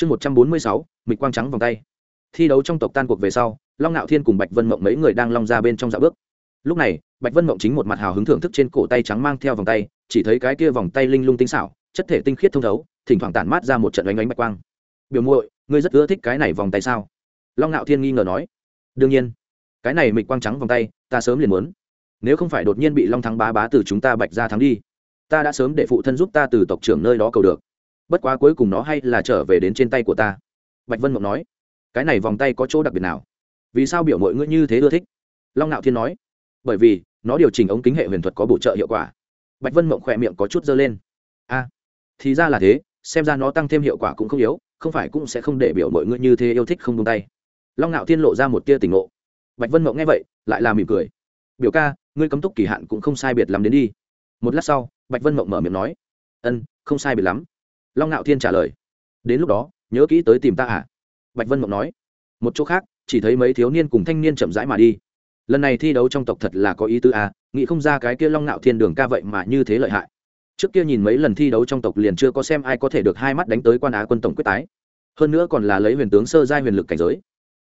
chương một trăm bốn mươi sáu, mịch quang trắng vòng tay. Thi đấu trong tộc tan cuộc về sau, long ngạo thiên cùng bạch vân mộng mấy người đang long ra bên trong dạo bước. Lúc này, bạch vân mộng chính một mặt hào hứng thưởng thức trên cổ tay trắng mang theo vòng tay, chỉ thấy cái kia vòng tay linh lung tinh xảo, chất thể tinh khiết thông thấu, thỉnh thoảng tản mát ra một trận oanh oanh bạch quang. Biểu muội, ngươi rất ưa thích cái này vòng tay sao? Long ngạo thiên nghi ngờ nói. Đương nhiên. Cái này mịch quang trắng vòng tay, ta sớm liền muốn. Nếu không phải đột nhiên bị long thắng bá bá từ chúng ta bạch ra thắng đi, ta đã sớm để phụ thân giúp ta từ tộc trưởng nơi đó cầu được bất quá cuối cùng nó hay là trở về đến trên tay của ta. Bạch vân mộng nói, cái này vòng tay có chỗ đặc biệt nào? Vì sao biểu mọi ngươi như thế ưa thích? Long ngạo thiên nói, bởi vì nó điều chỉnh ống kính hệ huyền thuật có bổ trợ hiệu quả. Bạch vân mộng khỏe miệng có chút dơ lên. A, thì ra là thế, xem ra nó tăng thêm hiệu quả cũng không yếu, không phải cũng sẽ không để biểu mọi ngươi như thế yêu thích không tung tay. Long ngạo thiên lộ ra một tia tỉnh ngộ. Bạch vân mộng nghe vậy, lại là mỉm cười. Biểu ca, ngươi cấm túc kỳ hạn cũng không sai biệt lắm đến đi. Một lát sau, bạch vân mộng mở miệng nói, ân, không sai biệt lắm long ngạo thiên trả lời. Đến lúc đó, nhớ kỹ tới tìm ta à? Bạch vân mộng nói. Một chỗ khác, chỉ thấy mấy thiếu niên cùng thanh niên chậm rãi mà đi. Lần này thi đấu trong tộc thật là có ý tứ à? Nghĩ không ra cái kia long ngạo thiên đường ca vậy mà như thế lợi hại. Trước kia nhìn mấy lần thi đấu trong tộc liền chưa có xem ai có thể được hai mắt đánh tới quan á quân tổng quyết tái. Hơn nữa còn là lấy huyền tướng sơ giai huyền lực cảnh giới.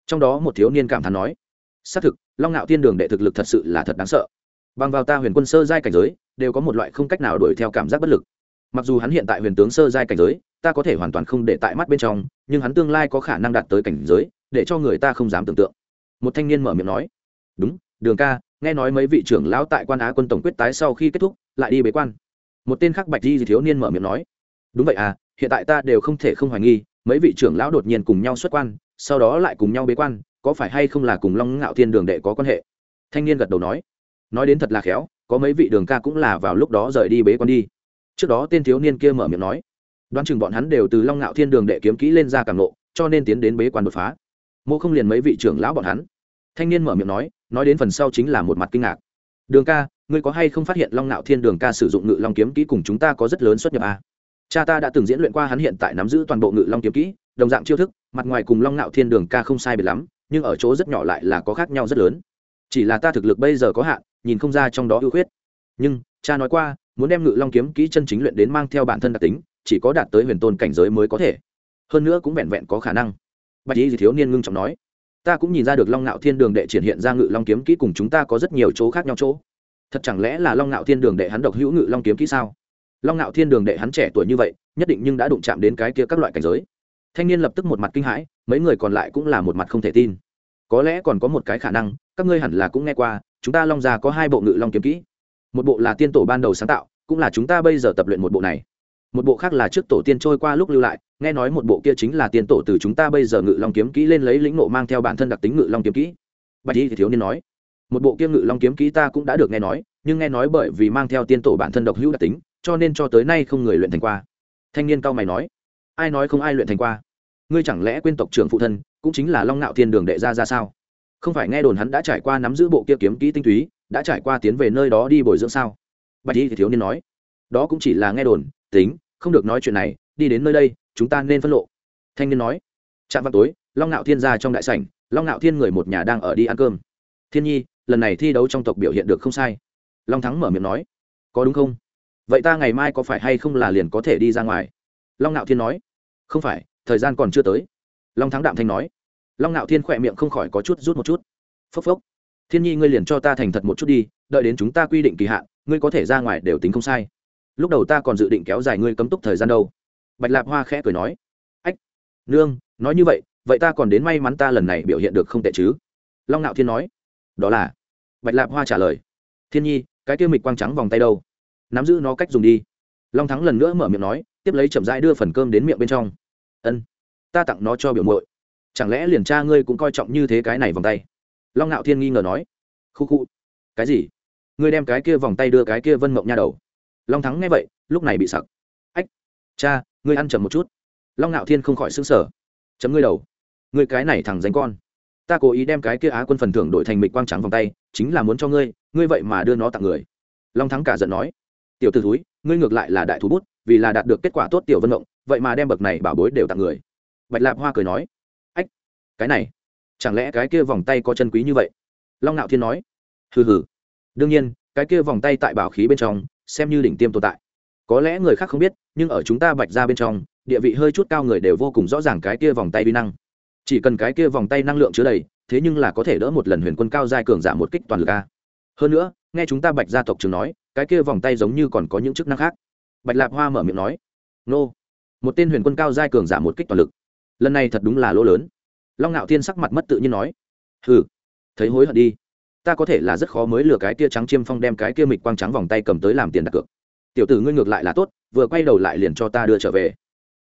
Trong đó một thiếu niên cảm thán nói. Xác thực, long ngạo thiên đường đệ thực lực thật sự là thật đáng sợ. Bằng vào ta huyền quân sơ giai cảnh giới, đều có một loại không cách nào đuổi theo cảm giác bất lực mặc dù hắn hiện tại huyền tướng sơ giai cảnh giới, ta có thể hoàn toàn không để tại mắt bên trong, nhưng hắn tương lai có khả năng đạt tới cảnh giới, để cho người ta không dám tưởng tượng. Một thanh niên mở miệng nói, đúng, đường ca, nghe nói mấy vị trưởng lão tại quan á quân tổng quyết tái sau khi kết thúc, lại đi bế quan. Một tên khác bạch di thiếu niên mở miệng nói, đúng vậy à hiện tại ta đều không thể không hoài nghi, mấy vị trưởng lão đột nhiên cùng nhau xuất quan, sau đó lại cùng nhau bế quan, có phải hay không là cùng long ngạo thiên đường đệ có quan hệ? Thanh niên gật đầu nói nói đến thật là khéo, có mấy vị đường ca cũng là vào lúc đó rời đi bế quan đi trước đó tên thiếu niên kia mở miệng nói, đoán chừng bọn hắn đều từ long ngạo thiên đường đệ kiếm kỹ lên ra càng lộ, cho nên tiến đến bế quan đột phá. Mô không liền mấy vị trưởng lão bọn hắn. Thanh niên mở miệng nói nói đến phần sau chính là một mặt kinh ngạc. Đường ca, ngươi có hay không phát hiện long ngạo thiên đường ca sử dụng ngự long kiếm kỹ cùng chúng ta có rất lớn xuất nhập à? cha ta đã từng diễn luyện qua hắn hiện tại nắm giữ toàn bộ ngự long kiếm kỹ, đồng dạng chiêu thức, mặt ngoài cùng long ngạo thiên đường ca không sai biệt lắm, nhưng ở chỗ rất nhỏ lại là có khác nhau rất lớn. Chỉ là ta thực lực bây giờ có hạn, nhìn không ra trong đó ưu khuyết. Nhưng, cha nói qua muốn đem ngự long kiếm kỹ chân chính luyện đến mang theo bản thân đặc tính, chỉ có đạt tới huyền tôn cảnh giới mới có thể. Hơn nữa cũng vẹn vẹn có khả năng. Bạch y thiếu niên ngưng trọng nói, ta cũng nhìn ra được long ngạo thiên đường đệ triển hiện ra ngự long kiếm kỹ cùng chúng ta có rất nhiều chỗ khác nhau chỗ. Thật chẳng lẽ là long ngạo thiên đường đệ hắn độc hữu ngự long kiếm kỹ sao? Long ngạo thiên đường đệ hắn trẻ tuổi như vậy, nhất định nhưng đã đụng chạm đến cái kia các loại cảnh giới. Thanh niên lập tức một mặt kinh hãi, mấy người còn lại cũng là một mặt không thể tin. Có lẽ còn có một cái khả năng, các ngươi hẳn là cũng nghe qua, chúng ta long già có hai bộ ngự long kiếm kỹ một bộ là tiên tổ ban đầu sáng tạo, cũng là chúng ta bây giờ tập luyện một bộ này. Một bộ khác là trước tổ tiên trôi qua lúc lưu lại, nghe nói một bộ kia chính là tiên tổ từ chúng ta bây giờ ngự long kiếm kỹ lên lấy lĩnh nộ mang theo bản thân đặc tính ngự long kiếm kỹ. Bạch y thì thiếu niên nói, một bộ kia ngự long kiếm kỹ ta cũng đã được nghe nói, nhưng nghe nói bởi vì mang theo tiên tổ bản thân độc hữu đặc tính, cho nên cho tới nay không người luyện thành qua. Thanh niên cao mày nói, ai nói không ai luyện thành qua? Ngươi chẳng lẽ quên tộc trưởng phụ thân, cũng chính là long nạo thiên đường đệ ra ra sao? Không phải nghe đồn hắn đã trải qua nắm giữ bộ kia kiếm kỹ tinh túy đã trải qua tiến về nơi đó đi bồi dưỡng sao? Bạch y thì thiếu niên nói. Đó cũng chỉ là nghe đồn, tính, không được nói chuyện này, đi đến nơi đây, chúng ta nên phân lộ. Thanh niên nói. Trạm vào tối, long ngạo thiên ra trong đại sảnh, long ngạo thiên người một nhà đang ở đi ăn cơm. Thiên nhi, lần này thi đấu trong tộc biểu hiện được không sai. Long thắng mở miệng nói. Có đúng không? Vậy ta ngày mai có phải hay không là liền có thể đi ra ngoài? Long ngạo thiên nói. Không phải, thời gian còn chưa tới. Long thắng đạm thanh nói. Long ngạo thiên khỏe miệng không khỏi có chút rút một chút. Phốc phốc thiên nhi ngươi liền cho ta thành thật một chút đi, đợi đến chúng ta quy định kỳ hạn, ngươi có thể ra ngoài đều tính không sai. Lúc đầu ta còn dự định kéo dài ngươi cấm túc thời gian đâu. Bạch lạp hoa khẽ cười nói. Ách, nương, nói như vậy vậy ta còn đến may mắn ta lần này biểu hiện được không tệ chứ? Long ngạo thiên nói. Đó là. Bạch lạp hoa trả lời. Thiên nhi, cái tiêu mịch quang trắng vòng tay đâu? Nắm giữ nó cách dùng đi. Long thắng lần nữa mở miệng nói, tiếp lấy chậm rãi đưa phần cơm đến miệng bên trong. Ân, ta tặng nó cho biểu mội chẳng lẽ liền cha ngươi cũng coi trọng như thế cái này vòng tay? Long ngạo thiên nghi ngờ nói khu khu cái gì? Ngươi đem cái kia vòng tay đưa cái kia vân mộng nha đầu. Long thắng nghe vậy, lúc này bị sặc. Ách, cha, ngươi ăn chậm một chút. Long ngạo thiên không khỏi xứng sở chấm ngươi đầu, ngươi cái này thẳng danh con. Ta cố ý đem cái kia á quân phần thưởng đổi thành mịch quang trắng vòng tay, chính là muốn cho ngươi ngươi vậy mà đưa nó tặng người. Long thắng cả giận nói, tiểu t ử thúi, ngươi ngược lại là đại thú bút, vì là đạt được kết quả tốt tiểu vân động vậy mà đem bậc này bảo bối đều tặng người. Bạch lạp hoa cười nói, ách, cái này chẳng lẽ cái kia vòng tay có chân quý như vậy? Long ngạo thiên nói. Hừ hừ. Đương nhiên, cái kia vòng tay tại bảo khí bên trong, xem như đỉnh tiêm tồn tại. Có lẽ người khác không biết, nhưng ở chúng ta bạch ra bên trong, địa vị hơi chút cao người đều vô cùng rõ ràng cái kia vòng tay vi năng. Chỉ cần cái kia vòng tay năng lượng chứa đầy, thế nhưng là có thể đỡ một lần huyền quân cao giai cường giả một kích toàn lực a. Hơn nữa, nghe chúng ta bạch gia tộc trường nói, cái kia vòng tay giống như còn có những chức năng khác. Bạch lạp hoa mở miệng nói. Nô. Một tên huyền quân cao giai cường giả một kích toàn lực. Lần này thật đúng là lỗ lớn long ngạo thiên sắc mặt mất tự nhiên nói, hừ, thấy hối hận đi. Ta có thể là rất khó mới lừa cái kia trắng chiêm phong đem cái kia mịch quang trắng vòng tay cầm tới làm tiền đặt cược. Tiểu tử ngươi ngược lại là tốt, vừa quay đầu lại liền cho ta đưa trở về.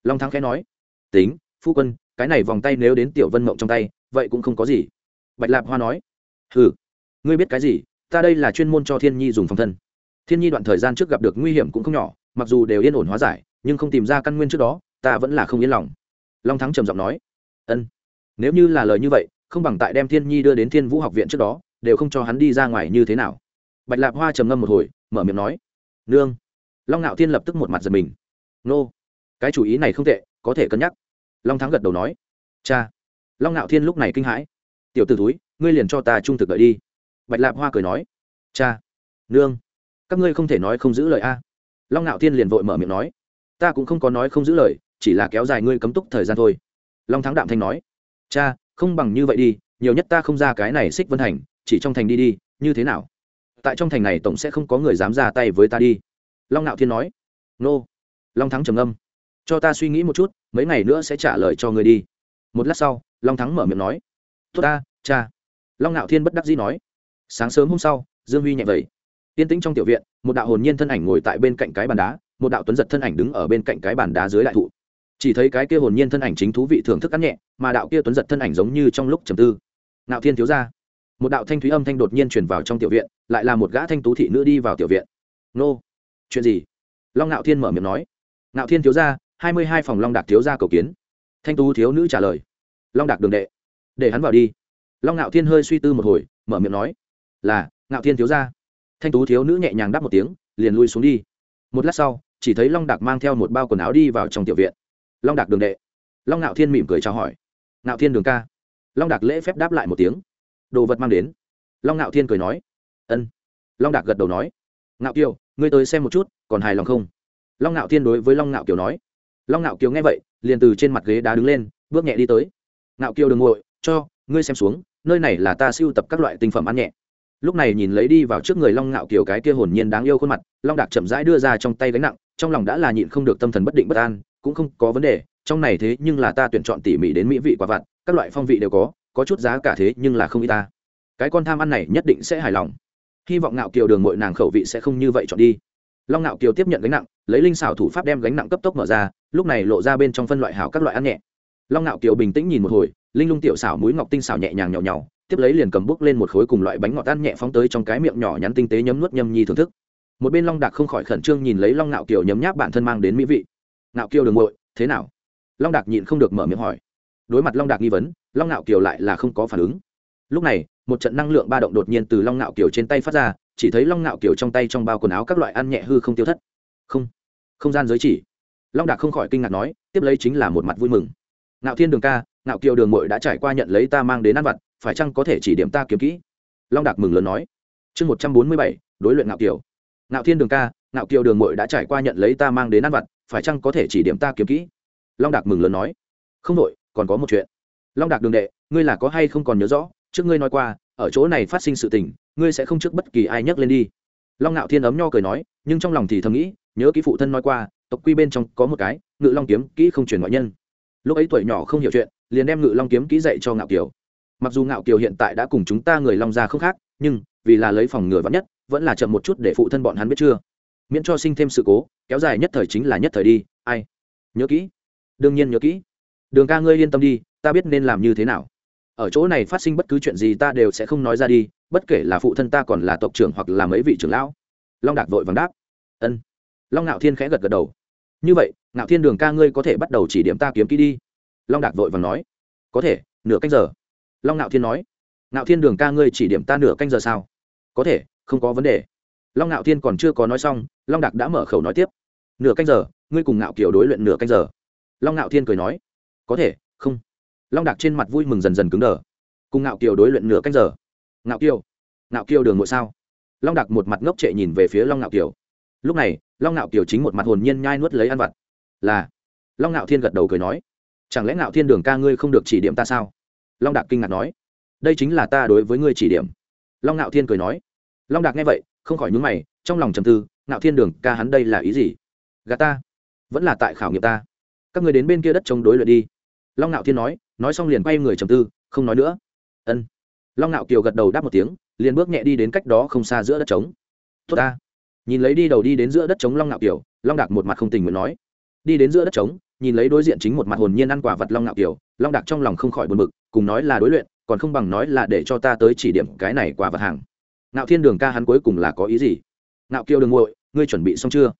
Long thắng khẽ nói, tính, phu quân, cái này vòng tay nếu đến tiểu vân mộng trong tay, vậy cũng không có gì. Bạch lạp hoa nói, hừ, ngươi biết cái gì? Ta đây là chuyên môn cho thiên nhi dùng phòng thân. Thiên nhi đoạn thời gian trước gặp được nguy hiểm cũng không nhỏ, mặc dù đều yên ổn hóa giải, nhưng không tìm ra căn nguyên trước đó, ta vẫn là không yên lòng. Long thắng trầm giọng nói, ân nếu như là lời như vậy, không bằng tại đem thiên nhi đưa đến thiên vũ học viện trước đó, đều không cho hắn đi ra ngoài như thế nào. Bạch lạp hoa trầm ngâm một hồi, mở miệng nói, nương. Long ngạo thiên lập tức một mặt giật mình. Nô, cái chủ ý này không tệ, có thể cân nhắc. Long thắng gật đầu nói, cha. Long ngạo thiên lúc này kinh hãi. Tiểu t ử túi ngươi liền cho ta trung thực đợi đi. Bạch lạp hoa cười nói, cha. Nương, các ngươi không thể nói không giữ lời a. Long ngạo thiên liền vội mở miệng nói, ta cũng không có nói không giữ lời, chỉ là kéo dài ngươi cấm túc thời gian thôi. Long thắng đạm thanh nói cha, không bằng như vậy đi, nhiều nhất ta không ra cái này xích vân thành, chỉ trong thành đi đi, như thế nào? Tại trong thành này tổng sẽ không có người dám ra tay với ta đi. Long Nạo thiên nói. Nô. Long thắng trầm âm cho ta suy nghĩ một chút, mấy ngày nữa sẽ trả lời cho người đi. Một lát sau, long thắng mở miệng nói. Tốt ta, cha. Long Nạo thiên bất đắc dĩ nói. Sáng sớm hôm sau, dương huy nhẹ vậy tiên tĩnh trong tiểu viện, một đạo hồn nhiên thân ảnh ngồi tại bên cạnh cái bàn đá, một đạo tuấn giật thân ảnh đứng ở bên cạnh cái bàn đá dưới đại thụ chỉ thấy cái kia hồn nhiên thân ảnh chính thú vị thưởng thức ăn nhẹ, mà đạo kia tuấn giật thân ảnh giống như trong lúc trầm tư. Ngạo thiên thiếu ra một đạo thanh thúy âm thanh đột nhiên truyền vào trong tiểu viện, lại là một gã thanh tú thị nữ đi vào tiểu viện. Nô, chuyện gì? Long ngạo thiên mở miệng nói. Ngạo thiên thiếu ra hai mươi hai phòng long đạc thiếu ra cầu kiến. Thanh tú thiếu nữ trả lời. Long đạc đường đệ, để hắn vào đi. Long ngạo thiên hơi suy tư một hồi, mở miệng nói. Là, ngạo thiên thiếu ra thanh tú thiếu nữ nhẹ nhàng đáp một tiếng, liền lui xuống đi. Một lát sau, chỉ thấy long đạc mang theo một bao quần áo đi vào trong tiểu viện long đạc đường đệ. Long ngạo thiên mỉm cười chào hỏi. Ngạo thiên đường ca. Long đạc lễ phép đáp lại một tiếng. Đồ vật mang đến. Long ngạo thiên cười nói. Ân. Long đạc gật đầu nói. Ngạo kiều, ngươi tới xem một chút, còn hài lòng không? Long ngạo thiên đối với long ngạo kiều nói. Long ngạo kiều nghe vậy, liền từ trên mặt ghế đá đứng lên, bước nhẹ đi tới. Ngạo kiều đừng ngồi, cho, ngươi xem xuống, nơi này là ta siêu tập các loại tinh phẩm ăn nhẹ. Lúc này nhìn lấy đi vào trước người long ngạo kiều cái kia hồn nhiên đáng yêu khuôn mặt, long đạc chậm rãi đưa ra trong tay gánh nặng, trong lòng đã là nhịn không được tâm thần bất định bất an cũng không có vấn đề, trong này thế nhưng là ta tuyển chọn tỉ mỉ đến mỹ vị quả vặt, các loại phong vị đều có có chút giá cả thế nhưng là không y ta. Cái con tham ăn này nhất định sẽ hài lòng. Hy vọng ngạo kiều đường mội nàng khẩu vị sẽ không như vậy chọn đi. Long ngạo kiều tiếp nhận gánh nặng, lấy linh xảo thủ pháp đem gánh nặng cấp tốc mở ra, lúc này lộ ra bên trong phân loại hảo các loại ăn nhẹ. Long ngạo kiều bình tĩnh nhìn một hồi, linh lung tiểu xảo mũi ngọc tinh xảo nhẹ nhàng nhỏ nhỏ, tiếp lấy liền cầm bút lên một khối cùng loại bánh ngọt ăn nhẹ phóng tới trong cái miệng nhỏ nhắn tinh tế nhấm nuốt nhâm nhi thưởng thức. Một bên long đạc không khỏi khẩn trương nhìn lấy long ngạo kiều nhấm nháp bản thân mang đến mỹ vị ngạo kiều đường muội, thế nào? Long đạc nhịn không được mở miệng hỏi. Đối mặt long đạc nghi vấn, long ngạo kiều lại là không có phản ứng. Lúc này, một trận năng lượng ba động đột nhiên từ long ngạo kiều trên tay phát ra, chỉ thấy long ngạo kiều trong tay trong bao quần áo các loại ăn nhẹ hư không tiêu thất. Không không gian giới chỉ. Long đạc không khỏi kinh ngạc nói, tiếp lấy chính là một mặt vui mừng. Ngạo thiên đường ca, ngạo kiều đường mội đã trải qua nhận lấy ta mang đến ăn vặt, phải chăng có thể chỉ điểm ta kiếm kỹ? Long đạc mừng lớn nói. Chương một trăm bốn mươi bảy, đối luyện ngạo kiều. Ngạo thiên đường ca, ngạo kiều đường mội đã trải qua nhận lấy ta mang đến ăn vặt phải chăng có thể chỉ điểm ta kiếm kỹ? Long đạc mừng lớn nói. Không đội còn có một chuyện. Long đạc đường đệ, ngươi là có hay không còn nhớ rõ? Trước ngươi nói qua, ở chỗ này phát sinh sự tình, ngươi sẽ không trước bất kỳ ai nhắc lên đi. Long ngạo thiên ấm nho cười nói, nhưng trong lòng thì thầm nghĩ, nhớ kỹ phụ thân nói qua, tộc quy bên trong có một cái, ngự long kiếm kỹ không truyền ngoại nhân. Lúc ấy tuổi nhỏ không hiểu chuyện, liền đem ngự long kiếm kỹ dạy cho ngạo kiều. Mặc dù ngạo kiều hiện tại đã cùng chúng ta người long gia không khác, nhưng vì là lấy phòng ngừa vắn nhất, vẫn là chậm một chút để phụ thân bọn hắn biết chưa? Miễn cho sinh thêm sự cố, kéo dài nhất thời chính là nhất thời đi, ai? Nhớ kỹ. Đương nhiên nhớ kỹ. Đường ca ngươi yên tâm đi, ta biết nên làm như thế nào. Ở chỗ này phát sinh bất cứ chuyện gì ta đều sẽ không nói ra đi, bất kể là phụ thân ta còn là tộc trưởng hoặc là mấy vị trưởng lão. Long đạc vội vàng đáp. Ân. Long ngạo thiên khẽ gật gật đầu. Như vậy, ngạo thiên đường ca ngươi có thể bắt đầu chỉ điểm ta kiếm kỹ đi. Long đạc vội vàng nói. Có thể, nửa canh giờ. Long ngạo thiên nói. Ngạo thiên đường ca ngươi chỉ điểm ta nửa canh giờ sao? Có thể, không có vấn đề. Long ngạo thiên còn chưa có nói xong long đạc đã mở khẩu nói tiếp. Nửa canh giờ, ngươi cùng ngạo kiều đối luyện nửa canh giờ. Long ngạo thiên cười nói, có thể, không. Long đạc trên mặt vui mừng dần dần cứng đờ. Cùng ngạo kiều đối luyện nửa canh giờ. Ngạo kiều ngạo kiều đường ngội sao? Long đạc một mặt ngốc trệ nhìn về phía long ngạo kiều. Lúc này, long ngạo kiều chính một mặt hồn nhiên nhai nuốt lấy ăn vặt. Là, long ngạo thiên gật đầu cười nói, chẳng lẽ ngạo thiên đường ca ngươi không được chỉ điểm ta sao? Long đạc kinh ngạc nói, đây chính là ta đối với ngươi chỉ điểm. Long ngạo thiên cười nói, long đạc nghe vậy, không khỏi nhúng mày, trong lòng trầm tư ngạo thiên đường, ca hắn đây là ý gì? Gà ta. Vẫn là tại khảo nghiệm ta. Các người đến bên kia đất chống đối luyện đi. Long ngạo thiên nói nói xong liền quay người trầm tư, không nói nữa. Ân. Long ngạo kiều gật đầu đáp một tiếng, liền bước nhẹ đi đến cách đó không xa giữa đất trống. Tốt ta. Nhìn lấy đi đầu đi đến giữa đất trống long ngạo kiều, long đạc một mặt không tình nguyện nói. Đi đến giữa đất trống, nhìn lấy đối diện chính một mặt hồn nhiên ăn quả vật long ngạo kiều, long đạc trong lòng không khỏi buồn bực, cùng nói là đối luyện, còn không bằng nói là để cho ta tới chỉ điểm cái này quả vật hàng. Ngạo thiên đường ca hắn cuối cùng là có ý gì? Ngạo kiều đường nguội ngươi chuẩn bị xong chưa?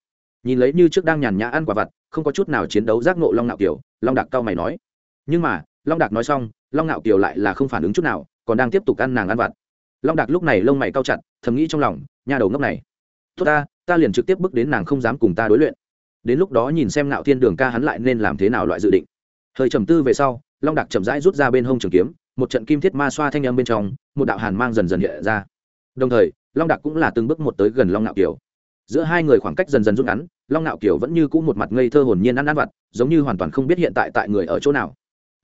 Nhìn lấy như trước đang nhàn nhã ăn quả vặt, không có chút nào chiến đấu giác ngộ long ngạo kiều long đạc cao mày nói. Nhưng mà long đạc nói xong long ngạo kiều lại là không phản ứng chút nào còn đang tiếp tục ăn nàng ăn vặt. Long đạc lúc này lông mày cao chặt thầm nghĩ trong lòng nhà đầu ngốc này. Tốt ta ta liền trực tiếp bước đến nàng không dám cùng ta đối luyện. Đến lúc đó nhìn xem ngạo thiên đường ca hắn lại nên làm thế nào loại dự định. Hơi trầm tư về sau long đạc chậm rãi rút ra bên hông trường kiếm một trận kim thiết ma xoa thanh âm bên trong một đạo hàn mang dần dần hiện ra. Đồng thời long đạc cũng là từng bước một tới gần long ngạo kiều. Giữa hai người khoảng cách dần dần rút ngắn, long ngạo kiều vẫn như cũ một mặt ngây thơ hồn nhiên ăn ăn vặt, giống như hoàn toàn không biết hiện tại tại người ở chỗ nào.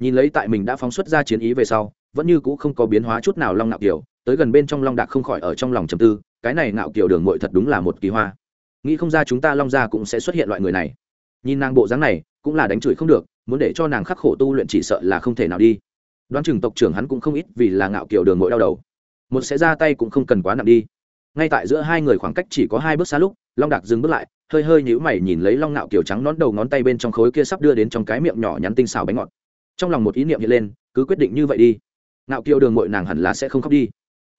Nhìn lấy tại mình đã phóng xuất ra chiến ý về sau, vẫn như cũ không có biến hóa chút nào long ngạo kiều, tới gần bên trong long đạc không khỏi ở trong lòng trầm tư, cái này ngạo kiều đường mội thật đúng là một kỳ hoa. Nghĩ không ra chúng ta long gia cũng sẽ xuất hiện loại người này. Nhìn nàng bộ dáng này, cũng là đánh chửi không được, muốn để cho nàng khắc khổ tu luyện chỉ sợ là không thể nào đi. Đoán chừng tộc trưởng hắn cũng không ít vì là ngạo kiều đường mội đau đầu. Một sẽ ra tay cũng không cần quá nặng đi ngay tại giữa hai người khoảng cách chỉ có hai bước xa lúc, long đạc dừng bước lại, hơi hơi nhíu mày nhìn lấy long nạo kiểu trắng nón đầu ngón tay bên trong khối kia sắp đưa đến trong cái miệng nhỏ nhắn tinh xào bánh ngọt. Trong lòng một ý niệm hiện lên, cứ quyết định như vậy đi. Nạo kiều đường mội nàng hẳn là sẽ không khóc đi.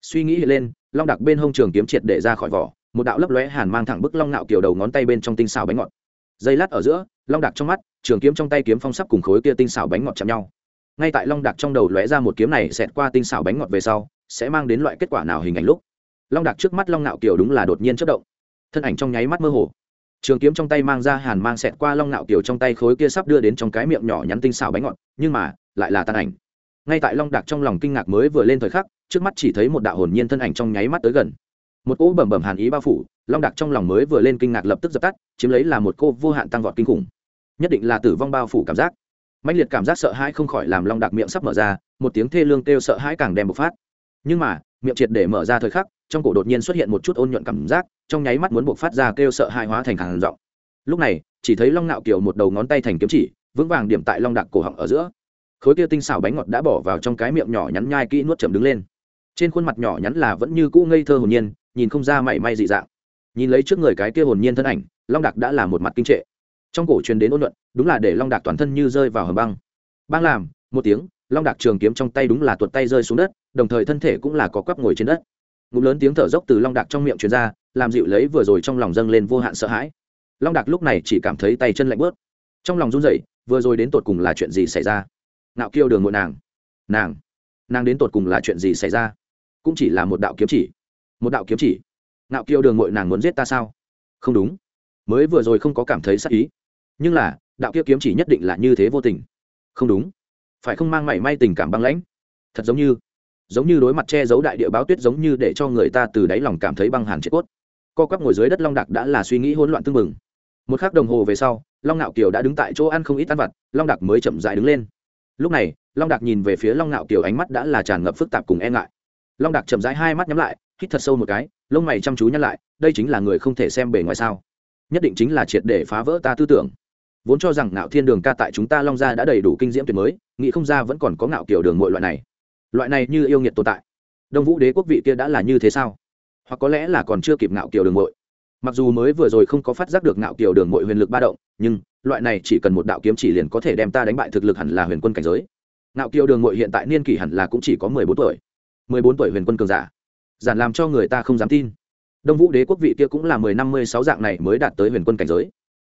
Suy nghĩ hiện lên, long đặc bên hông trường kiếm triệt để ra khỏi vỏ, một đạo lấp lóe hàn mang thẳng bức long Nạo kiều đầu ngón tay bên trong tinh xào bánh ngọt. Dây lát ở giữa, long đặc trong mắt, trường kiếm trong tay kiếm phong sắp cùng khối kia tinh xào bánh ngọt chạm nhau. Ngay tại long đặc trong đầu lóe ra một kiếm này xẹt qua tinh xào bánh ngọt về sau, sẽ mang đến loại kết quả nào hình ảnh lúc? Long đặc trước mắt long nạo kiều đúng là đột nhiên chất động. Thân ảnh trong nháy mắt mơ hồ. Trường kiếm trong tay mang ra hàn mang xẹt qua long nạo kiều trong tay khối kia sắp đưa đến trong cái miệng nhỏ nhắn tinh xào bánh ngọt, nhưng mà, lại là tàn ảnh. Ngay tại long đặc trong lòng kinh ngạc mới vừa lên thời khắc, trước mắt chỉ thấy một đạo hồn nhiên thân ảnh trong nháy mắt tới gần. Một cỗ bẩm bẩm hàn ý bao phủ, long đặc trong lòng mới vừa lên kinh ngạc lập tức dập tắt, chiếm lấy là một cô vô hạn tăng vọt kinh khủng. Nhất định là tử vong bao phủ cảm giác. Mạnh liệt cảm giác sợ hãi không khỏi làm long đặc miệng sắp mở ra, một tiếng thê lương kêu sợ hãi càng đem bộc phát. Nhưng mà, miệng triệt để mở ra thời khắc trong cổ đột nhiên xuất hiện một chút ôn nhuận cảm giác, trong nháy mắt muốn buộc phát ra kêu sợ hãi hóa thành hàng giọng lúc này, chỉ thấy long nạo kiều một đầu ngón tay thành kiếm chỉ, vững vàng điểm tại long đặc cổ họng ở giữa. Khối kia tinh xảo bánh ngọt đã bỏ vào trong cái miệng nhỏ nhắn nhai kỹ nuốt chậm đứng lên. Trên khuôn mặt nhỏ nhắn là vẫn như cũ ngây thơ hồn nhiên, nhìn không ra mảy may dị dạng. Nhìn lấy trước người cái kia hồn nhiên thân ảnh, long đặc đã là một mặt kinh trệ. Trong cổ truyền đến ôn luận, đúng là để long đặc toàn thân như rơi vào hầm băng. Băng làm, một tiếng, long đặc trường kiếm trong tay đúng là tuột tay rơi xuống đất, đồng thời thân thể cũng là có quắp ngồi trên đất ngụm lớn tiếng thở dốc từ long đặc trong miệng truyền ra, làm dịu lấy vừa rồi trong lòng dâng lên vô hạn sợ hãi. Long đặc lúc này chỉ cảm thấy tay chân lạnh bớt. Trong lòng run rẩy, vừa rồi đến tột cùng là chuyện gì xảy ra? Nạo kiêu đường ngộ nàng. Nàng nàng đến tột cùng là chuyện gì xảy ra? Cũng chỉ là một đạo kiếm chỉ. Một đạo kiếm chỉ. Nạo kiêu đường ngội nàng muốn giết ta sao? Không đúng. Mới vừa rồi không có cảm thấy sắc ý. Nhưng là, đạo kia kiếm chỉ nhất định là như thế vô tình. Không đúng. Phải không mang mảy may tình cảm băng lãnh? Thật giống như giống như đối mặt che giấu đại địa báo tuyết giống như để cho người ta từ đáy lòng cảm thấy băng hàn chết cốt. Co quắp ngồi dưới đất long đặc đã là suy nghĩ hỗn loạn tưng bừng. Một k h ắ c đồng hồ về sau, long nạo kiều đã đứng tại chỗ ăn không ít ăn vặt, long đặc mới chậm dại đứng lên. Lúc này, long đặc nhìn về phía long nạo kiều ánh mắt đã là tràn ngập phức tạp cùng e ngại. Long đặc chậm rãi hai mắt nhắm lại, hít thật sâu một cái, lông mày chăm chú nhăn lại, đây chính là người không thể xem bề ngoài sao? Nhất định chính là triệt để phá vỡ ta tư tưởng. Vốn cho rằng ngạo thiên đường ca tại chúng ta long gia đã đầy đủ kinh diễm tuyệt mới, nghĩ không ra vẫn còn có ngạo kiểu đường mọi loại này loại này như yêu nghiệt tồn tại, đông vũ đế quốc vị kia đã là như thế sao? Hoặc có lẽ là còn chưa kịp ngạo kiều đường mội mặc dù mới vừa rồi không có phát giác được ngạo kiều đường mội huyền lực ba động, nhưng loại này chỉ cần một đạo kiếm chỉ liền có thể đem ta đánh bại thực lực hẳn là huyền quân cảnh giới. Ngạo kiều đường mội hiện tại niên kỷ hẳn là cũng chỉ có mười bốn tuổi. Mười bốn tuổi huyền quân cường giả, giản làm cho người ta không dám tin. Đông vũ đế quốc vị kia cũng là mười năm mươi sáu dạng này mới đạt tới huyền quân cảnh giới.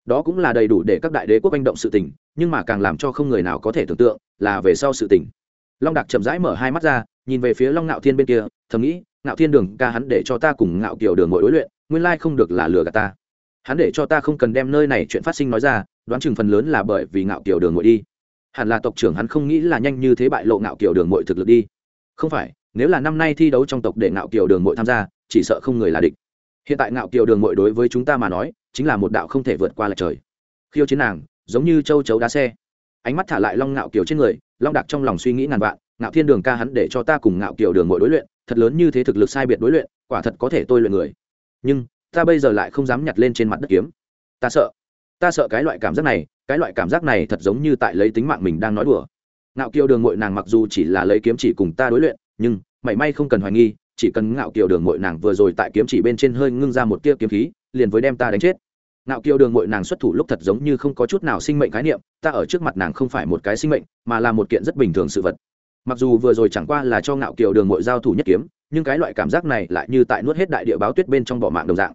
Đó cũng là đầy đủ để các đại đế quốc manh động sự tình, nhưng mà càng làm cho không người nào có thể tưởng tượng là về sau sự tình long đặc chậm rãi mở hai mắt ra, nhìn về phía long ngạo thiên bên kia, thầm nghĩ, ngạo thiên đường ca hắn để cho ta cùng ngạo kiều đường ngồi đối luyện, nguyên lai không được là lừa gạt ta. Hắn để cho ta không cần đem nơi này chuyện phát sinh nói ra, đoán chừng phần lớn là bởi vì ngạo kiều đường ngồi đi. Hẳn là tộc trưởng hắn không nghĩ là nhanh như thế bại lộ ngạo kiều đường ngồi thực lực đi. Không phải, nếu là năm nay thi đấu trong tộc để ngạo kiều đường ngồi tham gia, chỉ sợ không người là địch. Hiện tại ngạo kiều đường ngồi đối với chúng ta mà nói, chính là một đạo không thể vượt qua lại trời. Khiêu chiến nàng, giống như châu chấu đá xe. Ánh mắt thả lại long ngạo kiều trên người long đạc trong lòng suy nghĩ ngàn vạn, ngạo thiên đường ca hắn để cho ta cùng ngạo kiều đường mỗi đối luyện, thật lớn như thế thực lực sai biệt đối luyện, quả thật có thể tôi luyện người. Nhưng, ta bây giờ lại không dám nhặt lên trên mặt đất kiếm. Ta sợ ta sợ cái loại cảm giác này, cái loại cảm giác này thật giống như tại lấy tính mạng mình đang nói đùa. Ngạo kiều đường mội nàng mặc dù chỉ là lấy kiếm chỉ cùng ta đối luyện, nhưng, mảy may không cần hoài nghi, chỉ cần ngạo kiều đường mội nàng vừa rồi tại kiếm chỉ bên trên hơi ngưng ra một tia kiếm khí, liền với đem ta đánh chết. Nạo kiều đường mội nàng xuất thủ lúc thật giống như không có chút nào sinh mệnh khái niệm, ta ở trước mặt nàng không phải một cái sinh mệnh, mà là một kiện rất bình thường sự vật. Mặc dù vừa rồi chẳng qua là cho nạo kiều đường mội giao thủ nhất kiếm, nhưng cái loại cảm giác này lại như tại nuốt hết đại địa báo tuyết bên trong bỏ mạng đồng dạng.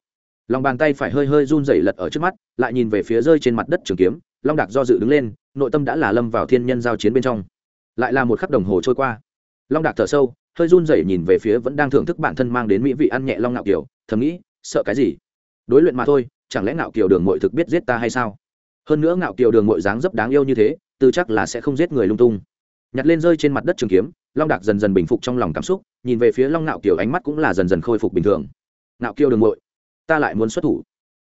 Lòng bàn tay phải hơi hơi run rẩy lật ở trước mắt, lại nhìn về phía rơi trên mặt đất trường kiếm, long đạc do dự đứng lên, nội tâm đã là lâm vào thiên nhân giao chiến bên trong. Lại là một khắc đồng hồ trôi qua. Long đạc thở sâu, hơi run rẩy nhìn về phía vẫn đang thưởng thức bản thân mang đến mỹ vị ăn nhẹ long ngạo kiều, thầm nghĩ, sợ cái gì? Đối luyện mà thôi chẳng lẽ ngạo kiều đường mội thực biết giết ta hay sao? Hơn nữa ngạo kiều đường mội dáng dấp đáng yêu như thế tư chắc là sẽ không giết người lung tung. Nhặt lên rơi trên mặt đất trường kiếm, long đạc dần dần bình phục trong lòng cảm xúc, nhìn về phía long ngạo kiều ánh mắt cũng là dần dần khôi phục bình thường. Ngạo kiều đường mội, ta lại muốn xuất thủ.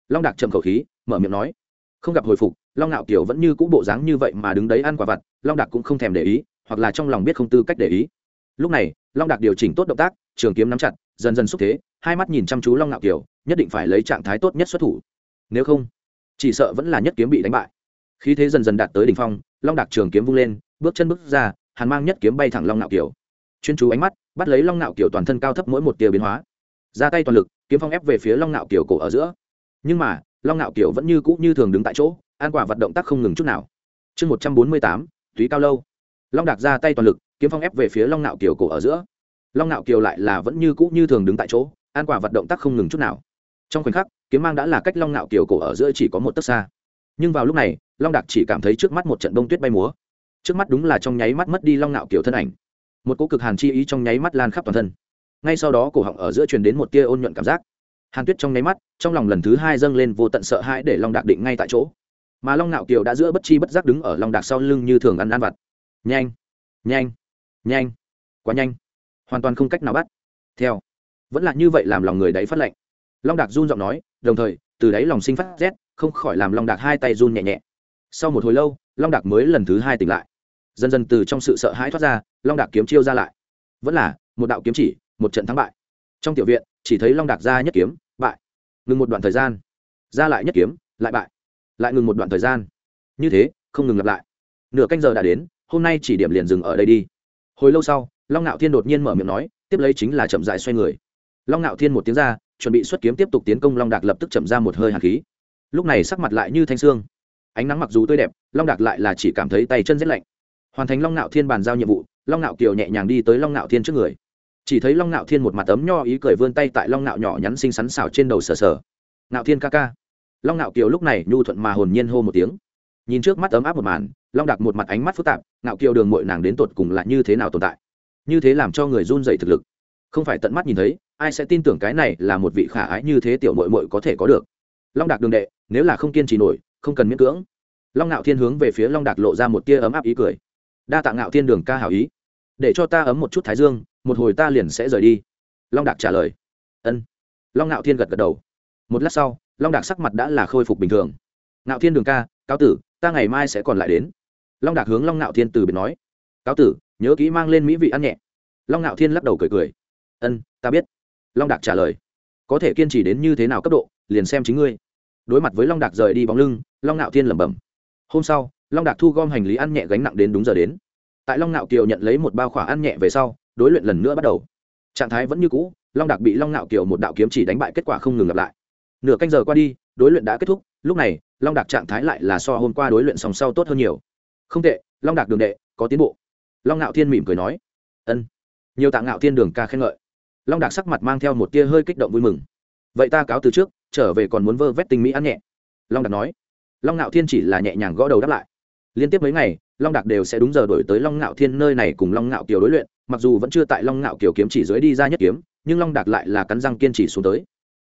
Long đạc trầm khẩu khí, mở miệng nói. Không gặp hồi phục, long ngạo kiều vẫn như cũ bộ dáng như vậy mà đứng đấy ăn quả vặt, long đạc cũng không thèm để ý, hoặc là trong lòng biết không tư cách để ý. Lúc này, long đạc điều chỉnh tốt động tác, trường kiếm nắm chặt, dần dần xúc thế, hai mắt nhìn chăm chú long ngạo kiều, nhất định phải lấy trạng thái tốt nhất xuất thủ nếu không, chỉ sợ vẫn là nhất kiếm bị đánh bại. Khí thế dần dần đạt tới đỉnh phong, long đạc trường kiếm vung lên, bước chân bước ra, hàn mang nhất kiếm bay thẳng long Nạo kiều. Chuyên chú ánh mắt, bắt lấy long Nạo kiều toàn thân cao thấp mỗi một tia biến hóa. Ra tay toàn lực, kiếm phong ép về phía long Nạo kiều cổ ở giữa. Nhưng mà, long Nạo kiều vẫn như cũ như thường đứng tại chỗ, an quả vật động tác không ngừng chút nào. Chương một trăm bốn mươi tám, túy cao lâu. Long đạc ra tay toàn lực, kiếm phong ép về phía long Nạo kiều cổ ở giữa. Long Nạo kiều lại là vẫn như cũ như thường đứng tại chỗ, an quả vật động tác không ngừng chút nào trong khoảnh khắc, kiếm mang đã là cách long ngạo kiều cổ ở giữa chỉ có một tấc xa. Nhưng vào lúc này, long đạc chỉ cảm thấy trước mắt một trận đông tuyết bay múa. Trước mắt đúng là trong nháy mắt mất đi long ngạo kiều thân ảnh. Một cỗ cực hàn chi ý trong nháy mắt lan khắp toàn thân. Ngay sau đó cổ họng ở giữa truyền đến một tia ôn nhuận cảm giác. Hàn tuyết trong nháy mắt, trong lòng lần thứ hai dâng lên vô tận sợ hãi để long đạc định ngay tại chỗ. Mà long nạo kiều đã giữa bất chi bất giác đứng ở long đạc sau lưng như thường ăn ăn vặt. Nhanh nhanh nhanh, quá nhanh. Hoàn toàn không cách nào bắt. Theo. Vẫn là như vậy làm lòng người đấy phát lệnh long đạc run giọng nói, đồng thời, từ đáy lòng sinh phát rét, không khỏi làm long đạc hai tay run nhẹ nhẹ. Sau một hồi lâu, long đạc mới lần thứ hai tỉnh lại. Dần dần từ trong sự sợ hãi thoát ra, long đạc kiếm chiêu ra lại. Vẫn là, một đạo kiếm chỉ, một trận thắng bại. Trong tiểu viện, chỉ thấy long đạc ra nhất kiếm, bại. Ngừng một đoạn thời gian. Ra lại nhất kiếm, lại bại. Lại ngừng một đoạn thời gian. Như thế, không ngừng lặp lại. Nửa canh giờ đã đến, hôm nay chỉ điểm liền dừng ở đây đi. Hồi lâu sau, long ngạo thiên đột nhiên mở miệng nói, tiếp lấy chính là chậm dại xoay người. Long ngạo thiên một tiếng ra chuẩn bị xuất kiếm tiếp tục tiến công long đạc lập tức chậm ra một hơi hạt khí. Lúc này sắc mặt lại như thanh sương. Ánh nắng mặc dù tươi đẹp, long đạc lại là chỉ cảm thấy tay chân rét lạnh. Hoàn thành long Nạo thiên bàn giao nhiệm vụ, long Nạo kiều nhẹ nhàng đi tới long Nạo thiên trước người. Chỉ thấy long Nạo thiên một mặt ấm nho ý cười vươn tay tại long Nạo nhỏ nhắn xinh xắn xào trên đầu sờ sờ. Nạo thiên ca ca. Long Nạo kiều lúc này nhu thuận mà hồn nhiên hô một tiếng. Nhìn trước mắt ấm áp một màn, long đặc một mặt ánh mắt phức tạp, Nạo kiều đường mội nàng đến tột cùng là như thế nào tồn tại? Như thế làm cho người run dậy thực lực. Không phải tận mắt nhìn thấy ai sẽ tin tưởng cái này là một vị khả ái như thế tiểu mội mội có thể có được? Long đạc đường đệ, nếu là không kiên trì nổi, không cần miễn cưỡng. Long ngạo thiên hướng về phía long đạc lộ ra một tia ấm áp ý cười. Đa tạ ngạo thiên đường ca hảo ý. Để cho ta ấm một chút thái dương, một hồi ta liền sẽ rời đi. Long đạc trả lời. Ân. Long ngạo thiên gật gật đầu. Một lát sau, long đạc sắc mặt đã là khôi phục bình thường. Ngạo thiên đường ca, cáo tử, ta ngày mai sẽ còn lại đến. Long đạc hướng long ngạo thiên từ biệt nói. Cáo tử, nhớ kỹ mang lên mỹ vị ăn nhẹ. Long ngạo thiên lắc đầu cười cười. Ân, ta biết long đạc trả lời, có thể kiên trì đến như thế nào cấp độ, liền xem chính ngươi. Đối mặt với long đạc rời đi bóng lưng, long ngạo thiên lẩm bẩm, hôm sau, long đạc thu gom hành lý ăn nhẹ gánh nặng đến đúng giờ đến. Tại long ngạo kiều nhận lấy một bao khỏa ăn nhẹ về sau, đối luyện lần nữa bắt đầu. Trạng thái vẫn như cũ, long đạc bị long ngạo kiều một đạo kiếm chỉ đánh bại kết quả không ngừng lặp lại. Nửa canh giờ qua đi, đối luyện đã kết thúc, lúc này, long đạc trạng thái lại là so hôm qua đối luyện sòng sau tốt hơn nhiều. Không tệ, long đạc đường đệ, có tiến bộ. Long ngạo thiên mỉm cười nói, ân. Nhiều tạ ngạo thiên đường ca khen ngợi long đạc sắc mặt mang theo một tia hơi kích động vui mừng. Vậy ta cáo từ trước, trở về còn muốn vơ vét tinh mỹ ăn nhẹ. Long đạc nói. Long ngạo thiên chỉ là nhẹ nhàng gõ đầu đáp lại. Liên tiếp mấy ngày, long đạc đều sẽ đúng giờ đổi tới long ngạo thiên nơi này cùng long ngạo kiều đối luyện, mặc dù vẫn chưa tại long ngạo kiều kiếm chỉ dưới đi ra nhất kiếm, nhưng long đạc lại là cắn răng kiên trì xuống tới.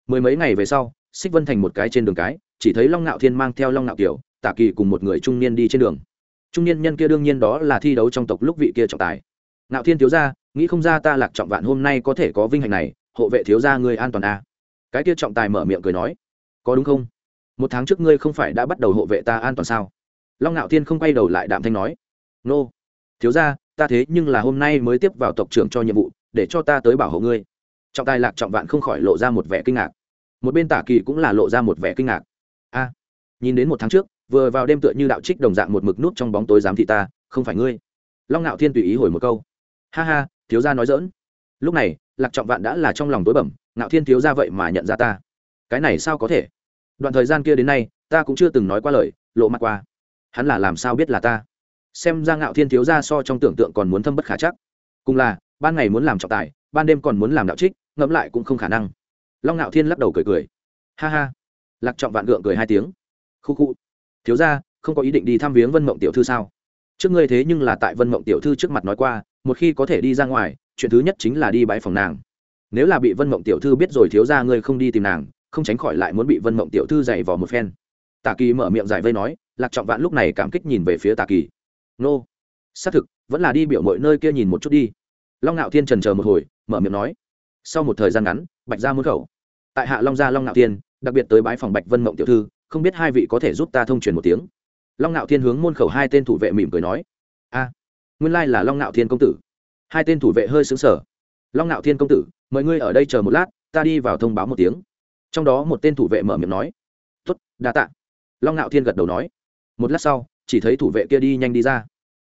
Mười mấy ngày về sau, xích vân thành một cái trên đường cái, chỉ thấy long ngạo thiên mang theo long ngạo kiều tả kỳ cùng một người trung niên đi trên đường. Trung niên nhân kia đương nhiên đó là thi đấu trong tộc lúc vị kia trọng tài. Ngạo thiên thiếu gia nghĩ không ra ta lạc trọng vạn hôm nay có thể có vinh hạnh này hộ vệ thiếu gia ngươi an toàn à. cái kia trọng tài mở miệng cười nói. Có đúng không? Một tháng trước ngươi không phải đã bắt đầu hộ vệ ta an toàn sao? Long ngạo thiên không quay đầu lại đạm thanh nói. Nô thiếu gia, ta thế nhưng là hôm nay mới tiếp vào tộc trưởng cho nhiệm vụ để cho ta tới bảo hộ ngươi. Trọng tài lạc trọng vạn không khỏi lộ ra một vẻ kinh ngạc. Một bên tả kỳ cũng là lộ ra một vẻ kinh ngạc. A nhìn đến một tháng trước vừa vào đêm tựa như đạo trích đồng dạng một mực nút trong bóng tối giám thị ta không phải ngươi. Long ngạo thiên tùy ý hồi một câu ha ha, thiếu gia nói dỡn lúc này, lạc trọng vạn đã là trong lòng tối bẩm ngạo thiên thiếu gia vậy mà nhận ra ta. Cái này sao có thể? Đoạn thời gian kia đến nay, ta cũng chưa từng nói qua lời, lộ mặt qua. Hắn là làm sao biết là ta? Xem ra ngạo thiên thiếu gia so trong tưởng tượng còn muốn thâm bất khả chắc. Cùng là, ban ngày muốn làm trọng tài, ban đêm còn muốn làm đạo trích, ngẫm lại cũng không khả năng. Long ngạo thiên lắc đầu cười cười. Ha ha. Lạc trọng vạn gượng cười hai tiếng. Khu khu. Thiếu gia, không có ý định đi thăm viếng vân mộng tiểu thư sao? Trước ngươi thế nhưng là tại vân mộng tiểu thư trước mặt nói qua một khi có thể đi ra ngoài, chuyện thứ nhất chính là đi bãi phòng nàng. Nếu là bị vân mộng tiểu thư biết rồi thiếu gia ngươi không đi tìm nàng, không tránh khỏi lại muốn bị vân mộng tiểu thư dày vò một phen. Tà kỳ mở miệng giải vây nói, lạc trọng vạn lúc này cảm kích nhìn về phía tà kỳ. Nô. Xác thực, vẫn là đi biểu mọi nơi kia nhìn một chút đi. Long ngạo thiên trần chờ một hồi, mở miệng nói. Sau một thời gian ngắn, bạch ra môn khẩu. Tại hạ long gia long ngạo thiên, đặc biệt tới bãi phòng bạch vân mộng tiểu thư, không biết hai vị có thể giúp ta thông truyền một tiếng. Long ngạo thiên hướng môn khẩu hai tên thủ vệ mỉm cười nói. A nguyên lai là long ngạo thiên công tử. Hai tên thủ vệ hơi xứng sở long ngạo thiên công tử, mời ngươi ở đây chờ một lát, ta đi vào thông báo một tiếng. Trong đó một tên thủ vệ mở miệng nói. Tuất đa tạ. Long ngạo thiên gật đầu nói. Một lát sau, chỉ thấy thủ vệ kia đi nhanh đi ra.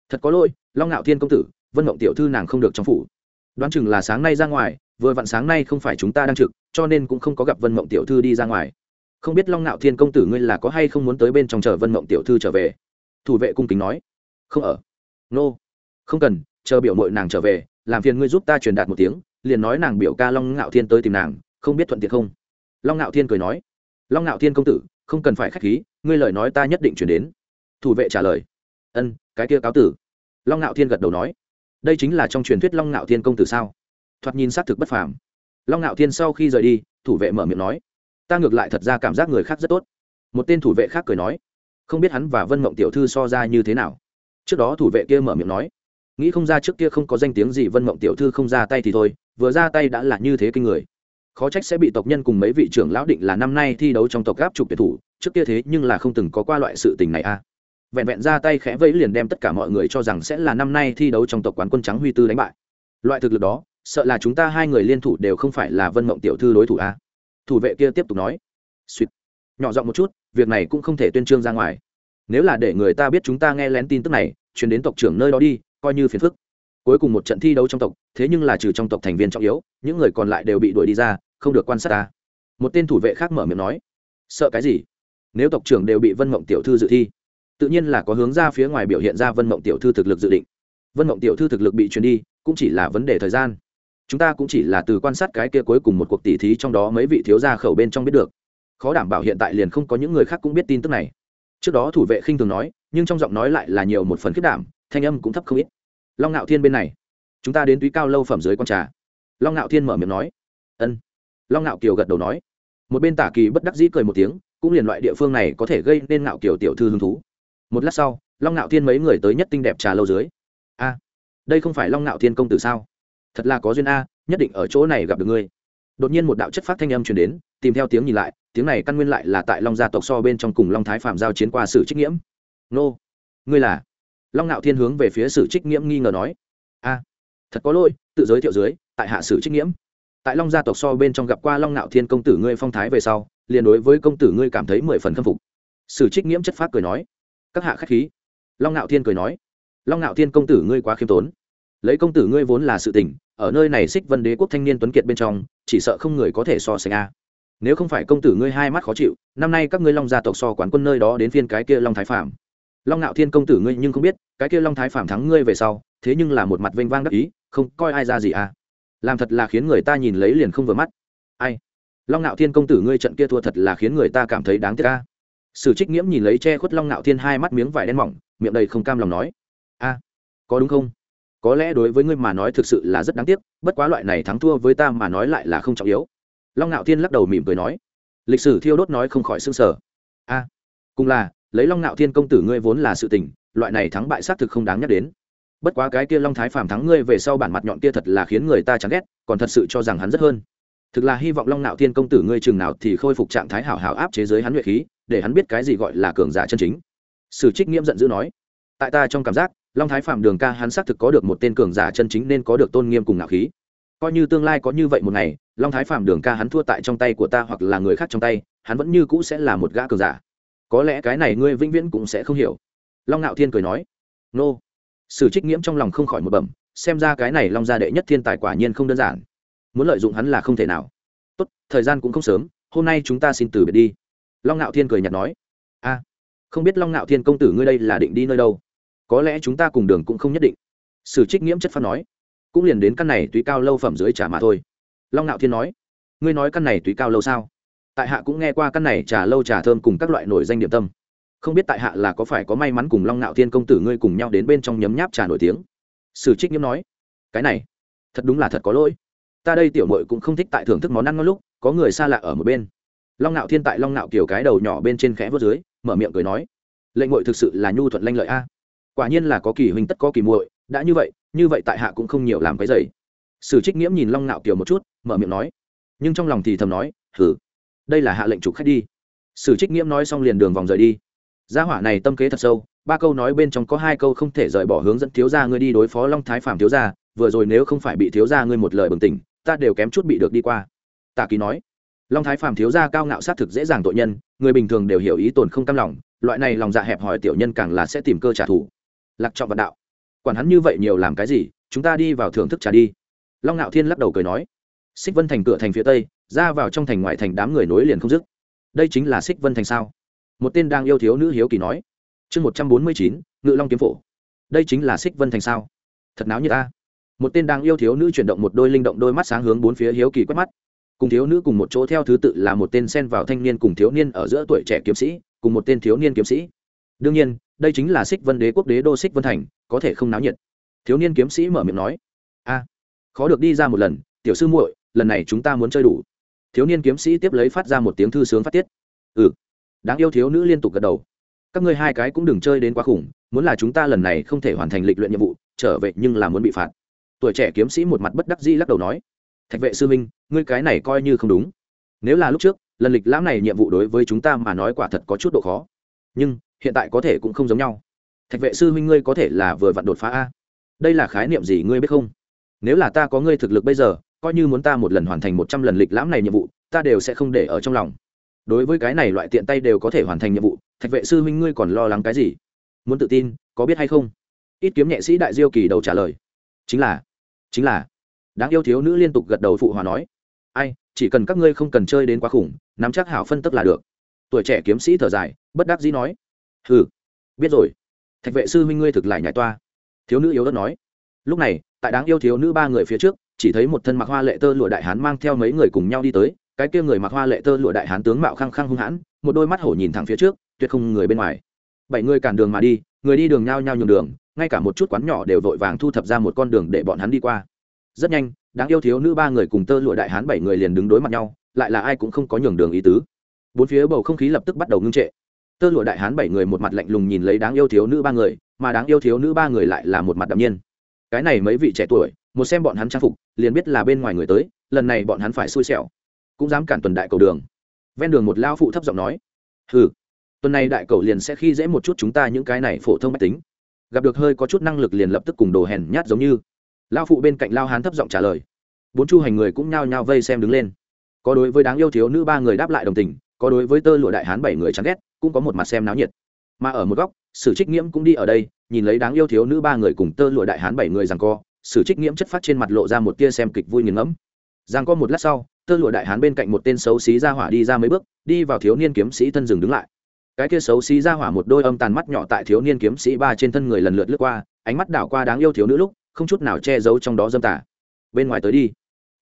Thật có lỗi, long ngạo thiên công tử, vân mộng tiểu thư nàng không được trong phủ. Đoán chừng là sáng nay ra ngoài, vừa vặn sáng nay không phải chúng ta đang trực, cho nên cũng không có gặp vân mộng tiểu thư đi ra ngoài. Không biết long ngạo thiên công tử ngươi là có hay không muốn tới bên trong chờ vân mộng tiểu thư trở về? Thủ vệ cung kính nói. Không ở. Nô、no không cần, chờ biểu mội nàng trở về, làm phiền ngươi giúp ta truyền đạt một tiếng, liền nói nàng biểu ca long ngạo thiên tới tìm nàng, không biết thuận tiện không? Long ngạo thiên cười nói, long ngạo thiên công tử, không cần phải k h á c h khí, ngươi lời nói ta nhất định chuyển đến. Thủ vệ trả lời, ân, cái kia cáo tử. Long ngạo thiên gật đầu nói, đây chính là trong truyền thuyết long ngạo thiên công tử sao? Thoạt nhìn xác thực bất phàm. Long ngạo thiên sau khi rời đi, thủ vệ mở miệng nói, ta ngược lại thật ra cảm giác người khác rất tốt. Một tên thủ vệ khác cười nói, không biết hắn và vân mộng tiểu thư so ra như thế nào? Trước đó thủ vệ kia mở miệng nói nghĩ không ra trước kia không có danh tiếng gì, vân mộng tiểu thư không ra tay thì thôi, vừa ra tay đã là như thế kinh người. Khó trách sẽ bị tộc nhân cùng mấy vị trưởng lão định là năm nay thi đấu trong tộc gáp trục tuyển thủ, trước kia thế nhưng là không từng có qua loại sự tình này a. À. vẹn vẹn ra tay khẽ vẫy liền đem tất cả mọi người cho rằng sẽ là năm nay thi đấu trong tộc quán quân trắng huy tư đánh bại. Loại thực lực đó, sợ là chúng ta hai người liên thủ đều không phải là vân mộng tiểu thư đối thủ a. À. thủ vệ kia tiếp tục nói. Suýt. Nhỏ giọng một chút, việc này cũng không thể tuyên trương ra ngoài. Nếu là để người ta biết chúng ta nghe lén tin tức này, chuyển đến tộc trưởng nơi đó đi coi như phiền phức. Cuối cùng một trận thi đấu trong tộc, thế nhưng là trừ trong tộc thành viên trọng yếu, những người còn lại đều bị đuổi đi ra, không được quan sát ta. Một tên thủ vệ khác mở miệng nói, sợ cái gì? Nếu tộc trưởng đều bị vân mộng tiểu thư dự thi, tự nhiên là có hướng ra phía ngoài biểu hiện ra vân mộng tiểu thư thực lực dự định. Vân mộng tiểu thư thực lực bị truyền đi, cũng chỉ là vấn đề thời gian. Chúng ta cũng chỉ là từ quan sát cái kia cuối cùng một cuộc tỉ thí trong đó mấy vị thiếu gia khẩu bên trong biết được. Khó đảm bảo hiện tại liền không có những người khác cũng biết tin tức này. Trước đó thủ vệ khinh thường nói, nhưng trong giọng nói lại là nhiều một phần khiết đảm thanh âm cũng thấp không ít. Long ngạo thiên bên này, chúng ta đến túy cao lâu phẩm dưới con trà. Long ngạo thiên mở miệng nói. Ân. Long ngạo kiều gật đầu nói. Một bên tả kỳ bất đắc dĩ cười một tiếng, cũng liền loại địa phương này có thể gây nên ngạo kiều tiểu thư hứng thú. Một lát sau, long ngạo thiên mấy người tới nhất tinh đẹp trà lâu dưới. A, đây không phải long ngạo thiên công tử sao? Thật là có duyên a, nhất định ở chỗ này gặp được ngươi. Đột nhiên một đạo chất phát thanh âm truyền đến, tìm theo tiếng nhìn lại, tiếng này căn nguyên lại là tại long gia tộc so bên trong cùng long thái phạm giao chiến qua sử trích nghiễm. Nô, ngươi là? Long ngạo thiên hướng về phía sử trích nghiễm nghi ngờ nói, a, thật có lỗi, tự giới thiệu dưới, tại hạ sử trích nghiễm. Tại long gia tộc so bên trong gặp qua long ngạo thiên công tử ngươi phong thái về sau, liền đối với công tử ngươi cảm thấy mười phần khâm phục. Sử trích nghiễm chất phát cười nói, các hạ khách khí. Long ngạo thiên cười nói, long ngạo thiên công tử ngươi quá khiêm tốn. Lấy công tử ngươi vốn là sự tình, ở nơi này xích vân đế quốc thanh niên tuấn kiệt bên trong, chỉ sợ không người có thể so sánh a. Nếu không phải công tử ngươi hai mắt khó chịu, năm nay các ngươi long gia tộc so quán quân nơi đó đến phiên cái kia long thái phạm long ngạo thiên công tử ngươi nhưng không biết, cái kia long thái Phàm thắng ngươi về sau, thế nhưng là một mặt vênh vang đắc ý, không coi ai ra gì à. Làm thật là khiến người ta nhìn lấy liền không vừa mắt. Ai? Long ngạo thiên công tử ngươi trận kia thua thật là khiến người ta cảm thấy đáng tiếc ca sử trích nghiễm nhìn lấy che khuất long ngạo thiên hai mắt miếng vải đen mỏng, miệng đầy không cam lòng nói. A có đúng không? Có lẽ đối với ngươi mà nói thực sự là rất đáng tiếc, bất quá loại này thắng thua với ta mà nói lại là không trọng yếu. Long ngạo thiên lắc đầu mỉm cười nói. Lịch sử thiêu đốt nói không khỏi s ư n g sở a à, cùng là lấy long ngạo thiên công tử ngươi vốn là sự tình, loại này thắng bại xác thực không đáng nhắc đến. Bất quá cái kia long thái phàm thắng ngươi về sau bản mặt nhọn kia thật là khiến người ta chán ghét, còn thật sự cho rằng hắn rất hơn. Thực là hy vọng long ngạo thiên công tử ngươi chừng nào thì khôi phục trạng thái hảo hảo áp chế giới hắn luyện khí, để hắn biết cái gì gọi là cường giả chân chính. Sử trích nghiễm giận dữ nói, tại ta trong cảm giác, long thái phạm đường ca hắn xác thực có được một tên cường giả chân chính nên có được tôn nghiêm cùng ngạo khí. Coi như tương lai có như vậy một ngày, long thái phạm đường ca hắn thua tại trong tay của ta hoặc là người khác trong tay, hắn vẫn như cũ sẽ là một gã cường giả có lẽ cái này ngươi vĩnh viễn cũng sẽ không hiểu. Long ngạo thiên cười nói, nô. Sử trích nghiễm trong lòng không khỏi một bẩm, xem ra cái này long gia đệ nhất thiên tài quả nhiên không đơn giản. Muốn lợi dụng hắn là không thể nào. Tốt, thời gian cũng không sớm, hôm nay chúng ta xin từ biệt đi. Long ngạo thiên cười nhạt nói, a, không biết long ngạo thiên công tử ngươi đây là định đi nơi đâu? Có lẽ chúng ta cùng đường cũng không nhất định. Sử trích nghiễm chất phát nói, cũng liền đến căn này tùy cao lâu phẩm dưới trả mà thôi. Long ngạo thiên nói, ngươi nói căn này tùy cao lâu sao? Tại hạ cũng nghe qua căn này trà lâu trà thơm cùng các loại nổi danh điểm tâm. Không biết tại hạ là có phải có may mắn cùng long Nạo thiên công tử ngươi cùng nhau đến bên trong nhấm nháp trà nổi tiếng? Sử trích nghiễm nói, cái này, thật đúng là thật có lỗi. Ta đây tiểu mội cũng không thích tại thưởng thức món ăn ngon lúc, có người xa lạ ở một bên. Long Nạo thiên tại long Nạo kiểu cái đầu nhỏ bên trên khẽ vớt dưới, mở miệng cười nói, lệnh mội thực sự là nhu thuận lanh lợi a. Quả nhiên là có kỳ huynh tất có kỳ muội, đã như vậy như vậy tại hạ cũng không nhiều làm cái giày sử trích nghiễm nhìn long Nạo kiều một chút, mở miệng nói, nhưng trong lòng thì thầm nói hử đây là hạ lệnh trục khách đi. Sử trích nghiễm nói xong liền đường vòng rời đi. Gia hỏa này tâm kế thật sâu, ba câu nói bên trong có hai câu không thể rời bỏ hướng dẫn thiếu gia ngươi đi đối phó long thái phàm thiếu gia, vừa rồi nếu không phải bị thiếu gia ngươi một lời bừng tỉnh, ta đều kém chút bị được đi qua. Tạ kỳ nói, long thái phàm thiếu gia cao ngạo sát thực dễ dàng tội nhân, người bình thường đều hiểu ý tồn không cam lòng, loại này lòng dạ hẹp hòi tiểu nhân càng là sẽ tìm cơ trả thù. Lạc trọng vạn đạo, quản hắn như vậy nhiều làm cái gì, chúng ta đi vào thưởng thức trà đi. Long ngạo thiên lắc đầu cười nói, xích vân thành cửa thành phía tây ra vào trong thành ngoại thành đám người nối liền không dứt. Đây chính là xích vân thành sao? Một tên đang yêu thiếu nữ hiếu kỳ nói. Chương một trăm bốn mươi chín, ngự long kiếm phổ. Đây chính là xích vân thành sao? Thật náo như ta một tên đang yêu thiếu nữ chuyển động một đôi linh động đôi mắt sáng hướng bốn phía hiếu kỳ quét mắt. Cùng thiếu nữ cùng một chỗ theo thứ tự là một tên sen vào thanh niên cùng thiếu niên ở giữa tuổi trẻ kiếm sĩ, cùng một tên thiếu niên kiếm sĩ. Đương nhiên, đây chính là xích vân đế quốc đế đô xích vân thành, có thể không náo nhiệt. Thiếu niên kiếm sĩ mở miệng nói. A, khó được đi ra một lần, tiểu sư muội, lần này chúng ta muốn chơi đủ thiếu niên kiếm sĩ tiếp lấy phát ra một tiếng thư sướng phát tiết. Ừ đáng yêu thiếu nữ liên tục gật đầu. Các ngươi hai cái cũng đừng chơi đến quá khủng, muốn là chúng ta lần này không thể hoàn thành lịch luyện nhiệm vụ, trở về nhưng là muốn bị phạt. Tuổi trẻ kiếm sĩ một mặt bất đắc dĩ lắc đầu nói, thạch vệ sư minh, ngươi cái này coi như không đúng. Nếu là lúc trước, lần lịch lãm này nhiệm vụ đối với chúng ta mà nói quả thật có chút độ khó. Nhưng, hiện tại có thể cũng không giống nhau. Thạch vệ sư huynh ngươi có thể là vừa vặn đột phá a. Đây là khái niệm gì ngươi biết không? Nếu là ta có ngươi thực lực bây giờ coi như muốn ta một lần hoàn thành một trăm lần lịch lãm này nhiệm vụ, ta đều sẽ không để ở trong lòng. Đối với cái này loại tiện tay đều có thể hoàn thành nhiệm vụ, thạch vệ sư huynh ngươi còn lo lắng cái gì? Muốn tự tin, có biết hay không? Ít kiếm nhẹ sĩ đại diêu kỳ đầu trả lời. Chính là chính là. Đáng yêu thiếu nữ liên tục gật đầu phụ hòa nói. Ai, chỉ cần các ngươi không cần chơi đến quá khủng, nắm chắc hảo phân tức là được. Tuổi trẻ kiếm sĩ thở dài, bất đắc dĩ nói. Hừ, biết rồi. Thạch vệ sư huynh ngươi thực lại nhảy toa. Thiếu nữ yếu đất nói. Lúc này, tại đáng yêu thiếu nữ ba người phía trước chỉ thấy một thân mặc hoa lệ tơ lụa đại hán mang theo mấy người cùng nhau đi tới, cái kia người mặc hoa lệ tơ lụa đại hán tướng mạo khăng khăng hung hãn, một đôi mắt hổ nhìn thẳng phía trước, tuyệt không người bên ngoài. Bảy người cản đường mà đi, người đi đường nhao nhao nhường đường, ngay cả một chút quán nhỏ đều vội vàng thu thập ra một con đường để bọn hắn đi qua. Rất nhanh, đáng yêu thiếu nữ ba người cùng tơ lụa đại hán bảy người liền đứng đối mặt nhau, lại là ai cũng không có nhường đường ý tứ. Bốn phía bầu không khí lập tức bắt đầu ngưng trệ. Tơ lụa đại hán bảy người một mặt lạnh lùng nhìn lấy đáng yêu thiếu nữ ba người, mà đáng yêu thiếu nữ ba người lại là một mặt đạm nhiên. Cái này mấy vị trẻ tuổi một xem bọn hắn trang phục, liền biết là bên ngoài người tới, lần này bọn hắn phải xui xẻo. Cũng dám cản tuần đại cầu đường. Ven đường một lao phụ thấp giọng nói ừ tuần này đại cầu liền sẽ khi dễ một chút chúng ta những cái này phổ thông mách tính. Gặp được hơi có chút năng lực liền lập tức cùng đồ hèn nhát giống như. Lao phụ bên cạnh lao hán thấp giọng trả lời. Bốn chu hành người cũng nhao nhao vây xem đứng lên. Có đối với đáng yêu thiếu nữ ba người đáp lại đồng tình, có đối với tơ lụa đại hán bảy người chán ghét, cũng có một mặt xem náo nhiệt. Mà ở một góc, sử trích nghiễm cũng đi ở đây, nhìn lấy đáng yêu thiếu nữ ba người cùng tơ lụa đại hán bảy người rằng co sử trích nghiễm chất phát trên mặt lộ ra một tia xem kịch vui nghiền ngẫm. Giang có một lát sau tơ lụa đại hán bên cạnh một tên xấu xí ra hỏa đi ra mấy bước đi vào thiếu niên kiếm sĩ thân rừng đứng lại. Cái kia xấu xí ra hỏa một đôi âm tàn mắt nhỏ tại thiếu niên kiếm sĩ ba trên thân người lần lượt lướt qua ánh mắt đảo qua đáng yêu thiếu nữ lúc không chút nào che giấu trong đó dâm tả bên ngoài tới đi.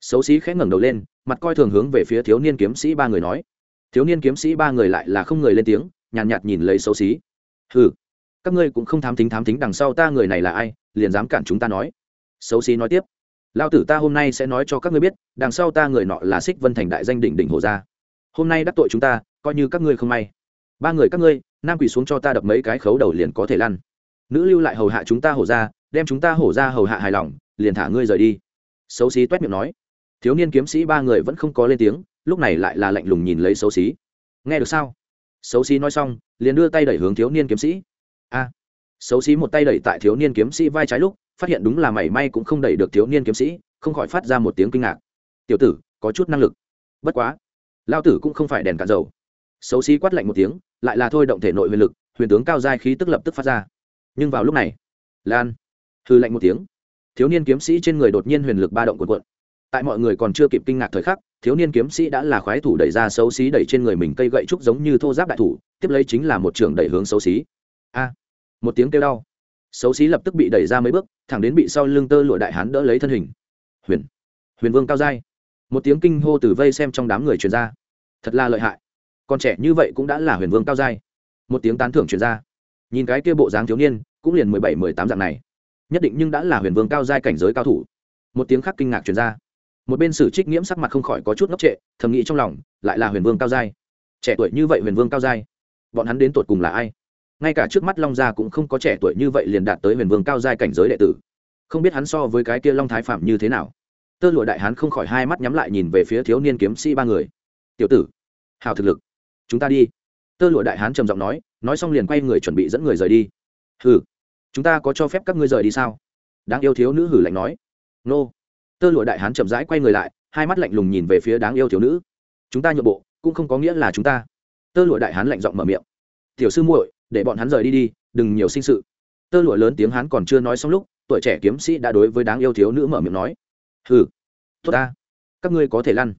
Xấu xí khẽ ngẩng đầu lên mặt coi thường hướng về phía thiếu niên kiếm sĩ ba người nói. Thiếu niên kiếm sĩ ba người lại là không người lên tiếng nhàn nhạt, nhạt nhìn lấy xấu xí. Hừ các ngươi cũng không thám tính thám tính đằng sau ta người này là ai liền dám cản chúng ta nói xấu xí nói tiếp. Lao tử ta hôm nay sẽ nói cho các ngươi biết, đằng sau ta người nọ là xích vân thành đại danh đỉnh đỉnh hồ gia. Hôm nay đắc tội chúng ta, coi như các ngươi không may. Ba người các ngươi, nam quỳ xuống cho ta đập mấy cái khấu đầu liền có thể lăn. Nữ lưu lại hầu hạ chúng ta hổ ra đem chúng ta hổ ra hầu hạ hài lòng, liền thả ngươi rời đi. Xấu xí t u é t miệng nói. Thiếu niên kiếm sĩ ba người vẫn không có lên tiếng, lúc này lại là lạnh lùng nhìn lấy xấu xí. Nghe được sao? Xấu xí nói xong, liền đưa tay đẩy hướng thiếu niên kiếm sĩ. A. Xấu xí một tay đẩy tại thiếu niên kiếm sĩ vai trái lúc phát hiện đúng là mảy may cũng không đẩy được thiếu niên kiếm sĩ, không khỏi phát ra một tiếng kinh ngạc. Tiểu tử, có chút năng lực. Bất quá lao tử cũng không phải đèn cạn dầu. Xấu xí quát lạnh một tiếng, lại là thôi động thể nội huyền lực, huyền tướng cao giai khí tức lập tức phát ra. Nhưng vào lúc này, lan hư lạnh một tiếng. Thiếu niên kiếm sĩ trên người đột nhiên huyền lực ba động cuộn cuộn. Tại mọi người còn chưa kịp kinh ngạc thời khắc, thiếu niên kiếm sĩ đã là khoái thủ đẩy ra xấu xí đẩy trên người mình cây gậy trúc giống như thô giáp đại thủ, tiếp lấy chính là một trường đẩy hướng xấu xí. A! Một tiếng kêu đau xấu xí lập tức bị đẩy ra mấy bước, thẳng đến bị sau lưng tơ lụa đại hán đỡ lấy thân hình. Huyền huyền vương cao giai một tiếng kinh hô từ vây xem trong đám người truyền ra. Thật là lợi hại. Còn trẻ như vậy cũng đã là huyền vương cao giai một tiếng tán thưởng truyền ra. Nhìn cái kia bộ dáng thiếu niên, cũng liền mười bảy, mười tám dạng này. Nhất định nhưng đã là huyền vương cao giai cảnh giới cao thủ. Một tiếng khác kinh ngạc truyền ra. Một bên sử trích nghiễm sắc mặt không khỏi có chút ngốc trệ, thầm nghĩ trong lòng, lại là huyền vương cao giai trẻ tuổi như vậy huyền vương cao giai bọn hắn đến tột cùng là ai? Ngay cả trước mắt long gia cũng không có trẻ tuổi như vậy liền đạt tới huyền vương cao giai cảnh giới đệ tử. Không biết hắn so với cái kia long thái phạm như thế nào. Tơ lụa đại hán không khỏi hai mắt nhắm lại nhìn về phía thiếu niên kiếm sĩ ba người. Tiểu tử, hào thực lực, chúng ta đi. Tơ lụa đại hán trầm giọng nói nói xong liền quay người chuẩn bị dẫn người rời đi. Hừ, chúng ta có cho phép các ngươi rời đi sao? Đáng yêu thiếu nữ hử lạnh nói. Nô. Tơ lụa đại hán chậm rãi quay người lại, hai mắt lạnh lùng nhìn về phía đáng yêu thiếu nữ. Chúng ta nhượng bộ, cũng không có nghĩa là chúng ta. Tơ lụa đại hán lạnh giọng mở miệng. Tiểu sư muội để bọn hắn rời đi đi, đừng nhiều sinh sự. Tơ lụa lớn tiếng hắn còn chưa nói xong lúc, tuổi trẻ kiếm sĩ đã đối với đáng yêu thiếu nữ mở miệng nói. Hừ, tốt ta, các ngươi có thể lăn.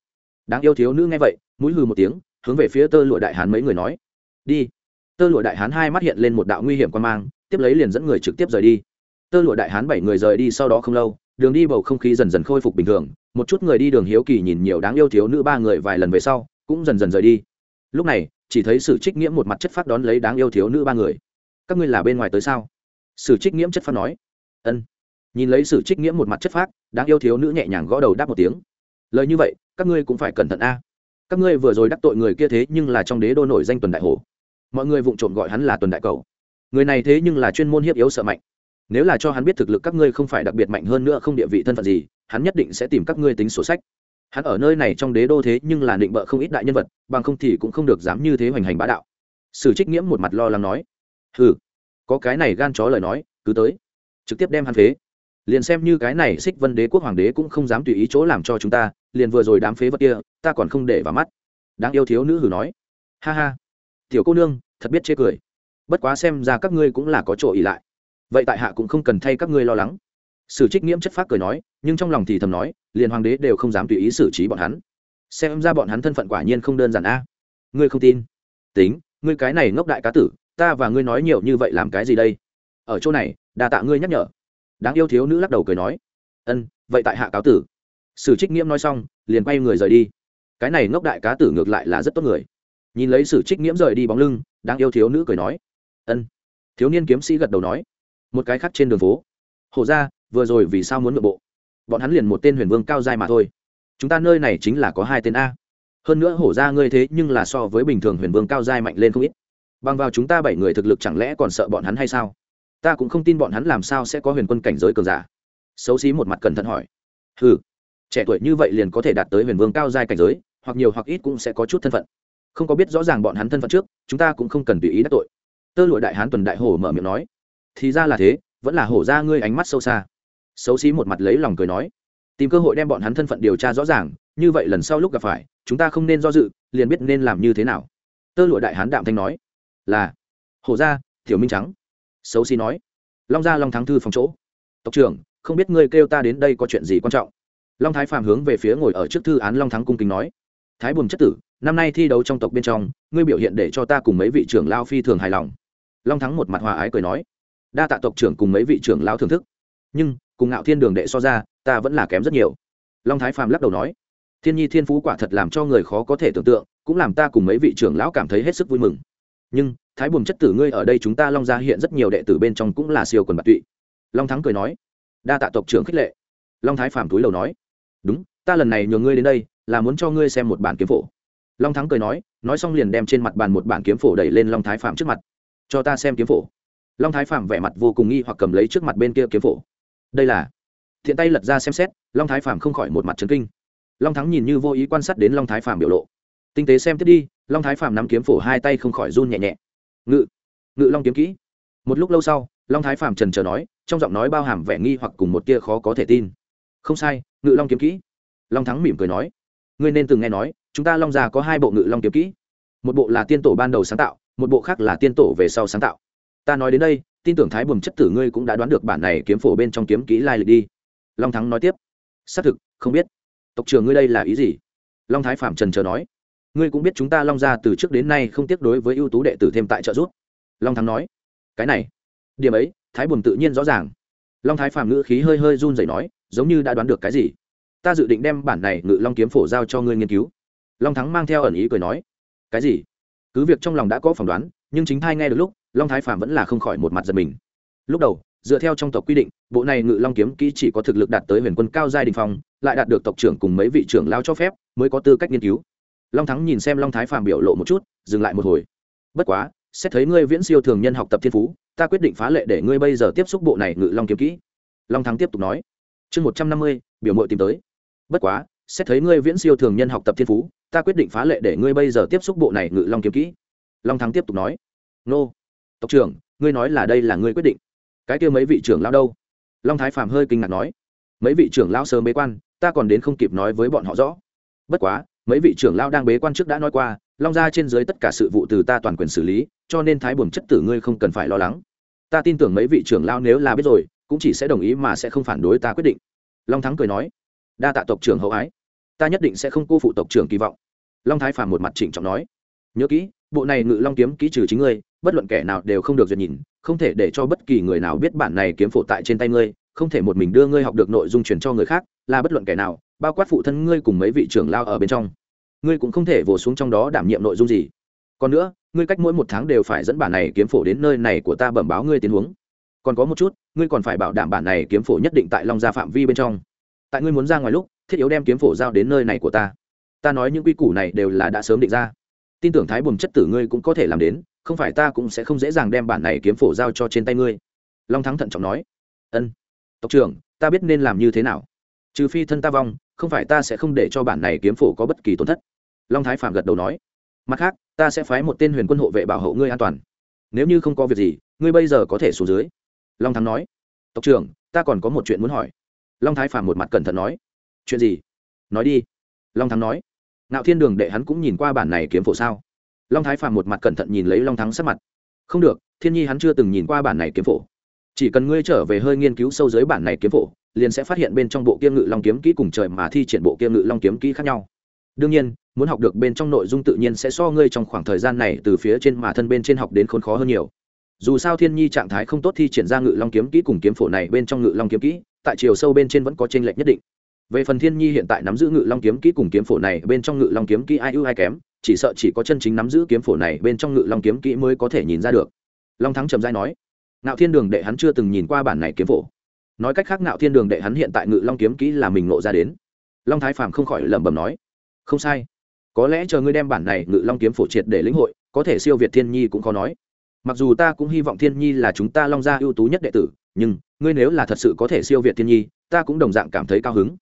Đáng yêu thiếu nữ nghe vậy, mũi hừ một tiếng, hướng về phía tơ lụa đại hán mấy người nói. Đi. Tơ lụa đại hán hai mắt hiện lên một đạo nguy hiểm quan mang, tiếp lấy liền dẫn người trực tiếp rời đi. Tơ lụa đại hán bảy người rời đi sau đó không lâu, đường đi bầu không khí dần dần khôi phục bình thường, một chút người đi đường hiếu kỳ nhìn nhiều đáng yêu thiếu nữ ba người vài lần về sau, cũng dần dần rời đi. Lúc này chỉ thấy sử trích nghiễm một mặt chất phát đón lấy đáng yêu thiếu nữ ba người. Các ngươi là bên ngoài tới sao? Sử trích nghiễm chất phát nói. Ân. Nhìn lấy sử trích nghiễm một mặt chất phát, đáng yêu thiếu nữ nhẹ nhàng gõ đầu đáp một tiếng. Lời như vậy, các ngươi cũng phải cẩn thận a. Các ngươi vừa rồi đắc tội người kia thế nhưng là trong đế đô nổi danh tuần đại hồ mọi người vụng trộm gọi hắn là tuần đại cầu. Người này thế nhưng là chuyên môn hiếp yếu sợ mạnh. Nếu là cho hắn biết thực lực các ngươi không phải đặc biệt mạnh hơn nữa không địa vị thân phận gì, hắn nhất định sẽ tìm các ngươi tính sổ sách hắn ở nơi này trong đế đô thế nhưng là định bợ không ít đại nhân vật, bằng không thì cũng không được dám như thế hoành hành bá đạo. Sử trích nghiễm một mặt lo lắng nói, hừ, có cái này gan chó lời nói, cứ tới, trực tiếp đem hắn phế. Liền xem như cái này xích vân đế quốc hoàng đế cũng không dám tùy ý chỗ làm cho chúng ta, liền vừa rồi đám phế vật kia, ta còn không để vào mắt. Đáng yêu thiếu nữ hử nói, ha ha, tiểu cô nương, thật biết chê cười. Bất quá xem ra các ngươi cũng là có chỗ ỉ lại. Vậy tại hạ cũng không cần thay các ngươi lo lắng sử trích nghiễm chất phác cười nói, nhưng trong lòng thì thầm nói, liền hoàng đế đều không dám tùy ý xử trí bọn hắn. Xem ra bọn hắn thân phận quả nhiên không đơn giản a. Ngươi không tin? Tính, ngươi cái này ngốc đại cá tử, ta và ngươi nói nhiều như vậy làm cái gì đây? Ở chỗ này đà tạ ngươi nhắc nhở. Đáng yêu thiếu nữ lắc đầu cười nói, ân, vậy tại hạ cáo tử. Sử trích nghiễm nói xong, liền quay người rời đi. Cái này ngốc đại cá tử ngược lại là rất tốt người. Nhìn lấy sử trích nghiễm rời đi bóng lưng, đáng yêu thiếu nữ cười nói, ân. Thiếu niên kiếm sĩ gật đầu nói, một cái khác trên đường phố. Hổ ra vừa rồi vì sao muốn nội bộ? Bọn hắn liền một tên huyền vương cao dài mà thôi. Chúng ta nơi này chính là có hai tên a. Hơn nữa hổ ra ngươi thế nhưng là so với bình thường huyền vương cao dài mạnh lên không ít. Bằng vào chúng ta bảy người thực lực chẳng lẽ còn sợ bọn hắn hay sao? Ta cũng không tin bọn hắn làm sao sẽ có huyền quân cảnh giới cường giả. Xấu xí một mặt cẩn thận hỏi. Ừ trẻ tuổi như vậy liền có thể đạt tới huyền vương cao dài cảnh giới, hoặc nhiều hoặc ít cũng sẽ có chút thân phận. Không có biết rõ ràng bọn hắn thân phận trước, chúng ta cũng không cần tùy ý đắc tội. Tơ lụa đại hán tuần đại hổ mở miệng nói. Thì ra là thế, vẫn là hổ ra ngươi ánh mắt sâu xa xấu xí một mặt lấy lòng cười nói tìm cơ hội đem bọn hắn thân phận điều tra rõ ràng như vậy lần sau lúc gặp phải chúng ta không nên do dự liền biết nên làm như thế nào. Tơ lụa đại hán đạm thanh nói là hổ Gia, thiểu minh trắng. Xấu xí nói long gia long thắng thư phòng chỗ. Tộc trưởng không biết ngươi kêu ta đến đây có chuyện gì quan trọng? Long thái phàm hướng về phía ngồi ở trước thư án long thắng cung kính nói thái buồm chất tử năm nay thi đấu trong tộc bên trong ngươi biểu hiện để cho ta cùng mấy vị trưởng lao phi thường hài lòng. Long thắng một mặt hòa ái cười nói đa tạ tộc trưởng cùng mấy vị trưởng lao thưởng thức. Nhưng cùng ngạo thiên đường đệ so ra, ta vẫn là kém rất nhiều. Long thái phàm lắc đầu nói, thiên nhi thiên phú quả thật làm cho người khó có thể tưởng tượng, cũng làm ta cùng mấy vị trưởng lão cảm thấy hết sức vui mừng. Nhưng, thái buồm chất tử ngươi ở đây chúng ta long gia hiện rất nhiều đệ tử bên trong cũng là siêu quần bạc tụy. Long thắng cười nói, đa tạ tộc trưởng khích lệ. Long thái phàm túi đầu nói, đúng, ta lần này nhờ ngươi đến đây, là muốn cho ngươi xem một bản kiếm phổ. Long thắng cười nói nói xong liền đem trên mặt bàn một bản kiếm phổ đẩy lên long thái phạm trước mặt. Cho ta xem kiếm phổ. Long thái phạm vẻ mặt vô cùng nghi hoặc cầm lấy trước mặt bên kia kiếm phổ đây là thiện tay lật ra xem xét long thái phạm không khỏi một mặt trấn kinh long thắng nhìn như vô ý quan sát đến long thái phạm biểu lộ tinh tế xem tiếp đi long thái phạm nắm kiếm phổ hai tay không khỏi run nhẹ nhẹ ngự ngự long kiếm kỹ một lúc lâu sau long thái phàm trần trờ nói trong giọng nói bao hàm vẻ nghi hoặc cùng một tia khó có thể tin không sai ngự long kiếm kỹ long thắng mỉm cười nói ngươi nên từng nghe nói chúng ta long già có hai bộ ngự long kiếm kỹ một bộ là tiên tổ ban đầu sáng tạo một bộ khác là tiên tổ về sau sáng tạo ta nói đến đây tin tưởng thái buồm chất tử ngươi cũng đã đoán được bản này kiếm phổ bên trong kiếm kỹ lai lịch đi. Long thắng nói tiếp. Xác thực, không biết. Tộc trưởng ngươi đây là ý gì? Long thái phạm trần chờ nói. Ngươi cũng biết chúng ta long gia từ trước đến nay không tiếc đối với ưu tú đệ tử thêm tại trợ giúp. Long thắng nói. Cái này. Điểm ấy, thái buồm tự nhiên rõ ràng. Long thái phạm ngữ khí hơi hơi run rẩy nói, giống như đã đoán được cái gì. Ta dự định đem bản này ngự long kiếm phổ giao cho ngươi nghiên cứu. Long thắng mang theo ẩn ý cười nói. Cái gì? Cứ việc trong lòng đã có phỏng đoán, nhưng chính thai nghe được lúc long thái phạm vẫn là không khỏi một mặt giật mình. Lúc đầu, dựa theo trong tộc quy định, bộ này ngự long kiếm kỹ chỉ có thực lực đạt tới huyền quân cao giai đình phong, lại đạt được tộc trưởng cùng mấy vị trưởng lao cho phép, mới có tư cách nghiên cứu. Long thắng nhìn xem long thái phàm biểu lộ một chút, dừng lại một hồi. Bất quá, xét thấy ngươi viễn siêu thường nhân học tập thiên phú, ta quyết định phá lệ để ngươi bây giờ tiếp xúc bộ này ngự long kiếm kỹ. Long thắng tiếp tục nói. Chương một trăm năm mươi, biểu mội tìm tới. Bất quá, xét thấy ngươi viễn siêu thường nhân học tập thiên phú, ta quyết định phá lệ để ngươi bây giờ tiếp xúc bộ này ngự long kiếm kỹ. Long thắng tiếp tục nói. Nô tộc trưởng, ngươi nói là đây là ngươi quyết định. Cái kia mấy vị trưởng lão đâu? Long thái phàm hơi kinh ngạc nói. Mấy vị trưởng lão sớm bế quan, ta còn đến không kịp nói với bọn họ rõ. Bất quá, mấy vị trưởng lão đang bế quan trước đã nói qua, long ra trên dưới tất cả sự vụ từ ta toàn quyền xử lý, cho nên thái buồm chất tử ngươi không cần phải lo lắng. Ta tin tưởng mấy vị trưởng lão nếu là biết rồi, cũng chỉ sẽ đồng ý mà sẽ không phản đối ta quyết định. Long thắng cười nói. Đa tạ tộc trưởng hậu ái. Ta nhất định sẽ không cô phụ tộc trưởng kỳ vọng. Long thái phàm một mặt chỉnh trọng nói. Nhớ kỹ bộ này ngự long kiếm kỹ trừ chính ngươi, bất luận kẻ nào đều không được duyệt nhìn, không thể để cho bất kỳ người nào biết bản này kiếm phổ tại trên tay ngươi, không thể một mình đưa ngươi học được nội dung truyền cho người khác, là bất luận kẻ nào, bao quát phụ thân ngươi cùng mấy vị trưởng lao ở bên trong. Ngươi cũng không thể vồ xuống trong đó đảm nhiệm nội dung gì. Còn nữa, ngươi cách mỗi một tháng đều phải dẫn bản này kiếm phổ đến nơi này của ta bẩm báo ngươi tiến huống. Còn có một chút, ngươi còn phải bảo đảm bản này kiếm phổ nhất định tại long gia phạm vi bên trong. Tại ngươi muốn ra ngoài lúc, thiết yếu đem kiếm phổ giao đến nơi này của ta. Ta nói những quy củ này đều là đã sớm định ra tin tưởng thái buồm chất tử ngươi cũng có thể làm đến, không phải ta cũng sẽ không dễ dàng đem bản này kiếm phổ giao cho trên tay ngươi. Long thắng thận trọng nói. Ân, tộc trưởng, ta biết nên làm như thế nào. Trừ phi thân ta vong, không phải ta sẽ không để cho bản này kiếm phổ có bất kỳ tổn thất. Long thái phạm gật đầu nói. Mặt khác, ta sẽ phái một tên huyền quân hộ vệ bảo hộ ngươi an toàn. Nếu như không có việc gì, ngươi bây giờ có thể xuống dưới. Long thắng nói. Tộc trưởng, ta còn có một chuyện muốn hỏi. Long thái phạm một mặt cẩn thận nói. Chuyện gì? Nói đi. Long thắng nói nạo thiên đường đệ hắn cũng nhìn qua bản này kiếm phổ sao? Long thái phàm một mặt cẩn thận nhìn lấy long thắng sắc mặt. Không được, thiên nhi hắn chưa từng nhìn qua bản này kiếm phổ. Chỉ cần ngươi trở về hơi nghiên cứu sâu dưới bản này kiếm phổ, liền sẽ phát hiện bên trong bộ kiêm ngự long kiếm kỹ cùng trời mà thi triển bộ kiêm ngự long kiếm kỹ khác nhau. Đương nhiên, muốn học được bên trong nội dung tự nhiên sẽ so ngươi trong khoảng thời gian này từ phía trên mà thân bên trên học đến khốn khó hơn nhiều. Dù sao thiên nhi trạng thái không tốt thi triển ra ngự long kiếm kỹ cùng kiếm phổ này bên trong ngự long kiếm kỹ, tại chiều sâu bên trên vẫn có tranh lệch nhất định về phần thiên nhi hiện tại nắm giữ ngự long kiếm kỹ cùng kiếm phổ này, bên trong ngự long kiếm kỹ ai ưu ai kém, chỉ sợ chỉ có chân chính nắm giữ kiếm phổ này, bên trong ngự long kiếm kỹ mới có thể nhìn ra được. Long thắng trầm giai nói nạo thiên đường đệ hắn chưa từng nhìn qua bản này kiếm phổ. Nói cách khác nạo thiên đường đệ hắn hiện tại ngự long kiếm kỹ là mình nộ ra đến. Long thái phàm không khỏi lẩm bẩm nói, không sai. Có lẽ chờ ngươi đem bản này ngự long kiếm phổ triệt để lĩnh hội, có thể siêu việt thiên nhi cũng khó nói. Mặc dù ta cũng hy vọng thiên nhi là chúng ta long gia ưu tú nhất đệ tử, nhưng ngươi nếu là thật sự có thể siêu việt thiên nhi, ta cũng đồng dạng cảm thấy cao hứng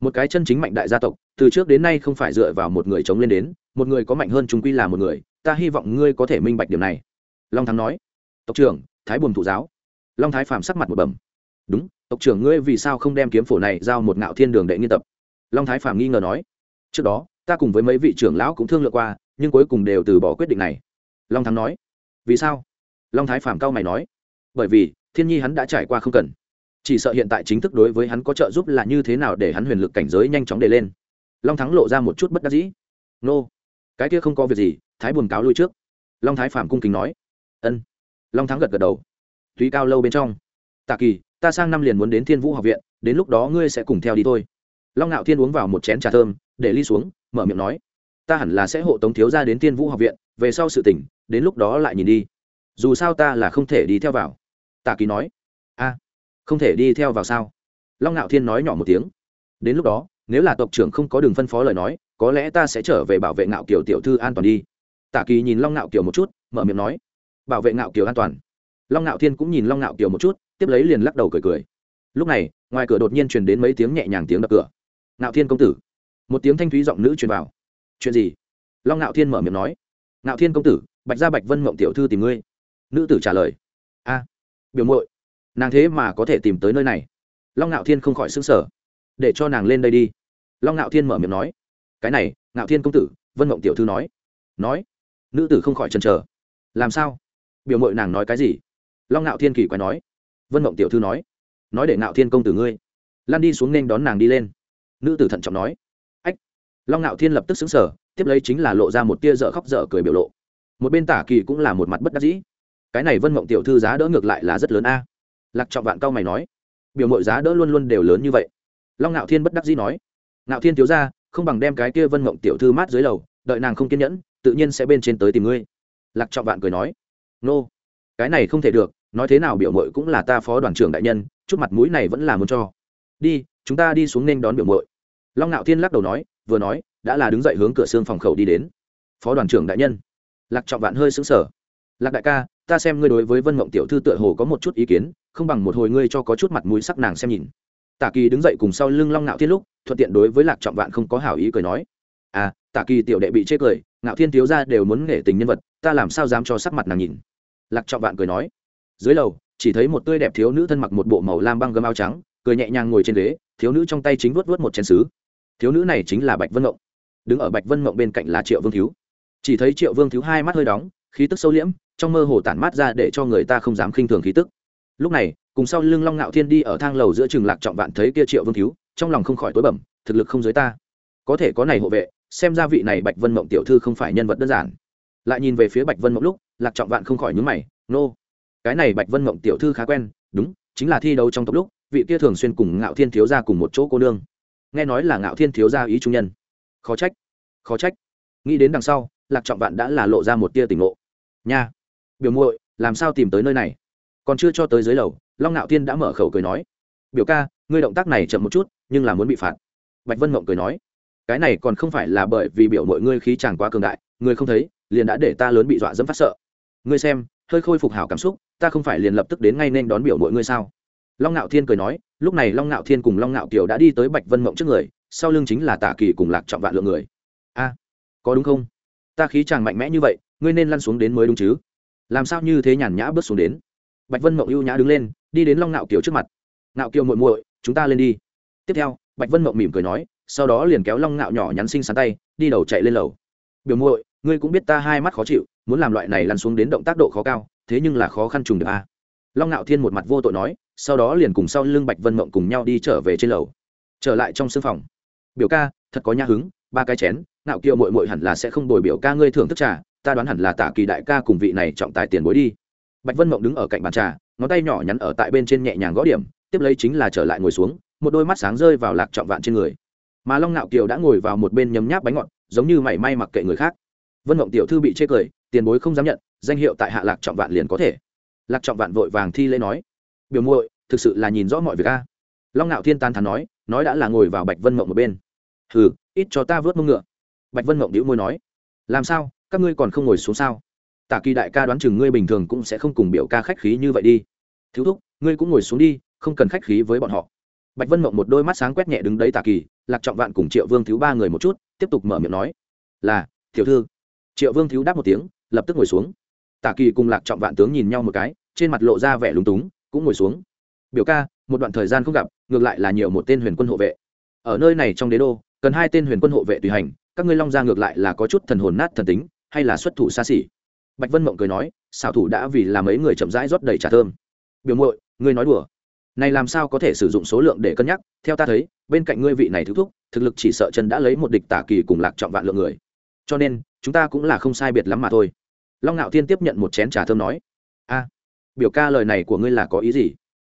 một cái chân chính mạnh đại gia tộc, từ trước đến nay không phải dựa vào một người chống lên đến, một người có mạnh hơn chúng quy là một người, ta hy vọng ngươi có thể minh bạch điểm này. Long thắng nói. Tộc trưởng, thái buồm thụ giáo. Long thái phàm sắc mặt một bẩm. Đúng, tộc trưởng ngươi vì sao không đem kiếm phổ này giao một ngạo thiên đường đệ nghiên tập? Long thái phàm nghi ngờ nói. Trước đó, ta cùng với mấy vị trưởng lão cũng thương lượng qua, nhưng cuối cùng đều từ bỏ quyết định này. Long thắng nói. Vì sao? Long thái phàm cao mày nói. Bởi vì, thiên nhi hắn đã trải qua không cần chỉ sợ hiện tại chính thức đối với hắn có trợ giúp là như thế nào để hắn huyền lực cảnh giới nhanh chóng đề lên. Long thắng lộ ra một chút bất đắc dĩ. Nô, cái kia không có việc gì, thái buồn cáo lui trước. Long thái phạm cung kính nói. Ân. Long thắng gật gật đầu. Túy cao lâu bên trong. Tạ kỳ, ta sang năm liền muốn đến thiên vũ học viện, đến lúc đó ngươi sẽ cùng theo đi thôi. Long ngạo thiên uống vào một chén trà thơm, để ly xuống, mở miệng nói. Ta hẳn là sẽ hộ tống thiếu ra đến thiên vũ học viện, về sau sự tỉnh đến lúc đó lại nhìn đi. Dù sao ta là không thể đi theo vào. Tạ kỳ nói. A không thể đi theo vào sao? Long ngạo thiên nói nhỏ một tiếng. Đến lúc đó, nếu là tộc trưởng không có đường phân phó lời nói, có lẽ ta sẽ trở về bảo vệ ngạo kiều tiểu thư an toàn đi. Tả kỳ nhìn long ngạo kiều một chút, mở miệng nói, bảo vệ ngạo kiều an toàn. Long ngạo thiên cũng nhìn long ngạo kiều một chút, tiếp lấy liền lắc đầu cười cười. Lúc này, ngoài cửa đột nhiên truyền đến mấy tiếng nhẹ nhàng tiếng đập cửa. Ngạo thiên công tử. Một tiếng thanh thúy giọng nữ truyền vào. Chuyện gì? Long ngạo thiên mở miệng nói. Ngạo thiên công tử, bạch gia bạch vân mộng tiểu thư tìm ngươi. Nữ tử trả lời. A, biểu muội nàng thế mà có thể tìm tới nơi này. Long ngạo thiên không khỏi xứng sở để cho nàng lên đây đi. Long ngạo thiên mở miệng nói. Cái này, ngạo thiên công tử, vân mộng tiểu thư nói. Nói. Nữ tử không khỏi chần chờ. Làm sao? Biểu mội nàng nói cái gì? Long ngạo thiên kỳ quái nói. Vân mộng tiểu thư nói. Nói để ngạo thiên công tử ngươi lan đi xuống nên đón nàng đi lên. Nữ tử thận trọng nói. Ách. Long ngạo thiên lập tức xứng sở tiếp lấy chính là lộ ra một tia dở khóc dở cười biểu lộ. Một bên tả kỳ cũng là một mặt bất đắc dĩ. Cái này vân mộng tiểu thư giá đỡ ngược lại là rất lớn a lạc trọng vạn cao mày nói, biểu mội giá đỡ luôn luôn đều lớn như vậy. Long ngạo thiên bất đắc dĩ nói, ngạo thiên thiếu ra không bằng đem cái kia vân mộng tiểu thư mát dưới lầu, đợi nàng không kiên nhẫn, tự nhiên sẽ bên trên tới tìm ngươi. Lạc trọng vạn cười nói, nô, cái này không thể được, nói thế nào biểu mội cũng là ta phó đoàn trưởng đại nhân, chút mặt mũi này vẫn là muốn cho. Đi, chúng ta đi xuống nên đón biểu mội. Long ngạo thiên lắc đầu nói, vừa nói, đã là đứng dậy hướng cửa xương phòng khẩu đi đến. Phó đoàn trưởng đại nhân. Lạc trọng vạn hơi xứng sở lạc đại ca ta xem ngươi đối với vân mộng tiểu thư tựa hồ có một chút ý kiến, không bằng một hồi ngươi cho có chút mặt mũi sắc nàng xem nhìn. Tả kỳ đứng dậy cùng sau lưng long ngạo thiên lúc, thuận tiện đối với lạc trọng vạn không có hảo ý cười nói à tả kỳ tiểu đệ bị chê cười, ngạo thiên thiếu ra đều muốn nghệ tình nhân vật, ta làm sao dám cho sắc mặt nàng nhìn? Lạc trọng vạn cười nói, dưới lầu, chỉ thấy một tươi đẹp thiếu nữ thân mặc một bộ màu lam băng gấm áo trắng, cười nhẹ nhàng ngồi trên ghế, thiếu nữ trong tay chính vuốt vuốt một chén xứ thiếu nữ này chính là bạch vân mộng, đứng ở bạch vân mộng bên cạnh là triệu vương thiếu. Chỉ thấy triệu vương thiếu hai mắt hơi đóng khí tức sâu liễm, trong mơ hồ tản mát ra để cho người ta không dám khinh thường khí tức. Lúc này, cùng sau lưng long ngạo thiên đi ở thang lầu giữa trường lạc trọng vạn thấy kia triệu vương thiếu trong lòng không khỏi tối bẩm, thực lực không giới ta. Có thể có này hộ vệ, xem ra vị này bạch vân mộng tiểu thư không phải nhân vật đơn giản. Lại nhìn về phía bạch vân mộng lúc, lạc trọng vạn không khỏi nhúng mày, nô, cái này bạch vân mộng tiểu thư khá quen, đúng, chính là thi đấu trong tộc lúc, vị kia thường xuyên cùng ngạo thiên thiếu ra cùng một chỗ cô nương. Nghe nói là ngạo thiên thiếu gia ý trung nhân. Khó trách khó trách. Nghĩ đến đằng sau, lạc trọng vạn đã là lộ ra một tia tỉnh ngộ nha. Biểu muội, làm sao tìm tới nơi này? Còn chưa cho tới dưới lầu, long ngạo thiên đã mở khẩu cười nói. Biểu ca, ngươi động tác này chậm một chút, nhưng là muốn bị phạt. Bạch vân mộng cười nói. Cái này còn không phải là bởi vì biểu mọi ngươi khí chàng quá cường đại, ngươi không thấy, liền đã để ta lớn bị dọa dẫm phát sợ. Ngươi xem, hơi khôi phục hảo cảm xúc, ta không phải liền lập tức đến ngay nên đón biểu mọi ngươi sao? Long ngạo thiên cười nói, lúc này long ngạo thiên cùng long ngạo kiều đã đi tới bạch vân mộng trước người, sau lưng chính là tả kỳ cùng lạc trọng vạn lượng người. A, có đúng không? Ta khí chàng mạnh mẽ như vậy ngươi nên lăn xuống đến mới đúng chứ? Làm sao như thế nhàn nhã bước xuống đến? Bạch vân mộng ưu nhã đứng lên, đi đến long Nạo kiều trước mặt. Nạo kiều muội muội, chúng ta lên đi. Tiếp theo, bạch vân mộng mỉm cười nói, sau đó liền kéo long Nạo nhỏ nhắn xinh sắn tay, đi đầu chạy lên lầu. Biểu muội, ngươi cũng biết ta hai mắt khó chịu, muốn làm loại này lăn xuống đến động tác độ khó cao, thế nhưng là khó khăn trùng được a. Long Nạo thiên một mặt vô tội nói, sau đó liền cùng sau lưng bạch vân mộng cùng nhau đi trở về trên lầu. Trở lại trong sưng phòng. Biểu ca, thật có nhã hứng, ba cái chén, Nạo kiều muội muội hẳn là sẽ không đổi biểu ca ngươi thưởng thức trà ta đoán hẳn là tả kỳ đại ca cùng vị này trọng tài tiền bối đi. Bạch vân mộng đứng ở cạnh bàn trà, ngón tay nhỏ nhắn ở tại bên trên nhẹ nhàng gõ điểm, tiếp lấy chính là trở lại ngồi xuống, một đôi mắt sáng rơi vào lạc trọng vạn trên người. Mà long ngạo kiều đã ngồi vào một bên nhấm nháp bánh ngọt, giống như mảy may mặc kệ người khác. Vân mộng tiểu thư bị chê cười, tiền bối không dám nhận, danh hiệu tại hạ lạc trọng vạn liền có thể. Lạc trọng vạn vội vàng thi lễ nói, biểu muội, thực sự là nhìn rõ mọi việc a. Long ngạo thiên tan thắn nói nói đã là ngồi vào bạch vân mộng một bên. Hừ, ít cho ta vớt mông ngựa. Bạch vân mộng đĩu môi nói, làm sao? Các ngươi còn không ngồi xuống sao? Tả kỳ đại ca đoán chừng ngươi bình thường cũng sẽ không cùng biểu ca khách khí như vậy đi. Thiếu thúc, ngươi cũng ngồi xuống đi, không cần khách khí với bọn họ. Bạch vân mộng một đôi mắt sáng quét nhẹ đứng đấy tả kỳ, lạc trọng vạn cùng triệu vương thiếu ba người một chút, tiếp tục mở miệng nói. Là, tiểu thư. Triệu vương thiếu đáp một tiếng, lập tức ngồi xuống. Tả kỳ cùng lạc trọng vạn tướng nhìn nhau một cái, trên mặt lộ ra vẻ lúng túng, cũng ngồi xuống. Biểu ca, một đoạn thời gian không gặp, ngược lại là nhiều một tên huyền quân hộ vệ. Ở nơi này trong đế đô, cần hai tên huyền quân hộ vệ tùy hành, các ngươi long gia ngược lại là có chút thần hồn nát thần tính hay là xuất thủ xa xỉ? Bạch vân mộng cười nói, xảo thủ đã vì làm mấy người chậm rãi rót đầy trà thơm. Biểu muội, ngươi nói đùa. Này làm sao có thể sử dụng số lượng để cân nhắc? Theo ta thấy, bên cạnh ngươi vị này thứ thúc, thực lực chỉ sợ chân đã lấy một địch tả kỳ cùng lạc trọng vạn lượng người. Cho nên, chúng ta cũng là không sai biệt lắm mà thôi. Long ngạo thiên tiếp nhận một chén trà thơm nói, a, biểu ca lời này của ngươi là có ý gì?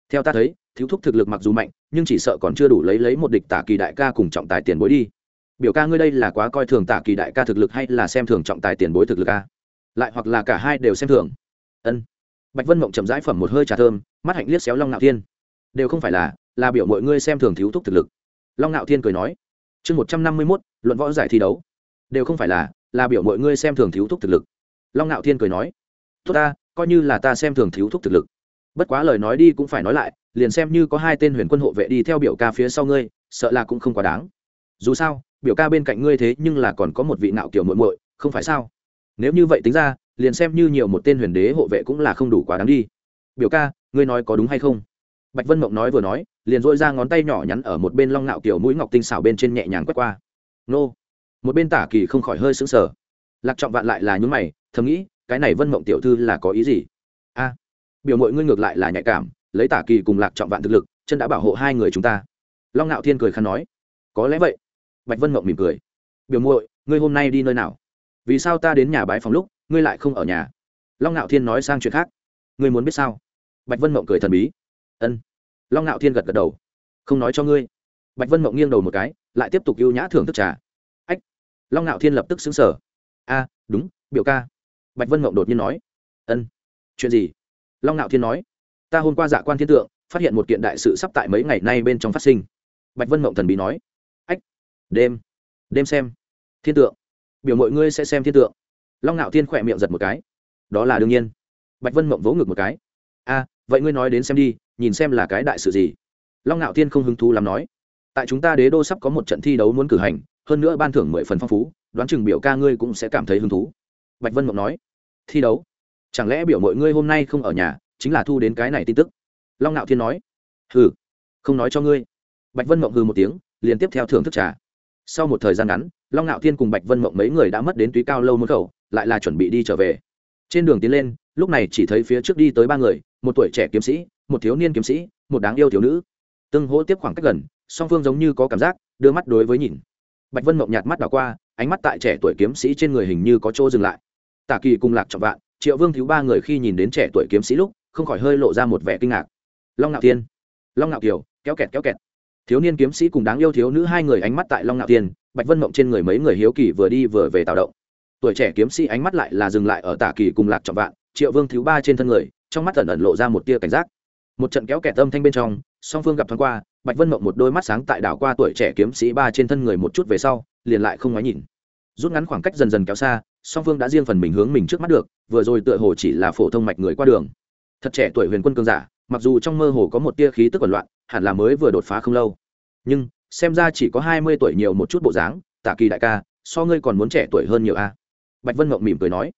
Theo ta thấy, thiếu thúc thực lực mặc dù mạnh, nhưng chỉ sợ còn chưa đủ lấy lấy một địch tả kỳ đại ca cùng trọng tài tiền bối đi biểu ca ngươi đây là quá coi thường tạ kỳ đại ca thực lực hay là xem thường trọng tài tiền bối thực lực a? Lại hoặc là cả hai đều xem thường. Ân. Bạch vân mộng chậm rãi phẩm một hơi trà thơm, mắt hạnh liếc xéo long ngạo thiên. Đều không phải là là biểu mọi ngươi xem thường thiếu thúc thực lực. Long ngạo thiên cười nói, chương một trăm năm mươi mốt, luận võ giải thi đấu. Đều không phải là là biểu mọi ngươi xem thường thiếu thúc thực lực. Long ngạo thiên cười nói, tốt ta, coi như là ta xem thường thiếu thúc thực lực. Bất quá lời nói đi cũng phải nói lại, liền xem như có hai tên huyền quân hộ vệ đi theo biểu ca phía sau ngươi, sợ là cũng không quá đáng. Dù sao biểu ca bên cạnh ngươi thế nhưng là còn có một vị nạo kiểu muội muội, không phải sao? Nếu như vậy tính ra, liền xem như nhiều một tên huyền đế hộ vệ cũng là không đủ quá đáng đi. Biểu ca, ngươi nói có đúng hay không? Bạch vân mộng nói vừa nói, liền dội ra ngón tay nhỏ nhắn ở một bên long nạo kiểu mũi ngọc tinh xảo bên trên nhẹ nhàng quét qua. Nô! Một bên tả kỳ không khỏi hơi sững sờ. Lạc trọng vạn lại là nhướng mày, thầm nghĩ, cái này vân mộng tiểu thư là có ý gì? A! Biểu muội ngươi ngược lại là nhạy cảm, lấy tả kỳ cùng lạc trọng vạn thực lực, chân đã bảo hộ hai người chúng ta. Long Nạo thiên cười khăn nói, có lẽ vậy bạch vân mộng mỉm cười. Biểu muội, ngươi hôm nay đi nơi nào? Vì sao ta đến nhà bái phòng lúc, ngươi lại không ở nhà? Long ngạo thiên nói sang chuyện khác. Ngươi muốn biết sao? Bạch vân mộng cười thần bí. Ân. Long ngạo thiên gật gật đầu. Không nói cho ngươi. Bạch vân mộng nghiêng đầu một cái, lại tiếp tục ưu nhã thưởng thức trà. Ách. Long ngạo thiên lập tức xứng sở a, đúng, biểu ca. Bạch vân mộng đột nhiên nói. Ân. Chuyện gì? Long ngạo thiên nói. Ta hôm qua dạ quan thiên tượng, phát hiện một kiện đại sự sắp tại mấy ngày nay bên trong phát sinh. Bạch vân mộng thần bí nói đêm. Đêm xem. Thiên tượng. Biểu mọi ngươi sẽ xem thiên tượng. Long ngạo thiên khỏe miệng giật một cái. Đó là đương nhiên. Bạch vân mộng vỗ ngực một cái. A vậy ngươi nói đến xem đi, nhìn xem là cái đại sự gì. Long ngạo thiên không hứng thú lắm nói. Tại chúng ta đế đô sắp có một trận thi đấu muốn cử hành, hơn nữa ban thưởng mười phần phong phú, đoán chừng biểu ca ngươi cũng sẽ cảm thấy hứng thú. Bạch vân mộng nói. Thi đấu? Chẳng lẽ biểu mọi ngươi hôm nay không ở nhà, chính là thu đến cái này tin tức? Long ngạo thiên nói. Hừ, không nói cho ngươi. Bạch vân mộng hừ một tiếng, liền tiếp theo thưởng thức trà sau một thời gian ngắn long ngạo thiên cùng bạch vân mộng mấy người đã mất đến túy cao lâu môn khẩu lại là chuẩn bị đi trở về. Trên đường tiến lên lúc này chỉ thấy phía trước đi tới ba người một tuổi trẻ kiếm sĩ một thiếu niên kiếm sĩ một đáng yêu thiếu nữ. Tương hỗ tiếp khoảng cách gần song phương giống như có cảm giác đưa mắt đối với nhìn. Bạch vân mộng nhạt mắt đảo qua ánh mắt tại trẻ tuổi kiếm sĩ trên người hình như có chỗ dừng lại. Tả kỳ cùng lạc trọng vạn triệu vương thiếu ba người khi nhìn đến trẻ tuổi kiếm sĩ lúc không khỏi hơi lộ ra một vẻ kinh ngạc. Long ngạo thiên, long ngạo kiều kéo kẹt kéo kẹt thiếu niên kiếm sĩ cùng đáng yêu thiếu nữ hai người ánh mắt tại long ngạo tiên bạch vân mộng trên người mấy người hiếu kỳ vừa đi vừa về tạo động. Tuổi trẻ kiếm sĩ ánh mắt lại là dừng lại ở tả kỳ cùng lạc trọng vạn, triệu vương thiếu ba trên thân người, trong mắt ẩn ẩn lộ ra một tia cảnh giác. Một trận kéo kẹt âm thanh bên trong, song phương gặp thoáng qua, bạch vân mộng một đôi mắt sáng tại đảo qua tuổi trẻ kiếm sĩ ba trên thân người một chút về sau, liền lại không ngoái nhìn. Rút ngắn khoảng cách dần dần kéo xa, song phương đã riêng phần mình hướng mình trước mắt được, vừa rồi tựa hồ chỉ là phổ thông mạch người qua đường. Thật trẻ tuổi huyền quân cương giả mặc dù trong mơ hồ có một tia khí tức quẩn loạn, hẳn là mới vừa đột phá không lâu. Nhưng, xem ra chỉ có hai mươi tuổi nhiều một chút bộ dáng, tạ kỳ đại ca, so ngươi còn muốn trẻ tuổi hơn nhiều a. Bạch vân mộng mỉm cười nói.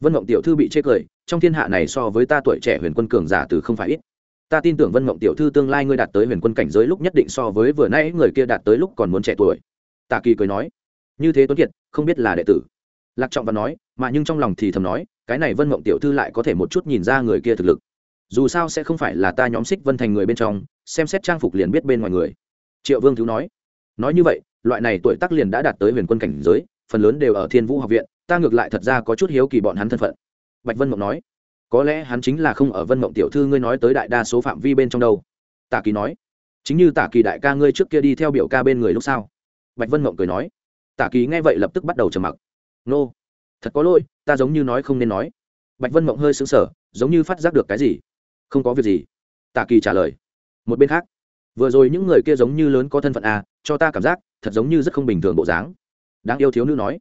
Vân mộng tiểu thư bị chê cười, trong thiên hạ này so với ta tuổi trẻ huyền quân cường giả từ không phải ít. Ta tin tưởng vân mộng tiểu thư tương lai ngươi đạt tới huyền quân cảnh giới lúc nhất định so với vừa nãy người kia đạt tới lúc còn muốn trẻ tuổi. Tạ kỳ cười nói. Như thế tuấn kiệt, không biết là đệ tử. Lạc trọng và nói, mà nhưng trong lòng thì thầm nói, cái này vân mộng tiểu thư lại có thể một chút nhìn ra người kia thực lực dù sao sẽ không phải là ta nhóm xích vân thành người bên trong, xem xét trang phục liền biết bên ngoài người. Triệu vương thiếu nói. Nói như vậy, loại này tuổi tác liền đã đạt tới huyền quân cảnh giới, phần lớn đều ở thiên vũ học viện, ta ngược lại thật ra có chút hiếu kỳ bọn hắn thân phận. Bạch vân mộng nói. Có lẽ hắn chính là không ở vân mộng tiểu thư ngươi nói tới đại đa số phạm vi bên trong đâu. Tạ kỳ nói. Chính như tạ kỳ đại ca ngươi trước kia đi theo biểu ca bên người lúc sau. Bạch vân mộng cười nói. Tạ kỳ nghe vậy lập tức bắt đầu trầm mặc. Nô, thật có lỗi, ta giống như nói không nên nói. Bạch vân mộng hơi xứng sờ, giống như phát giác được cái gì không có việc gì. Tạ kỳ trả lời. Một bên khác, vừa rồi những người kia giống như lớn có thân phận à cho ta cảm giác, thật giống như rất không bình thường bộ dáng. Đáng yêu thiếu nữ nói.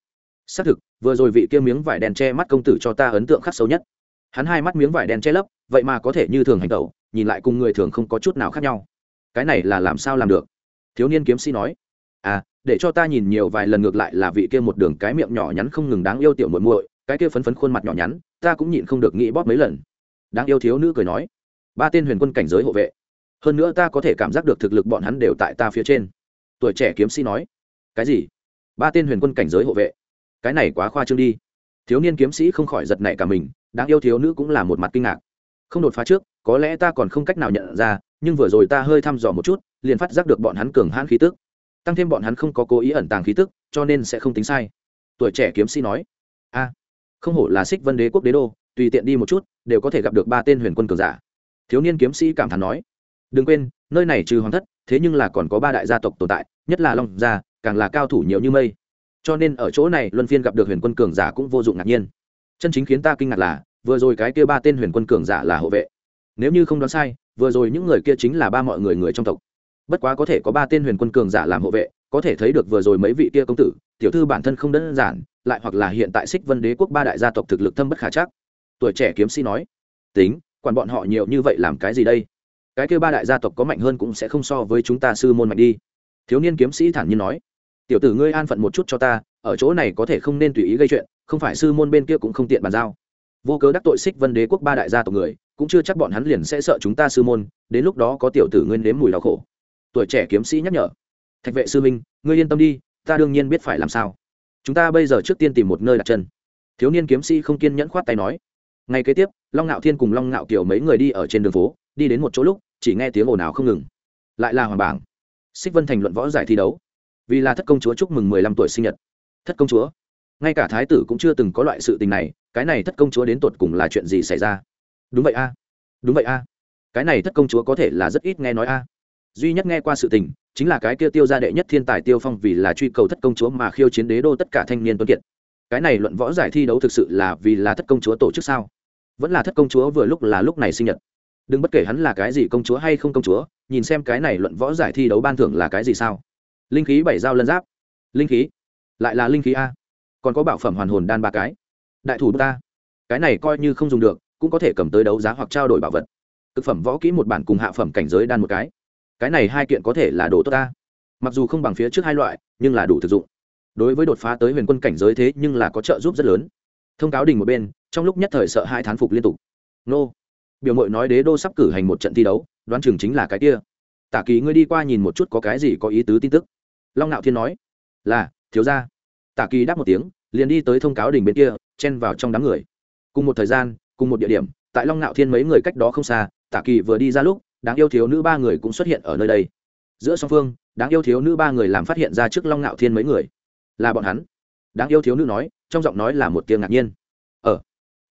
Xác thực, vừa rồi vị kia miếng vải đèn che mắt công tử cho ta ấn tượng khắc sâu nhất. Hắn hai mắt miếng vải đen che lấp, vậy mà có thể như thường hành tẩu, nhìn lại cùng người thường không có chút nào khác nhau. Cái này là làm sao làm được? Thiếu niên kiếm sĩ nói. À để cho ta nhìn nhiều vài lần ngược lại là vị kia một đường cái miệng nhỏ nhắn không ngừng đáng yêu tiểu muội muội, cái kia phấn phấn khuôn mặt nhỏ nhắn, ta cũng nhịn không được nghĩ bóp mấy lần. Đáng yêu thiếu nữ cười nói ba tên huyền quân cảnh giới hộ vệ. Hơn nữa ta có thể cảm giác được thực lực bọn hắn đều tại ta phía trên. Tuổi trẻ kiếm sĩ nói. Cái gì? Ba tên huyền quân cảnh giới hộ vệ. Cái này quá khoa trương đi. Thiếu niên kiếm sĩ không khỏi giật nảy cả mình, đáng yêu thiếu nữ cũng là một mặt kinh ngạc. Không đột phá trước, có lẽ ta còn không cách nào nhận ra, nhưng vừa rồi ta hơi thăm dò một chút, liền phát giác được bọn hắn cường hãn khí tức. Tăng thêm bọn hắn không có cố ý ẩn tàng khí tức, cho nên sẽ không tính sai. Tuổi trẻ kiếm sĩ nói. A, không hổ là xích vân đế quốc đế đô, tùy tiện đi một chút, đều có thể gặp được ba tên huyền quân cường giả thiếu niên kiếm sĩ cảm thán nói, đừng quên, nơi này trừ hoàng thất, thế nhưng là còn có ba đại gia tộc tồn tại, nhất là long gia, càng là cao thủ nhiều như mây. Cho nên ở chỗ này, luân phiên gặp được huyền quân cường giả cũng vô dụng ngạc nhiên. Chân chính khiến ta kinh ngạc là, vừa rồi cái kia ba tên huyền quân cường giả là hộ vệ. Nếu như không đoán sai, vừa rồi những người kia chính là ba mọi người người trong tộc. Bất quá có thể có ba tên huyền quân cường giả làm hộ vệ, có thể thấy được vừa rồi mấy vị kia công tử, tiểu thư bản thân không đơn giản, lại hoặc là hiện tại xích vân đế quốc ba đại gia tộc thực lực thâm bất khả chắc. Tuổi trẻ kiếm sĩ nói, tính quản bọn họ nhiều như vậy làm cái gì đây? Cái kia ba đại gia tộc có mạnh hơn cũng sẽ không so với chúng ta sư môn mạnh đi. Thiếu niên kiếm sĩ thản nhiên nói. Tiểu tử ngươi an phận một chút cho ta, ở chỗ này có thể không nên tùy ý gây chuyện, không phải sư môn bên kia cũng không tiện bàn giao. Vô cớ đắc tội xích vân đế quốc ba đại gia tộc người, cũng chưa chắc bọn hắn liền sẽ sợ chúng ta sư môn, đến lúc đó có tiểu tử ngươi nếm mùi đau khổ. Tuổi trẻ kiếm sĩ nhắc nhở. Thạch vệ sư minh, ngươi yên tâm đi, ta đương nhiên biết phải làm sao. Chúng ta bây giờ trước tiên tìm một nơi đặt chân. Thiếu niên kiếm sĩ không kiên nhẫn khoát tay nói ngay kế tiếp, long ngạo thiên cùng long ngạo kiều mấy người đi ở trên đường phố, đi đến một chỗ lúc, chỉ nghe tiếng ồn ào không ngừng. Lại là hoàng bảng. Xích vân thành luận võ giải thi đấu. Vì là thất công chúa chúc mừng mười lăm tuổi sinh nhật. Thất công chúa. Ngay cả thái tử cũng chưa từng có loại sự tình này, cái này thất công chúa đến tột cùng là chuyện gì xảy ra? Đúng vậy a. Đúng vậy a. Cái này thất công chúa có thể là rất ít nghe nói a. Duy nhất nghe qua sự tình, chính là cái kia tiêu gia đệ nhất thiên tài tiêu phong vì là truy cầu thất công chúa mà khiêu chiến đế đô tất cả thanh niên tuấn kiệt. Cái này luận võ giải thi đấu thực sự là vì là thất công chúa tổ chức sao? Vẫn là thất công chúa vừa lúc là lúc này sinh nhật. Đừng bất kể hắn là cái gì công chúa hay không công chúa, nhìn xem cái này luận võ giải thi đấu ban thưởng là cái gì sao. Linh khí bảy dao lân giáp. Linh khí? Lại là linh khí a. Còn có bảo phẩm hoàn hồn đan ba cái. Đại thủ ta cái này coi như không dùng được, cũng có thể cầm tới đấu giá hoặc trao đổi bảo vật. Thực phẩm võ kỹ một bản cùng hạ phẩm cảnh giới đan một cái. Cái này hai kiện có thể là đồ tốt ta mặc dù không bằng phía trước hai loại, nhưng là đủ thực dụng. Đối với đột phá tới huyền quân cảnh giới thế nhưng là có trợ giúp rất lớn. Thông cáo đình một bên trong lúc nhất thời sợ hai thán phục liên tục. Nô! Biểu mội nói đế đô sắp cử hành một trận thi đấu, đoán chừng chính là cái kia. Tả kỳ, ngươi đi qua nhìn một chút có cái gì có ý tứ tin tức. Long ngạo thiên nói. Là, thiếu ra tả kỳ đáp một tiếng, liền đi tới thông cáo đình bên kia, chen vào trong đám người. Cùng một thời gian, cùng một địa điểm, tại long ngạo thiên mấy người cách đó không xa, tả kỳ vừa đi ra lúc, đáng yêu thiếu nữ ba người cũng xuất hiện ở nơi đây. Giữa song phương, đáng yêu thiếu nữ ba người làm phát hiện ra trước long ngạo thiên mấy người. Là bọn hắn. Đáng yêu thiếu nữ nói, trong giọng nói là một tiếng ngạc nhiên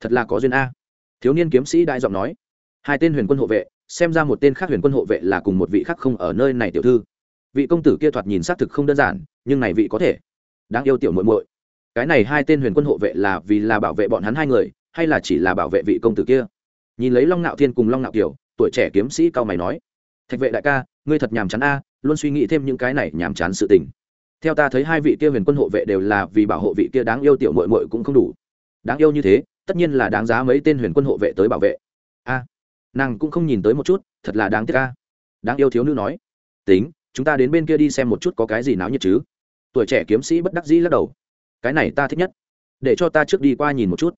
thật là có duyên a. Thiếu niên kiếm sĩ đại giọng nói, hai tên huyền quân hộ vệ, xem ra một tên khác huyền quân hộ vệ là cùng một vị khác không ở nơi này tiểu thư. Vị công tử kia thoạt nhìn xác thực không đơn giản, nhưng này vị có thể. Đáng yêu tiểu muội muội. Cái này hai tên huyền quân hộ vệ là vì là bảo vệ bọn hắn hai người, hay là chỉ là bảo vệ vị công tử kia? Nhìn lấy long nạo thiên cùng long nạo kiều, tuổi trẻ kiếm sĩ cao mày nói, thạch vệ đại ca, ngươi thật nhàm chán a, luôn suy nghĩ thêm những cái này nhàm chán sự tình. Theo ta thấy hai vị kia huyền quân hộ vệ đều là vì bảo hộ vị kia đáng yêu tiểu mội mội cũng không đủ. Đáng yêu như thế tất nhiên là đáng giá mấy tên huyền quân hộ vệ tới bảo vệ. A, nàng cũng không nhìn tới một chút, thật là đáng tiếc a. Đáng yêu thiếu nữ nói, tính, chúng ta đến bên kia đi xem một chút có cái gì náo nhiệt chứ. Tuổi trẻ kiếm sĩ bất đắc dĩ lắc đầu, cái này ta thích nhất, để cho ta trước đi qua nhìn một chút.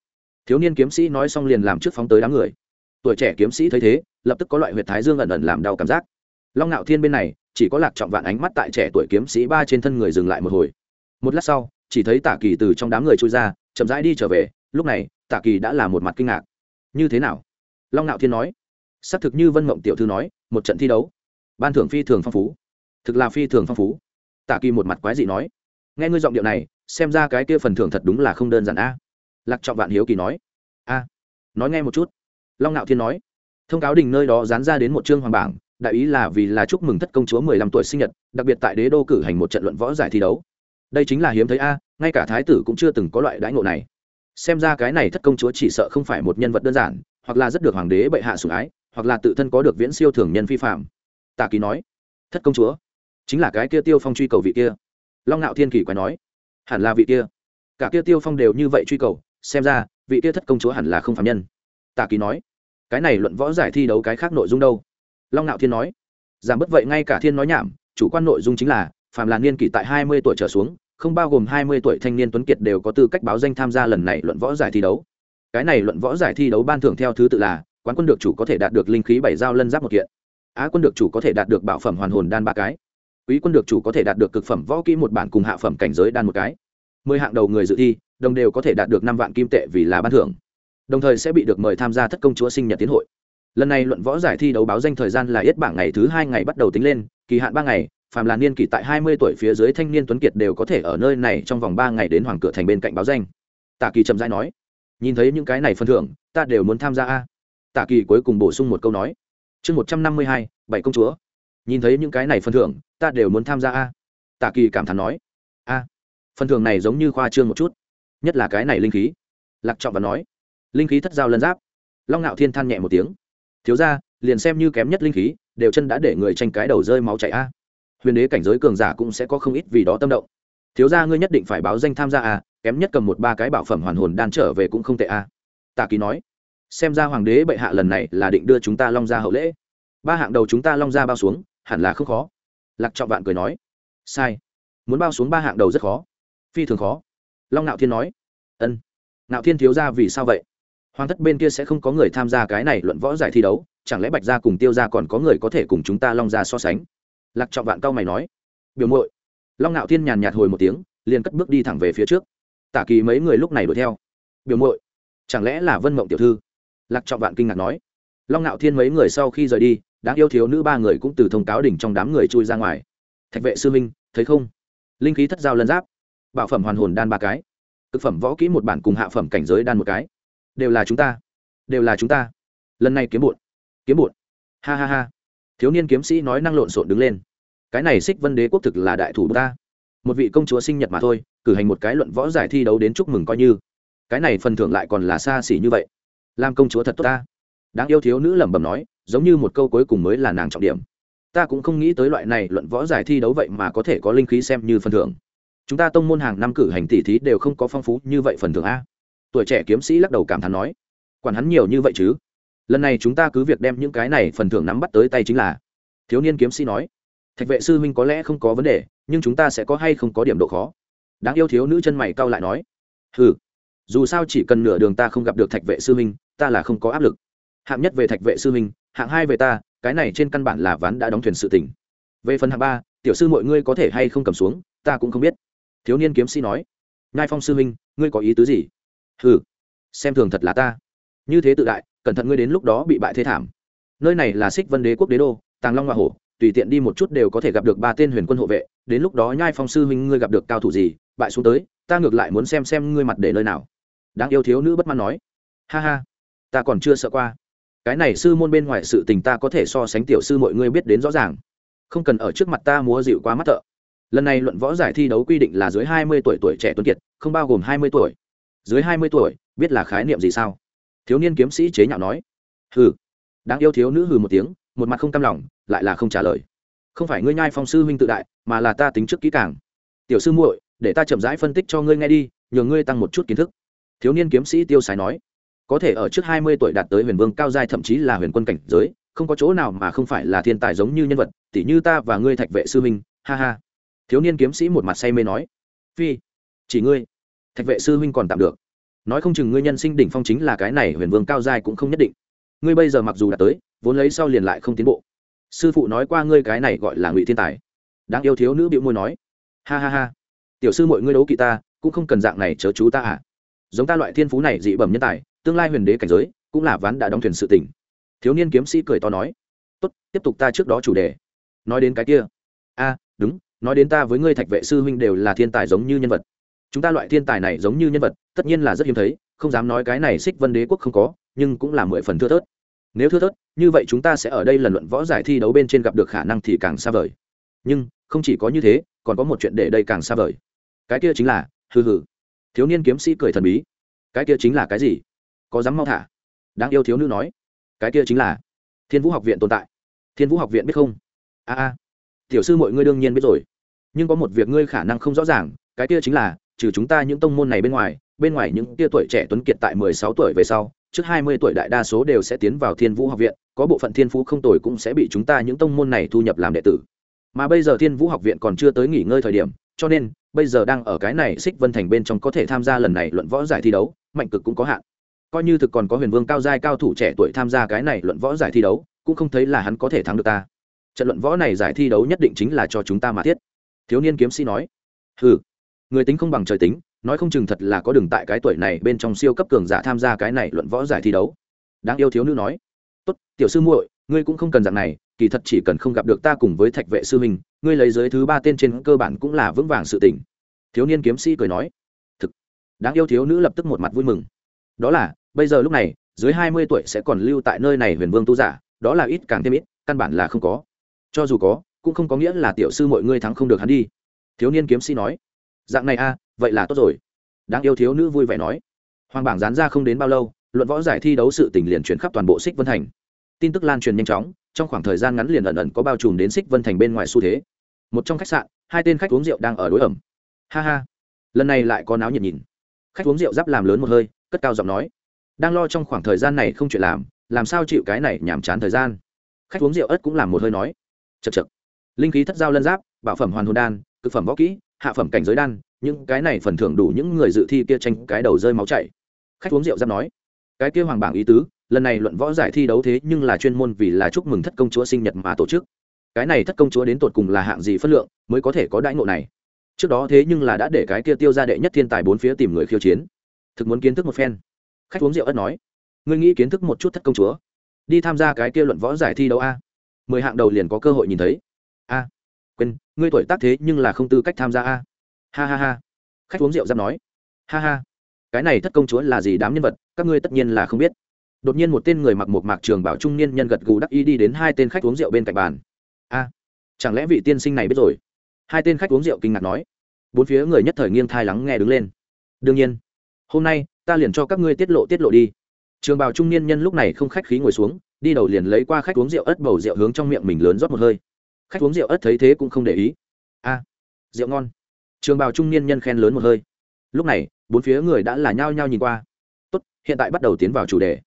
Thiếu niên kiếm sĩ nói xong liền làm trước phóng tới đám người. Tuổi trẻ kiếm sĩ thấy thế, lập tức có loại huyệt thái dương ẩn ẩn làm đau cảm giác. Long ngạo thiên bên này, chỉ có lạc trọng vạn ánh mắt tại trẻ tuổi kiếm sĩ ba trên thân người dừng lại một hồi. Một lát sau, chỉ thấy tả kỳ từ trong đám người trôi ra, chậm rãi đi trở về. Lúc này tả kỳ đã là một mặt kinh ngạc. Như thế nào? Long ngạo thiên nói. Xác thực như vân mộng tiểu thư nói, một trận thi đấu. Ban thưởng phi thường phong phú. Thực là phi thường phong phú. Tả kỳ một mặt quái dị nói. Nghe ngươi giọng điệu này, xem ra cái kia phần thưởng thật đúng là không đơn giản a. Lạc trọng vạn hiếu kỳ nói. A, nói nghe một chút. Long ngạo thiên nói. Thông cáo đình nơi đó dán ra đến một chương hoàng bảng, đại ý là vì là chúc mừng thất công chúa mười lăm tuổi sinh nhật, đặc biệt tại đế đô cử hành một trận luận võ giải thi đấu. Đây chính là hiếm thấy a, ngay cả thái tử cũng chưa từng có loại đãi ngộ này xem ra cái này thất công chúa chỉ sợ không phải một nhân vật đơn giản, hoặc là rất được hoàng đế bệ hạ sủng ái, hoặc là tự thân có được viễn siêu thường nhân phi phạm. Tà kỳ nói, thất công chúa, chính là cái kia tiêu phong truy cầu vị kia. Long ngạo thiên kỳ quái nói, hẳn là vị kia. Cả kia tiêu phong đều như vậy truy cầu, xem ra, vị kia thất công chúa hẳn là không phạm nhân. Tà kỳ nói, cái này luận võ giải thi đấu cái khác nội dung đâu? Long ngạo thiên nói, giảm bất vậy ngay cả thiên nói nhảm, chủ quan nội dung chính là phạm là niên kỷ tại hai mươi tuổi trở xuống không bao gồm hai mươi tuổi thanh niên tuấn kiệt đều có tư cách báo danh tham gia lần này luận võ giải thi đấu. Cái này luận võ giải thi đấu ban thưởng theo thứ tự là, quán quân được chủ có thể đạt được linh khí bảy dao lân giáp một kiện. Á quân được chủ có thể đạt được bảo phẩm hoàn hồn đan ba cái. Quý quân được chủ có thể đạt được cực phẩm võ kỹ một bản cùng hạ phẩm cảnh giới đan một cái. Mười hạng đầu người dự thi, đồng đều có thể đạt được năm vạn kim tệ vì là ban thưởng. Đồng thời sẽ bị được mời tham gia thất công chúa sinh nhật tiến hội. Lần này luận võ giải thi đấu báo danh thời gian là yết bảng ngày thứ hai ngày bắt đầu tính lên, kỳ hạn ba ngày phàm là niên kỷ tại hai mươi tuổi phía dưới thanh niên tuấn kiệt đều có thể ở nơi này trong vòng ba ngày đến hoàng cửa thành bên cạnh báo danh. Tạ kỳ chậm rãi nói, nhìn thấy những cái này phân thưởng, ta đều muốn tham gia a. Tạ kỳ cuối cùng bổ sung một câu nói, chương một trăm năm mươi hai, bảy công chúa. Nhìn thấy những cái này phân thưởng, ta đều muốn tham gia a. Tạ kỳ cảm thán nói, a, phần thưởng này giống như khoa trương một chút, nhất là cái này linh khí. Lạc trọng và nói, linh khí thất giao lân giáp. Long ngạo thiên than nhẹ một tiếng, thiếu ra liền xem như kém nhất linh khí, đều chân đã để người tranh cái đầu rơi máu chảy a huyền đế cảnh giới cường giả cũng sẽ có không ít vì đó tâm động. Thiếu ra ngươi nhất định phải báo danh tham gia à? kém nhất cầm một ba cái bảo phẩm hoàn hồn đan trở về cũng không tệ à? tạ ký nói, xem ra hoàng đế bệ hạ lần này là định đưa chúng ta long ra hậu lễ. Ba hạng đầu chúng ta long ra bao xuống, hẳn là không khó. Lạc trọng vạn cười nói, sai. Muốn bao xuống ba hạng đầu rất khó. Phi thường khó. Long nạo thiên nói, ân. Nạo thiên thiếu ra vì sao vậy? Hoàng thất bên kia sẽ không có người tham gia cái này luận võ giải thi đấu, chẳng lẽ bạch gia cùng tiêu gia còn có người có thể cùng chúng ta long gia so sánh? Lạc trọng vạn cao mày nói, biểu muội. Long ngạo thiên nhàn nhạt hồi một tiếng, liền cất bước đi thẳng về phía trước. Tả kỳ mấy người lúc này đuổi theo. Biểu muội, chẳng lẽ là vân mộng tiểu thư? Lạc trọng vạn kinh ngạc nói. Long ngạo thiên mấy người sau khi rời đi, đáng yêu thiếu nữ ba người cũng từ thông cáo đỉnh trong đám người chui ra ngoài. Thạch vệ sư minh thấy không? Linh khí thất giao lân giáp, bảo phẩm hoàn hồn đan ba cái thực phẩm võ kỹ một bản cùng hạ phẩm cảnh giới đan một cái, đều là chúng ta, đều là chúng ta. Lần này kiếm bụt kiếm bụt ha ha ha thiếu niên kiếm sĩ nói năng lộn xộn đứng lên. Cái này xích vân đế quốc thực là đại thủ ta. Một vị công chúa sinh nhật mà thôi, cử hành một cái luận võ giải thi đấu đến chúc mừng coi như. Cái này phần thưởng lại còn là xa xỉ như vậy. Làm công chúa thật tốt ta. Đáng yêu thiếu nữ lẩm bẩm nói, giống như một câu cuối cùng mới là nàng trọng điểm. Ta cũng không nghĩ tới loại này luận võ giải thi đấu vậy mà có thể có linh khí xem như phần thưởng. Chúng ta tông môn hàng năm cử hành tỷ thí đều không có phong phú như vậy phần thưởng a. Tuổi trẻ kiếm sĩ lắc đầu cảm thán nói, quản hắn nhiều như vậy chứ? Lần này chúng ta cứ việc đem những cái này phần thưởng nắm bắt tới tay chính là. Thiếu niên kiếm sĩ nói, thạch vệ sư huynh có lẽ không có vấn đề, nhưng chúng ta sẽ có hay không có điểm độ khó? Đáng yêu thiếu nữ chân mày cau lại nói ừ dù sao chỉ cần nửa đường ta không gặp được thạch vệ sư huynh, ta là không có áp lực. Hạng nhất về thạch vệ sư huynh, hạng hai về ta, cái này trên căn bản là ván đã đóng thuyền sự tỉnh về phần hạng ba, tiểu sư mọi ngươi có thể hay không cầm xuống, ta cũng không biết. Thiếu niên kiếm sĩ nói, ngai phong sư huynh, ngươi có ý tứ gì? Ừ xem thường thật là ta. Như thế tự đại cẩn thận ngươi đến lúc đó bị bại thế thảm. Nơi này là xích vân đế quốc đế đô, tàng long hoa hổ, tùy tiện đi một chút đều có thể gặp được ba tên huyền quân hộ vệ, đến lúc đó nhai phong sư huynh ngươi gặp được cao thủ gì, bại xuống tới, ta ngược lại muốn xem xem ngươi mặt để nơi nào. Đáng yêu thiếu nữ bất mãn nói. Ha ha, ta còn chưa sợ qua. Cái này sư môn bên ngoài sự tình ta có thể so sánh tiểu sư mọi ngươi biết đến rõ ràng. Không cần ở trước mặt ta múa dịu quá mắt thợ. Lần này luận võ giải thi đấu quy định là dưới hai mươi tuổi tuổi trẻ tuấn kiệt, không bao gồm hai mươi tuổi. Dưới hai mươi tuổi, biết là khái niệm gì sao? Thiếu niên kiếm sĩ chế nhạo nói, hừ. Đáng yêu thiếu nữ hừ một tiếng, một mặt không cam lòng, lại là không trả lời. Không phải ngươi nhai phong sư huynh tự đại, mà là ta tính trước kỹ càng. Tiểu sư muội, để ta chậm rãi phân tích cho ngươi nghe đi, nhờ ngươi tăng một chút kiến thức. Thiếu niên kiếm sĩ tiêu sái nói, có thể ở trước hai mươi tuổi đạt tới huyền vương cao giai thậm chí là huyền quân cảnh giới, không có chỗ nào mà không phải là thiên tài giống như nhân vật tỷ như ta và ngươi thạch vệ sư huynh, ha ha. Thiếu niên kiếm sĩ một mặt say mê nói, phi, chỉ ngươi, thạch vệ sư huynh còn tạm được nói không chừng ngươi nhân sinh đỉnh phong chính là cái này huyền vương cao giai cũng không nhất định. Ngươi bây giờ mặc dù đã tới, vốn lấy sau liền lại không tiến bộ. Sư phụ nói qua ngươi cái này gọi là ngụy thiên tài. Đáng yêu thiếu nữ bịu môi nói. Ha ha ha. Tiểu sư mọi ngươi đấu kỵ ta, cũng không cần dạng này chớ chú ta à. Giống ta loại thiên phú này dị bẩm nhân tài, tương lai huyền đế cảnh giới, cũng là ván đã đóng thuyền sự tỉnh thiếu niên kiếm sĩ cười to nói. Tốt, tiếp tục ta trước đó chủ đề. Nói đến cái kia. A đúng, nói đến ta với ngươi thạch vệ sư huynh đều là thiên tài giống như nhân vật chúng ta loại thiên tài này giống như nhân vật, tất nhiên là rất hiếm thấy, không dám nói cái này xích vân đế quốc không có, nhưng cũng là mười phần thưa thớt. Nếu thưa thớt, như vậy chúng ta sẽ ở đây lần luận võ giải thi đấu bên trên gặp được khả năng thì càng xa vời. Nhưng, không chỉ có như thế, còn có một chuyện để đây càng xa vời. Cái kia chính là, hừ hừ. Thiếu niên kiếm sĩ cười thần bí. Cái kia chính là cái gì? Có dám mau thả? Đáng yêu thiếu nữ nói. Cái kia chính là, thiên vũ học viện tồn tại. Thiên vũ học viện biết không? A a. Tiểu sư mọi ngươi đương nhiên biết rồi. Nhưng có một việc ngươi khả năng không rõ ràng, cái kia chính là trừ chúng ta những tông môn này bên ngoài bên ngoài những tia tuổi trẻ tuấn kiệt tại mười sáu tuổi về sau, trước hai mươi tuổi đại đa số đều sẽ tiến vào thiên vũ học viện, có bộ phận thiên phú không tồi cũng sẽ bị chúng ta những tông môn này thu nhập làm đệ tử. Mà bây giờ thiên vũ học viện còn chưa tới nghỉ ngơi thời điểm, cho nên, bây giờ đang ở cái này xích vân thành bên trong có thể tham gia lần này luận võ giải thi đấu, mạnh cực cũng có hạn. Coi như thực còn có huyền vương cao giai cao thủ trẻ tuổi tham gia cái này luận võ giải thi đấu, cũng không thấy là hắn có thể thắng được ta. Trận luận võ này giải thi đấu nhất định chính là cho chúng ta mà thiết. Thiếu niên kiếm sĩ nói. Ừ người tính không bằng trời tính, nói không chừng thật là có đường tại cái tuổi này bên trong siêu cấp cường giả tham gia cái này luận võ giải thi đấu. Đáng yêu thiếu nữ nói. Tốt, tiểu sư muội, ngươi cũng không cần dạng này, kỳ thật chỉ cần không gặp được ta cùng với thạch vệ sư minh ngươi lấy giới thứ ba tên trên cơ bản cũng là vững vàng sự tỉnh thiếu niên kiếm sĩ cười nói. Thực, đáng yêu thiếu nữ lập tức một mặt vui mừng. Đó là, bây giờ lúc này, dưới hai mươi tuổi sẽ còn lưu tại nơi này huyền vương tu giả, đó là ít càng thêm ít, căn bản là không có. Cho dù có, cũng không có nghĩa là tiểu sư mọi ngươi thắng không được hắn đi. Thiếu niên kiếm sĩ nói dạng này a, vậy là tốt rồi. Đáng yêu thiếu nữ vui vẻ nói. Hoàng bảng dán ra không đến bao lâu, luận võ giải thi đấu sự tỉnh liền chuyển khắp toàn bộ xích vân thành. Tin tức lan truyền nhanh chóng, trong khoảng thời gian ngắn liền ẩn ẩn có bao trùm đến xích vân thành bên ngoài xu thế. Một trong khách sạn, hai tên khách uống rượu đang ở đối ẩm. Ha ha. Lần này lại có náo nhiệt nhìn. Khách uống rượu giáp làm lớn một hơi, cất cao giọng nói. Đang lo trong khoảng thời gian này không chuyện làm làm sao chịu cái này nhàm chán thời gian. Khách uống rượu ớt cũng làm một hơi nói. Chật chật linh khí thất giao lân giáp, bảo phẩm hoàn hồn đan, cực phẩm võ kỹ hạ phẩm cảnh giới đan, những cái này phần thưởng đủ những người dự thi kia tranh cái đầu rơi máu chảy. Khách uống rượu giáp nói, cái kia hoàng bảng ý tứ, lần này luận võ giải thi đấu thế nhưng là chuyên môn vì là chúc mừng thất công chúa sinh nhật mà tổ chức. Cái này thất công chúa đến tột cùng là hạng gì phân lượng mới có thể có đãi ngộ này? Trước đó thế nhưng là đã để cái kia tiêu ra đệ nhất thiên tài bốn phía tìm người khiêu chiến. Thực muốn kiến thức một phen. Khách uống rượu ất nói, ngươi nghĩ kiến thức một chút thất công chúa? Đi tham gia cái kia luận võ giải thi đấu a. Mười hạng đầu liền có cơ hội nhìn thấy. A quên, ngươi tuổi tác thế nhưng là không tư cách tham gia a. Ha ha ha. Khách uống rượu giáp nói. Ha ha. Cái này thất công chúa là gì đám nhân vật, các ngươi tất nhiên là không biết. Đột nhiên một tên người mặc một mạc trường bảo trung niên nhân gật gù đắc ý đi đến hai tên khách uống rượu bên cạnh bàn. A, chẳng lẽ vị tiên sinh này biết rồi? Hai tên khách uống rượu kinh ngạc nói. Bốn phía người nhất thời nghiêng thai lắng nghe đứng lên. Đương nhiên, hôm nay, ta liền cho các ngươi tiết lộ tiết lộ đi. Trường bào trung niên nhân lúc này không khách khí ngồi xuống, đi đầu liền lấy qua khách uống rượu ớt bầu rượu hướng trong miệng mình lớn rót một hơi khách uống rượu ớt thấy thế cũng không để ý. A, rượu ngon. Trường bào trung niên nhân khen lớn một hơi. Lúc này, bốn phía người đã là nhao nhao nhìn qua. Tốt, hiện tại bắt đầu tiến vào chủ đề.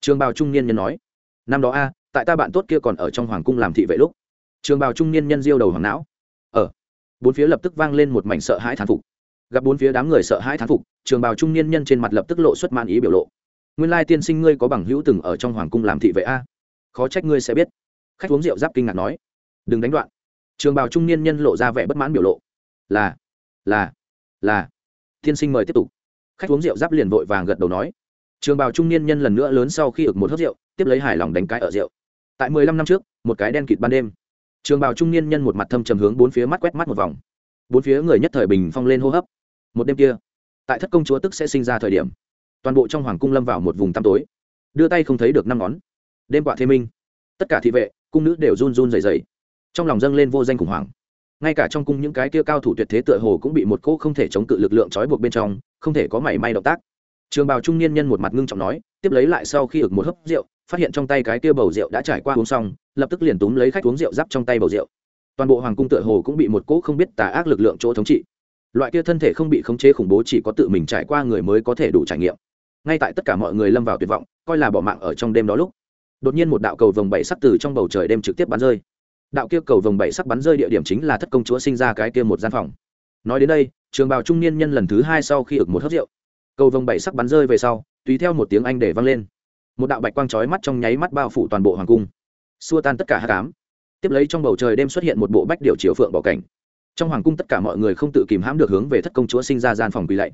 Trường bào trung niên nhân nói. Năm đó a, tại ta bạn tốt kia còn ở trong hoàng cung làm thị vệ lúc. Trường bào trung niên nhân diêu đầu hoàng não. Ở bốn phía lập tức vang lên một mảnh sợ hãi thán phục. Gặp bốn phía đám người sợ hãi thán phục, trường bào trung niên nhân trên mặt lập tức lộ xuất man ý biểu lộ. Nguyên lai tiên sinh ngươi có bằng hữu từng ở trong hoàng cung làm thị vệ a. Khó trách ngươi sẽ biết. Khách uống rượu giáp kinh ngạc nói đừng đánh đoạn. Trường bào trung niên nhân lộ ra vẻ bất mãn biểu lộ. Là là là. Tiên sinh mời tiếp tục. Khách uống rượu giáp liền vội vàng gật đầu nói. Trường bào trung niên nhân lần nữa lớn sau khi ực một hớt rượu, tiếp lấy hài lòng đánh cái ở rượu. Tại mười lăm năm trước, một cái đen kịt ban đêm. Trường bào trung niên nhân một mặt thâm trầm hướng bốn phía mắt quét mắt một vòng. Bốn phía người nhất thời bình phong lên hô hấp. Một đêm kia, tại thất công chúa tức sẽ sinh ra thời điểm, toàn bộ trong hoàng cung lâm vào một vùng tăm tối. Đưa tay không thấy được năm ngón. Đêm quạ thế minh. Tất cả thị vệ, cung nữ đều run run rẩy rẩy trong lòng dâng lên vô danh khủng hoảng. Ngay cả trong cung những cái kia cao thủ tuyệt thế tựa hồ cũng bị một cỗ không thể chống cự lực lượng trói buộc bên trong, không thể có mảy may động tác. Trường bào trung niên nhân một mặt ngưng trọng nói, tiếp lấy lại sau khi ực một hớp rượu, phát hiện trong tay cái kia bầu rượu đã trải qua uống xong, lập tức liền túm lấy khách uống rượu giáp trong tay bầu rượu. Toàn bộ hoàng cung tựa hồ cũng bị một cỗ không biết tà ác lực lượng chỗ thống trị. Loại kia thân thể không bị khống chế khủng bố chỉ có tự mình trải qua người mới có thể đủ trải nghiệm. Ngay tại tất cả mọi người lâm vào tuyệt vọng, coi là bỏ mạng ở trong đêm đó lúc, đột nhiên một đạo cầu vồng bảy sắc từ trong bầu trời đêm trực tiếp bắn rơi đạo kia cầu vồng bảy sắc bắn rơi địa điểm chính là thất công chúa sinh ra cái kia một gian phòng. Nói đến đây, trường bào trung niên nhân lần thứ hai sau khi ực một hớt rượu. Cầu vồng bảy sắc bắn rơi về sau, tùy theo một tiếng anh để vang lên. Một đạo bạch quang chói mắt trong nháy mắt bao phủ toàn bộ hoàng cung. Xua tan tất cả hát cám tiếp lấy trong bầu trời đêm xuất hiện một bộ bách điệu chiều phượng bỏ cảnh. Trong hoàng cung tất cả mọi người không tự kìm hãm được hướng về thất công chúa sinh ra gian phòng quỳ lạy.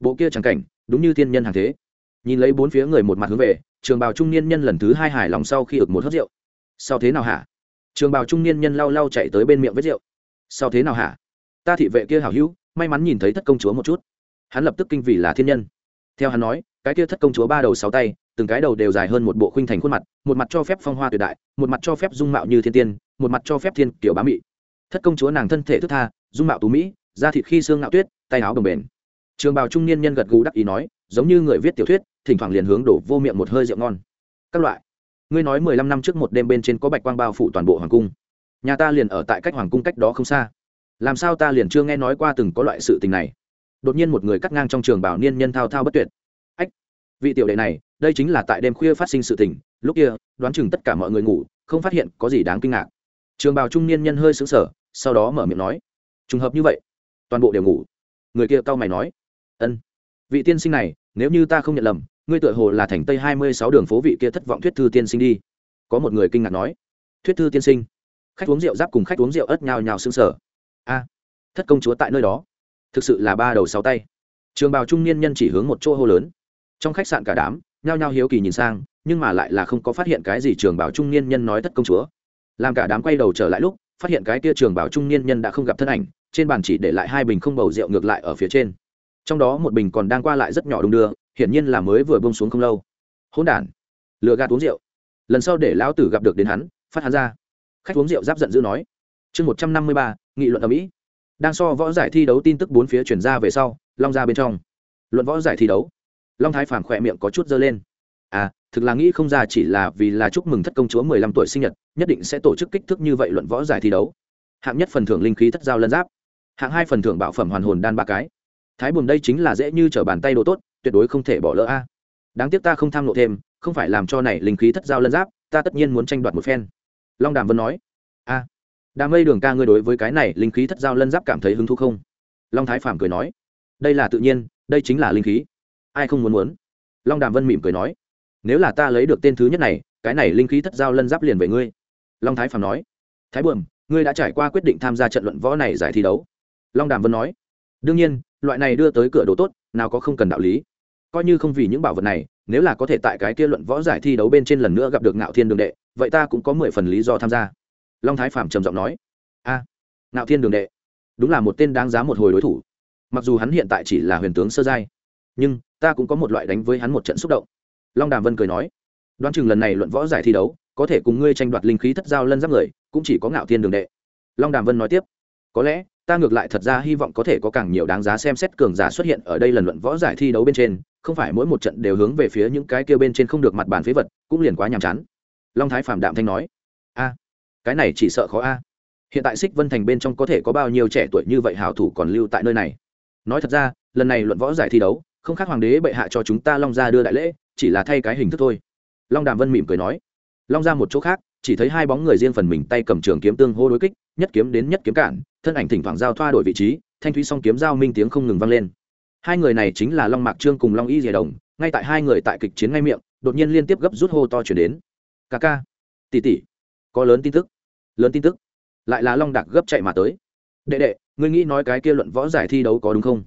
Bộ kia trắng cảnh, đúng như thiên nhân hàng thế. Nhìn lấy bốn phía người một mặt hướng về, trường bào trung niên nhân lần thứ hai hài lòng sau khi ực một hớt rượu. Sau thế nào hả? Trường bào trung niên nhân lau lau chạy tới bên miệng vết rượu. Sao thế nào hả? Ta thị vệ kia hảo hữu, may mắn nhìn thấy thất công chúa một chút. Hắn lập tức kinh vì là thiên nhân. Theo hắn nói, cái kia thất công chúa ba đầu sáu tay, từng cái đầu đều dài hơn một bộ khuynh thành khuôn mặt, một mặt cho phép phong hoa tuyệt đại, một mặt cho phép dung mạo như thiên tiên, một mặt cho phép thiên kiểu bá mị. Thất công chúa nàng thân thể thức tha, dung mạo tú mỹ, da thịt khi xương ngạo tuyết, tay áo đồng bền trường bào trung niên nhân gật gù đắc ý nói, giống như người viết tiểu thuyết, thỉnh thoảng liền hướng đổ vô miệng một hơi rượu ngon. Các loại ngươi nói mười lăm năm trước một đêm bên trên có bạch quang bao phủ toàn bộ hoàng cung. Nhà ta liền ở tại cách hoàng cung cách đó không xa. Làm sao ta liền chưa nghe nói qua từng có loại sự tình này? Đột nhiên một người cắt ngang trong trường bảo niên nhân thao thao bất tuyệt. Ách, vị tiểu đệ này, đây chính là tại đêm khuya phát sinh sự tình. Lúc kia, đoán chừng tất cả mọi người ngủ, không phát hiện có gì đáng kinh ngạc. Trường bào trung niên nhân hơi xứng sở sau đó mở miệng nói, trùng hợp như vậy, toàn bộ đều ngủ. Người kia cau mày nói, ân, vị tiên sinh này, nếu như ta không nhận lầm ngươi tựa hồ là thành tây hai mươi sáu đường phố vị kia thất vọng thuyết thư tiên sinh đi. Có một người kinh ngạc nói, thuyết thư tiên sinh? Khách uống rượu giáp cùng khách uống rượu ớt nhào nhào xương sở a, thất công chúa tại nơi đó. Thực sự là ba đầu sáu tay. Trường bào trung niên nhân chỉ hướng một chỗ hô lớn. Trong khách sạn cả đám, nhao nhao hiếu kỳ nhìn sang, nhưng mà lại là không có phát hiện cái gì trường bảo trung niên nhân nói thất công chúa. Làm cả đám quay đầu trở lại lúc, phát hiện cái kia trường bảo trung niên nhân đã không gặp thân ảnh, trên bàn chỉ để lại hai bình không bầu rượu ngược lại ở phía trên. Trong đó một bình còn đang qua lại rất nhỏ đung đưa hiển nhiên là mới vừa bông xuống không lâu. Hỗn đản, lừa gạt uống rượu. Lần sau để lão tử gặp được đến hắn, phát hắn ra. Khách uống rượu giáp giận dữ nói. Chương một trăm năm mươi ba, nghị luận ở mỹ. Đang so võ giải thi đấu tin tức bốn phía chuyển ra về sau, long ra bên trong. Luận võ giải thi đấu. Long thái phản khỏe miệng có chút dơ lên. À thực là nghĩ không ra chỉ là vì là chúc mừng thất công chúa mười lăm tuổi sinh nhật, nhất định sẽ tổ chức kích thước như vậy luận võ giải thi đấu. Hạng nhất phần thưởng linh khí thất giao lân giáp. Hạng hai phần thưởng bảo phẩm hoàn hồn đan ba cái. Thái buồn đây chính là dễ như t r ở bàn tay đồ tốt tuyệt đối không thể bỏ lỡ a. Đáng tiếc ta không tham lộ thêm, không phải làm cho này linh khí thất giao lân giáp, ta tất nhiên muốn tranh đoạt một phen. Long đàm vân nói. A đàm mây đường ca ngươi đối với cái này linh khí thất giao lân giáp cảm thấy hứng thú không? Long thái phàm cười nói. Đây là tự nhiên, đây chính là linh khí. Ai không muốn muốn? Long đàm vân mỉm cười nói. Nếu là ta lấy được tên thứ nhất này, cái này linh khí thất giao lân giáp liền về ngươi. Long thái phàm nói. Thái buồm ngươi đã trải qua quyết định tham gia trận luận võ này giải thi đấu. Long đàm vân nói. Đương nhiên, loại này đưa tới cửa đồ tốt nào có không cần đạo lý. Coi như không vì những bảo vật này, nếu là có thể tại cái kia luận võ giải thi đấu bên trên lần nữa gặp được ngạo thiên đường đệ, vậy ta cũng có mười phần lý do tham gia. Long thái phạm trầm giọng nói. A, ngạo thiên đường đệ, đúng là một tên đáng giá một hồi đối thủ. Mặc dù hắn hiện tại chỉ là huyền tướng sơ giai, nhưng ta cũng có một loại đánh với hắn một trận xúc động. Long đàm vân cười nói. Đoán chừng lần này luận võ giải thi đấu, có thể cùng ngươi tranh đoạt linh khí thất giao lân giáp người, cũng chỉ có ngạo thiên đường đệ. Long đàm vân nói tiếp. Có lẽ ta ngược lại thật ra hy vọng có thể có càng nhiều đáng giá xem xét cường giả xuất hiện ở đây lần luận võ giải thi đấu bên trên, không phải mỗi một trận đều hướng về phía những cái kia bên trên không được mặt bàn phế vật, cũng liền quá nhàm chán. Long thái phạm đạm thanh nói. A, cái này chỉ sợ khó a. Hiện tại xích vân thành bên trong có thể có bao nhiêu trẻ tuổi như vậy hảo thủ còn lưu tại nơi này? Nói thật ra, lần này luận võ giải thi đấu, không khác hoàng đế bệ hạ cho chúng ta long ra đưa đại lễ, chỉ là thay cái hình thức thôi. Long đàm vân mỉm cười nói. Long ra một chỗ khác, chỉ thấy hai bóng người riêng phần mình tay cầm trường kiếm tương hô đối kích, nhất kiếm đến nhất kiếm cản thân ảnh thỉnh thoảng giao thoa đổi vị trí, thanh thúy song kiếm giao minh tiếng không ngừng vang lên. Hai người này chính là long mạc trương cùng long y dìa đồng, ngay tại hai người tại kịch chiến ngay miệng, đột nhiên liên tiếp gấp rút hô to chuyển đến. Ca ca, tỷ tỷ, có lớn tin tức, lớn tin tức. Lại là long Đạc gấp chạy mà tới. Đệ đệ, ngươi nghĩ nói cái kia luận võ giải thi đấu có đúng không?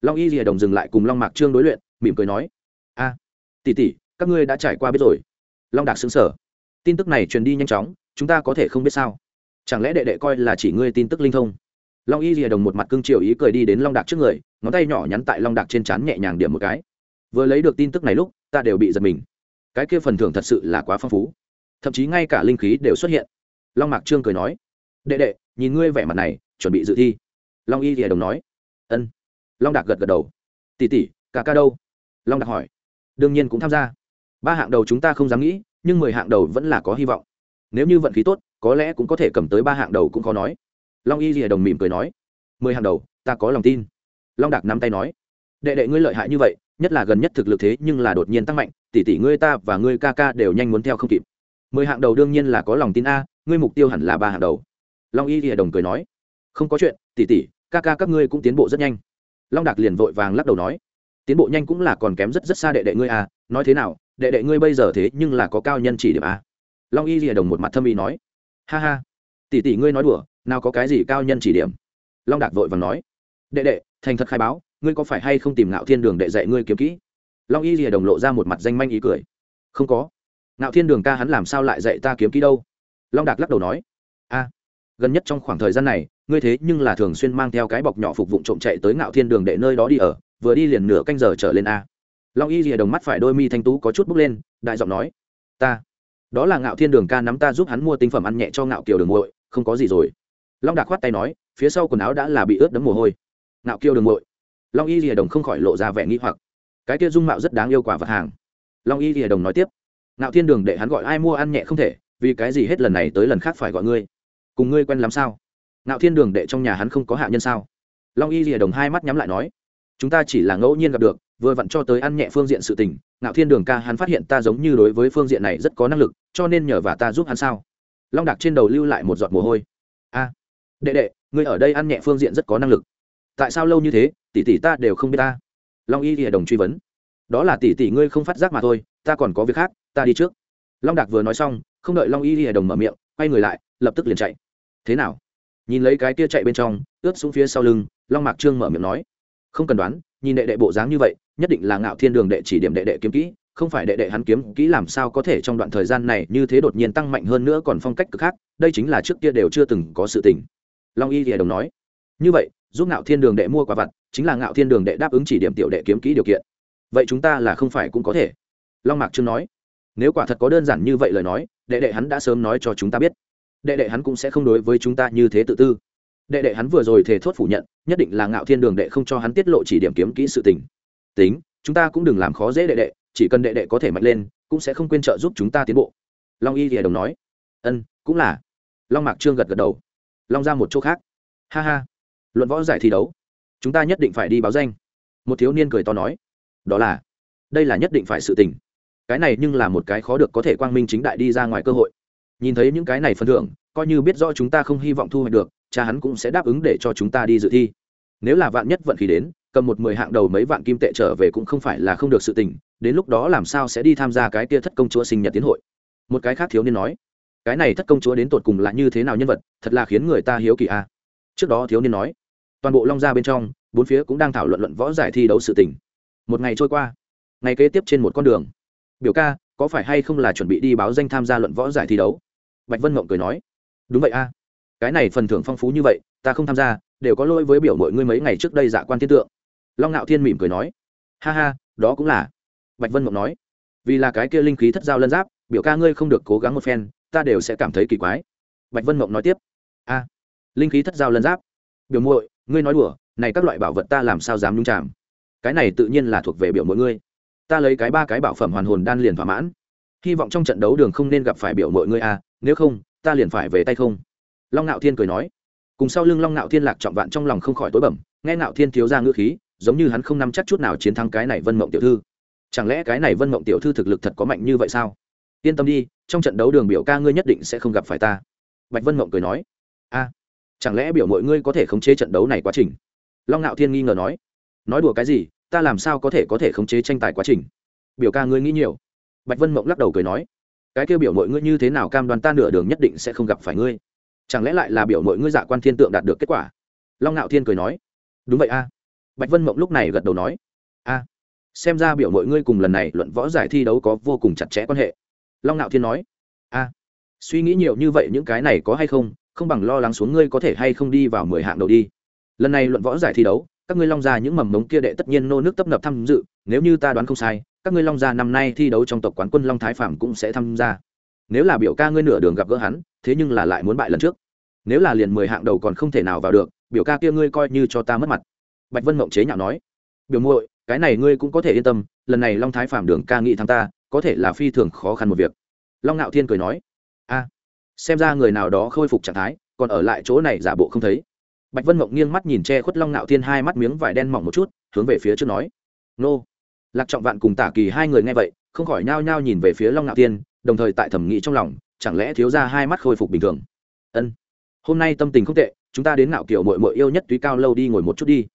Long y dìa đồng dừng lại cùng long mạc trương đối luyện, mỉm cười nói. A, tỷ tỷ, các ngươi đã trải qua biết rồi. Long Đạc xứng sở tin tức này truyền đi nhanh chóng, chúng ta có thể không biết sao? Chẳng lẽ đệ đệ coi là chỉ ngươi tin tức linh thông? Long y rìa đồng một mặt cưng chiều ý cười đi đến long đạc trước người, ngón tay nhỏ nhắn tại long đạc trên trán nhẹ nhàng điểm một cái. Vừa lấy được tin tức này lúc, ta đều bị giật mình. Cái kia phần thưởng thật sự là quá phong phú. Thậm chí ngay cả linh khí đều xuất hiện. Long mạc trương cười nói, đệ đệ, nhìn ngươi vẻ mặt này, chuẩn bị dự thi. Long y rìa đồng nói, ân. Long đạc gật gật đầu tỉ tỉ cả ca đâu? Long đạc hỏi, đương nhiên cũng tham gia. Ba hạng đầu chúng ta không dám nghĩ, nhưng mười hạng đầu vẫn là có hy vọng. Nếu như vận khí tốt có lẽ cũng có thể cầm tới ba hạng đầu cũng khó nói. Long y rìa đồng mỉm cười nói, mười hạng đầu, ta có lòng tin. Long đạc nắm tay nói, đệ đệ ngươi lợi hại như vậy, nhất là gần nhất thực lực thế nhưng là đột nhiên tăng mạnh, tỷ tỷ ngươi ta và ngươi ca ca đều nhanh muốn theo không kịp. Mười hạng đầu đương nhiên là có lòng tin a, ngươi mục tiêu hẳn là ba hạng đầu. Long y rìa đồng cười nói, không có chuyện, tỷ tỷ, ca ca các ngươi cũng tiến bộ rất nhanh. Long đạc liền vội vàng lắc đầu nói, tiến bộ nhanh cũng là còn kém rất rất xa đệ đệ ngươi a, nói thế nào, đệ đệ ngươi bây giờ thế nhưng là có cao nhân chỉ điểm a. Long y rìa đồng một mặt thâm ý nói ha ha. Tỷ tỷ ngươi nói đùa, nào có cái gì cao nhân chỉ điểm. Long đạc vội vàng nói. Đệ đệ, thành thật khai báo, ngươi có phải hay không tìm ngạo thiên đường đệ dạy ngươi kiếm kỹ? Long y rìa đồng lộ ra một mặt danh manh ý cười. Không có. Ngạo thiên đường ca hắn làm sao lại dạy ta kiếm kỹ đâu? Long đạc lắc đầu nói. A, gần nhất trong khoảng thời gian này, ngươi thế nhưng là thường xuyên mang theo cái bọc nhỏ phục vụ trộm chạy tới ngạo thiên đường đệ nơi đó đi ở, vừa đi liền nửa canh giờ trở lên a. Long y rìa đồng mắt phải đôi mi thanh tú có chút bước lên, đại giọng nói. Ta đó là ngạo thiên đường ca nắm ta giúp hắn mua tinh phẩm ăn nhẹ cho ngạo kiều đường muội, không có gì rồi. Long đạc khoát tay nói, phía sau quần áo đã là bị ướt đẫm mồ hôi. Ngạo kiều đường muội. Long y rìa đồng không khỏi lộ ra vẻ nghi hoặc. Cái kia dung mạo rất đáng yêu quả vật hàng. Long y rìa đồng nói tiếp, ngạo thiên đường để hắn gọi ai mua ăn nhẹ không thể, vì cái gì hết lần này tới lần khác phải gọi ngươi? Cùng ngươi quen làm sao? Ngạo thiên đường đệ trong nhà hắn không có hạ nhân sao? Long y rìa đồng hai mắt nhắm lại nói, chúng ta chỉ là ngẫu nhiên gặp được vừa vặn cho tới ăn nhẹ phương diện sự tình, ngạo thiên đường ca hắn phát hiện ta giống như đối với phương diện này rất có năng lực, cho nên nhờ và ta giúp hắn sao? Long đặc trên đầu lưu lại một giọt mồ hôi. A, đệ đệ, ngươi ở đây ăn nhẹ phương diện rất có năng lực. Tại sao lâu như thế, tỷ tỷ ta đều không biết ta? Long y thì đồng truy vấn. Đó là tỷ tỷ ngươi không phát giác mà thôi, ta còn có việc khác, ta đi trước. Long đặc vừa nói xong, không đợi long y thì đồng mở miệng, quay người lại, lập tức liền chạy. Thế nào? Nhìn lấy cái kia chạy bên trong, ướt xuống phía sau lưng, long mạc trương mở miệng nói. Không cần đoán nhìn đệ đệ bộ dáng như vậy, nhất định là ngạo thiên đường đệ chỉ điểm đệ đệ kiếm kỹ, không phải đệ đệ hắn kiếm kỹ làm sao có thể trong đoạn thời gian này như thế đột nhiên tăng mạnh hơn nữa còn phong cách cực khác, đây chính là trước kia đều chưa từng có sự tình. Long y thì đồng nói. Như vậy, giúp ngạo thiên đường đệ mua quả vặt, chính là ngạo thiên đường đệ đáp ứng chỉ điểm tiểu đệ kiếm kỹ điều kiện. Vậy chúng ta là không phải cũng có thể. Long mạc trương nói. Nếu quả thật có đơn giản như vậy lời nói, đệ đệ hắn đã sớm nói cho chúng ta biết. Đệ đệ hắn cũng sẽ không đối với chúng ta như thế tự tư đệ đệ hắn vừa rồi thề thốt phủ nhận, nhất định là ngạo thiên đường đệ không cho hắn tiết lộ chỉ điểm kiếm kỹ sự tình. Tính, chúng ta cũng đừng làm khó dễ đệ đệ, chỉ cần đệ đệ có thể mạnh lên, cũng sẽ không quên trợ giúp chúng ta tiến bộ. Long y thì đồng nói. Ân, cũng là. Long mạc trương gật gật đầu. Long ra một chỗ khác. Ha ha, luận võ giải thi đấu, chúng ta nhất định phải đi báo danh. Một thiếu niên cười to nói. Đó là, đây là nhất định phải sự tình. Cái này nhưng là một cái khó được có thể quang minh chính đại đi ra ngoài cơ hội. Nhìn thấy những cái này phân thưởng, coi như biết rõ chúng ta không hy vọng thu hoạch được cha hắn cũng sẽ đáp ứng để cho chúng ta đi dự thi. Nếu là vạn nhất vận khí đến, cầm một mười hạng đầu mấy vạn kim tệ trở về cũng không phải là không được sự tình, đến lúc đó làm sao sẽ đi tham gia cái kia thất công chúa sinh nhật tiến hội? Một cái khác thiếu niên nói, cái này thất công chúa đến tột cùng là như thế nào nhân vật, thật là khiến người ta hiếu kỳ a trước đó thiếu niên nói, toàn bộ long gia bên trong, bốn phía cũng đang thảo luận luận võ giải thi đấu sự tình. Một ngày trôi qua, ngày kế tiếp trên một con đường. Biểu ca, có phải hay không là chuẩn bị đi báo danh tham gia luận võ giải thi đấu? Bạch vân mộng cười nói, đúng vậy a cái này phần thưởng phong phú như vậy, ta không tham gia, đều có lỗi với biểu mọi ngươi mấy ngày trước đây dạ quan thiên tượng. Long ngạo thiên mỉm cười nói. Ha ha, đó cũng là. Bạch vân mộng nói. Vì là cái kia linh khí thất giao lân giáp, biểu ca ngươi không được cố gắng một phen, ta đều sẽ cảm thấy kỳ quái. Bạch vân mộng nói tiếp. A, linh khí thất giao lân giáp. Biểu muội, ngươi nói đùa, này các loại bảo vật ta làm sao dám nhung chạm cái này tự nhiên là thuộc về biểu mọi ngươi. Ta lấy cái ba cái bảo phẩm hoàn hồn đan liền thỏa mãn. Hy vọng trong trận đấu đường không nên gặp phải biểu mọi ngươi a, nếu không, ta liền phải về tay không long ngạo thiên cười nói, cùng sau lưng long ngạo thiên lạc trọng vạn trong lòng không khỏi tối bẩm nghe ngạo thiên thiếu ra ngữ khí, giống như hắn không nắm chắc chút nào chiến thắng cái này vân mộng tiểu thư. Chẳng lẽ cái này vân mộng tiểu thư thực lực thật có mạnh như vậy sao? Yên tâm đi, trong trận đấu đường biểu ca ngươi nhất định sẽ không gặp phải ta. Bạch vân mộng cười nói, a, chẳng lẽ biểu mọi ngươi có thể khống chế trận đấu này quá trình? Long ngạo thiên nghi ngờ nói nói đùa cái gì, ta làm sao có thể có thể khống chế tranh tài quá trình? Biểu ca ngươi nghĩ nhiều. Bạch vân mộng lắc đầu cười nói, cái kêu biểu mọi ngươi như thế nào cam đoan ta nửa đường nhất định sẽ không gặp phải ngươi? Chẳng lẽ lại là biểu mọi ngươi dạ quan thiên tượng đạt được kết quả? Long ngạo thiên cười nói. Đúng vậy a. Bạch vân mộng lúc này gật đầu nói. A. Xem ra biểu mọi ngươi cùng lần này luận võ giải thi đấu có vô cùng chặt chẽ quan hệ. Long ngạo thiên nói. A. Suy nghĩ nhiều như vậy những cái này có hay không? Không bằng lo lắng xuống ngươi có thể hay không đi vào mười hạng đầu đi. Lần này luận võ giải thi đấu, các ngươi long gia những mầm mống kia đệ tất nhiên nô nước tấp nập tham dự, nếu như ta đoán không sai, các ngươi long gia năm nay thi đấu trong tộc quán quân long thái phạm cũng sẽ tham gia nếu là biểu ca ngươi nửa đường gặp gỡ hắn, thế nhưng là lại muốn bại lần trước. Nếu là liền mười hạng đầu còn không thể nào vào được, biểu ca kia ngươi coi như cho ta mất mặt. Bạch vân mộng chế nhạo nói. Biểu muội, cái này ngươi cũng có thể yên tâm, lần này long thái phạm đường ca nghị thắng ta, có thể là phi thường khó khăn một việc. Long ngạo thiên cười nói. A, xem ra người nào đó khôi phục trạng thái, còn ở lại chỗ này giả bộ không thấy. Bạch vân mộng nghiêng mắt nhìn che khuất long ngạo thiên hai mắt miếng vải đen mỏng một chút, hướng về phía trước nói. Nô. Lạc trọng vạn cùng tả kỳ hai người nghe vậy, không khỏi nhao nhao nhìn về phía long ngạo thiên đồng thời tại thẩm nghĩ trong lòng, chẳng lẽ thiếu ra hai mắt khôi phục bình thường? Ân. Hôm nay tâm tình không tệ, chúng ta đến ngạo kiểu mội mội yêu nhất túy cao lâu đi ngồi một chút đi.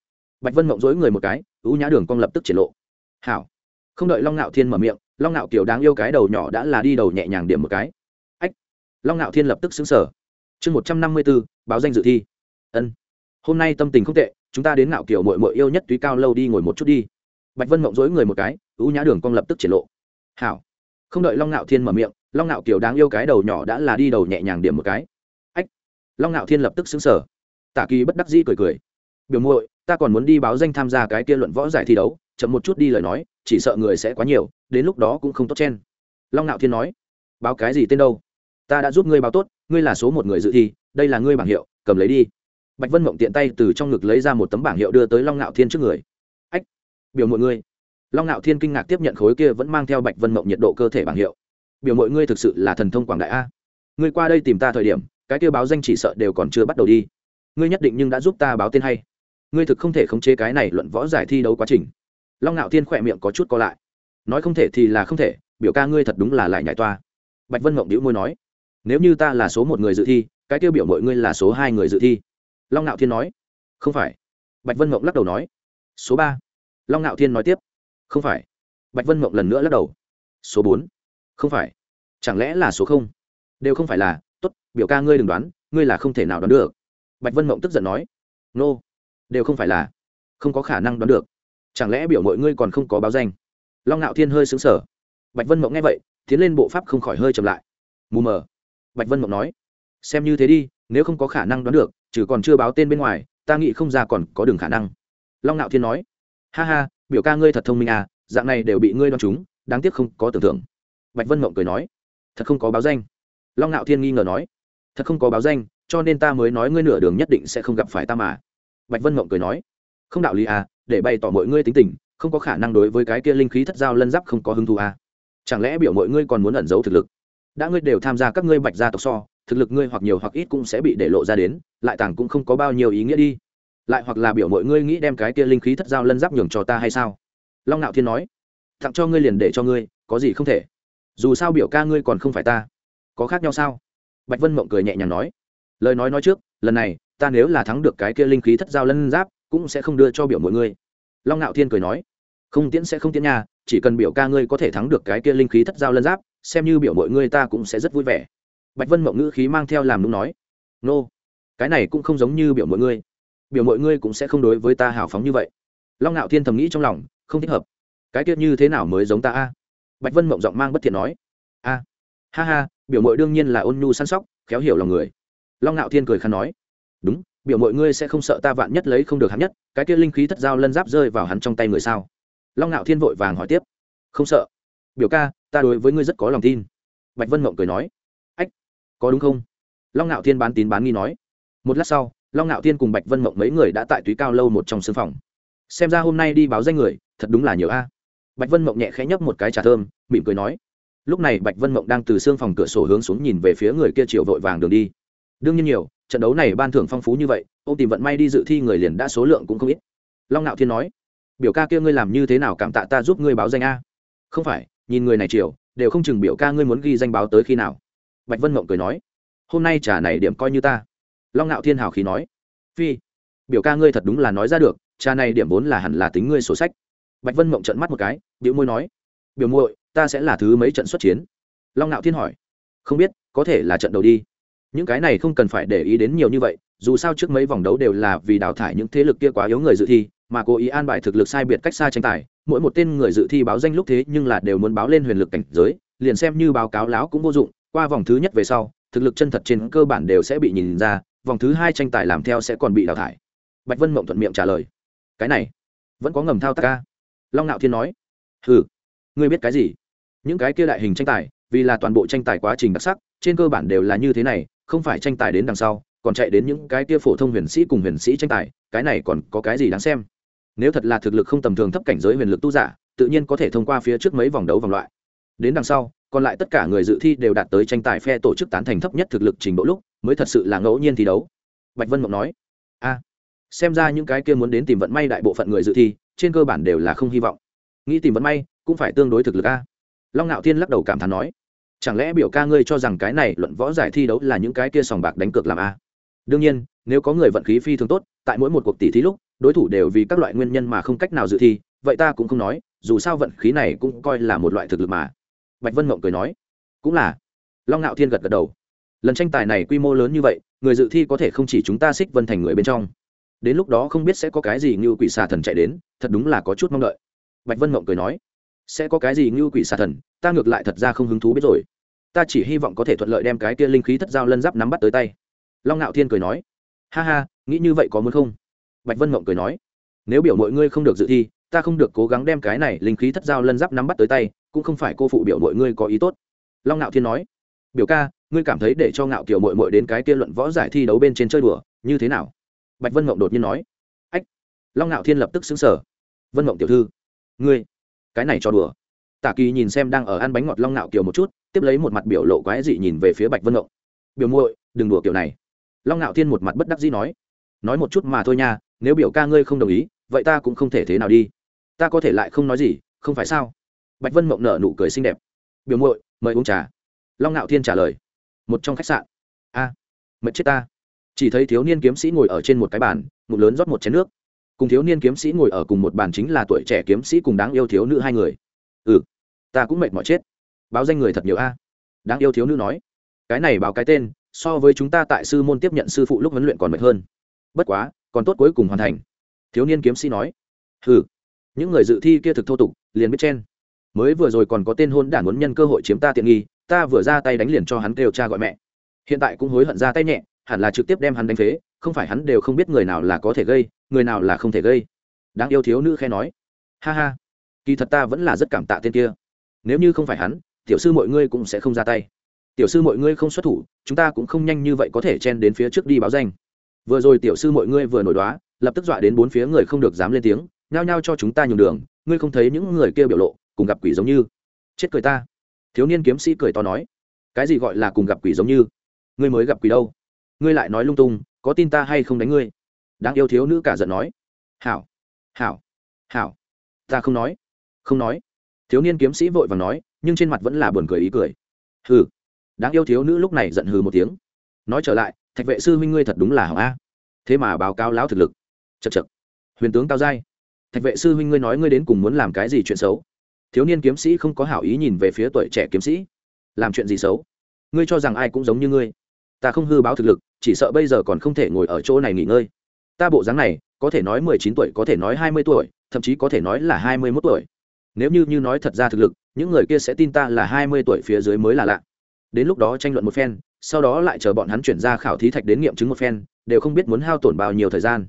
Bạch vân mộng dối người một cái, ưu nhã đường cong lập tức triển lộ. Hảo. Không đợi long ngạo thiên mở miệng, long ngạo kiểu đáng yêu cái đầu nhỏ đã là đi đầu nhẹ nhàng điểm một cái. Ách. Long ngạo thiên lập tức xứng sở chương một trăm năm mươi b ố báo danh dự thi. Ân. Hôm nay tâm tình không tệ, chúng ta đến ngạo kiểu mội mội yêu nhất túy cao lâu đi ngồi một chút đi. Bạch vân mộng dối người một cái, ưu nhã đường cong lập tức triển lộ. Hảo không đợi long ngạo thiên mở miệng, long ngạo kiều đáng yêu cái đầu nhỏ đã là đi đầu nhẹ nhàng điểm một cái. Ách! Long ngạo thiên lập tức xứng sở tả kỳ bất đắc dĩ cười cười. Biểu muội, ta còn muốn đi báo danh tham gia cái kia luận võ giải thi đấu, chậm một chút đi lời nói, chỉ sợ người sẽ quá nhiều, đến lúc đó cũng không tốt chen. Long ngạo thiên nói. Báo cái gì tên đâu? Ta đã giúp ngươi báo tốt, ngươi là số một người dự thi, đây là ngươi bảng hiệu, cầm lấy đi. Bạch vân mộng tiện tay từ trong ngực lấy ra một tấm bảng hiệu đưa tới long ngạo thiên trước người. Ách! Biểu mọi ngươi long ngạo thiên kinh ngạc tiếp nhận khối kia vẫn mang theo bạch vân mộng nhiệt độ cơ thể bảng hiệu. Biểu mọi ngươi thực sự là thần thông quảng đại a. Ngươi qua đây tìm ta thời điểm, cái kia báo danh chỉ sợ đều còn chưa bắt đầu đi. Ngươi nhất định nhưng đã giúp ta báo tên hay. Ngươi thực không thể khống chế cái này luận võ giải thi đấu quá trình. Long ngạo thiên khỏe miệng có chút co lại. Nói không thể thì là không thể, biểu ca ngươi thật đúng là lại nhảy toa. Bạch vân mộng đĩu môi nói, nếu như ta là số một người dự thi, cái tiêu biểu mọi ngươi là số hai người dự thi. Long ngạo thiên nói, không phải. Bạch vân mộng lắc đầu nói, số ba. Long ngạo thiên nói tiếp không phải. Bạch vân mộng lần nữa lắc đầu. Số bốn. Không phải. Chẳng lẽ là số không? Đều không phải là t ố t biểu ca ngươi đừng đoán, ngươi là không thể nào đoán được. Bạch vân mộng tức giận nói. Nô、no. đều không phải là. Không có khả năng đoán được. Chẳng lẽ biểu mọi ngươi còn không có báo danh? Long ngạo thiên hơi xứng sở bạch vân mộng nghe vậy, tiến lên bộ pháp không khỏi hơi chậm lại. Mù mờ. Bạch vân mộng nói. Xem như thế đi, nếu không có khả năng đoán được, trừ còn chưa báo tên bên ngoài, ta nghĩ không ra còn có đường khả năng. Long ngạo thiên nói. Ha ha biểu ca ngươi thật thông minh à dạng này đều bị ngươi đoán chúng, đáng tiếc không có tưởng tượng. Bạch vân mộng cười nói, thật không có báo danh. Long ngạo thiên nghi ngờ nói, thật không có báo danh, cho nên ta mới nói ngươi nửa đường nhất định sẽ không gặp phải ta mà. Bạch vân mộng cười nói, không đạo lý à để bày tỏ mọi ngươi tính tình, không có khả năng đối với cái kia linh khí thất giao lân giáp không có hứng thú à. Chẳng lẽ biểu mọi ngươi còn muốn ẩn giấu thực lực? Đã ngươi đều tham gia các ngươi bạch gia tộc so, thực lực ngươi hoặc nhiều hoặc ít cũng sẽ bị để lộ ra đến, lại tàng cũng không có bao nhiêu ý nghĩa đi lại hoặc là biểu mọi ngươi nghĩ đem cái kia linh khí thất giao lân giáp nhường cho ta hay sao? Long ngạo thiên nói, tặng cho ngươi liền để cho ngươi, có gì không thể. Dù sao biểu ca ngươi còn không phải ta. Có khác nhau sao? Bạch vân mộng cười nhẹ nhàng nói, lời nói nói trước, lần này, ta nếu là thắng được cái kia linh khí thất giao lân giáp, cũng sẽ không đưa cho biểu mọi ngươi. Long ngạo thiên cười nói, không tiễn sẽ không tiễn nha, chỉ cần biểu ca ngươi có thể thắng được cái kia linh khí thất giao lân giáp, xem như biểu mọi ngươi ta cũng sẽ rất vui vẻ. Bạch vân mộng ngữ khí mang theo làm đúng nói, nô, cái này cũng không giống như biểu mọi ngươi biểu mọi ngươi cũng sẽ không đối với ta hào phóng như vậy. Long ngạo thiên thầm nghĩ trong lòng, không thích hợp. Cái kia như thế nào mới giống ta a? Bạch vân mộng giọng mang bất thiện nói. A, ha ha, biểu mội đương nhiên là ôn nhu săn sóc, khéo hiểu lòng người. Long ngạo thiên cười khăn nói. Đúng, biểu mội ngươi sẽ không sợ ta vạn nhất lấy không được hắn nhất, cái kia linh khí thất giao lân giáp rơi vào hắn trong tay người sao? Long ngạo thiên vội vàng hỏi tiếp. Không sợ. Biểu ca, ta đối với ngươi rất có lòng tin. Bạch vân mộng cười nói. Ách, có đúng không? Long ngạo thiên bán tín bán nghi nói. Một lát sau long ngạo thiên cùng bạch vân mộng mấy người đã tại túy cao lâu một trong sưng phòng. Xem ra hôm nay đi báo danh người, thật đúng là nhiều a. Bạch vân mộng nhẹ khẽ nhấp một cái trà thơm, mỉm cười nói. Lúc này bạch vân mộng đang từ xương phòng cửa sổ hướng xuống nhìn về phía người kia chiều vội vàng đường đi. Đương nhiên nhiều, trận đấu này ban thưởng phong phú như vậy ô tìm vận may đi dự thi người liền đã số lượng cũng không ít. Long ngạo thiên nói. Biểu ca kia ngươi làm như thế nào cảm tạ ta giúp ngươi báo danh a? Không phải, nhìn người này chiều, đều không chừng biểu ca ngươi muốn ghi danh báo tới khi nào. Bạch vân mộng cười nói. Hôm nay trà này điểm coi như ta long ngạo thiên hào khí nói, phi, biểu ca ngươi thật đúng là nói ra được, Cha này điểm vốn là hẳn là tính ngươi sổ sách. Bạch vân mộng trận mắt một cái, biểu môi nói, biểu muội, ta sẽ là thứ mấy trận xuất chiến? Long ngạo thiên hỏi, không biết, có thể là trận đầu đi. Những cái này không cần phải để ý đến nhiều như vậy, dù sao trước mấy vòng đấu đều là vì đào thải những thế lực kia quá yếu người dự thi, mà cố ý an bài thực lực sai biệt cách xa tranh tài, mỗi một tên người dự thi báo danh lúc thế nhưng là đều muốn báo lên huyền lực cảnh giới, liền xem như báo cáo láo cũng vô dụng, qua vòng thứ nhất về sau, thực lực chân thật trên cơ bản đều sẽ bị nhìn ra vòng thứ hai tranh tài làm theo sẽ còn bị đào thải. Bạch vân mộng thuận miệng trả lời. Cái này, vẫn có ngầm thao tác ca. Long ngạo thiên nói. Ừ ngươi biết cái gì? Những cái kia đại hình tranh tài, vì là toàn bộ tranh tài quá trình đặc sắc, trên cơ bản đều là như thế này, không phải tranh tài đến đằng sau, còn chạy đến những cái kia phổ thông huyền sĩ cùng huyền sĩ tranh tài, cái này còn có cái gì đáng xem? Nếu thật là thực lực không tầm thường thấp cảnh giới huyền lực tu giả, tự nhiên có thể thông qua phía trước mấy vòng đấu vòng loại. Đến đằng sau, còn lại tất cả người dự thi đều đạt tới tranh tài phe tổ chức tán thành thấp nhất thực lực trình độ lúc mới thật sự là ngẫu nhiên thi đấu. Bạch vân mộng nói, a, xem ra những cái kia muốn đến tìm vận may đại bộ phận người dự thi, trên cơ bản đều là không hy vọng. Nghĩ tìm vận may cũng phải tương đối thực lực a. Long ngạo thiên lắc đầu cảm thán nói, chẳng lẽ biểu ca ngươi cho rằng cái này luận võ giải thi đấu là những cái kia sòng bạc đánh cược làm a? Đương nhiên, nếu có người vận khí phi thường tốt, tại mỗi một cuộc tỷ thí lúc, đối thủ đều vì các loại nguyên nhân mà không cách nào dự thi, vậy ta cũng không nói, dù sao vận khí này cũng coi là một loại thực lực mà. Bạch vân mộng cười nói, cũng là. Long ngạo thiên gật gật đầu lần tranh tài này quy mô lớn như vậy, người dự thi có thể không chỉ chúng ta xích vân thành người bên trong. Đến lúc đó không biết sẽ có cái gì như quỷ xà thần chạy đến, thật đúng là có chút mong đợi. Bạch vân mộng cười nói, sẽ có cái gì như quỷ xà thần, ta ngược lại thật ra không hứng thú biết rồi. Ta chỉ hy vọng có thể thuận lợi đem cái kia linh khí thất giao lân giáp nắm bắt tới tay. Long ngạo thiên cười nói, ha ha, nghĩ như vậy có muốn không? Bạch vân mộng cười nói, nếu biểu mọi ngươi không được dự thi, ta không được cố gắng đem cái này linh khí thất giao lân giáp nắm bắt tới tay, cũng không phải cô phụ biểu mọi ngươi có ý tốt. Long ngạo thiên nói biểu ca, ngươi cảm thấy để cho ngạo kiểu mội mội đến cái kia luận võ giải thi đấu bên trên chơi đùa, như thế nào? Bạch vân mộng đột nhiên nói. Ách. Long ngạo thiên lập tức xứng sở vân mộng tiểu thư, ngươi, cái này cho đùa. Tả kỳ nhìn xem đang ở ăn bánh ngọt long ngạo kiều một chút, tiếp lấy một mặt biểu lộ quái dị nhìn về phía bạch vân mộng biểu muội, đừng đùa kiểu này. Long ngạo thiên một mặt bất đắc dĩ nói. Nói một chút mà thôi nha, nếu biểu ca ngươi không đồng ý, vậy ta cũng không thể thế nào đi. Ta có thể lại không nói gì, không phải sao? Bạch vân mộng nở nụ cười xinh đẹp. Biểu muội, mời uống trà long ngạo thiên trả lời một trong khách sạn. A à, mệt chết ta. Chỉ thấy thiếu niên kiếm sĩ ngồi ở trên một cái bàn ngụm lớn rót một chén nước. Cùng thiếu niên kiếm sĩ ngồi ở cùng một bàn chính là tuổi trẻ kiếm sĩ cùng đáng yêu thiếu nữ hai người. Ừ ta cũng mệt mỏi chết. Báo danh người thật nhiều a. Đáng yêu thiếu nữ nói cái này báo cái tên so với chúng ta tại sư môn tiếp nhận sư phụ lúc huấn luyện còn mệt hơn. Bất quá còn tốt cuối cùng hoàn thành. Thiếu niên kiếm sĩ nói ừ những người dự thi kia thực thô tục liền biết chen mới vừa rồi còn có tên hôn đản muốn nhân cơ hội chiếm ta tiện nghi, ta vừa ra tay đánh liền cho hắn kêu cha gọi mẹ. Hiện tại cũng hối hận ra tay nhẹ, hẳn là trực tiếp đem hắn đánh phế, không phải hắn đều không biết người nào là có thể gây, người nào là không thể gây. Đáng yêu thiếu nữ khe nói. Ha ha, kỳ thật ta vẫn là rất cảm tạ tên kia. Nếu như không phải hắn, tiểu sư mọi ngươi cũng sẽ không ra tay. Tiểu sư mọi ngươi không xuất thủ, chúng ta cũng không nhanh như vậy có thể chen đến phía trước đi báo danh. Vừa rồi tiểu sư mọi ngươi vừa nổi đoá, lập tức dọa đến bốn phía người không được dám lên tiếng, nhao nhao cho chúng ta nhường đường, ngươi không thấy những người kia biểu lộ cùng gặp quỷ giống như. Chết cười ta. Thiếu niên kiếm sĩ cười to nói. Cái gì gọi là cùng gặp quỷ giống như? Ngươi mới gặp quỷ đâu? Ngươi lại nói lung tung, có tin ta hay không đánh ngươi? Đáng yêu thiếu nữ cả giận nói. Hảo hảo hảo. Ta không nói không nói. Thiếu niên kiếm sĩ vội và nói, nhưng trên mặt vẫn là buồn cười ý cười. Hừ. Đáng yêu thiếu nữ lúc này giận hừ một tiếng. Nói trở lại, thạch vệ sư huynh ngươi thật đúng là hảo a. Thế mà báo cáo lão thực lực. Chật chật huyền tướng cao giai thạch vệ sư huynh ngươi nói ngươi đến cùng muốn làm cái gì chuyện xấu? Thiếu niên kiếm sĩ không có hảo ý nhìn về phía tuổi trẻ kiếm sĩ. Làm chuyện gì xấu? Ngươi cho rằng ai cũng giống như ngươi. Ta không hư báo thực lực, chỉ sợ bây giờ còn không thể ngồi ở chỗ này nghỉ ngơi. Ta bộ dáng này, có thể nói mười chín tuổi, có thể nói hai mươi tuổi, thậm chí có thể nói là hai mươi mốt tuổi. Nếu như như nói thật ra thực lực, những người kia sẽ tin ta là hai mươi tuổi phía dưới mới là lạ. Đến lúc đó tranh luận một phen, sau đó lại chờ bọn hắn chuyển ra khảo thí thạch đến nghiệm chứng một phen, đều không biết muốn hao tổn bao nhiêu thời gian.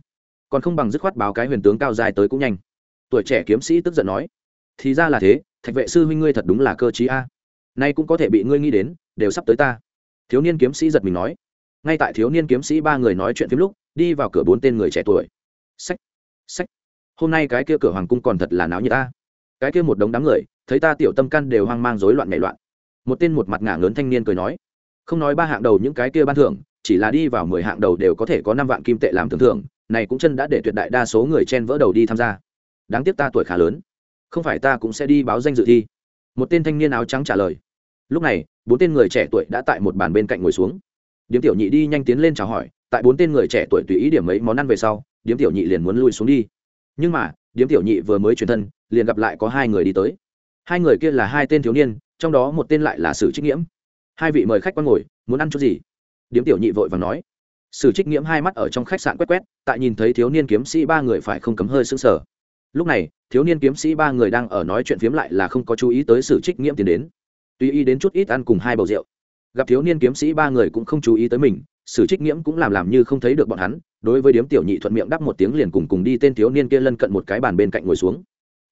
Còn không bằng dứt khoát báo cái huyền tướng cao dài tới cũng nhanh. Tuổi trẻ kiếm sĩ tức giận nói thì ra là thế, thạch vệ sư huynh ngươi thật đúng là cơ chí a. Nay cũng có thể bị ngươi nghĩ đến, đều sắp tới ta. Thiếu niên kiếm sĩ giật mình nói. Ngay tại thiếu niên kiếm sĩ ba người nói chuyện phim lúc, đi vào cửa bốn tên người trẻ tuổi. Sách sách hôm nay cái kia cửa hoàng cung còn thật là náo như ta. Cái kia một đống đám người, thấy ta tiểu tâm căn đều hoang mang rối loạn nhảy loạn. Một tên một mặt ngả lớn thanh niên cười nói. Không nói ba hạng đầu những cái kia ban thưởng, chỉ là đi vào mười hạng đầu đều có thể có năm vạn kim tệ làm tưởng thưởng, này cũng chân đã để tuyệt đại đa số người chen vỡ đầu đi tham gia. Đáng tiếc ta tuổi khá lớn không phải ta cũng sẽ đi báo danh dự thi. Một tên thanh niên áo trắng trả lời. Lúc này, bốn tên người trẻ tuổi đã tại một bàn bên cạnh ngồi xuống. Điếm tiểu nhị đi nhanh tiến lên chào hỏi, tại bốn tên người trẻ tuổi tùy ý điểm mấy món ăn về sau, điếm tiểu nhị liền muốn lui xuống đi. Nhưng mà, điếm tiểu nhị vừa mới chuyển thân, liền gặp lại có hai người đi tới. Hai người kia là hai tên thiếu niên, trong đó một tên lại là sử trích nghiễm. Hai vị mời khách quan ngồi, muốn ăn chút gì? Điếm tiểu nhị vội và nói. Sử trích nghiễm hai mắt ở trong khách sạn quét quét, tại nhìn thấy thiếu niên kiếm sĩ ba người phải không cấm hơi sững sờ. Lúc này thiếu niên kiếm sĩ ba người đang ở nói chuyện phiếm lại là không có chú ý tới sử trích nghiễm tiến đến. Tuy y đến chút ít ăn cùng hai bầu rượu. Gặp thiếu niên kiếm sĩ ba người cũng không chú ý tới mình sử trích nghiễm cũng làm làm như không thấy được bọn hắn đối với điếm tiểu nhị thuận miệng đắp một tiếng liền cùng cùng đi tên thiếu niên kia lân cận một cái bàn bên cạnh ngồi xuống.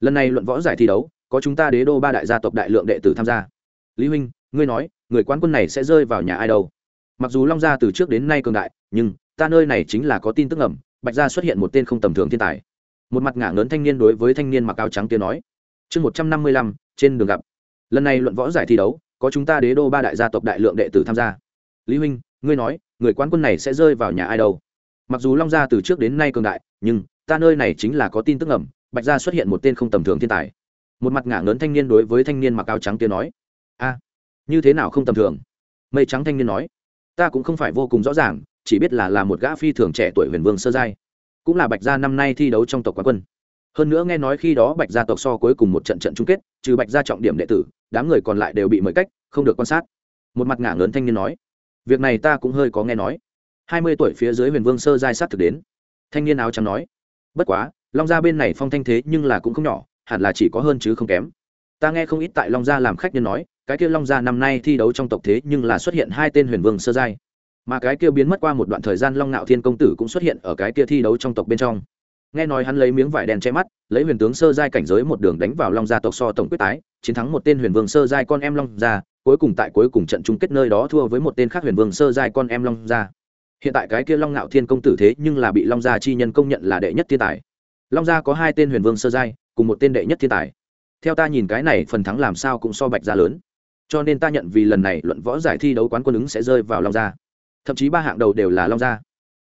Lần này luận võ giải thi đấu có chúng ta đế đô ba đại gia tộc đại lượng đệ tử tham gia. Lý huynh ngươi nói người quán quân này sẽ rơi vào nhà ai đâu? Mặc dù long gia từ trước đến nay cường đại nhưng ta nơi này chính là có tin tức ngầm, bạch gia xuất hiện một tên không tầm thường thiên tài một mặt ngả lớn thanh niên đối với thanh niên mặc áo trắng kia nói, chương một trăm năm mươi lăm, trên đường gặp. Lần này luận võ giải thi đấu, có chúng ta đế đô ba đại gia tộc đại lượng đệ tử tham gia. Lý huynh, ngươi nói, người quán quân này sẽ rơi vào nhà ai đâu? Mặc dù long gia từ trước đến nay cường đại, nhưng ta nơi này chính là có tin tức ẩm bạch gia xuất hiện một tên không tầm thường thiên tài. Một mặt ngả lớn thanh niên đối với thanh niên mặc áo trắng kia nói, a, như thế nào không tầm thường? Mây trắng thanh niên nói, ta cũng không phải vô cùng rõ ràng, chỉ biết là là một gã phi thường trẻ tuổi huyền vương sơ giai cũng là bạch gia năm nay thi đấu trong tộc quán quân. Hơn nữa nghe nói khi đó bạch gia tộc so cuối cùng một trận trận chung kết, trừ bạch gia trọng điểm đệ tử, đám người còn lại đều bị mời cách, không được quan sát. Một mặt ngả lớn thanh niên nói, việc này ta cũng hơi có nghe nói. Hai mươi tuổi phía dưới huyền vương sơ giai sát thực đến. Thanh niên áo trắng nói, bất quá, long gia bên này phong thanh thế nhưng là cũng không nhỏ, hẳn là chỉ có hơn chứ không kém. Ta nghe không ít tại long gia làm khách nhân nói, cái kia long gia năm nay thi đấu trong tộc thế nhưng là xuất hiện hai tên huyền vương sơ giai mà cái kia biến mất qua một đoạn thời gian long ngạo thiên công tử cũng xuất hiện ở cái kia thi đấu trong tộc bên trong. Nghe nói hắn lấy miếng vải đen che mắt, lấy huyền tướng sơ giai cảnh giới một đường đánh vào long gia tộc so tổng quyết tái, chiến thắng một tên huyền vương sơ giai con em long gia, cuối cùng tại cuối cùng trận chung kết nơi đó thua với một tên khác huyền vương sơ giai con em long gia. Hiện tại cái kia long ngạo thiên công tử thế nhưng là bị long gia chi nhân công nhận là đệ nhất thiên tài. Long gia có hai tên huyền vương sơ giai, cùng một tên đệ nhất thiên tài. Theo ta nhìn cái này phần thắng làm sao cũng so bạch gia lớn. Cho nên ta nhận vì lần này luận võ giải thi đấu quán quân ứng sẽ rơi vào long gia thậm chí ba hạng đầu đều là long gia.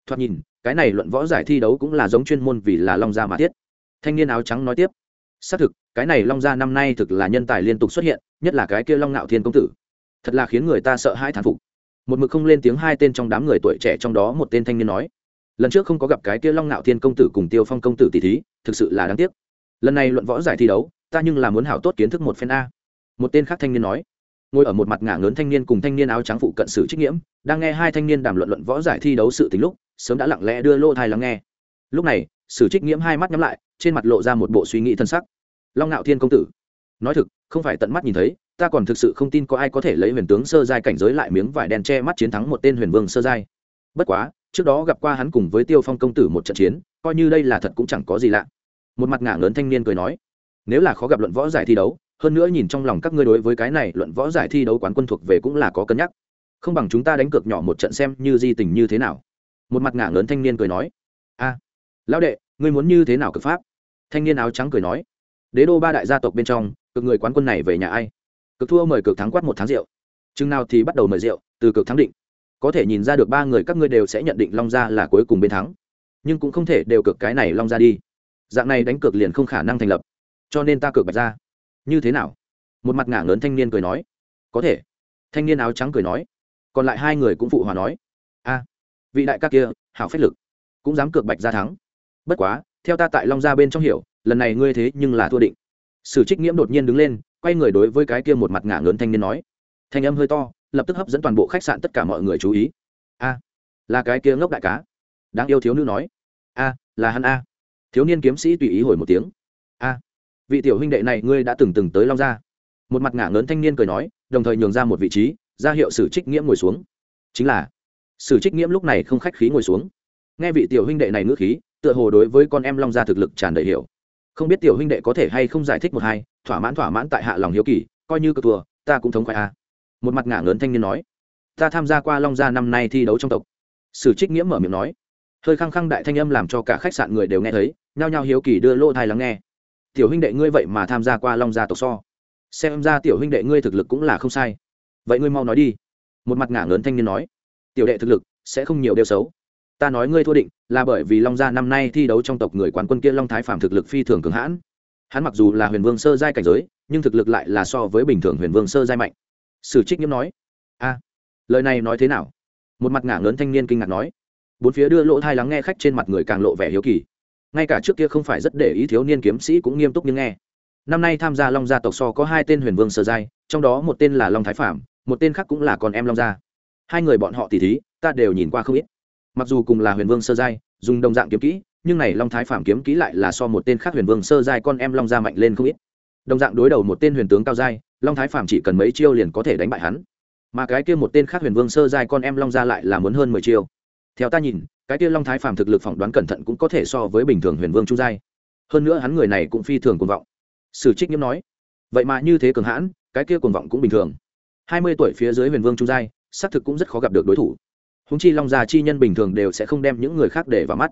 Thoạt nhìn, cái này luận võ giải thi đấu cũng là giống chuyên môn vì là long gia mà thiết. Thanh niên áo trắng nói tiếp, xác thực, cái này long gia năm nay thực là nhân tài liên tục xuất hiện, nhất là cái kia long ngạo thiên công tử. Thật là khiến người ta sợ hãi thán phục. Một mực không lên tiếng hai tên trong đám người tuổi trẻ trong đó một tên thanh niên nói, lần trước không có gặp cái kia long ngạo thiên công tử cùng tiêu phong công tử tỷ thí, thực sự là đáng tiếc. Lần này luận võ giải thi đấu, ta nhưng là muốn hảo tốt kiến thức một phen a. Một tên khác thanh niên nói ngồi ở một mặt ngả lớn thanh niên cùng thanh niên áo trắng phụ cận sử trích nghiễm, đang nghe hai thanh niên đàm luận luận võ giải thi đấu sự tính lúc, sớm đã lặng lẽ đưa lô thai lắng nghe. Lúc này sử trích nghiễm hai mắt nhắm lại, trên mặt lộ ra một bộ suy nghĩ thân sắc. Long ngạo thiên công tử, nói thực, không phải tận mắt nhìn thấy, ta còn thực sự không tin có ai có thể lấy huyền tướng sơ giai cảnh giới lại miếng vải đen che mắt chiến thắng một tên huyền vương sơ giai. Bất quá, trước đó gặp qua hắn cùng với tiêu phong công tử một trận chiến, coi như đây là thật cũng chẳng có gì lạ. Một mặt ngả lớn thanh niên cười nói, nếu là khó gặp luận võ giải thi đấu hơn nữa nhìn trong lòng các ngươi đối với cái này luận võ giải thi đấu quán quân thuộc về cũng là có cân nhắc. Không bằng chúng ta đánh cược nhỏ một trận xem như di tình như thế nào. Một mặt ngả lớn thanh niên cười nói. A, lão đệ, ngươi muốn như thế nào cực pháp? Thanh niên áo trắng cười nói. Đế đô ba đại gia tộc bên trong cực người quán quân này về nhà ai? Cực thua mời cực thắng quát một tháng rượu. Chừng nào thì bắt đầu mời rượu, từ cực thắng định. Có thể nhìn ra được ba người các ngươi đều sẽ nhận định long gia là cuối cùng bên thắng, nhưng cũng không thể đều cực cái này long gia đi. Dạng này đánh cược liền không khả năng thành lập. Cho nên ta cược bạch ra như thế nào? Một mặt ngả lớn thanh niên cười nói. Có thể. Thanh niên áo trắng cười nói. Còn lại hai người cũng phụ hòa nói. A, vị đại ca kia, hảo phách lực. Cũng dám cược bạch ra thắng. Bất quá, theo ta tại long gia bên trong hiểu, lần này ngươi thế nhưng là thua định. Sử trích nghiễm đột nhiên đứng lên, quay người đối với cái kia một mặt ngả lớn thanh niên nói. Thanh âm hơi to, lập tức hấp dẫn toàn bộ khách sạn tất cả mọi người chú ý. A, là cái kia ngốc đại cá. Đáng yêu thiếu nữ nói. A, là hắn a. Thiếu niên kiếm sĩ tùy ý hồi một tiếng vị tiểu huynh đệ này ngươi đã từng từng tới long gia. Một mặt ngả lớn thanh niên cười nói, đồng thời nhường ra một vị trí, ra hiệu sử trích nghiễm ngồi xuống. Chính là, sử trích nghiễm lúc này không khách khí ngồi xuống. Nghe vị tiểu huynh đệ này ngữ khí, tựa hồ đối với con em long gia thực lực tràn đầy hiểu. Không biết tiểu huynh đệ có thể hay không giải thích một hai, thỏa mãn thỏa mãn tại hạ lòng hiếu kỳ, coi như cờ thừa ta cũng thống khoái a. Một mặt ngả lớn thanh niên nói, ta tham gia qua long gia năm nay thi đấu trong tộc. Sử trích nghiễm mở miệng nói. Hơi khăng khăng đại thanh âm làm cho cả khách sạn người đều nghe thấy, nhao nhao hiếu kỳ đưa lô thai lắng nghe tiểu huynh đệ ngươi vậy mà tham gia qua long gia tộc so. Xem ra tiểu huynh đệ ngươi thực lực cũng là không sai. Vậy ngươi mau nói đi. Một mặt ngả lớn thanh niên nói. Tiểu đệ thực lực sẽ không nhiều điều xấu. Ta nói ngươi thua định là bởi vì long gia năm nay thi đấu trong tộc người quán quân kia long thái phạm thực lực phi thường cường hãn. Hắn mặc dù là huyền vương sơ giai cảnh giới, nhưng thực lực lại là so với bình thường huyền vương sơ giai mạnh. Sử trích nhiễm nói. A, lời này nói thế nào? Một mặt ngả lớn thanh niên kinh ngạc nói. Bốn phía đưa lỗ thai lắng nghe khách trên mặt người càng lộ vẻ hiếu kỳ ngay cả trước kia không phải rất để ý thiếu niên kiếm sĩ cũng nghiêm túc nhưng nghe. Năm nay tham gia long gia tộc so có hai tên huyền vương sơ giai, trong đó một tên là long thái phạm, một tên khác cũng là con em long gia. Hai người bọn họ tỉ thí, ta đều nhìn qua không ít. Mặc dù cùng là huyền vương sơ giai, dùng đồng dạng kiếm kỹ, nhưng này long thái phạm kiếm kỹ lại là so một tên khác huyền vương sơ giai con em long gia mạnh lên không ít. Đồng dạng đối đầu một tên huyền tướng cao giai, long thái phạm chỉ cần mấy chiêu liền có thể đánh bại hắn. Mà cái kia một tên khác huyền vương sơ giai con em long gia lại là muốn hơn mười chiêu theo ta nhìn, cái kia long thái phạm thực lực phỏng đoán cẩn thận cũng có thể so với bình thường huyền vương trung giai. Hơn nữa hắn người này cũng phi thường cuồng vọng. Sử trích nghiêm nói, vậy mà như thế cường hãn, cái kia cuồng vọng cũng bình thường. Hai mươi tuổi phía dưới huyền vương trung giai, xác thực cũng rất khó gặp được đối thủ. Húng chi long gia chi nhân bình thường đều sẽ không đem những người khác để vào mắt.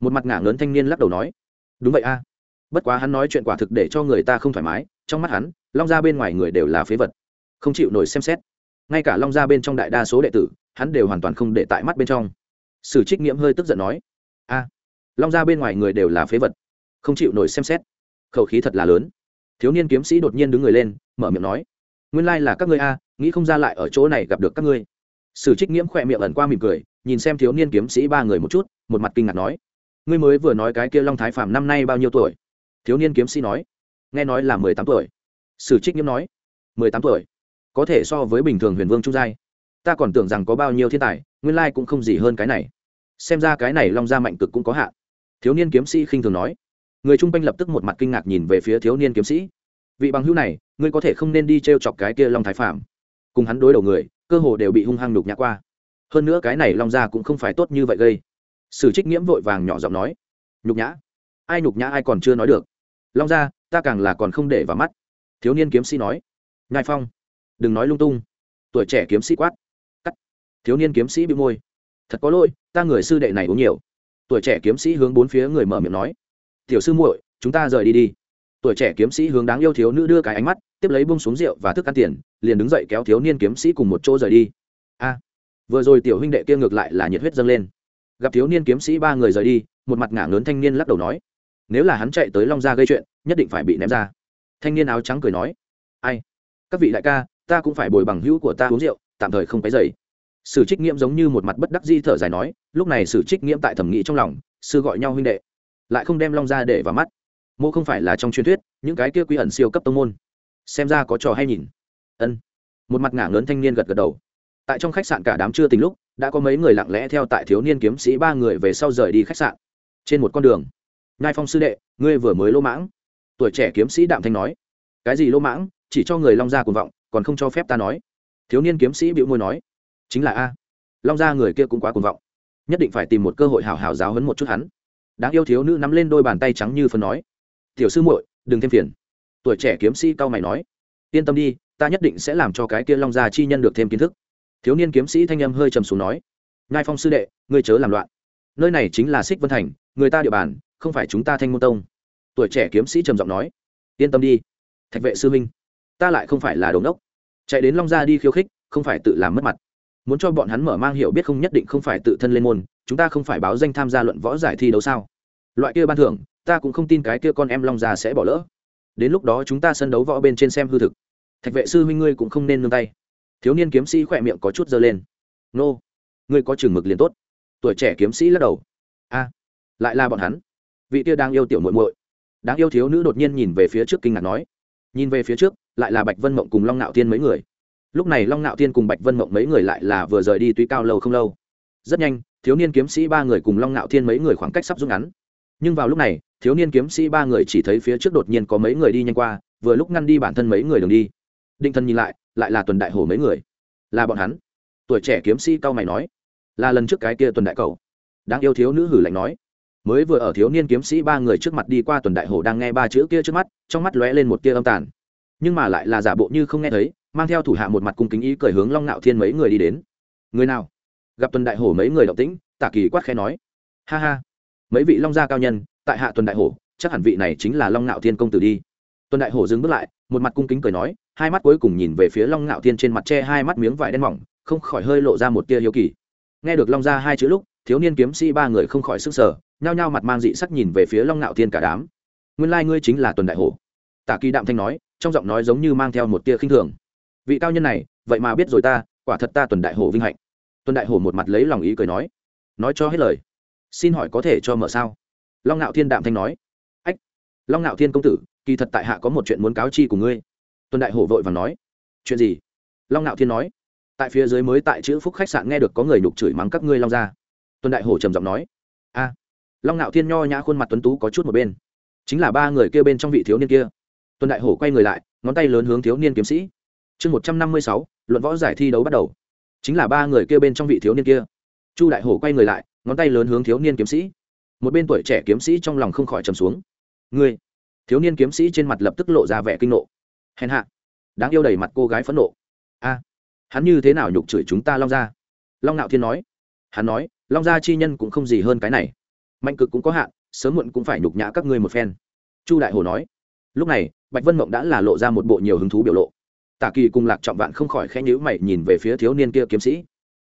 Một mặt ngả lớn thanh niên lắc đầu nói, đúng vậy a. Bất quá hắn nói chuyện quả thực để cho người ta không thoải mái, trong mắt hắn, long gia bên ngoài người đều là phế vật. Không chịu nổi xem xét. Ngay cả long gia bên trong đại đa số đệ tử, hắn đều hoàn toàn không để tại mắt bên trong sử trích nghiễm hơi tức giận nói, a, long gia bên ngoài người đều là phế vật, không chịu nổi xem xét. Khẩu khí thật là lớn. Thiếu niên kiếm sĩ đột nhiên đứng người lên, mở miệng nói, nguyên lai là các ngươi a, nghĩ không ra lại ở chỗ này gặp được các ngươi. Sử trích nghiễm khỏe miệng ẩn qua mỉm cười, nhìn xem thiếu niên kiếm sĩ ba người một chút, một mặt kinh ngạc nói, ngươi mới vừa nói cái kia long thái phạm năm nay bao nhiêu tuổi? Thiếu niên kiếm sĩ nói, nghe nói là mười tám tuổi. Sử trích nghiễm nói, mười tám tuổi, có thể so với bình thường huyền vương trung giai ta còn tưởng rằng có bao nhiêu thiên tài, nguyên lai cũng không gì hơn cái này. Xem ra cái này long gia mạnh cực cũng có hạn. Thiếu niên kiếm sĩ khinh thường nói. Người chung quanh lập tức một mặt kinh ngạc nhìn về phía thiếu niên kiếm sĩ. Vị bằng hữu này, ngươi có thể không nên đi t r e o chọc cái kia long thái phạm cùng hắn đối đầu người, cơ hồ đều bị hung hăng nhục nhã qua. Hơn nữa cái này long gia cũng không phải tốt như vậy gây. Sử trích nghiễm vội vàng nhỏ giọng nói. Nhục nhã? Ai nhục nhã ai còn chưa nói được. Long gia, ta càng là còn không để vào mắt. Thiếu niên kiếm sĩ nói. Nhai phong, đừng nói lung tung. Tuổi trẻ kiếm sĩ quát thiếu niên kiếm sĩ bị môi. Thật có lỗi, ta người sư đệ này uống nhiều. Tuổi trẻ kiếm sĩ hướng bốn phía người mở miệng nói. Tiểu sư muội, chúng ta rời đi đi. Tuổi trẻ kiếm sĩ hướng đáng yêu thiếu nữ đưa cái ánh mắt, tiếp lấy bông xuống rượu và thức ăn tiền, liền đứng dậy kéo thiếu niên kiếm sĩ cùng một chỗ rời đi. A! Vừa rồi tiểu huynh đệ kia ngược lại là nhiệt huyết dâng lên. Gặp thiếu niên kiếm sĩ ba người rời đi, một mặt ngả lớn thanh niên lắc đầu nói. Nếu là hắn chạy tới long gia gây chuyện, nhất định phải bị ném ra. Thanh niên áo trắng cười nói. Ai? Các vị đại ca, ta cũng phải bồi bằng hữu của ta uống rượu, tạm thời không cái dày sử trích nghiễm giống như một mặt bất đắc di thở dài nói, lúc này sử trích nghiễm tại thẩm nghĩ trong lòng, sư gọi nhau huynh đệ. Lại không đem long ra để vào mắt. Mô không phải là trong truyền thuyết, những cái kia quy ẩn siêu cấp tông môn. Xem ra có trò hay nhìn. Ân. Một mặt ngả lớn thanh niên gật gật đầu. Tại trong khách sạn cả đám chưa tình lúc, đã có mấy người lặng lẽ theo tại thiếu niên kiếm sĩ ba người về sau rời đi khách sạn. Trên một con đường, nhai phong sư đệ, ngươi vừa mới lô mãng. Tuổi trẻ kiếm sĩ đạm thanh nói. Cái gì lô mãng? Chỉ cho người long gia cuồng vọng, còn không cho phép ta nói. Thiếu niên kiếm sĩ bĩu môi nói chính là a. Long gia người kia cũng quá cuồng vọng. Nhất định phải tìm một cơ hội hào hào giáo hấn một chút hắn. Đáng yêu thiếu nữ nắm lên đôi bàn tay trắng như phân nói, tiểu sư muội, đừng thêm phiền. Tuổi trẻ kiếm sĩ cao mày nói, yên tâm đi, ta nhất định sẽ làm cho cái kia long gia chi nhân được thêm kiến thức. Thiếu niên kiếm sĩ thanh âm hơi trầm xuống nói ngai phong sư đệ, ngươi chớ làm loạn. Nơi này chính là xích vân thành, người ta địa bàn, không phải chúng ta thanh môn tông. Tuổi trẻ kiếm sĩ trầm giọng nói, yên tâm đi, thạch vệ sư minh ta lại không phải là đống đốc. Chạy đến long gia đi khiêu khích, không phải tự làm mất mặt muốn cho bọn hắn mở mang hiểu biết không nhất định không phải tự thân lên môn, chúng ta không phải báo danh tham gia luận võ giải thi đấu sao? Loại kia ban thưởng, ta cũng không tin cái kia con em long già sẽ bỏ lỡ. Đến lúc đó chúng ta sân đấu võ bên trên xem hư thực. Thạch vệ sư huynh ngươi cũng không nên nương tay. Thiếu niên kiếm sĩ khỏe miệng có chút dơ lên. Nô, ngươi có chừng mực liền tốt. Tuổi trẻ kiếm sĩ lắc đầu. A, lại là bọn hắn. Vị kia đang yêu tiểu muội muội. Đáng yêu thiếu nữ đột nhiên nhìn về phía trước kinh ngạc nói. Nhìn về phía trước, lại là bạch vân mộng cùng long nạo tiên mấy người lúc này long nạo Thiên cùng bạch vân mộng mấy người lại là vừa rời đi tuy cao lâu không lâu. Rất nhanh, thiếu niên kiếm sĩ ba người cùng long nạo thiên mấy người khoảng cách sắp rút ngắn. Nhưng vào lúc này, thiếu niên kiếm sĩ ba người chỉ thấy phía trước đột nhiên có mấy người đi nhanh qua, vừa lúc ngăn đi bản thân mấy người đường đi. Định thân nhìn lại lại là tuần đại hồ mấy người. Là bọn hắn. Tuổi trẻ kiếm sĩ cao mày nói, là lần trước cái kia tuần đại cầu đáng yêu thiếu nữ hử lạnh nói, mới vừa ở thiếu niên kiếm sĩ ba người trước mặt đi qua tuần đại hồ đang nghe ba chữ kia trước mắt, trong mắt lóe lên một tia âm tàn nhưng mà lại là giả bộ như không nghe thấy, mang theo thủ hạ một mặt cung kính ý cởi hướng long nạo thiên mấy người đi đến. Người nào? Gặp tuần đại hổ mấy người động tĩnh, tả kỳ quát khẽ nói. Ha ha. Mấy vị long gia cao nhân, tại hạ tuần đại hổ, chắc hẳn vị này chính là long nạo thiên công tử đi. Tuần đại hổ dừng bước lại, một mặt cung kính cười nói, hai mắt cuối cùng nhìn về phía long nạo thiên trên mặt che hai mắt miếng vải đen mỏng, không khỏi hơi lộ ra một tia hiếu kỳ. Nghe được long gia hai chữ lúc, thiếu niên kiếm sĩ ba người không khỏi sức sở nhao nhao mặt mang dị sắc nhìn về phía long nạo thiên cả đám. Nguyên lai ngươi chính là tuần đại hổ. Tả kỳ đạm thanh nói trong giọng nói giống như mang theo một tia khinh thường. Vị cao nhân này, vậy mà biết rồi ta, quả thật ta tuần đại hổ vinh hạnh. Tuần đại hổ một mặt lấy lòng ý cười nói. Nói cho hết lời. Xin hỏi có thể cho mở sao? Long ngạo thiên đạm thanh nói. Ách, long ngạo thiên công tử, kỳ thật tại hạ có một chuyện muốn cáo chi của ngươi. Tuần đại hổ vội và nói. Chuyện gì? Long ngạo thiên nói. Tại phía dưới mới tại chữ phúc khách sạn nghe được có người nhục chửi mắng các ngươi long ra tuần đại hổ trầm giọng nói. A. Long ngạo thiên nho nhã khuôn mặt tuấn tú có chút một bên. Chính là ba người kia bên trong vị thiếu niên kia tuần đại hổ quay người lại, ngón tay lớn hướng thiếu niên kiếm sĩ. Chương một trăm năm mươi sáu, luận võ giải thi đấu bắt đầu. Chính là ba người kia bên trong vị thiếu niên kia. Chu đại hổ quay người lại, ngón tay lớn hướng thiếu niên kiếm sĩ. Một bên tuổi trẻ kiếm sĩ trong lòng không khỏi trầm xuống. Ngươi? Thiếu niên kiếm sĩ trên mặt lập tức lộ ra vẻ kinh nộ. Hèn hạ. Đáng yêu đầy mặt cô gái phẫn nộ. A, hắn như thế nào nhục chửi chúng ta long gia? Long nạo thiên nói. Hắn nói, long gia chi nhân cũng không gì hơn cái này. Mạnh cực cũng có hạn, sớm muộn cũng phải nhục nhã các ngươi một phen. Chu đại hồ nói. Lúc này bạch vân mộng đã là lộ ra một bộ nhiều hứng thú biểu lộ. Tả kỳ cùng lạc trọng vạn không khỏi khẽ nhữ mày nhìn về phía thiếu niên kia kiếm sĩ.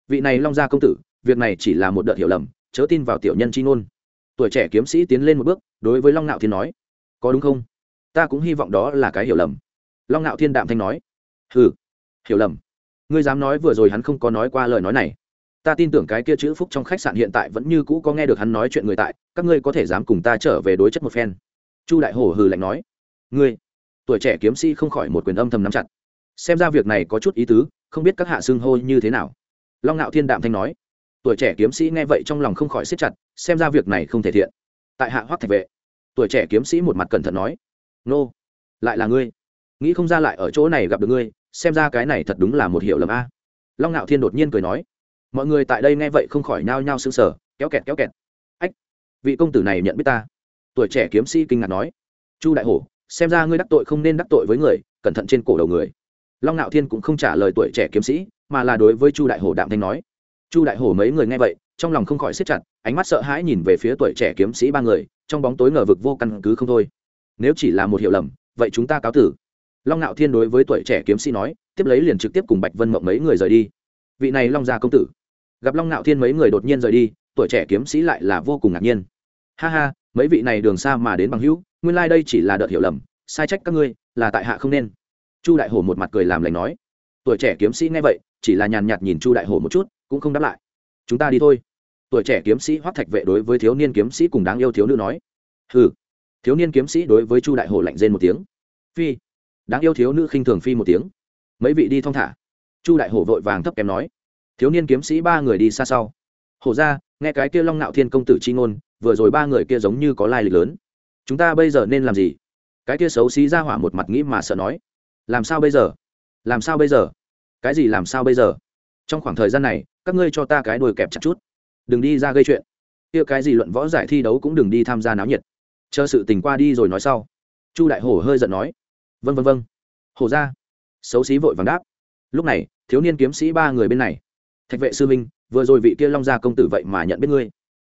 Vị này long gia công tử, việc này chỉ là một đợt hiểu lầm, chớ tin vào tiểu nhân chi ngôn. Tuổi trẻ kiếm sĩ tiến lên một bước, đối với long nạo thiên nói, có đúng không? Ta cũng hy vọng đó là cái hiểu lầm. Long nạo thiên đạm thanh nói ừ hiểu lầm. Ngươi dám nói vừa rồi hắn không có nói qua lời nói này. Ta tin tưởng cái kia chữ phúc trong khách sạn hiện tại vẫn như cũ có nghe được hắn nói chuyện người tại, các ngươi có thể dám cùng ta trở về đối chất một phen. Chu đại hổ hừ lạnh nói, ngươi tuổi trẻ kiếm sĩ không khỏi một quyền âm thầm nắm chặt. Xem ra việc này có chút ý tứ, không biết các hạ xưng hô như thế nào. Long ngạo thiên đạm thanh nói. Tuổi trẻ kiếm sĩ nghe vậy trong lòng không khỏi siết chặt, xem ra việc này không thể thiện. Tại hạ hoắc thạch vệ, tuổi trẻ kiếm sĩ một mặt cẩn thận nói. Nô, lại là ngươi. Nghĩ không ra lại ở chỗ này gặp được ngươi, xem ra cái này thật đúng là một hiệu lầm a. Long ngạo thiên đột nhiên cười nói. Mọi người tại đây nghe vậy không khỏi nhao nhao sững sờ, kéo kẹt kéo kẹt. Ách, vị công tử này nhận biết ta. Tuổi trẻ kiếm sĩ kinh ngạc nói. Chu đại hổ xem ra ngươi đắc tội không nên đắc tội với người, cẩn thận trên cổ đầu người. Long ngạo thiên cũng không trả lời tuổi trẻ kiếm sĩ, mà là đối với chu đại hổ đạm thanh nói. Chu đại hổ mấy người nghe vậy, trong lòng không khỏi siết chặt, ánh mắt sợ hãi nhìn về phía tuổi trẻ kiếm sĩ ba người, trong bóng tối ngờ vực vô căn cứ không thôi. Nếu chỉ là một hiểu lầm, vậy chúng ta cáo tử. Long ngạo thiên đối với tuổi trẻ kiếm sĩ nói, tiếp lấy liền trực tiếp cùng bạch vân mộng mấy người rời đi. Vị này long gia công tử. Gặp long ngạo thiên mấy người đột nhiên rời đi, tuổi trẻ kiếm sĩ lại là vô cùng ngạc nhiên. Ha ha, mấy vị này đường xa mà đến bằng hữu nguyên lai、like、đây chỉ là đợt hiểu lầm, sai trách các ngươi, là tại hạ không nên. Chu đại hổ một mặt cười làm lành nói. Tuổi trẻ kiếm sĩ nghe vậy, chỉ là nhàn nhạt nhìn chu đại hổ một chút, cũng không đáp lại. Chúng ta đi thôi. Tuổi trẻ kiếm sĩ hoác thạch vệ đối với thiếu niên kiếm sĩ cùng đáng yêu thiếu nữ nói. Ừ thiếu niên kiếm sĩ đối với chu đại hổ lạnh rên một tiếng. Phi. Đáng yêu thiếu nữ khinh thường phi một tiếng. Mấy vị đi thong thả. Chu đại hổ vội vàng thấp kém nói. Thiếu niên kiếm sĩ ba người đi xa sau. Hổ ra, nghe cái kia long nạo thiên công tử c h i ngôn, vừa rồi ba người kia giống như có lai lịch lớn chúng ta bây giờ nên làm gì? Cái kia xấu xí ra hỏa một mặt nghĩ mà sợ nói. Làm sao bây giờ? Làm sao bây giờ? Cái gì làm sao bây giờ? Trong khoảng thời gian này, các ngươi cho ta cái đuôi kẹp chặt chút. Đừng đi ra gây chuyện. Kia cái gì luận võ giải thi đấu cũng đừng đi tham gia náo nhiệt. Chờ sự tình qua đi rồi nói sau. Chu đại hổ hơi giận nói. Vân vân vân hổ ra. Xấu xí vội vàng đáp. Lúc này, thiếu niên kiếm sĩ ba người bên này. Thạch vệ sư minh, vừa rồi vị kia long gia công tử vậy mà nhận biết ngươi.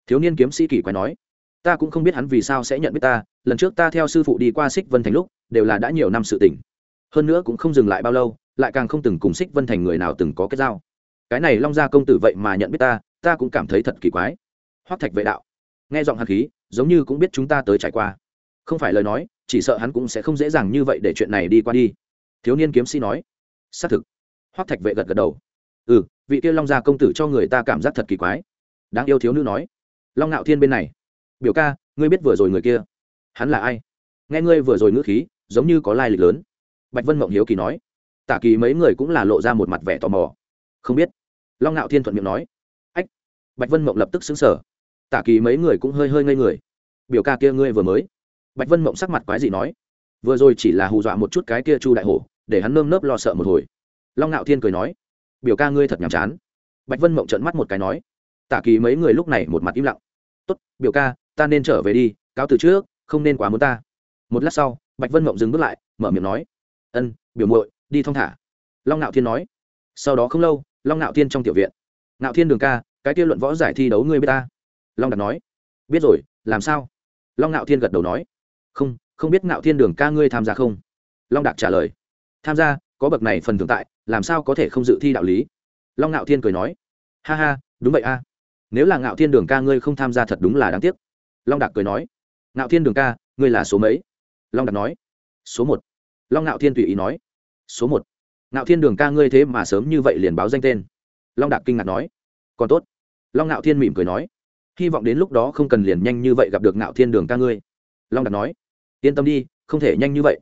Thiếu niên kiếm sĩ kỳ quái nói ta cũng không biết hắn vì sao sẽ nhận biết ta, lần trước ta theo sư phụ đi qua xích vân thành lúc, đều là đã nhiều năm sự tỉnh hơn nữa cũng không dừng lại bao lâu, lại càng không từng cùng xích vân thành người nào từng có kết giao. Cái này long gia công tử vậy mà nhận biết ta ta cũng cảm thấy thật kỳ quái. Hoắc thạch vệ đạo, nghe giọng hạt khí, giống như cũng biết chúng ta tới trải qua. Không phải lời nói, chỉ sợ hắn cũng sẽ không dễ dàng như vậy để chuyện này đi qua đi. Thiếu niên kiếm sĩ nói. Xác thực. Hoắc thạch vệ gật gật đầu. Ừ vị kia long gia công tử cho người ta cảm giác thật kỳ quái. Đáng yêu thiếu nữ nói. Long ngạo thiên bên này biểu ca, ngươi biết vừa rồi người kia hắn là ai? Nghe ngươi vừa rồi ngữ khí, giống như có lai lịch lớn. Bạch vân mộng hiếu kỳ nói. Tả kỳ mấy người cũng là lộ ra một mặt vẻ tò mò. Không biết. Long ngạo thiên thuận miệng nói. Ách. Bạch vân mộng lập tức xứng sở tả kỳ mấy người cũng hơi hơi ngây người. Biểu ca kia ngươi vừa mới? Bạch vân mộng sắc mặt quái gì nói. Vừa rồi chỉ là hù dọa một chút cái kia chu đại hổ, để hắn nơm nớp lo sợ một hồi. Long ngạo thiên cười nói. Biểu ca ngươi thật nhàm chán. Bạch vân mộng trợn mắt một cái nói. Tả kỳ mấy người lúc này một mặt im lặng. Tốt, biểu ca ta nên trở về đi, cáo từ trước, không nên quá muốn ta. Một lát sau, bạch vân mộng dừng bước lại, mở miệng nói, ân, biểu muội, đi thong thả. Long ngạo thiên nói. Sau đó không lâu, long ngạo thiên trong tiểu viện. Ngạo thiên đường ca, cái kia luận võ giải thi đấu ngươi b ta? Long đạt nói. Biết rồi, làm sao? Long ngạo thiên gật đầu nói. Không không biết ngạo thiên đường ca ngươi tham gia không? Long đạt trả lời. Tham gia, có bậc này phần thưởng tại, làm sao có thể không dự thi đạo lý? Long ngạo thiên cười nói. Ha ha, đúng vậy a. Nếu là ngạo thiên đường ca ngươi không tham gia thật đúng là đáng tiếc long đạt cười nói, ngạo thiên đường ca, ngươi là số mấy? Long đạt nói, số một. Long ngạo thiên tùy ý nói, số một. Ngạo thiên đường ca, ngươi thế mà sớm như vậy liền báo danh tên? Long đạt kinh ngạc nói, còn tốt. Long ngạo thiên mỉm cười nói, hy vọng đến lúc đó không cần liền nhanh như vậy gặp được ngạo thiên đường ca ngươi. Long đạt nói, yên tâm đi, không thể nhanh như vậy.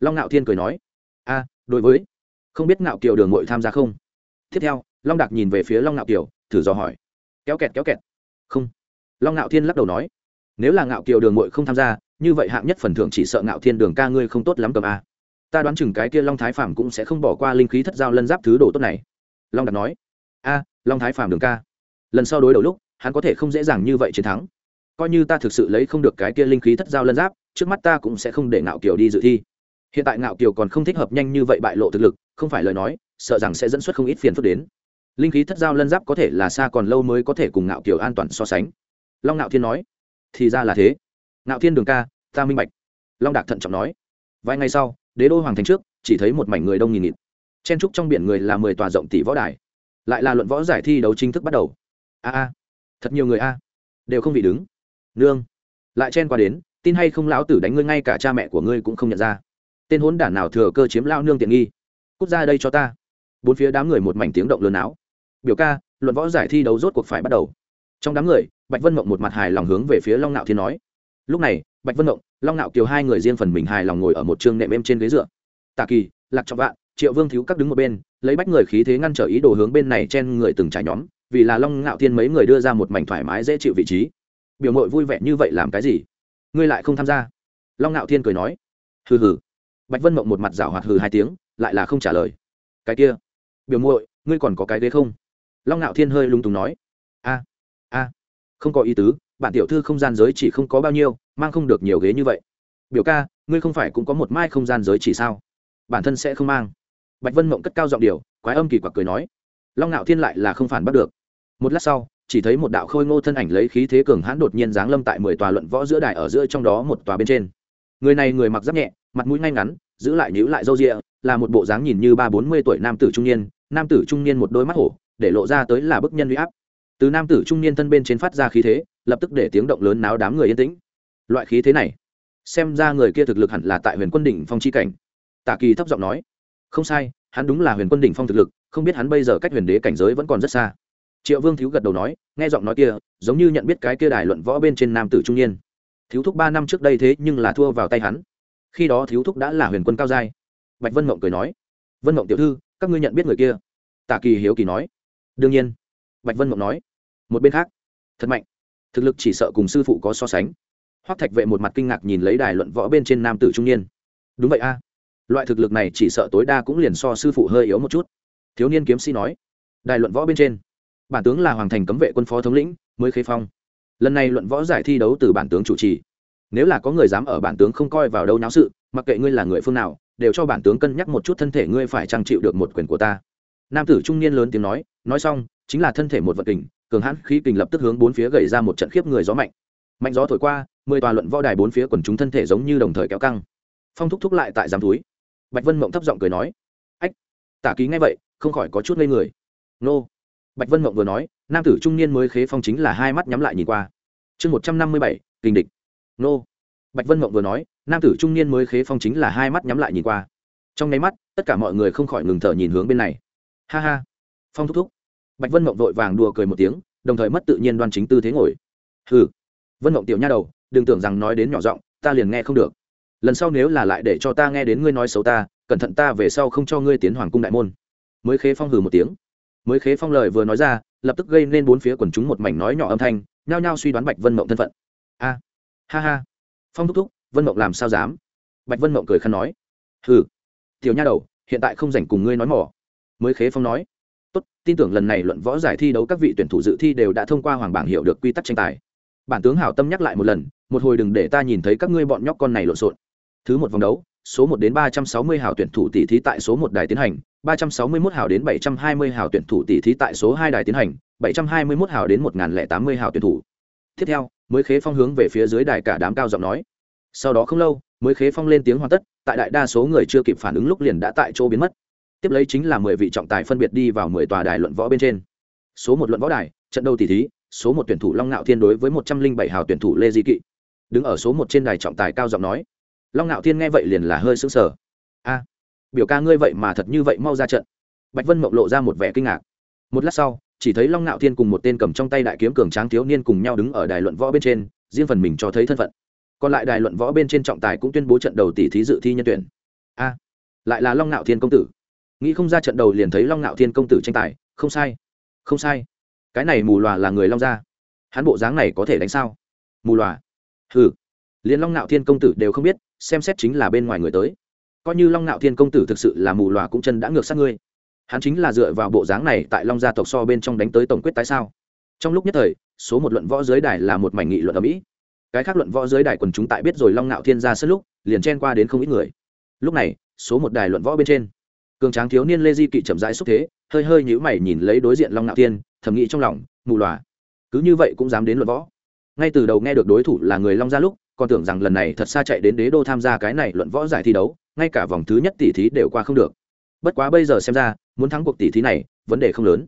Long ngạo thiên cười nói, a, đối với, không biết ngạo kiều đường ngội tham gia không? Tiếp theo, long đạt nhìn về phía long ngạo kiều, thử dò hỏi, kéo kẹt kéo kẹt. Không. Long ngạo thiên lắc đầu nói nếu là ngạo kiều đường mội không tham gia, như vậy hạng nhất phần thưởng chỉ sợ ngạo thiên đường ca ngươi không tốt lắm cầm a. Ta đoán chừng cái kia long thái phàm cũng sẽ không bỏ qua linh khí thất giao lân giáp thứ đồ tốt này. Long đạt nói, a, long thái phàm đường ca, lần sau đối đầu lúc, hắn có thể không dễ dàng như vậy chiến thắng. Coi như ta thực sự lấy không được cái kia linh khí thất giao lân giáp, trước mắt ta cũng sẽ không để ngạo kiều đi dự thi. Hiện tại ngạo kiều còn không thích hợp nhanh như vậy bại lộ thực lực, không phải lời nói, sợ rằng sẽ dẫn xuất không ít phiền phức đến. Linh khí thất giao lân giáp có thể là xa còn lâu mới có thể cùng ngạo kiều an toàn so sánh. Long ngạo thiên nói thì ra là thế. Ngạo thiên đường ca, ta minh bạch. Long đạc thận trọng nói. Vài ngày sau, đế đô hoàng thành trước, chỉ thấy một mảnh người đông nghìn nghịt. Chen trúc trong biển người là mười tòa rộng tỷ võ đài. Lại là luận võ giải thi đấu chính thức bắt đầu. A a, thật nhiều người a, đều không vị đứng. Nương, lại chen qua đến, tin hay không lão tử đánh ngươi ngay cả cha mẹ của ngươi cũng không nhận ra. Tên hốn đản nào thừa cơ chiếm lao nương tiện nghi? Cút ra đây cho ta. Bốn phía đám người một mảnh tiếng động lớn áo. Biểu ca, luận võ giải thi đấu rốt cuộc phải bắt đầu trong đám người, bạch vân mộng một mặt hài lòng hướng về phía long nạo thiên nói. Lúc này, bạch vân mộng, long nạo kiều hai người riêng phần mình hài lòng ngồi ở một chương nệm êm trên ghế dựa. Tạ kỳ, lạc trọng vạn, triệu vương thiếu các đứng một bên, lấy bách người khí thế ngăn trở ý đồ hướng bên này chen người từng trải nhóm, vì là long nạo thiên mấy người đưa ra một mảnh thoải mái dễ chịu vị trí. Biểu mội vui vẻ như vậy làm cái gì? Ngươi lại không tham gia. Long nạo thiên cười nói. Hừ hừ. Bạch vân mộng một mặt rảo hoạt hừ hai tiếng, lại là không trả lời. Cái kia. Biểu muội, ngươi còn có cái ghế không? Long ngạo thiên hơi lung tùng nói không có ý tứ, bản tiểu thư không gian giới chỉ không có bao nhiêu, mang không được nhiều ghế như vậy. Biểu ca, ngươi không phải cũng có một mai không gian giới chỉ sao? Bản thân sẽ không mang. Bạch vân mộng cất cao giọng điều, quái âm kỳ quặc cười nói. Long ngạo thiên lại là không phản bắt được. Một lát sau, chỉ thấy một đạo khôi ngô thân ảnh lấy khí thế cường hãn đột nhiên giáng lâm tại mười tòa luận võ giữa đài ở giữa trong đó một tòa bên trên. Người này người mặc giáp nhẹ, mặt mũi ngay ngắn, giữ lại nhữ lại râu rịa là một bộ dáng nhìn như ba bốn mươi tuổi nam tử trung niên. Nam tử trung niên một đôi mắt hổ, để lộ ra tới là bức nhân huy áp từ nam tử trung niên thân bên trên phát ra khí thế, lập tức để tiếng động lớn náo đám người yên tĩnh. Loại khí thế này, xem ra người kia thực lực hẳn là tại huyền quân đỉnh phong chi cảnh. Tạ kỳ thấp giọng nói, không sai, hắn đúng là huyền quân đỉnh phong thực lực, không biết hắn bây giờ cách huyền đế cảnh giới vẫn còn rất xa. Triệu vương thiếu gật đầu nói, nghe giọng nói kia, giống như nhận biết cái kia đài luận võ bên trên nam tử trung niên. Thiếu thúc ba năm trước đây thế nhưng là thua vào tay hắn. Khi đó thiếu thúc đã là huyền quân cao giai. Bạch vân mộng cười nói, vân mộng tiểu thư, các ngươi nhận biết người kia? Tạ kỳ hiếu kỳ nói, đương nhiên bạch vân mộng nói, một bên khác, thật mạnh. Thực lực chỉ sợ cùng sư phụ có so sánh. Hoắc thạch vệ một mặt kinh ngạc nhìn lấy đài luận võ bên trên nam tử trung niên. Đúng vậy a. Loại thực lực này chỉ sợ tối đa cũng liền so sư phụ hơi yếu một chút. Thiếu niên kiếm sĩ nói, đài luận võ bên trên, bản tướng là hoàng thành cấm vệ quân phó thống lĩnh, mới khế phong. Lần này luận võ giải thi đấu từ bản tướng chủ trì. Nếu là có người dám ở bản tướng không coi vào đâu náo sự, mặc kệ ngươi là người phương nào, đều cho bản tướng cân nhắc một chút thân thể ngươi phải trang chịu được một quyền của ta. Nam tử trung niên lớn tiếng nói nói xong, chính là thân thể một vật kình, cường hãn khí kình lập tức hướng bốn phía gầy ra một trận khiếp người gió mạnh. Mạnh gió thổi qua, mười tòa luận võ đài bốn phía quần chúng thân thể giống như đồng thời kéo căng. Phong thúc thúc lại tại giám túi. Bạch vân mộng thấp giọng cười nói, ách, tả ký ngay vậy, không khỏi có chút ngây người. Nô. Bạch vân mộng vừa nói, nam tử trung niên mới khế phong chính là hai mắt nhắm lại nhìn qua. Chương một trăm năm mươi bảy, kình địch. Nô. Bạch vân mộng vừa nói, nam tử trung niên mới khế phong chính là hai mắt nhắm lại nhìn qua. Trong nháy mắt, tất cả mọi người không khỏi ngừng thở nhìn hướng bên này. Ha ha phong thúc thúc. Bạch vân mộng vội vàng đùa cười một tiếng, đồng thời mất tự nhiên đoan chính tư thế ngồi. Hừ. Vân mộng tiểu nha đầu, đừng tưởng rằng nói đến nhỏ giọng, ta liền nghe không được. Lần sau nếu là lại để cho ta nghe đến ngươi nói xấu ta, cẩn thận ta về sau không cho ngươi tiến hoàng cung đại môn. Mới khế phong hừ một tiếng. Mới khế phong lời vừa nói ra, lập tức gây nên bốn phía quần chúng một mảnh nói nhỏ âm thanh, nhao nhao suy đoán bạch vân mộng thân phận. A. Ha ha. Phong thúc thúc, vân mộng làm sao dám? Bạch vân mộng cười khăn nói. Hừ. Tiểu nha đầu, hiện tại không rảnh cùng ngươi nói mỏ. Mới khế phong nói tốt, tin tưởng lần này luận võ giải thi đấu các vị tuyển thủ dự thi đều đã thông qua hoàng bảng hiểu được quy tắc tranh tài. Bản tướng hảo tâm nhắc lại một lần, một hồi đừng để ta nhìn thấy các ngươi bọn nhóc con này lộn xộn. Thứ một vòng đấu, số một đến ba trăm sáu mươi hảo tuyển thủ tỷ thí tại số một đài tiến hành, ba trăm sáu mươi 361 hảo đến bảy trăm hai mươi hảo tuyển thủ tỷ thí tại số hai đài tiến hành, bảy trăm hai mươi 721 hảo đến một nghìn tám mươi hảo tuyển thủ. Tiếp theo, mới khế phong hướng về phía dưới đài cả đám cao giọng nói. Sau đó không lâu, mới khế phong lên tiếng hoàn tất, tại đại đa số người chưa kịp phản ứng lúc liền đã tại chỗ biến mất tiếp lấy chính là mười vị trọng tài phân biệt đi vào mười tòa đài luận võ bên trên. Số một luận võ đài, trận đấu tỷ thí, số một tuyển thủ long ngạo thiên đối với một trăm linh bảy hào tuyển thủ lê di kỵ. Đứng ở số một trên đài trọng tài cao giọng nói. Long ngạo thiên nghe vậy liền là hơi sững sờ. A, biểu ca ngươi vậy mà thật như vậy mau ra trận. Bạch vân mộng lộ ra một vẻ kinh ngạc. Một lát sau, chỉ thấy long ngạo thiên cùng một tên cầm trong tay đại kiếm cường tráng thiếu niên cùng nhau đứng ở đài luận võ bên trên, riêng phần mình cho thấy thân phận. Còn lại đài luận võ bên trên trọng tài cũng tuyên bố trận đầu tỷ thí dự thi nhân tuyển. A, lại là long ngạo thiên công tử nghĩ không ra trận đầu liền thấy long ngạo thiên công tử tranh tài. Không sai. Không sai. Cái này mù loà là người long gia. Hắn bộ dáng này có thể đánh sao? Mù loà, hừ. Liền long ngạo thiên công tử đều không biết xem xét chính là bên ngoài người tới. Coi như long ngạo thiên công tử thực sự là mù loà cũng chân đã ngược sát ngươi. Hắn chính là dựa vào bộ dáng này tại long gia tộc so bên trong đánh tới tổng quyết tại sao? Trong lúc nhất thời số một luận võ giới đài là một mảnh nghị luận ở mỹ cái khác luận võ giới đài quần chúng tại biết rồi long ngạo thiên ra sân lúc liền chen qua đến không ít người. Lúc này số một đài luận võ bên trên cường tráng thiếu niên lê di kỵ chậm rãi xúc thế, hơi hơi nhíu mày nhìn lấy đối diện long ngạo thiên, thầm nghĩ trong lòng, mù lòa cứ như vậy cũng dám đến luận võ. Ngay từ đầu nghe được đối thủ là người long gia lúc, còn tưởng rằng lần này thật xa chạy đến đế đô tham gia cái này luận võ giải thi đấu, ngay cả vòng thứ nhất tỷ thí đều qua không được. Bất quá bây giờ xem ra, muốn thắng cuộc tỷ thí này, vấn đề không lớn.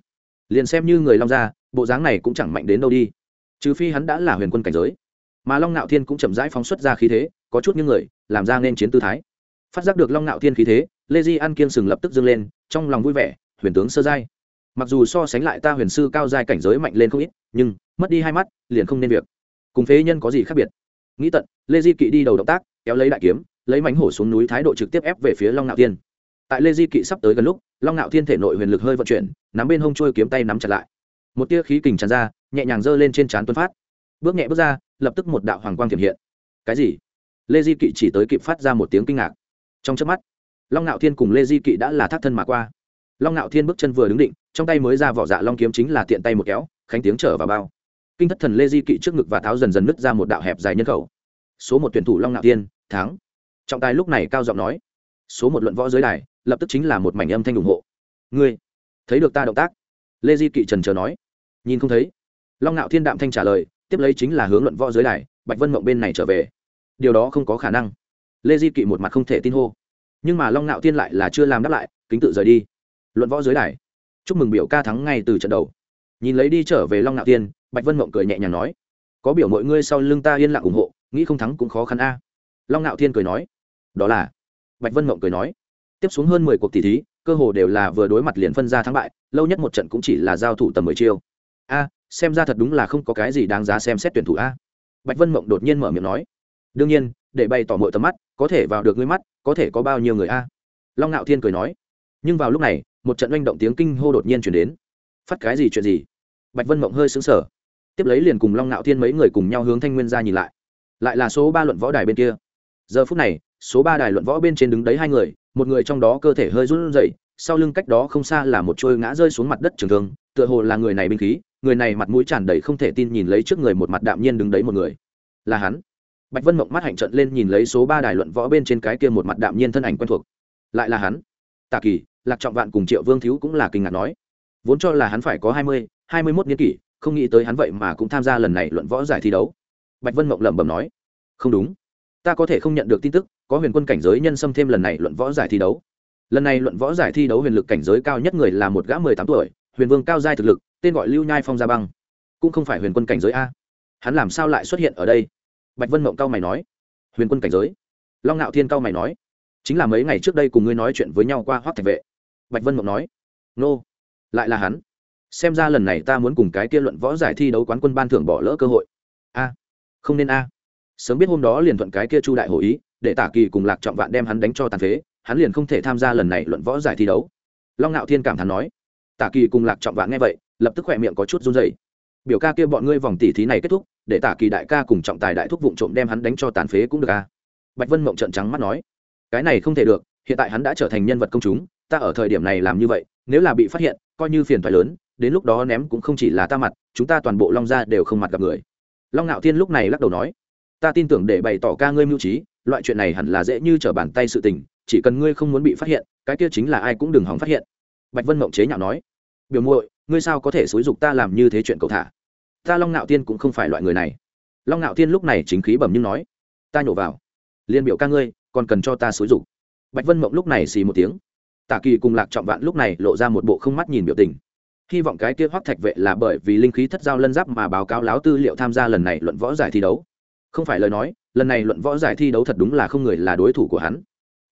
Liền xem như người long gia, bộ dáng này cũng chẳng mạnh đến đâu đi. Trừ phi hắn đã là huyền quân cảnh giới. Mà long nạo thiên cũng chậm rãi phóng xuất ra khí thế, có chút những người, làm ra nên chiến tư thái. Phát giác được long nạo thiên khí thế lê di an kiên sừng lập tức dâng lên, trong lòng vui vẻ, huyền tướng sơ giai. Mặc dù so sánh lại ta huyền sư cao giai cảnh giới mạnh lên không ít, nhưng mất đi hai mắt, liền không nên việc. Cùng phế nhân có gì khác biệt? Nghĩ tận, lê di kỵ đi đầu động tác, kéo lấy đại kiếm, lấy mánh hổ xuống núi thái độ trực tiếp ép về phía long ngạo thiên. Tại lê di kỵ sắp tới gần lúc, long ngạo thiên thể nội huyền lực hơi vận chuyển, nắm bên hông trôi kiếm tay nắm chặt lại. Một tia khí kình tràn ra, nhẹ nhàng giơ lên trên trán tuấn phát. Bước nhẹ bước ra, lập tức một đạo hoàng quang thiểm hiện. Cái gì? Lê di kỵ chỉ tới kịp phát ra một tiếng kinh ngạc. Trong chớp mắt long ngạo thiên cùng lê di kỵ đã là thác thân mà qua. Long ngạo thiên bước chân vừa đứng định, trong tay mới ra vỏ dạ long kiếm chính là tiện tay một kéo, khánh tiếng trở vào bao. Kinh thất thần lê di kỵ trước ngực và tháo dần dần nứt ra một đạo hẹp dài nhân khẩu. Số một tuyển thủ long ngạo thiên, thắng. Trọng tài lúc này cao giọng nói, số một luận võ giới đài, lập tức chính là một mảnh âm thanh ủng hộ. Ngươi, thấy được ta động tác? Lê di kỵ trần chờ nói. Nhìn không thấy. Long ngạo thiên đạm thanh trả lời, tiếp lấy chính là hướng luận võ giới đài, bạch vân mộng bên này trở về. Điều đó không có khả năng. Lê di kỵ một mặt không thể tin hô nhưng mà long ngạo thiên lại là chưa làm đáp lại kính tự rời đi luận võ giới đài chúc mừng biểu ca thắng ngay từ trận đầu nhìn lấy đi trở về long ngạo thiên bạch vân mộng cười nhẹ nhàng nói có biểu mọi ngươi sau lưng ta yên lặng ủng hộ nghĩ không thắng cũng khó khăn a long ngạo thiên cười nói đó là bạch vân mộng cười nói tiếp xuống hơn mười cuộc tỷ thí cơ hồ đều là vừa đối mặt liền phân ra thắng bại lâu nhất một trận cũng chỉ là giao thủ tầm mười chiêu a xem ra thật đúng là không có cái gì đáng giá xem xét tuyển thủ a bạch vân mộng đột nhiên mở miệng nói đương nhiên để bày tỏ mọi tầm mắt có thể vào được ngươi mắt, có thể có bao nhiêu người a? Long ngạo thiên cười nói. Nhưng vào lúc này, một trận oanh động tiếng kinh hô đột nhiên chuyển đến. Phát cái gì chuyện gì? Bạch vân mộng hơi xứng sở tiếp lấy liền cùng long ngạo thiên mấy người cùng nhau hướng thanh nguyên ra nhìn lại. Lại là số ba luận võ đài bên kia. Giờ phút này, số ba đài luận võ bên trên đứng đấy hai người, một người trong đó cơ thể hơi run rẩy, sau lưng cách đó không xa là một trôi ngã rơi xuống mặt đất trường thương, tựa hồ là người này binh khí, người này mặt mũi tràn đầy không thể tin nhìn lấy trước người một mặt đạm nhiên đứng đấy một người. Là hắn bạch vân mộng mắt hạnh trận lên nhìn lấy số ba đài luận võ bên trên cái kia một mặt đạm nhiên thân ảnh quen thuộc. Lại là hắn. Tạ kỳ, lạc trọng vạn cùng triệu vương thiếu cũng là kinh ngạc nói. Vốn cho là hắn phải có hai mươi hai mươi mốt niên kỷ, không nghĩ tới hắn vậy mà cũng tham gia lần này luận võ giải thi đấu. Bạch vân mộng lẩm bẩm nói. Không đúng. Ta có thể không nhận được tin tức, có huyền quân cảnh giới nhân xâm thêm lần này luận võ giải thi đấu. Lần này luận võ giải thi đấu huyền lực cảnh giới cao nhất người là một gã mười tám tuổi, huyền vương cao giai thực lực, tên gọi lưu nhai phong gia băng. Cũng không phải huyền quân cảnh giới a. Hắn làm sao lại xuất hiện ở đây? Bạch vân mộng cao mày nói, huyền quân cảnh giới. Long ngạo thiên cao mày nói, chính là mấy ngày trước đây cùng ngươi nói chuyện với nhau qua hoác thạch vệ. Bạch vân mộng nói, nô, lại là hắn. Xem ra lần này ta muốn cùng cái kia luận võ giải thi đấu quán quân ban thưởng bỏ lỡ cơ hội. A, không nên a. Sớm biết hôm đó liền thuận cái kia chu đại hồ ý, để tả kỳ cùng lạc trọng vạn đem hắn đánh cho tàn phế, hắn liền không thể tham gia lần này luận võ giải thi đấu. Long ngạo thiên cảm thán nói, tả kỳ cùng lạc trọng vạn nghe vậy, lập tức khỏe miệng có chút run dày biểu ca kia bọn ngươi vòng tỉ thí này kết thúc để tả kỳ đại ca cùng trọng tài đại thúc vụng trộm đem hắn đánh cho tàn phế cũng được a bạch vân mộng trận trắng mắt nói, cái này không thể được, hiện tại hắn đã trở thành nhân vật công chúng, ta ở thời điểm này làm như vậy, nếu là bị phát hiện, coi như phiền thoái lớn, đến lúc đó ném cũng không chỉ là ta mặt, chúng ta toàn bộ long gia đều không mặt gặp người. Long ngạo thiên lúc này lắc đầu nói, ta tin tưởng để bày tỏ ca ngươi mưu trí, loại chuyện này hẳn là dễ như trở bàn tay sự tình, chỉ cần ngươi không muốn bị phát hiện, cái kia chính là ai cũng đừng hỏng phát hiện. Bạch vân mộng chế nhạo nói, biểu muội, ngươi sao có thể xúi dục ta làm như thế chuyện cầu thả? Ta long ngạo tiên cũng không phải loại người này. Long ngạo tiên lúc này chính khí bẩm nhưng nói, ta nhổ vào. Liên biểu ca ngươi, còn cần cho ta xúi rục bạch vân mộng lúc này xì một tiếng. Tả kỳ cùng lạc trọng vạn lúc này lộ ra một bộ không mắt nhìn biểu tình. Hy vọng cái kia hoắc thạch vệ là bởi vì linh khí thất giao lân giáp mà báo cáo láo tư liệu tham gia lần này luận võ giải thi đấu. Không phải lời nói, lần này luận võ giải thi đấu thật đúng là không người là đối thủ của hắn.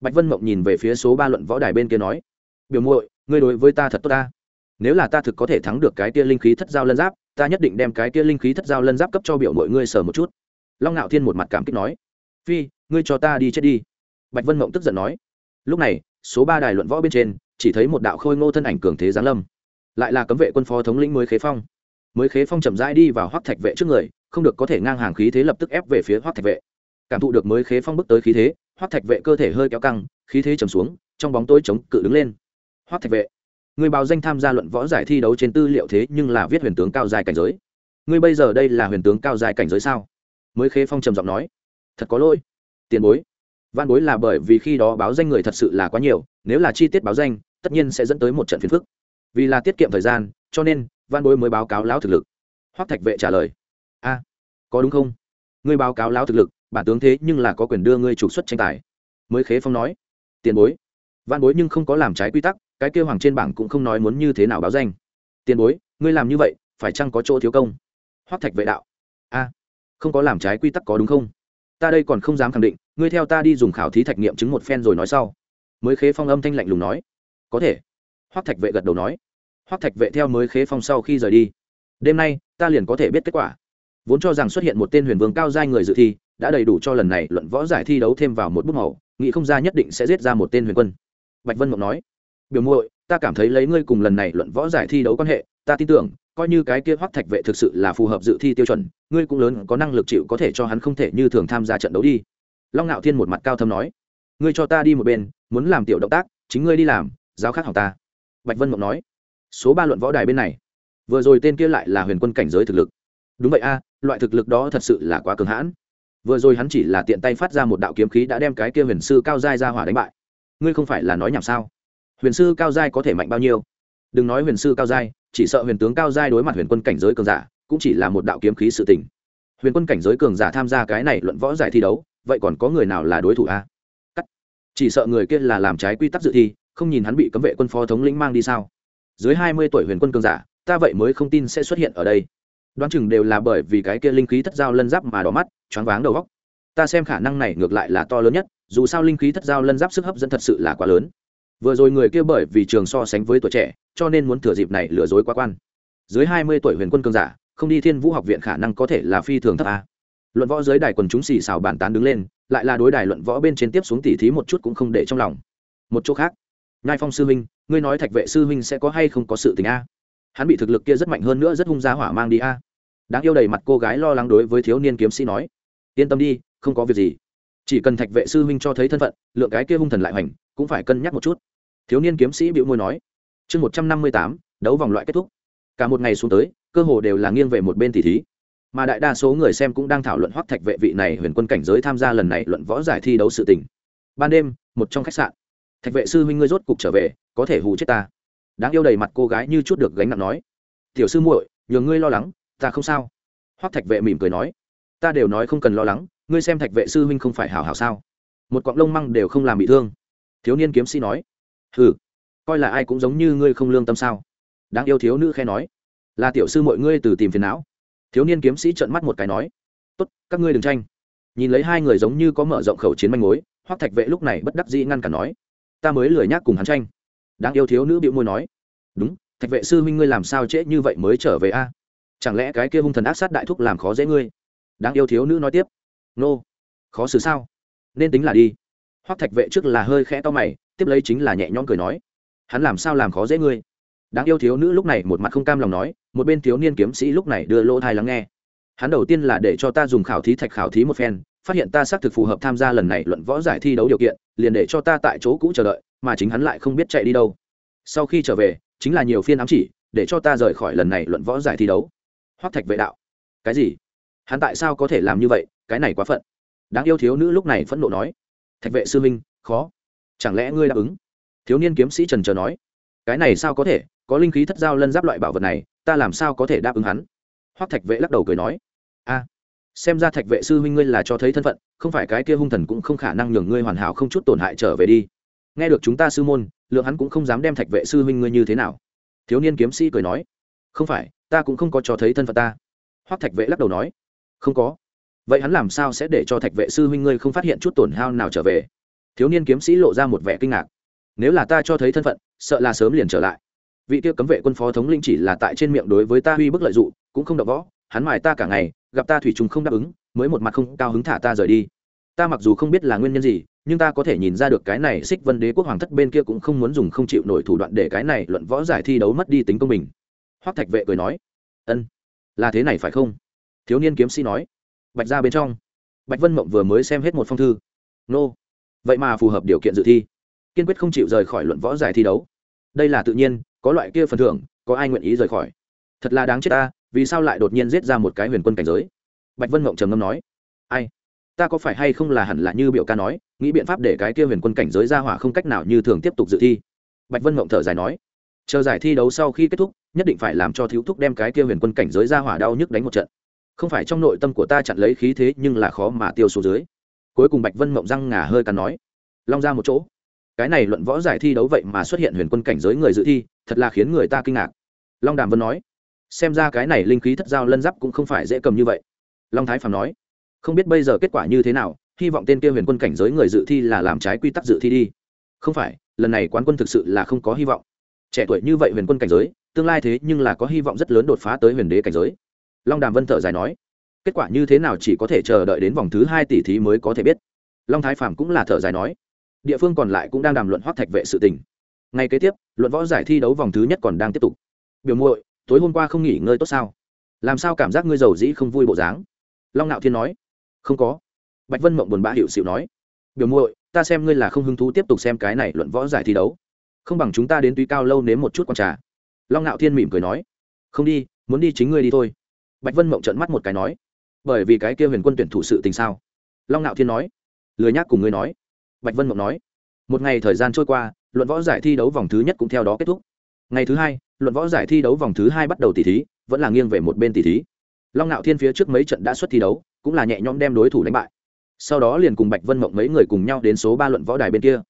Bạch vân mộng nhìn về phía số ba luận võ đài bên kia nói, biểu muội, ngươi đối với ta thật tốt ta. Nếu là ta thực có thể thắng được cái kia linh khí thất giao lân giáp ta nhất định đem cái kia linh khí thất giao lân giáp cấp cho biểu mọi ngươi sờ một chút. Long ngạo thiên một mặt cảm kích nói, phi, ngươi cho ta đi chết đi. Bạch vân mộng tức giận nói, lúc này, số ba đài luận võ bên trên, chỉ thấy một đạo khôi ngô thân ảnh cường thế giáng lâm, lại là cấm vệ quân phó thống lĩnh mới khế phong. Mới khế phong chậm rãi đi vào hoác thạch vệ trước người, không được có thể ngang hàng khí thế lập tức ép về phía hoác thạch vệ. Cảm thụ được mới khế phong bước tới khí thế hoác thạch vệ cơ thể hơi kéo căng, khí thế trầm xuống, trong bóng tối chống cự đứng lên. Hoác thạch vệ người báo danh tham gia luận võ giải thi đấu trên tư liệu thế nhưng là viết huyền tướng cao dài cảnh giới. Ngươi bây giờ đây là huyền tướng cao dài cảnh giới sao? Mới khế phong trầm giọng nói. Thật có lỗi. Tiền bối. Văn bối là bởi vì khi đó báo danh người thật sự là quá nhiều, nếu là chi tiết báo danh, tất nhiên sẽ dẫn tới một trận phiền phức. Vì là tiết kiệm thời gian, cho nên, văn bối mới báo cáo lão thực lực. Hoắc thạch vệ trả lời. A, có đúng không? Ngươi báo cáo lão thực lực, bản tướng thế nhưng là có quyền đưa ngươi trục xuất tranh tài. Mới khế phong nói. Tiền bối. Văn bối nhưng không có làm trái quy tắc cái kêu hoàng trên bảng cũng không nói muốn như thế nào báo danh. Tiền bối, ngươi làm như vậy, phải chăng có chỗ thiếu công? Hoắc thạch vệ đạo. A, không có làm trái quy tắc có đúng không? Ta đây còn không dám khẳng định, ngươi theo ta đi dùng khảo thí thạch nghiệm chứng một phen rồi nói sau. Mới khế phong âm thanh lạnh lùng nói. Có thể. Hoắc thạch vệ gật đầu nói. Hoắc thạch vệ theo mới khế phong sau khi rời đi. Đêm nay, ta liền có thể biết kết quả. Vốn cho rằng xuất hiện một tên huyền vương cao giai người dự thi, đã đầy đủ cho lần này luận võ giải thi đấu thêm vào một bút màu, nghĩ không ra nhất định sẽ giết ra một tên huyền quân. Bạch vân mộng nói biểu muội, ta cảm thấy lấy ngươi cùng lần này luận võ giải thi đấu quan hệ, ta tin tưởng, coi như cái kia hoắc thạch vệ thực sự là phù hợp dự thi tiêu chuẩn, ngươi cũng lớn có năng lực chịu có thể cho hắn không thể như thường tham gia trận đấu đi. Long ngạo thiên một mặt cao thâm nói. Ngươi cho ta đi một bên, muốn làm tiểu động tác, chính ngươi đi làm, giáo khác học ta. Bạch vân mộng nói. Số ba luận võ đài bên này, vừa rồi tên kia lại là huyền quân cảnh giới thực lực. Đúng vậy a, loại thực lực đó thật sự là quá cường hãn. Vừa rồi hắn chỉ là tiện tay phát ra một đạo kiếm khí đã đem cái kia huyền sư cao giai ra hỏa đánh bại. Ngươi không phải là nói nhảm sao? Huyền sư cao giai có thể mạnh bao nhiêu? Đừng nói huyền sư cao giai, chỉ sợ huyền tướng cao giai đối mặt huyền quân cảnh giới cường giả, cũng chỉ là một đạo kiếm khí sự tình. Huyền quân cảnh giới cường giả tham gia cái này luận võ giải thi đấu, vậy còn có người nào là đối thủ a? Chỉ sợ người kia là làm trái quy tắc dự thi, không nhìn hắn bị cấm vệ quân phó thống lĩnh mang đi sao? Dưới hai mươi tuổi huyền quân cường giả, ta vậy mới không tin sẽ xuất hiện ở đây. Đoán chừng đều là bởi vì cái kia linh khí thất giao lân giáp mà đỏ mắt, choáng váng đầu góc ta xem khả năng này ngược lại là to lớn nhất, dù sao linh khí thất giao lân giáp sức hấp dẫn thật sự là quá lớn vừa rồi người kia bởi vì trường so sánh với tuổi trẻ, cho nên muốn thừa dịp này lừa dối quá quan. Dưới hai mươi tuổi huyền quân cường giả, không đi thiên vũ học viện khả năng có thể là phi thường thấp a. Luận võ dưới đài quần chúng xì xào bàn tán đứng lên, lại là đối đài luận võ bên trên tiếp xuống tỉ thí một chút cũng không để trong lòng. Một chỗ khác. Nhai phong sư huynh, ngươi nói thạch vệ sư huynh sẽ có hay không có sự tình a? Hắn bị thực lực kia rất mạnh hơn nữa rất hung giá hỏa mang đi a. Đáng yêu đầy mặt cô gái lo lắng đối với thiếu niên kiếm sĩ nói. Yên tâm đi, không có việc gì chỉ cần thạch vệ sư huynh cho thấy thân phận, lượng cái kia hung thần lại hoành, cũng phải cân nhắc một chút. Thiếu niên kiếm sĩ bịu môi nói. Chương một trăm năm mươi tám, đấu vòng loại kết thúc. Cả một ngày xuống tới, cơ hồ đều là nghiêng về một bên tỷ thí. Mà đại đa số người xem cũng đang thảo luận hoắc thạch vệ vị này huyền quân cảnh giới tham gia lần này luận võ giải thi đấu sự tình. Ban đêm, một trong khách sạn. Thạch vệ sư huynh ngươi rốt cục trở về, có thể hù chết ta. Đáng yêu đầy mặt cô gái như chút được gánh nặng nói. Tiểu sư muội nhường ngươi lo lắng, ta không sao. Hoắc thạch vệ mỉm cười nói. Ta đều nói không cần lo lắng ngươi xem thạch vệ sư huynh không phải hảo hảo sao? Một quặng lông măng đều không làm bị thương. Thiếu niên kiếm sĩ nói. Hừ, coi là ai cũng giống như ngươi không lương tâm sao? Đáng yêu thiếu nữ khe nói. Là tiểu sư mọi ngươi từ tìm phiền não. Thiếu niên kiếm sĩ trợn mắt một cái nói. Tốt, các ngươi đừng tranh. Nhìn lấy hai người giống như có mở rộng khẩu chiến manh mối, hoắc thạch vệ lúc này bất đắc dĩ ngăn cản nói. Ta mới lười nhác cùng hắn tranh. Đáng yêu thiếu nữ bịu môi nói. Đúng, thạch vệ sư huynh ngươi làm sao trễ như vậy mới trở về a? Chẳng lẽ cái kia hung thần ác sát đại thúc làm khó dễ ngươi? Đáng yêu thiếu nữ nói tiếp nô. Khó xử sao? Nên tính là đi. Hoắc thạch vệ trước là hơi khẽ to mày, tiếp lấy chính là nhẹ nhõm cười nói. Hắn làm sao làm khó dễ ngươi? Đáng yêu thiếu nữ lúc này một mặt không cam lòng nói, một bên thiếu niên kiếm sĩ lúc này đưa lỗ thai lắng nghe. Hắn đầu tiên là để cho ta dùng khảo thí thạch khảo thí một phen, phát hiện ta xác thực phù hợp tham gia lần này luận võ giải thi đấu điều kiện, liền để cho ta tại chỗ cũ chờ đợi, mà chính hắn lại không biết chạy đi đâu. Sau khi trở về, chính là nhiều phiên ám chỉ, để cho ta rời khỏi lần này luận võ giải thi đấu. Hoắc thạch vệ đạo. Cái gì? Hắn tại sao có thể làm như vậy? Cái này quá phận. Đáng yêu thiếu nữ lúc này phẫn nộ nói. Thạch vệ sư minh khó. Chẳng lẽ ngươi đáp ứng? Thiếu niên kiếm sĩ trần trờ nói. Cái này sao có thể? Có linh khí thất giao lân giáp loại bảo vật này, ta làm sao có thể đáp ứng hắn? Hoắc thạch vệ lắc đầu cười nói. A, xem ra thạch vệ sư huynh ngươi là cho thấy thân phận, không phải cái kia hung thần cũng không khả năng nhường ngươi hoàn hảo không chút tổn hại trở về đi. Nghe được chúng ta sư môn, lượng hắn cũng không dám đem thạch vệ sư huynh ngươi như thế nào. Thiếu niên kiếm sĩ cười nói. Không phải, ta cũng không có cho thấy thân phận ta. Hoắc thạch vệ lắc đầu nói không có. Vậy hắn làm sao sẽ để cho thạch vệ sư huynh ngươi không phát hiện chút tổn hao nào trở về? Thiếu niên kiếm sĩ lộ ra một vẻ kinh ngạc. Nếu là ta cho thấy thân phận, sợ là sớm liền trở lại. Vị tiêu cấm vệ quân phó thống linh chỉ là tại trên miệng đối với ta uy bức lợi dụng, cũng không đọc võ, hắn mài ta cả ngày, gặp ta thủy trùng không đáp ứng, mới một mặt không cao hứng thả ta rời đi. Ta mặc dù không biết là nguyên nhân gì, nhưng ta có thể nhìn ra được cái này xích vân đế quốc hoàng thất bên kia cũng không muốn dùng không chịu nổi thủ đoạn để cái này luận võ giải thi đấu mất đi tính công bình. Hoắc thạch vệ cười nói, ân, là thế này phải không? Thiếu niên kiếm sĩ nói. Bạch ra bên trong. Bạch vân mộng vừa mới xem hết một phong thư. Nô. Vậy mà phù hợp điều kiện dự thi. Kiên quyết không chịu rời khỏi luận võ giải thi đấu. Đây là tự nhiên, có loại kia phần thưởng, có ai nguyện ý rời khỏi. Thật là đáng chết ta, vì sao lại đột nhiên giết ra một cái huyền quân cảnh giới? Bạch vân mộng trầm ngâm nói. Ai? Ta có phải hay không là hẳn là như biểu ca nói, nghĩ biện pháp để cái kia huyền quân cảnh giới ra hỏa không cách nào như thường tiếp tục dự thi. Bạch vân mộng thở dài nói. Chờ giải thi đấu sau khi kết thúc, nhất định phải làm cho thiếu thúc đem cái kia huyền quân cảnh giới ra hỏa đau nhức đánh một trận không phải trong nội tâm của ta chặn lấy khí thế nhưng là khó mà tiêu số dưới. Cuối cùng bạch vân mộng răng ngà hơi cắn nói, long ra một chỗ. Cái này luận võ giải thi đấu vậy mà xuất hiện huyền quân cảnh giới người dự thi, thật là khiến người ta kinh ngạc. Long đàm vân nói, xem ra cái này linh khí thất giao lân giáp cũng không phải dễ cầm như vậy. Long thái phàm nói, không biết bây giờ kết quả như thế nào, hy vọng tên kia huyền quân cảnh giới người dự thi là làm trái quy tắc dự thi đi. Không phải, lần này quán quân thực sự là không có hy vọng. Trẻ tuổi như vậy huyền quân cảnh giới, tương lai thế nhưng là có hy vọng rất lớn đột phá tới huyền đế cảnh giới long đàm vân thở dài nói, kết quả như thế nào chỉ có thể chờ đợi đến vòng thứ hai tỷ thí mới có thể biết. Long thái phàm cũng là thở dài nói, địa phương còn lại cũng đang đàm luận hoác thạch vệ sự tình. Ngay kế tiếp, luận võ giải thi đấu vòng thứ nhất còn đang tiếp tục. Biểu muội, tối hôm qua không nghỉ ngơi tốt sao? Làm sao cảm giác ngươi giàu dĩ không vui bộ dáng? Long nạo thiên nói, không có. Bạch vân mộng buồn bã hiệu xịu nói, biểu muội, ta xem ngươi là không hứng thú tiếp tục xem cái này luận võ giải thi đấu. Không bằng chúng ta đến túy cao lâu nếm một chút con trà. Long nạo thiên mỉm cười nói, không đi, muốn đi chính ngươi đi thôi bạch vân mộng trợn mắt một cái nói, bởi vì cái kia huyền quân tuyển thủ sự tình sao? Long nạo thiên nói, lười nhác cùng ngươi nói. Bạch vân mộng nói, một ngày thời gian trôi qua, luận võ giải thi đấu vòng thứ nhất cũng theo đó kết thúc. Ngày thứ hai, luận võ giải thi đấu vòng thứ hai bắt đầu tỷ thí, vẫn là nghiêng về một bên tỷ thí. Long ngạo thiên phía trước mấy trận đã xuất thi đấu, cũng là nhẹ nhõm đem đối thủ đánh bại. Sau đó liền cùng bạch vân mộng mấy người cùng nhau đến số ba luận võ đài bên kia.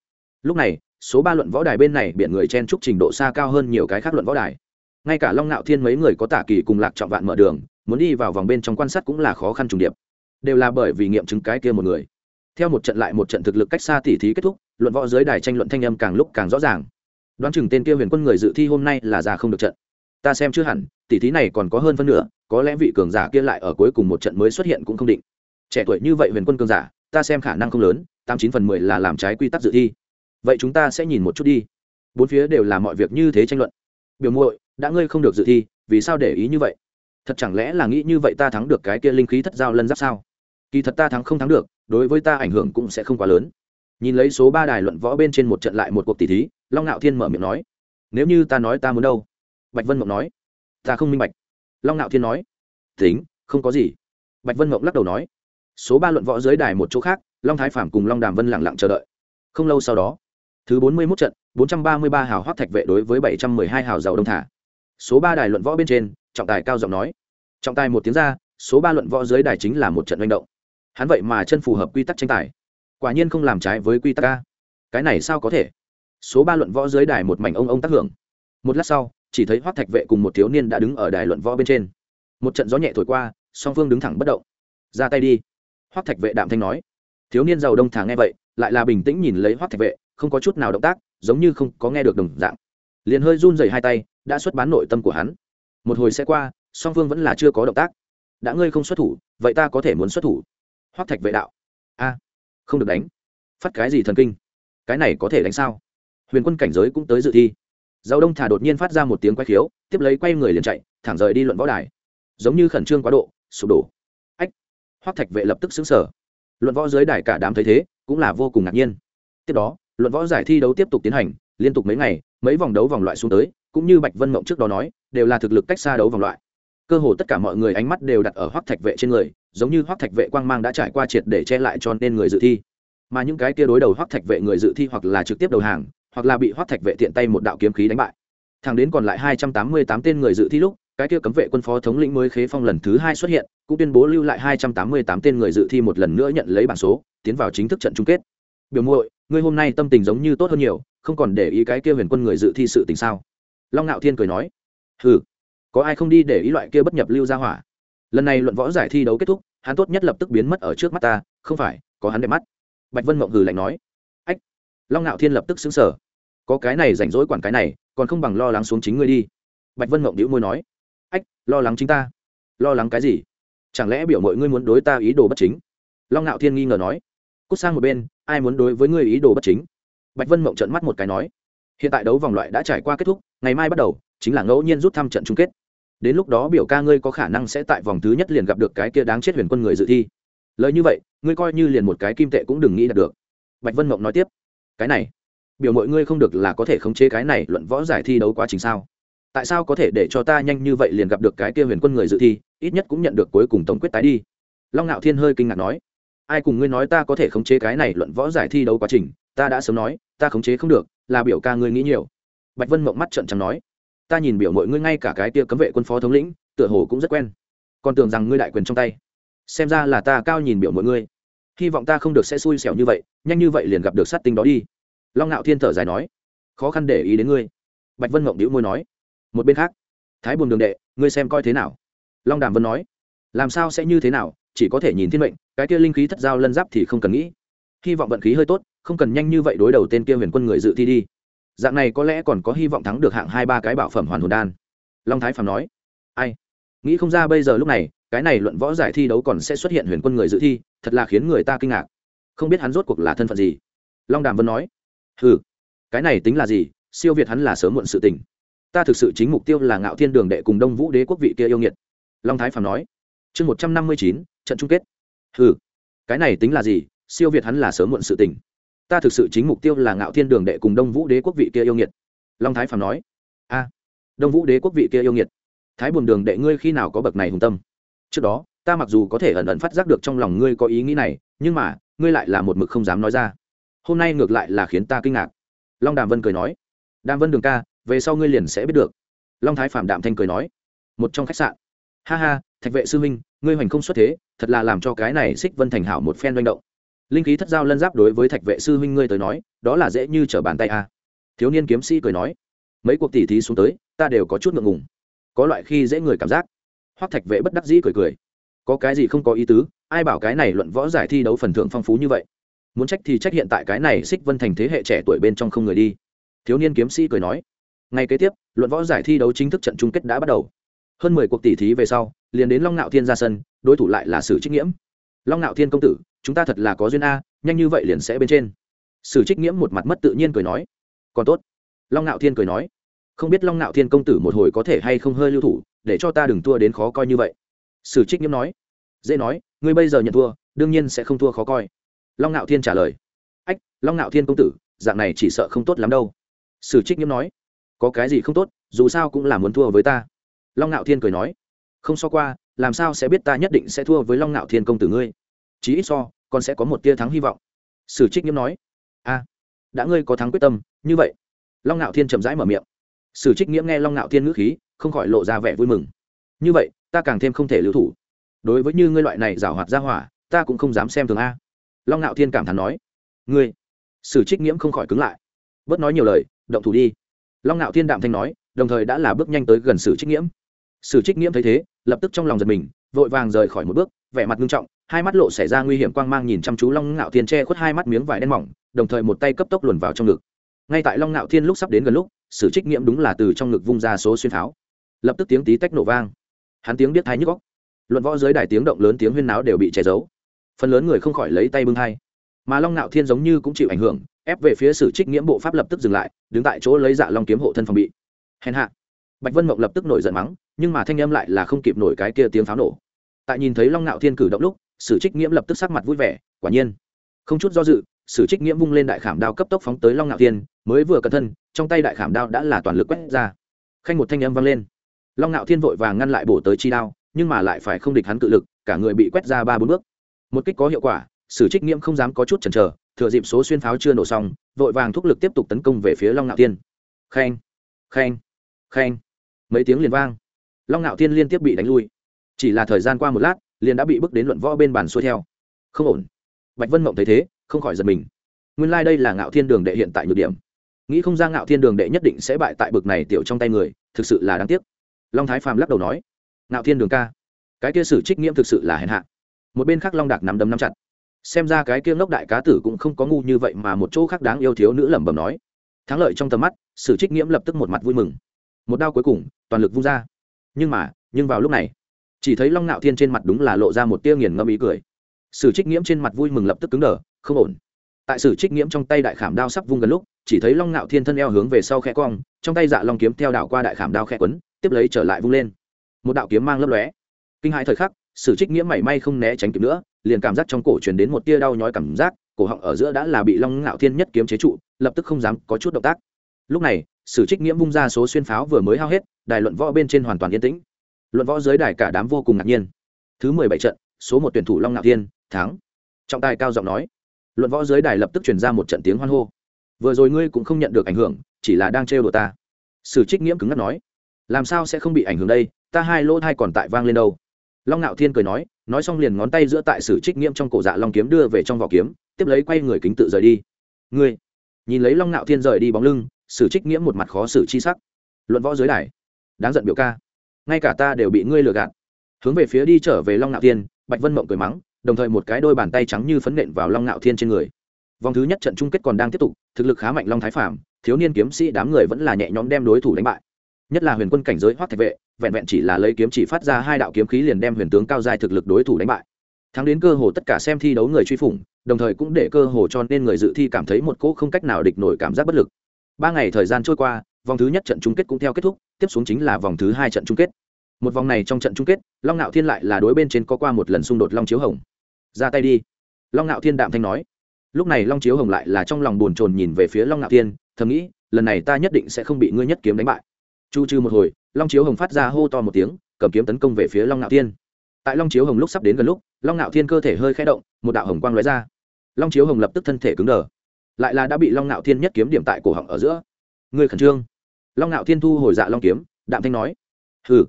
Lúc này, số ba luận võ đài bên này biện người chen trúc trình độ xa cao hơn nhiều cái khác luận võ đài. Ngay cả long ngạo thiên mấy người có tả kỳ cùng lạc trọng vạn mở đường muốn đi vào vòng bên trong quan sát cũng là khó khăn trùng điệp. Đều là bởi vì nghiệm chứng cái kia một người. Theo một trận lại một trận thực lực cách xa tỉ thí kết thúc, luận võ giới đài tranh luận thanh âm càng lúc càng rõ ràng. Đoán chừng tên kia huyền quân người dự thi hôm nay là già không được trận. Ta xem chưa hẳn, tỉ thí này còn có hơn phân nửa, có lẽ vị cường giả kia lại ở cuối cùng một trận mới xuất hiện cũng không định. Trẻ tuổi như vậy huyền quân cường giả, ta xem khả năng không lớn, tám chín phần mười là làm trái quy tắc dự thi. Vậy chúng ta sẽ nhìn một chút đi. Bốn phía đều là mọi việc như thế tranh luận. Biểu muội, đã ngươi không được dự thi, vì sao để ý như vậy? Thật chẳng lẽ là nghĩ như vậy ta thắng được cái kia linh khí thất giao lân giáp sao? Kỳ thật ta thắng không thắng được, đối với ta ảnh hưởng cũng sẽ không quá lớn. Nhìn lấy số ba đài luận võ bên trên một trận lại một cuộc tỷ thí, long ngạo thiên mở miệng nói, nếu như ta nói ta muốn đâu? Bạch vân mộng nói, ta không minh bạch. Long ngạo thiên nói, tính, không có gì. Bạch vân mộng lắc đầu nói, số ba luận võ dưới đài một chỗ khác, long thái phạm cùng long đàm vân lẳng lặng chờ đợi. Không lâu sau đó, thứ bốn mươi mốt trận, bốn trăm ba mươi ba hào hoác thạch vệ đối với bảy trăm mười hai hào giàu đông thả số ba đài luận võ bên trên, trọng tài cao giọng nói. Trọng tài một tiếng ra, số ba luận võ dưới đài chính là một trận manh động. Hắn vậy mà chân phù hợp quy tắc tranh tài. Quả nhiên không làm trái với quy tắc ca cái này sao có thể? Số ba luận võ dưới đài một mảnh ông ông tác hưởng. Một lát sau, chỉ thấy hoác thạch vệ cùng một thiếu niên đã đứng ở đài luận võ bên trên. Một trận gió nhẹ thổi qua, song phương đứng thẳng bất động. Ra tay đi. Hoác thạch vệ đạm thanh nói. Thiếu niên giàu đông thả nghe vậy, lại là bình tĩnh nhìn lấy hoác thạch vệ, không có chút nào động tác, giống như không có nghe được đồng dạng. Liền hơi run dày hai tay đã xuất bán nội tâm của hắn. Một hồi sẽ qua, song phương vẫn là chưa có động tác. Đã ngươi không xuất thủ, vậy ta có thể muốn xuất thủ. Hoắc thạch vệ đạo. A, không được đánh. Phát cái gì thần kinh? Cái này có thể đánh sao? Huyền quân cảnh giới cũng tới dự thi. Giao đông thả đột nhiên phát ra một tiếng quay khiếu, tiếp lấy quay người liền chạy, thẳng rời đi luận võ đài. Giống như khẩn trương quá độ, sụp đổ. Ách, hoắc thạch vệ lập tức xứng sở luận võ dưới đài cả đám thấy thế, cũng là vô cùng ngạc nhiên. Tiếp đó, luận võ giải thi đấu tiếp tục tiến hành, liên tục mấy ngày, mấy vòng đấu vòng loại xuống tới cũng như bạch vân mộng trước đó nói, đều là thực lực cách xa đấu vòng loại. Cơ hồ tất cả mọi người ánh mắt đều đặt ở hoắc thạch vệ trên người, giống như hoắc thạch vệ quang mang đã trải qua triệt để che lại cho nên người dự thi. Mà những cái kia đối đầu hoắc thạch vệ người dự thi hoặc là trực tiếp đầu hàng, hoặc là bị hoắc thạch vệ tiện tay một đạo kiếm khí đánh bại. Thẳng đến còn lại hai trăm tám mươi tám tên người dự thi lúc, cái kia cấm vệ quân phó thống lĩnh mới khế phong lần thứ hai xuất hiện, cũng tuyên bố lưu lại hai trăm tám mươi tám tên người dự thi một lần nữa nhận lấy bảng số, tiến vào chính thức trận chung kết. Biểu muội, ngươi hôm nay tâm tình giống như tốt hơn nhiều, không còn để ý cái kia huyền quân người dự thi sự tình sao? Long ngạo thiên cười nói hừ, có ai không đi để ý loại kia bất nhập lưu ra hỏa? Lần này luận võ giải thi đấu kết thúc hắn tốt nhất lập tức biến mất ở trước mắt ta không phải có hắn đẹp mắt. Bạch vân mộng hừ lạnh nói ách. Long ngạo thiên lập tức xứng sở có cái này rảnh rỗi quản cái này còn không bằng lo lắng xuống chính ngươi đi. Bạch vân mộng đĩu môi nói ách lo lắng chính ta? Lo lắng cái gì? Chẳng lẽ biểu mọi ngươi muốn đối ta ý đồ bất chính? Long ngạo thiên nghi ngờ nói cút sang một bên ai muốn đối với ngươi ý đồ bất chính? Bạch vân mộng trợn mắt một cái nói hiện tại đấu vòng loại đã trải qua kết thúc ngày mai bắt đầu, chính là ngẫu nhiên rút thăm trận chung kết. Đến lúc đó biểu ca ngươi có khả năng sẽ tại vòng thứ nhất liền gặp được cái kia đáng chết huyền quân người dự thi. Lời như vậy, ngươi coi như liền một cái kim tệ cũng đừng nghĩ đạt được. Bạch vân mộng nói tiếp. Cái này, biểu mọi ngươi không được là có thể khống chế cái này luận võ giải thi đấu quá trình sao? Tại sao có thể để cho ta nhanh như vậy liền gặp được cái kia huyền quân người dự thi, ít nhất cũng nhận được cuối cùng tổng quyết tái đi? Long ngạo thiên hơi kinh ngạc nói. Ai cùng ngươi nói ta có thể khống chế cái này luận võ giải thi đấu quá trình, ta đã sớm nói, ta khống chế không được, là biểu ca ngươi nghĩ nhiều bạch vân mộng mắt trận trắng nói, ta nhìn biểu mọi ngươi ngay cả cái kia cấm vệ quân phó thống lĩnh, tựa hồ cũng rất quen. Còn tưởng rằng ngươi đại quyền trong tay. Xem ra là ta cao nhìn biểu mọi ngươi. Hy vọng ta không được sẽ xui xẻo như vậy, nhanh như vậy liền gặp được sát tinh đó đi. Long ngạo thiên thở dài nói, khó khăn để ý đến ngươi. Bạch vân mộng đĩu môi nói, một bên khác, thái buồn đường đệ, ngươi xem coi thế nào? Long đàm vân nói, làm sao sẽ như thế nào, chỉ có thể nhìn thiên mệnh, cái kia linh khí thất giao lân giáp thì không cần nghĩ. Hy vọng vận khí hơi tốt, không cần nhanh như vậy đối đầu tên kia huyền quân người dự thi đi dạng này có lẽ còn có hy vọng thắng được hạng hai ba cái bảo phẩm hoàn hồn đan. Long thái phạm nói. Ai? Nghĩ không ra bây giờ lúc này, cái này luận võ giải thi đấu còn sẽ xuất hiện huyền quân người dự thi, thật là khiến người ta kinh ngạc. Không biết hắn rốt cuộc là thân phận gì? Long đàm vân nói. Ừ cái này tính là gì? Siêu việt hắn là sớm muộn sự tình. Ta thực sự chính mục tiêu là ngạo thiên đường đệ cùng đông vũ đế quốc vị kia yêu nghiệt. Long thái phạm nói. Chương một trăm năm mươi chín, trận chung kết. Ừ cái này tính là gì? Siêu việt hắn là sớm muộn sự tình ta thực sự chính mục tiêu là ngạo thiên đường đệ cùng đông vũ đế quốc vị kia yêu nghiệt. Long thái phàm nói, a, đông vũ đế quốc vị kia yêu nghiệt. Thái buồn đường đệ ngươi khi nào có bậc này hùng tâm? Trước đó, ta mặc dù có thể ẩn ẩn phát giác được trong lòng ngươi có ý nghĩ này, nhưng mà, ngươi lại là một mực không dám nói ra. Hôm nay ngược lại là khiến ta kinh ngạc. Long đàm vân cười nói, đàm vân đường ca, về sau ngươi liền sẽ biết được. Long thái phạm đạm thanh cười nói, một trong khách sạn. Ha ha, thạch vệ sư huynh ngươi hoành không xuất thế, thật là làm cho cái này xích vân thành hảo một phen manh động linh khí thất giao lân giáp đối với thạch vệ sư huynh ngươi tới nói, đó là dễ như trở bàn tay a thiếu niên kiếm sĩ cười nói, mấy cuộc tỉ thí xuống tới, ta đều có chút ngượng ngùng. Có loại khi dễ người cảm giác. Hoắc thạch vệ bất đắc dĩ cười cười. Có cái gì không có ý tứ, ai bảo cái này luận võ giải thi đấu phần thưởng phong phú như vậy? Muốn trách thì trách hiện tại cái này xích vân thành thế hệ trẻ tuổi bên trong không người đi. Thiếu niên kiếm sĩ cười nói, ngay kế tiếp, luận võ giải thi đấu chính thức trận chung kết đã bắt đầu. Hơn mười cuộc tỉ thí về sau, liền đến long nạo thiên ra sân, đối thủ lại là sử trích nghiễm. Long nạo thiên công tử chúng ta thật là có duyên a, nhanh như vậy liền sẽ bên trên. Sử trích nghiễm một mặt mất tự nhiên cười nói. Còn tốt. Long nạo thiên cười nói. Không biết long nạo thiên công tử một hồi có thể hay không hơi lưu thủ, để cho ta đừng thua đến khó coi như vậy. Sử trích nghiễm nói. Dễ nói, ngươi bây giờ nhận thua, đương nhiên sẽ không thua khó coi. Long nạo thiên trả lời. Ách, long nạo thiên công tử, dạng này chỉ sợ không tốt lắm đâu. Sử trích nghiễm nói. Có cái gì không tốt, dù sao cũng là muốn thua với ta. Long nạo thiên cười nói. Không so qua, làm sao sẽ biết ta nhất định sẽ thua với long nạo thiên công tử ngươi? Chí ít so, còn sẽ có một tia thắng hy vọng. Sử trích nghiêm nói, a, đã ngươi có thắng quyết tâm, như vậy. Long ngạo thiên chậm rãi mở miệng. Sử trích nghiễm nghe long ngạo thiên ngữ khí, không khỏi lộ ra vẻ vui mừng. Như vậy, ta càng thêm không thể lưu thủ. Đối với như ngươi loại này giảo hoạt ra hỏa, ta cũng không dám xem thường a. Long ngạo thiên cảm thán nói, ngươi. Sử trích nghiễm không khỏi cứng lại. Bớt nói nhiều lời, động thủ đi. Long ngạo thiên đạm thanh nói, đồng thời đã là bước nhanh tới gần sử trích nghiễm sử trích nghiễm thấy thế, lập tức trong lòng giật mình, vội vàng rời khỏi một bước, vẻ mặt nghiêm trọng hai mắt lộ xảy ra nguy hiểm quang mang nhìn chăm chú long ngạo thiên che khuất hai mắt miếng vải đen mỏng, đồng thời một tay cấp tốc luồn vào trong ngực. Ngay tại long ngạo thiên lúc sắp đến gần lúc sử trích nghiệm đúng là từ trong ngực vung ra số xuyên pháo lập tức tiếng tí tách nổ vang. Hắn tiếng biết thái nhức góc luận võ dưới đài tiếng động lớn tiếng huyên náo đều bị che giấu. Phần lớn người không khỏi lấy tay bưng hai mà long ngạo thiên giống như cũng chịu ảnh hưởng, ép về phía sử trích nghiễm bộ pháp lập tức dừng lại, đứng tại chỗ lấy dạ long kiếm hộ thân phòng bị. Hèn hạ. Bạch vân mộng lập tức nổi giận mắng, nhưng mà thanh âm lại là không kịp nổi cái kia tiếng pháo nổ tại nhìn thấy long ngạo thiên cử động lúc, sử trích nghiễm lập tức sắc mặt vui vẻ, quả nhiên. Không chút do dự, sử trích nghiễm vung lên đại khảm đao cấp tốc phóng tới long ngạo thiên, mới vừa cẩn thân, trong tay đại khảm đao đã là toàn lực quét ra. Khanh một thanh âm vang lên. Long ngạo thiên vội vàng ngăn lại bổ tới chi đao, nhưng mà lại phải không địch hắn cự lực, cả người bị quét ra ba bốn bước. Một kích có hiệu quả, sử trích nghiễm không dám có chút chần chờ, thừa dịp số xuyên pháo chưa nổ xong, vội vàng thúc lực tiếp tục tấn công về phía long ngạo thiên. Khen khen khen mấy tiếng liền vang. Long ngạo thiên liên tiếp bị đánh lui chỉ là thời gian qua một lát, liền đã bị bước đến luận võ bên bàn xuôi theo. Không ổn. Bạch vân mộng thấy thế, không khỏi giật mình. Nguyên lai、like、đây là ngạo thiên đường đệ hiện tại nhược điểm. Nghĩ không ra ngạo thiên đường đệ nhất định sẽ bại tại bực này tiểu trong tay người, thực sự là đáng tiếc. Long thái phàm lắc đầu nói, ngạo thiên đường ca, cái kia sử trích nghiễm thực sự là hèn hạ. Một bên khác long đạc nắm đấm nắm chặt. Xem ra cái kia ngốc đại cá tử cũng không có ngu như vậy mà một chỗ khác đáng yêu thiếu nữ lẩm bẩm nói. Thắng lợi trong tầm mắt, sử trích nghiễm lập tức một mặt vui mừng. Một đao cuối cùng, toàn lực vung ra. Nhưng mà, nhưng vào lúc này chỉ thấy long ngạo thiên trên mặt đúng là lộ ra một tia nghiền ngâm ý cười. Sử trích nghiễm trên mặt vui mừng lập tức cứng đờ, không ổn. Tại sử trích nghiễm trong tay đại khảm đao sắp vung gần lúc, chỉ thấy long ngạo thiên thân eo hướng về sau khe cong, trong tay dạ long kiếm theo đạo qua đại khảm đao khe quấn, tiếp lấy trở lại vung lên. Một đạo kiếm mang lấp lóe. Kinh hai thời khắc, sử trích nghĩa mảy may không né tránh kịp nữa, liền cảm giác trong cổ truyền đến một tia đau nhói cảm giác, cổ họng ở giữa đã là bị long ngạo thiên nhất kiếm chế trụ, lập tức không dám có chút động tác. Lúc này, sử trích nghĩa vung ra số xuyên pháo vừa mới hao hết, đài luận võ bên trên hoàn toàn yên tĩnh luận võ dưới đài cả đám vô cùng ngạc nhiên. Thứ mười bảy trận, số một tuyển thủ long ngạo thiên, thắng. Trọng tài cao giọng nói. Luận võ dưới đài lập tức chuyển ra một trận tiếng hoan hô. Vừa rồi ngươi cũng không nhận được ảnh hưởng, chỉ là đang trêu đùa ta. Sử trích nghiễm cứng ngắt nói. Làm sao sẽ không bị ảnh hưởng đây? Ta hai lỗ thai còn tại vang lên đâu? Long ngạo thiên cười nói nói xong liền ngón tay giữa tại sử trích nghiễm trong cổ dạ long kiếm đưa về trong vỏ kiếm, tiếp lấy quay người kính tự rời đi. Ngươi, nhìn lấy long ngạo thiên rời đi bóng lưng, sử trích nghiễm một mặt khó xử chi sắc. Luận võ dưới đài, đáng giận biểu ca ngay cả ta đều bị ngươi lừa gạt. Hướng về phía đi trở về long ngạo thiên, bạch vân mộng cười mắng, đồng thời một cái đôi bàn tay trắng như phấn nện vào long ngạo thiên trên người. Vòng thứ nhất trận chung kết còn đang tiếp tục, thực lực khá mạnh long thái phạm thiếu niên kiếm sĩ đám người vẫn là nhẹ nhõm đem đối thủ đánh bại. Nhất là huyền quân cảnh giới hoác thạch vệ, vẹn vẹn chỉ là lấy kiếm chỉ phát ra hai đạo kiếm khí liền đem huyền tướng cao dài thực lực đối thủ đánh bại. Thắng đến cơ hồ tất cả xem thi đấu người truy phủng, đồng thời cũng để cơ hồ cho nên người dự thi cảm thấy một cỗ không cách nào địch nổi cảm giác bất lực. Ba ngày thời gian trôi qua vòng thứ nhất trận chung kết cũng theo kết thúc, tiếp xuống chính là vòng thứ hai trận chung kết. Một vòng này trong trận chung kết, long ngạo thiên lại là đối bên trên có qua một lần xung đột long chiếu hồng. Ra tay đi. Long ngạo thiên đạm thanh nói. Lúc này long chiếu hồng lại là trong lòng bồn chồn nhìn về phía long ngạo thiên, thầm nghĩ, lần này ta nhất định sẽ không bị ngươi nhất kiếm đánh bại. Chu trừ một hồi, long chiếu hồng phát ra hô to một tiếng, cầm kiếm tấn công về phía long ngạo thiên. Tại long chiếu hồng lúc sắp đến gần lúc, long ngạo thiên cơ thể hơi khẽ động, một đạo hồng quang lóe ra. Long chiếu hồng lập tức thân thể cứng đờ. Lại là đã bị long ngạo thiên nhất kiếm điểm tại cổ họng ở giữa. Người khẩn trương long ngạo thiên thu hồi dạ long kiếm, đạm thanh nói, hừ.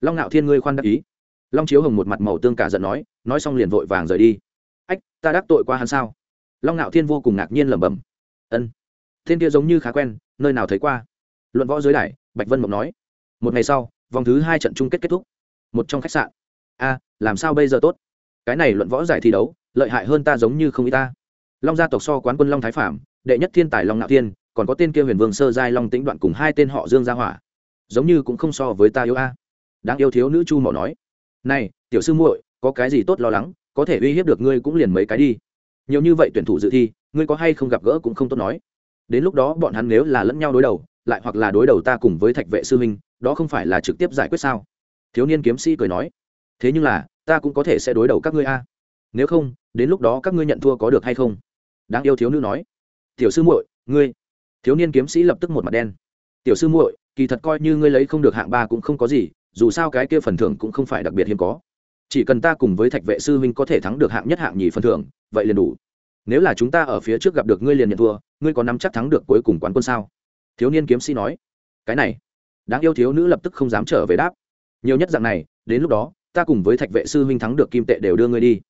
Long ngạo thiên ngươi khoan đắc ý. Long chiếu hồng một mặt màu tương cả giận nói nói xong liền vội vàng rời đi. Ách, ta đắc tội qua hắn sao? Long ngạo thiên vô cùng ngạc nhiên lẩm bẩm. Ân. Thiên kia giống như khá quen, nơi nào thấy qua. Luận võ dưới đài, bạch vân mộng nói, một ngày sau, vòng thứ hai trận chung kết kết thúc. Một trong khách sạn. A, làm sao bây giờ tốt? Cái này luận võ giải thi đấu, lợi hại hơn ta giống như không y ta. Long gia tộc so quán quân long thái phạm đệ nhất thiên tài long ngạo thiên còn có tên kia huyền vương sơ giai long tĩnh đoạn cùng hai tên họ dương gia hỏa. Giống như cũng không so với ta yêu a. Đáng yêu thiếu nữ chu mỏ nói. Này, tiểu sư muội, có cái gì tốt lo lắng, có thể uy hiếp được ngươi cũng liền mấy cái đi. Nhiều như vậy tuyển thủ dự thi, ngươi có hay không gặp gỡ cũng không tốt nói. Đến lúc đó bọn hắn nếu là lẫn nhau đối đầu, lại hoặc là đối đầu ta cùng với thạch vệ sư huynh, đó không phải là trực tiếp giải quyết sao? Thiếu niên kiếm sĩ cười nói. Thế nhưng là, ta cũng có thể sẽ đối đầu các ngươi a. Nếu không, đến lúc đó các ngươi nhận thua có được hay không? Đáng yêu thiếu nữ nói. Tiểu sư muội, ngươi thiếu niên kiếm sĩ lập tức một mặt đen. Tiểu sư muội, kỳ thật coi như ngươi lấy không được hạng ba cũng không có gì, dù sao cái kia phần thưởng cũng không phải đặc biệt hiếm có. Chỉ cần ta cùng với thạch vệ sư huynh có thể thắng được hạng nhất hạng nhì phần thưởng, vậy liền đủ. Nếu là chúng ta ở phía trước gặp được ngươi liền nhận thua, ngươi có nắm chắc thắng được cuối cùng quán quân sao? Thiếu niên kiếm sĩ nói. Cái này, đáng yêu thiếu nữ lập tức không dám trở về đáp. Nhiều nhất dạng này, đến lúc đó, ta cùng với thạch vệ sư huynh thắng được kim tệ đều đưa ngươi đi.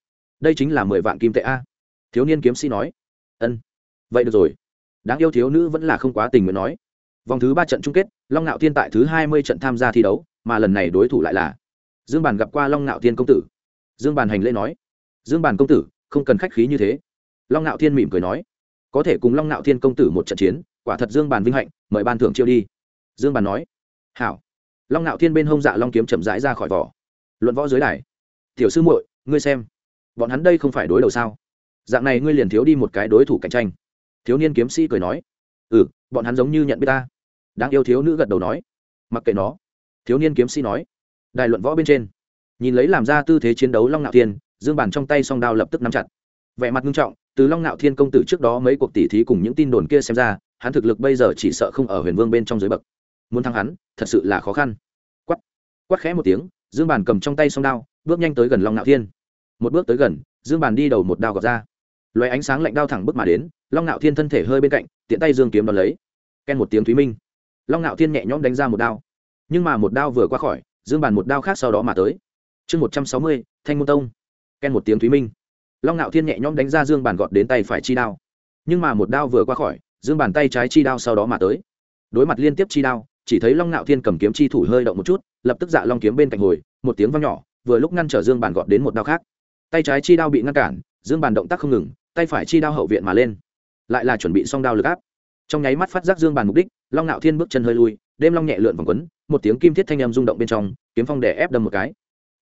Đây chính là mười vạn kim tệ a. Thiếu niên kiếm sĩ nói. Ân. Vậy được rồi đáng yêu thiếu nữ vẫn là không quá tình nguyện nói. Vòng thứ ba trận chung kết, long ngạo thiên tại thứ hai mươi trận tham gia thi đấu, mà lần này đối thủ lại là dương bàn gặp qua long ngạo thiên công tử. Dương bàn hành lễ nói, dương bàn công tử, không cần khách khí như thế. Long ngạo thiên mỉm cười nói, có thể cùng long ngạo thiên công tử một trận chiến, quả thật dương bàn vinh hạnh, mời ban thưởng chiêu đi. Dương bàn nói, hảo. Long ngạo thiên bên hông dạ long kiếm chậm rãi ra khỏi vỏ. Luận võ dưới đài. Tiểu sư muội, ngươi xem, bọn hắn đây không phải đối đầu sao? Dạng này ngươi liền thiếu đi một cái đối thủ cạnh tranh thiếu niên kiếm sĩ cười nói ừ bọn hắn giống như nhận biết ta. Đáng yêu thiếu nữ gật đầu nói, mặc kệ nó. Thiếu niên kiếm sĩ nói, đài luận võ bên trên. Nhìn lấy làm ra tư thế chiến đấu long ngạo thiên, dương bàn trong tay song đao lập tức nắm chặt. Vẻ mặt nghiêm trọng, từ long ngạo thiên công tử trước đó mấy cuộc tỉ thí cùng những tin đồn kia xem ra, hắn thực lực bây giờ chỉ sợ không ở huyền vương bên trong dưới bậc. Muốn thắng hắn, thật sự là khó khăn. Quắt quắt khẽ một tiếng, dương bàn cầm trong tay song đao, bước nhanh tới gần long ngạo thiên. Một bước tới gần, dương bàn đi đầu một đao gọt ra. Loé ánh sáng lạnh đao thẳng bước mà đến long ngạo thiên thân thể hơi bên cạnh tiện tay dương kiếm đón lấy ken một tiếng thúy minh long ngạo thiên nhẹ nhõm đánh ra một đao nhưng mà một đao vừa qua khỏi dương bàn một đao khác sau đó mà tới chương một trăm sáu mươi thanh môn tông ken một tiếng thúy minh long ngạo thiên nhẹ nhõm đánh ra dương bàn gọt đến tay phải chi đao nhưng mà một đao vừa qua khỏi dương bàn tay trái chi đao sau đó mà tới đối mặt liên tiếp chi đao chỉ thấy long ngạo thiên cầm kiếm chi thủ hơi động một chút lập tức dạ long kiếm bên cạnh hồi một tiếng vang nhỏ vừa lúc ngăn trở dương bàn gọt đến một đao khác tay trái chi đao bị ngăn cản dương bàn động tác không ngừng tay phải chi đao hậu viện mà lên lại là chuẩn bị song đao lực áp. Trong nháy mắt phát giác dương bàn mục đích, long ngạo thiên bước chân hơi lui, đêm long nhẹ lượn vòng quấn, một tiếng kim thiết thanh âm rung động bên trong, kiếm phong đè ép đâm một cái.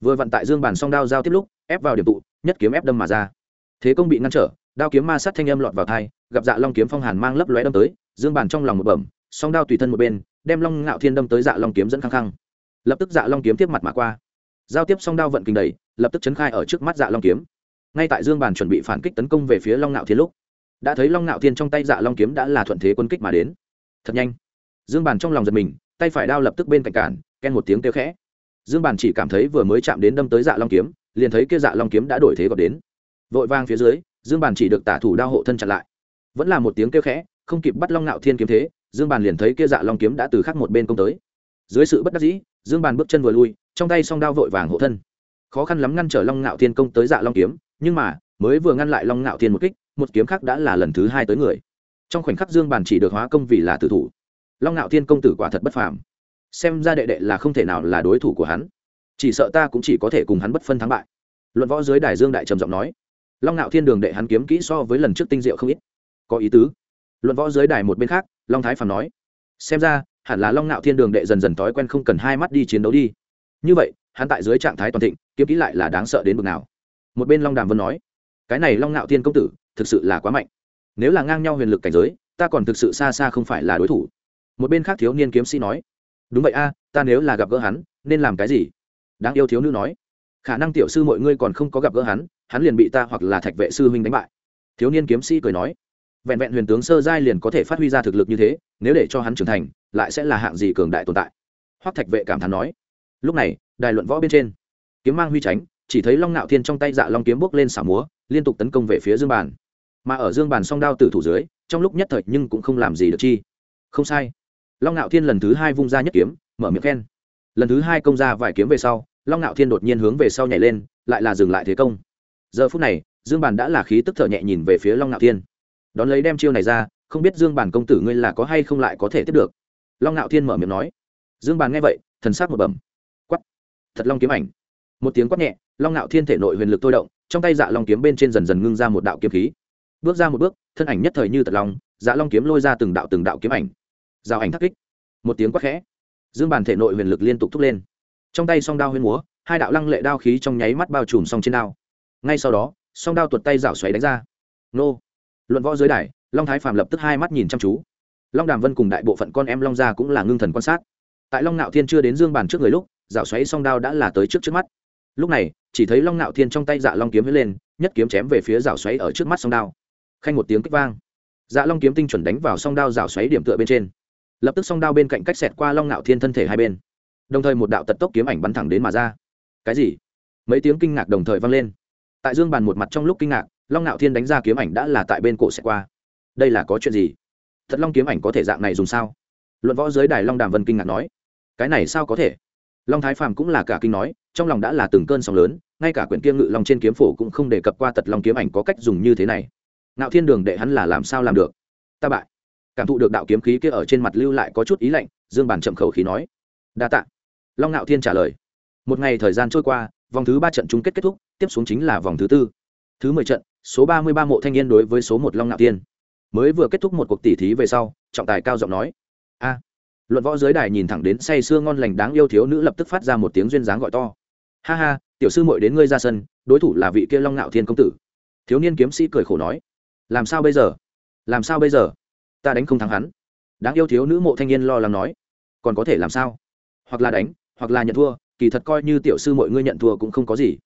Vừa vặn tại dương bàn song đao giao tiếp lúc, ép vào điểm tụ, nhất kiếm ép đâm mà ra. Thế công bị ngăn trở, đao kiếm ma sát thanh âm lọt vào thai gặp dạ long kiếm phong hàn mang lấp lóe đâm tới, dương bàn trong lòng một bẩm, song đao tùy thân một bên, đem long ngạo thiên đâm tới dạ long kiếm dẫn khăng khăng. Lập tức dạ long kiếm tiếp mặt mà qua. Giao tiếp song đao vận kinh đầy lập tức chấn khai ở trước mắt dạ long kiếm. Ngay tại dương bàn chuẩn bị phản kích tấn công về phía long ngạo thiên lúc đã thấy long ngạo thiên trong tay dạ long kiếm đã là thuận thế quân kích mà đến. Thật nhanh. Dương bàn trong lòng giật mình, tay phải đao lập tức bên cạnh cản, ken một tiếng kêu khẽ. Dương bàn chỉ cảm thấy vừa mới chạm đến đâm tới dạ long kiếm, liền thấy kia dạ long kiếm đã đổi thế gọt đến. Vội vang phía dưới, dương bàn chỉ được tả thủ đao hộ thân chặn lại. Vẫn là một tiếng kêu khẽ, không kịp bắt long ngạo thiên kiếm thế, dương bàn liền thấy kia dạ long kiếm đã từ khắc một bên công tới. Dưới sự bất đắc dĩ, dương bàn bước chân vừa lui, trong tay song đao vội vàng hộ thân. Khó khăn lắm ngăn trở long ngạo thiên công tới dạ long kiếm, nhưng mà, mới vừa ngăn lại long ngạo thiên một kích một kiếm khác đã là lần thứ hai tới người. Trong khoảnh khắc dương bàn chỉ được hóa công vì là tử thủ. Long ngạo thiên công tử quả thật bất phàm. Xem ra đệ đệ là không thể nào là đối thủ của hắn. Chỉ sợ ta cũng chỉ có thể cùng hắn bất phân thắng bại. Luận võ dưới đài dương đại trầm giọng nói. Long ngạo thiên đường đệ hắn kiếm kỹ so với lần trước tinh diệu không ít. Có ý tứ. Luận võ dưới đài một bên khác, long thái phàm nói. Xem ra, hẳn là long ngạo thiên đường đệ dần dần thói quen không cần hai mắt đi chiến đấu đi. Như vậy, hắn tại dưới trạng thái toàn thịnh, kiếm kỹ lại là đáng sợ đến bực nào. Một bên long đàm vân nói. Cái này long ngạo thiên công tử thực sự là quá mạnh. Nếu là ngang nhau huyền lực cảnh giới, ta còn thực sự xa xa không phải là đối thủ. Một bên khác thiếu niên kiếm sĩ nói, đúng vậy a, ta nếu là gặp gỡ hắn, nên làm cái gì? Đáng yêu thiếu nữ nói, khả năng tiểu sư mọi ngươi còn không có gặp gỡ hắn hắn liền bị ta hoặc là thạch vệ sư huynh đánh bại. Thiếu niên kiếm sĩ cười nói, vẹn vẹn huyền tướng sơ giai liền có thể phát huy ra thực lực như thế, nếu để cho hắn trưởng thành, lại sẽ là hạng gì cường đại tồn tại? Hoắc thạch vệ cảm thán nói, lúc này, đài luận võ bên trên, kiếm mang huy tránh chỉ thấy long nạo thiên trong tay dạ long kiếm bước lên xả múa, liên tục tấn công về phía dương bàn mà ở dương bàn song đao tử thủ dưới, trong lúc nhất thời nhưng cũng không làm gì được chi. Không sai. Long nạo thiên lần thứ hai vung ra nhất kiếm, mở miệng khen. Lần thứ hai công ra vài kiếm về sau, long nạo thiên đột nhiên hướng về sau nhảy lên, lại là dừng lại thế công. Giờ phút này, dương bàn đã là khí tức thở nhẹ nhìn về phía long nạo thiên. Đón lấy đem chiêu này ra, không biết dương bàn công tử ngươi là có hay không lại có thể tiếp được. Long nạo thiên mở miệng nói. Dương bàn nghe vậy, thần sắc một bẩm. Quắt thật long kiếm ảnh. Một tiếng quát nhẹ, long nạo thiên thể nội huyền lực thôi động, trong tay dạ long kiếm bên trên dần dần ngưng ra một đạo kiếm khí bước ra một bước, thân ảnh nhất thời như tật long dạ long kiếm lôi ra từng đạo từng đạo kiếm ảnh. Giao ảnh thắc kích. Một tiếng quát khẽ. Dương bàn thể nội huyền lực liên tục thúc lên. Trong tay song đao huyên múa, hai đạo lăng lệ đao khí trong nháy mắt bao trùm song trên đao. Ngay sau đó, song đao tuột tay rảo xoáy đánh ra. Nô. Luận võ dưới đài, long thái phàm lập tức hai mắt nhìn chăm chú. Long đàm vân cùng đại bộ phận con em long gia cũng là ngưng thần quan sát. Tại long nạo thiên chưa đến dương bàn trước người lúc, rảo xoáy song đao đã là tới trước trước mắt. Lúc này, chỉ thấy long nạo thiên trong tay dạ long kiếm lên, nhất kiếm chém về phía rảo xoáy ở trước mắt song đao khanh một tiếng kích vang. Dạ long kiếm tinh chuẩn đánh vào song đao rảo xoáy điểm tựa bên trên. Lập tức song đao bên cạnh cách xẹt qua long ngạo thiên thân thể hai bên. Đồng thời một đạo tật tốc kiếm ảnh bắn thẳng đến mà ra. Cái gì? Mấy tiếng kinh ngạc đồng thời vang lên. Tại dương bàn một mặt trong lúc kinh ngạc, long ngạo thiên đánh ra kiếm ảnh đã là tại bên cổ xẹt qua. Đây là có chuyện gì? Thật long kiếm ảnh có thể dạng này dùng sao? Luận võ giới đài long đàm vân kinh ngạc nói. Cái này sao có thể? Long thái phàm cũng là cả kinh nói, trong lòng đã là từng cơn sóng lớn, ngay cả quyển kiêng ngự long trên kiếm phổ cũng không đề cập qua tật long kiếm ảnh có cách dùng như thế này ngạo thiên đường đệ hắn là làm sao làm được? Ta bại. Cảm thụ được đạo kiếm khí kia ở trên mặt lưu lại có chút ý lạnh, dương bản chậm khẩu khí nói. Đa tạ. Long ngạo thiên trả lời. Một ngày thời gian trôi qua, vòng thứ ba trận chung kết kết thúc, tiếp xuống chính là vòng thứ tư. Thứ mười trận, số ba mươi ba mộ thanh niên đối với số một long ngạo thiên. Mới vừa kết thúc một cuộc tỉ thí về sau, trọng tài cao giọng nói. A. Luận võ giới đài nhìn thẳng đến say sưa ngon lành đáng yêu thiếu nữ lập tức phát ra một tiếng duyên dáng gọi to. Ha ha, tiểu sư muội đến ngươi ra sân, đối thủ là vị kia long ngạo thiên công tử. Thiếu niên kiếm sĩ cười khổ nói làm sao bây giờ? Làm sao bây giờ? Ta đánh không thắng hắn. Đáng yêu thiếu nữ mộ thanh niên lo lắng nói. Còn có thể làm sao? Hoặc là đánh, hoặc là nhận thua, kỳ thật coi như tiểu sư mọi ngươi nhận thua cũng không có gì.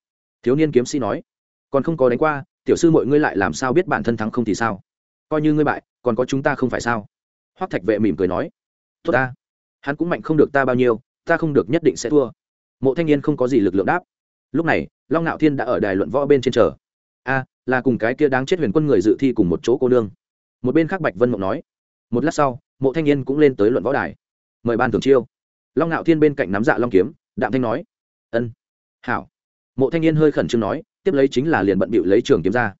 Thiếu niên kiếm sĩ nói. Còn không có đánh qua, tiểu sư mọi ngươi lại làm sao biết bản thân thắng không thì sao? Coi như ngươi bại, còn có chúng ta không phải sao? Hoắc thạch vệ mỉm cười nói. Tốt ta. Hắn cũng mạnh không được ta bao nhiêu, ta không được nhất định sẽ thua. Mộ thanh niên không có gì lực lượng đáp. Lúc này, long ngạo thiên đã ở đài luận võ bên trên chờ a, là cùng cái kia đáng chết huyền quân người dự thi cùng một chỗ cô nương. Một bên khác bạch vân mộng nói, một lát sau, mộ thanh niên cũng lên tới luận võ đài. Mời ban thường chiêu. Long ngạo thiên bên cạnh nắm dạ long kiếm, đạm thanh nói, ân, hảo. Mộ thanh niên hơi khẩn trương nói, tiếp lấy chính là liền bận bịu lấy trường kiếm ra.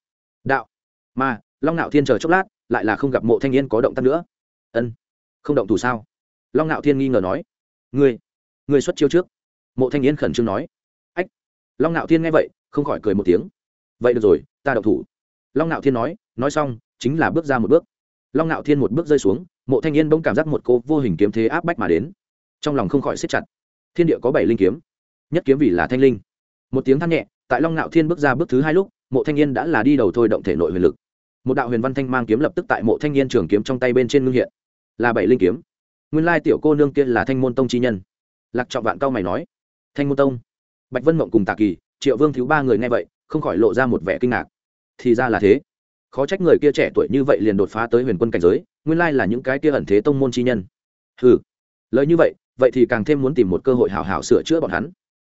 Đạo, mà, long ngạo thiên chờ chốc lát, lại là không gặp mộ thanh niên có động tác nữa. Ân, không động thủ sao? Long ngạo thiên nghi ngờ nói, ngươi ngươi xuất chiêu trước. Mộ thanh niên khẩn trương nói, ách. Long ngạo thiên nghe vậy, không khỏi cười một tiếng vậy được rồi, ta đậu thủ. Long ngạo thiên nói nói xong, chính là bước ra một bước. Long ngạo thiên một bước rơi xuống, mộ thanh niên bỗng cảm giác một cô vô hình kiếm thế áp bách mà đến. Trong lòng không khỏi xếp chặt. Thiên địa có bảy linh kiếm. Nhất kiếm vì là thanh linh. Một tiếng than nhẹ, tại long ngạo thiên bước ra bước thứ hai lúc, mộ thanh niên đã là đi đầu thôi động thể nội huyền lực. Một đạo huyền văn thanh mang kiếm lập tức tại mộ thanh niên trường kiếm trong tay bên trên ngưng hiện. Là bảy linh kiếm. Nguyên lai tiểu cô nương kia là thanh môn tông chi nhân. Lạc trọng vạn cao mày nói. Thanh môn tông. Bạch vân mộng cùng tạ kỳ, triệu vương thiếu ba người nghe vậy không khỏi lộ ra một vẻ kinh ngạc. Thì ra là thế. Khó trách người kia trẻ tuổi như vậy liền đột phá tới huyền quân cảnh giới, nguyên lai là những cái kia ẩn thế tông môn chi nhân. Ừ lời như vậy vậy thì càng thêm muốn tìm một cơ hội hảo hảo sửa chữa bọn hắn.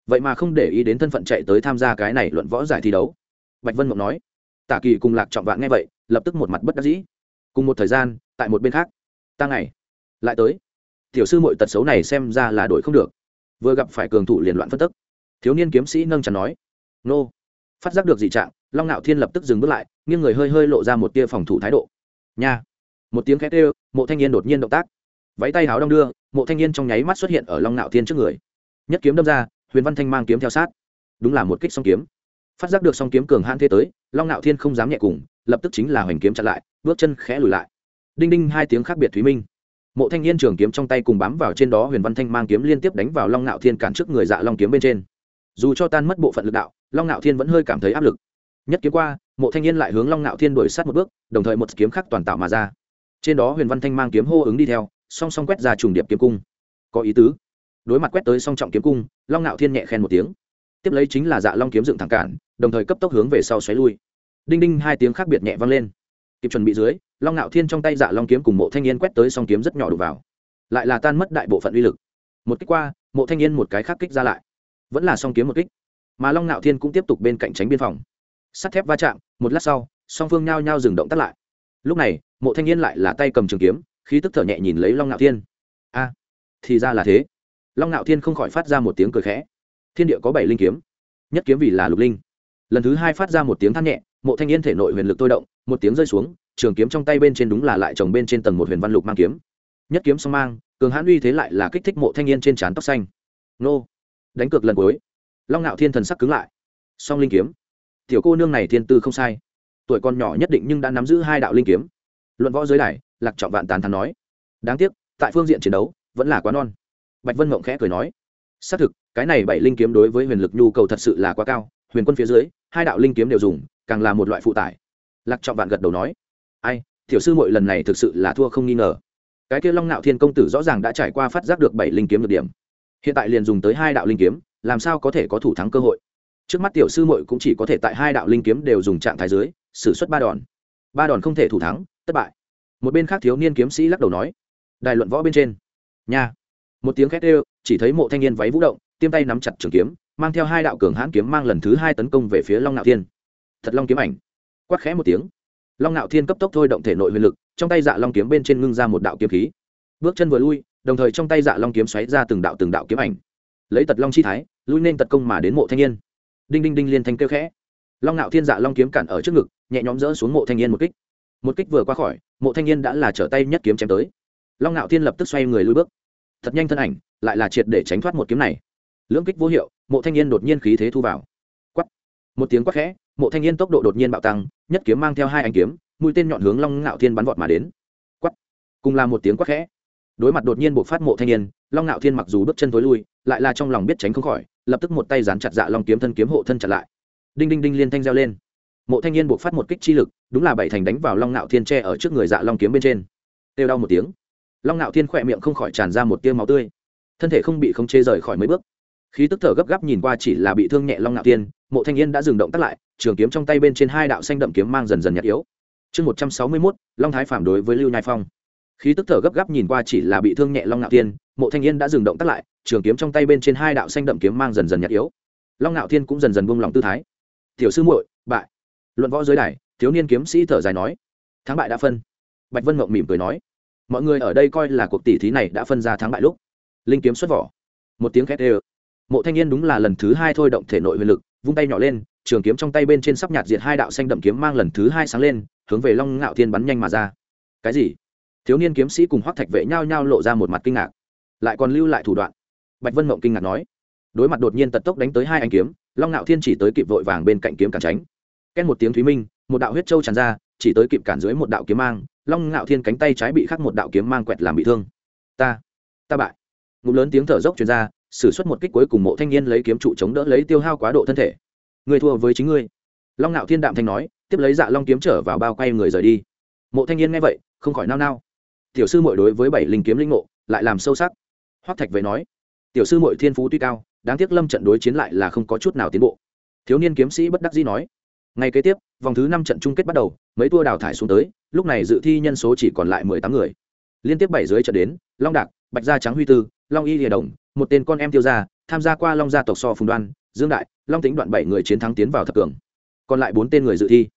Vậy mà không để ý đến thân phận chạy tới tham gia cái này luận võ giải thi đấu. Bạch vân mộng nói. Tả kỳ cùng lạc trọng vạn nghe vậy, lập tức một mặt bất đắc dĩ. Cùng một thời gian, tại một bên khác. Ta ngày, lại tới. Tiểu sư mội tật xấu này xem ra là đổi không được. Vừa gặp phải cường thủ liền loạn phân tức. Thiếu niên kiếm sĩ nâng chắn nói. Nô phát giác được dị trạng, long ngạo thiên lập tức dừng bước lại, nghiêng người hơi hơi lộ ra một tia phòng thủ thái độ. Nha! Một tiếng khét ê mộ thanh niên đột nhiên động tác. Váy tay háo đong đưa, mộ thanh niên trong nháy mắt xuất hiện ở long ngạo thiên trước người. Nhất kiếm đâm ra, huyền văn thanh mang kiếm theo sát. Đúng là một kích song kiếm. Phát giác được song kiếm cường hãn thế tới, long ngạo thiên không dám nhẹ cùng, lập tức chính là hoành kiếm chặn lại, bước chân khẽ lùi lại. Đinh đinh hai tiếng khác biệt thúy minh. Mộ thanh niên trường kiếm trong tay cùng bám vào trên đó, huyền văn thanh mang kiếm liên tiếp đánh vào long ngạo thiên cản trước người dạ long kiếm bên trên. Dù cho tan mất bộ phận lực đạo long ngạo thiên vẫn hơi cảm thấy áp lực. Nhất kiếm qua, mộ thanh niên lại hướng long ngạo thiên đuổi sát một bước, đồng thời một kiếm khác toàn tạo mà ra. Trên đó huyền văn thanh mang kiếm hô ứng đi theo, song song quét ra trùng điệp kiếm cung. Có ý tứ. Đối mặt quét tới song trọng kiếm cung, long ngạo thiên nhẹ khen một tiếng. Tiếp lấy chính là dạ long kiếm dựng thẳng cản, đồng thời cấp tốc hướng về sau xoáy lui. Đinh đinh hai tiếng khác biệt nhẹ vang lên. Kịp chuẩn bị dưới, long ngạo thiên trong tay dạ long kiếm cùng mộ thanh niên quét tới song kiếm rất nhỏ đục vào. Lại là tan mất đại bộ phận uy lực. Một kích qua, mộ thanh niên một cái khác kích ra lại. Vẫn là song kiếm một kích mà long ngạo thiên cũng tiếp tục bên cạnh tránh biên phòng sắt thép va chạm một lát sau song phương nhao nhao dừng động tắt lại lúc này mộ thanh niên lại là tay cầm trường kiếm khí tức thở nhẹ nhìn lấy long ngạo thiên a à, thì ra là thế long ngạo thiên không khỏi phát ra một tiếng cười khẽ thiên địa có bảy linh kiếm nhất kiếm vì là lục linh lần thứ hai phát ra một tiếng than nhẹ mộ thanh niên thể nội huyền lực tôi động một tiếng rơi xuống trường kiếm trong tay bên trên đúng là lại trồng bên trên tầng một huyền văn lục mang kiếm nhất kiếm song mang cường hãn uy thế lại là kích thích mộ thanh niên trên trán tóc xanh nô đánh cược lần cuối long ngạo thiên thần sắc cứng lại. Song linh kiếm. Tiểu cô nương này thiên tư không sai. Tuổi còn nhỏ nhất định nhưng đã nắm giữ hai đạo linh kiếm. Luận võ giới đài, lạc trọng vạn tàn thắn nói. Đáng tiếc, tại phương diện chiến đấu, vẫn là quá non. Bạch vân mộng khẽ cười nói. Xác thực, cái này bảy linh kiếm đối với huyền lực nhu cầu thật sự là quá cao. Huyền quân phía dưới, hai đạo linh kiếm đều dùng, càng là một loại phụ tải. Lạc trọng vạn gật đầu nói. Ai, tiểu sư mội lần này thực sự là thua không nghi ngờ. Cái kia long nạo thiên công tử rõ ràng đã trải qua phát giác được bảy linh kiếm được điểm. Hiện tại liền dùng tới hai đạo linh kiếm làm sao có thể có thủ thắng cơ hội? Trước mắt tiểu sư mội cũng chỉ có thể tại hai đạo linh kiếm đều dùng trạng thái dưới xử suất ba đòn. Ba đòn không thể thủ thắng, thất bại. Một bên khác thiếu niên kiếm sĩ lắc đầu nói, đài luận võ bên trên. Nhà. một tiếng khét ê chỉ thấy mộ thanh niên váy vũ động, tiêm tay nắm chặt trường kiếm, mang theo hai đạo cường hãn kiếm mang lần thứ hai tấn công về phía long nạo thiên. Thật long kiếm ảnh. Quát khẽ một tiếng. Long nạo thiên cấp tốc thôi động thể nội huyền lực, trong tay dạ long kiếm bên trên ngưng ra một đạo kiếm khí. Bước chân vừa lui, đồng thời trong tay dạ long kiếm xoáy ra từng đạo từng đạo kiếm ảnh. Lấy tật long chi thái lui nên tật công mà đến mộ thanh niên đinh đinh đinh liên thanh kêu khẽ. Long nạo thiên dạ long kiếm cản ở trước ngực, nhẹ nhõm dỡ xuống mộ thanh niên một kích. Một kích vừa qua khỏi, mộ thanh niên đã là trở tay nhất kiếm chém tới. Long nạo thiên lập tức xoay người lui bước. Thật nhanh thân ảnh, lại là triệt để tránh thoát một kiếm này. Lưỡng kích vô hiệu, mộ thanh niên đột nhiên khí thế thu vào. Quắt một tiếng quát khẽ, mộ thanh niên tốc độ đột nhiên bạo tăng, nhất kiếm mang theo hai anh kiếm, mũi tên nhọn hướng long nạo thiên bắn vọt mà đến. Quắt cùng là một tiếng quát khẽ. Đối mặt đột nhiên bộc phát mộ thanh niên long nạo thiên mặc dù bước chân tối lui, lại là trong lòng biết tránh không khỏi lập tức một tay dán chặt dạ long kiếm thân kiếm hộ thân chặt lại. Đinh đinh đinh liên thanh reo lên. Mộ thanh niên buộc phát một kích chi lực, đúng là bảy thành đánh vào long nạo thiên tre ở trước người dạ long kiếm bên trên. Têu đau một tiếng. Long nạo thiên khỏe miệng không khỏi tràn ra một tiêu máu tươi. Thân thể không bị không chê rời khỏi mấy bước. Khí tức thở gấp gáp nhìn qua chỉ là bị thương nhẹ long nạo thiên, mộ thanh niên đã dừng động tắt lại, trường kiếm trong tay bên trên hai đạo xanh đậm kiếm mang dần dần nhạt yếu. Chương một trăm sáu mươi mốt, long thái phản đối với lưu nhai phong. Khí tức thở gấp gáp nhìn qua chỉ là bị thương nhẹ long nạo thiên mộ thanh niên đã dừng động tắt lại, trường kiếm trong tay bên trên hai đạo xanh đậm kiếm mang dần dần nhạt yếu. Long ngạo thiên cũng dần dần buông lòng tư thái. Tiểu sư muội, bại. Luận võ giới đài, thiếu niên kiếm sĩ thở dài nói. Thắng bại đã phân. Bạch vân mộng mỉm cười nói. Mọi người ở đây coi là cuộc tỷ thí này đã phân ra thắng bại lúc. Linh kiếm xuất vỏ. Một tiếng khét ê mộ thanh niên đúng là lần thứ hai thôi động thể nội huyền lực, vung tay nhỏ lên, trường kiếm trong tay bên trên sắp nhạt diệt hai đạo xanh đậm kiếm mang lần thứ hai sáng lên, hướng về long ngạo thiên bắn nhanh mà ra. Cái gì? Thiếu niên kiếm sĩ cùng hoác thạch vệ nhao nhao lộ ra một mặt kinh ngạc lại còn lưu lại thủ đoạn. Bạch vân mộng kinh ngạc nói. Đối mặt đột nhiên tật tốc đánh tới hai anh kiếm, long ngạo thiên chỉ tới kịp vội vàng bên cạnh kiếm cản tránh. Ken một tiếng thúy minh, một đạo huyết trâu tràn ra, chỉ tới kịp cản dưới một đạo kiếm mang, long ngạo thiên cánh tay trái bị khắc một đạo kiếm mang quẹt làm bị thương. Ta ta bại. Ngụm lớn tiếng thở dốc truyền ra, sử xuất một kích cuối cùng mộ thanh niên lấy kiếm trụ chống đỡ lấy tiêu hao quá độ thân thể. Người thua với chính ngươi. Long ngạo thiên đạm thanh nói, tiếp lấy dạ long kiếm trở vào bao quay người rời đi. Mộ thanh niên nghe vậy, không khỏi nao nao. Tiểu sư mội đối với bảy linh kiếm linh ngộ, lại làm sâu sắc hoắc thạch về nói, tiểu sư mội thiên phú tuy cao, đáng tiếc lâm trận đối chiến lại là không có chút nào tiến bộ. Thiếu niên kiếm sĩ bất đắc dĩ nói, ngay kế tiếp, vòng thứ năm trận chung kết bắt đầu, mấy tour đào thải xuống tới, lúc này dự thi nhân số chỉ còn lại mười tám người. Liên tiếp bảy dưới trận đến, long đạc, bạch gia trắng huy tư, long y Lìa đồng, một tên con em tiêu gia, tham gia qua long gia tộc so phùng đoan, dương đại, long tính đoạn bảy người chiến thắng tiến vào thập cường. Còn lại bốn tên người dự thi.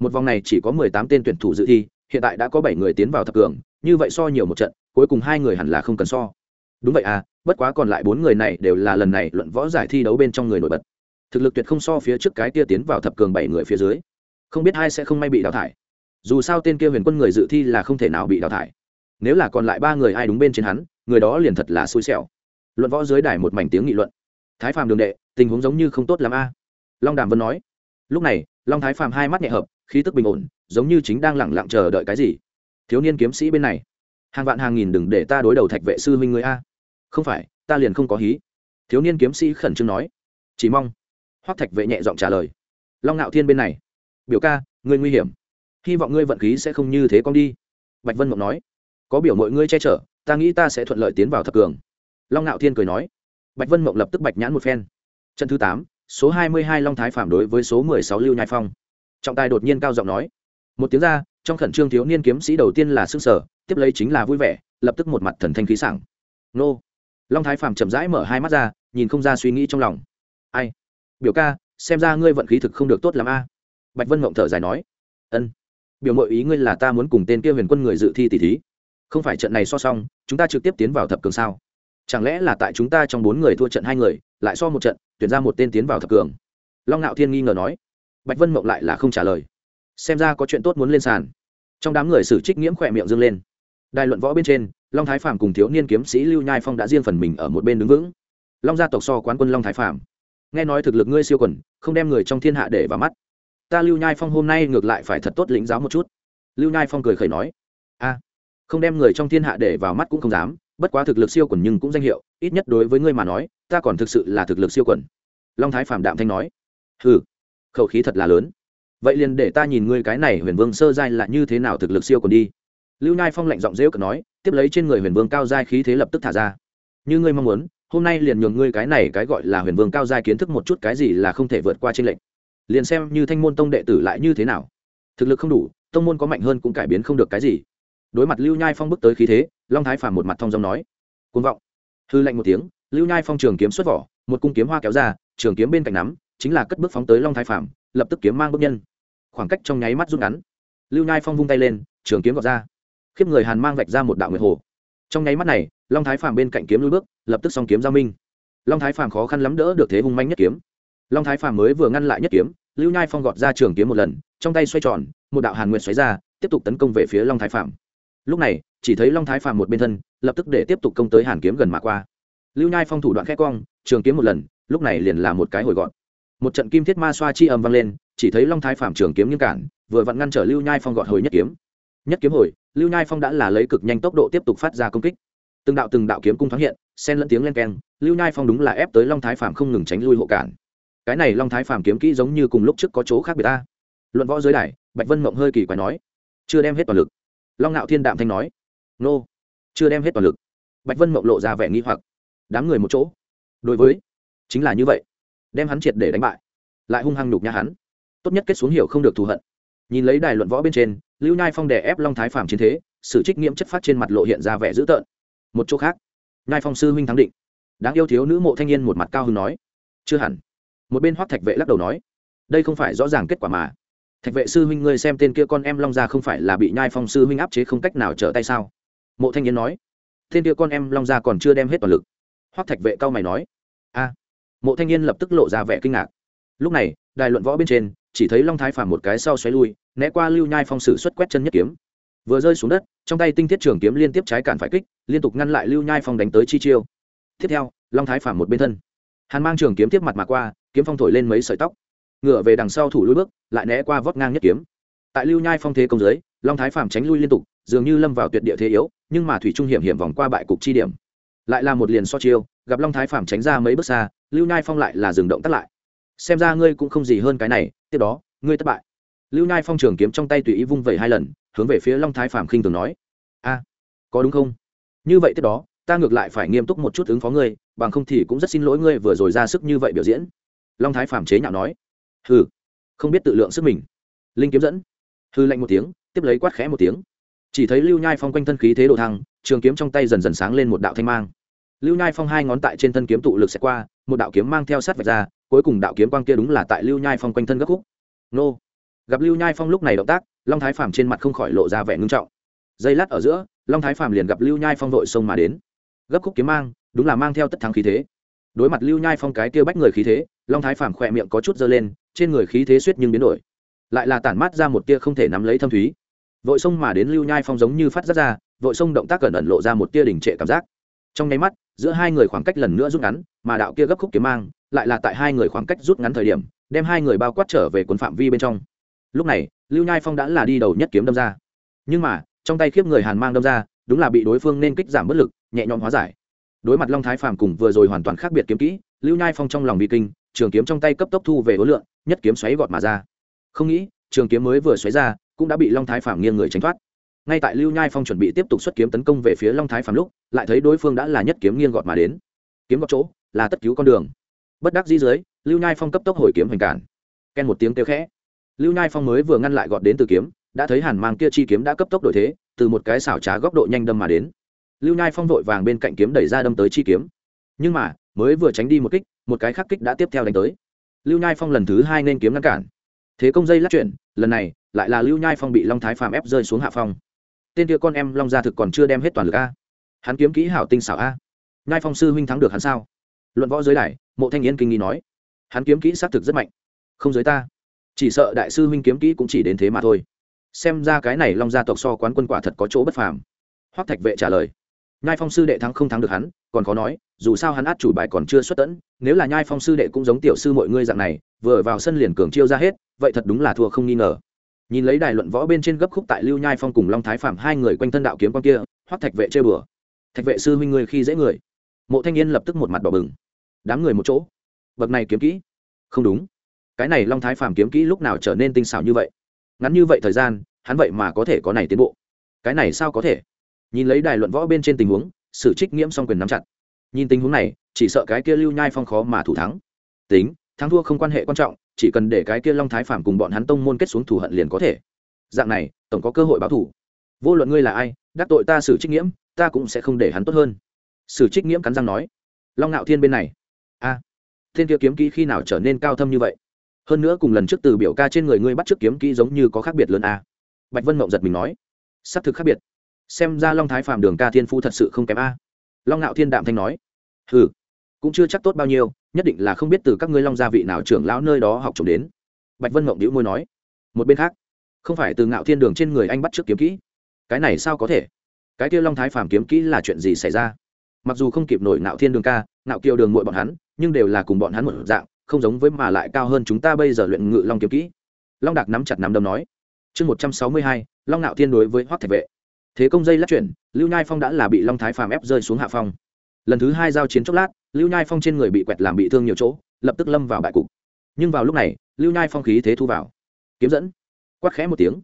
Một vòng này chỉ có mười tám tên tuyển thủ dự thi, hiện tại đã có bảy người tiến vào thập cường, như vậy so nhiều một trận, cuối cùng hai người hẳn là không cần so đúng vậy à bất quá còn lại bốn người này đều là lần này luận võ giải thi đấu bên trong người nổi bật. Thực lực tuyệt không so phía trước cái kia tiến vào thập cường bảy người phía dưới. Không biết ai sẽ không may bị đào thải. Dù sao tên kia huyền quân người dự thi là không thể nào bị đào thải. Nếu là còn lại ba người ai đúng bên trên hắn, người đó liền thật là xui xẻo. Luận võ dưới đài một mảnh tiếng nghị luận. Thái phàm đường đệ, tình huống giống như không tốt l a. Long đàm vân nói. Lúc này, long thái phàm hai mắt nhẹ hợp, khí tức bình ổn, giống như chính đang lẳng lặng chờ đợi cái gì. Thiếu niên kiếm sĩ bên này. Hàng vạn hàng nghìn đừng để ta đối đầu thạch vệ sư minh người a không phải, ta liền không có hí. Thiếu niên kiếm sĩ khẩn trương nói. Chỉ mong. Hoắc thạch vệ nhẹ giọng trả lời. Long ngạo thiên bên này. Biểu ca, ngươi nguy hiểm. Hy vọng ngươi vận khí sẽ không như thế con đi. Bạch vân mộng nói. Có biểu mọi ngươi che chở, ta nghĩ ta sẽ thuận lợi tiến vào thập cường. Long ngạo thiên cười nói. Bạch vân mộng lập tức bạch nhãn một phen. Trận thứ tám, số hai mươi hai long thái Phản đối với số mười sáu lưu nhai phong. Trọng tài đột nhiên cao giọng nói. Một tiếng ra, trong khẩn trương thiếu niên kiếm sĩ đầu tiên là s ư n g sở tiếp lấy chính là vui vẻ, lập tức một mặt thần thanh khí sảng. Nô long thái phạm chậm rãi mở hai mắt ra, nhìn không ra suy nghĩ trong lòng. Ai? Biểu ca, xem ra ngươi vận khí thực không được tốt l ắ m a. Bạch vân mộng thở dài nói. Ân. Biểu mọi ý ngươi là ta muốn cùng tên kia huyền quân người dự thi tỷ thí. Không phải trận này so xong, chúng ta trực tiếp tiến vào thập cường sao? Chẳng lẽ là tại chúng ta trong bốn người thua trận hai người, lại so một trận, tuyển ra một tên tiến vào thập cường? Long ngạo thiên nghi ngờ nói. Bạch vân mộng lại là không trả lời. Xem ra có chuyện tốt muốn lên sàn. Trong đám người sử trích nghiễm khỏe miệng dâng lên. Đài luận võ bên trên long thái phạm cùng thiếu niên kiếm sĩ lưu nhai phong đã riêng phần mình ở một bên đứng vững. Long gia tộc so quán quân long thái phạm nghe nói thực lực ngươi siêu quần, không đem người trong thiên hạ để vào mắt. Ta lưu nhai phong hôm nay ngược lại phải thật tốt lĩnh giáo một chút. Lưu nhai phong cười khẩy nói, a, không đem người trong thiên hạ để vào mắt cũng không dám, bất quá thực lực siêu quần nhưng cũng danh hiệu, ít nhất đối với ngươi mà nói, ta còn thực sự là thực lực siêu quần. Long thái phạm đạm thanh nói ừ khẩu khí thật là lớn. Vậy liền để ta nhìn ngươi cái này huyền vương sơ giai là như thế nào thực lực siêu quần đi lưu nhai phong lạnh giọng rêu cực nói, tiếp lấy trên người huyền vương cao giai khí thế lập tức thả ra. Như ngươi mong muốn, hôm nay liền nhường ngươi cái này cái gọi là huyền vương cao giai kiến thức một chút cái gì là không thể vượt qua trên lệnh liền xem như thanh môn tông đệ tử lại như thế nào. Thực lực không đủ, tông môn có mạnh hơn cũng cải biến không được cái gì. Đối mặt lưu nhai phong bước tới khí thế, long thái phàm một mặt thong dong nói côn vọng. Hư lạnh một tiếng, lưu nhai phong trường kiếm xuất vỏ, một cung kiếm hoa kéo ra, trường kiếm bên cạnh nắm, chính là cất bước phóng tới long thái phàm, lập tức kiếm mang bước nhân. Khoảng cách trong nháy mắt rút ngắn. Lưu nhai phong vung tay lên, trường kiếm gọt ra khiếp người hàn mang vạch ra một đạo nguyệt hồ. Trong nháy mắt này long thái phàm bên cạnh kiếm lui bước lập tức xong kiếm giao minh. Long thái phàm khó khăn lắm đỡ được thế hung manh nhất kiếm. Long thái phàm mới vừa ngăn lại nhất kiếm lưu nhai phong gọt ra trường kiếm một lần trong tay xoay tròn một đạo hàn nguyệt xoáy ra tiếp tục tấn công về phía long thái phàm. Lúc này chỉ thấy long thái phàm một bên thân lập tức để tiếp tục công tới hàn kiếm gần mạ qua. Lưu nhai phong thủ đoạn khét quang, trường kiếm một lần lúc này liền là một cái hồi gọn. Một trận kim thiết ma xoa chi ầm vang lên chỉ thấy long thái phàm trường kiếm nghiêng cản vừa vặn ngăn trở lưu nhai phong gọn hồi nhất kiếm nhất kiếm hồi, lưu nhai phong đã là lấy cực nhanh tốc độ tiếp tục phát ra công kích. Từng đạo từng đạo kiếm cung thoáng hiện, xen lẫn tiếng len keng, lưu nhai phong đúng là ép tới long thái phàm không ngừng tránh lui hộ cản. Cái này long thái phàm kiếm kỹ giống như cùng lúc trước có chỗ khác biệt ta luận võ dưới đài, bạch vân mộng hơi kỳ quái nói, chưa đem hết toàn lực. Long ngạo thiên đạm thanh nói, nô, chưa đem hết toàn lực. Bạch vân mộng lộ ra vẻ nghi hoặc, đám người một chỗ. Đối với, chính là như vậy, đem hắn triệt để đánh bại. Lại hung hăng nhục nhã hắn. Tốt nhất kết xuống hiểu không được thù hận nhìn lấy đài luận võ bên trên, lưu nhai phong đè ép long thái phạm chiến thế sự trích nghiễm chất phát trên mặt lộ hiện ra vẻ dữ tợn. Một chỗ khác, nhai phong sư huynh thắng định. Đáng yêu thiếu nữ mộ thanh niên một mặt cao hưng nói. Chưa hẳn. Một bên hoác thạch vệ lắc đầu nói. Đây không phải rõ ràng kết quả mà. Thạch vệ sư huynh ngươi xem tên kia con em long gia không phải là bị nhai phong sư huynh áp chế không cách nào trở tay sao? Mộ thanh niên nói. Tên kia con em long gia còn chưa đem hết toàn lực. Hoác thạch vệ cao mày nói. A. Mộ thanh niên lập tức lộ ra vẻ kinh ngạc lúc này, đài luận võ bên trên, chỉ thấy long thái phàm một cái sau xoáy lui, né qua lưu nhai phong sử xuất quét chân nhất kiếm. Vừa rơi xuống đất, trong tay tinh thiết trường kiếm liên tiếp trái cản phải kích, liên tục ngăn lại lưu nhai phong đánh tới chi chiêu. Tiếp theo, long thái phàm một bên thân. Hàn mang trường kiếm tiếp mặt mà qua, kiếm phong thổi lên mấy sợi tóc. Ngựa về đằng sau thủ lui bước, lại né qua vót ngang nhất kiếm. Tại lưu nhai phong thế công giới long thái phàm tránh lui liên tục, dường như lâm vào tuyệt địa thế yếu, nhưng mà thủy trung hiểm hiểm vòng qua bại cục chi điểm. Lại là một liền so chiêu, gặp long thái phàm tránh ra mấy bước xa, lưu nhai phong lại là dừng động tắt lại xem ra ngươi cũng không gì hơn cái này, tiếp đó, ngươi thất bại. Lưu nhai phong trường kiếm trong tay tùy ý vung vẩy hai lần, hướng về phía long thái Phạm khinh thường nói, a, có đúng không? Như vậy tiếp đó, ta ngược lại phải nghiêm túc một chút ứng phó ngươi, bằng không thì cũng rất xin lỗi ngươi vừa rồi ra sức như vậy biểu diễn. Long thái Phạm chế nhạo nói, hừ, không biết tự lượng sức mình. Linh kiếm dẫn. Hư lạnh một tiếng, tiếp lấy quát khẽ một tiếng. Chỉ thấy lưu nhai phong quanh thân khí thế độ thăng, trường kiếm trong tay dần dần sáng lên một đạo thanh mang. Lưu nhai phong hai ngón tại trên thân kiếm tụ lực sẽ qua, một đạo kiếm mang theo sát vạch ra cuối cùng đạo kiếm quang kia đúng là tại lưu nhai phong quanh thân gấp khúc. Nô. Gặp lưu nhai phong lúc này động tác, long thái phàm trên mặt không khỏi lộ ra vẻ ngưng trọng. Giây lát ở giữa, long thái phàm liền gặp lưu nhai phong vội sông mà đến. Gấp khúc kiếm mang, đúng là mang theo tất thắng khí thế. Đối mặt lưu nhai phong cái kia bách người khí thế, long thái phàm khỏe miệng có chút dơ lên, trên người khí thế suýt nhưng biến đổi. Lại là tản mát ra một tia không thể nắm lấy thâm thúy. Vội sông mà đến lưu nhai phong giống như phát ra ra, vội sông động tác cẩn ẩn lộ ra một tia đỉnh trệ cảm giác. Trong nháy mắt, giữa hai người khoảng cách lần nữa rút ngắn, mà đạo kia gấp khúc kiếm mang lại là tại hai người khoảng cách rút ngắn thời điểm, đem hai người bao quát trở về cuốn phạm vi bên trong. Lúc này, lưu nhai phong đã là đi đầu nhất kiếm đâm ra. Nhưng mà, trong tay khiếp người hàn mang đâm ra, đúng là bị đối phương nên kích giảm bất lực, nhẹ nhõm hóa giải. Đối mặt long thái phàm cùng vừa rồi hoàn toàn khác biệt kiếm kỹ, lưu nhai phong trong lòng bị kinh, trường kiếm trong tay cấp tốc thu về hối lượng, nhất kiếm xoáy gọt mà ra. Không nghĩ, trường kiếm mới vừa xoáy ra, cũng đã bị long thái phàm nghiêng người tránh thoát. Ngay tại lưu nhai phong chuẩn bị tiếp tục xuất kiếm tấn công về phía long thái phàm lúc, lại thấy đối phương đã là nhất kiếm nghiêng gọt mà đến. Kiếm gọt chỗ, là tất cứu con đường bất đắc dĩ dưới, lưu nhai phong cấp tốc hồi kiếm hoành cản. Ken một tiếng kêu khẽ. Lưu nhai phong mới vừa ngăn lại gọn đến từ kiếm, đã thấy hàn mang kia chi kiếm đã cấp tốc đổi thế, từ một cái xảo trá góc độ nhanh đâm mà đến. Lưu nhai phong vội vàng bên cạnh kiếm đẩy ra đâm tới chi kiếm. Nhưng mà, mới vừa tránh đi một kích, một cái khắc kích đã tiếp theo đánh tới. Lưu nhai phong lần thứ hai nên kiếm ngăn cản. Thế công dây lắc chuyển, lần này, lại là lưu nhai phong bị long thái phàm ép rơi xuống hạ phong. Tên kia con em long gia thực còn chưa đem hết toàn lực a. Hắn kiếm kỹ hảo tinh xảo a. Nhai phong sư huynh thắng được hắn sao? Luận võ giới đài mộ thanh yên kinh nghi nói, hắn kiếm kỹ xác thực rất mạnh, không giới ta, chỉ sợ đại sư huynh kiếm kỹ cũng chỉ đến thế mà thôi. Xem ra cái này long gia tộc so quán quân quả thật có chỗ bất phàm. Hoắc thạch vệ trả lời, nhai phong sư đệ thắng không thắng được hắn, còn khó nói, dù sao hắn át chủ bài còn chưa xuất tẫn nếu là nhai phong sư đệ cũng giống tiểu sư mọi ngươi dạng này, vừa vào sân liền cường chiêu ra hết, vậy thật đúng là thua không nghi ngờ. Nhìn lấy đài luận võ bên trên gấp khúc tại lưu nhai phong cùng long thái phạm hai người quanh thân đạo kiếm quan kia, hoắc thạch vệ chơi bừa. Thạch vệ sư huynh ngươi khi dễ người. Mộ thanh niên lập tức một mặt đỏ bừng đám người một chỗ. Bậc này kiếm kỹ. Không đúng. Cái này long thái phàm kiếm kỹ lúc nào trở nên tinh xảo như vậy? Ngắn như vậy thời gian, hắn vậy mà có thể có này tiến bộ. Cái này sao có thể? Nhìn lấy đài luận võ bên trên tình huống sự trích nghiễm song quyền nắm chặt. Nhìn tình huống này, chỉ sợ cái kia lưu nhai phong khó mà thủ thắng. Tính, thắng thua không quan hệ quan trọng, chỉ cần để cái kia long thái phàm cùng bọn hắn tông môn kết xuống thù hận liền có thể. Dạng này, tổng có cơ hội báo thủ vô luận ngươi là ai, đắc tội ta xử trích nghiễm, ta cũng sẽ không để hắn tốt hơn. Sử trích nghiễm cắn răng nói. Long ngạo thiên bên này thiên kia kiếm kỹ khi nào trở nên cao thâm như vậy? Hơn nữa cùng lần trước từ biểu ca trên người ngươi bắt trước kiếm kỹ giống như có khác biệt lớn a bạch vân mộng giật mình nói. Xác thực khác biệt. Xem ra long thái phạm đường ca thiên phu thật sự không kém a. Long ngạo thiên đạm thanh nói. Ừ cũng chưa chắc tốt bao nhiêu, nhất định là không biết từ các ngươi long gia vị nào trưởng lão nơi đó học trộm đến. Bạch vân mộng đĩu môi nói. Một bên khác, không phải từ ngạo thiên đường trên người anh bắt trước kiếm kỹ? Cái này sao có thể? Cái kia long thái phàm kiếm kỹ là chuyện gì xảy ra? Mặc dù không kịp nổi ngạo thiên đường ca, ngạo kiều đường muội bọn hắn nhưng đều là cùng bọn hắn một dạng, không giống với mà lại cao hơn chúng ta bây giờ luyện ngự long kiếm kỹ. Long đạc nắm chặt nắm đấm nói. Chương một trăm sáu mươi hai, long ngạo thiên đối với hoác thạch vệ. Thế công dây lắc chuyển, lưu nhai phong đã là bị long thái phàm ép rơi xuống hạ phong. Lần thứ hai giao chiến chốc lát, lưu nhai phong trên người bị quẹt làm bị thương nhiều chỗ, lập tức lâm vào bại cục. Nhưng vào lúc này, lưu nhai phong khí thế thu vào. Kiếm dẫn. Quát khẽ một tiếng.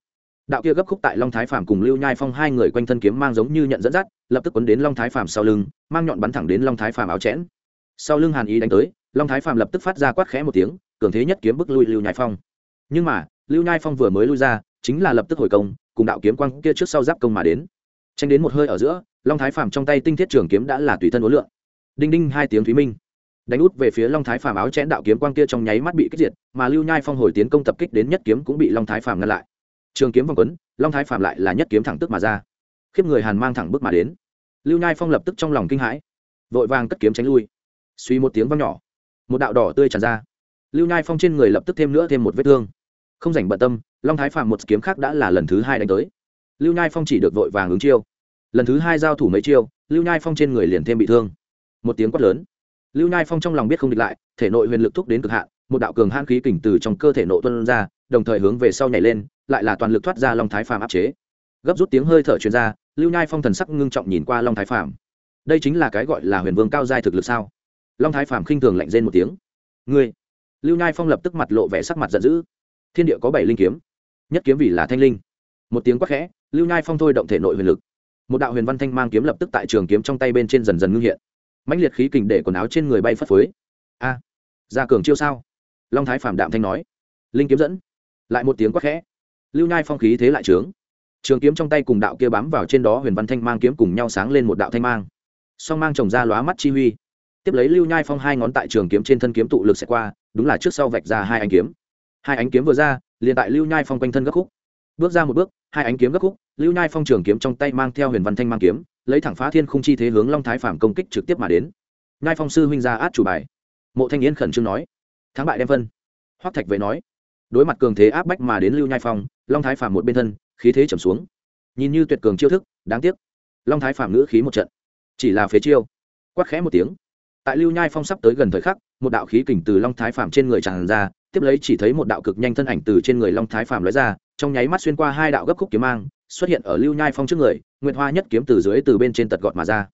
Đạo kia gấp khúc tại long thái phàm cùng lưu nhai phong hai người quanh thân kiếm mang giống như nhận dẫn dắt, lập tức quấn đến long thái phàm sau lưng, mang nhọn bắn thẳng đến long thái phàm áo chẽn sau lưng hàn ý đánh tới long thái Phạm lập tức phát ra quát khẽ một tiếng cường thế nhất kiếm bức lui lưu nhai phong nhưng mà lưu nhai phong vừa mới lui ra chính là lập tức hồi công cùng đạo kiếm quang kia trước sau giáp công mà đến tranh đến một hơi ở giữa long thái Phạm trong tay tinh thiết trường kiếm đã là tùy thân ối lượn đinh đinh hai tiếng thúy minh đánh út về phía long thái Phạm áo chẽn đạo kiếm quang kia trong nháy mắt bị kích diệt mà lưu nhai phong hồi tiến công tập kích đến nhất kiếm cũng bị long thái Phạm ngăn lại trường kiếm vòng quấn long thái Phạm lại là nhất kiếm thẳng tức mà ra khiếp người hàn mang thẳng bước mà đến lưu nhai phong lập tức trong lòng kinh hãi vội vàng cất kiếm tránh lui suy một tiếng văng nhỏ. Một đạo đỏ tươi tràn ra. Lưu nhai phong trên người lập tức thêm nữa thêm một vết thương. Không dành bận tâm, long thái phạm một kiếm khác đã là lần thứ hai đánh tới. Lưu nhai phong chỉ được vội vàng ứng chiêu. Lần thứ hai giao thủ mấy chiêu, lưu nhai phong trên người liền thêm bị thương. Một tiếng quát lớn. Lưu nhai phong trong lòng biết không địch lại, thể nội huyền lực thúc đến cực hạn, một đạo cường hãn khí kình từ trong cơ thể nộ tuân ra, đồng thời hướng về sau nhảy lên, lại là toàn lực thoát ra long thái phàm áp chế. Gấp rút tiếng hơi thở truyền ra, lưu nhai phong thần sắc ngưng trọng nhìn qua long thái phàm đây chính là cái gọi là huyền vương cao giai thực lực sao? Long thái phàm khinh thường lạnh rên một tiếng. Ngươi? Lưu nhai phong lập tức mặt lộ vẻ sắc mặt giận dữ. Thiên địa có bảy linh kiếm, nhất kiếm vì là thanh linh. Một tiếng quát khẽ, lưu nhai phong thôi động thể nội huyền lực. Một đạo huyền văn thanh mang kiếm lập tức tại trường kiếm trong tay bên trên dần dần ngưng hiện. Mãnh liệt khí kình để quần áo trên người bay phất phới. A, ra cường chiêu sao? Long thái phàm đạm thanh nói. Linh kiếm dẫn. Lại một tiếng quát khẽ. Lưu nhai phong khí thế lại trướng. Trường kiếm trong tay cùng đạo kia bám vào trên đó huyền văn thanh mang kiếm cùng nhau sáng lên một đạo thanh mang. Song mang trồng ra lóa mắt chi huy tiếp lấy lưu nhai phong hai ngón tại trường kiếm trên thân kiếm tụ lực sẽ qua, đúng là trước sau vạch ra hai ánh kiếm. Hai ánh kiếm vừa ra, liền tại lưu nhai phong quanh thân gấp khúc. Bước ra một bước, hai ánh kiếm gấp khúc, lưu nhai phong trường kiếm trong tay mang theo huyền văn thanh mang kiếm, lấy thẳng phá thiên khung chi thế hướng long thái phạm công kích trực tiếp mà đến. Nhai phong sư huynh ra át chủ bài. Mộ thanh yến khẩn trương nói. Thắng bại đem phân. Hoắc thạch vệ nói. Đối mặt cường thế áp bách mà đến lưu nhai phong, long thái phạm một bên thân, khí thế trầm xuống. Nhìn như tuyệt cường chiêu thức, đáng tiếc. Long thái phạm ngữ khí một trận. Chỉ là phế chiêu. Quát khẽ một tiếng tại lưu nhai phong sắp tới gần thời khắc, một đạo khí kình từ long thái phạm trên người tràn ra, tiếp lấy chỉ thấy một đạo cực nhanh thân ảnh từ trên người long thái phạm lóe ra, trong nháy mắt xuyên qua hai đạo gấp khúc kiếm mang, xuất hiện ở lưu nhai phong trước người, nguyệt hoa nhất kiếm từ dưới từ bên trên tật gọt mà ra.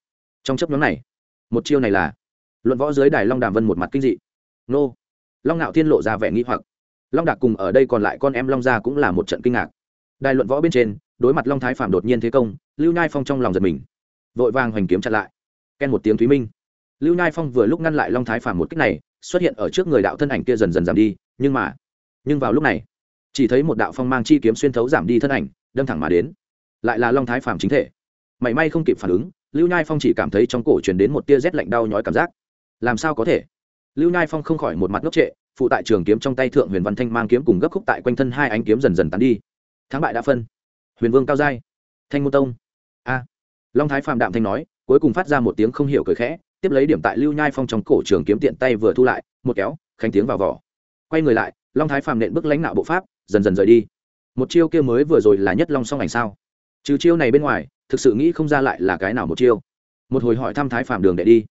Trong chấp nhóm này, một chiêu này là luận võ dưới đài long đàm vân một mặt kinh dị. Nô! Long ngạo thiên lộ ra vẻ nghi hoặc. Long đạc cùng ở đây còn lại con em long gia cũng là một trận kinh ngạc. Đài luận võ bên trên, đối mặt long thái phạm đột nhiên thế công, lưu nhai phong trong lòng giật mình, vội vàng hoành kiếm chặn lại. Ken một tiếng thúy minh lưu nhai phong vừa lúc ngăn lại long thái phàm một cách này, xuất hiện ở trước người đạo thân ảnh kia dần dần giảm đi, nhưng mà, nhưng vào lúc này, chỉ thấy một đạo phong mang chi kiếm xuyên thấu giảm đi thân ảnh, đâm thẳng mà đến. Lại là long thái phàm chính thể. Mảy may không kịp phản ứng, lưu nhai phong chỉ cảm thấy trong cổ truyền đến một tia rét lạnh đau nhói cảm giác. Làm sao có thể? Lưu nhai phong không khỏi một mặt ngốc trệ, phụ tại trường kiếm trong tay thượng huyền văn thanh mang kiếm cùng gấp khúc tại quanh thân hai ánh kiếm dần dần tán đi. Thắng bại đã phân. Huyền vương cao giai thanh môn tông. A. Long thái phàm đạm thanh nói, cuối cùng phát ra một tiếng không hiểu cười khẽ tiếp lấy điểm tại lưu nhai phong trong cổ trường kiếm tiện tay vừa thu lại, một kéo, khánh tiếng vào vỏ. Quay người lại, long thái phàm nện bước lãnh nạo bộ pháp, dần dần rời đi. Một chiêu kia mới vừa rồi là nhất long song ảnh sao? Trừ chiêu này bên ngoài, thực sự nghĩ không ra lại là cái nào một chiêu. Một hồi hỏi thăm thái phàm đường để đi.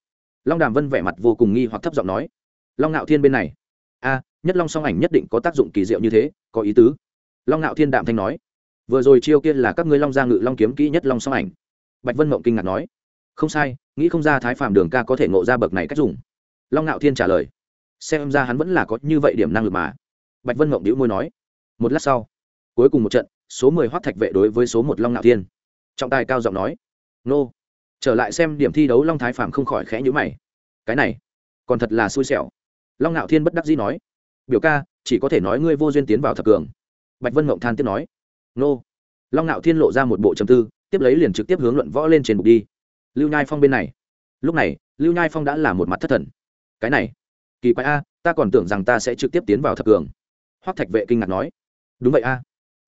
Long đàm vân vẻ mặt vô cùng nghi hoặc thấp giọng nói, long ngạo thiên bên này. A, nhất long song ảnh nhất định có tác dụng kỳ diệu như thế, có ý tứ. Long ngạo thiên đạm thanh nói, vừa rồi chiêu kia là các ngươi long gia ngự long kiếm kỹ nhất long song ảnh. Bạch vân mộng kinh ngạc nói không sai, nghĩ không ra thái phạm đường ca có thể ngộ ra bậc này cách dùng. Long ngạo thiên trả lời. Xem ra hắn vẫn là có như vậy điểm năng lực mà. Bạch vân mộng đĩu môi nói. Một lát sau, cuối cùng một trận, số mười hoác thạch vệ đối với số một long ngạo thiên. Trọng tài cao giọng nói. Nô. Trở lại xem điểm thi đấu long thái phạm không khỏi khẽ nhữ mày. Cái này, còn thật là xui xẻo. Long ngạo thiên bất đắc dĩ nói. Biểu ca, chỉ có thể nói ngươi vô duyên tiến vào thập cường. Bạch vân mộng than tiếp nói. Nô. Long ngạo thiên lộ ra một bộ trầm tư, tiếp lấy liền trực tiếp hướng luận võ lên trên bục đi lưu nhai phong bên này. Lúc này, lưu nhai phong đã là một mặt thất thần. Cái này, kỳ quái a, ta còn tưởng rằng ta sẽ trực tiếp tiến vào thập cường. Hoắc thạch vệ kinh ngạc nói. Đúng vậy a,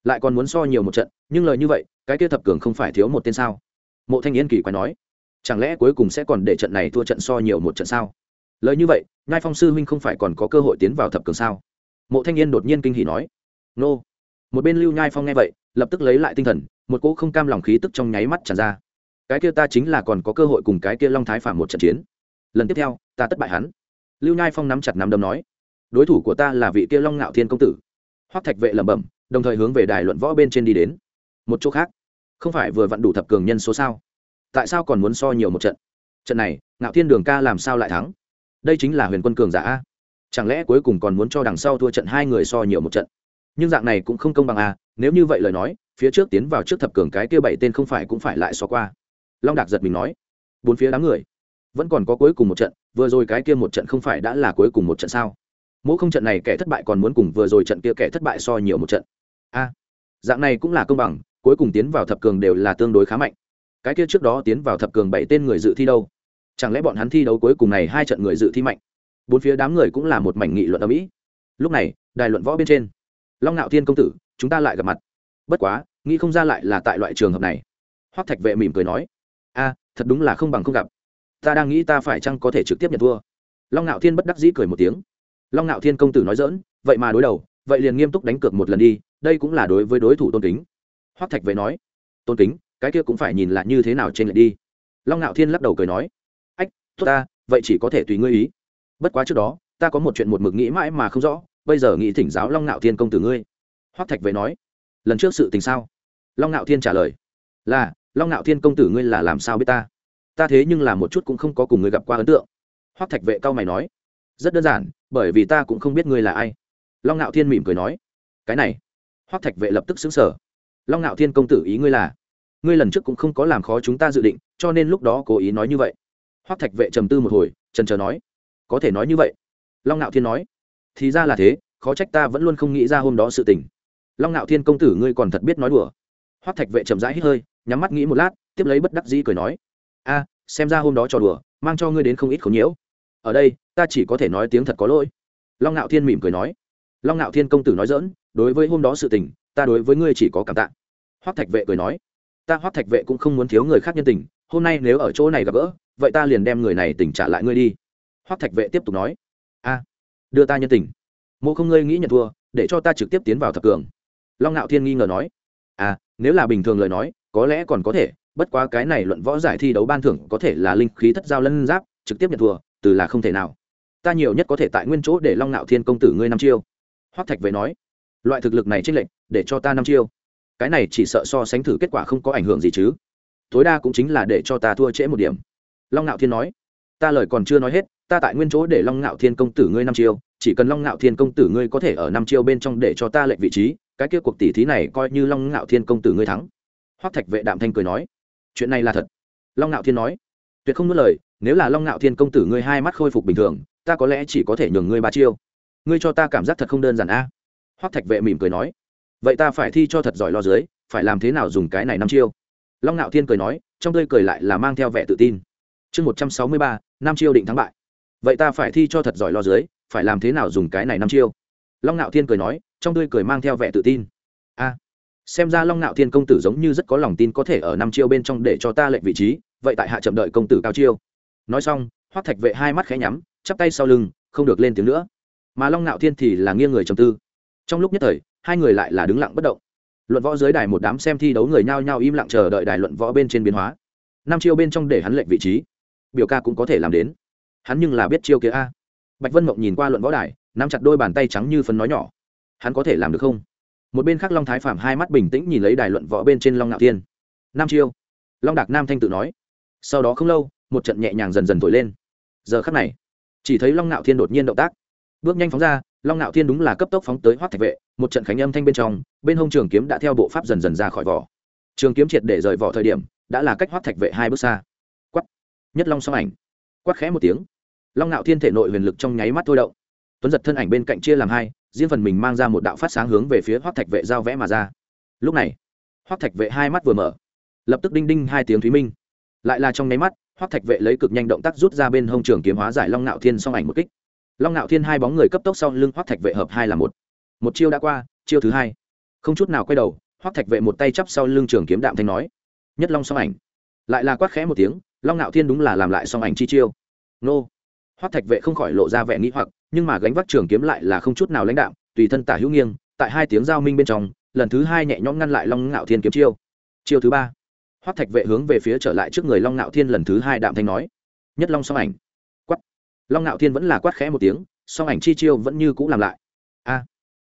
lại còn muốn so nhiều một trận, nhưng lời như vậy, cái kia thập cường không phải thiếu một tên sao? Mộ thanh yên kỳ quái nói. Chẳng lẽ cuối cùng sẽ còn để trận này thua trận so nhiều một trận sao? Lời như vậy, nhai phong sư huynh không phải còn có cơ hội tiến vào thập cường sao? Mộ thanh yên đột nhiên kinh hỉ nói. Nô. Một bên lưu nhai phong nghe vậy, lập tức lấy lại tinh thần, một cỗ không cam lòng khí tức trong nháy mắt tràn ra cái kia ta chính là còn có cơ hội cùng cái kia long thái phạm một trận chiến. Lần tiếp theo, ta tất bại hắn. Lưu nhai phong nắm chặt nắm đấm nói, đối thủ của ta là vị kia long ngạo thiên công tử. Hoắc thạch vệ lẩm bẩm, đồng thời hướng về đài luận võ bên trên đi đến. Một chỗ khác, không phải vừa vặn đủ thập cường nhân số sao? Tại sao còn muốn so nhiều một trận? Trận này, ngạo thiên đường ca làm sao lại thắng? Đây chính là huyền quân cường giả a. Chẳng lẽ cuối cùng còn muốn cho đằng sau thua trận hai người so nhiều một trận? Nhưng dạng này cũng không công bằng à nếu như vậy lời nói, phía trước tiến vào trước thập cường cái kia bảy tên không phải cũng phải lại so qua long đạc giật mình nói, bốn phía đám người vẫn còn có cuối cùng một trận, vừa rồi cái kia một trận không phải đã là cuối cùng một trận sao? Mỗi không trận này kẻ thất bại còn muốn cùng vừa rồi trận kia kẻ thất bại so nhiều một trận. A, dạng này cũng là công bằng, cuối cùng tiến vào thập cường đều là tương đối khá mạnh. Cái kia trước đó tiến vào thập cường bảy tên người dự thi đâu? Chẳng lẽ bọn hắn thi đấu cuối cùng này hai trận người dự thi mạnh? Bốn phía đám người cũng là một mảnh nghị luận ở mỹ lúc này, đài luận võ bên trên, long ngạo thiên công tử, chúng ta lại gặp mặt. Bất quá, nghĩ không ra lại là tại loại trường hợp này. Hoắc thạch vệ mỉm cười nói a thật đúng là không bằng không gặp. Ta đang nghĩ ta phải chăng có thể trực tiếp nhận thua. Long ngạo thiên bất đắc dĩ cười một tiếng. Long ngạo thiên công tử nói dỡn vậy mà đối đầu, vậy liền nghiêm túc đánh cược một lần đi, đây cũng là đối với đối thủ tôn kính. Hoắc thạch vệ nói, tôn kính, cái kia cũng phải nhìn là như thế nào trên lệ đi. Long ngạo thiên lắc đầu cười nói, ách, tốt ta, vậy chỉ có thể tùy ngươi ý. Bất quá trước đó, ta có một chuyện một mực nghĩ mãi mà không rõ, bây giờ nghĩ thỉnh giáo long ngạo thiên công tử ngươi. Hoắc thạch vệ nói, lần trước sự tình sao? Long ngạo thiên trả lời, là long ngạo thiên công tử ngươi là làm sao biết ta? Ta thế nhưng là một chút cũng không có cùng ngươi gặp qua ấn tượng. Hoắc thạch vệ cao mày nói, rất đơn giản, bởi vì ta cũng không biết ngươi là ai. Long ngạo thiên mỉm cười nói, cái này. Hoắc thạch vệ lập tức xứng sở long ngạo thiên công tử ý ngươi là, ngươi lần trước cũng không có làm khó chúng ta dự định, cho nên lúc đó cố ý nói như vậy. Hoắc thạch vệ trầm tư một hồi trần trờ nói, có thể nói như vậy. Long ngạo thiên nói, thì ra là thế, khó trách ta vẫn luôn không nghĩ ra hôm đó sự tình. Long ngạo thiên công tử ngươi còn thật biết nói đùa hoắc thạch vệ chậm rãi hít hơi, nhắm mắt nghĩ một lát, tiếp lấy bất đắc dĩ cười nói, a, xem ra hôm đó trò đùa, mang cho ngươi đến không ít khổ nhiễu. Ở đây, ta chỉ có thể nói tiếng thật có lỗi. Long ngạo thiên mỉm cười nói. Long ngạo thiên công tử nói dỡn đối với hôm đó sự tình, ta đối với ngươi chỉ có cảm tạ. Hoắc thạch vệ cười nói, ta, hoắc thạch vệ cũng không muốn thiếu người khác nhân tình, hôm nay nếu ở chỗ này gặp gỡ, vậy ta liền đem người này tỉnh trả lại ngươi đi. Hoắc thạch vệ tiếp tục nói, a, đưa ta nhân tình. Mộ không ngươi nghĩ nhận thua, để cho ta trực tiếp tiến vào thập cường. Long ngạo thiên nghi ngờ nói à nếu là bình thường lời nói, có lẽ còn có thể, bất quá cái này luận võ giải thi đấu ban thưởng có thể là linh khí thất giao lân giáp, trực tiếp nhận thua, từ là không thể nào. Ta nhiều nhất có thể tại nguyên chỗ để long nạo thiên công tử ngươi năm chiêu. Hoắc thạch về nói, loại thực lực này trích lệnh để cho ta năm chiêu. Cái này chỉ sợ so sánh thử kết quả không có ảnh hưởng gì chứ. Tối đa cũng chính là để cho ta thua trễ một điểm. Long nạo thiên nói, ta lời còn chưa nói hết, ta tại nguyên chỗ để long nạo thiên công tử ngươi năm chiêu, chỉ cần long nạo thiên công tử ngươi có thể ở năm chiêu bên trong để cho ta lệnh vị trí cái kia cuộc tỷ thí này coi như long ngạo thiên công tử ngươi thắng. Hoắc thạch vệ đạm thanh cười nói, chuyện này là thật. Long ngạo thiên nói, tuyệt không nuốt lời, nếu là long ngạo thiên công tử ngươi hai mắt khôi phục bình thường, ta có lẽ chỉ có thể nhường ngươi ba chiêu. Ngươi cho ta cảm giác thật không đơn giản a. À? hoắc thạch vệ mỉm cười nói, vậy ta phải thi cho thật giỏi lo dưới, phải làm thế nào dùng cái này năm chiêu? Long ngạo thiên cười nói, trong tươi cười lại là mang theo vẻ tự tin. Chương một trăm sáu mươi ba, năm chiêu định thắng bại. Vậy ta phải thi cho thật giỏi lo dưới, phải làm thế nào dùng cái này năm chiêu? Long ngạo thiên cười nói trong tươi cười mang theo vẻ tự tin. A, xem ra long Nạo thiên công tử giống như rất có lòng tin có thể ở năm chiêu bên trong để cho ta lệnh vị trí, vậy tại hạ chậm đợi công tử cao chiêu. Nói xong, hoắc thạch vệ hai mắt khẽ nhắm, chắp tay sau lưng, không được lên tiếng nữa. Mà long Nạo thiên thì là nghiêng người trầm tư. Trong lúc nhất thời, hai người lại là đứng lặng bất động. Luận võ dưới đài một đám xem thi đấu người nhao nhao im lặng chờ đợi đài luận võ bên trên biến hóa. Năm chiêu bên trong để hắn lệnh vị trí, biểu ca cũng có thể làm đến. Hắn nhưng là biết chiêu kia a. Bạch vân mộng nhìn qua luận võ đài, nắm chặt đôi bàn tay trắng như phấn nói nhỏ hắn có thể làm được không? Một bên khác long thái phạm hai mắt bình tĩnh nhìn lấy đài luận võ bên trên long ngạo thiên. Nam chiêu. Long đạc nam thanh tự nói. Sau đó không lâu, một trận nhẹ nhàng dần dần thổi lên. Giờ khắc này, chỉ thấy long ngạo thiên đột nhiên động tác. Bước nhanh phóng ra, long ngạo thiên đúng là cấp tốc phóng tới hoác thạch vệ, một trận khánh âm thanh bên trong, bên hông trường kiếm đã theo bộ pháp dần dần ra khỏi vỏ. Trường kiếm triệt để rời vỏ thời điểm, đã là cách hoác thạch vệ hai bước xa. Quắt nhất long song ảnh. Quắt khẽ một tiếng. Long ngạo thiên thể nội huyền lực trong nháy mắt thôi động. Tuấn giật thân ảnh bên cạnh chia làm hai riêng phần mình mang ra một đạo phát sáng hướng về phía hoác thạch vệ giao vẽ mà ra. Lúc này hoác thạch vệ hai mắt vừa mở, lập tức đinh đinh hai tiếng thúy minh. Lại là trong nháy mắt hoác thạch vệ lấy cực nhanh động tác rút ra bên hông trường kiếm hóa giải long nạo thiên song ảnh một kích. Long nạo thiên hai bóng người cấp tốc sau lưng hoác thạch vệ hợp hai là một. Một chiêu đã qua, chiêu thứ hai. Không chút nào quay đầu hoác thạch vệ một tay chắp sau lưng trường kiếm đạm thanh nói, nhất long song ảnh. Lại là quát khẽ một tiếng, long nạo thiên đúng là làm lại song ảnh chi chiêu. Nô hoắc thạch vệ không khỏi lộ ra vẻ nghĩ hoặc, nhưng mà gánh vác trường kiếm lại là không chút nào lãnh đạm, tùy thân tả hữu nghiêng, tại hai tiếng giao minh bên trong, lần thứ hai nhẹ nhõm ngăn lại long ngạo thiên kiếm chiêu. Chiêu thứ ba. Hoắc thạch vệ hướng về phía trở lại trước người long ngạo thiên lần thứ hai đạm thanh nói, nhất long song ảnh. Quắt long ngạo thiên vẫn là quát khẽ một tiếng, song ảnh chi chiêu vẫn như cũ làm lại. A,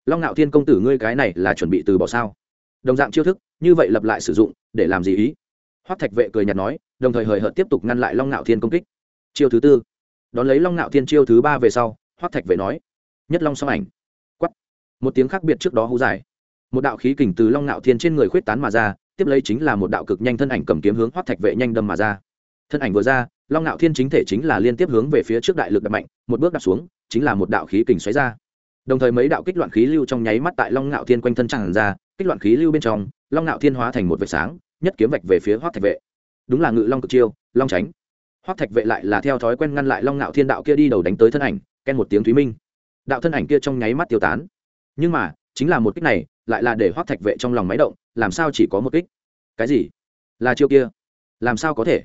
long ngạo thiên công tử ngươi cái này là chuẩn bị từ bỏ sao? Đồng dạng chiêu thức, như vậy lập lại sử dụng, để làm gì ý? Hoắc thạch vệ cười nhạt nói, đồng thời hời hợt tiếp tục ngăn lại long ngạo thiên công kích. Chiêu thứ tư đón lấy long ngạo thiên chiêu thứ ba về sau hoác thạch vệ nói, nhất long song ảnh. Quắt một tiếng khác biệt trước đó hú dài. Một đạo khí kình từ long ngạo thiên trên người khuyết tán mà ra, tiếp lấy chính là một đạo cực nhanh thân ảnh cầm kiếm hướng hoắc thạch vệ nhanh đâm mà ra. Thân ảnh vừa ra, long ngạo thiên chính thể chính là liên tiếp hướng về phía trước đại lực đập mạnh, một bước đạp xuống, chính là một đạo khí kình xoáy ra. Đồng thời mấy đạo kích loạn khí lưu trong nháy mắt tại long ngạo thiên quanh thân tràn ra, kích loạn khí lưu bên trong, long ngạo thiên hóa thành một vệt sáng, nhất kiếm vạch về phía hoắc thạch vệ. Đúng là ngự long cực chiêu, long tránh hoắc thạch vệ lại là theo thói quen ngăn lại long ngạo thiên đạo kia đi đầu đánh tới thân ảnh, ken một tiếng thúy minh. Đạo thân ảnh kia trong nháy mắt tiêu tán. Nhưng mà, chính là một kích này, lại là để hoắc thạch vệ trong lòng máy động, làm sao chỉ có một kích? Cái gì? Là chiêu kia? Làm sao có thể?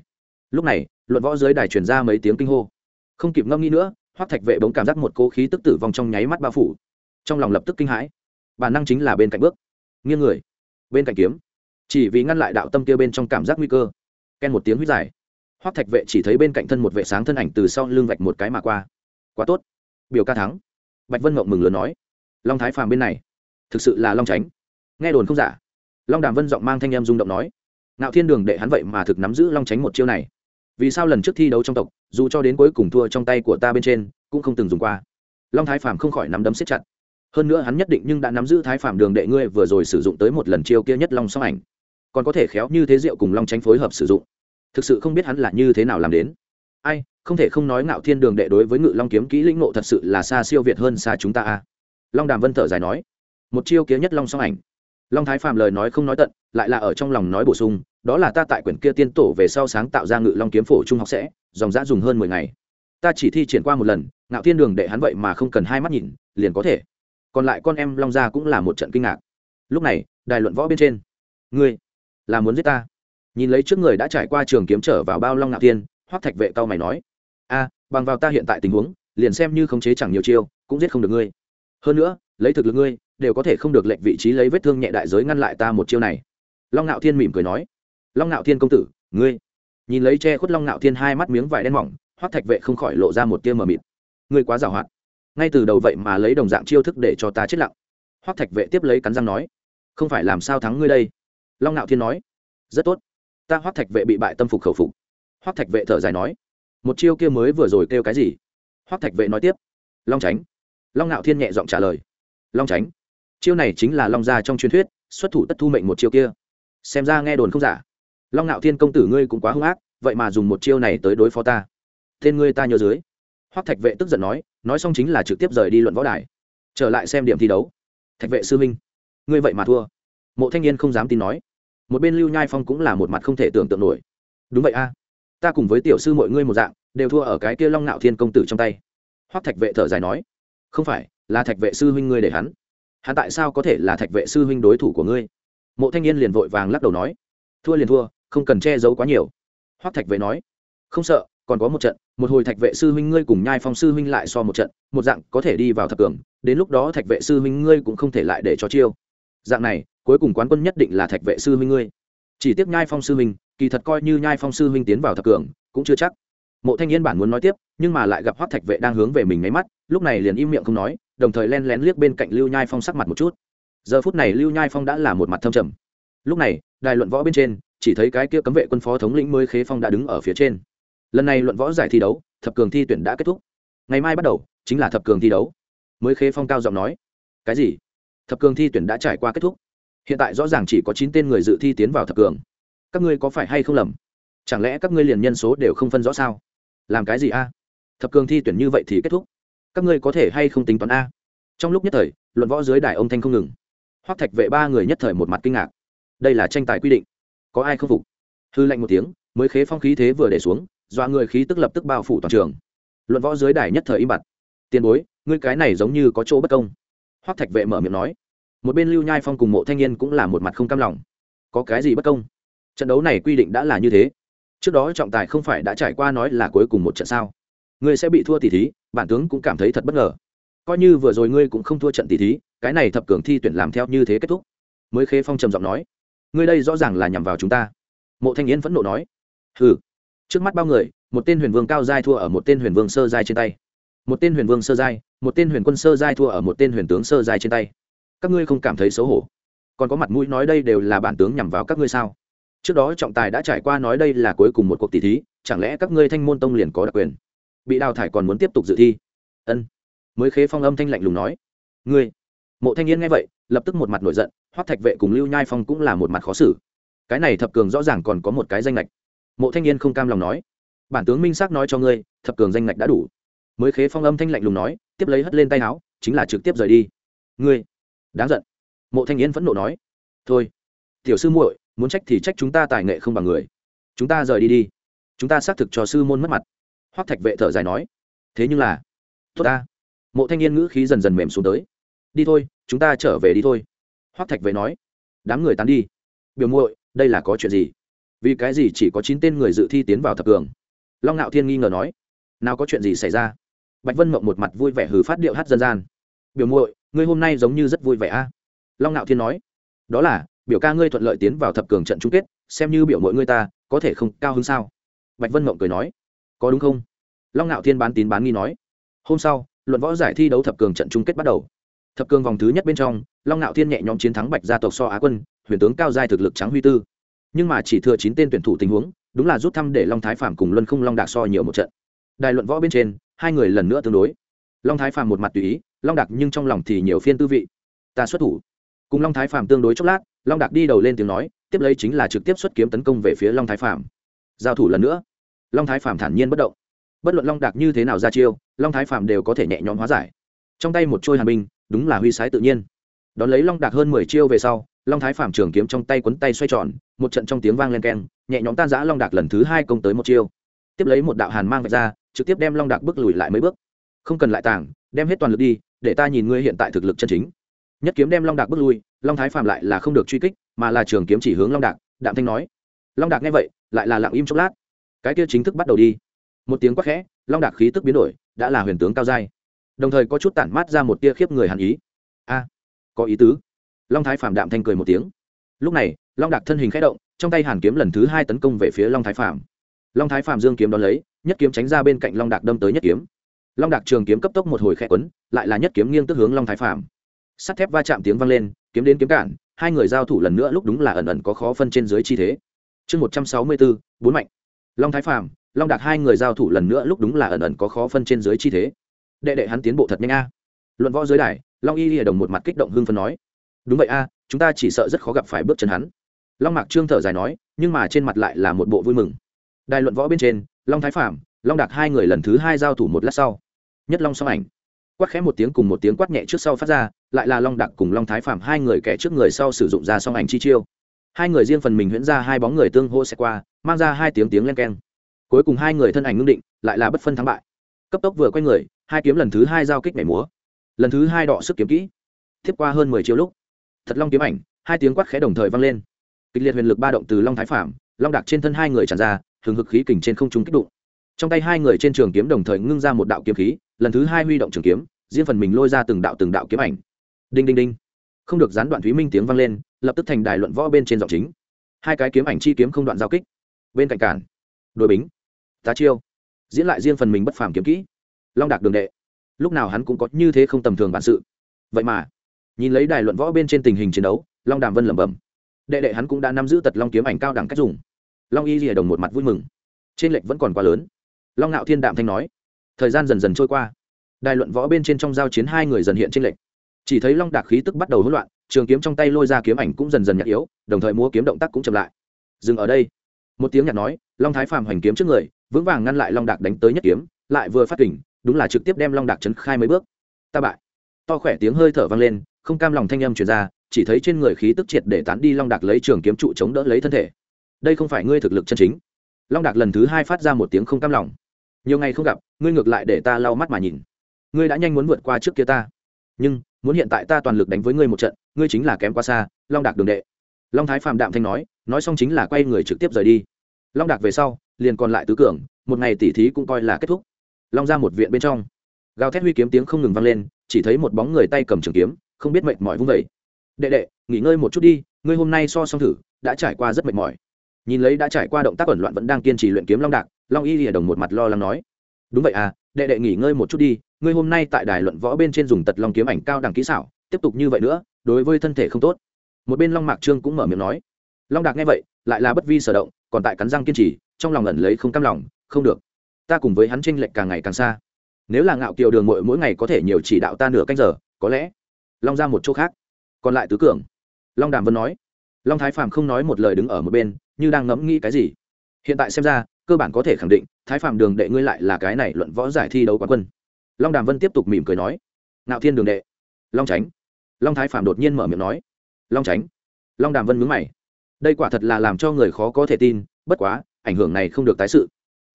Lúc này, luận võ dưới đài truyền ra mấy tiếng kinh hô. Không kịp ngâm nghĩ nữa, hoắc thạch vệ bỗng cảm giác một cố khí tức tử vong trong nháy mắt bao phủ. Trong lòng lập tức kinh hãi. Bản năng chính là bên cạnh bước. Nghiêng người. Bên cạnh kiếm. Chỉ vì ngăn lại đạo tâm kia bên trong cảm giác nguy cơ. Ken một tiếng huyết dài hoắc thạch vệ chỉ thấy bên cạnh thân một vệ sáng thân ảnh từ sau lưng vạch một cái mà qua. Quá tốt. Biểu ca thắng. Bạch vân mộng mừng lớn nói. Long thái phàm bên này, thực sự là long tránh nghe đồn không giả. Long đàm vân giọng mang thanh em rung động nói. Ngạo thiên đường đệ hắn vậy mà thực nắm giữ long tránh một chiêu này. Vì sao lần trước thi đấu trong tộc, dù cho đến cuối cùng thua trong tay của ta bên trên, cũng không từng dùng qua. Long thái phàm không khỏi nắm đấm xếp chặt. Hơn nữa hắn nhất định nhưng đã nắm giữ thái phàm đường đệ ngươi vừa rồi sử dụng tới một lần chiêu kia nhất long song ảnh. Còn có thể khéo như thế rượu cùng long tránh phối hợp sử dụng thực sự không biết hắn là như thế nào làm đến. Ai, không thể không nói ngạo thiên đường đệ đối với ngự long kiếm kỹ lĩnh ngộ thật sự là xa siêu việt hơn xa chúng ta a. Long đàm vân thở dài nói, một chiêu kiếm nhất long song ảnh. Long thái phàm lời nói không nói tận, lại là ở trong lòng nói bổ sung, đó là ta tại quyển kia tiên tổ về sau sáng tạo ra ngự long kiếm phổ trung học sẽ, dòng dã dùng hơn mười ngày. Ta chỉ thi triển qua một lần, ngạo thiên đường đệ hắn vậy mà không cần hai mắt nhìn, liền có thể. Còn lại con em long gia cũng là một trận kinh ngạc. Lúc này, đài luận võ bên trên. Ngươi là muốn giết ta? Nhìn lấy trước người đã trải qua trường kiếm trở vào bao long ngạo thiên, hoắc thạch vệ cao mày nói, a, bằng vào ta hiện tại tình huống, liền xem như khống chế chẳng nhiều chiêu, cũng giết không được ngươi. Hơn nữa, lấy thực lực ngươi, đều có thể không được lệnh vị trí lấy vết thương nhẹ đại giới ngăn lại ta một chiêu này. Long ngạo thiên mỉm cười nói, long ngạo thiên công tử, ngươi. Nhìn lấy che khuất long ngạo thiên hai mắt miếng vải đen mỏng, hoắc thạch vệ không khỏi lộ ra một tia mờ mịt. Ngươi quá giàu hoạt ngay từ đầu vậy mà lấy đồng dạng chiêu thức để cho ta chết lặng. Hoắc thạch vệ tiếp lấy cắn răng nói, không phải làm sao thắng ngươi đây? Long ngạo thiên nói, rất tốt ta hoắc thạch vệ bị bại tâm phục khẩu phục. Hoắc thạch vệ thở dài nói, một chiêu kia mới vừa rồi kêu cái gì? Hoắc thạch vệ nói tiếp, long tránh long ngạo thiên nhẹ giọng trả lời, long tránh chiêu này chính là long gia trong truyền thuyết, xuất thủ tất thu mệnh một chiêu kia. Xem ra nghe đồn không giả. Long ngạo thiên công tử ngươi cũng quá hung ác, vậy mà dùng một chiêu này tới đối phó ta. Tên ngươi ta nhớ dưới. Hoắc thạch vệ tức giận nói nói xong chính là trực tiếp rời đi luận võ đài. Trở lại xem điểm thi đấu. Thạch vệ sư minh, ngươi vậy mà thua. Mộ thanh niên không dám tin nói một bên lưu nhai phong cũng là một mặt không thể tưởng tượng nổi đúng vậy a à. ta cùng với tiểu sư mọi ngươi một dạng đều thua ở cái kia long nạo thiên công tử trong tay hoắc thạch vệ thở dài nói không phải là thạch vệ sư huynh ngươi để hắn hắn tại sao có thể là thạch vệ sư huynh đối thủ của ngươi mộ thanh niên liền vội vàng lắc đầu nói thua liền thua không cần che giấu quá nhiều hoắc thạch vệ nói không sợ còn có một trận một hồi thạch vệ sư huynh ngươi cùng nhai phong sư huynh lại so một trận một dạng có thể đi vào thập cường đến lúc đó thạch vệ sư huynh ngươi cũng không thể lại để cho chiêu dạng này cuối cùng quán quân nhất định là thạch vệ sư huynh ngươi. Chỉ tiếc nhai phong sư huynh, kỳ thật coi như nhai phong sư huynh tiến vào thập cường, cũng chưa chắc. Mộ thanh yên bản muốn nói tiếp, nhưng mà lại gặp hoắc thạch vệ đang hướng về mình máy mắt, lúc này liền im miệng không nói, đồng thời len lén liếc bên cạnh lưu nhai phong sắc mặt một chút. Giờ phút này lưu nhai phong đã là một mặt thâm trầm. Lúc này, đài luận võ bên trên, chỉ thấy cái kia cấm vệ quân phó thống lĩnh mới khế phong đã đứng ở phía trên. Lần này luận võ giải thi đấu, thập cường thi tuyển đã kết thúc. Ngày mai bắt đầu, chính là thập cường thi đấu. Mới khế phong cao giọng nói, cái gì? Thập cường thi tuyển đã trải qua kết thúc? Hiện tại rõ ràng chỉ có chín tên người dự thi tiến vào thập cường. Các ngươi có phải hay không lầm? Chẳng lẽ các ngươi liền nhân số đều không phân rõ sao? Làm cái gì a? Thập cường thi tuyển như vậy thì kết thúc. Các ngươi có thể hay không tính toán a? Trong lúc nhất thời, luận võ dưới đài ông thanh không ngừng. Hoắc thạch vệ ba người nhất thời một mặt kinh ngạc. Đây là tranh tài quy định. Có ai không phục? Hư lạnh một tiếng, mới khế phong khí thế vừa để xuống, dọa người khí tức lập tức bao phủ toàn trường. Luận võ dưới đài nhất thời im bặt. Tiền bối, ngươi cái này giống như có chỗ bất công. Hoắc thạch vệ mở miệng nói một bên lưu nhai phong cùng mộ thanh niên cũng là một mặt không cam lòng. Có cái gì bất công? Trận đấu này quy định đã là như thế. Trước đó trọng tài không phải đã trải qua nói là cuối cùng một trận sao? Ngươi sẽ bị thua tỷ thí, bản tướng cũng cảm thấy thật bất ngờ. Coi như vừa rồi ngươi cũng không thua trận tỷ thí, cái này thập cường thi tuyển làm theo như thế kết thúc. Mới khế phong trầm giọng nói, ngươi đây rõ ràng là nhằm vào chúng ta. Mộ thanh niên phẫn nộ nói, hừ. Trước mắt bao người, một tên huyền vương cao giai thua ở một tên huyền vương sơ giai trên tay. Một tên huyền vương sơ giai, một tên huyền quân sơ giai thua ở một tên huyền tướng sơ giai trên tay các ngươi không cảm thấy xấu hổ. Còn có mặt mũi nói đây đều là bản tướng nhằm vào các ngươi sao? Trước đó trọng tài đã trải qua nói đây là cuối cùng một cuộc tỷ thí, chẳng lẽ các ngươi thanh môn tông liền có đặc quyền? Bị đào thải còn muốn tiếp tục dự thi. Ân. Mới khế phong âm thanh lạnh lùng nói. Ngươi. Mộ thanh niên nghe vậy, lập tức một mặt nổi giận, hoắc thạch vệ cùng lưu nhai phong cũng là một mặt khó xử. Cái này thập cường rõ ràng còn có một cái danh lệch mộ thanh niên không cam lòng nói. Bản tướng minh xác nói cho ngươi, thập cường danh lệch đã đủ. Mới khế phong âm thanh lạnh lùng nói, tiếp lấy hất lên tay áo, chính là trực tiếp rời đi. Ngươi đáng giận. Mộ thanh niên phẫn nộ nói, thôi, tiểu sư muội, muốn trách thì trách chúng ta tài nghệ không bằng người. Chúng ta rời đi đi. Chúng ta xác thực cho sư môn mất mặt. Hoắc thạch vệ thở dài nói, thế nhưng là, tốt ta. Mộ thanh niên ngữ khí dần dần mềm xuống tới, đi thôi, chúng ta trở về đi thôi. Hoắc thạch vệ nói, đám người tán đi. Biểu muội, đây là có chuyện gì? Vì cái gì chỉ có chín tên người dự thi tiến vào thập cường? Long ngạo thiên nghi ngờ nói, nào có chuyện gì xảy ra? Bạch vân mộng một mặt vui vẻ hừ phát điệu hát dân gian, biểu muội ngươi hôm nay giống như rất vui vẻ a. Long ngạo thiên nói, đó là, biểu ca ngươi thuận lợi tiến vào thập cường trận chung kết, xem như biểu muội ngươi ta, có thể không cao hơn sao? Bạch vân mộng cười nói, có đúng không? Long ngạo thiên bán tín bán nghi nói, hôm sau, luận võ giải thi đấu thập cường trận chung kết bắt đầu. Thập cường vòng thứ nhất bên trong, long ngạo thiên nhẹ nhõm chiến thắng bạch gia tộc so á quân, huyền tướng cao giai thực lực trắng huy tư. Nhưng mà chỉ thừa chín tên tuyển thủ tình huống, đúng là rút thăm để long thái phạm cùng luân không long đạc so nhiều một trận. Đài luận võ bên trên, hai người lần nữa tương đối. Long thái phạm một mặt tùy ý long đặc nhưng trong lòng thì nhiều phiên tư vị. Ta xuất thủ. Cùng long thái phạm tương đối chốc lát, long đặc đi đầu lên tiếng nói, tiếp lấy chính là trực tiếp xuất kiếm tấn công về phía long thái phạm giao thủ lần nữa. Long thái phạm thản nhiên bất động. Bất luận long đặc như thế nào ra chiêu, long thái phạm đều có thể nhẹ nhõm hóa giải. Trong tay một trôi hàn binh, đúng là huy sái tự nhiên. Đón lấy long đạc hơn mười chiêu về sau, long thái phạm trường kiếm trong tay quấn tay xoay tròn, một trận trong tiếng vang lên keng, nhẹ nhõm tan giã long đạc lần thứ hai công tới một chiêu. Tiếp lấy một đạo hàn mang vạch ra, trực tiếp đem long đạc bước lùi lại mấy bước. Không cần lại tảng đem hết toàn lực đi, để ta nhìn ngươi hiện tại thực lực chân chính. Nhất kiếm đem long đạc bước lui, long thái phạm lại là không được truy kích, mà là trường kiếm chỉ hướng long đạc, đạm thanh nói. Long đạc nghe vậy, lại là lặng im chốc lát. Cái kia chính thức bắt đầu đi. Một tiếng quát khẽ, long đạc khí tức biến đổi, đã là huyền tướng cao giai. Đồng thời có chút tản mát ra một tia khiếp người hàn ý. A, có ý tứ. Long thái phạm đạm thanh cười một tiếng. Lúc này, long đạc thân hình khẽ động, trong tay hàn kiếm lần thứ hai tấn công về phía long thái phạm long thái phạm dương kiếm đón lấy, nhất kiếm tránh ra bên cạnh long đạc đâm tới nhất kiếm long đạc trường kiếm cấp tốc một hồi khẽ quấn, lại là nhất kiếm nghiêng tức hướng long thái phạm sắt thép va chạm tiếng vang lên, kiếm đến kiếm cản, hai người giao thủ lần nữa lúc đúng là ẩn ẩn có khó phân trên dưới chi thế. Chương một trăm sáu mươi bốn bốn mạnh. Long thái phạm long đạc hai người giao thủ lần nữa lúc đúng là ẩn ẩn có khó phân trên dưới chi thế. Đệ đệ hắn tiến bộ thật nhanh a. Luận võ giới đài, long y lìa đồng một mặt kích động hưng phân nói. Đúng vậy a, chúng ta chỉ sợ rất khó gặp phải bước chân hắn. Long mạc trương thở dài nói, nhưng mà trên mặt lại là một bộ vui mừng. Đài luận võ bên trên, long thái phạm long đạc hai người lần thứ hai giao thủ một lát sau nhất long song ảnh. Quát khẽ một tiếng cùng một tiếng quát nhẹ trước sau phát ra, lại là long đạc cùng long thái phạm hai người kẻ trước người sau sử dụng ra song ảnh chi chiêu. Hai người riêng phần mình huyễn ra hai bóng người tương hô xe qua, mang ra hai tiếng tiếng len keng. Cuối cùng hai người thân ảnh ngưng định, lại là bất phân thắng bại. Cấp tốc vừa quay người, hai kiếm lần thứ hai giao kích nhảy múa. Lần thứ hai đọ sức kiếm kỹ. Tiếp qua hơn mười chiêu lúc, thật long kiếm ảnh, hai tiếng quát khẽ đồng thời vang lên. Kịch liệt huyền lực ba động từ long thái phạm long đạc trên thân hai người tràn ra, hừng hực khí kình trên không trung kích đụng trong tay hai người trên trường kiếm đồng thời ngưng ra một đạo kiếm khí, lần thứ hai huy động trường kiếm, riêng phần mình lôi ra từng đạo từng đạo kiếm ảnh. Đinh đinh đinh. Không được gián đoạn thúy minh tiếng vang lên, lập tức thành đài luận võ bên trên giọng chính. Hai cái kiếm ảnh chi kiếm không đoạn giao kích. Bên cạnh cản, đội bính, tá chiêu. Diễn lại riêng phần mình bất phàm kiếm kỹ. Long đạc đường đệ. Lúc nào hắn cũng có như thế không tầm thường bản sự. Vậy mà, nhìn lấy đài luận võ bên trên tình hình chiến đấu, long đàm vân lẩm bẩm. Đệ đệ hắn cũng đã nắm giữ tật long kiếm ảnh cao đẳng cách dùng. Long y rìa đồng một mặt vui mừng. Trên lệch vẫn còn quá lớn long ngạo thiên đạm thanh nói, thời gian dần dần trôi qua, đài luận võ bên trên trong giao chiến hai người dần hiện trên lệch. Chỉ thấy long đạc khí tức bắt đầu hỗn loạn, trường kiếm trong tay lôi ra kiếm ảnh cũng dần dần nhạt yếu, đồng thời múa kiếm động tác cũng chậm lại. Dừng ở đây. Một tiếng nhạt nói, long thái phàm hoành kiếm trước người, vững vàng ngăn lại long đạc đánh tới nhất kiếm, lại vừa phát kình, đúng là trực tiếp đem long đạc chấn khai mấy bước. Ta bại. To khỏe tiếng hơi thở vang lên, không cam lòng thanh âm truyền ra, chỉ thấy trên người khí tức triệt để tán đi long đạc lấy trường kiếm trụ chống đỡ lấy thân thể. Đây không phải ngươi thực lực chân chính. Long đạc lần thứ hai phát ra một tiếng không cam lòng nhiều ngày không gặp, ngươi ngược lại để ta lau mắt mà nhìn. Ngươi đã nhanh muốn vượt qua trước kia ta. Nhưng, muốn hiện tại ta toàn lực đánh với ngươi một trận, ngươi chính là kém quá xa, long đạc đường đệ. Long thái phạm đạm thanh nói nói xong chính là quay người trực tiếp rời đi. Long đạc về sau, liền còn lại tứ cường, một ngày tỉ thí cũng coi là kết thúc. Long ra một viện bên trong. Gào thét huy kiếm tiếng không ngừng vang lên, chỉ thấy một bóng người tay cầm trường kiếm, không biết mệt mỏi vung vẩy đệ đệ, nghỉ ngơi một chút đi, ngươi hôm nay so xong thử, đã trải qua rất mệt mỏi. Nhìn lấy đã trải qua động tác ẩn loạn vẫn đang kiên trì luyện kiếm long đạc long y lìa đồng một mặt lo lắng nói, đúng vậy à đệ đệ nghỉ ngơi một chút đi, ngươi hôm nay tại đài luận võ bên trên dùng tật long kiếm ảnh cao đẳng kỹ xảo, tiếp tục như vậy nữa, đối với thân thể không tốt. Một bên long mạc trương cũng mở miệng nói, long đạc nghe vậy, lại là bất vi sở động, còn tại cắn răng kiên trì, trong lòng ẩn lấy không cam lòng, không được. Ta cùng với hắn tranh lệch càng ngày càng xa. Nếu là ngạo kiều đường mội mỗi ngày có thể nhiều chỉ đạo ta nửa canh giờ, có lẽ long ra một chỗ khác. Còn lại tứ cường, long đàm vân nói, long thái Phàm không nói một lời đứng ở một bên, như đang ngẫm nghĩ cái gì. Hiện tại xem ra cơ bản có thể khẳng định, thái phạm đường đệ ngươi lại là cái này luận võ giải thi đấu quán quân. Long đàm vân tiếp tục mỉm cười nói, ngạo thiên đường đệ. Long tránh long thái phạm đột nhiên mở miệng nói, long tránh long đàm vân mướn mày, đây quả thật là làm cho người khó có thể tin, bất quá, ảnh hưởng này không được tái sự.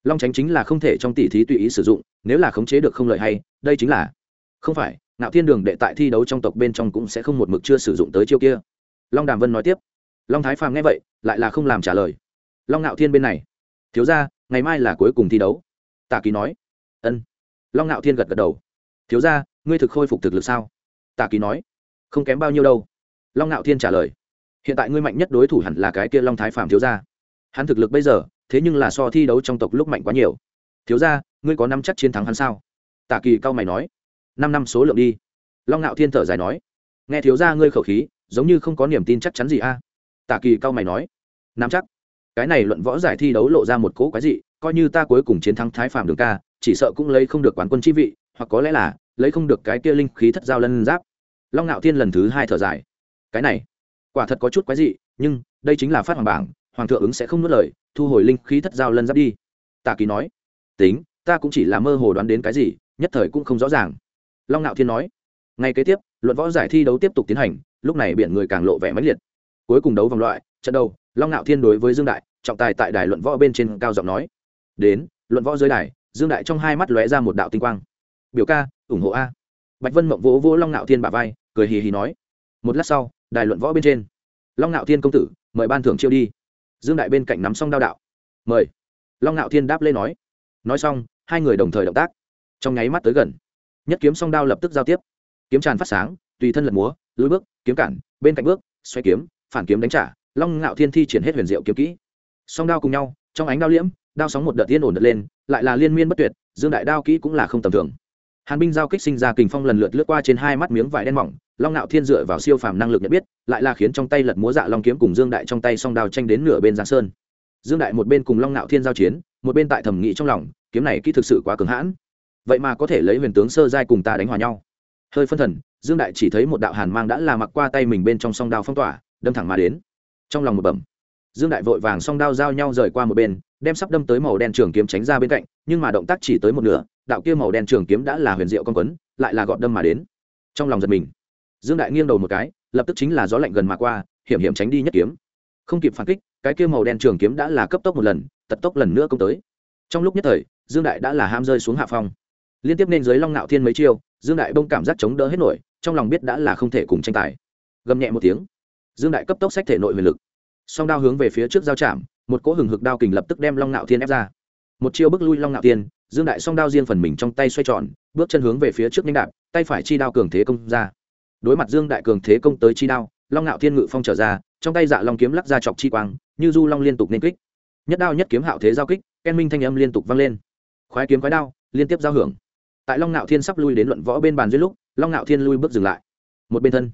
Long tránh chính là không thể trong tỷ thí tùy ý sử dụng, nếu là khống chế được không lợi hay, đây chính là không phải, ngạo thiên đường đệ tại thi đấu trong tộc bên trong cũng sẽ không một mực chưa sử dụng tới chiêu kia. Long đàm vân nói tiếp, long thái phàm nghe vậy, lại là không làm trả lời. Long ngạo thiên bên này thiếu ra, ngày mai là cuối cùng thi đấu. Tạ kỳ nói. Ân. Long ngạo thiên gật gật đầu. Thiếu ra, ngươi thực khôi phục thực lực sao? Tạ kỳ nói. Không kém bao nhiêu đâu. Long ngạo thiên trả lời. Hiện tại ngươi mạnh nhất đối thủ hẳn là cái kia long thái phàm thiếu ra. Hắn thực lực bây giờ, thế nhưng là so thi đấu trong tộc lúc mạnh quá nhiều. Thiếu ra, ngươi có năm chắc chiến thắng hắn sao? Tạ kỳ cao mày nói. Năm năm số lượng đi. Long ngạo thiên thở dài nói. Nghe thiếu ra ngươi khẩu khí, giống như không có niềm tin chắc chắn gì a. À? tạ kỳ cao mày nói. Năm chắc cái này luận võ giải thi đấu lộ ra một cỗ quái dị, coi như ta cuối cùng chiến thắng thái phạm đường ca, chỉ sợ cũng lấy không được quán quân chi vị, hoặc có lẽ là, lấy không được cái kia linh khí thất giao lân giáp. Long ngạo thiên lần thứ hai thở dài. Cái này, quả thật có chút quái dị, nhưng, đây chính là phát hoàng bảng, hoàng thượng ứng sẽ không nuốt lời, thu hồi linh khí thất giao lân giáp đi. Tạ kỳ nói. Tính, ta cũng chỉ là mơ hồ đoán đến cái gì, nhất thời cũng không rõ ràng. Long ngạo thiên nói. Ngay kế tiếp, luận võ giải thi đấu tiếp tục tiến hành, lúc này biển người càng lộ vẻ mãnh liệt. Cuối cùng đấu vòng loại, trận đầu long ngạo thiên đối với dương đại, trọng tài tại đài luận võ bên trên cao giọng nói, đến, luận võ dưới đài. Dương đại trong hai mắt lóe ra một đạo tinh quang. Biểu ca, ủng hộ a. Bạch vân mộng vỗ vỗ long ngạo thiên bả vai, cười hì hì nói, một lát sau, đài luận võ bên trên. Long ngạo thiên công tử, mời ban thưởng chiêu đi. Dương đại bên cạnh nắm xong đao đạo, mời. Long ngạo thiên đáp lên nói nói xong, hai người đồng thời động tác. Trong nháy mắt tới gần, nhất kiếm song đao lập tức giao tiếp. Kiếm tràn phát sáng, tùy thân lật múa lưới bước, kiếm cản, bên cạnh bước, xoay kiếm, phản kiếm đánh trả long ngạo thiên thi triển hết huyền diệu kiếm kỹ. Song đao cùng nhau, trong ánh đao liễm, đao sóng một đợt tiên ổn đợt lên, lại là liên miên bất tuyệt, dương đại đao kỹ cũng là không tầm thường. Hàn binh giao kích sinh ra kình phong lần lượt lướt qua trên hai mắt miếng vải đen mỏng, long ngạo thiên dựa vào siêu phàm năng lực nhận biết, lại là khiến trong tay lật múa dạ long kiếm cùng dương đại trong tay song đao tranh đến nửa bên giang sơn. Dương đại một bên cùng long ngạo thiên giao chiến, một bên tại thẩm nghị trong lòng, kiếm này kỹ thực sự quá cứng hãn. Vậy mà có thể lấy huyền tướng sơ giai cùng ta đánh hòa nhau. Hơi phân thần, dương đại chỉ thấy một đạo hàn mang đã là mặc qua tay mình bên trong song đao phong tỏa, đâm thẳng mà đến trong lòng một bẩm. Dương đại vội vàng song đao giao nhau rời qua một bên, đem sắp đâm tới màu đen trường kiếm tránh ra bên cạnh, nhưng mà động tác chỉ tới một nửa, đạo kia màu đen trường kiếm đã là huyền diệu con quấn, lại là gọn đâm mà đến. Trong lòng giật mình, dương đại nghiêng đầu một cái, lập tức chính là gió lạnh gần mà qua, hiểm hiểm tránh đi nhất kiếm. Không kịp phản kích, cái kia màu đen trường kiếm đã là cấp tốc một lần, tật tốc lần nữa công tới. Trong lúc nhất thời, dương đại đã là ham rơi xuống hạ phong. Liên tiếp nên dưới long nạo thiên mấy chiêu, dương đại bông cảm giác chống đỡ hết nổi, trong lòng biết đã là không thể cùng tranh tài. Gầm nhẹ một tiếng dương đại cấp tốc sách thể nội huyền lực. Song đao hướng về phía trước giao chạm, một cỗ hừng hực đao kình lập tức đem long ngạo thiên ép ra. Một chiêu bước lui long ngạo thiên, dương đại song đao riêng phần mình trong tay xoay tròn, bước chân hướng về phía trước nhanh đạp, tay phải chi đao cường thế công ra. Đối mặt dương đại cường thế công tới chi đao, long ngạo thiên ngự phong trở ra, trong tay dạ long kiếm lắc ra chọc chi quang, như du long liên tục nên kích. Nhất đao nhất kiếm hạo thế giao kích, ken minh thanh âm liên tục vang lên. Khoái kiếm khoái đao, liên tiếp giao hưởng. Tại long ngạo thiên sắp lui đến luận võ bên bàn dưới lúc, long ngạo thiên lui bước dừng lại. Một bên thân,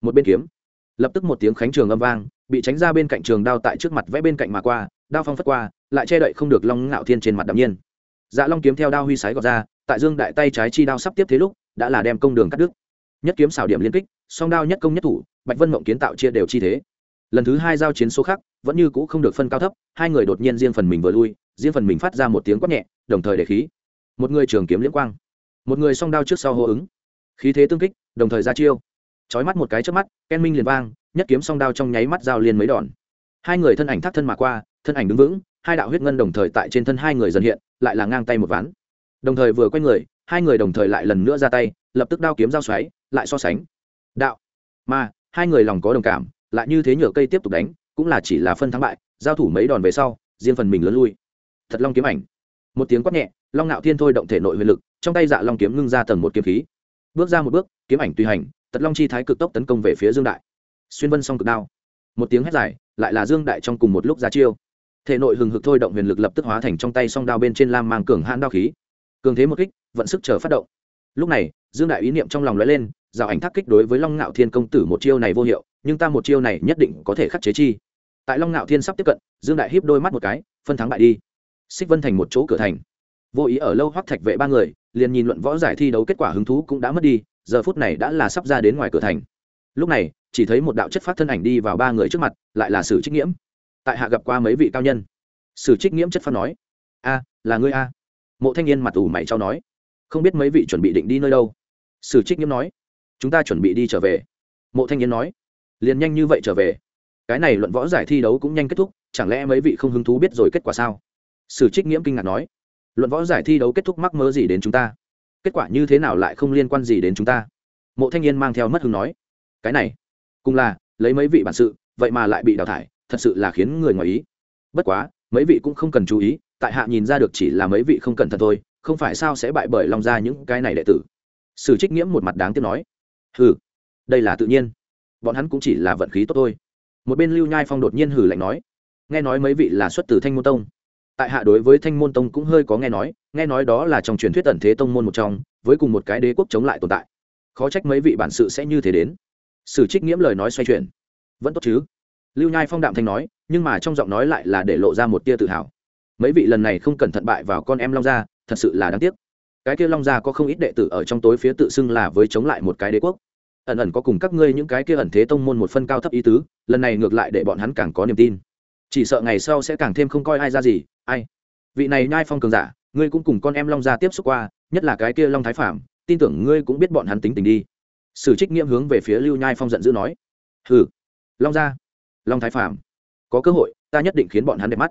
một bên kiếm lập tức một tiếng khánh trường âm vang, bị tránh ra bên cạnh trường đao tại trước mặt vẽ bên cạnh mà qua, đao phong phất qua, lại che đậy không được long ngạo thiên trên mặt đạm nhiên. Dạ long kiếm theo đao huy sái gọt ra, tại dương đại tay trái chi đao sắp tiếp thế lúc, đã là đem công đường cắt đứt. Nhất kiếm xảo điểm liên kích, song đao nhất công nhất thủ, bạch vân mộng kiến tạo chia đều chi thế. Lần thứ hai giao chiến số khác, vẫn như cũ không được phân cao thấp, hai người đột nhiên riêng phần mình vừa lui, riêng phần mình phát ra một tiếng quát nhẹ, đồng thời để khí. Một người trường kiếm liễm quang, một người song đao trước sau hô ứng. Khí thế tương kích, đồng thời ra chiêu chói mắt một cái trước mắt, ken minh liền vang, nhất kiếm song đao trong nháy mắt giao liền mấy đòn. Hai người thân ảnh thắt thân mà qua, thân ảnh đứng vững, hai đạo huyết ngân đồng thời tại trên thân hai người dần hiện, lại là ngang tay một ván. Đồng thời vừa quay người, hai người đồng thời lại lần nữa ra tay, lập tức đao kiếm giao xoáy, lại so sánh. Đạo. Mà, hai người lòng có đồng cảm, lại như thế nhựa cây tiếp tục đánh, cũng là chỉ là phân thắng bại, giao thủ mấy đòn về sau, riêng phần mình lớn lui. Thật long kiếm ảnh. Một tiếng quát nhẹ, long Nạo thiên thôi động thể nội huyền lực, trong tay dạ long kiếm ngưng ra tầng một kiếm khí. Bước ra một bước, kiếm ảnh tùy hành tật long chi thái cực tốc tấn công về phía dương đại xuyên vân song cực đao một tiếng hét dài lại là dương đại trong cùng một lúc ra chiêu thể nội hừng hực thôi động huyền lực lập tức hóa thành trong tay song đao bên trên lam mang cường hãn đao khí cường thế một kích vận sức chờ phát động lúc này dương đại ý niệm trong lòng lóe lên rào ảnh thác kích đối với long ngạo thiên công tử một chiêu này vô hiệu nhưng ta một chiêu này nhất định có thể khắc chế chi tại long ngạo thiên sắp tiếp cận dương đại híp đôi mắt một cái phân thắng bại đi xích vân thành một chỗ cửa thành vô ý ở lâu hoắc thạch vệ ba người liền nhìn luận võ giải thi đấu kết quả hứng thú cũng đã mất đi giờ phút này đã là sắp ra đến ngoài cửa thành. Lúc này, chỉ thấy một đạo chất phát thân ảnh đi vào ba người trước mặt, lại là sử trích nghiễm. Tại hạ gặp qua mấy vị cao nhân. Sử trích nghiễm chất phát nói, a, là ngươi a. Mộ thanh niên mặt ủ mày trao nói, không biết mấy vị chuẩn bị định đi nơi đâu? Sử trích nghiễm nói, chúng ta chuẩn bị đi trở về. Mộ thanh niên nói, liền nhanh như vậy trở về? Cái này luận võ giải thi đấu cũng nhanh kết thúc, chẳng lẽ mấy vị không hứng thú biết rồi kết quả sao? Sử trích nghiễm kinh ngạc nói, luận võ giải thi đấu kết thúc mắc mơ gì đến chúng ta? Kết quả như thế nào lại không liên quan gì đến chúng ta? Mộ thanh niên mang theo mất hứng nói, cái này, cùng là lấy mấy vị bản sự, vậy mà lại bị đào thải, thật sự là khiến người ngoài ý. Bất quá, mấy vị cũng không cần chú ý, tại hạ nhìn ra được chỉ là mấy vị không cẩn thận thôi, không phải sao sẽ bại bởi lòng ra những cái này đệ tử. Sử trích nghiễm một mặt đáng tiếc nói, hừ, đây là tự nhiên. Bọn hắn cũng chỉ là vận khí tốt thôi. Một bên lưu nhai phong đột nhiên hử lạnh nói, nghe nói mấy vị là xuất từ thanh môn tông tại hạ đối với thanh môn tông cũng hơi có nghe nói nghe nói đó là trong truyền thuyết tần thế tông môn một trong, với cùng một cái đế quốc chống lại tồn tại. Khó trách mấy vị bản sự sẽ như thế đến. Sử trích nghiễm lời nói xoay chuyển. Vẫn tốt chứ? Lưu nhai phong đạm thanh nói, nhưng mà trong giọng nói lại là để lộ ra một tia tự hào. Mấy vị lần này không cẩn thận bại vào con em long gia, thật sự là đáng tiếc. Cái kia long gia có không ít đệ tử ở trong tối phía tự xưng là với chống lại một cái đế quốc. Ẩn ẩn có cùng các ngươi những cái kia ẩn thế tông môn một phân cao thấp ý tứ, lần này ngược lại để bọn hắn càng có niềm tin. Chỉ sợ ngày sau sẽ càng thêm không coi ai ra gì ai? Vị này nhai phong cường giả, ngươi cũng cùng con em long gia tiếp xúc qua, nhất là cái kia long thái phạm tin tưởng ngươi cũng biết bọn hắn tính tình đi. Sử trích nghiễm hướng về phía lưu nhai phong giận dữ nói. Hừ. Long gia. Long thái phạm có cơ hội, ta nhất định khiến bọn hắn đẹp mắt.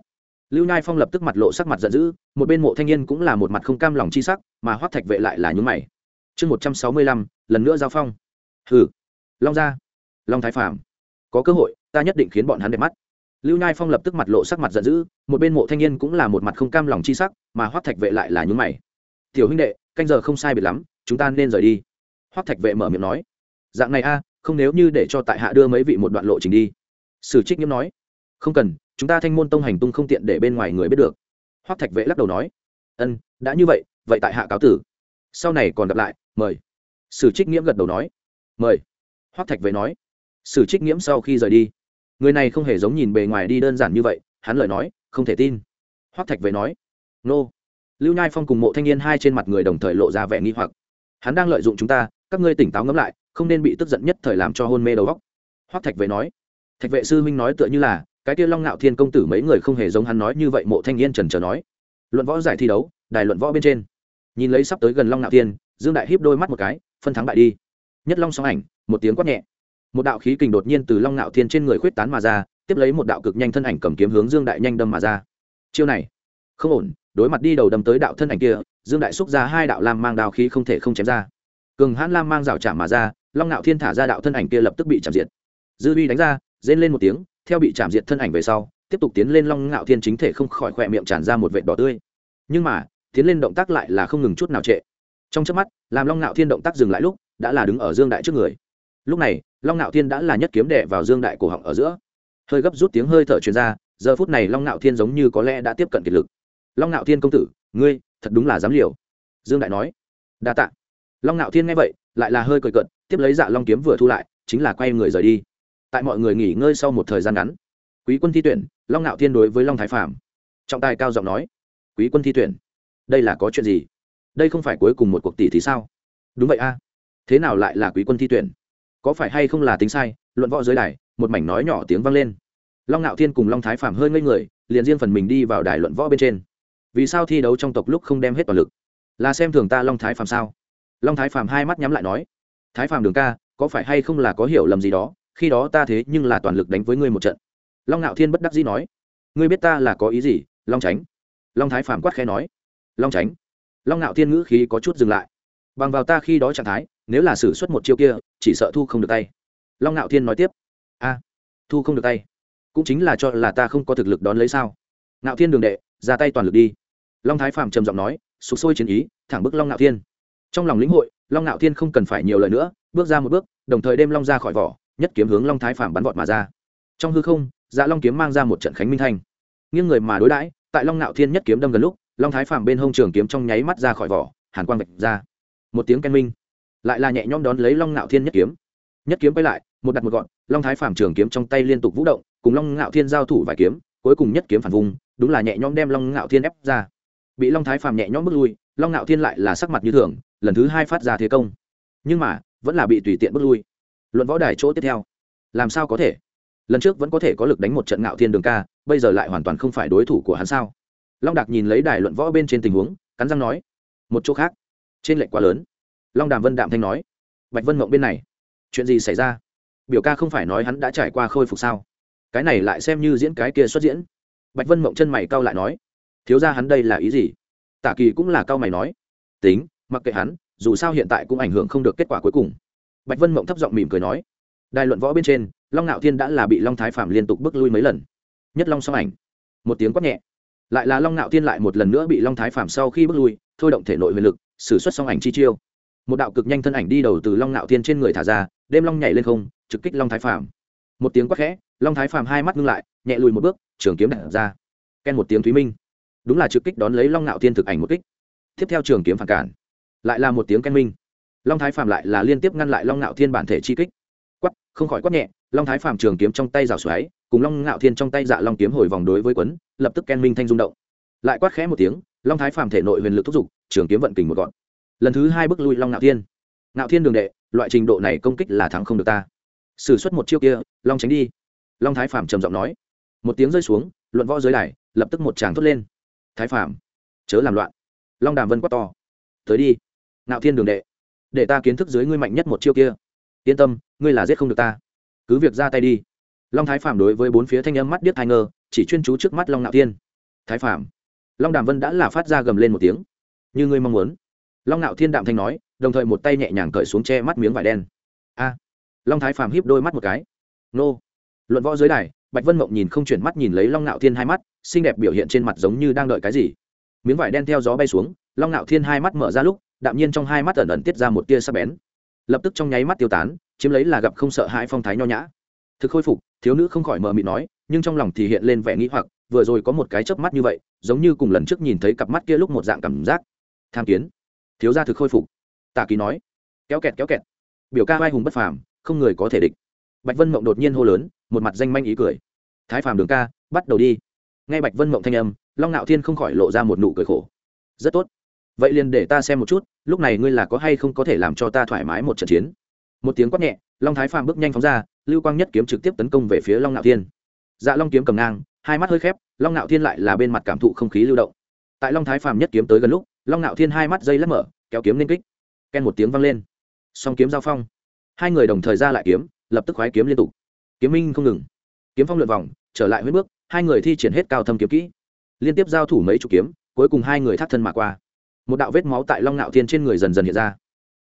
Lưu nhai phong lập tức mặt lộ sắc mặt giận dữ, một bên mộ thanh niên cũng là một mặt không cam lòng chi sắc, mà hoác thạch vệ lại là nhún mày. Chương một trăm sáu mươi lăm, lần nữa giao phong. Hừ. Long gia. Long thái phạm có cơ hội, ta nhất định khiến bọn hắn đẹp mắt lưu nhai phong lập tức mặt lộ sắc mặt giận dữ, một bên mộ thanh niên cũng là một mặt không cam lòng chi sắc, mà hoắc thạch vệ lại là nhún mày. Tiểu huynh đệ, canh giờ không sai biệt lắm, chúng ta nên rời đi. Hoắc thạch vệ mở miệng nói. Dạng này a, không nếu như để cho tại hạ đưa mấy vị một đoạn lộ trình đi. Sử trích nhiễm nói. Không cần, chúng ta thanh môn tông hành tung không tiện để bên ngoài người biết được. Hoắc thạch vệ lắc đầu nói. Ân, đã như vậy vậy tại hạ cáo tử. Sau này còn gặp lại, mời. Sử trích nghiễm gật đầu nói. Mời. Hoắc thạch vệ nói. Sử trích nghiễm sau khi rời đi người này không hề giống nhìn bề ngoài đi đơn giản như vậy, hắn lời nói, không thể tin. Hoác thạch vệ nói, nô. Lưu nhai phong cùng mộ thanh niên hai trên mặt người đồng thời lộ ra vẻ nghi hoặc. Hắn đang lợi dụng chúng ta, các ngươi tỉnh táo ngẫm lại, không nên bị tức giận nhất thời làm cho hôn mê đầu góc hoác thạch vệ nói, thạch vệ sư minh nói tựa như là, cái kia long ngạo thiên công tử mấy người không hề giống hắn nói như vậy, mộ thanh niên trần trờ nói. Luận võ giải thi đấu, đài luận võ bên trên. Nhìn lấy sắp tới gần long ngạo thiên, dương đại hiếp đôi mắt một cái, phân thắng bại đi. Nhất long song ảnh, một tiếng quát nhẹ một đạo khí kình đột nhiên từ long ngạo thiên trên người khuyết tán mà ra, tiếp lấy một đạo cực nhanh thân ảnh cầm kiếm hướng dương đại nhanh đâm mà ra. Chiêu này, không ổn, đối mặt đi đầu đâm tới đạo thân ảnh kia, dương đại xúc ra hai đạo lam mang đao khí không thể không chém ra. Cường hãn lam mang rào chạm mà ra, long ngạo thiên thả ra đạo thân ảnh kia lập tức bị chạm diệt. Dư uy đánh ra, rên lên một tiếng, theo bị chạm diệt thân ảnh về sau, tiếp tục tiến lên long ngạo thiên chính thể không khỏi khỏe miệng tràn ra một vệt đỏ tươi. Nhưng mà, tiến lên động tác lại là không ngừng chút nào trệ. Trong chớp mắt, làm long ngạo thiên động tác dừng lại lúc, đã là đứng ở dương đại trước người lúc này, long ngạo thiên đã là nhất kiếm đệ vào dương đại cổ họng ở giữa. Hơi gấp rút tiếng hơi thở truyền ra, giờ phút này long ngạo thiên giống như có lẽ đã tiếp cận kiệt lực. Long ngạo thiên công tử, ngươi thật đúng là dám liều. Dương đại nói. Đa tạ. Long ngạo thiên nghe vậy, lại là hơi cười cận tiếp lấy dạ long kiếm vừa thu lại, chính là quay người rời đi. Tại mọi người nghỉ ngơi sau một thời gian ngắn, quý quân thi tuyển, long ngạo thiên đối với long thái phạm trọng tài cao giọng nói, quý quân thi tuyển, đây là có chuyện gì? Đây không phải cuối cùng một cuộc tỷ thì sao? Đúng vậy a. Thế nào lại là quý quân thi tuyển? Có phải hay không là tính sai, luận võ giới đài, một mảnh nói nhỏ tiếng vang lên. Long ngạo thiên cùng long thái phạm hơi ngây người, liền riêng phần mình đi vào đài luận võ bên trên. Vì sao thi đấu trong tộc lúc không đem hết toàn lực? Là xem thường ta long thái phạm sao? Long thái phạm hai mắt nhắm lại nói, thái phạm đường ca, có phải hay không là có hiểu lầm gì đó? Khi đó ta thế nhưng là toàn lực đánh với ngươi một trận. Long ngạo thiên bất đắc dĩ nói, ngươi biết ta là có ý gì, long tránh long thái phạm quát khẽ nói, long tránh long ngạo thiên ngữ khí có chút dừng lại, bằng vào ta khi đó trạng thái, nếu là xử suất một chiêu kia chỉ sợ thu không được tay. Long ngạo thiên nói tiếp, a, thu không được tay. Cũng chính là cho là ta không có thực lực đón lấy sao? Ngạo thiên đường đệ, ra tay toàn lực đi. Long thái phạm trầm giọng nói, sụp sôi chiến ý, thẳng bức long ngạo thiên. Trong lòng lĩnh hội, long ngạo thiên không cần phải nhiều lời nữa, bước ra một bước, đồng thời đem long ra khỏi vỏ, nhất kiếm hướng long thái phạm bắn vọt mà ra. Trong hư không dạ long kiếm mang ra một trận khánh minh thanh. Nghiêng người mà đối đãi, tại long ngạo thiên nhất kiếm đâm gần lúc, long thái phạm bên hông trường kiếm trong nháy mắt ra khỏi vỏ, hàn quang vạch ra. Một tiếng ken minh lại là nhẹ nhõm đón lấy long ngạo thiên nhất kiếm. Nhất kiếm quay lại, một đặt một gọn, long thái phạm trường kiếm trong tay liên tục vũ động, cùng long ngạo thiên giao thủ vài kiếm, cuối cùng nhất kiếm phản vùng, đúng là nhẹ nhõm đem long ngạo thiên ép ra. Bị long thái phạm nhẹ nhõm bước lui, long ngạo thiên lại là sắc mặt như thường, lần thứ hai phát ra thế công. Nhưng mà, vẫn là bị tùy tiện bước lui. Luận võ đài chỗ tiếp theo, làm sao có thể? Lần trước vẫn có thể có lực đánh một trận ngạo thiên đường ca, bây giờ lại hoàn toàn không phải đối thủ của hắn sao? Long đạc nhìn lấy đài luận võ bên trên tình huống, cắn răng nói, một chỗ khác, trên lệnh quá lớn long đàm vân đạm thanh nói, bạch vân mộng bên này, chuyện gì xảy ra? Biểu ca không phải nói hắn đã trải qua khôi phục sao? Cái này lại xem như diễn cái kia xuất diễn. Bạch vân mộng chân mày cau lại nói, thiếu ra hắn đây là ý gì? Tả kỳ cũng là cau mày nói, tính, mặc kệ hắn, dù sao hiện tại cũng ảnh hưởng không được kết quả cuối cùng. Bạch vân mộng thấp giọng mỉm cười nói, đài luận võ bên trên, long ngạo thiên đã là bị long thái phạm liên tục bước lui mấy lần. Nhất long song ảnh. Một tiếng quát nhẹ. Lại là long ngạo thiên lại một lần nữa bị long thái phạm sau khi bước lui, thôi động thể nội huyền lực s ử suất song ảnh chi chiêu một đạo cực nhanh thân ảnh đi đầu từ long ngạo thiên trên người thả ra, đêm long nhảy lên không, trực kích long thái Phàm. một tiếng quát khẽ, long thái Phàm hai mắt ngưng lại, nhẹ lùi một bước, trường kiếm đặt ra. Ken một tiếng thúy minh. Đúng là trực kích đón lấy long ngạo thiên thực ảnh một kích. Tiếp theo trường kiếm phản cản. Lại là một tiếng ken minh. Long thái Phàm lại là liên tiếp ngăn lại long ngạo thiên bản thể chi kích. Quắp không khỏi quát nhẹ, long thái Phàm trường kiếm trong tay rào xoáy, cùng long ngạo thiên trong tay dạ long kiếm hồi vòng đối với quấn, lập tức ken minh thanh rung động. Lại quát khẽ một tiếng, long thái Phàm thể nội huyền lực thúc giục trường kiếm vận kình một gọn lần thứ hai bước lui long ngạo thiên ngạo thiên đường đệ loại trình độ này công kích là thắng không được ta s ử suất một chiêu kia long tránh đi long thái phạm trầm giọng nói một tiếng rơi xuống luận võ giới đài lập tức một tràng thốt lên thái phạm chớ làm loạn long đàm vân quát to tới đi ngạo thiên đường đệ để ta kiến thức dưới ngươi mạnh nhất một chiêu kia yên tâm ngươi là giết không được ta cứ việc ra tay đi long thái phạm đối với bốn phía thanh âm mắt điếc thai ngơ chỉ chuyên chú trước mắt long ngạo thiên thái phạm long đàm vân đã là phát ra gầm lên một tiếng như ngươi mong muốn long ngạo thiên đạm thanh nói, đồng thời một tay nhẹ nhàng cởi xuống che mắt miếng vải đen. A, long thái Phàm híp đôi mắt một cái. Nô. Luận võ dưới đài, bạch vân mộng nhìn không chuyển mắt nhìn lấy long ngạo thiên hai mắt, xinh đẹp biểu hiện trên mặt giống như đang đợi cái gì. Miếng vải đen theo gió bay xuống, long ngạo thiên hai mắt mở ra lúc, đạm nhiên trong hai mắt ẩn ẩn tiết ra một tia sắc bén. Lập tức trong nháy mắt tiêu tán, chiếm lấy là gặp không sợ hãi phong thái nho nhã. Thực khôi phục, thiếu nữ không khỏi mờ mịt nói, nhưng trong lòng thì hiện lên vẻ nghĩ hoặc, vừa rồi có một cái chớp mắt như vậy, giống như cùng lần trước nhìn thấy cặp mắt kia lúc một dạng cảm giác. Tham kiến thiếu gia thực khôi phục. Tạ kỳ nói, kéo kẹt kéo kẹt. Biểu ca vai hùng bất phàm, không người có thể địch. Bạch vân mộng đột nhiên hô lớn, một mặt danh manh ý cười. Thái phàm đường ca, bắt đầu đi. Nghe bạch vân mộng thanh âm, long ngạo thiên không khỏi lộ ra một nụ cười khổ. Rất tốt. Vậy liền để ta xem một chút, lúc này ngươi là có hay không có thể làm cho ta thoải mái một trận chiến. Một tiếng quát nhẹ, long thái phàm bước nhanh phóng ra, lưu quang nhất kiếm trực tiếp tấn công về phía long ngạo thiên. Dạ long kiếm cầm ngang, hai mắt hơi khép, long ngạo thiên lại là bên mặt cảm thụ không khí lưu động. Tại long thái phàm nhất kiếm tới gần lúc long ngạo thiên hai mắt dây lắc mở, kéo kiếm lên kích. Ken một tiếng vang lên. Song kiếm giao phong. Hai người đồng thời ra lại kiếm, lập tức khoái kiếm liên tục. Kiếm minh không ngừng. Kiếm phong lượt vòng, trở lại huyết bước, hai người thi triển hết cao thâm kiếm kỹ. Liên tiếp giao thủ mấy chục kiếm, cuối cùng hai người thắt thân mà qua. Một đạo vết máu tại long ngạo thiên trên người dần dần hiện ra.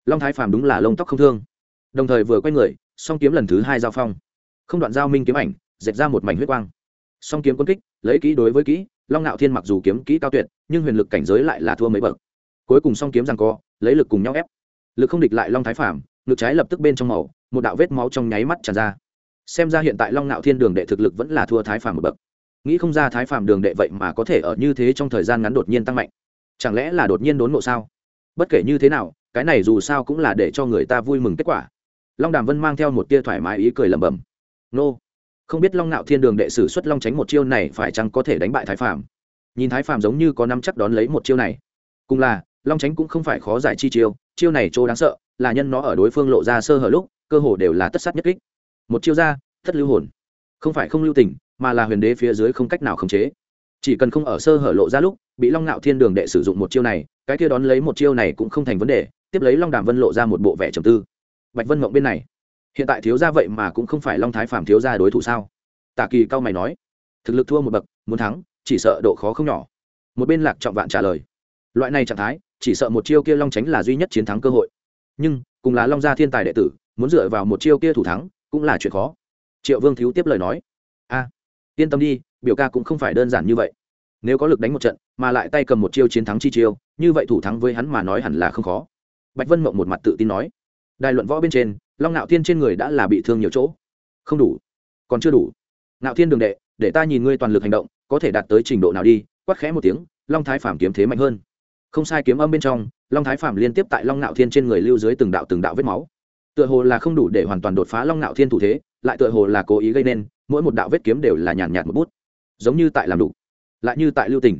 Long thái phàm đúng là lông tóc không thương. Đồng thời vừa quay người, song kiếm lần thứ hai giao phong. Không đoạn giao minh kiếm ảnh dẹp ra một mảnh huyết quang. Song kiếm quân kích, lấy kỹ đối với kỹ long ngạo thiên mặc dù kiếm kỹ cao tuyệt, nhưng huyền lực cảnh giới lại là thua mấy bậc. Cuối cùng song kiếm rằng co, lấy lực cùng nhau ép. Lực không địch lại long thái phàm, ngực trái lập tức bên trong màu, một đạo vết máu trong nháy mắt tràn ra. Xem ra hiện tại long ngạo thiên đường đệ thực lực vẫn là thua thái phàm một bậc. Nghĩ không ra thái phàm đường đệ vậy mà có thể ở như thế trong thời gian ngắn đột nhiên tăng mạnh. Chẳng lẽ là đột nhiên đốn ngộ sao? Bất kể như thế nào, cái này dù sao cũng là để cho người ta vui mừng kết quả. Long đàm vân mang theo một tia thoải mái ý cười lẩm bẩm. Nô không biết long nạo thiên đường đệ sử xuất long tránh một chiêu này phải chăng có thể đánh bại thái phạm nhìn thái phạm giống như có năm chắc đón lấy một chiêu này. Cùng là, long tránh cũng không phải khó giải chi chiêu chiêu này chỗ đáng sợ, là nhân nó ở đối phương lộ ra sơ hở lúc, cơ hồ đều là tất sát nhất kích. Một chiêu ra, thất lưu hồn. Không phải không lưu tình, mà là huyền đế phía dưới không cách nào khống chế. Chỉ cần không ở sơ hở lộ ra lúc, bị long ngạo thiên đường đệ sử dụng một chiêu này, cái kia đón lấy một chiêu này cũng không thành vấn đề, tiếp lấy long đàm vân lộ ra một bộ vẻ trầm tư. Bạch vân mộng bên này hiện tại thiếu gia vậy mà cũng không phải long thái phạm thiếu gia đối thủ sao? Tạ kỳ cao mày nói. Thực lực thua một bậc, muốn thắng, chỉ sợ độ khó không nhỏ. Một bên lạc trọng vạn trả lời. Loại này trạng thái, chỉ sợ một chiêu kia long tránh là duy nhất chiến thắng cơ hội. Nhưng, cùng là long gia thiên tài đệ tử, muốn dựa vào một chiêu kia thủ thắng, cũng là chuyện khó. Triệu vương thiếu tiếp lời nói. A, yên tâm đi, biểu ca cũng không phải đơn giản như vậy. Nếu có lực đánh một trận, mà lại tay cầm một chiêu chiến thắng chi chiêu, như vậy thủ thắng với hắn mà nói hẳn là không khó. Bạch vân mộng một mặt tự tin nói. Đài luận võ bên trên long ngạo thiên trên người đã là bị thương nhiều chỗ. Không đủ. Còn chưa đủ. Ngạo thiên đường đệ, để ta nhìn ngươi toàn lực hành động, có thể đạt tới trình độ nào đi? Quát khẽ một tiếng, long thái phạm kiếm thế mạnh hơn. Không sai kiếm âm bên trong, long thái phạm liên tiếp tại long ngạo thiên trên người lưu dưới từng đạo từng đạo vết máu. Tựa hồ là không đủ để hoàn toàn đột phá long ngạo thiên thủ thế, lại tựa hồ là cố ý gây nên, mỗi một đạo vết kiếm đều là nhàn nhạt một bút. Giống như tại làm đủ, lại như tại lưu tỉnh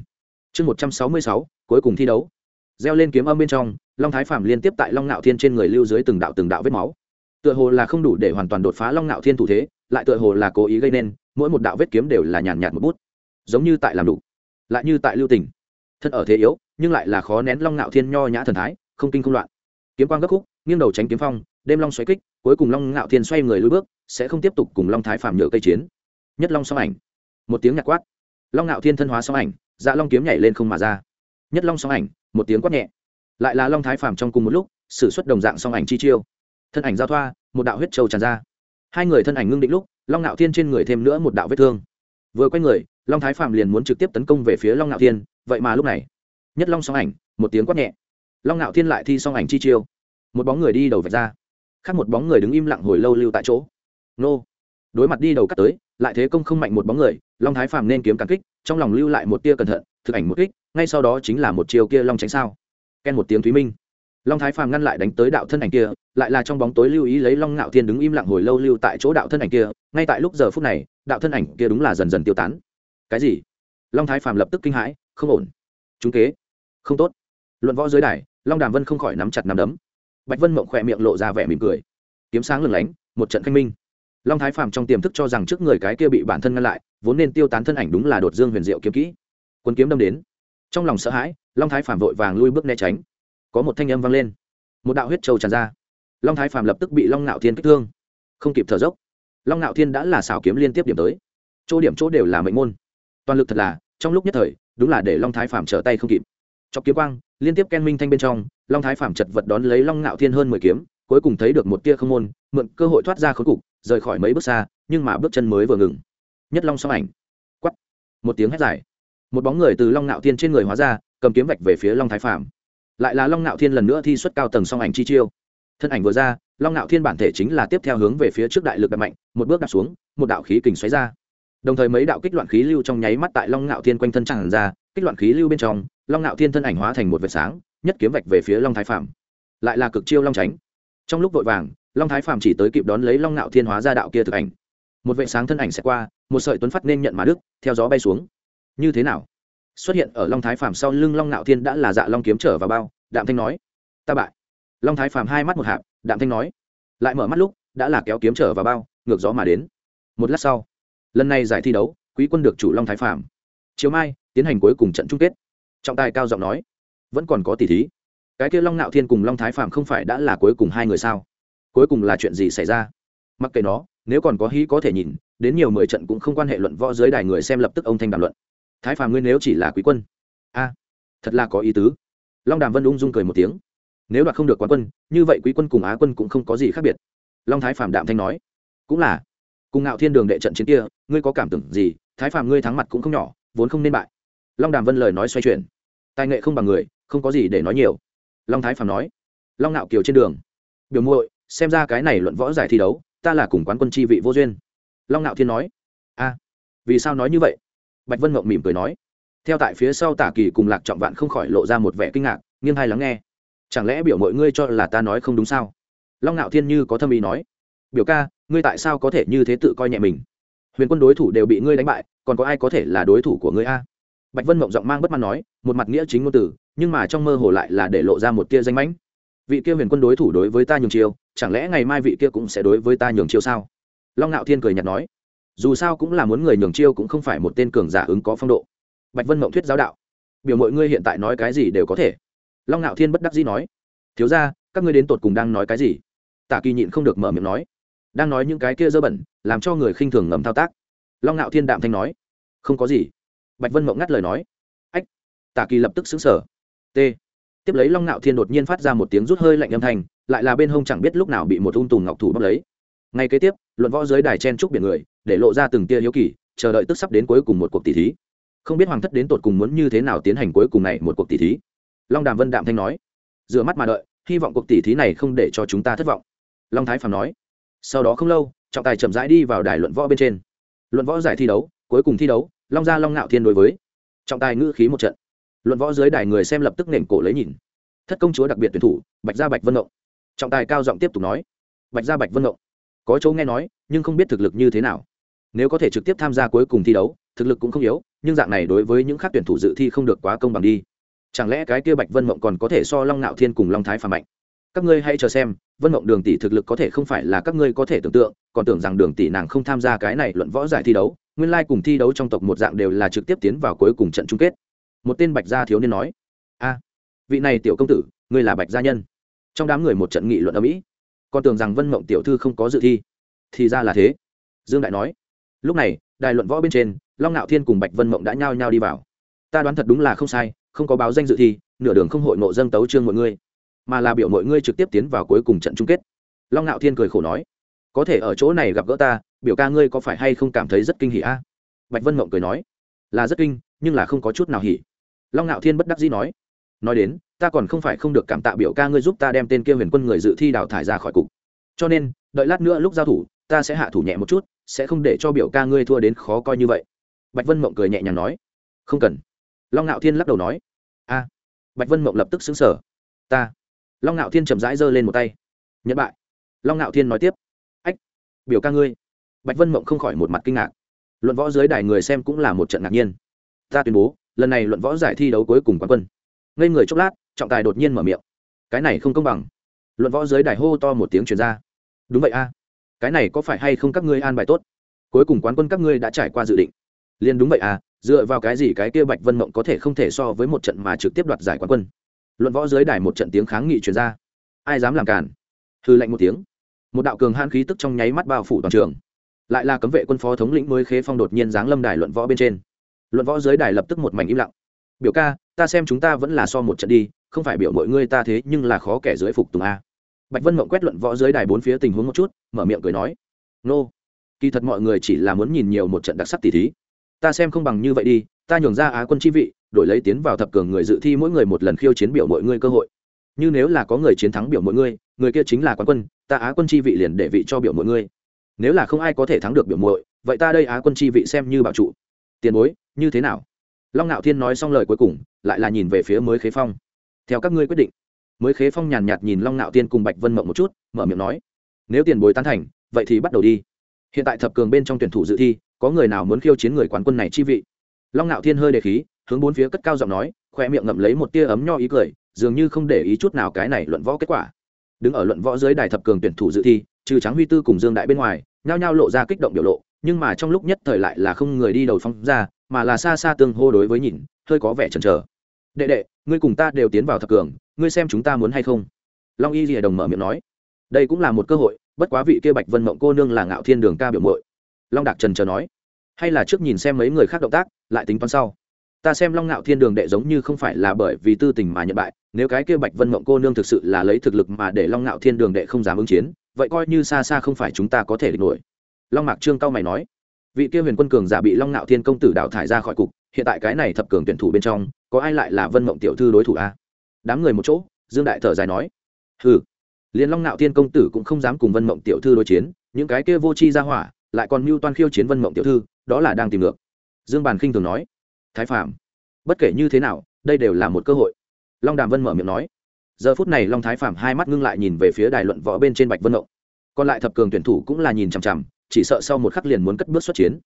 chương một trăm sáu mươi sáu, cuối cùng thi đấu. Gieo lên kiếm âm bên trong, long thái phàm liên tiếp tại long ngạo thiên trên người lưu dưới từng đạo từng đạo vết máu tựa hồ là không đủ để hoàn toàn đột phá long ngạo thiên thủ thế, lại tựa hồ là cố ý gây nên, mỗi một đạo vết kiếm đều là nhàn nhạt một bút. Giống như tại làm đủ, lại như tại lưu tình. Thân ở thế yếu, nhưng lại là khó nén long ngạo thiên nho nhã thần thái, không kinh không loạn. Kiếm quang gấp khúc, nghiêng đầu tránh kiếm phong, đêm long xoáy kích, cuối cùng long ngạo thiên xoay người lùi bước, sẽ không tiếp tục cùng long thái phạm nhựa cây chiến. Nhất long song ảnh. Một tiếng nhạc quát. Long ngạo thiên thân hóa song ảnh dạ long kiếm nhảy lên không mà ra. Nhất long song ảnh, một tiếng quát nhẹ. Lại là long thái phạm trong cùng một lúc s ử suất đồng dạng song ảnh chi chiêu thân ảnh giao thoa, một đạo huyết trâu tràn ra. Hai người thân ảnh ngưng định lúc, long ngạo thiên trên người thêm nữa một đạo vết thương. Vừa quay người, long thái phạm liền muốn trực tiếp tấn công về phía long ngạo thiên, vậy mà lúc này, nhất long song ảnh, một tiếng quát nhẹ. Long ngạo thiên lại thi song ảnh chi chiêu. Một bóng người đi đầu vạch ra. Khác một bóng người đứng im lặng hồi lâu lưu tại chỗ. Nô. Đối mặt đi đầu cắt tới, lại thế công không mạnh một bóng người, long thái phàm nên kiếm càng kích, trong lòng lưu lại một tia cẩn thận, thực ảnh một kích, ngay sau đó chính là một chiều kia long tránh sao. Ken một tiếng thúy minh long thái phàm ngăn lại đánh tới đạo thân ảnh kia, lại là trong bóng tối lưu ý lấy long ngạo thiên đứng im lặng hồi lâu lưu tại chỗ đạo thân ảnh kia, ngay tại lúc giờ phút này, đạo thân ảnh kia đúng là dần dần tiêu tán. Cái gì? Long thái phàm lập tức kinh hãi, không ổn. Chúng kế. Không tốt. Luận võ dưới đài, long đàm vân không khỏi nắm chặt nắm đấm. Bạch vân mộng khỏe miệng lộ ra vẻ mỉm cười. Kiếm sáng lừng lánh, một trận khanh minh. Long thái phàm trong tiềm thức cho rằng trước người cái kia bị bản thân ngăn lại, vốn nên tiêu tán thân ảnh đúng là đột dương huyền diệu kiếm kỹ. Quân kiếm đâm đến. Trong lòng sợ hãi, long thái phàm vội vàng lui bước né tránh có một thanh âm vang lên. Một đạo huyết trâu tràn ra. Long thái phàm lập tức bị long nạo thiên kích thương. Không kịp thở dốc, long nạo thiên đã là xảo kiếm liên tiếp điểm tới. Chỗ điểm chỗ đều là mệnh môn. Toàn lực thật là, trong lúc nhất thời, đúng là để long thái phàm trở tay không kịp. Chọc kiếm quang, liên tiếp ken minh thanh bên trong, long thái phàm chật vật đón lấy long ngạo thiên hơn mười kiếm, cuối cùng thấy được một tia không môn, mượn cơ hội thoát ra khối cục, rời khỏi mấy bước xa, nhưng mà bước chân mới vừa ngừng. Nhất long xong ảnh. Quắt một tiếng hét dài. Một bóng người từ long ngạo thiên trên người hóa ra, cầm kiếm vạch về phía long thái phàm lại là long Nạo thiên lần nữa thi xuất cao tầng song ảnh chi chiêu. Thân ảnh vừa ra, long Nạo thiên bản thể chính là tiếp theo hướng về phía trước đại lực đập mạnh, một bước đạp xuống, một đạo khí kình xoáy ra. Đồng thời mấy đạo kích loạn khí lưu trong nháy mắt tại long Nạo thiên quanh thân tràn ra, kích loạn khí lưu bên trong, long Nạo thiên thân ảnh hóa thành một vệt sáng, nhất kiếm vạch về phía long thái phạm lại là cực chiêu long tránh trong lúc vội vàng, long thái phạm chỉ tới kịp đón lấy long Nạo thiên hóa ra đạo kia thực ảnh. Một vệ sáng thân ảnh sẽ qua, một sợi tuấn phát nên nhận mà đức, theo gió bay xuống. Như thế nào? Xuất hiện ở long thái phạm sau lưng long ngạo thiên đã là dạ long kiếm trở vào bao, đạm thanh nói, ta bại. Long thái phạm hai mắt một hạp, đạm thanh nói, lại mở mắt lúc, đã là kéo kiếm trở vào bao, ngược gió mà đến. Một lát sau, lần này giải thi đấu, quý quân được chủ long thái phạm chiều mai, tiến hành cuối cùng trận chung kết. Trọng tài cao giọng nói, vẫn còn có tỷ thí. Cái kia long nạo thiên cùng long thái phạm không phải đã là cuối cùng hai người sao? Cuối cùng là chuyện gì xảy ra? Mặc kệ nó, nếu còn có hí có thể nhìn, đến nhiều mười trận cũng không quan hệ luận võ giới đài người xem lập tức ông thanh đàm luận thái phạm ngươi nếu chỉ là quý quân, a, thật là có ý tứ. Long đàm vân ung dung cười một tiếng. Nếu đoạt không được quán quân, như vậy quý quân cùng á quân cũng không có gì khác biệt. Long thái phạm đạm thanh nói. Cũng là. Cùng ngạo thiên đường đệ trận chiến kia, ngươi có cảm tưởng gì? Thái phạm ngươi thắng mặt cũng không nhỏ, vốn không nên bại. Long đàm vân lời nói xoay chuyển. Tài nghệ không bằng người, không có gì để nói nhiều. Long thái phạm nói. Long nạo kiều trên đường. Biểu muội, xem ra cái này luận võ giải thi đấu, ta là cùng quán quân chi vị vô duyên. Long nạo thiên nói. A, vì sao nói như vậy? Bạch vân mộng mỉm cười nói. Theo tại phía sau tả kỳ cùng lạc trọng vạn không khỏi lộ ra một vẻ kinh ngạc, nghiêng hai lắng nghe. Chẳng lẽ biểu mọi ngươi cho là ta nói không đúng sao? Long nạo thiên như có thâm ý nói. Biểu ca, ngươi tại sao có thể như thế tự coi nhẹ mình? Huyền quân đối thủ đều bị ngươi đánh bại, còn có ai có thể là đối thủ của ngươi a? Bạch vân mộng giọng mang bất mãn nói, một mặt nghĩa chính ngôn từ, nhưng mà trong mơ hồ lại là để lộ ra một tia danh mãnh. Vị kia huyền quân đối thủ đối với ta nhường chiêu, chẳng lẽ ngày mai vị kia cũng sẽ đối với ta nhường chiêu sao? Long ngạo thiên cười nhạt nói dù sao cũng là muốn người nhường chiêu cũng không phải một tên cường giả ứng có phong độ. Bạch vân mộng thuyết giáo đạo. Biểu mọi ngươi hiện tại nói cái gì đều có thể. Long ngạo thiên bất đắc dĩ nói. Thiếu ra các ngươi đến tột cùng đang nói cái gì? Tả kỳ nhịn không được mở miệng nói. Đang nói những cái kia dơ bẩn, làm cho người khinh thường ngầm thao tác. Long ngạo thiên đạm thanh nói. Không có gì. Bạch vân mộng ngắt lời nói. Ách. Tả kỳ lập tức xứng sở t. Tiếp lấy long ngạo thiên đột nhiên phát ra một tiếng rút hơi lạnh âm thanh, lại là bên hông chẳng biết lúc nào bị một ung tùm ngọc thủ bốc lấy. Ngay kế tiếp, luận võ giới đài chen trúc biển người để lộ ra từng tia hiếu kỳ, chờ đợi tức sắp đến cuối cùng một cuộc tỷ thí. Không biết hoàng thất đến tột cùng muốn như thế nào tiến hành cuối cùng này một cuộc tỷ thí. Long đàm vân đạm thanh nói, dựa mắt mà đợi, hy vọng cuộc tỷ thí này không để cho chúng ta thất vọng. Long thái phàm nói, sau đó không lâu, trọng tài chậm rãi đi vào đài luận võ bên trên. Luận võ giải thi đấu, cuối cùng thi đấu, long gia long ngạo thiên đối với trọng tài ngữ khí một trận. Luận võ dưới đài người xem lập tức nền cổ lấy nhìn. Thất công chúa đặc biệt tuyển thủ, bạch gia bạch vân ngộng. Trọng tài cao giọng tiếp tục nói, bạch gia bạch vân ngộng, có chỗ nghe nói, nhưng không biết thực lực như thế nào nếu có thể trực tiếp tham gia cuối cùng thi đấu, thực lực cũng không yếu, nhưng dạng này đối với những khác tuyển thủ dự thi không được quá công bằng đi. Chẳng lẽ cái kia bạch vân mộng còn có thể so long nạo thiên cùng long thái phàm mạnh? Các ngươi hãy chờ xem, vân mộng đường tỷ thực lực có thể không phải là các ngươi có thể tưởng tượng, còn tưởng rằng đường tỷ nàng không tham gia cái này luận võ giải thi đấu, nguyên lai cùng thi đấu trong tộc một dạng đều là trực tiếp tiến vào cuối cùng trận chung kết. Một tên bạch gia thiếu niên nói. A, vị này tiểu công tử, ngươi là bạch gia nhân. Trong đám người một trận nghị luận ở mỹ còn tưởng rằng vân mộng tiểu thư không có dự thi, thì ra là thế. Dương đại nói lúc này, đài luận võ bên trên, long ngạo thiên cùng bạch vân mộng đã nhao nhao đi vào. Ta đoán thật đúng là không sai, không có báo danh dự thi, nửa đường không hội nộ dâng tấu trương mọi ngươi mà là biểu mọi ngươi trực tiếp tiến vào cuối cùng trận chung kết. Long ngạo thiên cười khổ nói, có thể ở chỗ này gặp gỡ ta, biểu ca ngươi có phải hay không cảm thấy rất kinh hỉ a? Bạch vân mộng cười nói, là rất kinh, nhưng là không có chút nào hỉ. Long ngạo thiên bất đắc dĩ nói nói đến, ta còn không phải không được cảm tạ biểu ca ngươi giúp ta đem tên kia huyền quân người dự thi đào thải ra khỏi cục. Cho nên, đợi lát nữa lúc giao thủ ta sẽ hạ thủ nhẹ một chút, sẽ không để cho biểu ca ngươi thua đến khó coi như vậy. Bạch vân mộng cười nhẹ nhàng nói. Không cần. Long ngạo thiên lắc đầu nói. A. Bạch vân mộng lập tức xứng sở ta. Long ngạo thiên chậm rãi giơ lên một tay. Nhận bại. Long ngạo thiên nói tiếp. Ách. Biểu ca ngươi. Bạch vân mộng không khỏi một mặt kinh ngạc. Luận võ dưới đài người xem cũng là một trận ngạc nhiên. Ta tuyên bố, lần này luận võ giải thi đấu cuối cùng quán quân. Ngây người chốc lát, trọng tài đột nhiên mở miệng. Cái này không công bằng. Luận võ dưới đài hô to một tiếng truyền ra. Đúng vậy a cái này có phải hay không các ngươi an bài tốt? Cuối cùng quán quân các ngươi đã trải qua dự định. Liền đúng vậy à dựa vào cái gì cái kia bạch vân mộng có thể không thể so với một trận mà trực tiếp đoạt giải quán quân? Luận võ dưới đài một trận tiếng kháng nghị truyền ra. Ai dám làm cản hư lệnh một tiếng. Một đạo cường hãn khí tức trong nháy mắt bao phủ toàn trường. Lại là cấm vệ quân phó thống lĩnh mới khế phong đột nhiên giáng lâm đài luận võ bên trên. Luận võ dưới đài lập tức một mảnh im lặng. Biểu ca, ta xem chúng ta vẫn là so một trận đi, không phải biểu mọi ngươi ta thế nhưng là khó kẻ dưới phục tùng a bạch vân mộng quét luận võ dưới đài bốn phía tình huống một chút, mở miệng cười nói, nô, kỳ thật mọi người chỉ là muốn nhìn nhiều một trận đặc sắc tỷ thí. Ta xem không bằng như vậy đi, ta nhường ra á quân chi vị, đổi lấy tiến vào thập cường người dự thi mỗi người một lần khiêu chiến biểu mọi ngươi cơ hội. Như nếu là có người chiến thắng biểu mọi ngươi người kia chính là quán quân, ta á quân chi vị liền để vị cho biểu mọi ngươi nếu là không ai có thể thắng được biểu muội vậy ta đây á quân chi vị xem như bảo trụ. Tiền bối, như thế nào? Long ngạo thiên nói xong lời cuối cùng, lại là nhìn về phía mới khế phong. Theo các ngươi quyết định mới khế phong nhàn nhạt nhìn long Nạo thiên cùng bạch vân mộng một chút, mở miệng nói, nếu tiền bối tán thành, vậy thì bắt đầu đi. Hiện tại thập cường bên trong tuyển thủ dự thi, có người nào muốn khiêu chiến người quán quân này chi vị? Long Nạo thiên hơi đề khí, hướng bốn phía cất cao giọng nói, khoe miệng ngậm lấy một tia ấm nho ý cười, dường như không để ý chút nào cái này luận võ kết quả. Đứng ở luận võ dưới đài thập cường tuyển thủ dự thi, trừ trắng huy tư cùng dương đại bên ngoài, nhao nhao lộ ra kích động biểu lộ, nhưng mà trong lúc nhất thời lại là không người đi đầu phong ra, mà là xa xa tương hô đối với nhìn, hơi có vẻ chần chờ đệ đệ, ngươi cùng ta đều tiến vào thập cường, ngươi xem chúng ta muốn hay không? Long y rìa đồng mở miệng nói. Đây cũng là một cơ hội, bất quá vị kia bạch vân mộng cô nương là ngạo thiên đường ca biểu mội long đạc trần chờ nói. Hay là trước nhìn xem mấy người khác động tác, lại tính toán sau. Ta xem long ngạo thiên đường đệ giống như không phải là bởi vì tư tình mà nhận bại, nếu cái kia bạch vân mộng cô nương thực sự là lấy thực lực mà để long ngạo thiên đường đệ không dám ứng chiến, vậy coi như xa xa không phải chúng ta có thể địch nổi. Long mạc trương cao mày nói vị kia huyền quân cường giả bị long ngạo thiên công tử đào thải ra khỏi cục, hiện tại cái này thập cường tuyển thủ bên trong, có ai lại là vân mộng tiểu thư đối thủ a? Đám người một chỗ, dương đại thở dài nói. Hừ, liền long ngạo thiên công tử cũng không dám cùng vân mộng tiểu thư đối chiến, những cái kia vô chi ra hỏa, lại còn mưu toan khiêu chiến vân mộng tiểu thư, đó là đang tìm ngược. Dương bàn khinh thường nói. Thái phạm bất kể như thế nào, đây đều là một cơ hội. Long đàm vân mở miệng nói. Giờ phút này long thái phạm hai mắt ngưng lại nhìn về phía đài luận võ bên trên bạch vân mộng. Còn lại thập cường tuyển thủ cũng là nhìn chằm chằm chỉ sợ sau một khắc liền muốn cất bước xuất chiến.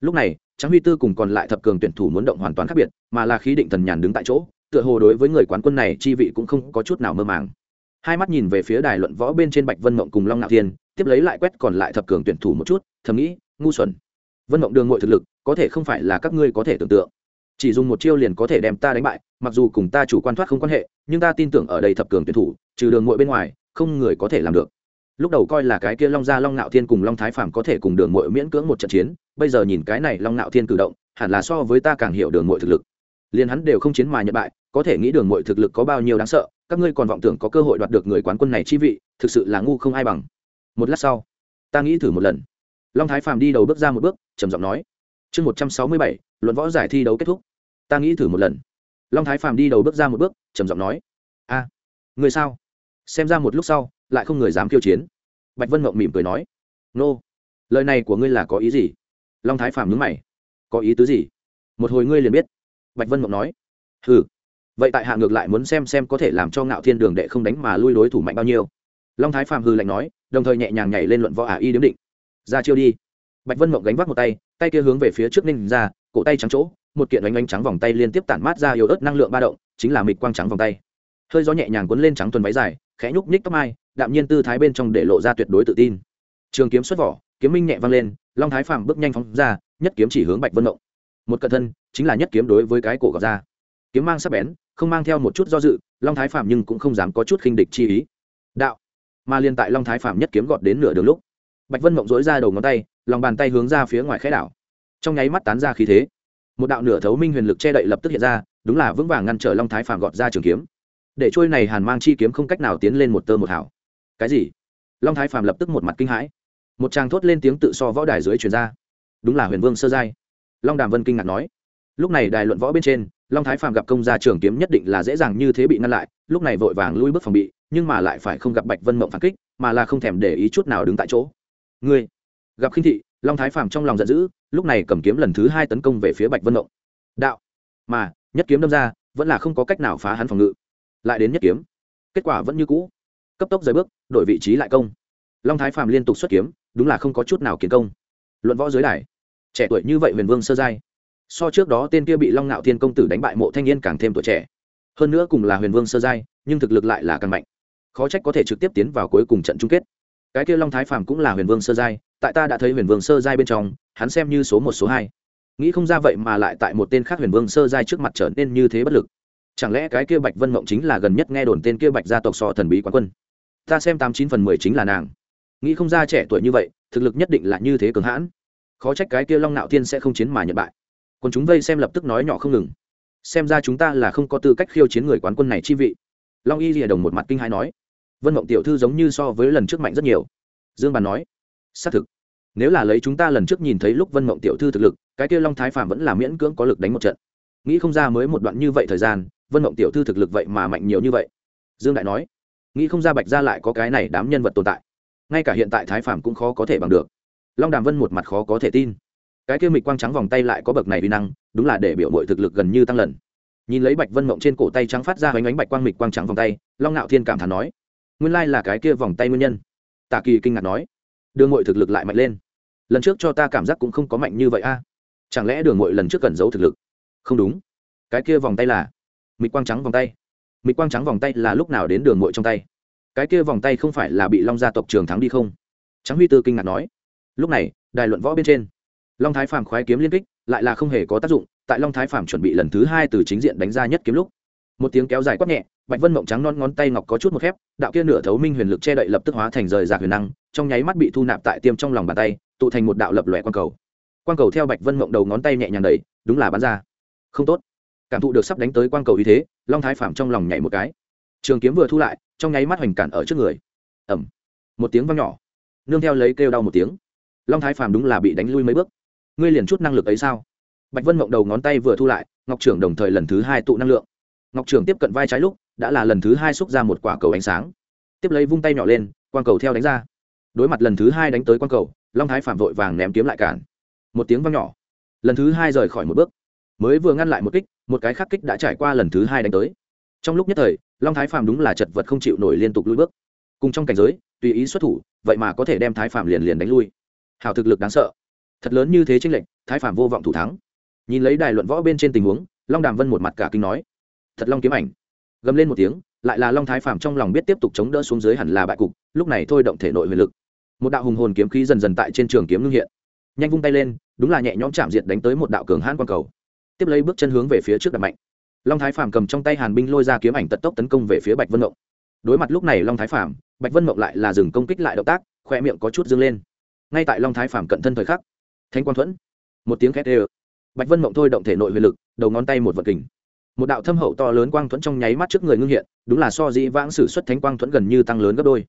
Lúc này, tráng huy tư cùng còn lại thập cường tuyển thủ muốn động hoàn toàn khác biệt, mà là khí định thần nhàn đứng tại chỗ, tựa hồ đối với người quán quân này chi vị cũng không có chút nào mơ màng. Hai mắt nhìn về phía đài luận võ bên trên bạch vân mộng cùng long ngạo thiên, tiếp lấy lại quét còn lại thập cường tuyển thủ một chút, thầm nghĩ, ngu xuẩn. Vân mộng đường ngội thực lực, có thể không phải là các ngươi có thể tưởng tượng. Chỉ dùng một chiêu liền có thể đem ta đánh bại, mặc dù cùng ta chủ quan thoát không quan hệ, nhưng ta tin tưởng ở đây thập cường tuyển thủ, trừ đường ngội bên ngoài, không người có thể làm được lúc đầu coi là cái kia long gia long ngạo thiên cùng long thái phàm có thể cùng đường mội miễn cưỡng một trận chiến, bây giờ nhìn cái này long ngạo thiên cử động, hẳn là so với ta càng hiểu đường mội thực lực. Liền hắn đều không chiến mà nhận bại, có thể nghĩ đường mội thực lực có bao nhiêu đáng sợ, các ngươi còn vọng tưởng có cơ hội đoạt được người quán quân này chi vị, thực sự là ngu không ai bằng. Một lát sau, ta nghĩ thử một lần. Long thái phàm đi đầu bước ra một bước, trầm giọng nói, chương một trăm sáu mươi bảy, luận võ giải thi đấu kết thúc. Ta nghĩ thử một lần. Long thái phàm đi đầu bước ra một bước, trầm giọng nói, a, người sao? Xem ra một lúc sau lại không người dám khiêu chiến. Bạch vân mộng mỉm cười nói, nô, lời này của ngươi là có ý gì? Long thái phàm nhúng mày, có ý tứ gì? Một hồi ngươi liền biết. Bạch vân mộng nói ừ vậy tại hạ ngược lại muốn xem xem có thể làm cho ngạo thiên đường đệ không đánh mà lui đối thủ mạnh bao nhiêu. Long thái phàm hư lạnh nói, đồng thời nhẹ nhàng nhảy lên luận võ ả y điếm định. Ra chiêu đi. Bạch vân mộng gánh vác một tay tay kia hướng về phía trước ninh ra, cổ tay trắng chỗ, một kiện oanh oanh trắng vòng tay liên tiếp tản mát ra yếu ớt năng lượng ba động, chính là mịch quang trắng vòng tay. Hơi gió nhẹ nhàng cuốn lên trắng tuần váy dài khẽ nhúc nhích tóc mai, đạm nhiên tư thái bên trong để lộ ra tuyệt đối tự tin. Trường kiếm xuất vỏ, kiếm minh nhẹ vang lên, long thái phạm bước nhanh phóng ra, nhất kiếm chỉ hướng bạch vân mộng. Một cận thân, chính là nhất kiếm đối với cái cổ gọt ra. Kiếm mang sắc bén, không mang theo một chút do dự, long thái phạm nhưng cũng không dám có chút khinh địch chi ý. Đạo. Mà liên tại long thái phạm nhất kiếm gọt đến nửa đường lúc, bạch vân mộng dối ra đầu ngón tay, lòng bàn tay hướng ra phía ngoài khẽ đảo. Trong nháy mắt tán ra khí thế. Một đạo nửa thấu minh huyền lực che đậy lập tức hiện ra, đúng là vững vàng ngăn trở long thái phạm gọt ra trường kiếm để trôi này hàn mang chi kiếm không cách nào tiến lên một tơ một hảo cái gì? Long thái phạm lập tức một mặt kinh hãi. Một tràng thốt lên tiếng tự so võ đài dưới truyền ra. Đúng là huyền vương sơ giai. Long đàm vân kinh ngạc nói. Lúc này đài luận võ bên trên, long thái phạm gặp công gia trường kiếm nhất định là dễ dàng như thế bị ngăn lại, lúc này vội vàng lui bước phòng bị, nhưng mà lại phải không gặp bạch vân mộng phản kích, mà là không thèm để ý chút nào đứng tại chỗ. Ngươi gặp khinh thị, long thái phạm trong lòng giận dữ, lúc này cầm kiếm lần thứ hai tấn công về phía bạch vân mộng. Đạo, mà, nhất kiếm đâm ra, vẫn là không có cách nào phá hắn phòng ngự lại đến nhất kiếm. Kết quả vẫn như cũ. Cấp tốc rời bước, đổi vị trí lại công. Long thái phạm liên tục xuất kiếm, đúng là không có chút nào kiến công. Luận võ giới đài, trẻ tuổi như vậy huyền vương sơ giai. So trước đó tên kia bị long ngạo thiên công tử đánh bại mộ thanh niên càng thêm tuổi trẻ. Hơn nữa cùng là huyền vương sơ giai, nhưng thực lực lại là càng mạnh. Khó trách có thể trực tiếp tiến vào cuối cùng trận chung kết. Cái kia long thái phàm cũng là huyền vương sơ giai, tại ta đã thấy huyền vương sơ giai bên trong, hắn xem như số một, số hai. Nghĩ không ra vậy mà lại tại một tên khác huyền vương sơ giai trước mặt trở nên như thế bất lực chẳng lẽ cái kia bạch vân mộng chính là gần nhất nghe đồn tên kia bạch gia tộc so thần bí quán quân? Ta xem tám chín phần mười chính là nàng. Nghĩ không ra trẻ tuổi như vậy, thực lực nhất định là như thế cường hãn. Khó trách cái kia long nạo thiên sẽ không chiến mà nhận bại. Còn chúng vây xem lập tức nói nhỏ không ngừng. Xem ra chúng ta là không có tư cách khiêu chiến người quán quân này chi vị. Long y rìa đồng một mặt kinh hãi nói. Vân mộng tiểu thư giống như so với lần trước mạnh rất nhiều. Dương bàn nói. Xác thực. Nếu là lấy chúng ta lần trước nhìn thấy lúc vân mộng tiểu thư thực lực, cái kia long thái phạm vẫn là miễn cưỡng có lực đánh một trận. Nghĩ không ra mới một đoạn như vậy thời gian vân mộng tiểu thư thực lực vậy mà mạnh nhiều như vậy. Dương đại nói, nghĩ không ra bạch ra lại có cái này đám nhân vật tồn tại. Ngay cả hiện tại thái phàm cũng khó có thể bằng được. Long đàm vân một mặt khó có thể tin. Cái kia mịch quang trắng vòng tay lại có bậc này vi năng, đúng là để biểu mội thực lực gần như tăng lần. Nhìn lấy bạch vân mộng trên cổ tay trắng phát ra bánh ánh bạch quang mịch quang trắng vòng tay, long ngạo thiên cảm thán nói, nguyên lai là cái kia vòng tay nguyên nhân. Tạ kỳ kinh ngạc nói, đường mội thực lực lại mạnh lên. Lần trước cho ta cảm giác cũng không có mạnh như vậy a. Chẳng lẽ đường mội lần trước cần giấu thực lực? Không đúng. Cái kia vòng tay là mịch quang trắng vòng tay. Mịch quang trắng vòng tay là lúc nào đến đường mội trong tay? Cái kia vòng tay không phải là bị long gia tộc trường thắng đi không? Trắng huy tư kinh ngạc nói. Lúc này, đài luận võ bên trên, long thái phàm khoái kiếm liên kích, lại là không hề có tác dụng, tại long thái phàm chuẩn bị lần thứ hai từ chính diện đánh ra nhất kiếm lúc. Một tiếng kéo dài quát nhẹ, bạch vân mộng trắng non ngón tay ngọc có chút một khép, đạo kia nửa thấu minh huyền lực che đậy lập tức hóa thành rời rạc huyền năng, trong nháy mắt bị thu nạp tại tiêm trong lòng bàn tay, tụ thành một đạo lập lòe quang cầu. Quang cầu theo bạch vân mộng đầu ngón tay nhẹ nhàng đẩy, đúng là bắn ra. Không tốt cảm thụ được sắp đánh tới quang cầu như thế, long thái phàm trong lòng nhảy một cái. Trường kiếm vừa thu lại, trong nháy mắt hoành cản ở trước người. Ẩm một tiếng vang nhỏ. Nương theo lấy kêu đau một tiếng. Long thái phàm đúng là bị đánh lui mấy bước. Ngươi liền chút năng lực ấy sao? Bạch vân mộng đầu ngón tay vừa thu lại, ngọc trưởng đồng thời lần thứ hai tụ năng lượng. Ngọc trưởng tiếp cận vai trái lúc, đã là lần thứ hai xúc ra một quả cầu ánh sáng. Tiếp lấy vung tay nhỏ lên, quang cầu theo đánh ra. Đối mặt lần thứ hai đánh tới quang cầu, long thái phạm vội vàng ném kiếm lại cản. Một tiếng vang nhỏ. Lần thứ hai rời khỏi một bước. Mới vừa ngăn lại một kích một cái khắc kích đã trải qua lần thứ hai đánh tới. Trong lúc nhất thời, long thái Phàm đúng là chật vật không chịu nổi liên tục lui bước. Cùng trong cảnh giới, tùy ý xuất thủ, vậy mà có thể đem thái Phàm liền liền đánh lui. Hào thực lực đáng sợ. Thật lớn như thế tranh lệch, thái Phàm vô vọng thủ thắng. Nhìn lấy đài luận võ bên trên tình huống, long đàm vân một mặt cả kinh nói, thật long kiếm ảnh. Gầm lên một tiếng, lại là long thái Phàm trong lòng biết tiếp tục chống đỡ xuống dưới hẳn là bại cục, lúc này thôi động thể nội huyền lực. Một đạo hùng hồn kiếm khí dần dần tại trên trường kiếm ngưng hiện. Nhanh vung tay lên, đúng là nhẹ nhõm chạm diệt đánh tới một đạo cường hãn quang cầu tiếp lấy bước chân hướng về phía trước đặt mạnh. Long thái phạm cầm trong tay hàn binh lôi ra kiếm ảnh tật tốc tấn công về phía bạch vân mộng. Đối mặt lúc này long thái phạm bạch vân mộng lại là dừng công kích lại động tác khoe miệng có chút dâng lên. Ngay tại long thái phạm cận thân thời khắc thanh quang thuẫn, một tiếng khét ê bạch vân mộng thôi động thể nội huyền lực, đầu ngón tay một vật kình. Một đạo thâm hậu to lớn quang thuẫn trong nháy mắt trước người ngưng hiện, đúng là so dĩ vãng sử xuất thánh quang thuẫn gần như tăng lớn gấp đôi.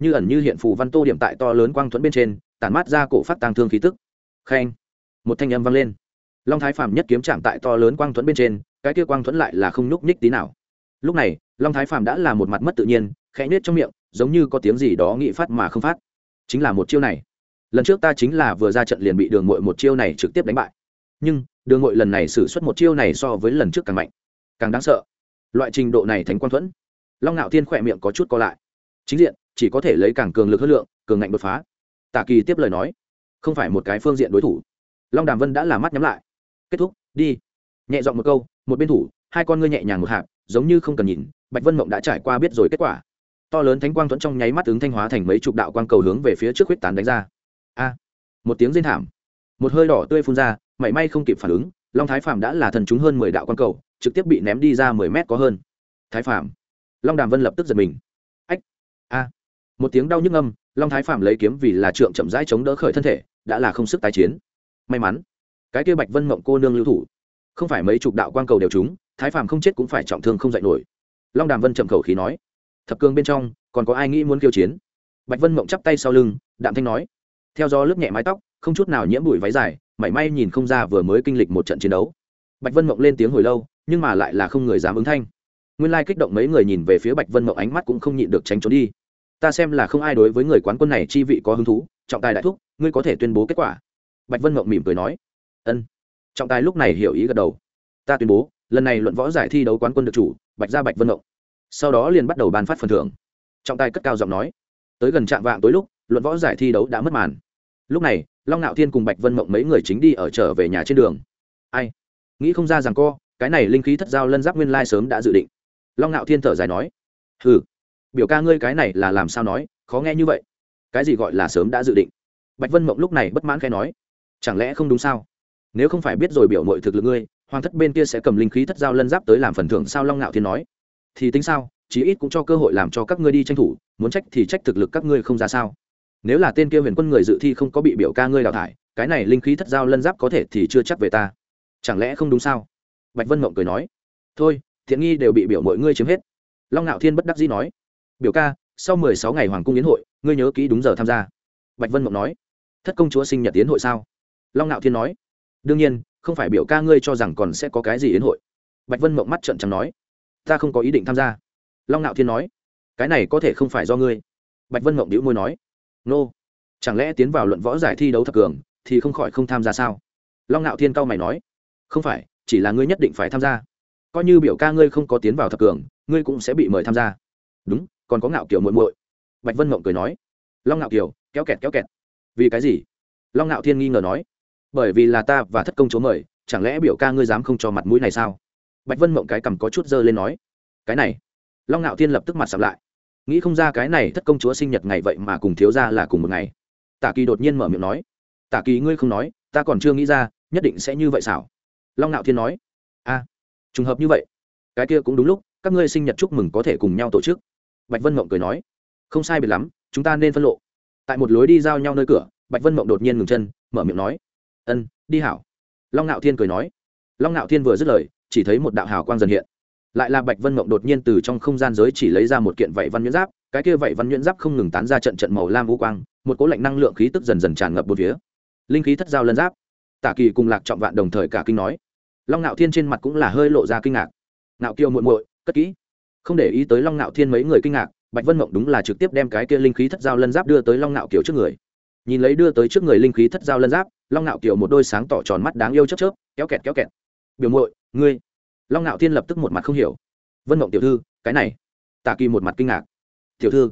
Như ẩn như hiện phù văn tô điểm tại to lớn quang thuẫn bên trên, tản mát ra cổ phát tăng thương khí tức. Khen. Một thanh âm vang lên long thái phàm nhất kiếm chạm tại to lớn quang thuẫn bên trên, cái kia quang thuẫn lại là không nhúc nhích tí nào. Lúc này, long thái phàm đã là một mặt mất tự nhiên, khẽ nhết trong miệng, giống như có tiếng gì đó nghị phát mà không phát. Chính là một chiêu này. Lần trước ta chính là vừa ra trận liền bị đường mội một chiêu này trực tiếp đánh bại. Nhưng, đường mội lần này xử suất một chiêu này so với lần trước càng mạnh. Càng đáng sợ. Loại trình độ này thành quang thuẫn. Long ngạo thiên khỏe miệng có chút co lại. Chính diện, chỉ có thể lấy càng cường lực hơn lượng, cường ngạnh đột phá. Tả kỳ tiếp lời nói. Không phải một cái phương diện đối thủ. Long đàm vân đã là mắt nhắm lại kết thúc, đi. Nhẹ dọn một câu, một bên thủ, hai con ngươi nhẹ nhàng một hạp, giống như không cần nhìn, bạch vân mộng đã trải qua biết rồi kết quả. To lớn thánh quang thuẫn trong nháy mắt ứng thanh hóa thành mấy chục đạo quang cầu hướng về phía trước huyết tán đánh ra. A! Một tiếng rên thảm. Một hơi đỏ tươi phun ra, mảy may không kịp phản ứng, long thái phạm đã là thần chúng hơn mười đạo quang cầu, trực tiếp bị ném đi ra mười mét có hơn. Thái phạm long đàm vân lập tức giật mình. Ách! A! Một tiếng đau nhức âm long thái phạm lấy kiếm vì là trượng chậm rãi chống đỡ khởi thân thể, đã là không sức tái chiến. May mắn cái kia bạch vân mộng cô nương lưu thủ. Không phải mấy chục đạo quang cầu đều chúng thái phạm không chết cũng phải trọng thương không dạy nổi. Long đàm vân trầm khẩu khí nói, thập cương bên trong, còn có ai nghĩ muốn kiêu chiến? Bạch vân mộng chắp tay sau lưng, đạm thanh nói, theo gió lướt nhẹ mái tóc, không chút nào nhiễm bụi váy dài, mảy may nhìn không ra vừa mới kinh lịch một trận chiến đấu. Bạch vân mộng lên tiếng hồi lâu, nhưng mà lại là không người dám ứng thanh. Nguyên lai kích động mấy người nhìn về phía bạch vân mộng ánh mắt cũng không nhịn được tránh trốn đi. Ta xem là không ai đối với người quán quân này chi vị có hứng thú, trọng tài đại thúc, ngươi có thể tuyên bố kết quả. Bạch vân mộng mỉm cười nói ân. Trọng tài lúc này hiểu ý gật đầu. Ta tuyên bố, lần này luận võ giải thi đấu quán quân được chủ, bạch gia bạch vân động sau đó liền bắt đầu ban phát phần thưởng. Trọng tài cất cao giọng nói. Tới gần trạm vạng tối lúc, luận võ giải thi đấu đã mất màn. Lúc này, long ngạo thiên cùng bạch vân mộng mấy người chính đi ở trở về nhà trên đường. Ai? Nghĩ không ra rằng co, cái này linh khí thất giao lân giáp nguyên lai sớm đã dự định. Long ngạo thiên thở dài nói. Ừ biểu ca ngươi cái này là làm sao nói, khó nghe như vậy. Cái gì gọi là sớm đã dự định? Bạch vân mộng lúc này bất mãn khai nói. Chẳng lẽ không đúng sao? Nếu không phải biết rồi biểu mội thực lực ngươi, hoàng thất bên kia sẽ cầm linh khí thất giao lân giáp tới làm phần thưởng sao long ngạo thiên nói. Thì tính sao, chí ít cũng cho cơ hội làm cho các ngươi đi tranh thủ, muốn trách thì trách thực lực các ngươi không ra sao. Nếu là tên kia huyền quân người dự thi không có bị biểu ca ngươi đào thải, cái này linh khí thất giao lân giáp có thể thì chưa chắc về ta. Chẳng lẽ không đúng sao? Bạch vân mộng cười nói. Thôi, thiện nghi đều bị biểu mọi ngươi chiếm hết. Long ngạo thiên bất đắc dĩ nói. Biểu ca, sau mười sáu ngày hoàng cung yến hội, ngươi nhớ kỹ đúng giờ tham gia. Bạch vân mộng nói. Thất công chúa sinh nhật yến hội sao? Long ngạo thiên nói đương nhiên, không phải biểu ca ngươi cho rằng còn sẽ có cái gì yến hội. Bạch vân mộng mắt trợn trắng nói, ta không có ý định tham gia. Long ngạo thiên nói, cái này có thể không phải do ngươi. Bạch vân mộng đĩu môi nói, nô、no. chẳng lẽ tiến vào luận võ giải thi đấu thập cường thì không khỏi không tham gia sao? Long ngạo thiên cao mày nói, không phải, chỉ là ngươi nhất định phải tham gia. Coi như biểu ca ngươi không có tiến vào thập cường, ngươi cũng sẽ bị mời tham gia. Đúng, còn có ngạo kiểu muội muội. Bạch vân mộng cười nói, long ngạo kiều, kéo kẹt kéo kẹt. Vì cái gì? Long ngạo thiên nghi ngờ nói bởi vì là ta và thất công chúa mời, chẳng lẽ biểu ca ngươi dám không cho mặt mũi này sao? Bạch vân mộng cái cằm có chút dơ lên nói. Cái này. Long ngạo thiên lập tức mặt sập lại. Nghĩ không ra cái này thất công chúa sinh nhật ngày vậy mà cùng thiếu ra là cùng một ngày. Tả kỳ đột nhiên mở miệng nói. Tả kỳ ngươi không nói, ta còn chưa nghĩ ra, nhất định sẽ như vậy xảo. Long ngạo thiên nói. A, trùng hợp như vậy. Cái kia cũng đúng lúc, các ngươi sinh nhật chúc mừng có thể cùng nhau tổ chức. Bạch vân mộng cười nói. Không sai biệt lắm, chúng ta nên phân lộ. Tại một lối đi giao nhau nơi cửa, bạch vân mộng đột nhiên ngừng chân, mở miệng nói ân, đi hảo. Long ngạo thiên cười nói. Long ngạo thiên vừa dứt lời, chỉ thấy một đạo hào quang dần hiện. Lại là bạch vân mộng đột nhiên từ trong không gian giới chỉ lấy ra một kiện vảy văn nhuyễn giáp, cái kia vảy văn nhuyễn giáp không ngừng tán ra trận trận màu lam vũ quang, một cỗ lạnh năng lượng khí tức dần dần tràn ngập một phía. Linh khí thất giao lân giáp. Tả kỳ cùng lạc trọng vạn đồng thời cả kinh nói. Long ngạo thiên trên mặt cũng là hơi lộ ra kinh ngạc. Ngạo kiêu muội muội, cất kỹ. Không để ý tới long ngạo thiên mấy người kinh ngạc, bạch vân mộng đúng là trực tiếp đem cái kia linh khí thất giao lân giáp đưa tới long ngạo kiều trước người nhìn lấy đưa tới trước người linh khí thất giao lân giáp, long ngạo kiều một đôi sáng tỏ tròn mắt đáng yêu chớp chớp, kéo kẹt kéo kẹt. Biểu muội, ngươi? Long ngạo thiên lập tức một mặt không hiểu. Vân mộng tiểu thư, cái này? Tạ kỳ một mặt kinh ngạc. Tiểu thư?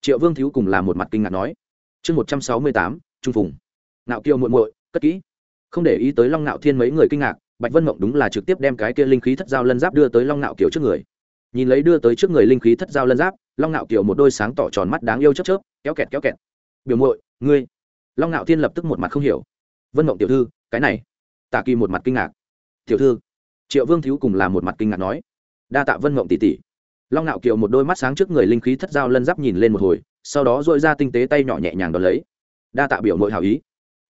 Triệu vương thiếu cùng là một mặt kinh ngạc nói. Chương một trăm sáu mươi tám, trung phùng. Ngạo kiều muội muội, cất kỹ. Không để ý tới long ngạo thiên mấy người kinh ngạc, bạch vân mộng đúng là trực tiếp đem cái kia linh khí thất giao lân giáp đưa tới long ngạo kiều trước người. Nhìn lấy đưa tới trước người linh khí thất giao lân giáp, long ngạo kiều một đôi sáng tỏ tròn mắt đáng yêu chớp chớp, kéo kẹt kéo kẹt. Biểu muội, ngươi? Long ngạo thiên lập tức một mặt không hiểu. Vân mộng tiểu thư, cái này. Tạ kỳ một mặt kinh ngạc. Tiểu thư. Triệu vương thiếu cùng là một mặt kinh ngạc nói. Đa tạ vân mộng tỷ tỷ. Long ngạo kiều một đôi mắt sáng trước người linh khí thất giao lân giáp nhìn lên một hồi, sau đó dội ra tinh tế tay nhỏ nhẹ nhàng đón lấy. Đa tạ biểu nội hào ý.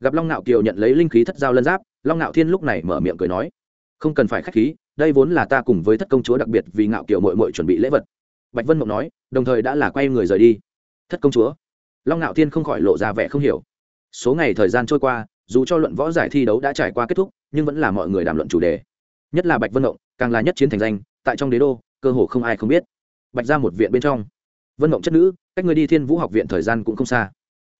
Gặp long ngạo kiều nhận lấy linh khí thất giao lân giáp, long ngạo thiên lúc này mở miệng cười nói. Không cần phải k h á c h khí, đây vốn là ta cùng với thất công chúa đặc biệt vì ngạo kiều mội mội chuẩn bị lễ vật. Bạch vân mộng nói, đồng thời đã là quay người rời đi. Thất công chúa. Long ngạo thiên không khỏi lộ ra vẻ không hiểu số ngày thời gian trôi qua, dù cho luận võ giải thi đấu đã trải qua kết thúc, nhưng vẫn là mọi người đàm luận chủ đề. Nhất là bạch vân động, càng là nhất chiến thành danh, tại trong đế đô, cơ hồ không ai không biết. Bạch ra một viện bên trong. Vân động chất nữ, cách người đi thiên vũ học viện thời gian cũng không xa.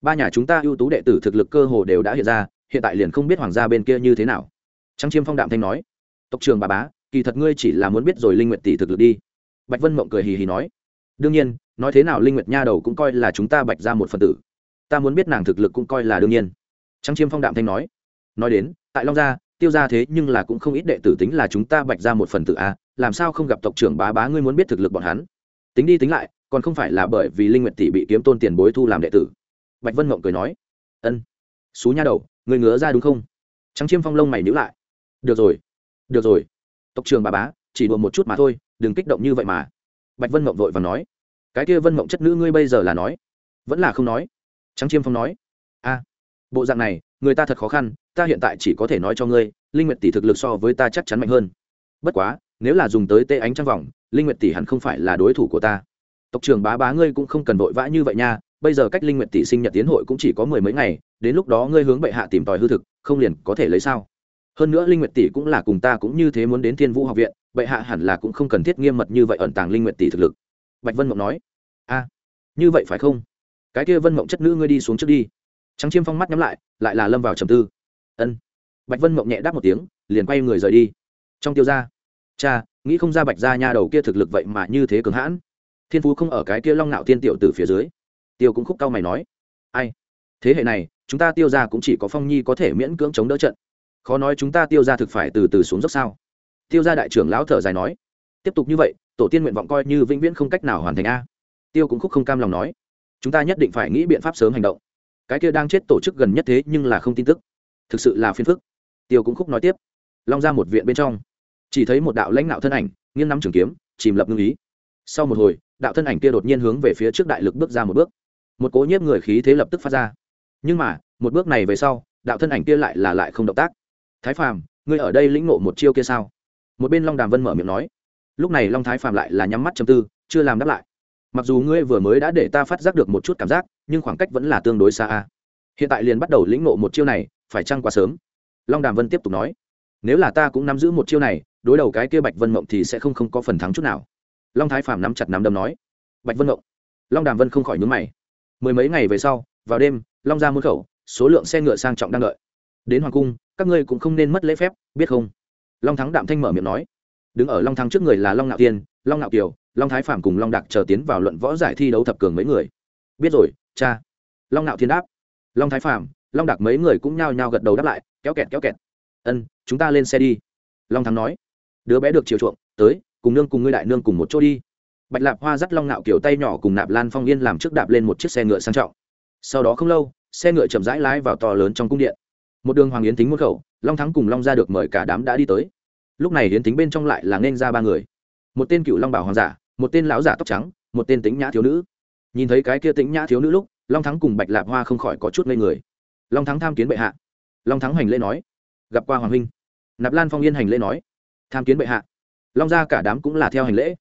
Ba nhà chúng ta ưu tú đệ tử thực lực cơ hồ đều đã hiện ra, hiện tại liền không biết hoàng gia bên kia như thế nào. Trang chiêm phong đạm thanh nói. Tộc trường bà bá, kỳ thật ngươi chỉ là muốn biết rồi linh nguyệt tỷ thực lực đi. Bạch vân mộng cười hì hì nói. Đương nhiên, nói thế nào linh nguyệt nha đầu cũng coi là chúng ta bạch ra một phần tử ta muốn biết nàng thực lực cũng coi là đương nhiên. Trang chiêm phong đạm thanh nói. Nói đến, tại long gia, tiêu Gia thế nhưng là cũng không ít đệ tử tính là chúng ta bạch ra một phần tự a, làm sao không gặp tộc trưởng bá bá ngươi muốn biết thực lực bọn hắn? Tính đi tính lại, còn không phải là bởi vì linh nguyệt tỷ bị kiếm tôn tiền bối thu làm đệ tử. Bạch vân mộng cười nói. Ân. Xú nha đầu người ngứa ra đúng không? Trắng chiêm phong lông mày nhữ lại. Được rồi. Được rồi. Tộc trưởng bà bá, chỉ đùa một chút mà thôi, đừng kích động như vậy mà. Bạch vân mộng vội và nói. Cái kia vân mộng chất nữ ngươi bây giờ là nói. Vẫn là không nói trắng chiêm phong nói, a, bộ dạng này, người ta thật khó khăn, ta hiện tại chỉ có thể nói cho ngươi, linh nguyệt tỷ thực lực so với ta chắc chắn mạnh hơn. Bất quá, nếu là dùng tới tê ánh trăng vòng, linh nguyệt tỷ hẳn không phải là đối thủ của ta. Tộc trưởng bá bá ngươi cũng không cần vội vã như vậy nha, bây giờ cách linh nguyệt tỷ sinh nhật tiến hội cũng chỉ có mười mấy ngày, đến lúc đó ngươi hướng bệ hạ tìm tòi hư thực, không liền có thể lấy sao? Hơn nữa linh nguyệt tỷ cũng là cùng ta cũng như thế muốn đến thiên vũ học viện, bệ hạ hẳn là cũng không cần thiết nghiêm mật như vậy ẩn tàng linh nguyệt tỷ thực lực. Bạch vân mộng nói, a, như vậy phải không? Cái kia vân mộng chất nữ ngươi đi xuống trước đi. Trắng chiêm phong mắt nhắm lại lại là lâm vào trầm tư. Ân. Bạch vân mộng nhẹ đáp một tiếng, liền quay người rời đi. Trong tiêu gia, cha, nghĩ không ra bạch gia nha đầu kia thực lực vậy mà như thế cường hãn. Thiên phú không ở cái kia long nạo tiên tiểu từ phía dưới. Tiêu cũng khúc cao mày nói, ai? Thế hệ này, chúng ta tiêu ra cũng chỉ có phong nhi có thể miễn cưỡng chống đỡ trận. Khó nói chúng ta tiêu ra thực phải từ từ xuống dốc sao? Tiêu ra đại trưởng lão thở dài nói, tiếp tục như vậy, tổ tiên nguyện vọng coi như vĩnh viễn không cách nào hoàn thành a. Tiêu cũng khúc không cam lòng nói chúng ta nhất định phải nghĩ biện pháp sớm hành động. Cái kia đang chết tổ chức gần nhất thế nhưng là không tin tức. Thực sự là phiền phức. Tiêu cũng khúc nói tiếp. Long ra một viện bên trong, chỉ thấy một đạo lãnh đạo thân ảnh, nghiêng nắm trường kiếm, chìm lập ngưng ý. Sau một hồi, đạo thân ảnh kia đột nhiên hướng về phía trước đại lực bước ra một bước. Một cố nhiếp người khí thế lập tức phát ra. Nhưng mà, một bước này về sau, đạo thân ảnh kia lại là lại không động tác. Thái phàm, ngươi ở đây lĩnh ngộ một chiêu kia sao? Một bên long đàm vân mở miệng nói. Lúc này long thái phàm lại là nhắm mắt chầm tư, chưa làm đáp lại mặc dù ngươi vừa mới đã để ta phát giác được một chút cảm giác, nhưng khoảng cách vẫn là tương đối xa a. Hiện tại liền bắt đầu lĩnh ngộ một chiêu này, phải chăng quá sớm? Long đàm vân tiếp tục nói. Nếu là ta cũng nắm giữ một chiêu này, đối đầu cái kia bạch vân mộng thì sẽ không không có phần thắng chút nào. Long thái phàm nắm chặt nắm đấm nói. Bạch vân mộng. Long đàm vân không khỏi nhướng mày. Mười mấy ngày về sau, vào đêm, long ra môn khẩu, số lượng xe ngựa sang trọng đang đợi. Đến hoàng cung, các ngươi cũng không nên mất lễ phép, biết không? Long thắng đạm thanh mở miệng nói. Đứng ở long thắng trước người là long ngạo tiên long ngạo kiều long thái phạm cùng long đặc chờ tiến vào luận võ giải thi đấu thập cường mấy người. Biết rồi, cha. Long Nạo thiên đáp. Long thái phạm long đặc mấy người cũng nhao nhao gật đầu đáp lại, kéo kẹt kéo kẹt. Ân, chúng ta lên xe đi. Long thắng nói. Đứa bé được chiều chuộng, tới, cùng nương cùng ngươi đại nương cùng một chỗ đi. Bạch lạp hoa dắt long Nạo kiểu tay nhỏ cùng nạp lan phong yên làm trước đạp lên một chiếc xe ngựa sang trọng. Sau đó không lâu, xe ngựa chậm rãi lái vào to lớn trong cung điện. Một đường hoàng yến tính môn khẩu, long thắng cùng long ra được mời cả đám đã đi tới. Lúc này yến tính bên trong lại là nên ra ba người. Một tên cựu long bảo hoàng giả một tên lão giả tóc trắng, một tên tính nhã thiếu nữ. Nhìn thấy cái kia tính nhã thiếu nữ lúc, long thắng cùng bạch lạp hoa không khỏi có chút ngây người. Long thắng tham kiến bệ hạ. Long thắng hành lễ nói, gặp qua hoàng huynh. Nạp lan phong yên hành lễ nói, tham kiến bệ hạ. Long gia cả đám cũng là theo hành lễ.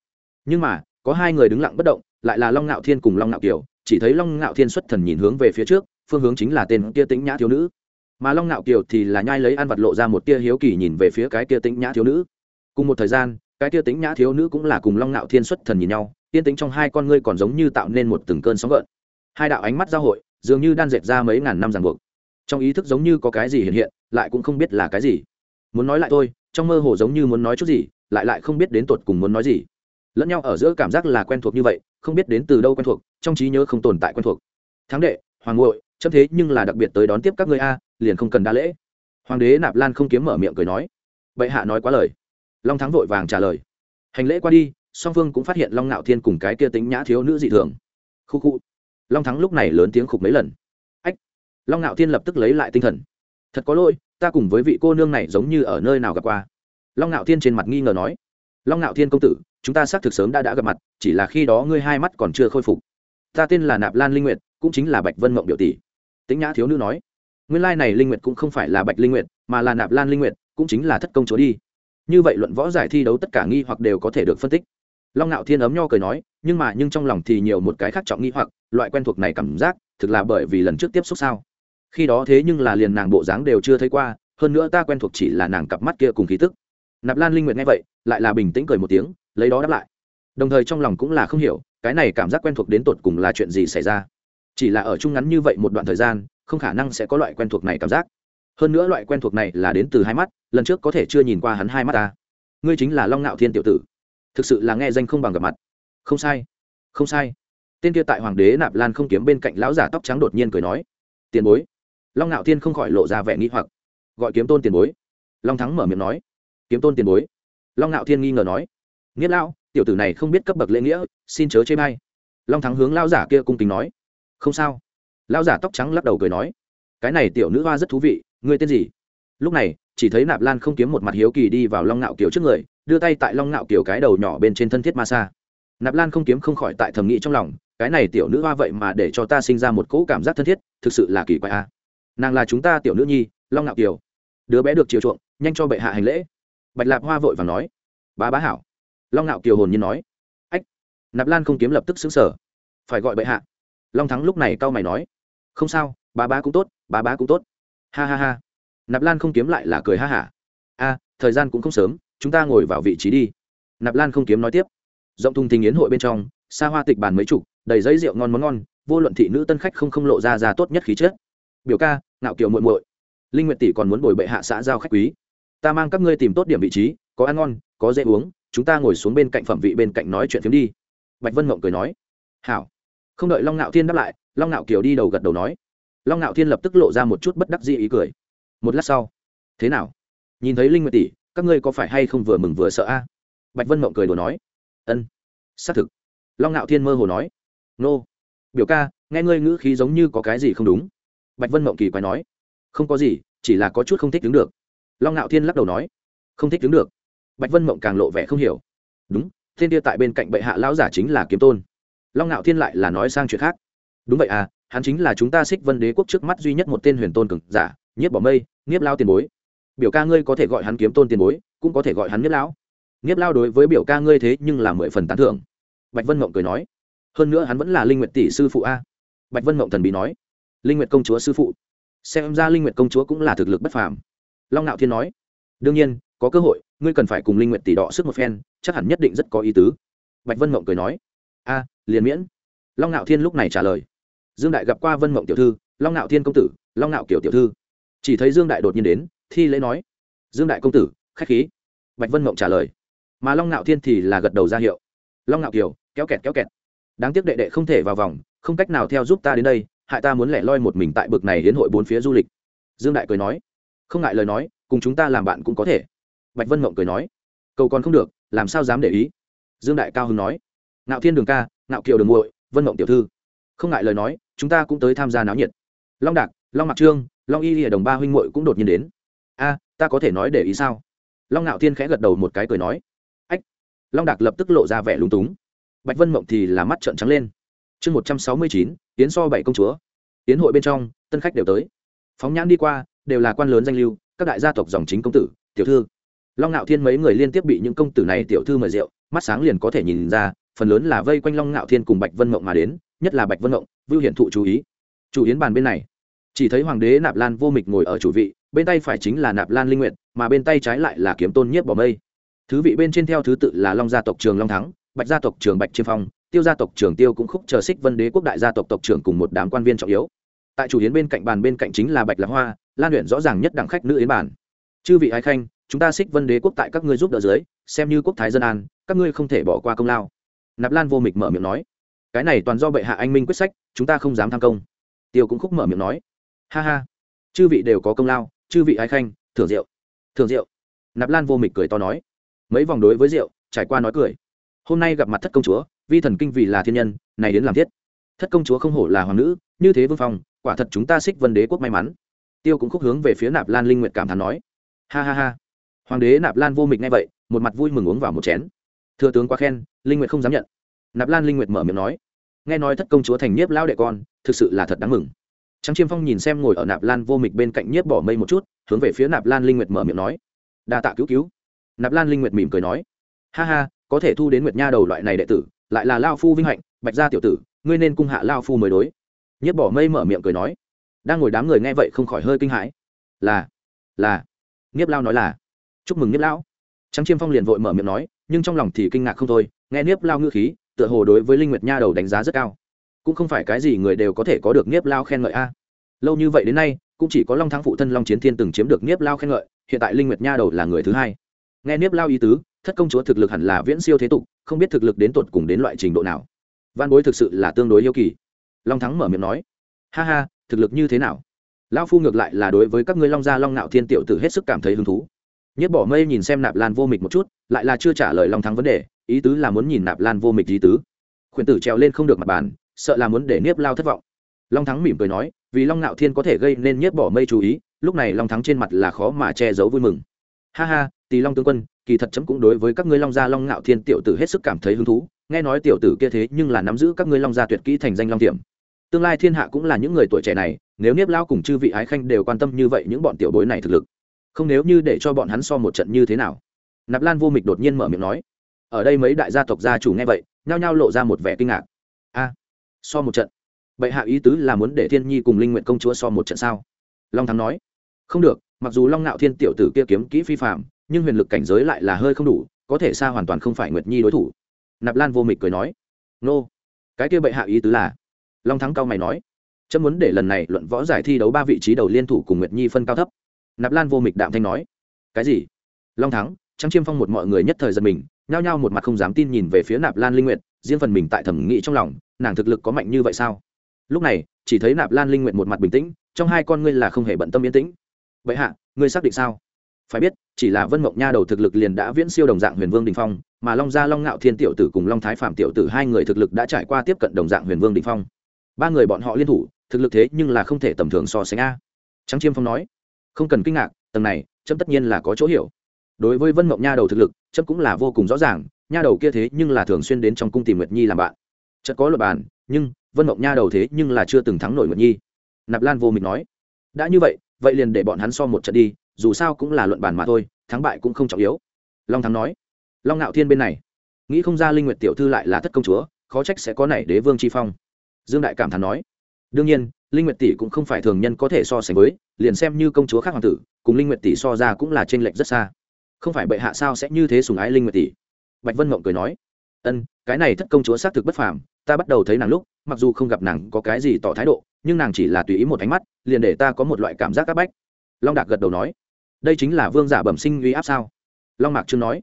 Nhưng mà, có hai người đứng lặng bất động, lại là long ngạo thiên cùng long ngạo kiều, chỉ thấy long ngạo thiên xuất thần nhìn hướng về phía trước, phương hướng chính là tên kia tĩnh nhã thiếu nữ. Mà long ngạo kiều thì là nhai lấy ăn vật lộ ra một tia hiếu kỳ nhìn về phía cái kia tĩnh nhã thiếu nữ. Cùng một thời gian cái tia tính nhã thiếu nữ cũng là cùng long ngạo thiên xuất thần nhìn nhau, tiên tính trong hai con ngươi còn giống như tạo nên một từng cơn sóng gợn. Hai đạo ánh mắt giao hội, dường như đan dệt ra mấy ngàn năm ràng buộc. Trong ý thức giống như có cái gì hiện hiện, lại cũng không biết là cái gì. Muốn nói lại thôi, trong mơ hồ giống như muốn nói chút gì, lại lại không biết đến tột cùng muốn nói gì. Lẫn nhau ở giữa cảm giác là quen thuộc như vậy, không biết đến từ đâu quen thuộc, trong trí nhớ không tồn tại quen thuộc. Thắng đệ, hoàng ngội chấm thế nhưng là đặc biệt tới đón tiếp các ngươi a, liền không cần đa lễ. Hoàng đế nạp lan không kiếm mở miệng cười nói. Bệ hạ nói quá lời long thắng vội vàng trả lời. Hành lễ qua đi, song phương cũng phát hiện long ngạo thiên cùng cái kia tính nhã thiếu nữ dị thường. Khu khu. Long thắng lúc này lớn tiếng khục mấy lần. Ách! Long ngạo thiên lập tức lấy lại tinh thần. Thật có lỗi, ta cùng với vị cô nương này giống như ở nơi nào gặp qua. Long ngạo thiên trên mặt nghi ngờ nói. Long ngạo thiên công tử, chúng ta xác thực sớm đã đã gặp mặt, chỉ là khi đó ngươi hai mắt còn chưa khôi phục. Ta tên là nạp lan linh nguyệt, cũng chính là bạch vân mộng biểu tỷ. Tính nhã thiếu nữ nói. Nguyên lai này linh nguyệt cũng không phải là bạch linh nguyệt, mà là nạp lan linh nguyệt, cũng chính là thất công chúa đi như vậy luận võ giải thi đấu tất cả nghi hoặc đều có thể được phân tích. Long ngạo thiên ấm nho cười nói, nhưng mà nhưng trong lòng thì nhiều một cái khác trọng nghi hoặc, loại quen thuộc này cảm giác, thực là bởi vì lần trước tiếp xúc sao. Khi đó thế nhưng là liền nàng bộ dáng đều chưa thấy qua, hơn nữa ta quen thuộc chỉ là nàng cặp mắt kia cùng khí tức. Nạp lan linh nguyệt nghe vậy, lại là bình tĩnh cười một tiếng, lấy đó đáp lại. Đồng thời trong lòng cũng là không hiểu, cái này cảm giác quen thuộc đến tột cùng là chuyện gì xảy ra. Chỉ là ở chung ngắn như vậy một đoạn thời gian, không khả năng sẽ có loại quen thuộc này cảm giác hơn nữa loại quen thuộc này là đến từ hai mắt, lần trước có thể chưa nhìn qua hắn hai mắt ta. Ngươi chính là long ngạo thiên tiểu tử. Thực sự là nghe danh không bằng gặp mặt. Không sai không sai. Tên kia tại hoàng đế nạp lan không kiếm bên cạnh lão giả tóc trắng đột nhiên cười nói, tiền bối. Long ngạo thiên không khỏi lộ ra vẻ nghĩ hoặc. Gọi kiếm tôn tiền bối. Long thắng mở miệng nói, kiếm tôn tiền bối. Long ngạo thiên nghi ngờ nói nghĩa lão, tiểu tử này không biết cấp bậc lễ nghĩa, xin chớ chê may long thắng hướng lao giả kia cung kính nói, không sao. Lao giả tóc trắng lắc đầu cười nói, cái này tiểu nữ hoa rất thú vị ngươi tên gì? Lúc này, chỉ thấy nạp lan không kiếm một mặt hiếu kỳ đi vào long ngạo kiều trước người, đưa tay tại long ngạo kiều cái đầu nhỏ bên trên thân thiết ma sa. Nạp lan không kiếm không khỏi tại thầm nghĩ trong lòng, cái này tiểu nữ hoa vậy mà để cho ta sinh ra một cỗ cảm giác thân thiết, thực sự là kỳ quái a. Nàng là chúng ta tiểu nữ nhi, long ngạo kiều. Đứa bé được chiều chuộng, nhanh cho bệ hạ hành lễ. Bạch lạp hoa vội và nói. Bá bá hảo. Long ngạo kiều hồn nhiên nói. Ách. Nạp lan không kiếm lập tức xứng sở phải gọi bệ hạ. Long thắng lúc này cau mày nói. Không sao, bá bá cũng tốt, bá bá cũng tốt ha ha ha. Nạp lan không kiếm lại là cười ha hả a, thời gian cũng không sớm, chúng ta ngồi vào vị trí đi. Nạp lan không kiếm nói tiếp. Rộng thùng thình yến hội bên trong, xa hoa tịch bàn mấy chục, đầy giấy rượu ngon món ngon, vô luận thị nữ tân khách không không lộ ra ra tốt nhất khí chất. Biểu ca, ngạo kiều muội muội. Linh nguyệt tỷ còn muốn bồi bệ hạ xã giao khách quý. Ta mang các ngươi tìm tốt điểm vị trí, có ăn ngon, có dễ uống, chúng ta ngồi xuống bên cạnh phẩm vị bên cạnh nói chuyện phiếm đi. Bạch vân mộng cười nói. Hảo. Không đợi long ngạo thiên đáp lại, long ngạo kiều đi đầu gật đầu nói long ngạo thiên lập tức lộ ra một chút bất đắc dĩ ý cười. Một lát sau, thế nào? Nhìn thấy linh nguyệt tỷ, các ngươi có phải hay không vừa mừng vừa sợ a? Bạch vân mộng cười đùa nói, ân, xác thực. Long ngạo thiên mơ hồ nói, nô, biểu ca, nghe ngươi ngữ khí giống như có cái gì không đúng. Bạch vân mộng kỳ quái nói, không có gì, chỉ là có chút không thích đứng được. Long ngạo thiên lắc đầu nói, không thích đứng được. Bạch vân mộng càng lộ vẻ không hiểu, đúng, thiên tia tại bên cạnh bệ hạ lão giả chính là kiếm tôn. Long ngạo thiên lại là nói sang chuyện khác, đúng vậy à hắn chính là chúng ta xích vân đế quốc trước mắt duy nhất một tên huyền tôn cực giả, nhiếp bỏ mây, nhiếp lao tiền bối. Biểu ca ngươi có thể gọi hắn kiếm tôn tiền bối, cũng có thể gọi hắn nhiếp lão. Nhiếp lao đối với biểu ca ngươi thế nhưng là mười phần tán thưởng. Bạch vân mộng cười nói, hơn nữa hắn vẫn là linh nguyệt tỷ sư phụ a. Bạch vân mộng thần bí nói, linh nguyệt công chúa sư phụ. Xem ra linh nguyệt công chúa cũng là thực lực bất phàm. Long nạo thiên nói, đương nhiên, có cơ hội, ngươi cần phải cùng linh nguyệt tỷ đọ sức một phen, chắc hẳn nhất định rất có ý tứ. Bạch vân mộng cười nói, a, liền miễn. Long nạo thiên lúc này trả lời dương đại gặp qua vân mộng tiểu thư, long nạo thiên công tử, long nạo kiểu tiểu thư. Chỉ thấy dương đại đột nhiên đến, thi lễ nói, dương đại công tử, khách khí. Bạch vân mộng trả lời, mà long nạo thiên thì là gật đầu ra hiệu. Long nạo kiều, kéo kẹt kéo kẹt. Đáng tiếc đệ đệ không thể vào vòng, không cách nào theo giúp ta đến đây, hại ta muốn lẻ loi một mình tại bực này đến hội bốn phía du lịch. Dương đại cười nói, không ngại lời nói, cùng chúng ta làm bạn cũng có thể. Bạch vân mộng cười nói, cầu còn không được, làm sao dám để ý? Dương đại cao hưng nói, Nạo thiên đường ca, Nạo kiều đường muội, vân mộng tiểu thư không ngại lời nói, chúng ta cũng tới tham gia náo nhiệt. Long đạc, long mặc trương, long y lìa đồng ba huynh muội cũng đột nhiên đến. A, ta có thể nói để ý sao? Long ngạo thiên khẽ gật đầu một cái cười nói. Ách, long đạc lập tức lộ ra vẻ lúng túng. Bạch vân mộng thì là mắt trợn trắng lên. Chương một trăm sáu mươi chín tiến so bảy công chúa. Tiến hội bên trong, tân khách đều tới. Phóng nhãn đi qua, đều là quan lớn danh lưu, các đại gia tộc dòng chính công tử, tiểu thư. Long ngạo thiên mấy người liên tiếp bị những công tử này tiểu thư mời rượu, mắt sáng liền có thể nhìn ra, phần lớn là vây quanh long ngạo thiên cùng bạch vân mộng mà đến nhất là bạch vân động vưu hiển thụ chú ý. Chủ yến bàn bên này, chỉ thấy hoàng đế nạp lan vô mịch ngồi ở chủ vị, bên tay phải chính là nạp lan linh nguyện mà bên tay trái lại là kiếm tôn nhiếp bỏ mây. Thứ vị bên trên theo thứ tự là long gia tộc trường long thắng, bạch gia tộc trường bạch chiêm phong, tiêu gia tộc trường tiêu cũng khúc chờ xích vân đế quốc đại gia tộc tộc trưởng cùng một đám quan viên trọng yếu. Tại chủ yến bên cạnh bàn bên cạnh chính là bạch lạc hoa, lan luyện rõ ràng nhất đẳng khách nữ yến bản chư vị ái khanh, chúng ta xích vân đế quốc tại các ngươi giúp đỡ dưới, xem như quốc thái dân an, các ngươi không thể bỏ qua công lao. Nạp lan vô mịch mở miệng nói cái này toàn do bệ hạ anh minh quyết sách, chúng ta không dám tham công. Tiêu cũng khúc mở miệng nói, ha ha, chư vị đều có công lao, chư vị ái khanh, thưởng rượu thưởng rượu. Nạp lan vô mịch cười to nói, mấy vòng đối với rượu, trải qua nói cười. Hôm nay gặp mặt thất công chúa, vi thần kinh vì là thiên nhân, này đến làm thiết. Thất công chúa không hổ là hoàng nữ, như thế vương phong, quả thật chúng ta xích vân đế quốc may mắn. Tiêu cũng khúc hướng về phía nạp lan linh nguyện cảm thán nói, ha ha ha. Hoàng đế nạp lan vô mịch ngay vậy, một mặt vui mừng uống vào một chén. Thừa tướng quá khen, linh nguyện không dám nhận. Nạp lan linh nguyện mở miệng nói nghe nói thất công chúa thành nhiếp lao đệ con, thực sự là thật đáng mừng. Trắng chiêm phong nhìn xem ngồi ở nạp lan vô mịch bên cạnh nhiếp bỏ mây một chút, hướng về phía nạp lan linh nguyệt mở miệng nói. Đa tạ cứu cứu. Nạp lan linh nguyệt mỉm cười nói. Ha ha, có thể thu đến nguyệt nha đầu loại này đệ tử, lại là lao phu vinh hạnh, bạch gia tiểu tử, ngươi nên cung hạ lao phu mới đối. Nhiếp bỏ mây mở miệng cười nói. Đang ngồi đám người nghe vậy không khỏi hơi kinh hãi. Là là. Nhiếp lao nói là. Chúc mừng nhiếp lão. Trắng chiêm phong liền vội mở miệng nói, nhưng trong lòng thì kinh ngạc không thôi, nghe nhiếp lao ngư khí tựa hồ đối với linh nguyệt nha đầu đánh giá rất cao. Cũng không phải cái gì người đều có thể có được Niếp lao khen ngợi a. Lâu như vậy đến nay, cũng chỉ có long thắng phụ thân long chiến thiên từng chiếm được Niếp lao khen ngợi, hiện tại linh nguyệt nha đầu là người thứ hai. Nghe Niếp lao ý tứ, thất công chúa thực lực hẳn là viễn siêu thế tục, không biết thực lực đến tột cùng đến loại trình độ nào. Văn bối thực sự là tương đối yêu kỳ. Long thắng mở miệng nói, ha ha, thực lực như thế nào? Lão phu ngược lại là đối với các ngươi long gia long nạo thiên tiểu tử hết sức cảm thấy hứng thú. Nhất bỏ mây nhìn xem nạp lan vô mịch một chút, lại là chưa trả lời long thắng vấn đề ý tứ là muốn nhìn nạp lan vô mịch ý tứ. Khuyển tử trèo lên không được mặt bàn, sợ là muốn để niếp lao thất vọng. Long thắng mỉm cười nói, vì long ngạo thiên có thể gây nên nhiếp bỏ mây chú ý, lúc này long thắng trên mặt là khó mà che giấu vui mừng. Ha ha, tỳ long tướng quân, kỳ thật chấm cũng đối với các ngươi long gia long ngạo thiên tiểu tử hết sức cảm thấy hứng thú, nghe nói tiểu tử kia thế nhưng là nắm giữ các ngươi long gia tuyệt kỹ thành danh long tiệm. Tương lai thiên hạ cũng là những người tuổi trẻ này, nếu niếp lao cùng chư vị ái khanh đều quan tâm như vậy những bọn tiểu bối này thực lực, không nếu như để cho bọn hắn so một trận như thế nào. Nạp lan vô mịch đột nhiên mở miệng nói ở đây mấy đại gia tộc gia chủ nghe vậy, nhao nhao lộ ra một vẻ kinh ngạc. A, so một trận. Bệ hạ ý tứ là muốn để thiên nhi cùng linh nguyện công chúa so một trận sao? Long thắng nói, không được, mặc dù long ngạo thiên tiểu tử kia kiếm kỹ phi phạm nhưng huyền lực cảnh giới lại là hơi không đủ, có thể xa hoàn toàn không phải nguyệt nhi đối thủ. Nạp lan vô mịch cười nói, nô, cái kia bệ hạ ý tứ là? Long thắng cao mày nói, chấm muốn để lần này luận võ giải thi đấu ba vị trí đầu liên thủ cùng nguyệt nhi phân cao thấp. Nạp lan vô mịch đạm thanh nói, cái gì? Long thắng trắng chiêm phong một mọi người nhất thời giật mình nhao nhao một mặt không dám tin nhìn về phía nạp lan linh nguyệt, riêng phần mình tại thẩm nghĩ trong lòng, nàng thực lực có mạnh như vậy sao? Lúc này, chỉ thấy nạp lan linh nguyệt một mặt bình tĩnh, trong hai con ngươi là không hề bận tâm yên tĩnh. Vậy hạ, ngươi xác định sao? Phải biết, chỉ là vân mộng nha đầu thực lực liền đã viễn siêu đồng dạng huyền vương đình phong, mà long gia long ngạo thiên tiểu tử cùng long thái phạm tiểu tử hai người thực lực đã trải qua tiếp cận đồng dạng huyền vương đình phong. Ba người bọn họ liên thủ, thực lực thế nhưng là không thể tầm thường so sánh a. Trắng chiêm phong nói. Không cần kinh ngạc, tầng này trâm tất nhiên là có chỗ hiểu. Đối với vân mộng nha đầu thực lực chấm cũng là vô cùng rõ ràng, nha đầu kia thế nhưng là thường xuyên đến trong cung tìm nguyệt nhi làm bạn. Chất có luật bàn, nhưng vân mộng nha đầu thế nhưng là chưa từng thắng nổi nguyệt nhi. Nạp lan vô mịch nói, đã như vậy vậy liền để bọn hắn so một trận đi, dù sao cũng là luận bàn mà thôi, thắng bại cũng không trọng yếu. Long thắng nói, long ngạo thiên bên này, nghĩ không ra linh nguyệt tiểu thư lại là thất công chúa, khó trách sẽ có này đế vương chi phong. Dương đại cảm thán nói, đương nhiên, linh nguyệt tỷ cũng không phải thường nhân có thể so sánh với, liền xem như công chúa khác hoàng tử, cùng linh nguyệt tỷ so ra cũng là trên lệch rất xa không phải bệ hạ sao sẽ như thế sùng ái linh nguyệt tỷ? Bạch vân mộng cười nói, ân, cái này thất công chúa xác thực bất phàm, ta bắt đầu thấy nàng lúc, mặc dù không gặp nàng có cái gì tỏ thái độ, nhưng nàng chỉ là tùy ý một ánh mắt, liền để ta có một loại cảm giác áp bách. Long đạc gật đầu nói, đây chính là vương giả bẩm sinh uy áp sao? Long mạc trương nói,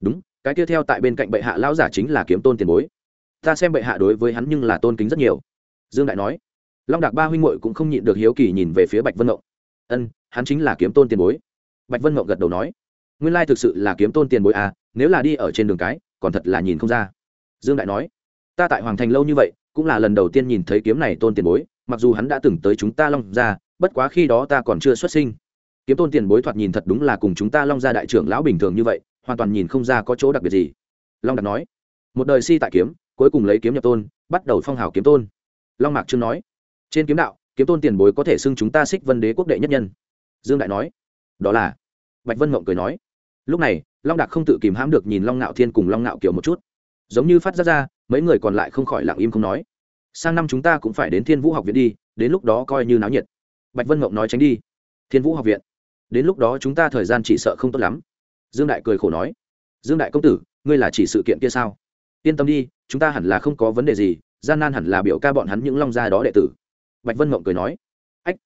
đúng, cái tiếp theo tại bên cạnh bệ hạ lão giả chính là kiếm tôn tiền bối. Ta xem bệ hạ đối với hắn nhưng là tôn kính rất nhiều. Dương đại nói, long đạc ba huynh muội cũng không nhịn được hiếu kỳ nhìn về phía bạch vân ngộng ân, hắn chính là kiếm tôn tiền bối. Bạch vân ngộng gật đầu nói nguyên lai thực sự là kiếm tôn tiền bối à nếu là đi ở trên đường cái, còn thật là nhìn không ra. Dương đại nói, ta tại hoàng thành lâu như vậy, cũng là lần đầu tiên nhìn thấy kiếm này tôn tiền bối, mặc dù hắn đã từng tới chúng ta long ra bất quá khi đó ta còn chưa xuất sinh. Kiếm tôn tiền bối thoạt nhìn thật đúng là cùng chúng ta long gia đại trưởng lão bình thường như vậy, hoàn toàn nhìn không ra có chỗ đặc biệt gì. Long đạt nói, một đời si tại kiếm, cuối cùng lấy kiếm nhập tôn, bắt đầu phong hào kiếm tôn. Long mạc trương nói, trên kiếm đạo, kiếm tôn tiền bối có thể xưng chúng ta xích vân đế quốc đệ nhất nhân. Dương đại nói, đó là, bạch vân mộng cười nói lúc này, long đạt không tự kìm hãm được nhìn long ngạo thiên cùng long ngạo Kiều một chút. Giống như phát ra ra, mấy người còn lại không khỏi lặng im không nói. Sang năm chúng ta cũng phải đến thiên vũ học viện đi, đến lúc đó coi như náo nhiệt. Bạch vân mộng nói tránh đi. Thiên vũ học viện. Đến lúc đó chúng ta thời gian chỉ sợ không tốt lắm. Dương đại cười khổ nói. Dương đại công tử, ngươi là chỉ sự kiện kia sao? Yên tâm đi, chúng ta hẳn là không có vấn đề gì, gian nan hẳn là biểu ca bọn hắn những long gia đó đệ tử. Bạch vân mộng cười nói. Ách,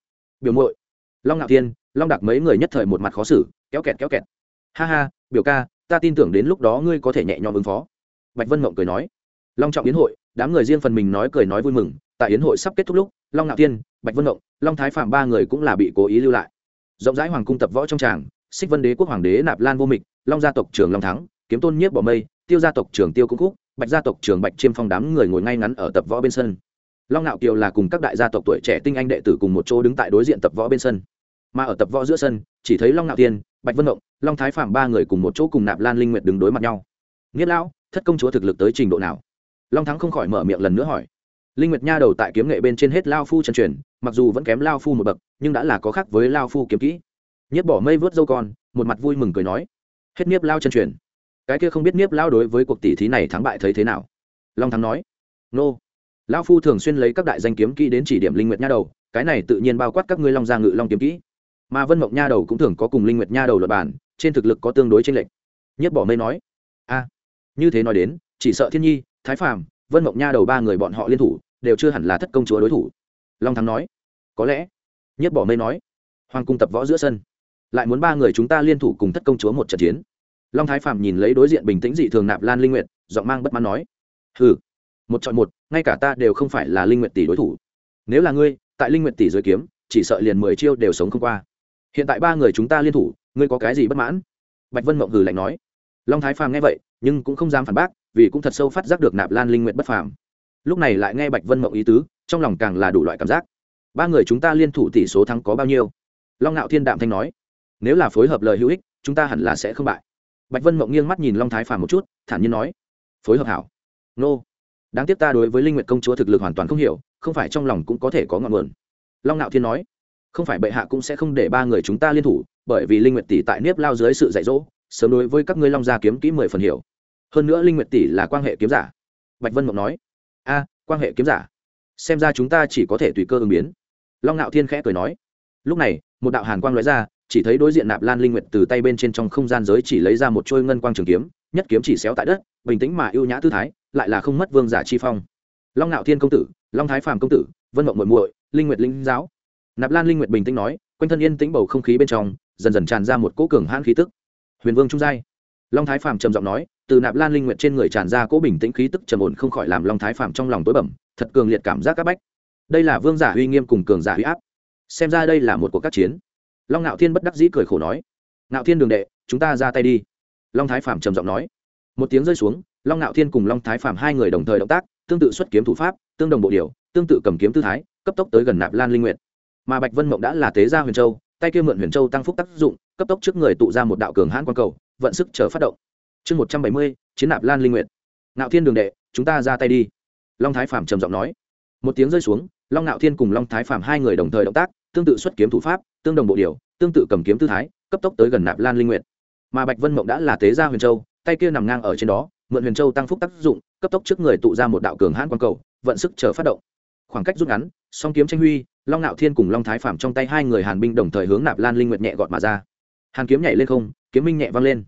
biểu muội. Long ngạo thiên, long đặc mấy người nhất thời một mặt khó xử, kéo kẹt kéo kẹt ha ha, biểu ca, ta tin tưởng đến lúc đó ngươi có thể nhẹ nhõm ứng phó. Bạch vân mộng cười nói. Long trọng yến hội, đám người riêng phần mình nói cười nói vui mừng. Tại yến hội sắp kết thúc lúc, long ngạo thiên, bạch vân mộng, long thái phạm ba người cũng là bị cố ý lưu lại. Rộng rãi hoàng cung tập võ trong tràng, xích vân đế quốc hoàng đế nạp lan vô mịch, long gia tộc trường long thắng, kiếm tôn nhiếp bỏ mây, tiêu gia tộc trường tiêu cung cúc bạch gia tộc trường bạch chiêm phong đám người ngồi ngay ngắn ở tập võ bên sân. Long nạo kiều là cùng các đại gia tộc tuổi trẻ tinh anh đệ tử cùng một chỗ đứng tại đối diện tập võ bên sân. Mà ở tập võ giữa sân, chỉ thấy long nạo tiên bạch vân động, long thái phạm ba người cùng một chỗ cùng nạp lan linh nguyệt đứng đối mặt nhau. Nghĩa lão, thất công chúa thực lực tới trình độ nào? Long thắng không khỏi mở miệng lần nữa hỏi. Linh nguyệt nha đầu tại kiếm nghệ bên trên hết lao phu chân truyền, mặc dù vẫn kém lao phu một bậc, nhưng đã là có khác với lao phu kiếm kỹ. Nhất bỏ mây vớt dâu con, một mặt vui mừng cười nói, hết niếp lao chân truyền. Cái kia không biết niếp lao đối với cuộc tỷ thí này thắng bại thấy thế nào? Long thắng nói, nô. Lao phu thường xuyên lấy các đại danh kiếm kỹ đến chỉ điểm linh nguyệt nha đầu, cái này tự nhiên bao quát các ngươi long gia ngự long kiếm kỹ mà vân mộng nha đầu cũng thường có cùng linh nguyệt nha đầu luật bản trên thực lực có tương đối trên lệch. Nhất bỏ mây nói, a, như thế nói đến, chỉ sợ thiên nhi, thái phàm, vân mộng nha đầu ba người bọn họ liên thủ, đều chưa hẳn là thất công chúa đối thủ. Long thắng nói, có lẽ. Nhất bỏ mây nói, hoàng cung tập võ giữa sân, lại muốn ba người chúng ta liên thủ cùng thất công chúa một trận chiến. Long thái phàm nhìn lấy đối diện bình tĩnh dị thường nạp lan linh nguyệt, giọng mang bất mãn nói, hừ, một chọn một, ngay cả ta đều không phải là linh nguyệt tỷ đối thủ. Nếu là ngươi, tại linh nguyệt tỷ dưới kiếm, chỉ sợ liền mười chiêu đều sống không qua hiện tại ba người chúng ta liên thủ, ngươi có cái gì bất mãn? Bạch vân mộng hừ lạnh nói. Long thái phàm nghe vậy, nhưng cũng không dám phản bác, vì cũng thật sâu phát giác được nạp lan linh nguyện bất phàm. Lúc này lại nghe bạch vân mộng ý tứ, trong lòng càng là đủ loại cảm giác. Ba người chúng ta liên thủ tỷ số thắng có bao nhiêu? Long ngạo thiên đạm thanh nói. Nếu là phối hợp lời hữu ích, chúng ta hẳn là sẽ không bại. Bạch vân mộng nghiêng mắt nhìn long thái phàm một chút, thản nhiên nói. Phối hợp hảo. Nô. Đáng tiếc ta đối với linh nguyệt công chúa thực lực hoàn toàn không hiểu, không phải trong lòng cũng có thể có ngọn nguồn. Long ngạo thiên nói không phải bệ hạ cũng sẽ không để ba người chúng ta liên thủ, bởi vì linh nguyệt tỷ tại nếp lao dưới sự dạy dỗ, sớm đối với các ngươi long gia kiếm kỹ mười phần hiểu. Hơn nữa linh nguyệt tỷ là quan hệ kiếm giả. Bạch vân mộng nói, a, quan hệ kiếm giả? Xem ra chúng ta chỉ có thể tùy cơ ứng biến. Long ngạo thiên khẽ cười nói, lúc này, một đạo hàn quang lóe ra, chỉ thấy đối diện nạp lan linh nguyệt từ tay bên trên trong không gian giới chỉ lấy ra một trôi ngân quang trường kiếm, nhất kiếm chỉ xéo tại đất, bình tĩnh mà ưu nhã tư thái, lại là không mất vương giả chi phong. Long ngạo thiên công tử, long thái phàm công tử, vân mộng muội muội, linh nguyệt linh giáo nạp lan linh nguyệt bình tĩnh nói, quanh thân yên tĩnh bầu không khí bên trong, dần dần tràn ra một cỗ cường hãn khí tức. Huyền vương trung giai. Long thái phàm trầm giọng nói, từ nạp lan linh nguyệt trên người tràn ra cỗ bình tĩnh khí tức trầm ổn không khỏi làm long thái phàm trong lòng tối bẩm thật cường liệt cảm giác các bách. Đây là vương giả uy nghiêm cùng cường giả uy áp. Xem ra đây là một cuộc các chiến. Long ngạo thiên bất đắc dĩ cười khổ nói, ngạo thiên đường đệ, chúng ta ra tay đi. Long thái phàm trầm giọng nói. Một tiếng rơi xuống, long ngạo thiên cùng long thái phàm hai người đồng thời động tác, tương tự xuất kiếm thủ pháp, tương đồng bộ điều, tương tự cầm kiếm tư thái, cấp tốc tới gần nạp lan linh nguyệt mà bạch vân mộng đã là tế gia huyền châu tay kia mượn huyền châu tăng phúc tác dụng cấp tốc trước người tụ ra một đạo cường hãn quan cầu vận sức chờ phát động chương một trăm bảy mươi chiến nạp lan linh nguyện, nạo thiên đường đệ chúng ta ra tay đi long thái phàm trầm giọng nói một tiếng rơi xuống long nạo thiên cùng long thái phàm hai người đồng thời động tác tương tự xuất kiếm thủ pháp tương đồng bộ điều tương tự cầm kiếm tư thái cấp tốc tới gần nạp lan linh nguyện. mà bạch vân mộng đã là tế gia huyền châu tay kia nằm ngang ở trên đó mượn huyền châu tăng phúc tác dụng cấp tốc trước người tụ ra một đạo cường hãn quang cầu vận sức chờ phát động khoảng cách rút ngắn, song kiếm tranh huy, long ngạo thiên cùng long thái phạm trong tay hai người hàn binh đồng thời hướng nạp lan linh nguyệt nhẹ gọt mà ra. Hàn kiếm nhảy lên không, kiếm minh nhẹ văng lên.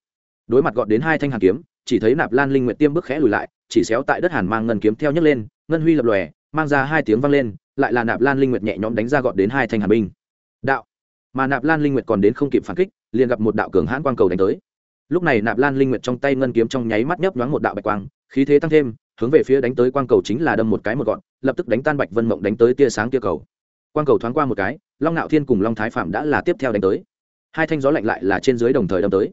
Đối mặt gọt đến hai thanh hàn kiếm, chỉ thấy nạp lan linh nguyệt tiêm bước khẽ lùi lại, chỉ xéo tại đất hàn mang ngân kiếm theo nhấc lên, ngân huy lập lòe, mang ra hai tiếng vang lên, lại là nạp lan linh nguyệt nhẹ nhõm đánh ra gọt đến hai thanh hàn binh. Đạo. Mà nạp lan linh nguyệt còn đến không kịp phản kích, liền gặp một đạo cường hãn quang cầu đánh tới. Lúc này nạp lan linh nguyệt trong tay ngân kiếm trong nháy mắt nhấp nhoáng một đạo bạch quang, khí thế tăng thêm hướng về phía đánh tới quang cầu chính là đâm một cái một gọn, lập tức đánh tan bạch vân mộng đánh tới tia sáng tia cầu. Quang cầu thoáng qua một cái, long nạo thiên cùng long thái phạm đã là tiếp theo đánh tới. Hai thanh gió lạnh lại là trên dưới đồng thời đâm tới.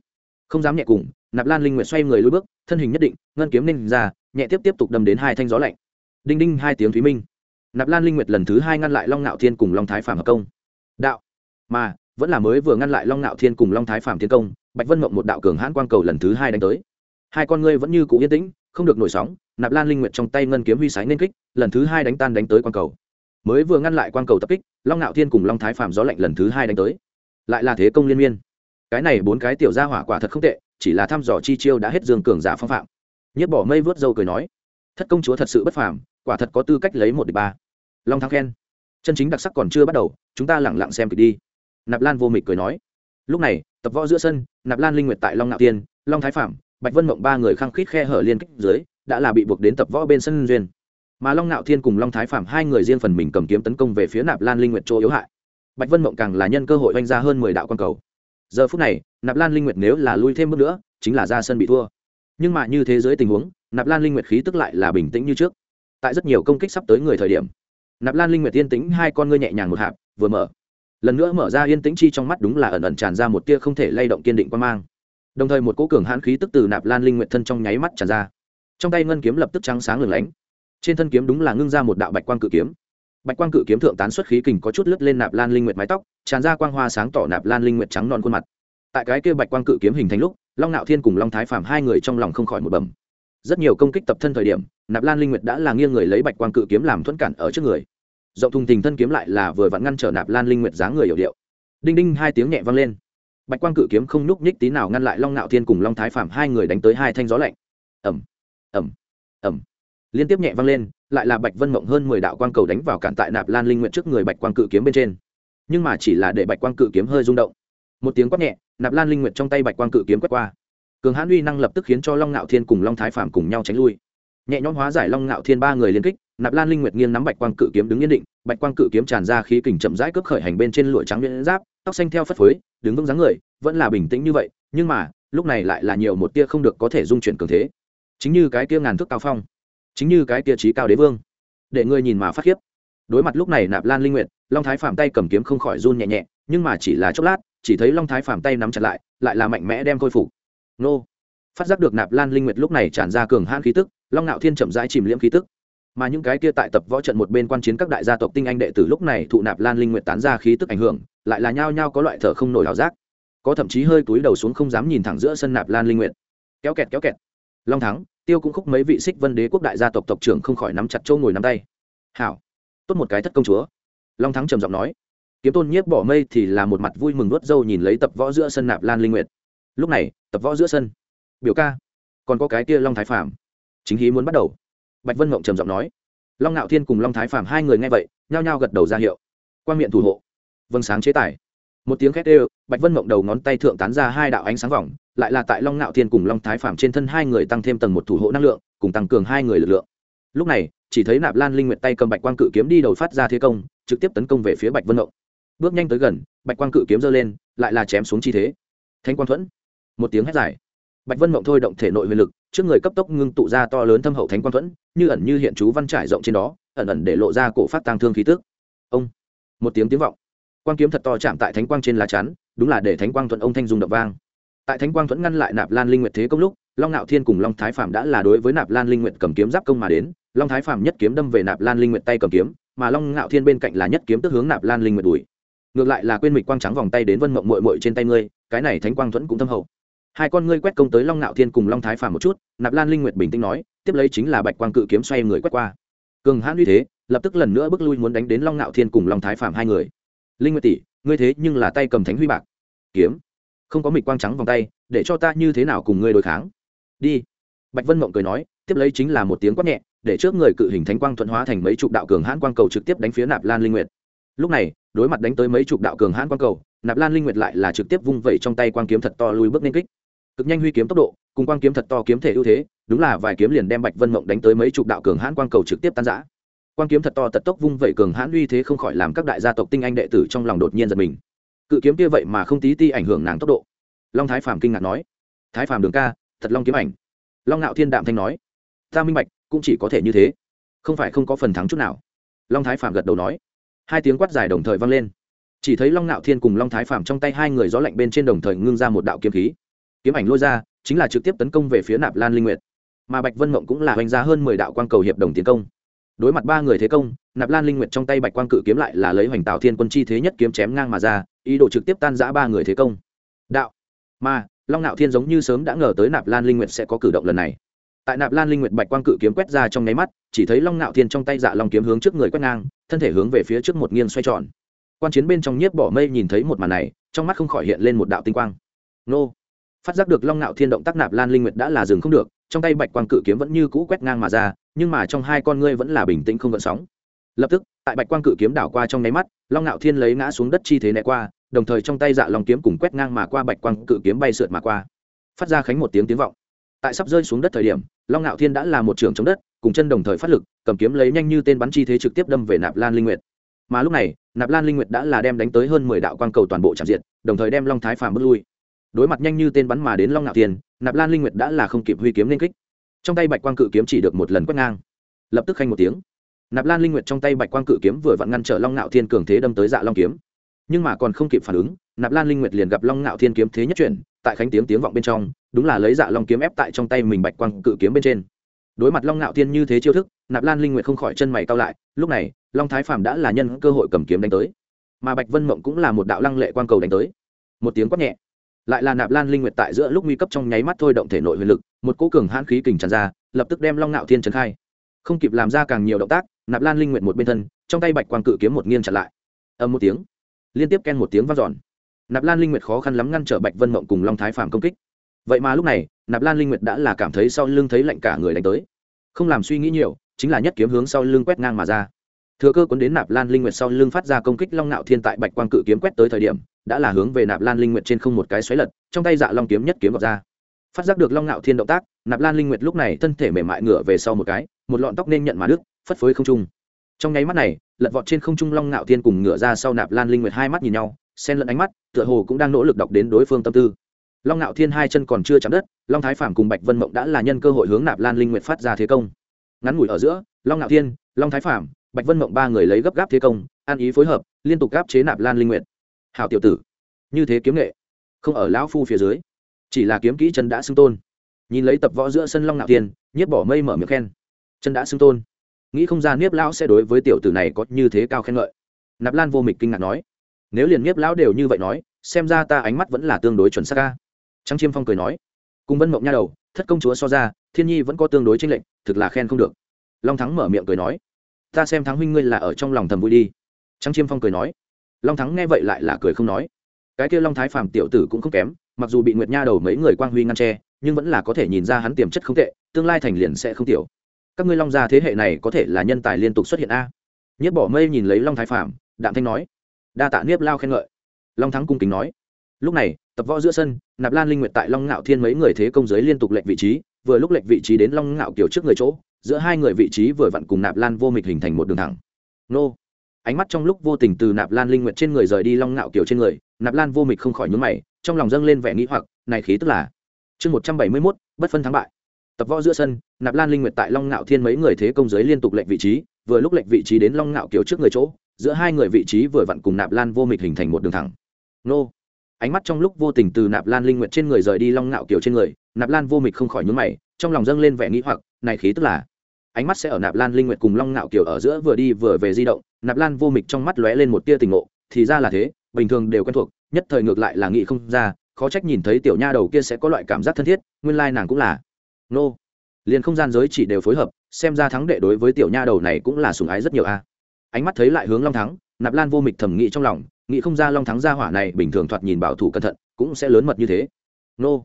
Không dám nhẹ cùng, nạp lan linh nguyệt xoay người lùi bước, thân hình nhất định, ngân kiếm ninh ra, nhẹ tiếp tiếp tục đâm đến hai thanh gió lạnh. Đinh đinh hai tiếng thúy minh. Nạp lan linh nguyệt lần thứ hai ngăn lại long nạo thiên cùng long thái phạm hợp công. Đạo. Mà, vẫn là mới vừa ngăn lại long nạo thiên cùng long thái phạm tiến công, bạch vân mộng một đạo cường hãn quang cầu lần thứ hai đánh tới. Hai con ngươi vẫn như cũ yên tĩnh không được nổi sóng, nạp lan linh nguyệt trong tay ngân kiếm huy sái nên kích, lần thứ hai đánh tan đánh tới quang cầu. Mới vừa ngăn lại quang cầu tập kích, long nạo thiên cùng long thái phạm gió lạnh lần thứ hai đánh tới. Lại là thế công liên miên. Cái này bốn cái tiểu gia hỏa quả thật không tệ, chỉ là thăm dò chi chiêu đã hết dương cường giả phong phạm. Nhất bỏ mây vớt dâu cười nói, thất công chúa thật sự bất phàm, quả thật có tư cách lấy một đ ba. Long thắng khen, chân chính đặc sắc còn chưa bắt đầu, chúng ta lẳng lặng xem kịch đi. Nạp lan vô mịch cười nói, lúc này, tập võ giữa sân, nạp lan linh nguyệt tại long nạo tiên long thái phạm bạch vân mộng ba người khăng khít khe hở liên kích dưới, đã là bị buộc đến tập võ bên sân duyên. Mà long nạo thiên cùng long thái phạm hai người riêng phần mình cầm kiếm tấn công về phía nạp lan linh nguyệt chỗ yếu hại. Bạch vân mộng càng là nhân cơ hội oanh ra hơn mười đạo quan cầu. Giờ phút này, nạp lan linh nguyệt nếu là lui thêm bước nữa, chính là ra sân bị thua. Nhưng mà như thế giới tình huống, nạp lan linh nguyệt khí tức lại là bình tĩnh như trước. Tại rất nhiều công kích sắp tới người thời điểm, nạp lan linh nguyệt yên tĩnh, hai con ngươi nhẹ nhàng một hạp, vừa mở. Lần nữa mở ra yên tĩnh chi trong mắt đúng là ẩn ẩn tràn ra một tia không thể lay động kiên định quan mang đồng thời một cỗ cường hãn khí tức từ nạp lan linh nguyện thân trong nháy mắt tràn ra. Trong tay ngân kiếm lập tức trắng sáng lửng lánh. Trên thân kiếm đúng là ngưng ra một đạo bạch quang cự kiếm. Bạch quang cự kiếm thượng tán xuất khí kình có chút lướt lên nạp lan linh nguyệt mái tóc, tràn ra quang hoa sáng tỏ nạp lan linh nguyệt trắng non khuôn mặt. Tại cái kia bạch quang cự kiếm hình thành lúc, long nạo thiên cùng long thái phạm hai người trong lòng không khỏi một bầm rất nhiều công kích tập thân thời điểm, nạp lan linh nguyệt đã là nghiêng người lấy bạch quang cự kiếm làm thuẫn cản ở trước người. Rộng thùng tình thân kiếm lại là vừa vặn ngăn trở nạp lan linh nguyệt dáng người hiểu điệu. Đinh đinh hai tiếng nhẹ vang lên bạch quang cự kiếm không nhúc nhích tí nào ngăn lại long nạo thiên cùng long thái phạm hai người đánh tới hai thanh gió lạnh. Ẩm ẩm ẩm liên tiếp nhẹ vang lên, lại là bạch vân mộng hơn mười đạo quang cầu đánh vào cản tại nạp lan linh nguyện trước người bạch quang cự kiếm bên trên. Nhưng mà chỉ là để bạch quang cự kiếm hơi rung động. Một tiếng quát nhẹ, nạp lan linh nguyện trong tay bạch quang cự kiếm quét qua. Cường hãn uy năng lập tức khiến cho long ngạo thiên cùng long thái phạm cùng nhau tránh lui. Nhẹ nhõm hóa giải long ngạo thiên ba người liên kích nạp lan linh nguyệt nghiêng nắm bạch quang cự kiếm đứng yên định, bạch quang cự kiếm tràn ra khí kình chậm rãi cướp khởi hành bên trên lụa trắng nhuyễn giáp, tóc xanh theo phất phới, đứng vững dáng người, vẫn là bình tĩnh như vậy, nhưng mà, lúc này lại là nhiều một tia không được có thể dung chuyển cường thế. Chính như cái tia ngàn thước cao phong, chính như cái tia trí cao đế vương. Để ngươi nhìn mà phát khiếp. Đối mặt lúc này nạp lan linh nguyệt, long thái phạm tay cầm kiếm không khỏi run nhẹ nhẹ, nhưng mà chỉ là chốc lát, chỉ thấy long thái phạm tay nắm chặt lại lại là mạnh mẽ đem khôi phục. Nô. Phát giác được nạp lan linh nguyệt lúc này tràn ra cường hãn khí tức, long ngạo thiên chậm rãi chìm liễm khí tức mà những cái kia tại tập võ trận một bên quan chiến các đại gia tộc tinh anh đệ tử lúc này thụ nạp lan linh nguyệt tán ra khí tức ảnh hưởng, lại là nhao nhao có loại thở không nổi ảo giác. Có thậm chí hơi túi đầu xuống không dám nhìn thẳng giữa sân nạp lan linh nguyệt. Kéo kẹt kéo kẹt. Long thắng, tiêu cũng khúc mấy vị xích vân đế quốc đại gia tộc tộc trưởng không khỏi nắm chặt châu ngồi nắm tay. Hảo, tốt một cái thất công chúa. Long thắng trầm giọng nói. Kiếm tôn nhiếp bỏ mây thì là một mặt vui mừng nuốt dâu nhìn lấy tập võ giữa sân nạp lan linh nguyệt. Lúc này, tập võ giữa sân. Biểu ca, còn có cái kia long thái phạm chính hí muốn bắt đầu bạch vân mộng trầm giọng nói. Long ngạo thiên cùng long thái phạm hai người nghe vậy, nhao nhao gật đầu ra hiệu. Quan miệng thủ hộ. Vâng sáng chế tài. Một tiếng khét ê bạch vân mộng đầu ngón tay thượng tán ra hai đạo ánh sáng vòng, lại là tại long ngạo thiên cùng long thái phạm trên thân hai người tăng thêm tầng một thủ hộ năng lượng, cùng tăng cường hai người lực lượng. Lúc này, chỉ thấy nạp lan linh nguyệt tay cầm bạch quang cự kiếm đi đầu phát ra thế công, trực tiếp tấn công về phía bạch vân mộng bước nhanh tới gần, bạch quang cự kiếm giơ lên, lại là chém xuống chi thế. Thanh quang thuẫn. Một tiếng hét dài bạch vân mộng thôi động thể nội huyền lực, trước người cấp tốc ngưng tụ ra to lớn thâm hậu thánh quang thuẫn, như ẩn như hiện chú văn trải rộng trên đó, ẩn ẩn để lộ ra cổ phát tăng thương khí tức. Ông, một tiếng tiếng vọng. Quang kiếm thật to chạm tại thánh quang trên lá chắn, đúng là để thánh quang Thuẫn ông thanh dung đập vang. Tại thánh quang thuẫn ngăn lại nạp lan linh nguyệt thế công lúc, long nạo thiên cùng long thái phạm đã là đối với nạp lan linh nguyệt cầm kiếm giáp công mà đến. Long thái phạm nhất kiếm đâm về nạp lan linh nguyệt tay cầm kiếm, mà long Nạo thiên bên cạnh là nhất kiếm tức hướng nạp lan linh nguyệt đuổi. ngược lại là quên mịch quang trắng vòng tay đến vân mộng mội mội trên tay ngươi, cái này thánh quang thuẫn cũng thâm hậu hai con ngươi quét công tới long ngạo thiên cùng long thái phàm một chút, nạp lan linh nguyệt bình tĩnh nói, tiếp lấy chính là bạch quang cự kiếm xoay người quét qua. Cường hãn uy thế, lập tức lần nữa bước lui muốn đánh đến long ngạo thiên cùng long thái phàm hai người. Linh nguyệt tỷ, ngươi thế nhưng là tay cầm thánh huy bạc. Kiếm. Không có mịch quang trắng vòng tay, để cho ta như thế nào cùng ngươi đối kháng? Đi. Bạch vân mộng cười nói, tiếp lấy chính là một tiếng quát nhẹ, để trước người cự hình thánh quang thuận hóa thành mấy chục đạo cường hãn quang cầu trực tiếp đánh phía nạp lan linh nguyệt. Lúc này, đối mặt đánh tới mấy chục đạo cường hãn quang cầu, nạp lan linh nguyệt lại là trực tiếp vung vẩy trong tay quang kiếm thật to lùi bước nên kích cực nhanh huy kiếm tốc độ, cùng quang kiếm thật to kiếm thể ưu thế, đúng là vài kiếm liền đem bạch vân mộng đánh tới mấy chục đạo cường hãn quang cầu trực tiếp tan giã quang kiếm thật to tật tốc vung vẩy cường hãn uy thế không khỏi làm các đại gia tộc tinh anh đệ tử trong lòng đột nhiên giật mình. Cự kiếm kia vậy mà không tí ti ảnh hưởng nàng tốc độ. Long thái phàm kinh ngạc nói, thái phàm đường ca, thật long kiếm ảnh. Long ngạo thiên đạm thanh nói, ta minh bạch, cũng chỉ có thể như thế, không phải không có phần thắng chút nào. Long thái phàm gật đầu nói. Hai tiếng quát dài đồng thời vang lên. Chỉ thấy long ngạo thiên cùng long thái phàm trong tay hai người gió lạnh bên trên đồng thời ngưng ra một đạo kiếm khí kiếm ảnh lôi ra, chính là trực tiếp tấn công về phía nạp lan linh nguyệt. Mà bạch vân mộng cũng là đánh ra hơn mười đạo quang cầu hiệp đồng tiến công. Đối mặt ba người thế công, nạp lan linh nguyệt trong tay bạch quang cự kiếm lại là lấy hoành tạo thiên quân chi thế nhất kiếm chém ngang mà ra, ý đồ trực tiếp tan giã ba người thế công. Đạo. Mà, long nạo thiên giống như sớm đã ngờ tới nạp lan linh nguyệt sẽ có cử động lần này. Tại nạp lan linh nguyệt bạch quang cự kiếm quét ra trong nháy mắt, chỉ thấy long nạo thiên trong tay dạ long kiếm hướng trước người quét ngang, thân thể hướng về phía trước một nghiêng xoay tròn. Quan chiến bên trong nhiếp bỏ mây nhìn thấy một màn này, trong mắt không khỏi hiện lên một đạo tinh quang. Nô phát giác được long nạo thiên động tác nạp lan linh nguyệt đã là dừng không được, trong tay bạch quang cự kiếm vẫn như cũ quét ngang mà ra, nhưng mà trong hai con ngươi vẫn là bình tĩnh không gợn sóng. Lập tức, tại bạch quang cự kiếm đảo qua trong nháy mắt, long nạo thiên lấy ngã xuống đất chi thế né qua, đồng thời trong tay dạ long kiếm cùng quét ngang mà qua bạch quang cự kiếm bay sượt mà qua. Phát ra khánh một tiếng tiếng vọng. Tại sắp rơi xuống đất thời điểm, long nạo thiên đã là một trường chống đất, cùng chân đồng thời phát lực, cầm kiếm lấy nhanh như tên bắn chi thế trực tiếp đâm về nạp lan linh nguyệt. Mà lúc này, nạp lan linh nguyệt đã là đem đánh tới hơn mười đạo quang cầu toàn bộ tràn diện đồng thời đem long thái phàm bước lui đối mặt nhanh như tên bắn mà đến long nạo thiên, nạp lan linh nguyệt đã là không kịp huy kiếm lên kích. Trong tay bạch quang cự kiếm chỉ được một lần quét ngang. Lập tức khanh một tiếng. Nạp lan linh nguyệt trong tay bạch quang cự kiếm vừa vặn ngăn trở long nạo thiên cường thế đâm tới dạ long kiếm. Nhưng mà còn không kịp phản ứng, nạp lan linh nguyệt liền gặp long nạo thiên kiếm thế nhất chuyển, tại khánh tiếng tiếng vọng bên trong, đúng là lấy dạ long kiếm ép tại trong tay mình bạch quang cự kiếm bên trên. Đối mặt long nạo thiên như thế chiêu thức, nạp lan linh nguyệt không khỏi chân mày cao lại, lúc này, long thái phàm đã là nhân cơ hội cầm kiếm đánh tới. Mà bạch vân mộng cũng là một đạo lăng lệ quang cầu đánh tới. Một tiếng quát nhẹ lại là nạp lan linh nguyệt tại giữa lúc nguy cấp trong nháy mắt thôi động thể nội huyền lực, một cỗ cường hãn khí kình tràn ra, lập tức đem long ngạo thiên trấn khai. Không kịp làm ra càng nhiều động tác, nạp lan linh nguyệt một bên thân, trong tay bạch quang cự kiếm một nghiêng chặn lại. Âm một tiếng, liên tiếp ken một tiếng vang dọn. Nạp lan linh nguyệt khó khăn lắm ngăn trở bạch vân mộng cùng long thái phàm công kích. Vậy mà lúc này, nạp lan linh nguyệt đã là cảm thấy sau lưng thấy lạnh cả người đánh tới. Không làm suy nghĩ nhiều, chính là nhất kiếm hướng sau lưng quét ngang mà ra. Thừa cơ cuốn đến nạp lan linh nguyệt sau lưng phát ra công kích long nạo thiên tại bạch quang cự kiếm quét tới thời điểm đã là hướng về nạp lan linh nguyệt trên không một cái xoáy lật, trong tay dạ long kiếm nhất kiếm vọt ra. Phát giác được long nạo thiên động tác, nạp lan linh nguyệt lúc này thân thể mềm mại ngửa về sau một cái, một lọn tóc nên nhận mà đứt, phất phới không trung. Trong nháy mắt này, lật vọt trên không trung long nạo thiên cùng ngửa ra sau nạp lan linh nguyệt hai mắt nhìn nhau, xen lẫn ánh mắt, tựa hồ cũng đang nỗ lực đọc đến đối phương tâm tư. Long nạo thiên hai chân còn chưa chạm đất, long thái phàm cùng bạch vân mộng đã là nhân cơ hội hướng nạp lan linh nguyệt phát ra thế công. Ngắn ngủi ở giữa, long nạo thiên, long thái phàm, bạch vân mộng ba người lấy gấp gáp thế công an ý phối hợp, liên tục gáp chế nạp lan linh nguyệt hào tiểu tử, như thế kiếm nghệ, không ở lão phu phía dưới, chỉ là kiếm kỹ chân đã xưng tôn. Nhìn lấy tập võ giữa sân long ngạo thiên nhiếp bỏ mây mở miệng khen. Chân đã xưng tôn. Nghĩ không ra nhiếp lão sẽ đối với tiểu tử này có như thế cao khen ngợi. Nạp lan vô mịch kinh ngạc nói, nếu liền nhiếp lão đều như vậy nói, xem ra ta ánh mắt vẫn là tương đối chuẩn xác ca trắng chiêm phong cười nói, cùng vân mộng nha đầu, thất công chúa so ra, thiên nhi vẫn có tương đối tranh lệnh thực là khen không được. Long thắng mở miệng cười nói, ta xem thắng huynh ngươi là ở trong lòng thầm vui đi. Trắng chiêm phong cười nói long thắng nghe vậy lại là cười không nói. Cái kia long thái phàm tiểu tử cũng không kém, mặc dù bị nguyệt nha đầu mấy người quang huy ngăn tre nhưng vẫn là có thể nhìn ra hắn tiềm chất không tệ, tương lai thành liền sẽ không tiểu. Các ngươi long gia thế hệ này có thể là nhân tài liên tục xuất hiện a. Nhất bỏ mây nhìn lấy long thái phàm, đạm thanh nói. Đa tạ niếp lao khen ngợi. Long thắng cung kính nói. Lúc này, tập võ giữa sân, nạp lan linh nguyệt tại long ngạo thiên mấy người thế công giới liên tục lệnh vị trí, vừa lúc lệnh vị trí đến long ngạo kiều trước người chỗ, giữa hai người vị trí vừa vặn cùng nạp lan vô mịch hình thành một đường thẳng. Nô ánh mắt trong lúc vô tình từ nạp lan linh nguyệt trên người rời đi long ngạo kiều trên người, nạp lan vô mịch không khỏi nhúng mày, trong lòng dâng lên vẻ nghĩ hoặc, này khí tức là chương một trăm bảy mươi mốt, bất phân thắng bại. Tập võ giữa sân, nạp lan linh nguyệt tại long ngạo thiên mấy người thế công giới liên tục lệnh vị trí, vừa lúc lệnh vị trí đến long ngạo kiều trước người chỗ, giữa hai người vị trí vừa vặn cùng nạp lan vô mịch hình thành một đường thẳng. Nô. Ánh mắt trong lúc vô tình từ nạp lan linh nguyệt trên người rời đi long ngạo kiều trên người, nạp lan vô mịch không khỏi nhún mày, trong lòng dâng lên vẻ nghĩ hoặc, này khí tức là. Ánh mắt sẽ ở nạp lan linh nguyệt cùng long ngạo kiều ở giữa vừa đi vừa về di động nạp lan vô mịch trong mắt lóe lên một tia tình ngộ, thì ra là thế, bình thường đều quen thuộc, nhất thời ngược lại là nghĩ không ra, khó trách nhìn thấy tiểu nha đầu kia sẽ có loại cảm giác thân thiết, nguyên lai nàng cũng là nô. Liền không gian giới chỉ đều phối hợp, xem ra thắng đệ đối với tiểu nha đầu này cũng là sùng ái rất nhiều a. Ánh mắt thấy lại hướng long thắng, nạp lan vô mịch thầm nghĩ trong lòng, nghĩ không ra long thắng gia hỏa này bình thường thoạt nhìn bảo thủ cẩn thận, cũng sẽ lớn mật như thế. Nô.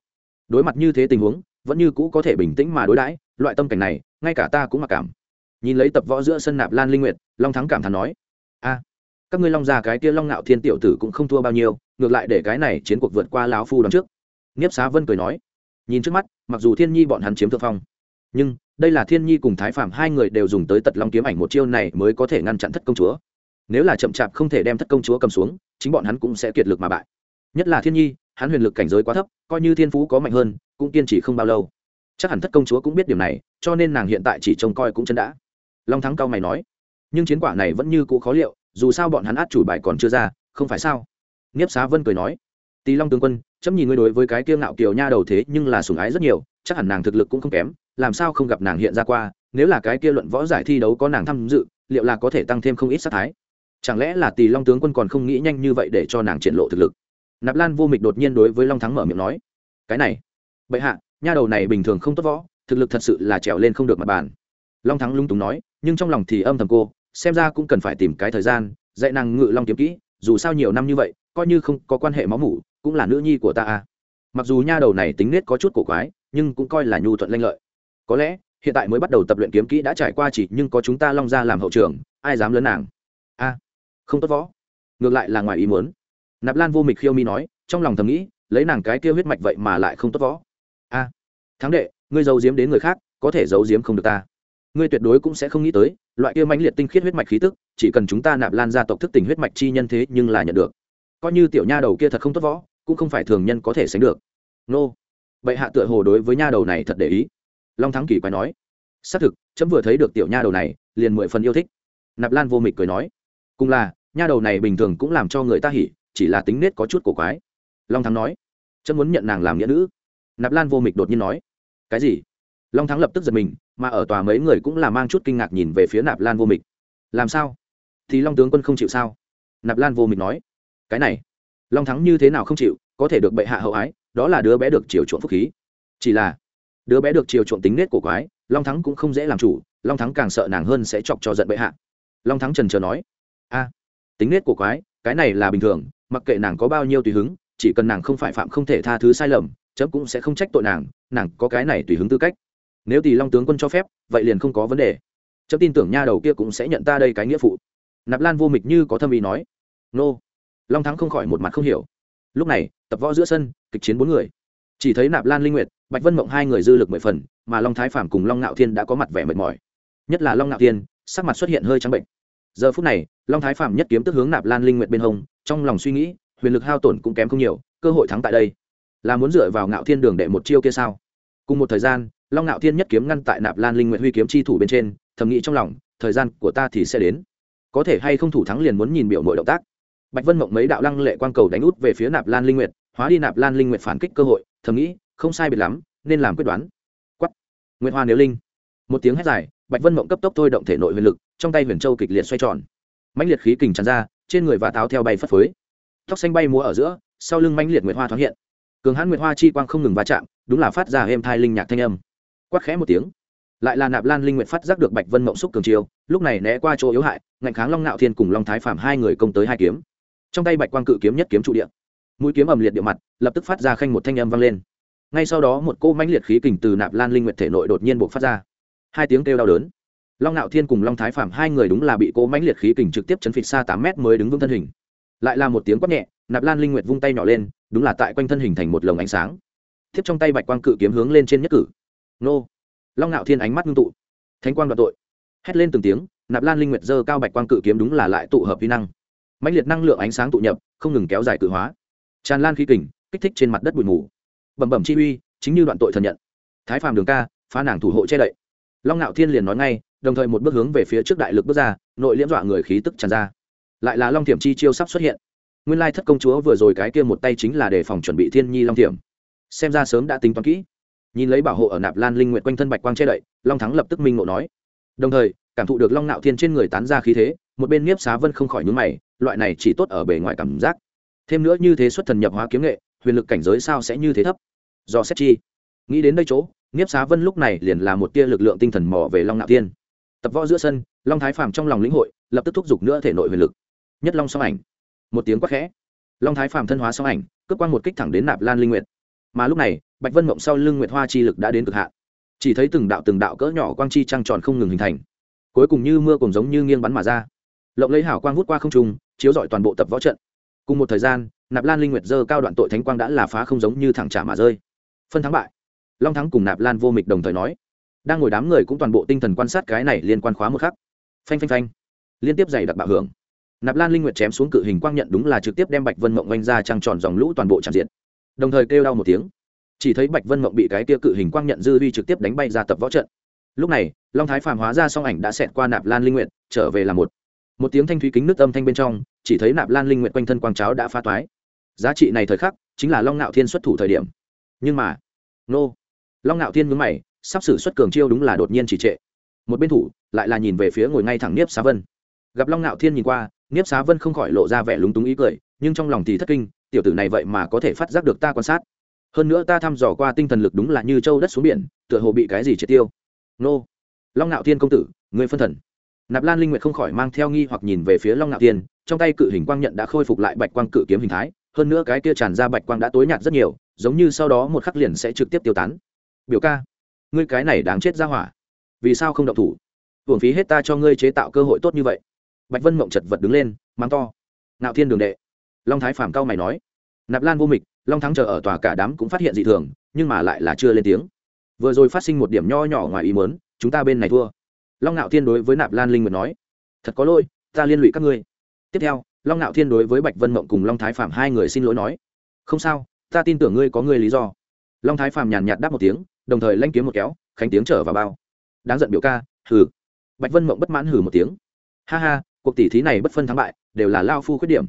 Đối mặt như thế tình huống, vẫn như cũ có thể bình tĩnh mà đối đãi, loại tâm cảnh này, ngay cả ta cũng mặc cảm. Nhìn lấy tập võ giữa sân nạp lan linh nguyệt long thắng cảm thán nói, a, các ngươi long già cái kia long ngạo thiên tiểu tử cũng không thua bao nhiêu, ngược lại để cái này chiến cuộc vượt qua lão phu đón trước. Nghiếp xá vân cười nói, nhìn trước mắt, mặc dù thiên nhi bọn hắn chiếm thượng phong, nhưng đây là thiên nhi cùng thái phạm hai người đều dùng tới tật long kiếm ảnh một chiêu này mới có thể ngăn chặn thất công chúa. Nếu là chậm chạp không thể đem thất công chúa cầm xuống, chính bọn hắn cũng sẽ kiệt lực mà bại. Nhất là thiên nhi, hắn huyền lực cảnh giới quá thấp, coi như thiên phú có mạnh hơn, cũng kiên trì không bao lâu. Chắc hẳn thất công chúa cũng biết điều này, cho nên nàng hiện tại chỉ trông coi cũng chân đã. Long thắng cao mày nói nhưng chiến quả này vẫn như cũ khó liệu, dù sao bọn hắn át chủ bài còn chưa ra, không phải sao? Nghiếp xá vân cười nói tý long tướng quân, chấm nhìn ngươi đối với cái kiêng ngạo kiều nha đầu thế nhưng là sủng ái rất nhiều, chắc hẳn nàng thực lực cũng không kém, làm sao không gặp nàng hiện ra qua, nếu là cái kia luận võ giải thi đấu có nàng tham dự, liệu là có thể tăng thêm không ít sát thái? Chẳng lẽ là tỳ long tướng quân còn không nghĩ nhanh như vậy để cho nàng triển lộ thực lực? Nạp lan vô mịch đột nhiên đối với long thắng mở miệng nói, cái này, bệ hạ, nha đầu này bình thường không tốt võ, thực lực thật sự là trèo lên không được mặt bàn. Long thắng lung túng nói, nhưng trong lòng thì âm thầm cô xem ra cũng cần phải tìm cái thời gian, dạy nàng ngự long kiếm kỹ, dù sao nhiều năm như vậy, coi như không có quan hệ máu mủ, cũng là nữ nhi của ta à. Mặc dù nha đầu này tính nết có chút cổ quái, nhưng cũng coi là nhu thuận lanh lợi. Có lẽ, hiện tại mới bắt đầu tập luyện kiếm kỹ đã trải qua chỉ, nhưng có chúng ta long ra làm hậu trường, ai dám lớn nàng? A không tốt võ. Ngược lại là ngoài ý muốn. Nạp lan vô mịch khiêu mi nói, trong lòng thầm nghĩ, lấy nàng cái kia huyết mạch vậy mà lại không tốt võ. A thắng đệ, ngươi giấu giếm đến người khác, có thể giấu giếm không được ta ngươi tuyệt đối cũng sẽ không nghĩ tới, loại kia mãnh liệt tinh khiết huyết mạch khí tức, chỉ cần chúng ta nạp lan gia tộc thức tỉnh huyết mạch chi nhân thế nhưng là nhận được. Coi như tiểu nha đầu kia thật không tốt võ, cũng không phải thường nhân có thể sánh được. Nô. Bệ hạ tựa hồ đối với nha đầu này thật để ý. Long thắng kỳ quái nói. Xác thực, chấm vừa thấy được tiểu nha đầu này, liền mười phần yêu thích. Nạp lan vô mịch cười nói. Cùng là, nha đầu này bình thường cũng làm cho người ta hỉ, chỉ là tính nết có chút cổ quái. Long thắng nói. Chấm muốn nhận nàng làm nghĩa nữ. Nạp lan vô mịch đột nhiên nói. Cái gì? Long thắng lập tức giật mình, mà ở tòa mấy người cũng là mang chút kinh ngạc nhìn về phía nạp lan vô mịch. Làm sao? Thì long tướng quân không chịu sao? Nạp lan vô mịch nói. Cái này, long thắng như thế nào không chịu, có thể được bệ hạ hậu ái, đó là đứa bé được chiều chuộng phúc khí. Chỉ là, đứa bé được chiều chuộng tính nết của quái, long thắng cũng không dễ làm chủ, long thắng càng sợ nàng hơn sẽ chọc cho giận bệ hạ. Long thắng trần trờ nói. A, tính nết của quái, cái này là bình thường, mặc kệ nàng có bao nhiêu tùy hứng, chỉ cần nàng không phải phạm không thể tha thứ sai lầm, chấm cũng sẽ không trách tội nàng nàng có cái này tùy hứng tư cách nếu tỷ long tướng quân cho phép, vậy liền không có vấn đề. Chấm tin tưởng nha đầu kia cũng sẽ nhận ta đây cái nghĩa phụ. Nạp lan vô mịch như có thâm ý nói. Nô. Long thắng không khỏi một mặt không hiểu. Lúc này, tập võ giữa sân, kịch chiến bốn người. Chỉ thấy nạp lan, linh nguyệt, bạch vân mộng hai người dư lực mười phần, mà long thái phạm cùng long ngạo thiên đã có mặt vẻ mệt mỏi. Nhất là long ngạo thiên, sắc mặt xuất hiện hơi trắng bệnh. Giờ phút này, long thái phạm nhất kiếm tức hướng nạp lan, linh nguyệt bên hông, trong lòng suy nghĩ, huyền lực hao tổn cũng kém không nhiều, cơ hội thắng tại đây. Là muốn dựa vào ngạo thiên đường đệ một chiêu kia sao? Cùng một thời gian long ngạo thiên nhất kiếm ngăn tại nạp lan linh nguyệt huy kiếm chi thủ bên trên, thầm nghĩ trong lòng, thời gian của ta thì sẽ đến. Có thể hay không thủ thắng liền muốn nhìn biểu nội động tác. Bạch vân mộng mấy đạo lăng lệ quang cầu đánh út về phía nạp lan linh nguyệt, hóa đi nạp lan linh nguyện phản kích cơ hội, thầm nghĩ, không sai biệt lắm, nên làm quyết đoán. Quắp nguyễn hoa nếu linh. Một tiếng hét dài, bạch vân mộng cấp tốc thôi động thể nội huyền lực, trong tay huyền châu kịch liệt xoay tròn. Mãnh liệt khí kình tràn ra, trên người và táo theo bay phất phới. Tóc xanh bay múa ở giữa, sau lưng mãnh liệt nguyệt hoa thoáng hiện. Cường hãn nguyệt hoa chi quang không ngừng va chạm, đúng là phát ra êm thai linh nhạc thanh âm quát khẽ một tiếng. Lại là nạp lan linh nguyện phát giác được bạch vân mộng xúc cường chiêu, lúc này né qua chỗ yếu hại, ngạnh kháng long nạo thiên cùng long thái phạm hai người công tới hai kiếm. Trong tay bạch quang cự kiếm nhất kiếm trụ điện mũi kiếm ầm liệt địa mặt, lập tức phát ra khanh một thanh âm vang lên. Ngay sau đó một cô mãnh liệt khí kình từ nạp lan linh nguyện thể nội đột nhiên buộc phát ra. Hai tiếng kêu đau đớn. Long nạo thiên cùng long thái phạm hai người đúng là bị cô mãnh liệt khí kình trực tiếp chấn phịch xa tám mét mới đứng vững thân hình. Lại là một tiếng quát nhẹ, nạp lan linh nguyệt vung tay nhỏ lên, đúng là tại quanh thân hình thành một lồng ánh sáng. Tiếp trong tay bạch quang cự kiếm hướng lên trên nhất cử nô. Long ngạo thiên ánh mắt ngưng tụ. Thánh quang đoạn tội. Hét lên từng tiếng, nạp lan linh nguyệt dơ cao bạch quang cự kiếm đúng là lại tụ hợp vi năng. Mãnh liệt năng lượng ánh sáng tụ nhập, không ngừng kéo dài cự hóa. Tràn lan khí kình, kích thích trên mặt đất bụi mù. Bẩm bẩm chi uy, chính như đoạn tội thần nhận. Thái phàm đường ca, phá nàng thủ hộ che đậy. Long ngạo thiên liền nói ngay, đồng thời một bước hướng về phía trước đại lực bước ra, nội liễm dọa người khí tức tràn ra. Lại là long thiểm chi chiêu sắp xuất hiện. Nguyên lai thất công chúa vừa rồi cái kia một tay chính là để phòng chuẩn bị thiên nhi long thiểm. Xem ra sớm đã tính toán kỹ nhìn lấy bảo hộ ở nạp lan linh nguyện quanh thân bạch quang che đậy, long thắng lập tức minh ngộ nói. Đồng thời, cảm thụ được long nạo thiên trên người tán ra khí thế, một bên nhiếp xá vân không khỏi nhướng mày, loại này chỉ tốt ở bề ngoài cảm giác. Thêm nữa như thế xuất thần nhập hóa kiếm nghệ, huyền lực cảnh giới sao sẽ như thế thấp? Do xét chi. Nghĩ đến đây chỗ nhiếp xá vân lúc này liền là một tia lực lượng tinh thần mò về long nạo thiên. Tập võ giữa sân, long thái phàm trong lòng lĩnh hội, lập tức thúc giục nữa thể nội huyền lực. Nhất long song ảnh. Một tiếng quát khẽ. Long thái phàm thân hóa song ảnh, cướp quan một kích thẳng đến nạp lan linh nguyệt mà lúc này, bạch vân mộng sau lưng nguyệt hoa chi lực đã đến cực hạn. Chỉ thấy từng đạo từng đạo cỡ nhỏ quang chi trăng tròn không ngừng hình thành. Cuối cùng như mưa cùng giống như nghiêng bắn mà ra. Lộng lấy hảo quang hút qua không trung, chiếu rọi toàn bộ tập võ trận. Cùng một thời gian, nạp lan linh nguyệt dơ cao đoạn tội thánh quang đã là phá không giống như thẳng trả mà rơi. Phân thắng bại. Long thắng cùng nạp lan vô mịch đồng thời nói. Đang ngồi đám người cũng toàn bộ tinh thần quan sát cái này liên quan khóa một khắc. Phanh phanh phanh. Liên tiếp dày đặc bạo hưởng. Nạp lan linh nguyệt chém xuống cự hình quang nhận đúng là trực tiếp đem bạch vân mộng oanh ra trăng tròn dòng lũ toàn bộ tràn diện đồng thời kêu đau một tiếng. Chỉ thấy bạch vân mộng bị cái kia cự hình quang nhận dư vi trực tiếp đánh bay ra tập võ trận. Lúc này, long thái phàm hóa ra song ảnh đã xẹt qua nạp lan linh nguyện trở về là một. Một tiếng thanh thúy kính nước âm thanh bên trong, chỉ thấy nạp lan linh nguyện quanh thân quang cháo đã phá toái. Giá trị này thời khắc, chính là long ngạo thiên xuất thủ thời điểm. Nhưng mà, nô, long ngạo thiên mướn mày, sắp xử xuất cường chiêu đúng là đột nhiên chỉ trệ. Một bên thủ, lại là nhìn về phía ngồi ngay thẳng niếp xá vân. Gặp long ngạo thiên nhìn qua, niếp xá vân không khỏi lộ ra vẻ lúng túng ý cười nhưng trong lòng thì thất kinh, tiểu tử này vậy mà có thể phát giác được ta quan sát. Hơn nữa ta thăm dò qua tinh thần lực đúng là như châu đất xuống biển, tựa hồ bị cái gì triệt tiêu. Nô, long nạo thiên công tử người phân thần. Nạp lan linh nguyệt không khỏi mang theo nghi hoặc nhìn về phía long nạo thiên, trong tay cự hình quang nhận đã khôi phục lại bạch quang cự kiếm hình thái, hơn nữa cái kia tràn ra bạch quang đã tối nhạt rất nhiều, giống như sau đó một khắc liền sẽ trực tiếp tiêu tán. Biểu ca, ngươi cái này đáng chết ra hỏa. Vì sao không động thủ? Hưởng phí hết ta cho ngươi chế tạo cơ hội tốt như vậy. Bạch vân mộng chật vật đứng lên mang to. Nạo thiên đường đệ long thái phàm cao mày nói, nạp lan vô mịch, long thắng chờ ở tòa cả đám cũng phát hiện dị thường, nhưng mà lại là chưa lên tiếng. Vừa rồi phát sinh một điểm nho nhỏ ngoài ý mớn chúng ta bên này thua. Long ngạo thiên đối với nạp lan linh nguyệt nói, thật có lỗi, ta liên lụy các ngươi. Tiếp theo, long ngạo thiên đối với bạch vân mộng cùng long thái phạm hai người xin lỗi nói, không sao, ta tin tưởng ngươi có ngươi lý do. Long thái phạm nhàn nhạt đáp một tiếng, đồng thời lanh kiếm một kéo, khánh tiếng trở vào bao. Đáng giận biểu ca, hừ. Bạch vân mộng bất mãn hừ một tiếng, ha ha, cuộc tỷ thí này bất phân thắng bại, đều là lao phu khuyết điểm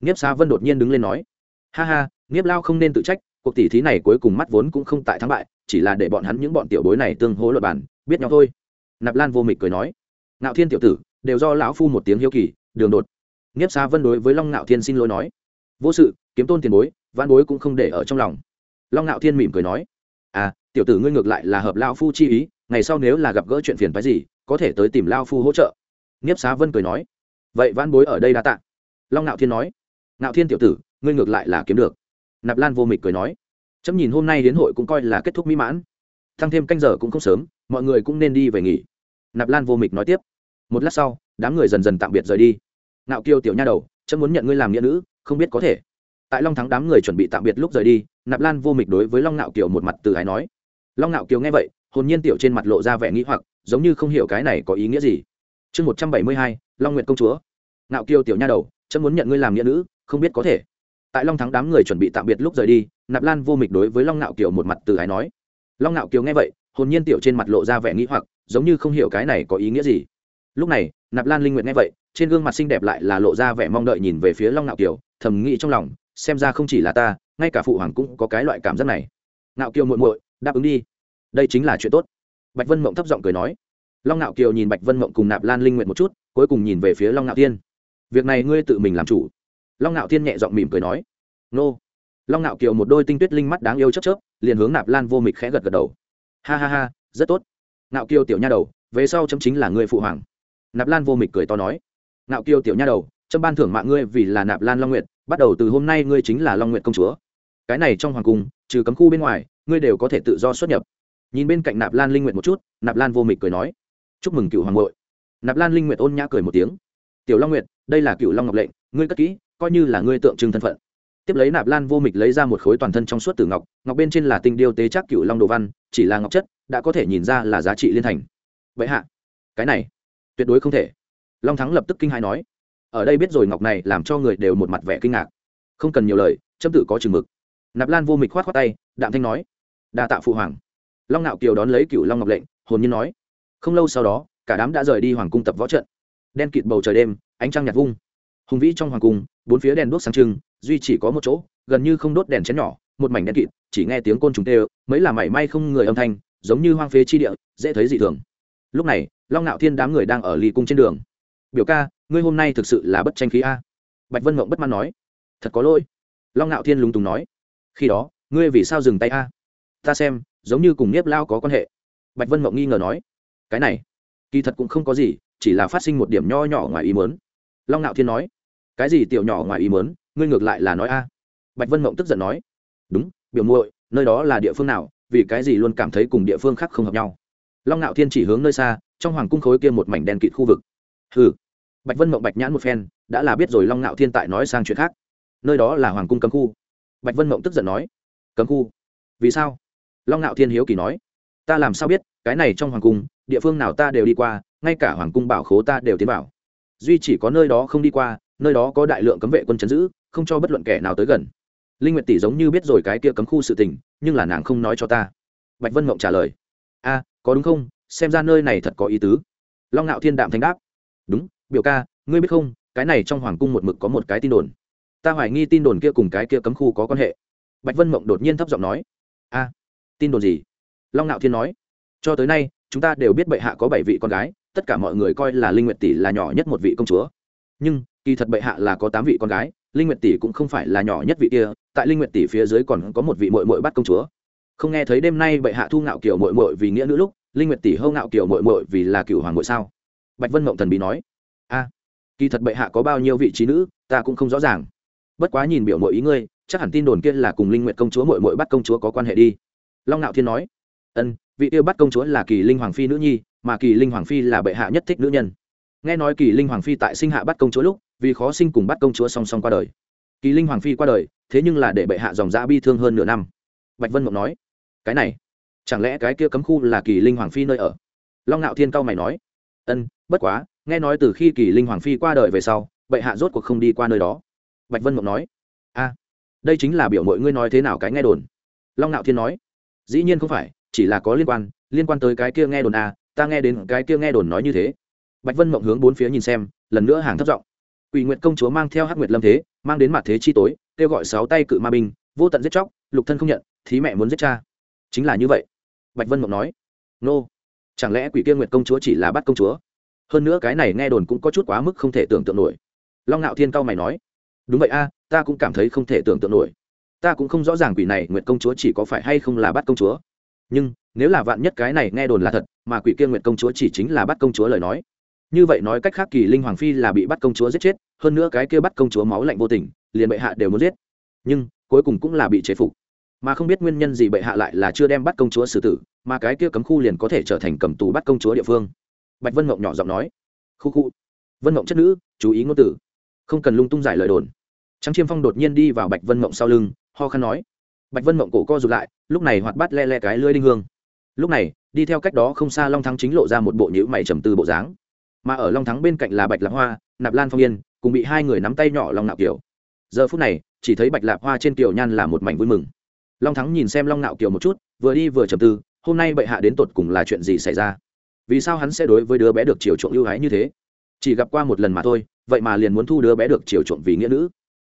nghiếp Sa vân đột nhiên đứng lên nói, ha ha, nghiếp lao không nên tự trách, cuộc tỷ thí này cuối cùng mắt vốn cũng không tại thắng bại, chỉ là để bọn hắn những bọn tiểu bối này tương hố luật bản biết nhau thôi. Nạp lan vô mịch cười nói, ngạo thiên tiểu tử, đều do lão phu một tiếng hiếu kỳ, đường đột. Nghiếp Sa vân đối với long ngạo thiên xin lỗi nói, vô sự, kiếm tôn tiền bối văn bối cũng không để ở trong lòng. Long ngạo thiên mỉm cười nói à tiểu tử ngươi ngược lại là hợp lao phu chi ý, ngày sau nếu là gặp gỡ chuyện phiền phái gì, có thể tới tìm lao phu hỗ trợ. Nghiếp xá vân cười nói, vậy văn bối ở đây đã tạ. Long ngạo thiên nói ngạo thiên tiểu tử, ngươi ngược lại là kiếm được. Nạp lan vô mịch cười nói. Chấm nhìn hôm nay đến hội cũng coi là kết thúc mỹ mãn. Thăng thêm canh giờ cũng không sớm, mọi người cũng nên đi về nghỉ. Nạp lan vô mịch nói tiếp. Một lát sau, đám người dần dần tạm biệt rời đi. Ngạo kiêu tiểu nha đầu, chấm muốn nhận ngươi làm nghĩa nữ, không biết có thể. Tại long thắng đám người chuẩn bị tạm biệt lúc rời đi, nạp lan vô mịch đối với long ngạo kiều một mặt từ ái nói. Long ngạo kiều nghe vậy, hồn nhiên tiểu trên mặt lộ ra vẻ nghĩ hoặc, giống như không hiểu cái này có ý nghĩa gì. Chương một trăm bảy mươi hai, long nguyện công chúa. Ngạo kiều tiểu nha đầu, chấm muốn nhận ngươi làm nghĩa nữ không biết có thể. Tại long thắng đám người chuẩn bị tạm biệt lúc rời đi, nạp lan vô mịch đối với long ngạo kiều một mặt từ ái nói. Long ngạo kiều nghe vậy, hồn nhiên tiểu trên mặt lộ ra vẻ nghĩ hoặc, giống như không hiểu cái này có ý nghĩa gì. Lúc này, nạp lan linh nguyện nghe vậy, trên gương mặt xinh đẹp lại là lộ ra vẻ mong đợi nhìn về phía long ngạo kiều, thầm nghĩ trong lòng, xem ra không chỉ là ta, ngay cả phụ hoàng cũng có cái loại cảm giác này. Ngạo kiều muội muội, đáp ứng đi. Đây chính là chuyện tốt. Bạch vân mộng thấp giọng cười nói. Long ngạo kiều nhìn bạch vân mộng cùng nạp lan linh nguyện một chút, cuối cùng nhìn về phía long ngạo thiên. Việc này ngươi tự mình làm chủ long ngạo thiên nhẹ giọng mỉm cười nói nô. Long ngạo kiều một đôi tinh tuyết linh mắt đáng yêu chấp chớp liền hướng nạp lan vô mịch khẽ gật gật đầu. Ha ha ha rất tốt. Ngạo kiều tiểu nha đầu về sau chấm chính là người phụ hoàng. Nạp lan vô mịch cười to nói ngạo kiều tiểu nha đầu chấm ban thưởng mạng ngươi vì là nạp lan long Nguyệt, bắt đầu từ hôm nay ngươi chính là long Nguyệt công chúa. Cái này trong hoàng cung trừ cấm khu bên ngoài ngươi đều có thể tự do xuất nhập. Nhìn bên cạnh nạp lan linh nguyện một chút nạp lan vô mịch cười nói chúc mừng cựu hoàng hội nạp lan linh nguyện ôn nhã cười một tiếng tiểu long nguyện đây là cựu long ngọc lệnh ngươi cất kỹ coi như là ngươi tượng trưng thân phận. Tiếp lấy nạp lan vô mịch lấy ra một khối toàn thân trong suốt từ ngọc ngọc bên trên là tinh điêu tế chắc cựu long đồ văn, chỉ là ngọc chất, đã có thể nhìn ra là giá trị liên thành. Vậy hạ, cái này, tuyệt đối không thể. Long thắng lập tức kinh hai nói. Ở đây biết rồi ngọc này làm cho người đều một mặt vẻ kinh ngạc. Không cần nhiều lời, chấm tự có chừng mực. Nạp lan vô mịch khoát khoát tay, đạm thanh nói. Đa tạ phụ hoàng. Long nạo kiều đón lấy cựu long ngọc lệnh, hồn nhiên nói. Không lâu sau đó, cả đám đã rời đi hoàng cung tập võ trận. Đen kịt bầu trời đêm, ánh trăng nhạt vung. Hùng vĩ trong hoàng cung bốn phía đèn đuốc sáng trưng, duy chỉ có một chỗ, gần như không đốt đèn chén nhỏ, một mảnh đen kịt, chỉ nghe tiếng côn trùng tê, mấy là mảy may không người âm thanh, giống như hoang phế chi địa, dễ thấy dị thường. Lúc này, long ngạo thiên đám người đang ở ly cung trên đường. Biểu ca, ngươi hôm nay thực sự là bất tranh khí a. Bạch vân mộng bất mãn nói. Thật có lỗi. Long ngạo thiên lúng túng nói. Khi đó, ngươi vì sao dừng tay a? Ta xem, giống như cùng nếp lao có quan hệ. Bạch vân mộng nghi ngờ nói. Cái này, kỳ thật cũng không có gì, chỉ là phát sinh một điểm nho nhỏ ngoài ý muốn. long ngạo thiên nói cái gì tiểu nhỏ ngoài ý mớn ngươi ngược lại là nói a. Bạch vân mộng tức giận nói, đúng, biểu muội, nơi đó là địa phương nào, vì cái gì luôn cảm thấy cùng địa phương khác không hợp nhau. Long ngạo thiên chỉ hướng nơi xa, trong hoàng cung khối kia một mảnh đen kịt khu vực. Hừ. Bạch vân mộng bạch nhãn một phen, đã là biết rồi long ngạo thiên tại nói sang chuyện khác. Nơi đó là hoàng cung cấm khu. Bạch vân mộng tức giận nói, cấm khu? Vì sao? Long ngạo thiên hiếu kỳ nói, ta làm sao biết, cái này trong hoàng cung, địa phương nào ta đều đi qua, ngay cả hoàng cung bảo khố ta đều tiến bảo duy chỉ có nơi đó không đi qua nơi đó có đại lượng cấm vệ quân chấn giữ, không cho bất luận kẻ nào tới gần. Linh nguyệt tỷ giống như biết rồi cái kia cấm khu sự tình, nhưng là nàng không nói cho ta. Bạch vân mộng trả lời, a, có đúng không? Xem ra nơi này thật có ý tứ. Long ngạo thiên đạm thanh đáp, đúng, biểu ca, ngươi biết không, cái này trong hoàng cung một mực có một cái tin đồn. Ta hoài nghi tin đồn kia cùng cái kia cấm khu có quan hệ. Bạch vân mộng đột nhiên thấp giọng nói, a, tin đồn gì? Long ngạo thiên nói, cho tới nay, chúng ta đều biết bệ hạ có bảy vị con gái, tất cả mọi người coi là linh nguyệt tỷ là nhỏ nhất một vị công chúa. Nhưng kỳ thật bệ hạ là có tám vị con gái, linh nguyệt tỷ cũng không phải là nhỏ nhất vị kia, tại linh nguyệt tỷ phía dưới còn có một vị muội muội bắt công chúa. Không nghe thấy đêm nay bệ hạ thu ngạo kiều muội muội vì nghĩa nữ lúc, linh nguyệt tỷ hâu ngạo kiều muội muội vì là cửu hoàng muội sao? Bạch vân mộng thần bí nói, a, kỳ thật bệ hạ có bao nhiêu vị trí nữ, ta cũng không rõ ràng. Bất quá nhìn biểu muội ý ngươi, chắc hẳn tin đồn kia là cùng linh nguyệt công chúa muội muội bắt công chúa có quan hệ đi. Long ngạo thiên nói, ân, vị kia bắt công chúa là kỳ linh hoàng phi nữ nhi, mà kỳ linh hoàng phi là bệ hạ nhất thích nữ nhân. Nghe nói kỳ linh hoàng phi tại sinh hạ bắt công chúa lúc vì khó sinh cùng bắt công chúa song song qua đời. Kỳ linh hoàng phi qua đời, thế nhưng là để bệ hạ dòng dã bi thương hơn nửa năm. Bạch vân mộng nói, cái này, chẳng lẽ cái kia cấm khu là kỳ linh hoàng phi nơi ở? Long ngạo thiên cao mày nói, ân, bất quá, nghe nói từ khi kỳ linh hoàng phi qua đời về sau, bệ hạ rốt cuộc không đi qua nơi đó. Bạch vân mộng nói, a, đây chính là biểu mọi ngươi nói thế nào cái nghe đồn. Long ngạo thiên nói, dĩ nhiên không phải, chỉ là có liên quan liên quan tới cái kia nghe đồn a, ta nghe đến cái kia nghe đồn nói như thế. Bạch vân mộng hướng bốn phía nhìn xem, lần nữa hàng thất giọng quỷ nguyệt công chúa mang theo hắc nguyệt lâm thế, mang đến mặt thế chi tối, kêu gọi sáu tay cự ma binh, vô tận giết chóc, lục thân không nhận, thí mẹ muốn giết cha. Chính là như vậy. Bạch vân mộng nói. Nô, chẳng lẽ quỷ kia nguyệt công chúa chỉ là bắt công chúa? Hơn nữa cái này nghe đồn cũng có chút quá mức không thể tưởng tượng nổi. Long Nạo thiên cao mày nói. Đúng vậy a, ta cũng cảm thấy không thể tưởng tượng nổi. Ta cũng không rõ ràng quỷ này nguyệt công chúa chỉ có phải hay không là bắt công chúa. Nhưng, nếu là vạn nhất cái này nghe đồn là thật, mà quỷ kia nguyệt công chúa chỉ chính là bắt công chúa lời nói như vậy nói cách khác, kỳ linh hoàng phi là bị bắt công chúa giết chết, hơn nữa cái kia bắt công chúa máu lạnh vô tình, liền bệ hạ đều muốn giết. Nhưng, cuối cùng cũng là bị chế phục. Mà không biết nguyên nhân gì bệ hạ lại là chưa đem bắt công chúa xử tử, mà cái kia cấm khu liền có thể trở thành cầm tù bắt công chúa địa phương. Bạch vân mộng nhỏ giọng nói. Khu khu. Vân mộng chất nữ, chú ý ngôn tử. Không cần lung tung giải lời đồn. Trắng chiêm phong đột nhiên đi vào bạch vân mộng sau lưng, ho khăn nói. Bạch vân mộng cổ co rụt lại, lúc này hoạt bắt le le cái lưới đinh hương. Lúc này, đi theo cách đó không xa long thắng chính lộ ra một bộ nhữ mày trầm tư bộ dáng mà ở long thắng bên cạnh là bạch lạc hoa, nạp lan phong yên, cùng bị hai người nắm tay nhỏ long nạo kiều. Giờ phút này, chỉ thấy bạch lạc hoa trên kiều nhan là một mảnh vui mừng. Long thắng nhìn xem long nạo kiều một chút, vừa đi vừa trầm tư, hôm nay bệ hạ đến tột cùng là chuyện gì xảy ra? Vì sao hắn sẽ đối với đứa bé được chiều chuộng ưu ái như thế? Chỉ gặp qua một lần mà thôi, vậy mà liền muốn thu đứa bé được chiều chuộng vì nghĩa nữ.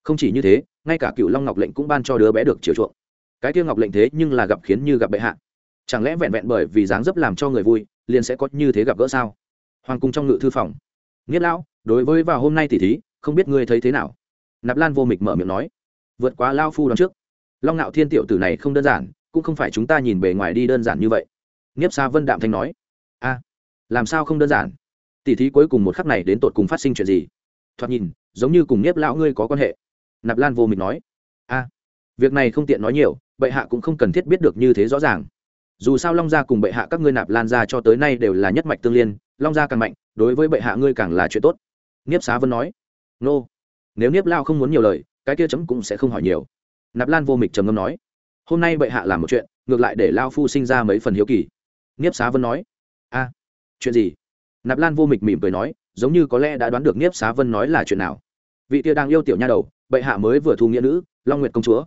Không chỉ như thế, ngay cả cựu long ngọc lệnh cũng ban cho đứa bé được chiều chuộng. Cái kia ngọc lệnh thế nhưng là gặp khiến như gặp bệ hạ. Chẳng lẽ vẹn vẹn bởi vì dáng dấp làm cho người vui, liền sẽ có như thế gặp gỡ sao? Hoàng cung trong ngự thư phòng. Nghiết lão, đối với vào hôm nay tỷ thí, không biết ngươi thấy thế nào? Nạp lan vô mịch mở miệng nói. Vượt quá lao phu đón trước. Long ngạo thiên tiểu tử này không đơn giản, cũng không phải chúng ta nhìn bề ngoài đi đơn giản như vậy. Nghiếp xa vân đạm thanh nói. A, làm sao không đơn giản? Tỷ thí cuối cùng một khắc này đến tột cùng phát sinh chuyện gì? Thoạt nhìn, giống như cùng nghiếp lão ngươi có quan hệ. Nạp lan vô mịch nói. A, việc này không tiện nói nhiều, bệ hạ cũng không cần thiết biết được như thế rõ ràng dù sao long gia cùng bệ hạ các ngươi nạp lan gia cho tới nay đều là nhất mạch tương liên, long gia càng mạnh, đối với bệ hạ ngươi càng là chuyện tốt. Niếp xá vân nói. Nô, nếu niếp lao không muốn nhiều lời, cái kia chấm cũng sẽ không hỏi nhiều. Nạp lan vô mịch trầm ngâm nói. Hôm nay bệ hạ làm một chuyện, ngược lại để lao phu sinh ra mấy phần hiếu kỳ. Niếp xá vân nói. A, chuyện gì? Nạp lan vô mịch mỉm cười nói, giống như có lẽ đã đoán được niếp xá vân nói là chuyện nào. Vị tia đang yêu tiểu nha đầu, bệ hạ mới vừa thu nghĩa nữ, long nguyệt công chúa.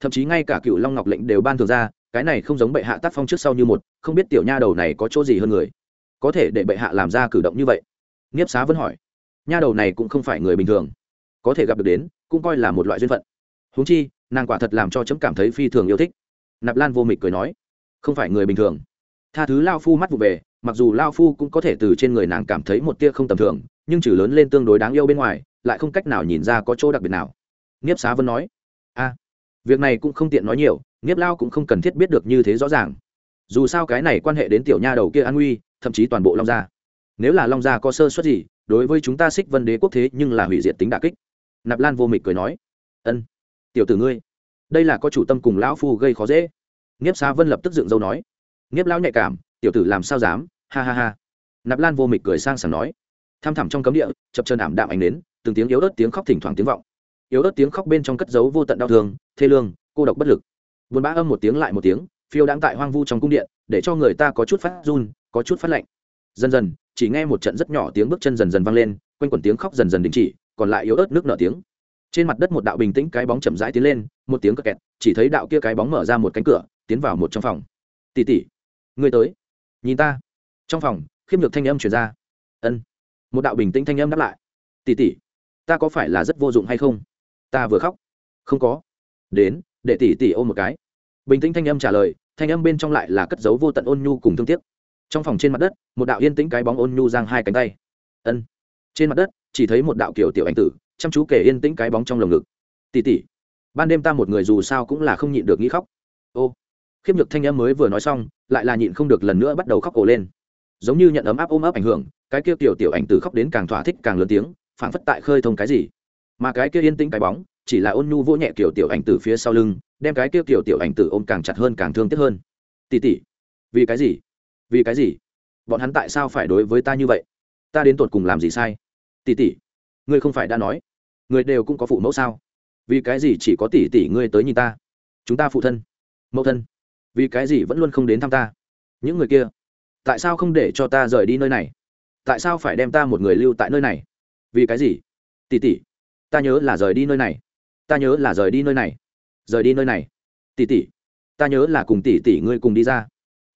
Thậm chí ngay cả cựu long ngọc lệnh đều ban thường ra cái này không giống bệ hạ tác phong trước sau như một, không biết tiểu nha đầu này có chỗ gì hơn người. Có thể để bệ hạ làm ra cử động như vậy? Nghiếp xá vẫn hỏi. Nha đầu này cũng không phải người bình thường. Có thể gặp được đến, cũng coi là một loại duyên phận. Húng chi, nàng quả thật làm cho chấm cảm thấy phi thường yêu thích. Nạp lan vô mịch cười nói. Không phải người bình thường. Tha thứ lao phu mắt vụ về, mặc dù lao phu cũng có thể từ trên người nàng cảm thấy một tia không tầm thường, nhưng trừ lớn lên tương đối đáng yêu bên ngoài, lại không cách nào nhìn ra có chỗ đặc biệt nào. Nghiếp xá vân nói. A việc này cũng không tiện nói nhiều, nghiếp lao cũng không cần thiết biết được như thế rõ ràng. Dù sao cái này quan hệ đến tiểu nha đầu kia an nguy thậm chí toàn bộ long gia. Nếu là long gia có sơ suất gì, đối với chúng ta xích vân đế quốc thế nhưng là hủy diệt tính đà kích. Nạp lan vô mịch cười nói, ân, tiểu tử ngươi, đây là có chủ tâm cùng lão phu gây khó dễ. Nghiếp xa vân lập tức dựng dâu nói, nghiếp lão nhạy cảm, tiểu tử làm sao dám, ha ha ha. Nạp lan vô mịch cười sang sảng nói, tham thẳm trong cấm địa, chập chân ảm đạm ánh đến từng tiếng yếu ớt, tiếng khóc thỉnh thoảng tiếng vọng yếu ớt tiếng khóc bên trong cất giấu vô tận đau thương, thê lương, cô độc bất lực. Buồn bã âm một tiếng lại một tiếng, phiêu đang tại hoang vu trong cung điện, để cho người ta có chút phát run, có chút phát lạnh. Dần dần, chỉ nghe một trận rất nhỏ tiếng bước chân dần dần vang lên, quanh quần tiếng khóc dần dần đình chỉ, còn lại yếu ớt nước nở tiếng. Trên mặt đất một đạo bình tĩnh cái bóng chậm rãi tiến lên, một tiếng cất kẹt, chỉ thấy đạo kia cái bóng mở ra một cánh cửa, tiến vào một trong phòng. Tỉ tỉ người tới. Nhìn ta. Trong phòng khiêm nhược thanh âm chuyển ra. Ân. Một đạo bình tĩnh thanh âm đáp lại. Tỉ tỉ ta có phải là rất vô dụng hay không? Ta vừa khóc. Không có. Đến, để tỉ tỉ ôm một cái. Bình tĩnh thanh âm trả lời, thanh âm bên trong lại là cất dấu vô tận ôn nhu cùng thương tiếc. Trong phòng trên mặt đất, một đạo yên tĩnh cái bóng ôn nhu giang hai cánh tay. Ân. Trên mặt đất, chỉ thấy một đạo kiểu tiểu anh tử, chăm chú kể yên tĩnh cái bóng trong lồng ngực. Tỉ tỉ ban đêm ta một người dù sao cũng là không nhịn được nghĩ khóc. Ô. Khiếp nhược thanh âm mới vừa nói xong, lại là nhịn không được lần nữa bắt đầu khóc ổ lên. Giống như nhận ấm áp ôm ấp ảnh hưởng, cái kia tiểu tiểu ảnh tử khóc đến càng thỏa thích càng lớn tiếng, phảng phất tại khơi thông cái gì mà cái kia yên tĩnh cái bóng, chỉ là ôn nhu vỗ nhẹ kiểu tiểu ảnh tử phía sau lưng, đem cái kia kiểu tiểu ảnh tử ôm càng chặt hơn càng thương tiếc hơn. Tỉ tỉ vì cái gì? Vì cái gì? Bọn hắn tại sao phải đối với ta như vậy? Ta đến tột cùng làm gì sai? Tỷ tỷ, ngươi không phải đã nói, người đều cũng có phụ mẫu sao? Vì cái gì chỉ có tỷ tỷ ngươi tới nhìn ta? Chúng ta phụ thân, mẫu thân, vì cái gì vẫn luôn không đến thăm ta? Những người kia, tại sao không để cho ta rời đi nơi này? Tại sao phải đem ta một người lưu tại nơi này? Vì cái gì? Tỷ tỷ ta nhớ là rời đi nơi này. Ta nhớ là rời đi nơi này. Rời đi nơi này. Tỷ tỷ ta nhớ là cùng tỷ tỷ ngươi cùng đi ra.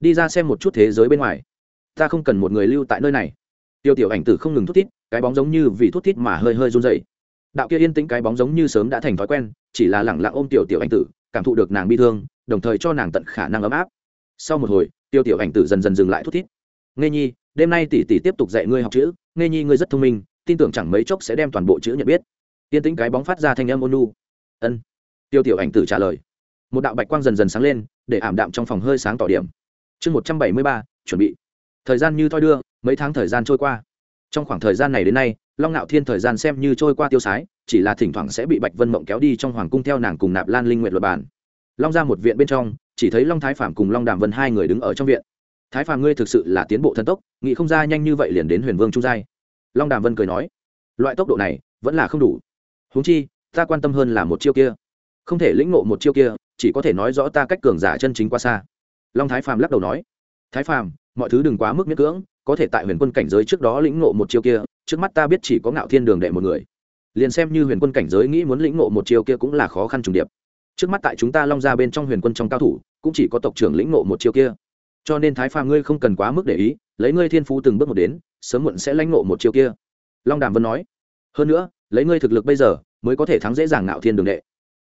Đi ra xem một chút thế giới bên ngoài. Ta không cần một người lưu tại nơi này. Tiêu tiểu ảnh tử không ngừng thút thít, cái bóng giống như vì thút thít mà hơi hơi run dậy đạo kia yên tĩnh cái bóng giống như sớm đã thành thói quen chỉ là lẳng lặng ôm tiểu tiểu ảnh tử cảm thụ được nàng bi thương đồng thời cho nàng tận khả năng ấm áp. Sau một hồi tiêu tiểu ảnh tử dần dần dừng lại thút thít. nghe nhi đêm nay tỷ tỷ tiếp tục dạy ngươi học chữ nghe nhi ngươi rất thông minh tin tưởng chẳng mấy chốc sẽ đem toàn bộ chữ nhận biết yên tĩnh cái bóng phát ra thanh âm ôn nu ân. Tiêu tiểu ảnh tử trả lời. Một đạo bạch quang dần dần sáng lên, để ảm đạm trong phòng hơi sáng tỏ điểm. Chương một trăm bảy mươi ba, chuẩn bị. Thời gian như thoi đưa, mấy tháng thời gian trôi qua. Trong khoảng thời gian này đến nay, long ngạo thiên thời gian xem như trôi qua tiêu sái, chỉ là thỉnh thoảng sẽ bị bạch vân mộng kéo đi trong hoàng cung theo nàng cùng nạp lan linh nguyện luật bản long ra một viện bên trong, chỉ thấy long thái phạm cùng long đàm vân hai người đứng ở trong viện. Thái phạm ngươi thực sự là tiến bộ thần tốc, nghĩ không ra nhanh như vậy liền đến huyền vương trung giai. Long đàm vân cười nói. Loại tốc độ này vẫn là không đủ huống chi, ta quan tâm hơn là một chiêu kia. Không thể lĩnh ngộ một chiêu kia, chỉ có thể nói rõ ta cách cường giả chân chính qua xa. Long thái phàm lắc đầu nói, thái phàm, mọi thứ đừng quá mức miễn cưỡng, có thể tại huyền quân cảnh giới trước đó lĩnh ngộ một chiêu kia, trước mắt ta biết chỉ có ngạo thiên đường đệ một người. Liền xem như huyền quân cảnh giới nghĩ muốn lĩnh ngộ một chiêu kia cũng là khó khăn trùng điệp. Trước mắt tại chúng ta long ra bên trong huyền quân trong cao thủ, cũng chỉ có tộc trưởng lĩnh ngộ một chiêu kia. Cho nên thái phàm ngươi không cần quá mức để ý, lấy ngươi thiên phú từng bước một đến, sớm muộn sẽ lãnh ngộ một chiêu kia. Long đàm vân nói, hơn nữa, lấy ngươi thực lực bây giờ mới có thể thắng dễ dàng ngạo thiên đường đệ.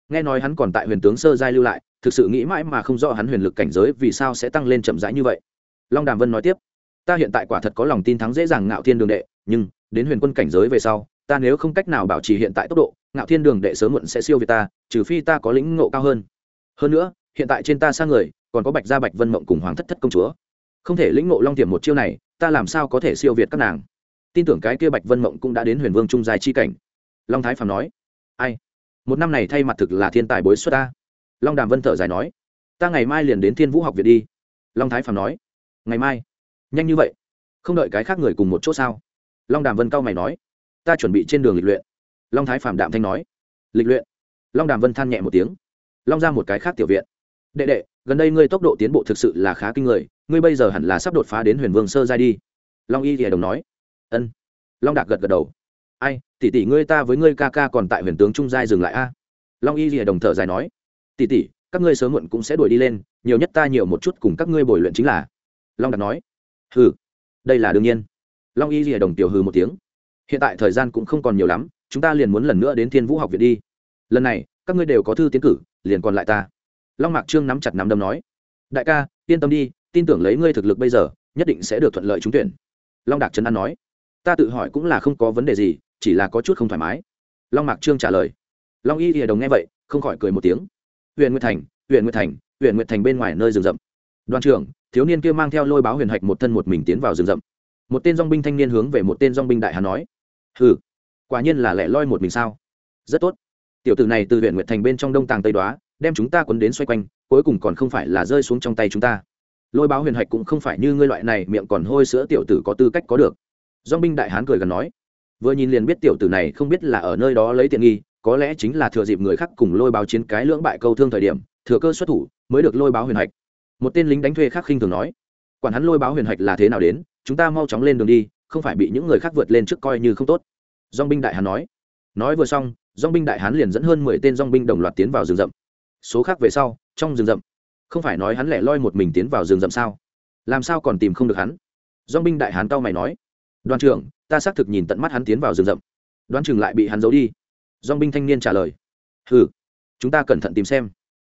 Nghe nói hắn còn tại huyền tướng sơ giai lưu lại, thực sự nghĩ mãi mà không rõ hắn huyền lực cảnh giới vì sao sẽ tăng lên chậm rãi như vậy. Long đàm vân nói tiếp, ta hiện tại quả thật có lòng tin thắng dễ dàng ngạo thiên đường đệ, nhưng đến huyền quân cảnh giới về sau, ta nếu không cách nào bảo trì hiện tại tốc độ, ngạo thiên đường đệ sớm muộn sẽ siêu việt ta, trừ phi ta có lĩnh ngộ cao hơn. Hơn nữa, hiện tại trên ta sang người, còn có bạch gia bạch vân mộng cùng hoàng thất thất công chúa. Không thể lĩnh ngộ long tiềm một chiêu này, ta làm sao có thể siêu việt các nàng? Tin tưởng cái kia bạch vân mộng cũng đã đến huyền vương trung dài chi cảnh. Long thái phàm nói ai? Một năm này thay mặt thực là thiên tài bối xuất ta. Long đàm vân thở dài nói, ta ngày mai liền đến thiên vũ học viện đi. Long thái phàm nói, ngày mai? Nhanh như vậy? Không đợi cái khác người cùng một chỗ sao? Long đàm vân cao mày nói, ta chuẩn bị trên đường lịch luyện. Long thái phàm đạm thanh nói, lịch luyện? Long đàm vân than nhẹ một tiếng, long ra một cái khác tiểu viện. Đệ đệ, gần đây ngươi tốc độ tiến bộ thực sự là khá kinh người, ngươi bây giờ hẳn là sắp đột phá đến huyền vương sơ giai đi. Long y thì đồng nói, ân. Long đạc gật gật đầu ai, tỷ tỷ ngươi ta với ngươi ca ca còn tại huyền tướng trung giai dừng lại a? Long y rìa đồng thở dài nói, tỷ tỷ, các ngươi sớm muộn cũng sẽ đuổi đi lên, nhiều nhất ta nhiều một chút cùng các ngươi bồi luyện chính là. Long đạt nói, hừ, đây là đương nhiên. Long y rìa đồng tiểu hừ một tiếng, hiện tại thời gian cũng không còn nhiều lắm, chúng ta liền muốn lần nữa đến thiên vũ học viện đi. Lần này, các ngươi đều có thư tiến cử, liền còn lại ta. Long mạc trương nắm chặt nắm đấm nói, đại ca, yên tâm đi, tin tưởng lấy ngươi thực lực bây giờ, nhất định sẽ được thuận lợi trúng tuyển. Long đạc trấn an nói, ta tự hỏi cũng là không có vấn đề gì chỉ là có chút không thoải mái. Long mạc trương trả lời. Long y thì đồng nghe vậy, không khỏi cười một tiếng. Huyện nguyệt thành huyện nguyệt thành huyện nguyệt thành bên ngoài nơi rừng rậm. Đoàn trưởng, thiếu niên kia mang theo lôi báo huyền hạch một thân một mình tiến vào rừng rậm. Một tên dong binh thanh niên hướng về một tên dong binh đại hà nói. Hừ, quả nhiên là lẻ loi một mình sao? Rất tốt. Tiểu tử này từ huyện nguyệt thành bên trong đông tàng tây đoá, đem chúng ta quấn đến xoay quanh, cuối cùng còn không phải là rơi xuống trong tay chúng ta. Lôi báo huyền hạch cũng không phải như ngươi loại này, miệng còn hôi sữa tiểu tử có tư cách có được. Dong binh đại hán cười gần nói vừa nhìn liền biết tiểu tử này không biết là ở nơi đó lấy tiện nghi, có lẽ chính là thừa dịp người khác cùng lôi báo chiến cái lưỡng bại câu thương thời điểm, thừa cơ xuất thủ mới được lôi báo huyền hạch. Một tên lính đánh thuê khác khinh thường nói, quản hắn lôi báo huyền hạch là thế nào đến, chúng ta mau chóng lên đường đi, không phải bị những người khác vượt lên trước coi như không tốt. Dong binh đại hán nói. Nói vừa xong dong binh đại hán liền dẫn hơn mười tên dong binh đồng loạt tiến vào rừng rậm. Số khác về sau, trong rừng rậm, không phải nói hắn lẻ loi một mình tiến vào rừng rậm sao? Làm sao còn tìm không được hắn? Dong binh đại hán tao mày nói đoàn trưởng, ta xác thực nhìn tận mắt hắn tiến vào rừng rậm. Đoán chừng lại bị hắn giấu đi. Dong binh thanh niên trả lời. Ừ chúng ta cẩn thận tìm xem.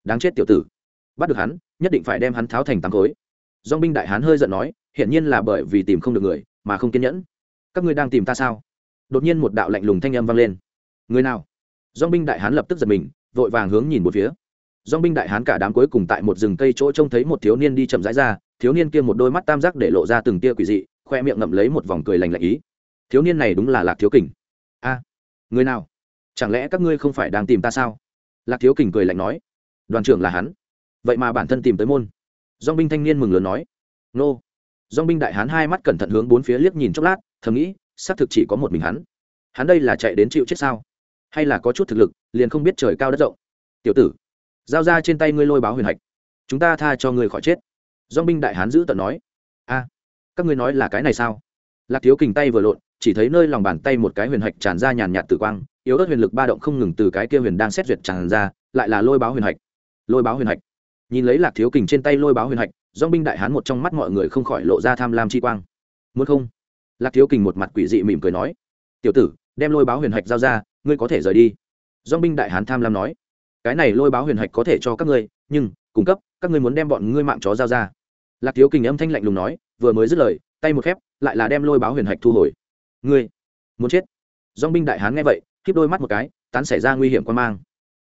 Đáng chết tiểu tử. Bắt được hắn, nhất định phải đem hắn tháo thành tám khối. Dong binh đại hán hơi giận nói, hiển nhiên là bởi vì tìm không được người, mà không kiên nhẫn. Các ngươi đang tìm ta sao? Đột nhiên một đạo lạnh lùng thanh âm vang lên. Người nào? Dong binh đại hán lập tức giật mình, vội vàng hướng nhìn một phía. Dong binh đại hán cả đám cuối cùng tại một rừng cây chỗ trông thấy một thiếu niên đi chậm rãi ra, thiếu niên kia một đôi mắt tam giác để lộ ra từng tia quỷ dị khoe miệng ngậm lấy một vòng cười lành lạnh ý. Thiếu niên này đúng là lạc thiếu kình. A, người nào? Chẳng lẽ các ngươi không phải đang tìm ta sao? Lạc thiếu kình cười lạnh nói. Đoàn trưởng là hắn. Vậy mà bản thân tìm tới môn. Dong binh thanh niên mừng lớn nói. Nô. Dong binh đại hán hai mắt cẩn thận hướng bốn phía liếc nhìn chốc lát, thầm nghĩ, xác thực chỉ có một mình hắn. Hắn đây là chạy đến chịu chết sao? Hay là có chút thực lực, liền không biết trời cao đất rộng? Tiểu tử, giao ra trên tay ngươi lôi báo huyền hạch. Chúng ta tha cho ngươi khỏi chết. Dong binh đại hán giữ tận nói. A các ngươi nói là cái này sao? Lạc thiếu kình tay vừa lộn, chỉ thấy nơi lòng bàn tay một cái huyền hạch tràn ra nhàn nhạt tử quang, yếu ớt huyền lực ba động không ngừng từ cái kia huyền đang xét duyệt tràn ra, lại là lôi báo huyền hạch. Lôi báo huyền hạch. Nhìn lấy lạc thiếu kình trên tay lôi báo huyền hạch dong binh đại hán một trong mắt mọi người không khỏi lộ ra tham lam chi quang. Muốn không? Lạc thiếu kình một mặt quỷ dị mỉm cười nói, tiểu tử, đem lôi báo huyền hạch giao ra, ngươi có thể rời đi. Dong binh đại hán tham lam nói, cái này lôi báo huyền hạch có thể cho các ngươi, nhưng, cung cấp, các ngươi muốn đem bọn ngươi mạng chó giao ra. Lạc thiếu kình âm thanh lạnh lùng nói vừa mới dứt lời, tay một khép, lại là đem lôi báo huyền hạch thu hồi. Ngươi, muốn chết? Dong binh đại hán nghe vậy, khiếp đôi mắt một cái, tán xảy ra nguy hiểm quan mang.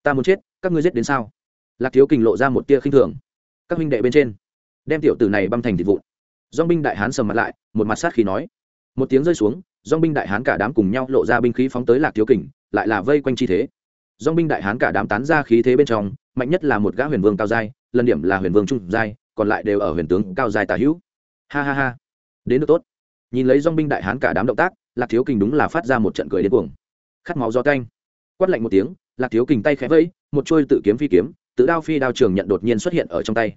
Ta muốn chết, các ngươi giết đến sao? Lạc thiếu kình lộ ra một tia khinh thường. Các huynh đệ bên trên, đem tiểu tử này băm thành thịt vụn. Dong binh đại hán sầm mặt lại, một mặt sát khí nói. Một tiếng rơi xuống dong binh đại hán cả đám cùng nhau lộ ra binh khí phóng tới lạc thiếu kình, lại là vây quanh chi thế. Dong binh đại hán cả đám tán ra khí thế bên trong, mạnh nhất là một gã huyền vương cao giai, lần điểm là huyền vương trung giai, còn lại đều ở huyền tướng cao giai tà hữu ha ha ha. Đến được tốt. Nhìn lấy dong binh đại hán cả đám động tác, lạc thiếu kình đúng là phát ra một trận cười đến cuồng. Khát máu do canh quát lạnh một tiếng, lạc thiếu kình tay khẽ vẫy, một trôi tự kiếm phi kiếm, tự đao phi đao trường nhận đột nhiên xuất hiện ở trong tay.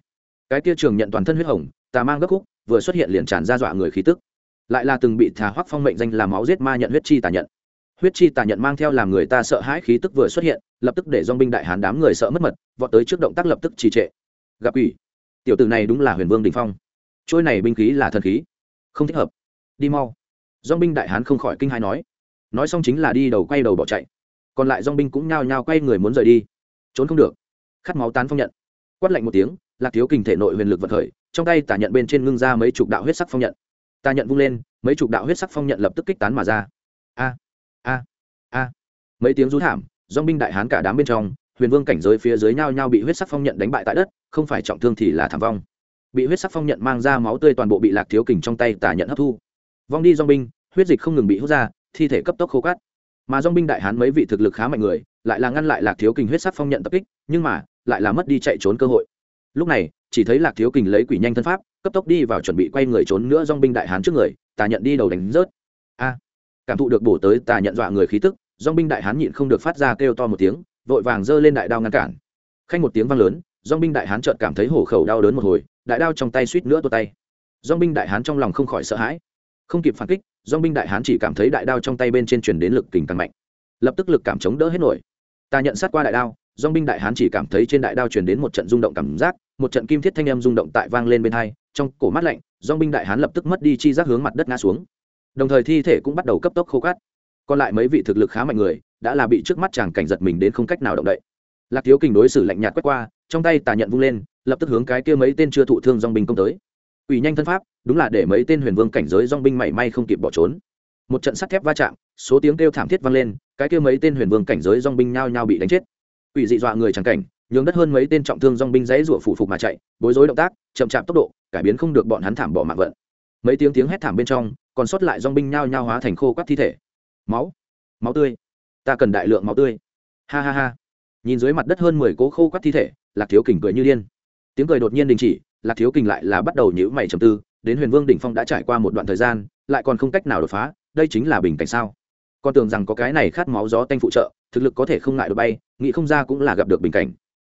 Cái kia trường nhận toàn thân huyết hồng, tà mang gấp khúc, vừa xuất hiện liền tràn ra dọa người khí tức. Lại là từng bị thà hoắc phong mệnh danh làm máu giết ma nhận huyết chi tà nhận. Huyết chi tà nhận mang theo làm người ta sợ hãi khí tức vừa xuất hiện, lập tức để dong binh đại hán đám người sợ mất mật, vọt tới trước động tác lập tức trì trệ. Gặp ủy tiểu tử này đúng là huyền vương đình phong trôi này binh khí là thần khí. Không thích hợp. Đi mau. Dong binh đại hán không khỏi kinh hãi nói. Nói xong chính là đi đầu quay đầu bỏ chạy. Còn lại dong binh cũng nhao nhao quay người muốn rời đi. Trốn không được. Khát máu tán phong nhận. Quát lạnh một tiếng, lạc thiếu kình thể nội huyền lực vật khởi, trong tay tả nhận bên trên ngưng ra mấy chục đạo huyết sắc phong nhận. Tà nhận vung lên, mấy chục đạo huyết sắc phong nhận lập tức kích tán mà ra. A a a. Mấy tiếng rú thảm dong binh đại hán cả đám bên trong, huyền vương cảnh giới phía dưới nhao nhao bị huyết sắc phong nhận đánh bại tại đất, không phải trọng thương thì là thảm vong bị huyết sắc phong nhận mang ra máu tươi toàn bộ bị lạc thiếu kình trong tay tả nhận hấp thu. Vong đi dong binh, huyết dịch không ngừng bị hút ra, thi thể cấp tốc khô cát. Mà dong binh đại hán mấy vị thực lực khá mạnh người, lại là ngăn lại lạc thiếu kình huyết sắc phong nhận tập kích, nhưng mà, lại là mất đi chạy trốn cơ hội. Lúc này, chỉ thấy lạc thiếu kình lấy quỷ nhanh thân pháp, cấp tốc đi vào chuẩn bị quay người trốn nữa dong binh đại hán trước người, tà nhận đi đầu đánh rớt. A! Cảm thụ được bổ tới tà nhận dọa người khí tức dong binh đại hán nhịn không được phát ra kêu to một tiếng, vội vàng giơ lên đại đao ngăn cản. Khanh một tiếng vang lớn dong binh đại hán chợt cảm thấy hổ khẩu đau đớn một hồi đại đao trong tay suýt nữa tua tay. Dong binh đại hán trong lòng không khỏi sợ hãi. Không kịp phản kích dong binh đại hán chỉ cảm thấy đại đao trong tay bên trên truyền đến lực kình càng mạnh. Lập tức lực cảm chống đỡ hết nổi. Ta nhận sát qua đại đao dong binh đại hán chỉ cảm thấy trên đại đao truyền đến một trận rung động cảm giác, một trận kim thiết thanh âm rung động tại vang lên bên hai, trong cổ mắt lạnh dong binh đại hán lập tức mất đi chi giác hướng mặt đất ngã xuống. Đồng thời thi thể cũng bắt đầu cấp tốc khô cát. Còn lại mấy vị thực lực khá mạnh người, đã là bị trước mắt chàng cảnh giật mình đến không cách nào động đậy. Lạc thiếu kình đối xử lạnh nhạt quét qua, trong tay tà nhận vung lên lập tức hướng cái kia mấy tên chưa thụ thương dong binh công tới. Ủy nhanh thân pháp, đúng là để mấy tên huyền vương cảnh giới dong binh mảy may không kịp bỏ trốn. Một trận sắt thép va chạm, số tiếng kêu thảm thiết vang lên, cái kia mấy tên huyền vương cảnh giới dong binh nhao nhao bị đánh chết. Ủy dị dọa người chẳng cảnh, nhường đất hơn mấy tên trọng thương dong binh dãy rủa phủ phục mà chạy, bối rối động tác, chậm chạp tốc độ, cải biến không được bọn hắn thảm bỏ mạng vận. Mấy tiếng tiếng hét thảm bên trong, còn sót lại dong binh nhao nhao hóa thành khô quắt thi thể. Máu máu tươi, ta cần đại lượng máu tươi. Ha ha ha. Nhìn dưới mặt đất hơn mười cố khô quắt thi thể, lạc thiếu kình cười như điên tiếng cười đột nhiên đình chỉ, lạc thiếu kình lại là bắt đầu nhữ mày trầm tư, đến huyền vương đỉnh phong đã trải qua một đoạn thời gian, lại còn không cách nào đột phá, đây chính là bình cảnh sao? Con tưởng rằng có cái này khát máu gió tanh phụ trợ, thực lực có thể không ngại đột bay, nghĩ không ra cũng là gặp được bình cảnh.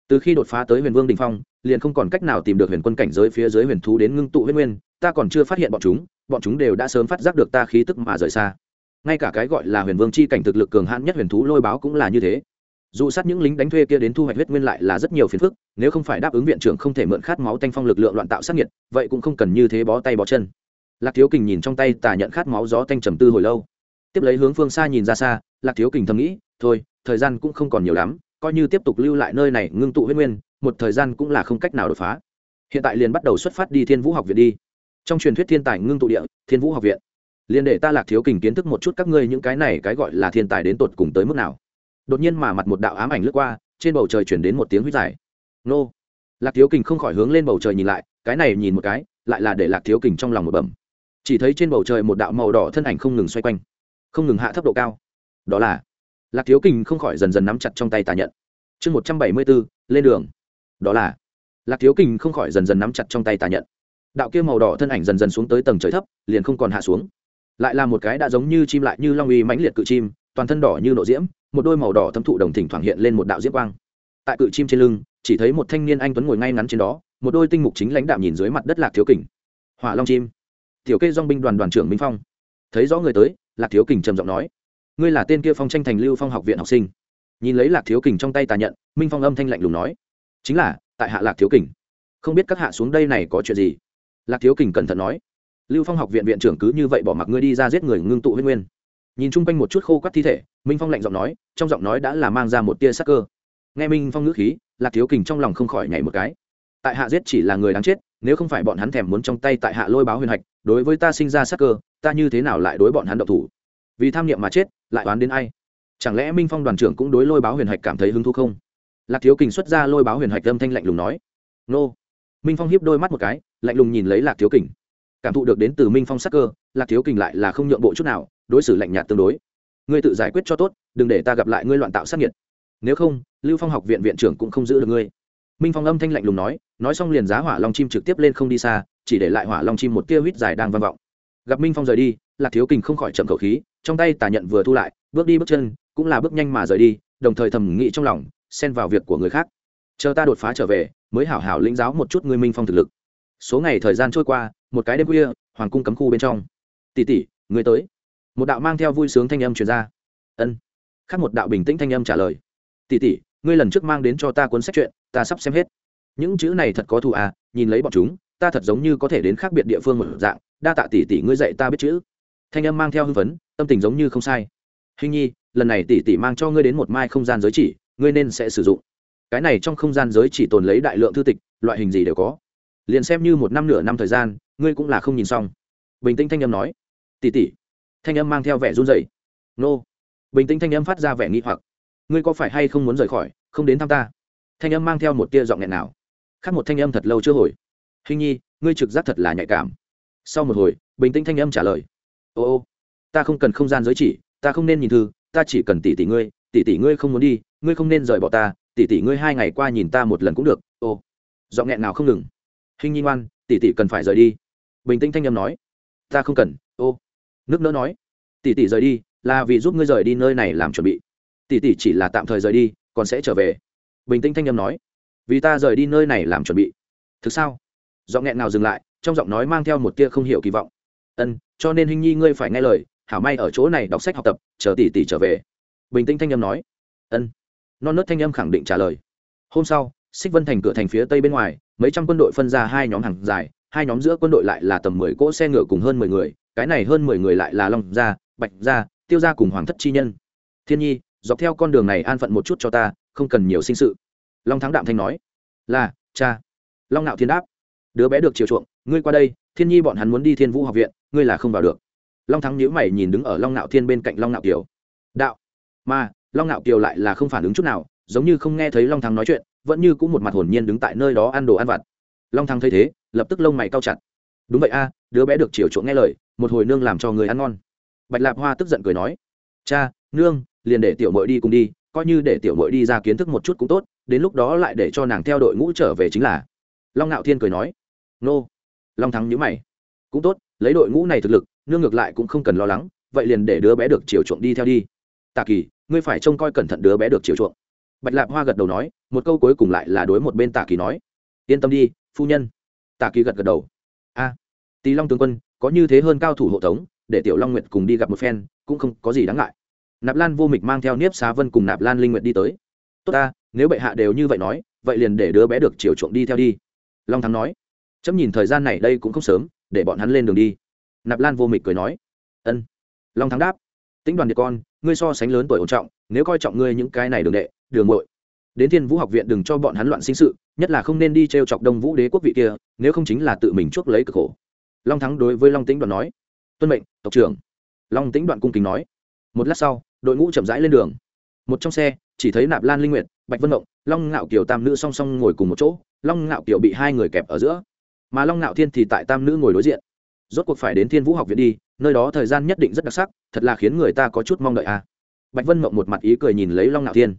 Từ khi đột phá tới huyền vương đình phong, liền không còn cách nào tìm được huyền quân cảnh giới phía dưới huyền thú đến ngưng tụ huyết nguyên, ta còn chưa phát hiện bọn chúng bọn chúng đều đã sớm phát giác được ta khí tức mà rời xa. Ngay cả cái gọi là huyền vương chi cảnh thực lực cường hãn nhất huyền thú lôi báo cũng là như thế dù sát những lính đánh thuê kia đến thu hoạch huyết nguyên lại là rất nhiều phiền phức, nếu không phải đáp ứng viện trưởng không thể mượn khát máu tanh phong lực lượng loạn tạo sát nhiệt vậy cũng không cần như thế bó tay bó chân. Lạc thiếu kình nhìn trong tay tà nhận khát máu gió tanh trầm tư hồi lâu. Tiếp lấy hướng phương xa nhìn ra xa, lạc thiếu kình thầm nghĩ, thôi, thời gian cũng không còn nhiều lắm, coi như tiếp tục lưu lại nơi này ngưng tụ huyết nguyên, một thời gian cũng là không cách nào đột phá. Hiện tại liền bắt đầu xuất phát đi thiên vũ học viện đi. Trong truyền thuyết thiên tài ngưng tụ địa, thiên vũ học viện. Liền để ta lạc thiếu kình kiến thức một chút các ngươi những cái này cái gọi là thiên tài đến tột cùng tới mức nào đột nhiên mà mặt một đạo ám ảnh lướt qua, trên bầu trời chuyển đến một tiếng huyết dài. Nô! Lạc thiếu kình không khỏi hướng lên bầu trời nhìn lại, cái này nhìn một cái, lại là để lạc thiếu kình trong lòng một bẩm. Chỉ thấy trên bầu trời một đạo màu đỏ thân ảnh không ngừng xoay quanh, không ngừng hạ thấp độ cao. Đó là lạc thiếu kình không khỏi dần dần nắm chặt trong tay tà nhận. Chương một trăm bảy mươi bốn, lên đường. Đó là lạc thiếu kình không khỏi dần dần nắm chặt trong tay tà nhận. Đạo kia màu đỏ thân ảnh dần dần xuống tới tầng trời thấp, liền không còn hạ xuống. Lại là một cái đã giống như chim lại như long uy mãnh liệt cự chim toàn thân đỏ như nộ diễm, một đôi màu đỏ thâm thụ đồng thỉnh thoảng hiện lên một đạo diễm quang. Tại cự chim trên lưng, chỉ thấy một thanh niên anh tuấn ngồi ngay ngắn trên đó, một đôi tinh mục chính lãnh đạm nhìn dưới mặt đất lạc thiếu kình. Hỏa long chim. Tiểu kê dong binh đoàn đoàn trưởng minh phong. Thấy rõ người tới, lạc thiếu kình trầm giọng nói, ngươi là tên kia phong tranh thành lưu phong học viện học sinh. Nhìn lấy lạc thiếu kình trong tay tà nhận, minh phong âm thanh lạnh lùng nói, chính là, tại hạ lạc thiếu kình. Không biết các hạ xuống đây này có chuyện gì? Lạc thiếu kình cẩn thận nói, lưu phong học viện viện trưởng cứ như vậy bỏ mặc ngươi đi ra giết người ngưng tụ huyết nguyên nhìn chung quanh một chút khô quắt thi thể, minh phong lạnh giọng nói, trong giọng nói đã là mang ra một tia sắc cơ. Nghe minh phong ngữ khí, lạc thiếu kình trong lòng không khỏi nhảy một cái. Tại hạ giết chỉ là người đáng chết, nếu không phải bọn hắn thèm muốn trong tay tại hạ lôi báo huyền hạch, đối với ta sinh ra sắc cơ, ta như thế nào lại đối bọn hắn độc thủ? Vì tham niệm mà chết, lại oán đến ai? Chẳng lẽ minh phong đoàn trưởng cũng đối lôi báo huyền hạch cảm thấy hứng thú không? Lạc thiếu kình xuất ra lôi báo huyền hạch âm thanh lạnh lùng nói. Nô. Minh phong hiếp đôi mắt một cái, lạnh lùng nhìn lấy lạc thiếu kình. Cảm thụ được đến từ minh phong sắc cơ, lạc thiếu kình lại là không nhượng bộ chút nào đối xử lạnh nhạt tương đối. Ngươi tự giải quyết cho tốt, đừng để ta gặp lại ngươi loạn tạo sát nhiệt nếu không, lưu phong học viện viện trưởng cũng không giữ được ngươi. Minh phong âm thanh lạnh lùng nói nói xong liền giá hỏa long chim trực tiếp lên không đi xa, chỉ để lại hỏa long chim một tia huýt dài đang vang vọng. Gặp minh phong rời đi, lạc thiếu kình không khỏi chậm khẩu khí, trong tay tà nhận vừa thu lại, bước đi bước chân, cũng là bước nhanh mà rời đi, đồng thời thầm nghĩ trong lòng, xen vào việc của người khác. Chờ ta đột phá trở về, mới hảo hảo lĩnh giáo một chút ngươi minh phong thực lực. Số ngày thời gian trôi qua, một cái đêm khuya, hoàng cung cấm khu bên trong. Tỷ tỷ người tới một đạo mang theo vui sướng thanh âm truyền ra. Ân. Khác một đạo bình tĩnh thanh âm trả lời. Tỷ tỷ, ngươi lần trước mang đến cho ta cuốn sách chuyện, ta sắp xem hết. Những chữ này thật có thù à nhìn lấy bọn chúng, ta thật giống như có thể đến khác biệt địa phương một dạng. Đa tạ tỷ tỷ ngươi dạy ta biết chữ. Thanh âm mang theo hưng phấn, tâm tình giống như không sai. Hình nhi, lần này tỷ tỷ mang cho ngươi đến một mai không gian giới chỉ, ngươi nên sẽ sử dụng. Cái này trong không gian giới chỉ tồn lấy đại lượng thư tịch, loại hình gì đều có. Liền xem như một năm nửa năm thời gian, ngươi cũng là không nhìn xong. Bình tĩnh thanh âm nói. Tỉ tỉ thanh âm mang theo vẻ run rẩy. Nô. Bình tĩnh thanh âm phát ra vẻ nghi hoặc. Ngươi có phải hay không muốn rời khỏi, không đến thăm ta? Thanh âm mang theo một tia giọng nghẹn nào. Khác một thanh âm thật lâu chưa hồi. Hình nhi, ngươi trực giác thật là nhạy cảm. Sau một hồi, bình tĩnh thanh âm trả lời. Ô ô, ta không cần không gian giới chỉ, ta không nên nhìn thư, ta chỉ cần tỷ tỷ ngươi tỷ tỷ ngươi không muốn đi, ngươi không nên rời bỏ ta tỷ tỷ ngươi hai ngày qua nhìn ta một lần cũng được, ô. Giọng nghẹn nào không ngừng. Hình nhi ngoan tỷ tỷ cần phải rời đi. Bình tĩnh thanh âm nói. Ta không cần, ô nước nỡ nói, tỷ tỷ rời đi, là vì giúp ngươi rời đi nơi này làm chuẩn bị. Tỷ tỷ chỉ là tạm thời rời đi, còn sẽ trở về. Bình tĩnh thanh âm nói, vì ta rời đi nơi này làm chuẩn bị. Thực sao? Giọng nghẹn nào dừng lại, trong giọng nói mang theo một tia không hiểu kỳ vọng. Ân, cho nên hình nhi ngươi phải nghe lời, hảo may ở chỗ này đọc sách học tập, chờ tỷ tỷ trở về. Bình tĩnh thanh âm nói, ân. Non nớt thanh âm khẳng định trả lời. Hôm sau, xích vân thành cửa thành phía tây bên ngoài, mấy trăm quân đội phân ra hai nhóm hàng dài, hai nhóm giữa quân đội lại là tầm mười cỗ xe ngựa cùng hơn mười người cái này hơn mười người lại là long gia, bạch gia, tiêu gia cùng hoàng thất chi nhân. Thiên nhi, dọc theo con đường này an phận một chút cho ta, không cần nhiều sinh sự. Long thắng đạm thanh nói. Là, cha. Long nạo thiên đáp. Đứa bé được chiều chuộng, ngươi qua đây, thiên nhi bọn hắn muốn đi thiên vũ học viện, ngươi là không vào được. Long thắng nhíu mày nhìn đứng ở long nạo thiên bên cạnh long nạo kiều. Đạo, mà, long nạo kiều lại là không phản ứng chút nào, giống như không nghe thấy long thắng nói chuyện, vẫn như cũng một mặt hồn nhiên đứng tại nơi đó ăn đồ ăn vặt. Long thắng thấy thế, lập tức lông mày cao chặt. Đúng vậy a, đứa bé được chiều chuộng nghe lời một hồi nương làm cho người ăn ngon. Bạch lạp hoa tức giận cười nói cha nương liền để tiểu mội đi cùng đi coi như để tiểu mội đi ra kiến thức một chút cũng tốt đến lúc đó lại để cho nàng theo đội ngũ trở về chính là. Long ngạo thiên cười nói nô. Long thắng nhữ mày cũng tốt lấy đội ngũ này thực lực nương ngược lại cũng không cần lo lắng vậy liền để đứa bé được chiều chuộng đi theo đi. Tạ kỳ ngươi phải trông coi cẩn thận đứa bé được chiều chuộng. Bạch lạp hoa gật đầu nói một câu cuối cùng lại là đối một bên tạ kỳ nói yên tâm đi phu nhân. Tạ kỳ gật gật đầu a à, tý long tướng quân có như thế hơn cao thủ hộ tống, để tiểu long nguyệt cùng đi gặp một phen, cũng không có gì đáng ngại. Nạp lan vô mịch mang theo niếp xá vân cùng nạp lan linh nguyệt đi tới. Tốt ta, nếu bệ hạ đều như vậy nói, vậy liền để đứa bé được chiều chuộng đi theo đi. Long thắng nói. Chấm nhìn thời gian này đây cũng không sớm, để bọn hắn lên đường đi. Nạp lan vô mịch cười nói. Ân. Long thắng đáp. Tính đoàn điện con, ngươi so sánh lớn tuổi ổn trọng, nếu coi trọng ngươi những cái này đường đệ, đường muội. đến thiên vũ học viện đừng cho bọn hắn loạn sinh sự, nhất là không nên đi t r e o chọc đông vũ đế quốc vị kia, nếu không chính là tự mình chuốc lấy cực khổ long thắng đối với long tĩnh đoạn nói, tuân mệnh, tộc trưởng. Long tĩnh đoạn cung kính nói. Một lát sau, đội ngũ chậm rãi lên đường. Một trong xe, chỉ thấy nạp lan linh nguyệt, bạch vân mộng, long ngạo kiều tam nữ song song ngồi cùng một chỗ, long ngạo kiều bị hai người kẹp ở giữa, mà long ngạo thiên thì tại tam nữ ngồi đối diện. Rốt cuộc phải đến thiên vũ học viện đi, nơi đó thời gian nhất định rất đặc sắc, thật là khiến người ta có chút mong đợi à. Bạch vân mộng một mặt ý cười nhìn lấy long ngạo thiên.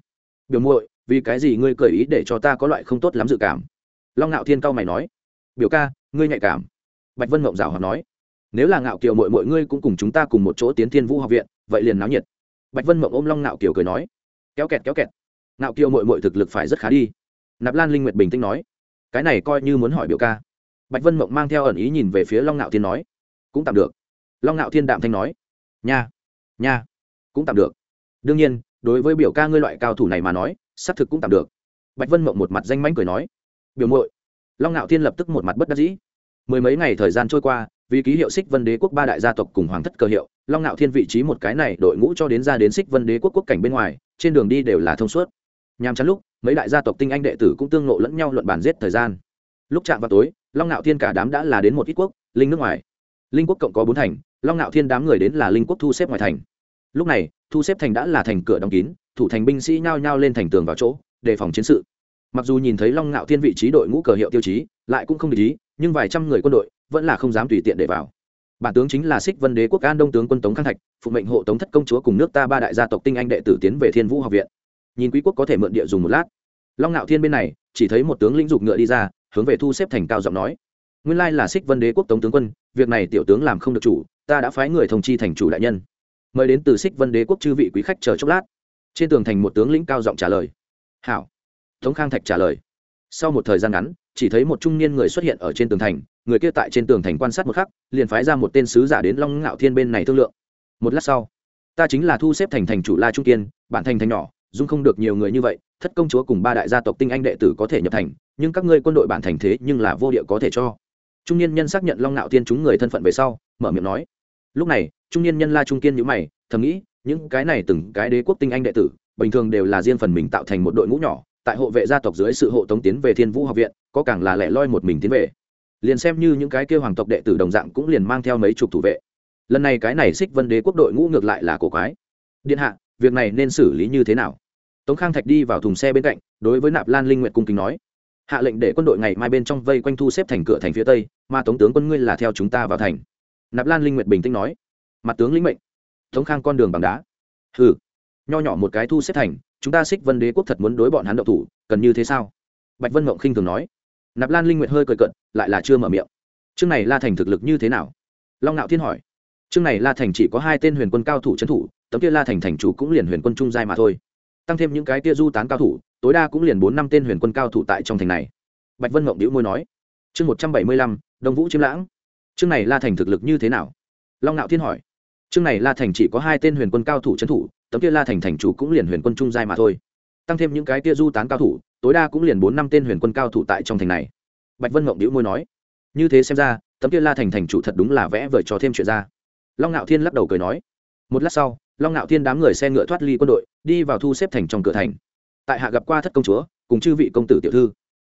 Biểu muội, vì cái gì ngươi cười ý để cho ta có loại không tốt lắm dự cảm? Long ngạo thiên cao mày nói, biểu ca, ngươi nhạy cảm bạch vân mộng rào hoạt nói, nếu là ngạo kiều mội mọi ngươi cũng cùng chúng ta cùng một chỗ tiến thiên vũ học viện, vậy liền náo nhiệt. Bạch vân mộng ôm long ngạo kiều cười nói, kéo kẹt kéo kẹt. Ngạo kiều mội mội thực lực phải rất khá đi. Nạp lan linh nguyệt bình tĩnh nói, cái này coi như muốn hỏi biểu ca. Bạch vân mộng mang theo ẩn ý nhìn về phía long ngạo thiên nói, cũng tạm được. Long ngạo thiên đạm thanh nói, nha nha, cũng tạm được. Đương nhiên, đối với biểu ca ngươi loại cao thủ này mà nói, xác thực cũng tạm được. Bạch vân mộng một mặt danh mánh cười nói, biểu mội long ngạo thiên lập tức một mặt bất đắc dĩ mười mấy ngày thời gian trôi qua, vì ký hiệu xích vân đế quốc ba đại gia tộc cùng hoàng thất cơ hiệu, long ngạo thiên vị trí một cái này đội ngũ cho đến ra đến xích vân đế quốc quốc cảnh bên ngoài, trên đường đi đều là thông suốt. Nhàm chán lúc, mấy đại gia tộc tinh anh đệ tử cũng tương nộ lẫn nhau luận bàn giết thời gian. Lúc chạm vào tối, long ngạo thiên cả đám đã là đến một ít quốc, linh nước ngoài. Linh quốc cộng có bốn thành, long ngạo thiên đám người đến là linh quốc thu xếp ngoài thành. Lúc này, thu xếp thành đã là thành cửa đóng kín, thủ thành binh sĩ nhao nhao lên thành tường vào chỗ, đề phòng chiến sự. Mặc dù nhìn thấy long ngạo thiên vị trí đội ngũ cờ hiệu tiêu chí, lại cũng không để ý nhưng vài trăm người quân đội vẫn là không dám tùy tiện để vào. Bản tướng chính là xích vân đế quốc an đông tướng quân tống khang thạch, phụ mệnh hộ tống thất công chúa cùng nước ta ba đại gia tộc tinh anh đệ tử tiến về thiên vũ học viện. Nhìn quý quốc có thể mượn địa dùng một lát. Long ngạo thiên bên này, chỉ thấy một tướng lĩnh dục ngựa đi ra, hướng về thu xếp thành cao giọng nói. Nguyên lai là xích vân đế quốc tống tướng quân, việc này tiểu tướng làm không được chủ, ta đã phái người thông chi thành chủ đại nhân. Mời đến từ xích vân đế quốc chư vị quý khách chờ chốc lát. Trên tường thành một tướng lĩnh cao giọng trả lời. Hảo. Tống khang thạch trả lời. Sau một thời gian ngắn chỉ thấy một trung niên người xuất hiện ở trên tường thành, người kia tại trên tường thành quan sát một khắc, liền phái ra một tên sứ giả đến long ngạo thiên bên này thương lượng. Một lát sau, ta chính là thu xếp thành thành chủ la trung kiên bản thành thành nhỏ, dung không được nhiều người như vậy, thất công chúa cùng ba đại gia tộc tinh anh đệ tử có thể nhập thành, nhưng các ngươi quân đội bản thành thế nhưng là vô địa có thể cho. Trung niên nhân xác nhận long ngạo thiên chúng người thân phận về sau, mở miệng nói, lúc này, trung niên nhân la trung kiên nhữ mày, thầm nghĩ, những cái này từng cái đế quốc tinh anh đệ tử, bình thường đều là riêng phần mình tạo thành một đội ngũ nhỏ tại hộ vệ gia tộc dưới sự hộ tống tiến về thiên vũ học viện, có càng là lẻ loi một mình tiến về. Liền xem như những cái kêu hoàng tộc đệ tử đồng dạng cũng liền mang theo mấy chục thủ vệ. Lần này cái này xích vân đế quốc đội ngũ ngược lại là cổ quái. Điện hạ, việc này nên xử lý như thế nào? Tống khang thạch đi vào thùng xe bên cạnh, đối với nạp lan linh nguyện cung kính nói, hạ lệnh để quân đội ngày mai bên trong vây quanh thu xếp thành cửa thành phía tây, mà tống tướng quân ngươi là theo chúng ta vào thành. Nạp lan linh nguyện bình tĩnh nói, mặt tướng lĩnh mệnh. Tống khang con đường bằng đá. Ừ nho nhỏ một cái thu xếp thành chúng ta xích vân đế quốc thật muốn đối bọn hắn động thủ, cần như thế sao? Bạch vân mộng khinh thường nói. Nạp lan linh nguyện hơi cười cận lại là chưa mở miệng. Chương này la thành thực lực như thế nào? Long ngạo thiên hỏi. Chương này la thành chỉ có hai tên huyền quân cao thủ trấn thủ, tấm kia la thành thành chủ cũng liền huyền quân trung giai mà thôi. Tăng thêm những cái kia du tán cao thủ, tối đa cũng liền bốn năm tên huyền quân cao thủ tại trong thành này. Bạch vân mộng đĩu môi nói. Chương một trăm bảy mươi lăm, đông vũ chiếm lãng. Chương này la thành thực lực như thế nào? Long ngạo thiên hỏi. Chương này la thành chỉ có hai tên huyền quân cao thủ trấn thủ tấm kia la thành thành chủ cũng liền huyền quân trung giai mà thôi. Tăng thêm những cái kia du tán cao thủ, tối đa cũng liền bốn năm tên huyền quân cao thủ tại trong thành này. Bạch vân mộng đĩu môi nói, như thế xem ra, tấm kia la thành thành chủ thật đúng là vẽ vời cho thêm chuyện ra. Long ngạo thiên lắc đầu cười nói, một lát sau, long ngạo thiên đám người xe ngựa thoát ly quân đội, đi vào thu xếp thành trong cửa thành. Tại hạ gặp qua thất công chúa, cùng chư vị công tử tiểu thư.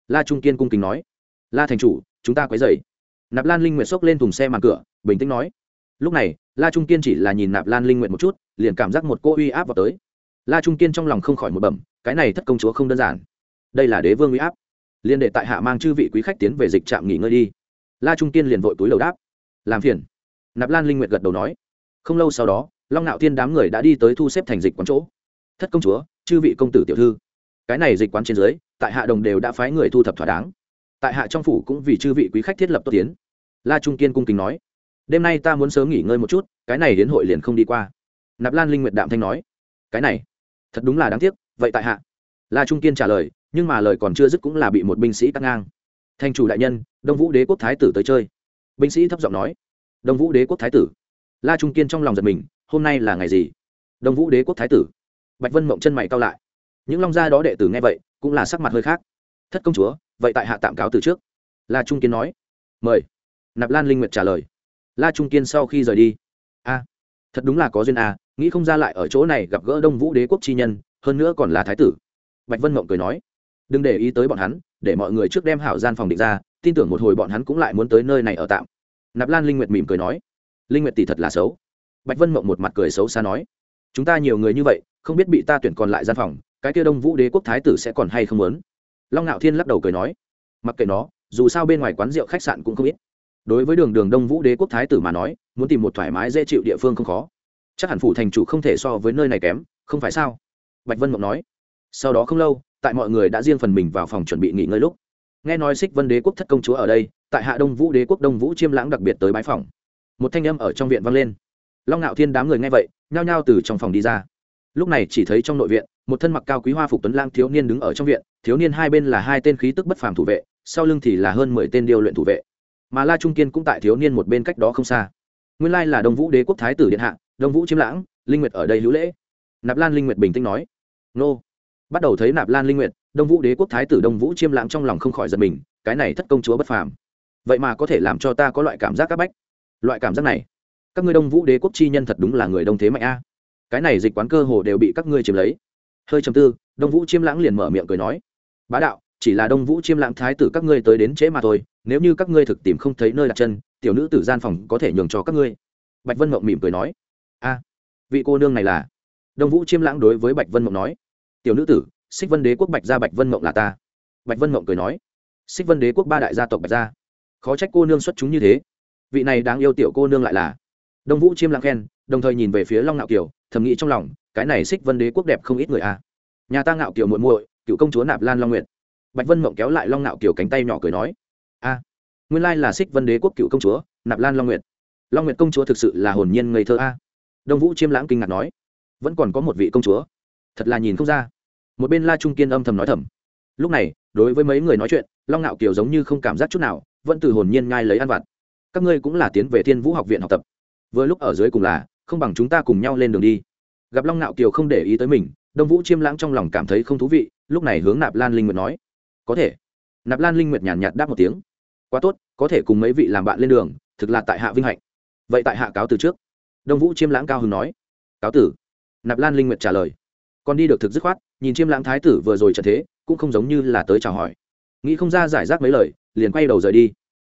La trung kiên cung kính nói, la thành chủ, chúng ta quấy dày nạp lan linh nguyệt xốc lên thùng xe màn cửa, bình tĩnh nói lúc này, la trung kiên chỉ là nhìn nạp lan linh nguyện một chút, liền cảm giác một cô uy áp vào tới. La trung kiên trong lòng không khỏi một bẩm, cái này thất công chúa không đơn giản. Đây là đế vương uy áp. Liền để tại hạ mang chư vị quý khách tiến về dịch trạm nghỉ ngơi đi. La trung kiên liền vội túi lầu đáp. Làm phiền. Nạp lan linh nguyệt gật đầu nói. Không lâu sau đó, long Nạo thiên đám người đã đi tới thu xếp thành dịch quán chỗ. Thất công chúa, chư vị công tử tiểu thư. Cái này dịch quán trên dưới, tại hạ đồng đều đã phái người thu thập thỏa đáng. Tại hạ trong phủ cũng vì chư vị quý khách thiết lập tốt tiến. La trung kiên cung kính nói đêm nay ta muốn sớm nghỉ ngơi một chút, cái này đến hội liền không đi qua. Nạp lan linh nguyệt đạm thanh nói, cái này, thật đúng là đáng tiếc, vậy tại hạ. La trung kiên trả lời, nhưng mà lời còn chưa dứt cũng là bị một binh sĩ cắt ngang. Thành chủ đại nhân, đông vũ đế quốc thái tử tới chơi. Binh sĩ thấp giọng nói, đông vũ đế quốc thái tử. La trung kiên trong lòng giật mình, hôm nay là ngày gì? Đông vũ đế quốc thái tử. Bạch vân mộng chân mày cao lại. Những long gia đó đệ tử nghe vậy, cũng là sắc mặt hơi khác. Thất công chúa, vậy tại hạ tạm cáo từ trước. La trung kiên nói, mời. Nạp lan linh nguyệt trả lời la trung kiên sau khi rời đi. A, thật đúng là có duyên a, nghĩ không ra lại ở chỗ này gặp gỡ đông vũ đế quốc chi nhân, hơn nữa còn là thái tử. Bạch vân mộng cười nói, đừng để ý tới bọn hắn, để mọi người trước đem hảo gian phòng định ra, tin tưởng một hồi bọn hắn cũng lại muốn tới nơi này ở tạm. Nạp lan linh nguyệt mỉm cười nói, linh nguyệt tỷ thật là xấu. Bạch vân mộng một mặt cười xấu xa nói, chúng ta nhiều người như vậy, không biết bị ta tuyển còn lại gian phòng, cái kia đông vũ đế quốc thái tử sẽ còn hay không muốn? Long ngạo thiên lắc đầu cười nói, mặc kệ nó, dù sao bên ngoài quán rượu khách sạn cũng không ít đối với đường đường đông vũ đế quốc thái tử mà nói, muốn tìm một thoải mái dễ chịu địa phương không khó. Chắc hẳn phủ thành chủ không thể so với nơi này kém, không phải sao? Bạch vân mộng nói. Sau đó không lâu, tại mọi người đã riêng phần mình vào phòng chuẩn bị nghỉ ngơi lúc. Nghe nói xích vân đế quốc thất công chúa ở đây, tại hạ đông vũ đế quốc đông vũ chiêm lãng đặc biệt tới bãi phòng. Một thanh âm ở trong viện vang lên. Long ngạo thiên đám người nghe vậy, nhao nhao từ trong phòng đi ra. Lúc này chỉ thấy trong nội viện, một thân mặc cao quý hoa phục tuấn lang thiếu niên đứng ở trong viện, thiếu niên hai bên là hai tên khí tức bất phàm thủ vệ, sau lưng thì là hơn mười tên điêu luyện thủ vệ mà la trung kiên cũng tại thiếu niên một bên cách đó không xa. Nguyên lai là đông vũ đế quốc thái tử điện hạ, đông vũ chiếm lãng, linh nguyệt ở đây hữu lễ. Nạp lan linh nguyệt bình tĩnh nói. Nô. Bắt đầu thấy nạp lan linh nguyệt, đông vũ đế quốc thái tử đông vũ chiêm lãng trong lòng không khỏi giật mình, cái này thất công chúa bất phàm. Vậy mà có thể làm cho ta có loại cảm giác c áp bách. Loại cảm giác này, các ngươi đông vũ đế quốc chi nhân thật đúng là người đông thế mạnh a. Cái này dịch quán cơ hồ đều bị các ngươi chiếm lấy. Hơi chầm tư, đông vũ chiêm lãng liền mở miệng cười nói. Bá đạo, chỉ là đông vũ chiêm lãng thái tử các ngươi tới đến trễ mà thôi nếu như các ngươi thực tìm không thấy nơi đặt chân, tiểu nữ tử gian phòng có thể nhường cho các ngươi. Bạch vân mộng mỉm cười nói. A, vị cô nương này là? Đông vũ chiêm lãng đối với bạch vân mộng nói. Tiểu nữ tử, xích vân đế quốc bạch gia bạch vân mộng là ta. Bạch vân mộng cười nói. Xích vân đế quốc ba đại gia tộc bạch gia. Khó trách cô nương xuất chúng như thế. Vị này đáng yêu tiểu cô nương lại là. Đông vũ chiêm lãng khen, đồng thời nhìn về phía long ngạo kiều, thầm nghĩ trong lòng, cái này xích vân đế quốc đẹp không ít người a. À. nhà ta ngạo kiều muội muội, cựu công chúa nạp lan long nguyện bạch vân mộng kéo lại long ngạo kiều cánh tay nhỏ cười nói a nguyên lai là xích vân đế quốc cựu công chúa, nạp lan long Nguyệt. long Nguyệt công chúa thực sự là hồn nhiên ngây thơ a. Đông vũ chiêm lãng kinh ngạc nói, vẫn còn có một vị công chúa. Thật là nhìn không ra. Một bên la trung kiên âm thầm nói thầm. Lúc này, đối với mấy người nói chuyện, long ngạo kiều giống như không cảm giác chút nào, vẫn từ hồn nhiên ngai lấy ăn vặt. Các ngươi cũng là tiến về thiên vũ học viện học tập. Vừa lúc ở dưới cùng là, không bằng chúng ta cùng nhau lên đường đi. Gặp long ngạo kiều không để ý tới mình, đông vũ chiêm lãng trong lòng cảm thấy không thú vị, lúc này hướng nạp lan linh nguyệt nói, có thể. Nạp lan linh nguyệt nhàn nhạt đáp một tiếng quá tốt, có thể cùng mấy vị làm bạn lên đường, thực là tại hạ vinh hạnh. Vậy tại hạ cáo từ trước. Đông vũ chiêm lãng cao hưng nói. Cáo tử. Nạp lan linh nguyệt trả lời. Còn đi được thực dứt khoát, nhìn chiêm lãng thái tử vừa rồi trận thế, cũng không giống như là tới chào hỏi. Nghĩ không ra giải rác mấy lời, liền quay đầu rời đi.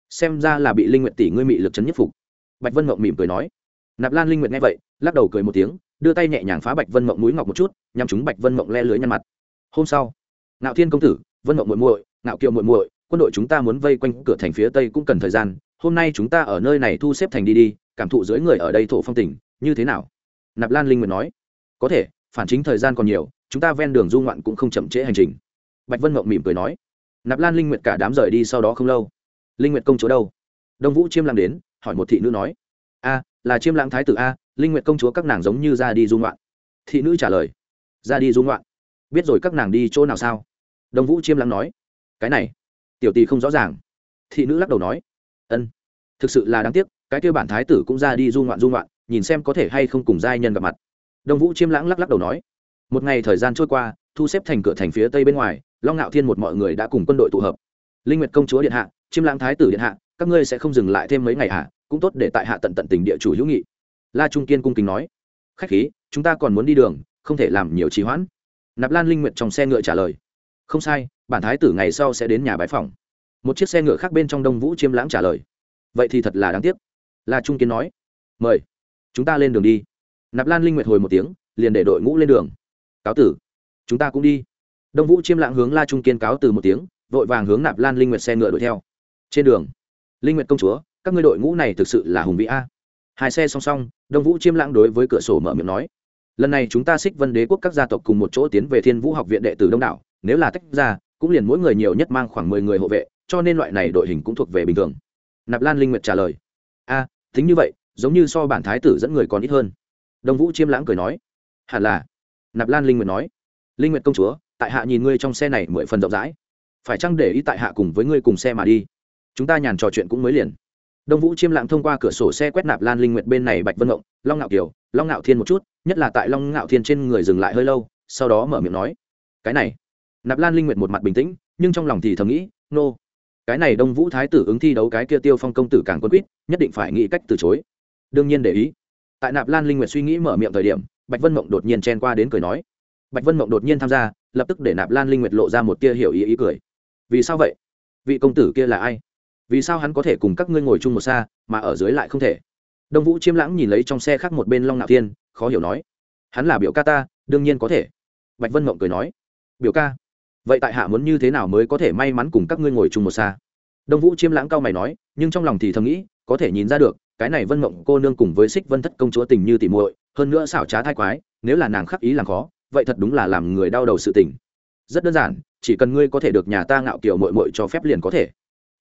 Xem ra là bị linh Nguyệt tỷ ngươi mị lực chấn nhất phục. Bạch vân mộng mỉm cười nói. Nạp lan linh Nguyệt nghe vậy, lắc đầu cười một tiếng, đưa tay nhẹ nhàng phá bạch vân mộng mũi ngọc một chút nhằm chúng bạch vân mộng le lưới nhăn mặt. Hôm sau, ngạo thiên công tử, vân mộng muội muội, ngạo kiều muội muội quân đội chúng ta muốn vây quanh cửa thành phía tây cũng cần thời gian, hôm nay chúng ta ở nơi này thu xếp thành đi đi, cảm thụ dưới người ở đây thổ phong tỉnh như thế nào? Nạp lan linh nguyện nói. Có thể, phản chính thời gian còn nhiều, chúng ta ven đường du ngoạn cũng không chậm trễ hành trình. Bạch vân mộng mỉm cười nói. Nạp lan linh nguyệt cả đám rời đi sau đó không lâu. Linh nguyệt công chúa đâu? Đông vũ chiêm lãng đến, hỏi một thị nữ nói. A, là chiêm lãng thái tử a, linh nguyệt công chúa các nàng giống như ra đi du ngoạn. Thị nữ trả lời. Ra đi du ngoạn. Biết rồi các nàng đi chỗ nào sao? Đông vũ chiêm lãng nói. Cái này tiểu tỷ không rõ ràng. Thị nữ lắc đầu nói, ân, thực sự là đáng tiếc, cái kêu bản thái tử cũng ra đi du ngoạn du ngoạn, nhìn xem có thể hay không cùng giai nhân gặp mặt. Đông vũ chiêm lãng lắc lắc đầu nói, một ngày thời gian trôi qua, thu xếp thành cửa thành phía tây bên ngoài, long ngạo thiên một mọi người đã cùng quân đội tụ hợp. Linh nguyệt công chúa điện hạ, chiêm lãng thái tử điện hạ, các ngươi sẽ không dừng lại thêm mấy ngày hạ cũng tốt để tại hạ tận tận tình địa chủ hữu nghị. La trung kiên cung kính nói, khách khí, chúng ta còn muốn đi đường, không thể làm nhiều trì hoãn. Nạp lan linh nguyệt trong xe ngựa trả lời, không sai bản thái tử ngày sau sẽ đến nhà bái phòng một chiếc xe ngựa khác bên trong đông vũ chiêm lãng trả lời. Vậy thì thật là đáng tiếc. La trung kiên nói. Mời. Chúng ta lên đường đi. Nạp lan linh nguyệt hồi một tiếng, liền để đội ngũ lên đường. Cáo tử. Chúng ta cũng đi. Đông vũ chiêm lãng hướng la trung kiên cáo từ một tiếng, vội vàng hướng nạp lan linh nguyệt xe ngựa đuổi theo. Trên đường, linh nguyệt công chúa, các ngươi đội ngũ này thực sự là hùng vĩ a. Hai xe song song, đông vũ chiêm lãng đối với cửa sổ mở miệng nói. Lần này chúng ta xích vân đế quốc các gia tộc cùng một chỗ tiến về thiên vũ học viện đệ tử đông đảo, nếu là tách ra cũng liền mỗi người nhiều nhất mang khoảng mười người hộ vệ, cho nên loại này đội hình cũng thuộc về bình thường. Nạp lan linh nguyệt trả lời, a, tính như vậy, giống như so bản thái tử dẫn người còn ít hơn. Đông vũ chiêm lãng cười nói, hẳn là. Nạp lan linh nguyệt nói, linh nguyệt công chúa, tại hạ nhìn ngươi trong xe này mười phần rộng rãi. Phải chăng để ý tại hạ cùng với ngươi cùng xe mà đi? Chúng ta nhàn trò chuyện cũng mới liền. Đông vũ chiêm lặng thông qua cửa sổ xe quét nạp lan linh nguyệt bên này bạch vân ngộng, long ngạo kiều, long ngạo thiên một chút, nhất là tại long ngạo thiên trên người dừng lại hơi lâu, sau đó mở miệng nói, cái này nạp lan linh nguyệt một mặt bình tĩnh, nhưng trong lòng thì thầm nghĩ, nô、no. cái này đông vũ thái tử ứng thi đấu cái kia tiêu phong công tử càng quân quýt, nhất định phải nghĩ cách từ chối. Đương nhiên để ý. Tại nạp lan linh nguyệt suy nghĩ mở miệng thời điểm, bạch vân mộng đột nhiên chen qua đến cười nói. Bạch vân mộng đột nhiên tham gia, lập tức để nạp lan linh nguyệt lộ ra một tia hiểu ý ý cười. Vì sao vậy? Vị công tử kia là ai? Vì sao hắn có thể cùng các ngươi ngồi chung một xa, mà ở dưới lại không thể? Đông vũ chiêm lãng nhìn lấy trong xe khác một bên long nạo thiên, khó hiểu nói. Hắn là biểu ca ta, đương nhiên có thể. Bạch vân mộng cười nói. Biểu ca? Vậy tại hạ muốn như thế nào mới có thể may mắn cùng các ngươi ngồi chung một xa? Đông vũ chiêm lãng cao mày nói, nhưng trong lòng thì thầm nghĩ, có thể nhìn ra được, cái này vân mộng cô nương cùng với xích vân thất công chúa tình như tỉ muội, hơn nữa xảo trá thai quái, nếu là nàng khắc ý làm khó, vậy thật đúng là làm người đau đầu sự tình. Rất đơn giản, chỉ cần ngươi có thể được nhà ta ngạo kiều mội mội cho phép liền có thể.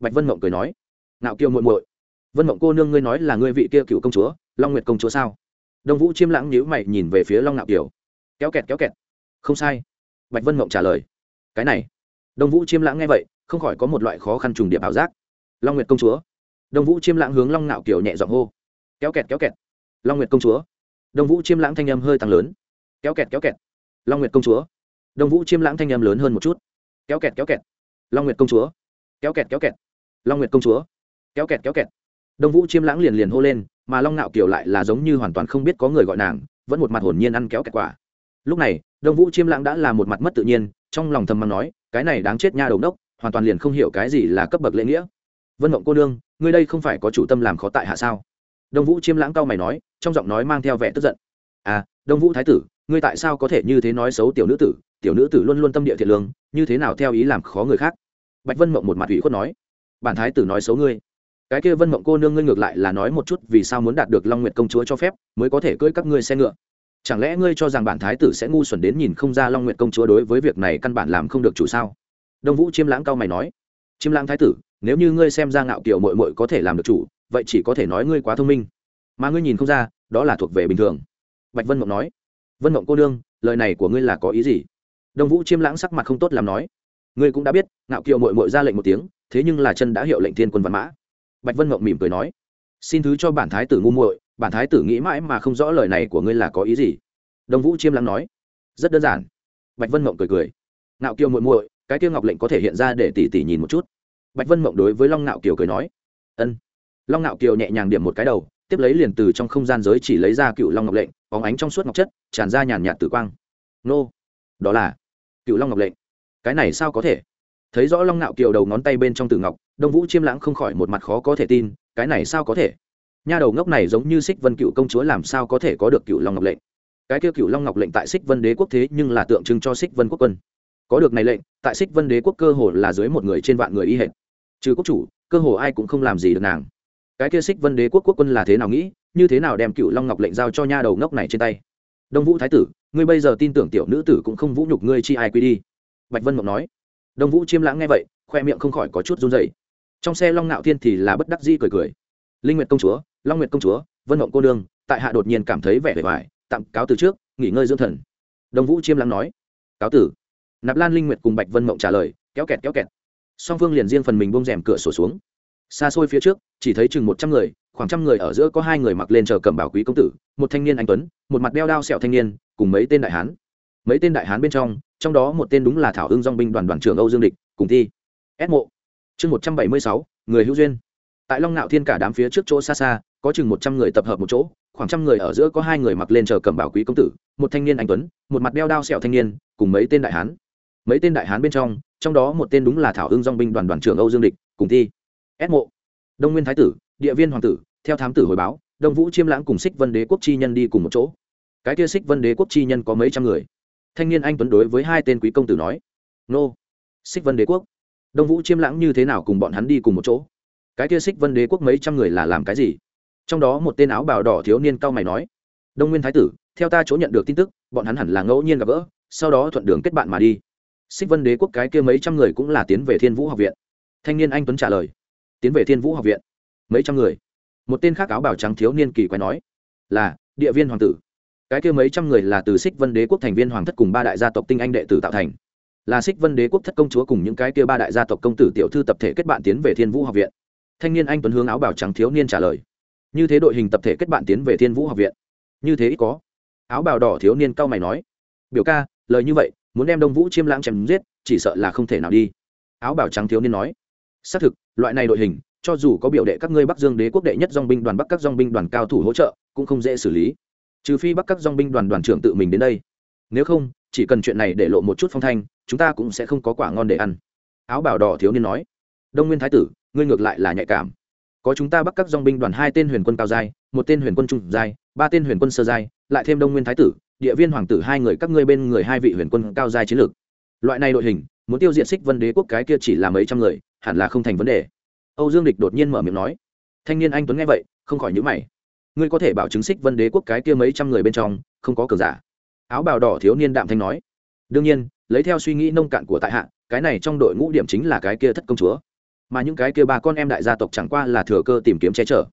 Bạch vân mộng cười nói, ngạo kiều mội mội vân mộng cô nương ngươi nói là ngươi vị kia cựu công chúa, long nguyệt công chúa sao? Đông vũ chiêm lãng nhíu mày nhìn về phía long ngạo kiều. Kéo kẹt kéo kẹt. Không sai. Bạch vân mộng trả lời cái này. Đông vũ chiêm lãng nghe vậy, không khỏi có một loại khó khăn trùng điệp ảo giác. Long nguyệt công chúa. Đông vũ chiêm lãng hướng long ngạo kiều nhẹ giọng hô. Kéo kẹt kéo kẹt. Long nguyệt công chúa. Đông vũ chiêm lãng thanh âm hơi tăng lớn. Kéo kẹt kéo kẹt. Long nguyệt công chúa. Đông vũ chiêm lãng thanh âm lớn hơn một chút. Kéo kẹt kéo kẹt. Long nguyệt công chúa. Kéo kẹt kéo kẹt. Long nguyệt công chúa. Kéo kẹt kéo kẹt. Đông vũ chiêm lãng liền liền hô lên, mà long nạo kiều lại là giống như hoàn toàn không biết có người gọi nàng, vẫn một mặt hồn nhiên ăn kéo kẹt quả. Lúc này, đông vũ chiêm lãng đã là một mặt mất tự nhiên trong lòng thầm mắng nói, cái này đáng chết nha đầu đốc, hoàn toàn liền không hiểu cái gì là cấp bậc lễ nghĩa. Vân mộng cô nương, ngươi đây không phải có chủ tâm làm khó tại hạ sao? Đông vũ chiêm lãng cao mày nói, trong giọng nói mang theo vẻ tức giận. À đông vũ thái tử, ngươi tại sao có thể như thế nói xấu tiểu nữ tử? Tiểu nữ tử luôn luôn tâm địa thiện lương, như thế nào theo ý làm khó người khác? Bạch vân mộng một mặt ủy khuất nói, bản thái tử nói xấu ngươi. Cái kia vân mộng cô nương ngươi ngược lại là nói một chút vì sao muốn đạt được long nguyệt công chúa cho phép, mới có thể cưỡi các ngươi xe ngựa chẳng lẽ ngươi cho rằng bản thái tử sẽ ngu xuẩn đến nhìn không ra long nguyệt công chúa đối với việc này căn bản làm không được chủ sao? Đông vũ chiêm lãng cao mày nói chiêm lãng thái tử nếu như ngươi xem ra ngạo kiểu mội mội có thể làm được chủ vậy chỉ có thể nói ngươi quá thông minh. Mà ngươi nhìn không ra đó là thuộc về bình thường. Bạch vân mộng nói vân mộng cô đương, lời này của ngươi là có ý gì? Đông vũ chiêm lãng sắc mặt không tốt làm nói ngươi cũng đã biết ngạo kiệu mội mội ra lệnh một tiếng thế nhưng là chân đã hiệu lệnh thiên quân văn mã. Bạch vân mộng mỉm cười nói xin thứ cho bản thái tử ngu muội bản thái tử nghĩ mãi mà không rõ lời này của ngươi là có ý gì. Đông vũ chiêm lãng nói. Rất đơn giản. Bạch vân mộng cười cười. Nạo kiều muội muội, cái tiêu ngọc lệnh có thể hiện ra để tỷ tỷ nhìn một chút. Bạch vân mộng đối với long nạo kiều cười nói. Ân. Long nạo kiều nhẹ nhàng điểm một cái đầu, tiếp lấy liền từ trong không gian giới chỉ lấy ra cựu long ngọc lệnh, bóng ánh trong suốt ngọc chất, tràn ra nhàn nhạt tử quang. Nô. Đó là cựu long ngọc lệnh. Cái này sao có thể? Thấy rõ long nạo kiều đầu ngón tay bên trong tử ngọc, đông vũ chiêm lãng không khỏi một mặt khó có thể tin, cái này sao có thể? Nha đầu ngốc này giống như xích vân cựu công chúa làm sao có thể có được cựu long ngọc lệnh? Cái kia cựu long ngọc lệnh tại xích vân đế quốc thế nhưng là tượng trưng cho xích vân quốc quân. Có được này lệnh, tại xích vân đế quốc cơ hồ là dưới một người trên vạn người y hệt. Trừ quốc chủ, cơ hồ ai cũng không làm gì được nàng. Cái kia xích vân đế quốc quốc quân là thế nào nghĩ, như thế nào đem cựu long ngọc lệnh giao cho nha đầu ngốc này trên tay? Đông vũ thái tử, ngươi bây giờ tin tưởng tiểu nữ tử cũng không vũ nhục ngươi chi ai quy đi. Bạch vân mộng nói. Đông vũ chiêm lãng nghe vậy, khoe miệng không khỏi có chút run dày trong xe long nạo thiên thì là bất đắc di cười cười. Linh nguyệt công chúa long nguyệt công chúa, vân mộng cô nương, tại hạ đột nhiên cảm thấy vẻ vẻ vải, tạm cáo từ trước, nghỉ ngơi dưỡng thần. Đồng vũ chiêm lắng nói. Cáo tử. Nạp lan linh nguyệt cùng bạch vân mộng trả lời, kéo kẹt kéo kẹt. Song phương liền riêng phần mình bông rèm cửa sổ xuống. Xa xôi phía trước, chỉ thấy chừng một trăm người, khoảng trăm người ở giữa có hai người mặc lên chờ cầm bảo quý công tử, một thanh niên anh tuấn, một mặt đeo đao sẹo thanh niên, cùng mấy tên đại hán. Mấy tên đại hán bên trong trong đó một tên đúng là thảo Hưng dong binh đoàn đoàn trưởng âu dương địch, cùng thi. S mộ. Chương một trăm bảy mươi sáu, người hữu duyên. Tại long nạo thiên cả đám phía trước chỗ xa xa có chừng một trăm người tập hợp một chỗ, khoảng trăm người ở giữa có hai người mặc lên chờ cầm bảo quý công tử, một thanh niên anh tuấn, một mặt đeo đao sẹo thanh niên, cùng mấy tên đại hán. Mấy tên đại hán bên trong trong đó một tên đúng là thảo ưng dong binh đoàn đoàn trưởng âu dương địch, cùng thi. S mộ. Đông nguyên thái tử, địa viên hoàng tử, theo thám tử hồi báo, đông vũ chiêm lãng cùng xích vân đế quốc chi nhân đi cùng một chỗ. Cái kia xích vân đế quốc chi nhân có mấy trăm người? Thanh niên anh tuấn đối với hai tên quý công tử nói. Nô. Xích vân đế quốc. Đông vũ chiêm lãng như thế nào cùng bọn hắn đi cùng một chỗ? Cái kia xích vân đế quốc mấy trăm người là làm cái gì? Trong đó một tên áo bào đỏ thiếu niên cao mày nói, đông nguyên thái tử, theo ta chỗ nhận được tin tức, bọn hắn hẳn là ngẫu nhiên gặp gỡ, sau đó thuận đường kết bạn mà đi. Xích vân đế quốc cái kia mấy trăm người cũng là tiến về thiên vũ học viện. Thanh niên anh tuấn trả lời, tiến về thiên vũ học viện. Mấy trăm người. Một tên khác áo bào trắng thiếu niên kỳ quái nói, là, địa viên hoàng tử. Cái kia mấy trăm người là từ xích vân đế quốc thành viên hoàng thất cùng ba đại gia tộc tinh anh đệ tử tạo thành. Là xích vân đế quốc thất công chúa cùng những cái kia ba đại gia tộc công tử tiểu thư tập thể kết bạn tiến về thiên vũ học viện. Thanh niên anh tuấn hướng áo bào trắng thiếu niên trả lời như thế đội hình tập thể kết bạn tiến về thiên vũ học viện. Như thế ít có. Áo bào đỏ thiếu niên cao mày nói. Biểu ca, lời như vậy, muốn đem đông vũ chiêm lãng chém giết, chỉ sợ là không thể nào đi. Áo bào trắng thiếu niên nói. Xác thực, loại này đội hình, cho dù có biểu đệ các ngươi bắc dương đế quốc đệ nhất dong binh đoàn bắc các dong binh đoàn cao thủ hỗ trợ, cũng không dễ xử lý. Trừ phi bắc các dong binh đoàn đoàn trưởng tự mình đến đây. Nếu không, chỉ cần chuyện này để lộ một chút phong thanh, chúng ta cũng sẽ không có quả ngon để ăn. Áo bảo đỏ thiếu niên nói. Đông nguyên thái tử, ngươi ngược lại là nhạy cảm có chúng ta bắc các dong binh đoàn hai tên huyền quân cao giai, một tên huyền quân trung giai, ba tên huyền quân sơ giai, lại thêm đông nguyên thái tử, địa viên hoàng tử hai người các ngươi bên người hai vị huyền quân cao giai chiến lược. Loại này đội hình, muốn tiêu diệt xích vân đế quốc cái kia chỉ là mấy trăm người, hẳn là không thành vấn đề. Âu dương địch đột nhiên mở miệng nói. Thanh niên anh tuấn nghe vậy, không khỏi nhữ mày. Ngươi có thể bảo chứng xích vân đế quốc cái kia mấy trăm người bên trong, không có cờ giả. Áo bào đỏ thiếu niên đạm thanh nói. Đương nhiên, lấy theo suy nghĩ nông cạn của tại hạ, cái này trong đội ngũ điểm chính là cái kia thất công chúa mà những cái kia ba con em đại gia tộc chẳng qua là thừa cơ tìm kiếm che chở.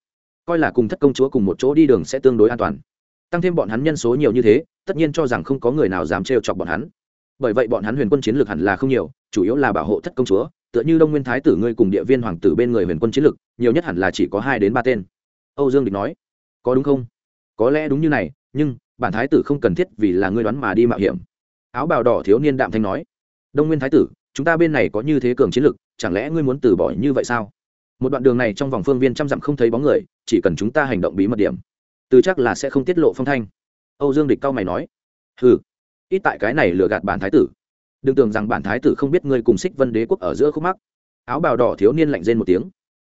Coi là cùng thất công chúa cùng một chỗ đi đường sẽ tương đối an toàn. Tăng thêm bọn hắn nhân số nhiều như thế, tất nhiên cho rằng không có người nào dám trêu chọc bọn hắn. Bởi vậy bọn hắn huyền quân chiến lược hẳn là không nhiều, chủ yếu là bảo hộ thất công chúa, tựa như đông nguyên thái tử ngươi cùng địa viên hoàng tử bên người huyền quân chiến lược, nhiều nhất hẳn là chỉ có hai đến ba tên. Âu dương địch nói, có đúng không? Có lẽ đúng như này, nhưng bản thái tử không cần thiết vì là ngươi đoán mà đi mạo hiểm. Áo bào đỏ thiếu niên đạm thanh nói, đông nguyên thái tử, chúng ta bên này có như thế cường chiến lược chẳng lẽ ngươi muốn từ bỏ như vậy sao? Một đoạn đường này trong vòng phương viên trăm dặm không thấy bóng người, chỉ cần chúng ta hành động bí mật điểm, từ chắc là sẽ không tiết lộ phong thanh. Âu dương địch cao mày nói ừ ít tại cái này lừa gạt bản thái tử. Đừng tưởng rằng bản thái tử không biết ngươi cùng xích vân đế quốc ở giữa khúc mắc. Áo bào đỏ thiếu niên lạnh rên một tiếng,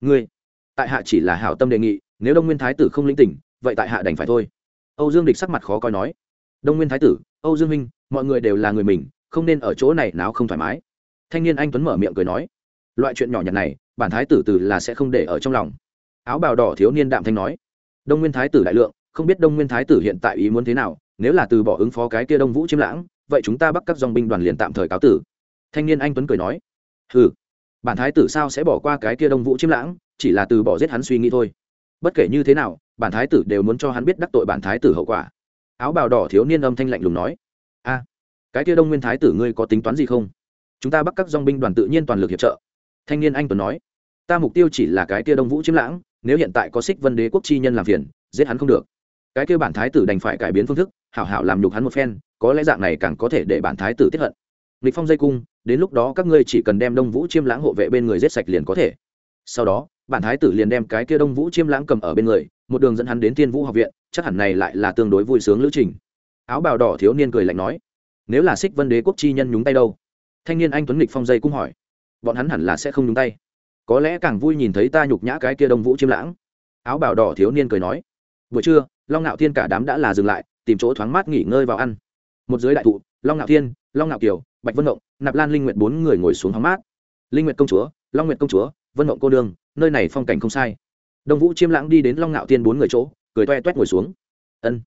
ngươi, tại hạ chỉ là hảo tâm đề nghị, nếu đông nguyên thái tử không linh tỉnh vậy tại hạ đành phải thôi. Âu dương địch sắc mặt khó coi nói, đông nguyên thái tử, âu dương minh mọi người đều là người mình, không nên ở chỗ này náo không thoải mái. Thanh niên anh tuấn mở miệng cười nói loại chuyện nhỏ nhặt này, bản thái tử từ là sẽ không để ở trong lòng. Áo bào đỏ thiếu niên đạm thanh nói, đông nguyên thái tử đại lượng, không biết đông nguyên thái tử hiện tại ý muốn thế nào, nếu là từ bỏ ứng phó cái kia đông vũ chiêm lãng, vậy chúng ta bắt các dòng binh đoàn liền tạm thời cáo tử. Thanh niên anh tuấn cười nói ừ bản thái tử sao sẽ bỏ qua cái kia đông vũ chiêm lãng, chỉ là từ bỏ giết hắn suy nghĩ thôi. Bất kể như thế nào, bản thái tử đều muốn cho hắn biết đắc tội bản thái tử hậu quả. Áo bào đỏ thiếu niên âm thanh lạnh lùng nói, a, cái kia đông nguyên thái tử ngươi có tính toán gì không? Chúng ta bắt các dòng binh đoàn tự nhiên toàn lực hiệp trợ thanh niên anh tuấn nói, ta mục tiêu chỉ là cái kia đông vũ chiếm lãng, nếu hiện tại có xích vân đế quốc chi nhân làm phiền, giết hắn không được. Cái kia bản thái tử đành phải cải biến phương thức, hảo hảo làm nhục hắn một phen, có lẽ dạng này càng có thể để bản thái tử tiếp hận. Lịch phong dây cung, đến lúc đó các ngươi chỉ cần đem đông vũ chiêm lãng hộ vệ bên người giết sạch liền có thể. Sau đó, bản thái tử liền đem cái kia đông vũ chiêm lãng cầm ở bên người, một đường dẫn hắn đến tiên vũ học viện, chắc hẳn này lại là tương đối vui sướng lữ trình. Áo bào đỏ thiếu niên cười lạnh nói, nếu là xích vân đế quốc chi nhân nhúng tay đâu? Thanh niên anh tuấn lịch phong dây cung hỏi bọn hắn hẳn là sẽ không nhúng tay. Có lẽ càng vui nhìn thấy ta nhục nhã cái kia đông vũ chiêm lãng. Áo bào đỏ thiếu niên cười nói. Buổi trưa, long ngạo thiên cả đám đã là dừng lại, tìm chỗ thoáng mát nghỉ ngơi vào ăn. Một dưới đại thụ, long ngạo thiên, long ngạo kiều, bạch vân động nạp lan linh nguyện bốn người ngồi xuống hóng mát. Linh nguyện công chúa, long nguyện công chúa, vân động cô đường nơi này phong cảnh không sai. Đông vũ chiêm lãng đi đến long ngạo thiên bốn người chỗ, cười toe toét ngồi xuống. Ân.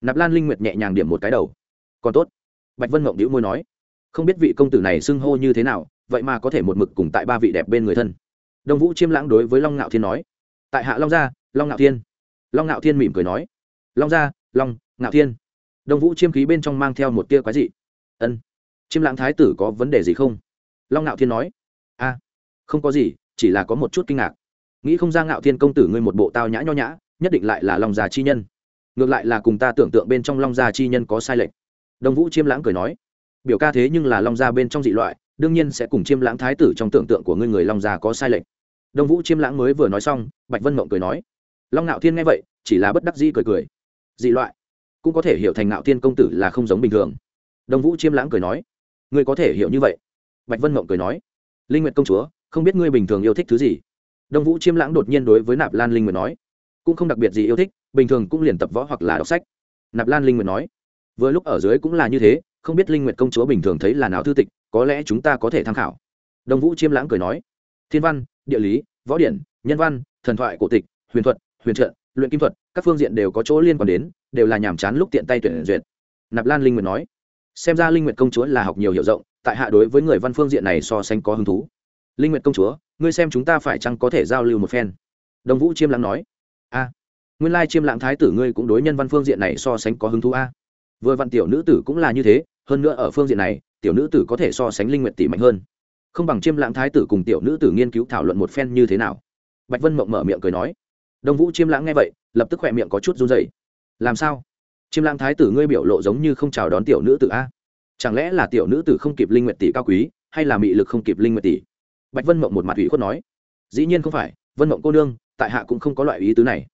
Nạp lan linh nguyệt nhẹ nhàng điểm một cái đầu. Còn tốt. Bạch vân mộng đĩu môi nói. Không biết vị công tử này xưng hô như thế nào vậy mà có thể một mực cùng tại ba vị đẹp bên người thân. Đông vũ chiêm lãng đối với long ngạo thiên nói, tại hạ long gia, long ngạo thiên. Long ngạo thiên mỉm cười nói, long gia, long ngạo thiên. Đông vũ chiêm khí bên trong mang theo một tia quái dị. Ân, chiêm lãng thái tử có vấn đề gì không? Long ngạo thiên nói, a, không có gì, chỉ là có một chút kinh ngạc. Nghĩ không ra ngạo thiên công tử ngươi một bộ tao nhã nho nhã, nhất định lại là long già chi nhân. Ngược lại là cùng ta tưởng tượng bên trong long gia chi nhân có sai lệch. Đông vũ chiêm lãng cười nói, biểu ca thế nhưng là long gia bên trong dị loại đương nhiên sẽ cùng chiêm lãng thái tử trong tưởng tượng của ngươi người long già có sai lệch. Đông vũ chiêm lãng mới vừa nói xong, bạch vân mộng cười nói, long ngạo thiên nghe vậy, chỉ là bất đắc dĩ cười cười. Dị loại, cũng có thể hiểu thành ngạo thiên công tử là không giống bình thường. Đông vũ chiêm lãng cười nói, ngươi có thể hiểu như vậy. Bạch vân mộng cười nói, linh nguyện công chúa, không biết ngươi bình thường yêu thích thứ gì? Đông vũ chiêm lãng đột nhiên đối với nạp lan linh nguyện nói, cũng không đặc biệt gì yêu thích, bình thường cũng liền tập võ hoặc là đọc sách. Nạp lan linh nguyện nói, vừa lúc ở dưới cũng là như thế không biết linh nguyệt công chúa bình thường thấy là nào thư tịch, có lẽ chúng ta có thể tham khảo. Đông vũ chiêm lãng cười nói. Thiên văn, địa lý, võ điển, nhân văn, thần thoại cổ tịch, huyền thuật, huyền trận, luyện kim thuật, các phương diện đều có chỗ liên quan đến, đều là nhàm chán lúc tiện tay tuyển duyệt. Nạp lan linh nguyệt nói. Xem ra linh nguyệt công chúa là học nhiều hiểu rộng, tại hạ đối với người văn phương diện này so sánh có hứng thú. Linh nguyệt công chúa, ngươi xem chúng ta phải chăng có thể giao lưu một phen? Đông vũ chiêm lãng nói. A, nguyên lai chiêm lãng thái tử ngươi cũng đối nhân văn phương diện này so sánh có hứng thú a vừa vặn tiểu nữ tử cũng là như thế, hơn nữa ở phương diện này, tiểu nữ tử có thể so sánh linh nguyện tỷ mạnh hơn. Không bằng chiêm lãng thái tử cùng tiểu nữ tử nghiên cứu thảo luận một phen như thế nào? Bạch vân mộng mở miệng cười nói. Đông vũ chiêm lãng nghe vậy, lập tức khỏe miệng có chút run dày làm sao? Chiêm lãng thái tử ngươi biểu lộ giống như không chào đón tiểu nữ tử a. Chẳng lẽ là tiểu nữ tử không kịp linh nguyện tỷ cao quý, hay là mị lực không kịp linh nguyện tỷ? Bạch vân mộng một mặt ủy khuất nói. Dĩ nhiên không phải, vân mộng cô nương, tại hạ cũng không có loại ý tứ này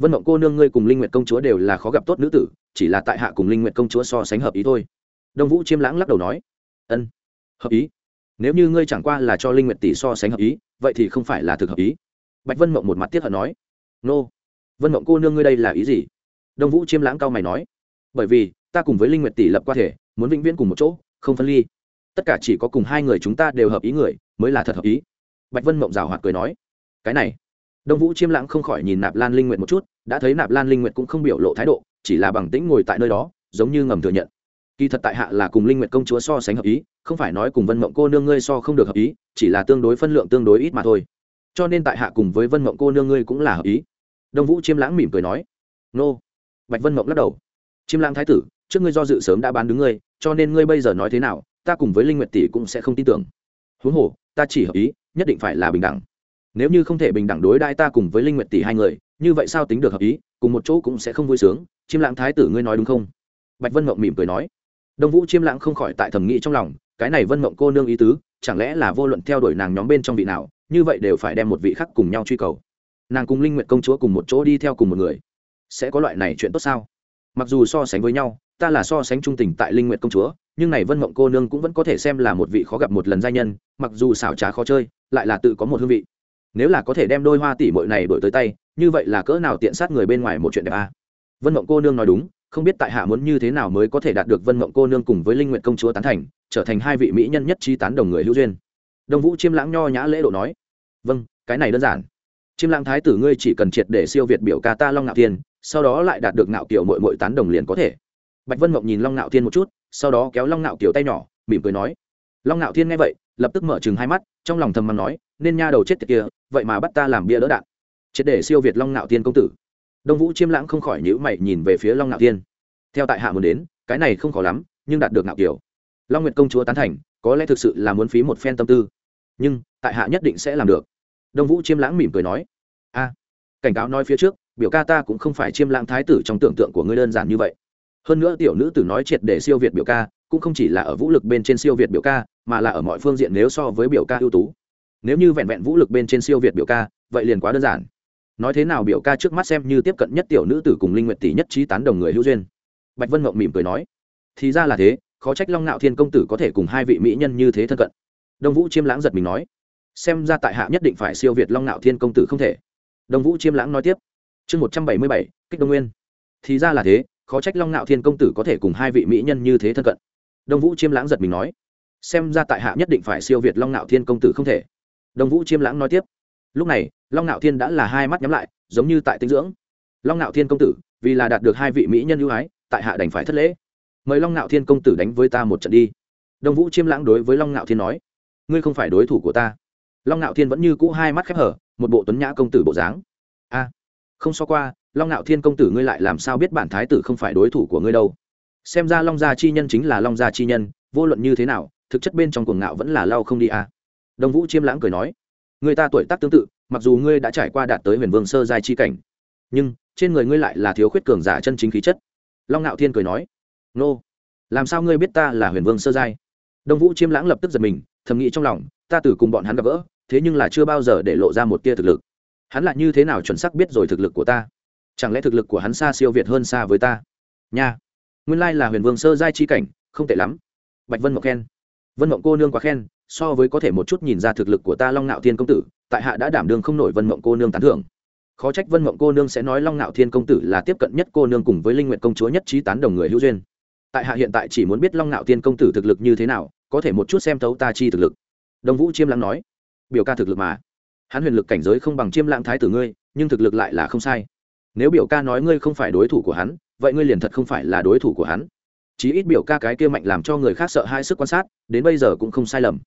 vân mộng cô nương ngươi cùng linh nguyện công chúa đều là khó gặp tốt nữ tử, chỉ là tại hạ cùng linh nguyện công chúa so sánh hợp ý thôi. Đông vũ chiêm lãng lắc đầu nói. Ân, hợp ý. Nếu như ngươi chẳng qua là cho linh nguyện tỷ so sánh hợp ý, vậy thì không phải là thực hợp ý. Bạch vân mộng một mặt tiếp hận nói. Nô, vân mộng cô nương ngươi đây là ý gì? Đông vũ chiêm lãng cao mày nói. Bởi vì, ta cùng với linh nguyện tỷ lập qua thể muốn vĩnh viễn cùng một chỗ, không phân ly. Tất cả chỉ có cùng hai người chúng ta đều hợp ý người, mới là thật hợp ý. Bạch vân mộng rào hoạt cười nói. Cái này đông vũ chiêm lãng không khỏi nhìn nạp lan linh nguyện một chút, đã thấy nạp lan linh nguyện cũng không biểu lộ thái độ, chỉ là bằng tĩnh ngồi tại nơi đó, giống như ngầm thừa nhận. Kỳ thật tại hạ là cùng linh nguyện công chúa so sánh hợp ý, không phải nói cùng vân mộng cô nương ngươi so không được hợp ý, chỉ là tương đối phân lượng tương đối ít mà thôi. Cho nên tại hạ cùng với vân mộng cô nương ngươi cũng là hợp ý. Đông vũ chiêm lãng mỉm cười nói, nô. Bạch vân mộng lắc đầu, chiêm lãng thái tử, trước ngươi do dự sớm đã bán đứng ngươi, cho nên ngươi bây giờ nói thế nào, ta cùng với linh nguyệt tỷ cũng sẽ không tin tưởng. Huống hồ, ta chỉ hợp ý, nhất định phải là bình đẳng nếu như không thể bình đẳng đối đãi ta cùng với linh nguyệt tỷ hai người, như vậy sao tính được hợp ý, cùng một chỗ cũng sẽ không vui sướng. Chiêm lãng thái tử ngươi nói đúng không? Bạch vân mộng mỉm cười nói. Đông vũ chiêm lãng không khỏi tại thẩm nghĩ trong lòng, cái này vân mộng cô nương ý tứ, chẳng lẽ là vô luận theo đuổi nàng nhóm bên trong vị nào, như vậy đều phải đem một vị khác cùng nhau truy cầu. Nàng cùng linh nguyện công chúa cùng một chỗ đi theo cùng một người. Sẽ có loại này chuyện tốt sao? Mặc dù so sánh với nhau, ta là so sánh trung tình tại linh nguyện công chúa, nhưng này vân mộng cô nương cũng vẫn có thể xem là một vị khó gặp một lần gia nhân, mặc dù xảo trá khó chơi, lại là tự có một hương vị nếu là có thể đem đôi hoa tỷ mội này đổi tới tay, như vậy là cỡ nào tiện sát người bên ngoài một chuyện đẹp a? À? vân mộng cô nương nói đúng, không biết tại hạ muốn như thế nào mới có thể đạt được vân mộng cô nương cùng với linh nguyện công chúa tán thành, trở thành hai vị mỹ nhân nhất trí tán đồng người hữu duyên. Đông vũ chiêm lãng nho nhã lễ độ nói vâng cái này đơn giản. Chiêm lãng thái tử ngươi chỉ cần triệt để siêu việt biểu ca ta long ngạo thiên, sau đó lại đạt được ngạo kiểu mội mội tán đồng liền có thể. Bạch vân mộng nhìn long ngạo thiên một chút, sau đó kéo long ngạo kiểu tay nhỏ, mỉm cười nói, long ngạo thiên nghe vậy, lập tức mở chừng hai mắt, trong lòng thầm mắng nói nên nha đầu chết tiệt kia, vậy mà bắt ta làm bia đỡ đạn. Triệt để siêu việt long ngạo Tiên công tử. Đông vũ chiêm lãng không khỏi nhữ mày nhìn về phía long ngạo Tiên. theo tại hạ muốn đến, cái này không khó lắm, nhưng đạt được ngạo kiểu long nguyệt công chúa tán thành, có lẽ thực sự là muốn phí một phen tâm tư. Nhưng, tại hạ nhất định sẽ làm được. Đông vũ chiêm lãng mỉm cười nói, a, cảnh cáo nói phía trước, biểu ca ta cũng không phải chiêm lãng thái tử trong tưởng tượng của ngươi đơn giản như vậy. Hơn nữa tiểu nữ tử nói triệt để siêu việt biểu ca, cũng không chỉ là ở vũ lực bên trên siêu việt biểu ca, mà là ở mọi phương diện nếu so với biểu ca ưu tú nếu như vẹn vẹn vũ lực bên trên siêu việt biểu ca, vậy liền quá đơn giản. Nói thế nào biểu ca trước mắt xem như tiếp cận nhất tiểu nữ tử cùng linh nguyện tỷ nhất trí tán đồng người hữu duyên. Bạch vân mộng mỉm cười nói, thì ra là thế, khó trách long ngạo thiên công tử có thể cùng hai vị mỹ nhân như thế thân cận. Đông vũ chiêm lãng giật mình nói, xem ra tại hạ nhất định phải siêu việt long ngạo thiên công tử không thể. Đông vũ chiêm lãng nói tiếp, chương một trăm bảy mươi bảy, kích đông nguyên. Thì ra là thế, khó trách long ngạo thiên công tử có thể cùng hai vị mỹ nhân như thế thân cận. Đông vũ chiêm lãng giật mình nói, xem ra tại hạ nhất định phải siêu việt long ngạo thiên công tử không thể đông vũ chiêm lãng nói tiếp. Lúc này, long ngạo thiên đã là hai mắt nhắm lại, giống như tại tinh dưỡng. Long ngạo thiên công tử, vì là đạt được hai vị mỹ nhân ưu ái, tại hạ đành phải thất lễ. Mời long ngạo thiên công tử đánh với ta một trận đi. Đông vũ chiêm lãng đối với long ngạo thiên nói, ngươi không phải đối thủ của ta. Long ngạo thiên vẫn như cũ hai mắt khép hở, một bộ tuấn nhã công tử bộ dáng. A, không so qua, long ngạo thiên công tử ngươi lại làm sao biết bản thái tử không phải đối thủ của ngươi đâu? Xem ra long gia chi nhân chính là long gia chi nhân, vô luận như thế nào, thực chất bên trong cuồng ngạo vẫn là lao không đi a đông vũ chiêm lãng cười nói, người ta tuổi tác tương tự, mặc dù ngươi đã trải qua đạt tới huyền vương sơ giai chi cảnh, nhưng trên người ngươi lại là thiếu khuyết cường giả chân chính khí chất. Long ngạo thiên cười nói, nô, làm sao ngươi biết ta là huyền vương sơ giai? Đông vũ chiêm lãng lập tức giật mình, thầm nghĩ trong lòng, ta từ cùng bọn hắn gặp gỡ, thế nhưng là chưa bao giờ để lộ ra một tia thực lực. Hắn lại như thế nào chuẩn xác biết rồi thực lực của ta? Chẳng lẽ thực lực của hắn xa siêu việt hơn xa với ta? Nha, nguyên lai là huyền vương sơ giai chi cảnh, không tệ lắm. Bạch vân mộng khen, vân mộng cô nương quá khen so với có thể một chút nhìn ra thực lực của ta long ngạo thiên công tử, tại hạ đã đảm đương không nổi vân mộng cô nương tán thưởng. Khó trách vân mộng cô nương sẽ nói long ngạo thiên công tử là tiếp cận nhất cô nương cùng với linh nguyện công chúa nhất trí tán đồng người hữu duyên. Tại hạ hiện tại chỉ muốn biết long ngạo thiên công tử thực lực như thế nào, có thể một chút xem thấu ta chi thực lực. Đồng vũ chiêm lãng nói, biểu ca thực lực mà. Hắn huyền lực cảnh giới không bằng chiêm lãng thái tử ngươi, nhưng thực lực lại là không sai. Nếu biểu ca nói ngươi không phải đối thủ của hắn, vậy ngươi liền thật không phải là đối thủ của hắn. Chí ít biểu ca cái kia mạnh làm cho người khác sợ hai sức quan sát, đến bây giờ cũng không sai lầm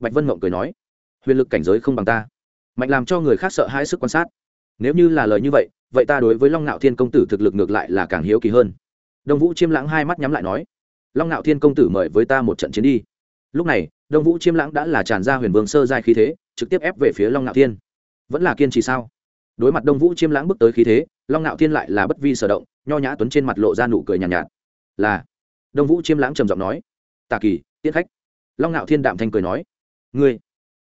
bạch vân mộng cười nói huyền lực cảnh giới không bằng ta. Mạnh làm cho người khác sợ hãi sức quan sát. Nếu như là lời như vậy vậy ta đối với long ngạo thiên công tử thực lực ngược lại là càng hiếu kỳ hơn. Đông vũ chiêm lãng hai mắt nhắm lại nói long ngạo thiên công tử mời với ta một trận chiến đi. Lúc này đông vũ chiêm lãng đã là tràn ra huyền vương sơ giai khí thế trực tiếp ép về phía long ngạo thiên. Vẫn là kiên trì sao? Đối mặt đông vũ chiêm lãng bước tới khí thế long ngạo thiên lại là bất vi sở động nho nhã tuấn trên mặt lộ ra nụ cười nhàn nhạt, nhạt. Là. Đông vũ chiêm lãng trầm giọng nói tà kỳ tiết khách. Long ngạo thiên đạm thanh cười nói ngươi.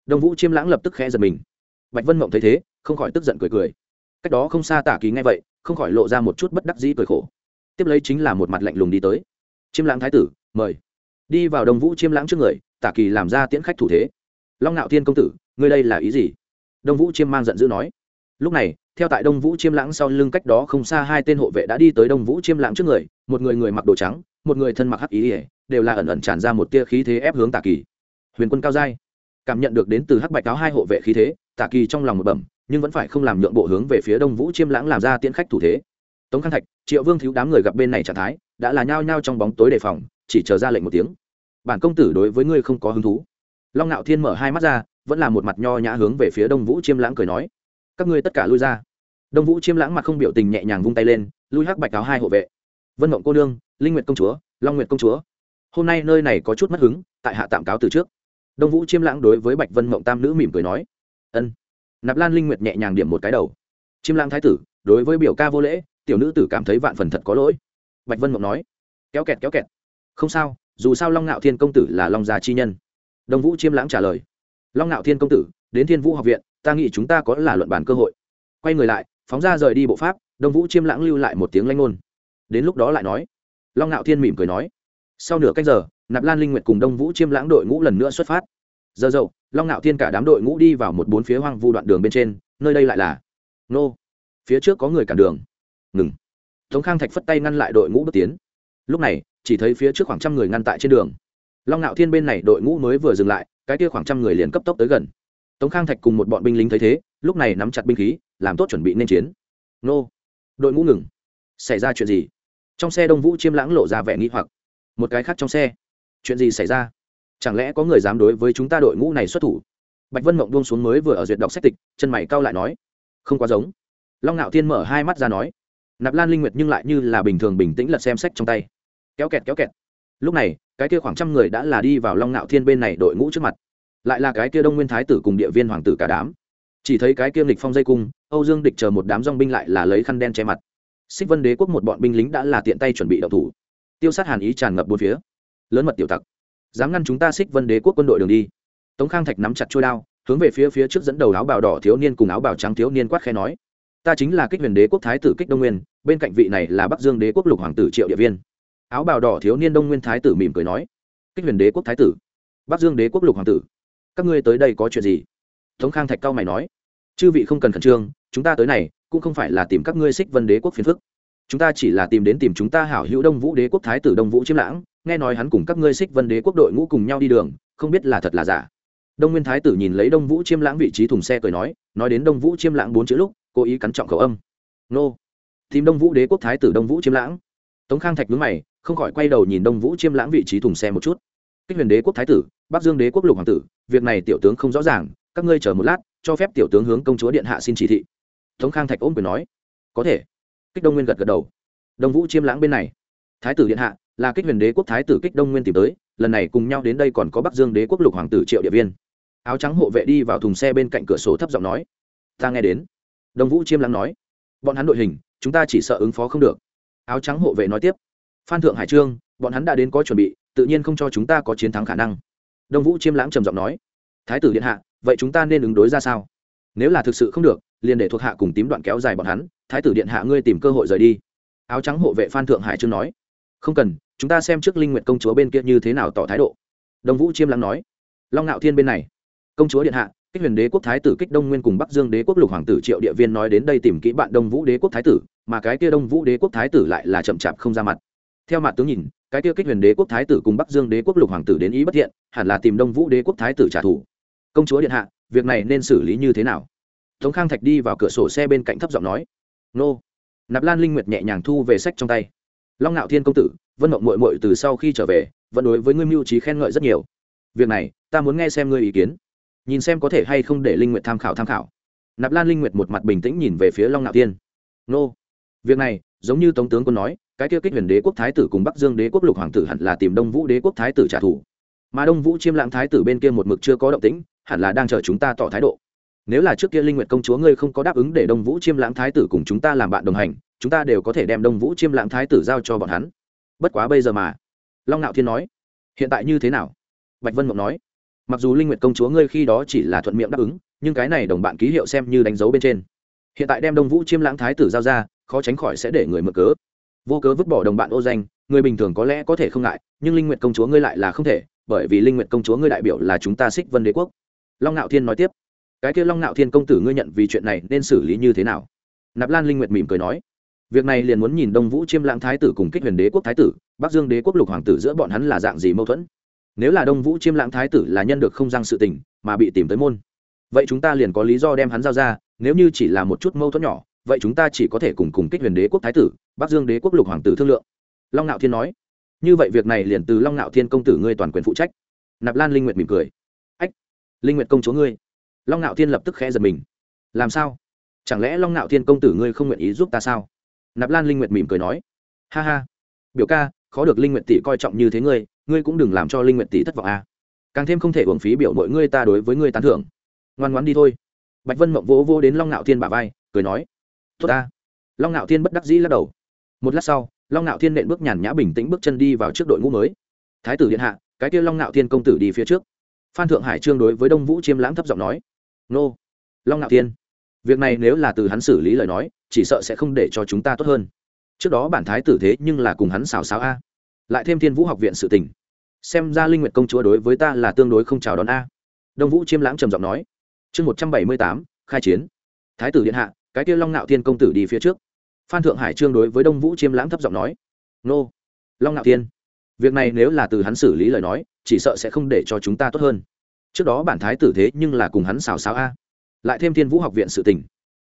Đông vũ chiêm lãng lập tức khẽ giật mình. Bạch vân mộng thấy thế, không khỏi tức giận cười cười. Cách đó không xa tả kỳ ngay vậy, không khỏi lộ ra một chút bất đắc dĩ cười khổ. Tiếp lấy chính là một mặt lạnh lùng đi tới. Chiêm lãng thái tử, mời. Đi vào đông vũ chiêm lãng trước người, tả kỳ làm ra tiễn khách thủ thế. Long ngạo thiên công tử, ngươi đây là ý gì? Đông vũ chiêm mang giận dữ nói. Lúc này, theo tại đông vũ chiêm lãng sau lưng cách đó không xa hai tên hộ vệ đã đi tới đông vũ chiêm lãng trước người, một người người mặc đồ trắng, một người thân mặc hắc ý ỉa đều là ẩn ẩn tràn ra một tia khí thế ép hướng tạ kỳ. Huyền quân cao giai cảm nhận được đến từ hắc bạch cáo hai hộ vệ khí thế, tả kỳ trong lòng một bẩm, nhưng vẫn phải không làm nhượng bộ hướng về phía đông vũ chiêm lãng làm ra tiễn khách thủ thế. Tống khang thạch, triệu vương thiếu đám người gặp bên này trạng thái, đã là nhao nhao trong bóng tối đề phòng, chỉ chờ ra lệnh một tiếng. Bản công tử đối với ngươi không có hứng thú. Long ngạo thiên mở hai mắt ra, vẫn là một mặt nho nhã hướng về phía đông vũ chiêm lãng cười nói, các ngươi tất cả lui ra. Đông vũ chiêm lãng mặt không biểu tình nhẹ nhàng vung tay lên, lui hắc bạch áo hai hộ vệ. Vân mộng cô nương, linh nguyệt công chúa, long nguyệt công chúa. Hôm nay nơi này có chút mất hứng, tại hạ tạm cáo từ trước đông vũ chiêm lãng đối với bạch vân mộng tam nữ mỉm cười nói, ân. Nạp lan linh nguyệt nhẹ nhàng điểm một cái đầu. Chiêm lãng thái tử, đối với biểu ca vô lễ, tiểu nữ tử cảm thấy vạn phần thật có lỗi. Bạch vân mộng nói, kéo kẹt kéo kẹt. Không sao, dù sao long ngạo thiên công tử là long gia chi nhân. Đông vũ chiêm lãng trả lời, long ngạo thiên công tử, đến thiên vũ học viện, ta nghĩ chúng ta có là luận bàn cơ hội. Quay người lại, phóng ra rời đi bộ pháp, đông vũ chiêm lãng lưu lại một tiếng lanh ngôn. Đến lúc đó lại nói, long ngạo thiên mỉm cười nói, sau nửa cách giờ nạp lan linh nguyệt cùng đông vũ chiêm lãng đội ngũ lần nữa xuất phát giờ dậu long ngạo thiên cả đám đội ngũ đi vào một bốn phía hoang vu đoạn đường bên trên nơi đây lại là nô phía trước có người cản đường ngừng tống khang thạch phất tay ngăn lại đội ngũ bước tiến lúc này chỉ thấy phía trước khoảng trăm người ngăn tại trên đường long ngạo thiên bên này đội ngũ mới vừa dừng lại cái kia khoảng trăm người liền cấp tốc tới gần tống khang thạch cùng một bọn binh lính thấy thế lúc này nắm chặt binh khí làm tốt chuẩn bị nên chiến nô đội ngũ ngừng xảy ra chuyện gì trong xe đông vũ chiêm lãng lộ ra vẻ nghi hoặc một cái khác trong xe chuyện gì xảy ra? Chẳng lẽ có người dám đối với chúng ta đội ngũ này xuất thủ? Bạch vân mộng buông xuống mới vừa ở duyệt đọc sách tịch, chân mày cau lại nói, không quá giống. Long ngạo thiên mở hai mắt ra nói, nạp lan linh nguyệt nhưng lại như là bình thường bình tĩnh lật xem sách trong tay. Kéo kẹt kéo kẹt. Lúc này, cái kia khoảng trăm người đã là đi vào long ngạo thiên bên này đội ngũ trước mặt. Lại là cái kia đông nguyên thái tử cùng địa viên hoàng tử cả đám. Chỉ thấy cái kia lịch phong dây cung, âu dương địch chờ một đám dong binh lại là lấy khăn đen che mặt. Xích vân đế quốc một bọn binh lính đã là tiện tay chuẩn bị đậu thủ. Tiêu sát hàn ý tràn ngập bốn phía lớn mật tiểu tặc. Dám ngăn chúng ta xích vân đế quốc quân đội đường đi. Tống khang thạch nắm chặt trôi đao, hướng về phía phía trước dẫn đầu áo bào đỏ thiếu niên cùng áo bào trắng thiếu niên quát khe nói, ta chính là kích huyền đế quốc thái tử kích đông nguyên, bên cạnh vị này là bắc dương đế quốc lục hoàng tử triệu địa viên. Áo bào đỏ thiếu niên đông nguyên thái tử mỉm cười nói, kích huyền đế quốc thái tử, bắc dương đế quốc lục hoàng tử, các ngươi tới đây có chuyện gì? Tống khang thạch cao mày nói, chư vị không cần khẩn trương, chúng ta tới này cũng không phải là tìm các ngươi xích vân đế quốc phiền phức. Chúng ta chỉ là tìm đến tìm chúng ta hảo hữu đông vũ đế quốc thái tử đông vũ chiêm lãng nghe nói hắn cùng các ngươi xích vân đế quốc đội ngũ cùng nhau đi đường, không biết là thật là giả. Đông nguyên thái tử nhìn lấy đông vũ chiêm lãng vị trí thùng xe cười nói nói đến đông vũ chiêm lãng bốn chữ lúc, cố ý cắn trọng khẩu âm. Nô. Tìm đông vũ đế quốc thái tử đông vũ chiêm lãng. Tống khang thạch vướng mày, không khỏi quay đầu nhìn đông vũ chiêm lãng vị trí thùng xe một chút. Kích huyền đế quốc thái tử, bắc dương đế quốc lục hoàng tử, việc này tiểu tướng không rõ ràng, các ngươi chờ một lát, cho phép tiểu tướng hướng công chúa điện hạ xin chỉ thị. Tống khang thạch ôm quyền nói, có thể. Kích đông nguyên gật gật đầu. Đông vũ chiêm lãng bên này. Thái tử điện hạ là kích huyền đế quốc thái tử kích đông nguyên tìm tới, lần này cùng nhau đến đây còn có bắc dương đế quốc lục hoàng tử triệu địa viên. Áo trắng hộ vệ đi vào thùng xe bên cạnh cửa sổ thấp giọng nói, ta nghe đến. Đông vũ chiêm lắng nói, bọn hắn đội hình, chúng ta chỉ sợ ứng phó không được. Áo trắng hộ vệ nói tiếp, phan thượng hải trương, bọn hắn đã đến có chuẩn bị, tự nhiên không cho chúng ta có chiến thắng khả năng. Đông vũ chiêm lãng trầm giọng nói, thái tử điện hạ, vậy chúng ta nên ứng đối ra sao? Nếu là thực sự không được, liền để thuộc hạ cùng tím đoạn kéo dài bọn hắn, thái tử điện hạ ngươi tìm cơ hội rời đi. Áo trắng hộ vệ phan thượng hải trương nói, không cần chúng ta xem trước linh nguyện công chúa bên kia như thế nào tỏ thái độ. Đông vũ chiêm lắng nói. Long ngạo thiên bên này. Công chúa điện hạ, kích huyền đế quốc thái tử kích đông nguyên cùng bắc dương đế quốc lục hoàng tử triệu địa viên nói đến đây tìm kỹ bạn đông vũ đế quốc thái tử, mà cái kia đông vũ đế quốc thái tử lại là chậm chạp không ra mặt. Theo mặt tướng nhìn, cái kia kích huyền đế quốc thái tử cùng bắc dương đế quốc lục hoàng tử đến ý bất thiện, hẳn là tìm đông vũ đế quốc thái tử trả thù. Công chúa điện hạ, việc này nên xử lý như thế nào? Tống khang thạch đi vào cửa sổ xe bên cạnh thấp giọng nói. Nô. Nạp lan linh nguyệt nhẹ nhàng thu về sách trong tay. Long ngạo thiên công tử vân mộng mội mội từ sau khi trở về, vẫn đối với ngươi mưu trí khen ngợi rất nhiều. Việc này, ta muốn nghe xem ngươi ý kiến. Nhìn xem có thể hay không để linh nguyệt tham khảo tham khảo. Nạp lan linh nguyệt một mặt bình tĩnh nhìn về phía long ngạo thiên. Nô. Việc này, giống như tống tướng quân nói, cái kia kích huyền đế quốc thái tử cùng bắc dương đế quốc lục hoàng tử hẳn là tìm đông vũ đế quốc thái tử trả thù. Mà đông vũ chiêm lãng thái tử bên kia một mực chưa có động tĩnh, hẳn là đang chờ chúng ta tỏ thái độ. Nếu là trước kia linh nguyệt công chúa ngươi không có đáp ứng để đông vũ chiêm lãng thái tử cùng chúng ta làm bạn đồng hành, chúng ta đều có thể đem đông vũ chiêm lãng thái tử giao cho bọn hắn bất quá bây giờ mà. Long nạo thiên nói, hiện tại như thế nào? Bạch vân mộng nói, mặc dù linh nguyệt công chúa ngươi khi đó chỉ là thuận miệng đáp ứng, nhưng cái này đồng bạn ký hiệu xem như đánh dấu bên trên. Hiện tại đem đông vũ chiêm lãng thái tử giao ra, khó tránh khỏi sẽ để người mở cớ. Vô cớ vứt bỏ đồng bạn ô danh, người bình thường có lẽ có thể không ngại, nhưng linh nguyệt công chúa ngươi lại là không thể, bởi vì linh nguyệt công chúa ngươi đại biểu là chúng ta xích vân đế quốc. Long nạo thiên nói tiếp, cái kia long nạo thiên công tử ngươi nhận vì chuyện này nên xử lý như thế nào? Nạp lan linh nguyệt mỉm cười nói việc này liền muốn nhìn đông vũ chiêm lãng thái tử cùng kích huyền đế quốc thái tử, bắc dương đế quốc lục hoàng tử giữa bọn hắn là dạng gì mâu thuẫn? Nếu là đông vũ chiêm lãng thái tử là nhân được không răng sự tình, mà bị tìm tới môn, vậy chúng ta liền có lý do đem hắn giao ra, nếu như chỉ là một chút mâu thuẫn nhỏ, vậy chúng ta chỉ có thể cùng cùng kích huyền đế quốc thái tử, bắc dương đế quốc lục hoàng tử thương lượng. Long ngạo thiên nói, như vậy việc này liền từ long ngạo thiên công tử ngươi toàn quyền phụ trách. Nạp lan linh nguyệt mỉm cười. Ách, linh nguyệt công chúa ngươi. Long ngạo thiên lập tức khẽ giật mình. Làm sao? Chẳng lẽ long ngạo thiên công tử ngươi không nguyện ý giúp ta sao? Nạp lan linh nguyệt mỉm cười nói, ha ha, biểu ca, khó được linh nguyệt tỷ coi trọng như thế ngươi ngươi cũng đừng làm cho linh nguyệt tỷ thất vọng a à. càng thêm không thể uổng phí biểu mọi ngươi ta đối với ngươi tán thưởng. Ngoan ngoãn đi thôi. Bạch vân mộng vỗ vỗ đến long ngạo thiên bả vai, cười nói, tốt ta. Long ngạo thiên bất đắc dĩ lắc đầu. Một lát sau, long ngạo thiên nện bước nhàn nhã bình tĩnh bước chân đi vào trước đội ngũ mới. Thái tử điện hạ, cái kia long ngạo thiên công tử đi phía trước. Phan thượng hải trương đối với đông vũ chiêm lãng thấp giọng nói, nô. Long ngạo thiên việc này nếu là từ hắn xử lý lời nói, chỉ sợ sẽ không để cho chúng ta tốt hơn. Trước đó bản thái tử thế nhưng là cùng hắn xào xáo a. Lại thêm thiên vũ học viện sự tình. Xem ra linh nguyệt công chúa đối với ta là tương đối không chào đón a. Đông vũ chiêm lãng trầm giọng nói. Chương một trăm bảy mươi tám, khai chiến. Thái tử điện hạ, cái kia long nạo thiên công tử đi phía trước. Phan thượng hải trương đối với đông vũ chiêm lãng thấp giọng nói. Nô. Long nạo thiên. Việc này nếu là từ hắn xử lý lời nói, chỉ sợ sẽ không để cho chúng ta tốt hơn. Trước đó bản thái tử thế nhưng là cùng hắn xào xáo a lại thêm thiên vũ học viện sự tình.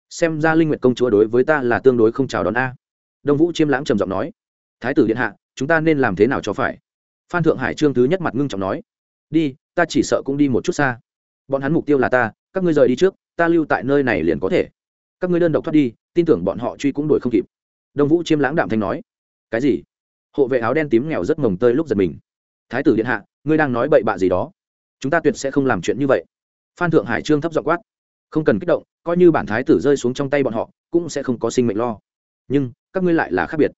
Xem ra linh nguyệt công chúa đối với ta là tương đối không chào đón a. Đông vũ chiêm lãng trầm giọng nói, thái tử điện hạ, chúng ta nên làm thế nào cho phải? Phan thượng hải trương thứ nhất mặt ngưng trọng nói, đi, ta chỉ sợ cũng đi một chút xa. Bọn hắn mục tiêu là ta, các ngươi rời đi trước, ta lưu tại nơi này liền có thể. Các ngươi đơn độc thoát đi, tin tưởng bọn họ truy cũng đuổi không kịp. Đông vũ chiêm lãng đạm thanh nói, cái gì? Hộ vệ áo đen tím nghèo rất mồng tơi lúc giật mình. Thái tử điện hạ, ngươi đang nói bậy bạ gì đó? Chúng ta tuyệt sẽ không làm chuyện như vậy. Phan thượng hải trương thấp dọ quát không cần kích động, coi như bản thái tử rơi xuống trong tay bọn họ, cũng sẽ không có sinh mệnh lo. Nhưng, các ngươi lại là khác biệt.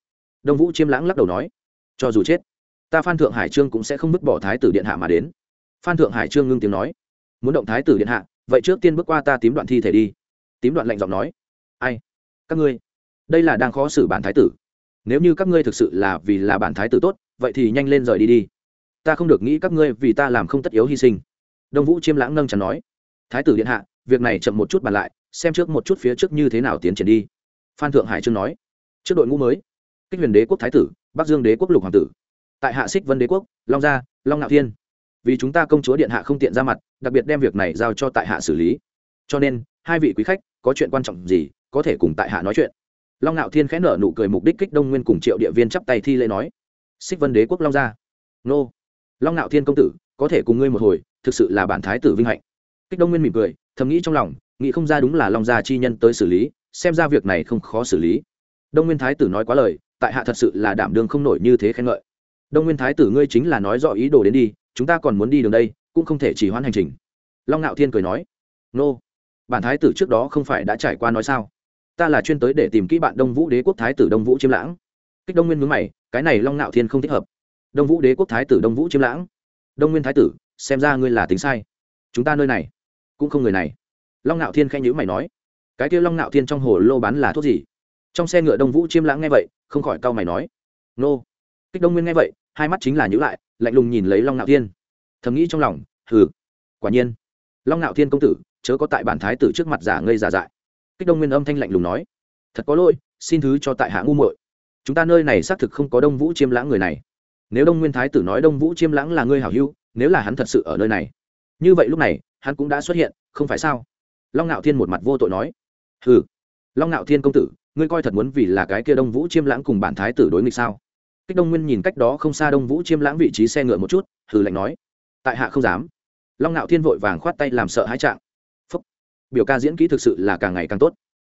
Đông vũ chiêm lãng lắc đầu nói, cho dù chết, ta phan thượng hải trương cũng sẽ không vứt bỏ thái tử điện hạ mà đến. Phan thượng hải trương ngưng tiếng nói, muốn động thái tử điện hạ, vậy trước tiên bước qua ta tím đoạn thi thể đi. Tím đoạn lạnh giọng nói, ai? Các ngươi, đây là đang khó xử bản thái tử. Nếu như các ngươi thực sự là vì là bản thái tử tốt, vậy thì nhanh lên rời đi đi. Ta không được nghĩ các ngươi vì ta làm không tất yếu hy sinh. Đông vũ chiêm lãng nâng chắn nói, thái tử điện hạ việc này chậm một chút bàn lại, xem trước một chút phía trước như thế nào tiến triển đi. Phan thượng hải trương nói. Trước đội ngũ mới, kích huyền đế quốc thái tử, bắc dương đế quốc lục hoàng tử. Tại hạ xích vân đế quốc, long gia, long ngạo thiên. Vì chúng ta công chúa điện hạ không tiện ra mặt, đặc biệt đem việc này giao cho tại hạ xử lý. Cho nên, hai vị quý khách, có chuyện quan trọng gì, có thể cùng tại hạ nói chuyện. Long ngạo thiên khẽ nở nụ cười mục đích kích đông nguyên cùng triệu địa viên chắp tay thi lễ nói. Xích vân đế quốc long gia. Nô. Long ngạo thiên công tử, có thể cùng ngươi một hồi, thực sự là bản thái tử vinh hạnh. Kích đông nguyên mỉm cười thầm nghĩ trong lòng, nghĩ không ra đúng là long gia chi nhân tới xử lý, xem ra việc này không khó xử lý. Đông nguyên thái tử nói quá lời, tại hạ thật sự là đảm đương không nổi như thế khen ngợi. Đông nguyên thái tử ngươi chính là nói rõ ý đồ đến đi, chúng ta còn muốn đi đường đây, cũng không thể chỉ hoãn hành trình. Long ngạo thiên cười nói, nô, bản thái tử trước đó không phải đã trải qua nói sao? Ta là chuyên tới để tìm kỹ bạn đông vũ đế quốc thái tử đông vũ chiêm lãng. Kích đông nguyên mướn mày, cái này long ngạo thiên không thích hợp. Đông vũ đế quốc thái tử đông vũ chiêm lãng. Đông nguyên thái tử, xem ra ngươi là tính sai. Chúng ta nơi này cũng không người này. Long ngạo thiên khanh nhữ mày nói, cái kia long ngạo thiên trong hồ lô bán là thuốc gì? Trong xe ngựa đông vũ chiêm lãng nghe vậy, không khỏi cau mày nói, nô. Kích đông nguyên nghe vậy, hai mắt chính là nhữ lại, lạnh lùng nhìn lấy long ngạo thiên. Thầm nghĩ trong lòng, hừ, quả nhiên. Long ngạo thiên công tử, chớ có tại bản thái tử trước mặt giả ngây giả dại. Kích đông nguyên âm thanh lạnh lùng nói, thật có lỗi, xin thứ cho tại hạ ngu muội. Chúng ta nơi này xác thực không có đông vũ chiêm lãng người này. Nếu đông nguyên thái tử nói đông vũ chiêm lãng là ngươi hảo hữu, nếu là hắn thật sự ở nơi này. Như vậy lúc này hắn cũng đã xuất hiện, không phải sao? Long ngạo thiên một mặt vô tội nói. Hừ. Long ngạo thiên công tử, ngươi coi thật muốn vì là cái kia đông vũ chiêm lãng cùng bản thái tử đối nghịch sao? Cách đông nguyên nhìn cách đó không xa đông vũ chiêm lãng vị trí xe ngựa một chút, hừ lạnh nói. Tại hạ không dám. Long ngạo thiên vội vàng khoát tay làm sợ hãi trạng. Phúc. Biểu ca diễn kỹ thực sự là càng ngày càng tốt.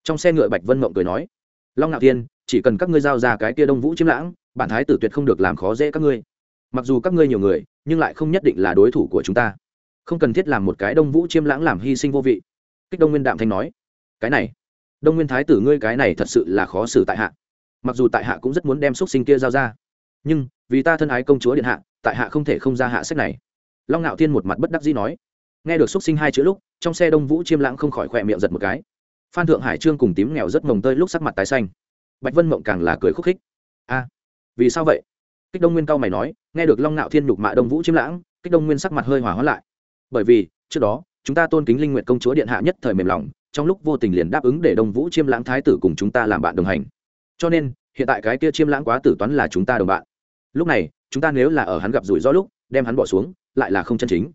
Trong xe ngựa bạch vân mộng cười nói. Long ngạo thiên, chỉ cần các ngươi giao ra cái kia đông vũ chiêm lãng, bản thái tử tuyệt không được làm khó dễ các ngươi. Mặc dù các ngươi nhiều người, nhưng lại không nhất định là đối thủ của chúng ta không cần thiết làm một cái đông vũ chiêm lãng làm hy sinh vô vị. Kích đông nguyên đạm thanh nói, cái này, đông nguyên thái tử ngươi cái này thật sự là khó xử tại hạ. Mặc dù tại hạ cũng rất muốn đem x u ấ t sinh kia giao ra, nhưng vì ta thân ái công chúa điện hạ, tại hạ không thể không ra hạ sách này. Long ngạo thiên một mặt bất đắc dĩ nói, nghe được x u ấ t sinh hai chữ lúc, trong xe đông vũ chiêm lãng không khỏi khỏe miệng giật một cái. Phan thượng hải trương cùng tím nghèo rất mồng tơi lúc sắc mặt tái xanh. Bạch vân mộng càng là cười khúc khích. A, vì sao vậy? Kích đông nguyên cao mày nói, nghe được long ngạo thiên nhục mạ đông vũ chiêm lãng, kích đông nguyên sắc mặt hơi hỏa hóa lại bởi vì, trước đó, chúng ta tôn kính linh nguyện công chúa điện hạ nhất thời mềm lòng, trong lúc vô tình liền đáp ứng để đông vũ chiêm lãng thái tử cùng chúng ta làm bạn đồng hành. Cho nên, hiện tại cái kia chiêm lãng quá tử toán là chúng ta đồng bạn. Lúc này, chúng ta nếu là ở hắn gặp rủi ro lúc, đem hắn bỏ xuống, lại là không chân chính.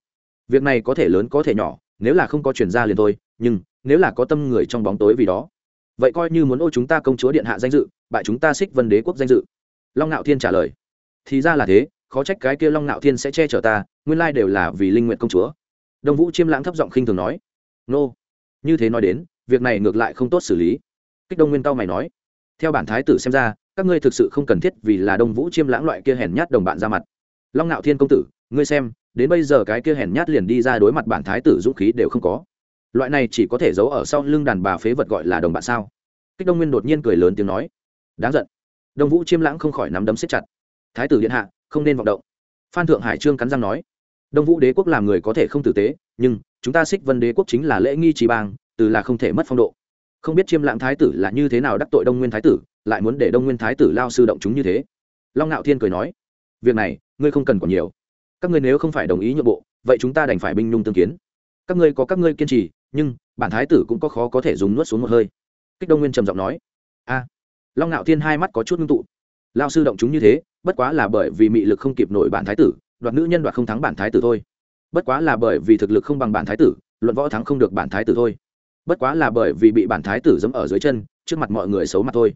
Việc này có thể lớn có thể nhỏ, nếu là không có chuyển ra liền thôi, nhưng, nếu là có tâm người trong bóng tối vì đó, vậy coi như muốn ô chúng ta công chúa điện hạ danh dự, bại chúng ta xích vân đế quốc danh dự. Long ngạo thiên trả lời. Thì ra là thế, khó trách cái kia long ngạo thiên sẽ che chở ta, nguyên lai đều là vì linh nguyện công chúa đông vũ chiêm lãng thấp giọng khinh thường nói, nô, như thế nói đến, việc này ngược lại không tốt xử lý. Kích đông nguyên cao mày nói, theo bản thái tử xem ra, các ngươi thực sự không cần thiết vì là đông vũ chiêm lãng loại kia hèn nhát đồng bạn ra mặt. Long ngạo thiên công tử, ngươi xem, đến bây giờ cái kia hèn nhát liền đi ra đối mặt bản thái tử dũng khí đều không có. Loại này chỉ có thể giấu ở sau lưng đàn bà phế vật gọi là đồng bạn sao? Kích đông nguyên đột nhiên cười lớn tiếng nói, đáng giận. Đông vũ chiêm lãng không khỏi nắm đấm xếp chặt. Thái tử điện hạ, không nên vọng động. Phan thượng hải trương cắn răng nói đông vũ đế quốc làm người có thể không tử tế, nhưng chúng ta xích vân đế quốc chính là lễ nghi trì bang, từ là không thể mất phong độ. Không biết chiêm lãng thái tử là như thế nào đắc tội đông nguyên thái tử, lại muốn để đông nguyên thái tử lao sư động chúng như thế. Long ngạo thiên cười nói, việc này, ngươi không cần còn nhiều. Các ngươi nếu không phải đồng ý nhượng bộ, vậy chúng ta đành phải binh nhung tương kiến. Các ngươi có các ngươi kiên trì, nhưng bản thái tử cũng có khó có thể dùng nuốt xuống một hơi. Kích đông nguyên trầm giọng nói, a. Long ngạo thiên hai mắt có chút ngưng tụ. Lao sư động chúng như thế, bất quá là bởi vì mị lực không kịp nổi bản thái tử đoạt nữ nhân đoạt không thắng bản thái tử thôi. Bất quá là bởi vì thực lực không bằng bản thái tử, luận võ thắng không được bản thái tử thôi. Bất quá là bởi vì bị bản thái tử dẫm ở dưới chân, trước mặt mọi người xấu mặt thôi.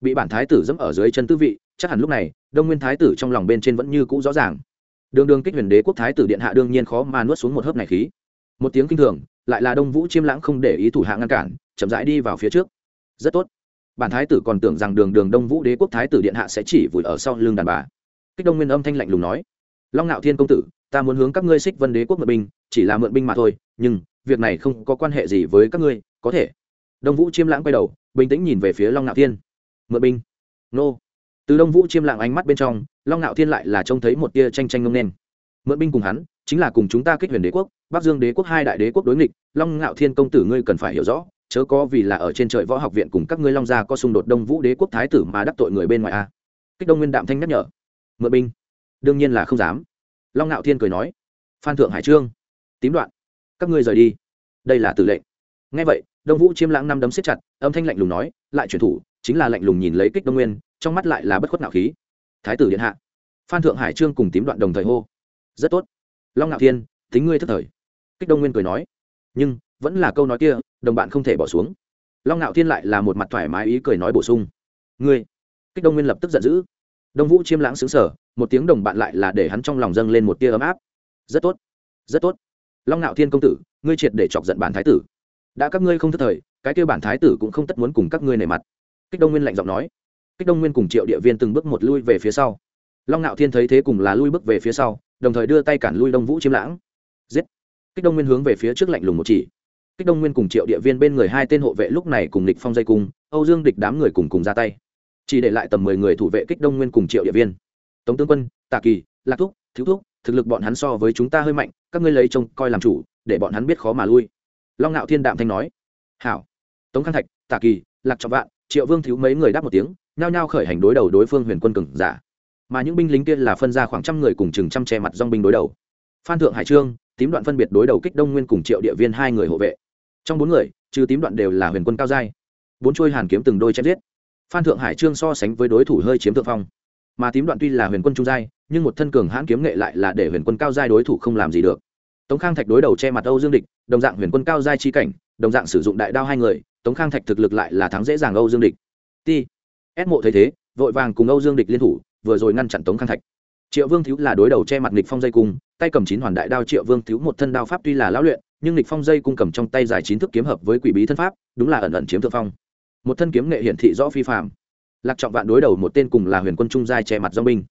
Bị bản thái tử dẫm ở dưới chân tư vị, chắc hẳn lúc này, đông nguyên thái tử trong lòng bên trên vẫn như cũ rõ ràng. Đường đường kích huyền đế quốc thái tử điện hạ đương nhiên khó mà nuốt xuống một hớp này khí. Một tiếng kinh thường, lại là đông vũ chiêm lãng không để ý thủ hạ ngăn cản, chậm rãi đi vào phía trước. Rất tốt. Bản thái tử còn tưởng rằng đường đường đông vũ đế quốc thái tử điện hạ sẽ chỉ vùi ở sau lưng đàn bà. Kích đông nguyên âm thanh lạnh lùng nói long ngạo thiên công tử, ta muốn hướng các ngươi xích vân đế quốc mượn binh, chỉ là mượn binh mà thôi, nhưng việc này không có quan hệ gì với các ngươi, có thể. Đông vũ chiêm lãng quay đầu, bình tĩnh nhìn về phía long ngạo thiên. Mượn binh. Nô. Từ đông vũ chiêm lãng ánh mắt bên trong, long ngạo thiên lại là trông thấy một tia tranh tranh ngông nên. Mượn binh cùng hắn, chính là cùng chúng ta kích huyền đế quốc, bắc dương đế quốc hai đại đế quốc đối nghịch, long ngạo thiên công tử ngươi cần phải hiểu rõ, chớ có vì là ở trên trời võ học viện cùng các ngươi long gia có xung đột đông vũ đế quốc thái tử mà đắc tội người bên ngoài a. Kích đông nguyên đạm thanh nhắc nhở. Mượn binh đương nhiên là không dám. Long ngạo thiên cười nói, phan thượng hải trương, tím đoạn, các ngươi rời đi. Đây là tử lệnh. Ngay vậy, đông vũ chiêm lãng năm đấm siết chặt, âm thanh lạnh lùng nói, lại chuyển thủ, chính là lạnh lùng nhìn lấy kích đông nguyên, trong mắt lại là bất khuất nạo khí. Thái tử điện hạ. Phan thượng hải trương cùng tím đoạn đồng thời hô, rất tốt. Long ngạo thiên tính ngươi thất thời. Kích đông nguyên cười nói, nhưng, vẫn là câu nói kia, đồng bạn không thể bỏ xuống. Long ngạo thiên lại là một mặt thoải mái ý cười nói bổ sung, ngươi. Kích đông nguyên lập tức giận dữ. Đông vũ chiêm lãng xứng sở một tiếng đồng bạn lại là để hắn trong lòng dâng lên một tia ấm áp. Rất tốt rất tốt. Long ngạo thiên công tử, ngươi triệt để chọc giận bản thái tử. Đã các ngươi không thất thời, cái kêu bản thái tử cũng không tất muốn cùng các ngươi nề mặt. Kích đông nguyên lạnh giọng nói. Kích đông nguyên cùng triệu địa viên từng bước một lui về phía sau. Long ngạo thiên thấy thế cùng là lui bước về phía sau, đồng thời đưa tay cản lui đông vũ chiếm lãng. Giết! Kích đông nguyên hướng về phía trước lạnh lùng một chỉ. Kích đông nguyên cùng triệu địa viên bên người hai tên hộ vệ lúc này cùng địch phong dây cung, âu dương địch đám người cùng cùng ra tay. Chỉ để lại tầm mười người thủ vệ kích đông nguyên cùng triệu địa viên tống tướng quân, tạ kỳ, lạc thúc, thiếu thúc, thực lực bọn hắn so với chúng ta hơi mạnh, các ngươi lấy trông coi làm chủ, để bọn hắn biết khó mà lui. Long ngạo thiên đạm thanh nói. Hảo. Tống khang thạch, tạ kỳ, lạc trọng vạn, triệu vương thiếu mấy người đáp một tiếng, nhao nhao khởi hành đối đầu đối phương huyền quân cường giả. Mà những binh lính kia là phân ra khoảng trăm người cùng chừng trăm che mặt dong binh đối đầu. Phan thượng hải trương, tím đoạn phân biệt đối đầu kích đông nguyên cùng triệu địa viên hai người hộ vệ. Trong bốn người, trừ tím đoạn đều là huyền quân cao giai. Bốn trôi hàn kiếm từng đôi chém giết. Phan thượng hải trương so sánh với đối thủ hơi chiếm thượng phong mà tím đoạn tuy là huyền quân trung giai, nhưng một thân cường hãn kiếm nghệ lại là để huyền quân cao giai đối thủ không làm gì được. Tống khang thạch đối đầu che mặt âu dương địch, đồng dạng huyền quân cao giai chi cảnh, đồng dạng sử dụng đại đao hai người, tống khang thạch thực lực lại là thắng dễ dàng âu dương địch. Ti ép mộ thấy thế, vội vàng cùng âu dương địch liên thủ, vừa rồi ngăn chặn tống khang thạch. Triệu vương thiếu là đối đầu che mặt nghịch phong dây cung, tay cầm chín hoàn đại đao triệu vương thiếu một thân đao pháp tuy là lão luyện, nhưng nghịch phong dây cung cầm trong tay giải chín thức kiếm hợp với quỷ bí thân pháp, đúng là ẩn ẩn chiếm thượng phong. Một thân kiếm nghệ hiển thị rõ phi phạm lạc trọng vạn đối đầu một tên cùng là huyền quân trung giai che mặt dong binh.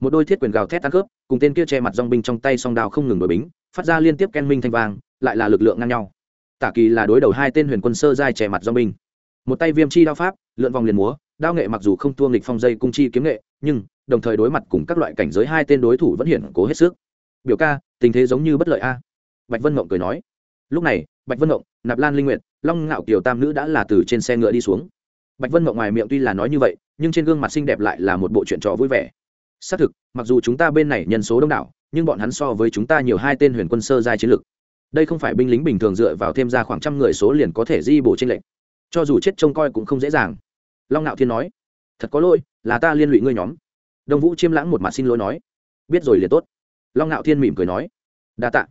Một đôi thiết quyền gào thét tăng khớp, cùng tên kia che mặt dong binh trong tay song đao không ngừng đổi bính, phát ra liên tiếp ken minh thanh vang, lại là lực lượng ngang nhau. Tả kỳ là đối đầu hai tên huyền quân sơ giai che mặt dong binh. Một tay viêm chi đao pháp, lượn vòng liền múa, đao nghệ mặc dù không thua nghịch phong dây cung chi kiếm nghệ, nhưng, đồng thời đối mặt cùng các loại cảnh giới hai tên đối thủ vẫn hiển cố hết sức. Biểu ca, tình thế giống như bất lợi a. Bạch vân mộng cười nói. Lúc này, bạch vân mộng nạp lan linh nguyện long ngạo kiều tam nữ đã là từ trên xe ngựa đi xuống bạch vân mộng ngoài miệng tuy là nói như vậy, nhưng trên gương mặt xinh đẹp lại là một bộ chuyện trò vui vẻ. Xác thực, mặc dù chúng ta bên này nhân số đông đảo, nhưng bọn hắn so với chúng ta nhiều hai tên huyền quân sơ giai chiến lược đây không phải binh lính bình thường dựa vào thêm ra khoảng trăm người số liền có thể di bổ trên lệnh cho dù chết trông coi cũng không dễ dàng. Long Nạo thiên nói, thật có lỗi, là ta liên lụy ngươi nhóm. Đông vũ chiêm lãng một mặt xin lỗi nói, biết rồi liền tốt. Long Nạo thiên mỉm cười nói, đa tạ.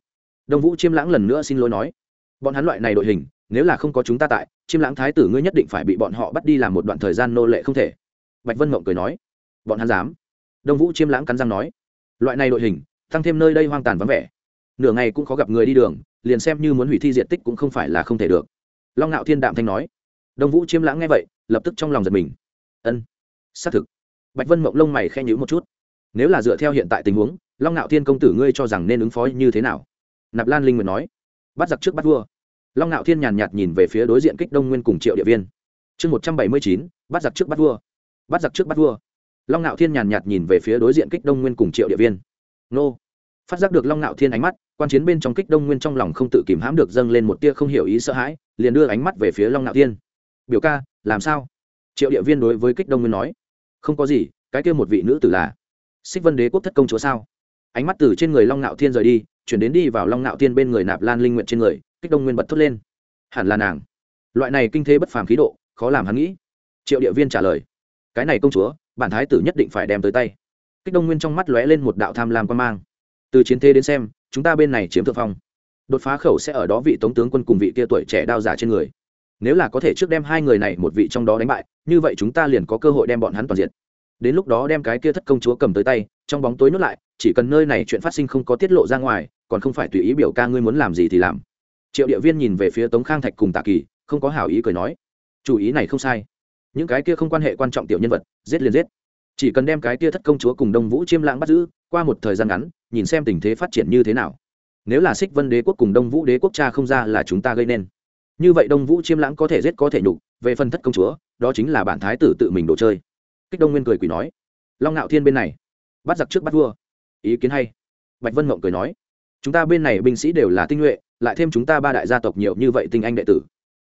đông vũ chiêm lãng lần nữa xin lỗi nói, bọn hắn loại này đội hình nếu là không có chúng ta tại, chiêm lãng thái tử ngươi nhất định phải bị bọn họ bắt đi làm một đoạn thời gian nô lệ không thể. Bạch vân mộng cười nói. Bọn hắn dám. Đông vũ chiêm lãng cắn răng nói. Loại này đội hình tăng thêm nơi đây hoang tàn vắng vẻ. Nửa ngày cũng khó gặp người đi đường, liền xem như muốn hủy thi diện tích cũng không phải là không thể được. Long ngạo thiên đạm thanh nói. Đông vũ chiêm lãng nghe vậy, lập tức trong lòng giật mình. Ân, xác thực. Bạch vân mộng lông mày khen nhữ một chút. Nếu là dựa theo hiện tại tình huống, long ngạo thiên công tử ngươi cho rằng nên ứng phó như thế nào? Nạp lan linh nguyện nói. Bắt giặc trước bắt vua long ngạo thiên nhàn nhạt nhìn về phía đối diện kích đông nguyên cùng triệu địa viên. Chương một trăm bảy mươi chín, bắt giặc trước bắt vua. Bắt giặc trước bắt vua. Long ngạo thiên nhàn nhạt nhìn về phía đối diện kích đông nguyên cùng triệu địa viên. Nô. Phát giác được long ngạo thiên ánh mắt, quan chiến bên trong kích đông nguyên trong lòng không tự kìm hãm được dâng lên một tia không hiểu ý sợ hãi, liền đưa ánh mắt về phía long ngạo thiên. Biểu ca, làm sao? Triệu địa viên đối với kích đông nguyên nói. Không có gì, cái kia một vị nữ tử là xích vân đế quốc thất công chúa sao? Ánh mắt từ trên người long ngạo thiên rời đi, chuyển đến đi vào long ngạo thiên bên người nạp lan linh nguyện trên người kích đông nguyên bật thốt lên. Hẳn là nàng. Loại này kinh thế bất phàm khí độ, khó làm hắn nghĩ. Triệu địa viên trả lời. Cái này công chúa, bản thái tử nhất định phải đem tới tay. Kích đông nguyên trong mắt lóe lên một đạo tham lam quan mang. Từ chiến thế đến xem, chúng ta bên này chiếm thượng phong. Đột phá khẩu sẽ ở đó vị tống tướng quân cùng vị kia tuổi trẻ đao giả trên người. Nếu là có thể trước đem hai người này một vị trong đó đánh bại, như vậy chúng ta liền có cơ hội đem bọn hắn toàn diện đến lúc đó đem cái kia thất công chúa cầm tới tay, trong bóng tối nuốt lại, chỉ cần nơi này chuyện phát sinh không có tiết lộ ra ngoài, còn không phải tùy ý biểu ca ngươi muốn làm gì thì làm triệu địa viên nhìn về phía tống khang thạch cùng tạ kỳ, không có hảo ý cười nói. Chủ ý này không sai. Những cái kia không quan hệ quan trọng tiểu nhân vật, giết liền giết. Chỉ cần đem cái kia thất công chúa cùng đông vũ chiêm lãng bắt giữ, qua một thời gian ngắn, nhìn xem tình thế phát triển như thế nào. Nếu là xích vân đế quốc cùng đông vũ đế quốc cha không ra là chúng ta gây nên. Như vậy đông vũ chiêm lãng có thể giết có thể nhục, về phần thất công chúa, đó chính là bản thái tử tự mình đồ chơi. Kích đông nguyên cười quỷ nói. Long ngạo thiên bên này, bắt giặc trước bắt vua. Ý kiến hay. Bạch vân mộng cười nói. Chúng ta bên này binh sĩ đều là tinh nhuệ lại thêm chúng ta ba đại gia tộc nhiều như vậy tinh anh đệ tử.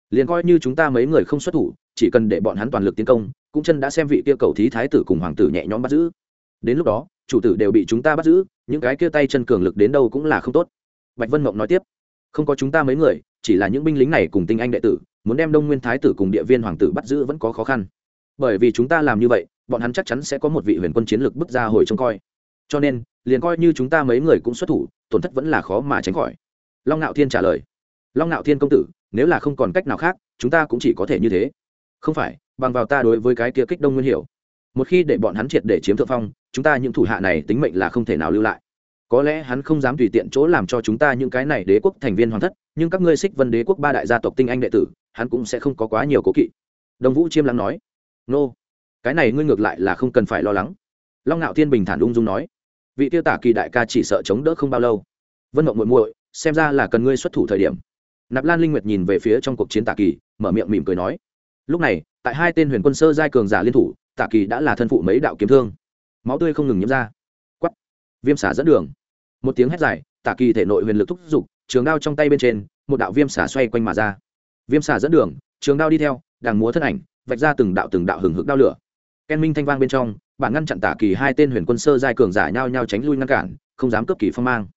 Liền coi như chúng ta mấy người không xuất thủ, chỉ cần để bọn hắn toàn lực tiến công, cũng chân đã xem vị kia cầu thí thái tử cùng hoàng tử nhẹ nhõm bắt giữ. Đến lúc đó, chủ tử đều bị chúng ta bắt giữ, những cái kia tay chân cường lực đến đâu cũng là không tốt. Bạch vân mộng nói tiếp, không có chúng ta mấy người, chỉ là những binh lính này cùng tinh anh đệ tử, muốn đem đông nguyên thái tử cùng địa viên hoàng tử bắt giữ vẫn có khó khăn. Bởi vì chúng ta làm như vậy, bọn hắn chắc chắn sẽ có một vị huyền quân chiến lược bước ra hồi trông coi. Cho nên, liền coi như chúng ta mấy người cũng xuất thủ, tổn thất vẫn là khó mà tránh khỏi long ngạo thiên trả lời. Long ngạo thiên công tử, nếu là không còn cách nào khác, chúng ta cũng chỉ có thể như thế. Không phải, bằng vào ta đối với cái kia kích đông nguyên hiểu. Một khi để bọn hắn triệt để chiếm thượng phong, chúng ta những thủ hạ này tính mệnh là không thể nào lưu lại. Có lẽ hắn không dám tùy tiện chỗ làm cho chúng ta những cái này đế quốc thành viên hoàng thất, nhưng các ngươi xích vân đế quốc ba đại gia tộc tinh anh đệ tử, hắn cũng sẽ không có quá nhiều cố kỵ. Đồng vũ chiêm lắng nói. Nô, cái này ngươi ngược lại là không cần phải lo lắng. Long ngạo thiên bình thản ung dung nói. Vị tiêu tả kỳ đại ca chỉ sợ chống đỡ không bao lâu. Vân mộng muội muội xem ra là cần ngươi xuất thủ thời điểm. Nạp lan linh nguyệt nhìn về phía trong cuộc chiến tạ kỳ, mở miệng mỉm cười nói, lúc này, tại hai tên huyền quân sơ giai cường giả liên thủ, tạ kỳ đã là thân phụ mấy đạo kiếm thương. Máu tươi không ngừng nhiễm ra. Quắp viêm xả dẫn đường. Một tiếng hét dài, tạ kỳ thể nội huyền lực thúc giục, trường đao trong tay bên trên, một đạo viêm xả xoay quanh mà ra. Viêm xả dẫn đường, trường đao đi theo đàng múa thân ảnh, vạch ra từng đạo từng đạo hừng hực đao lửa. Ken minh thanh vang bên trong, bản ngăn chặn tả kỳ hai tên huyền quân sơ giai cường giả nhau nhau tránh lui ngăn cản, không dám cướp kỳ phong mang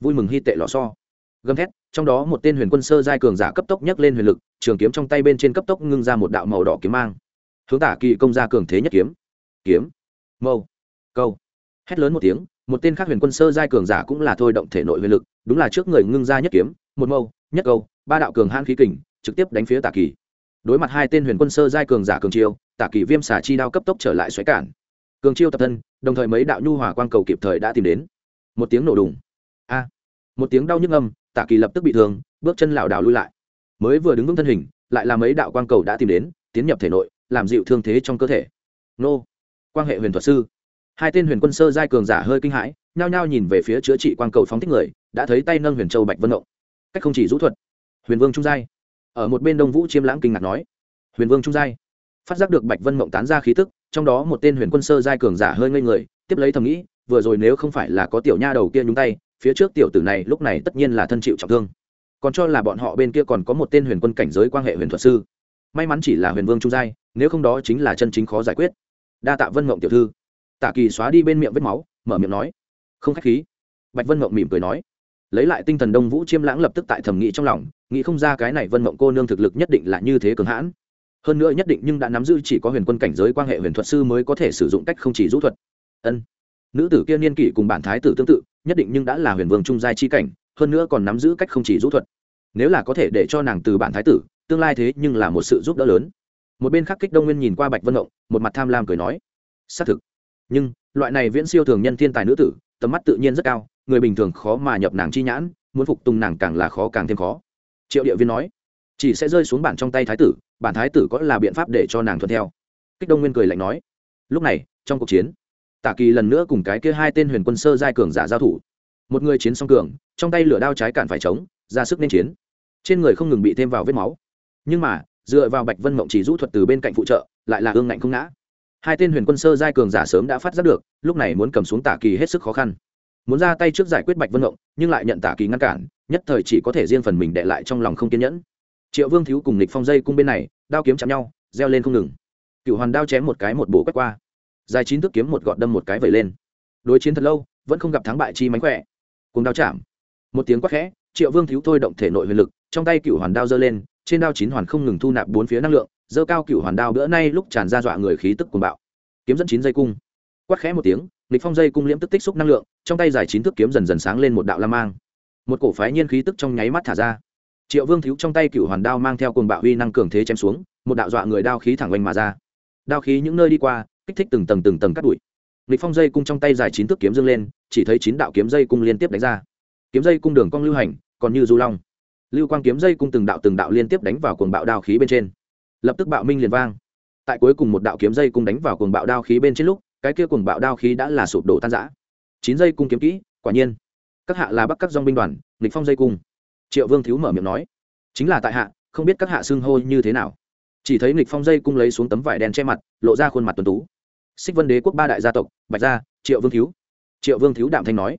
vui mừng hy tệ lò so gầm thét, trong đó một tên huyền quân sơ giai cường giả cấp tốc nhấc lên huyền lực, trường kiếm trong tay bên trên cấp tốc ngưng ra một đạo màu đỏ kiếm mang. Hướng tả kỳ công ra cường thế nhất kiếm. Kiếm. Mâu. Câu. Hét lớn một tiếng, một tên khác huyền quân sơ giai cường giả cũng là thôi động thể nội huyền lực, đúng là trước người ngưng ra nhất kiếm, một mâu, nhất câu, ba đạo cường hãn khí kình, trực tiếp đánh phía tả kỳ. Đối mặt hai tên huyền quân sơ giai cường giả cường chiêu, tả kỳ viêm xả chi đao cấp tốc trở lại xoáy cản. Cường chiêu tập thân, đồng thời mấy đạo nhu hòa quang cầu kịp thời đã tìm đến. Một tiếng nổ đùng a. Một tiếng đau nhức âm tả kỳ lập tức bị thương, bước chân lảo đảo lui lại. Mới vừa đứng vững thân hình, lại là mấy đạo quang cầu đã tìm đến, tiến nhập thể nội, làm dịu thương thế trong cơ thể. Nô. Quan hệ huyền thuật sư. Hai tên huyền quân sơ giai cường giả hơi kinh hãi, nhao nhao nhìn về phía chữa trị quang cầu phóng thích người, đã thấy tay nâng huyền châu bạch vân động cách không chỉ rũ thuật. Huyền vương trung giai. Ở một bên đông vũ chiêm lãng kinh ngạc nói. Huyền vương trung giai. Phát giác được bạch vân mộng tán ra khí tức, trong đó một tên huyền quân sơ giai cường giả hơi ngây người, tiếp lấy thầm nghĩ, vừa rồi nếu không phải là có tiểu nha đầu kia nhúng tay phía trước tiểu tử này lúc này tất nhiên là thân chịu trọng thương. Còn cho là bọn họ bên kia còn có một tên huyền quân cảnh giới quan hệ huyền thuật sư. May mắn chỉ là huyền vương trung giai, nếu không đó chính là chân chính khó giải quyết. Đa tạ vân mộng tiểu thư. Tạ kỳ xóa đi bên miệng vết máu, mở miệng nói. Không khách khí. Bạch vân mộng mỉm cười nói. Lấy lại tinh thần đông vũ chiêm lãng lập tức tại thẩm nghĩ trong lòng, nghĩ không ra cái này vân mộng cô nương thực lực nhất định là như thế cường hãn. Hơn nữa nhất định nhưng đã nắm giữ chỉ có huyền quân cảnh giới quan hệ huyền thuật sư mới có thể sử dụng cách không chỉ rũ thuật. Ân nữ tử kia niên kỷ cùng bản thái tử tương tự, nhất định nhưng đã là huyền vương trung giai chi cảnh, hơn nữa còn nắm giữ cách không chỉ rũ thuật. Nếu là có thể để cho nàng từ bản thái tử, tương lai thế nhưng là một sự giúp đỡ lớn. Một bên khác kích đông nguyên nhìn qua bạch vân ngộng, một mặt tham lam cười nói, xác thực. Nhưng, loại này viễn siêu thường nhân thiên tài nữ tử, tầm mắt tự nhiên rất cao, người bình thường khó mà nhập nàng chi nhãn, muốn phục tùng nàng càng là khó càng thêm khó. Triệu địa viên nói, chỉ sẽ rơi xuống bản trong tay thái tử, bản thái tử có là biện pháp để cho nàng thuận theo. Kích đông nguyên cười lạnh nói, lúc này, trong cuộc chiến tả kỳ lần nữa cùng cái kia hai tên huyền quân sơ giai cường giả giao thủ. Một người chiến song cường, trong tay lửa đao trái cản phải chống, ra sức nên chiến. Trên người không ngừng bị thêm vào vết máu. Nhưng mà, dựa vào bạch vân mộng chỉ rũ thuật từ bên cạnh phụ trợ, lại là ương ngạnh không ngã. Hai tên huyền quân sơ giai cường giả sớm đã phát giác được, lúc này muốn cầm xuống tả kỳ hết sức khó khăn. Muốn ra tay trước giải quyết bạch vân mộng, nhưng lại nhận tả kỳ ngăn cản, nhất thời chỉ có thể riêng phần mình đệ lại trong lòng không kiên nhẫn. Triệu vương thiếu cùng nịch phong dây cung bên này, đao kiếm chạm nhau, reo lên không ngừng. Cựu hoàn đao chém một cái một bổ quét qua dài chín thước kiếm một gọt đâm một cái vẩy lên. Đối chiến thật lâu, vẫn không gặp thắng bại chi mánh khỏe. Cùng đao chạm. Một tiếng quát khẽ, triệu vương thiếu thôi động thể nội huyền lực, trong tay cựu hoàn đao giơ lên, trên đao chín hoàn không ngừng thu nạp bốn phía năng lượng dơ cao cựu hoàn đao bữa nay lúc tràn ra dọa người khí tức cuồng bạo. Kiếm dẫn chín dây cung. Quát khẽ một tiếng lịch phong dây cung liễm tức tích xúc năng lượng, trong tay dài chín thước kiếm dần dần sáng lên một đạo lam mang. Một cổ phái nhiên khí tức trong nháy mắt thả ra. Triệu vương thiếu trong tay cựu hoàn đao mang theo cuồng bạo huy năng cường thế chém xuống, một đạo dọa người đao khí thẳng oanh mà ra. Đao khí những nơi đi qua kích thích từng tầng từng tầng cắt đuổi lịch phong dây cung trong tay dài chín thước kiếm dương lên, chỉ thấy chín đạo kiếm dây cung liên tiếp đánh ra. Kiếm dây cung đường cong lưu hành, còn như du long. Lưu quang kiếm dây cung từng đạo từng đạo liên tiếp đánh vào cuồng bạo đao khí bên trên. Lập tức bạo minh liền vang. Tại cuối cùng một đạo kiếm dây cung đánh vào cuồng bạo đao khí bên trên lúc, cái kia cuồng bạo đao khí đã là sụp đổ tan rã. Chín dây cung kiếm kỹ, quả nhiên. Các hạ là bắc các dong binh đoàn, lịch phong dây cung. Triệu vương thiếu mở miệng nói. Chính là tại hạ, không biết các hạ xưng hô như thế nào. Chỉ thấy lịch phong dây cung lấy xuống tấm vải đen che mặt, lộ ra khuôn mặt tuần tú xích vân đế quốc ba đại gia tộc, bạch gia, triệu vương thiếu. Triệu vương thiếu đạm thanh nói,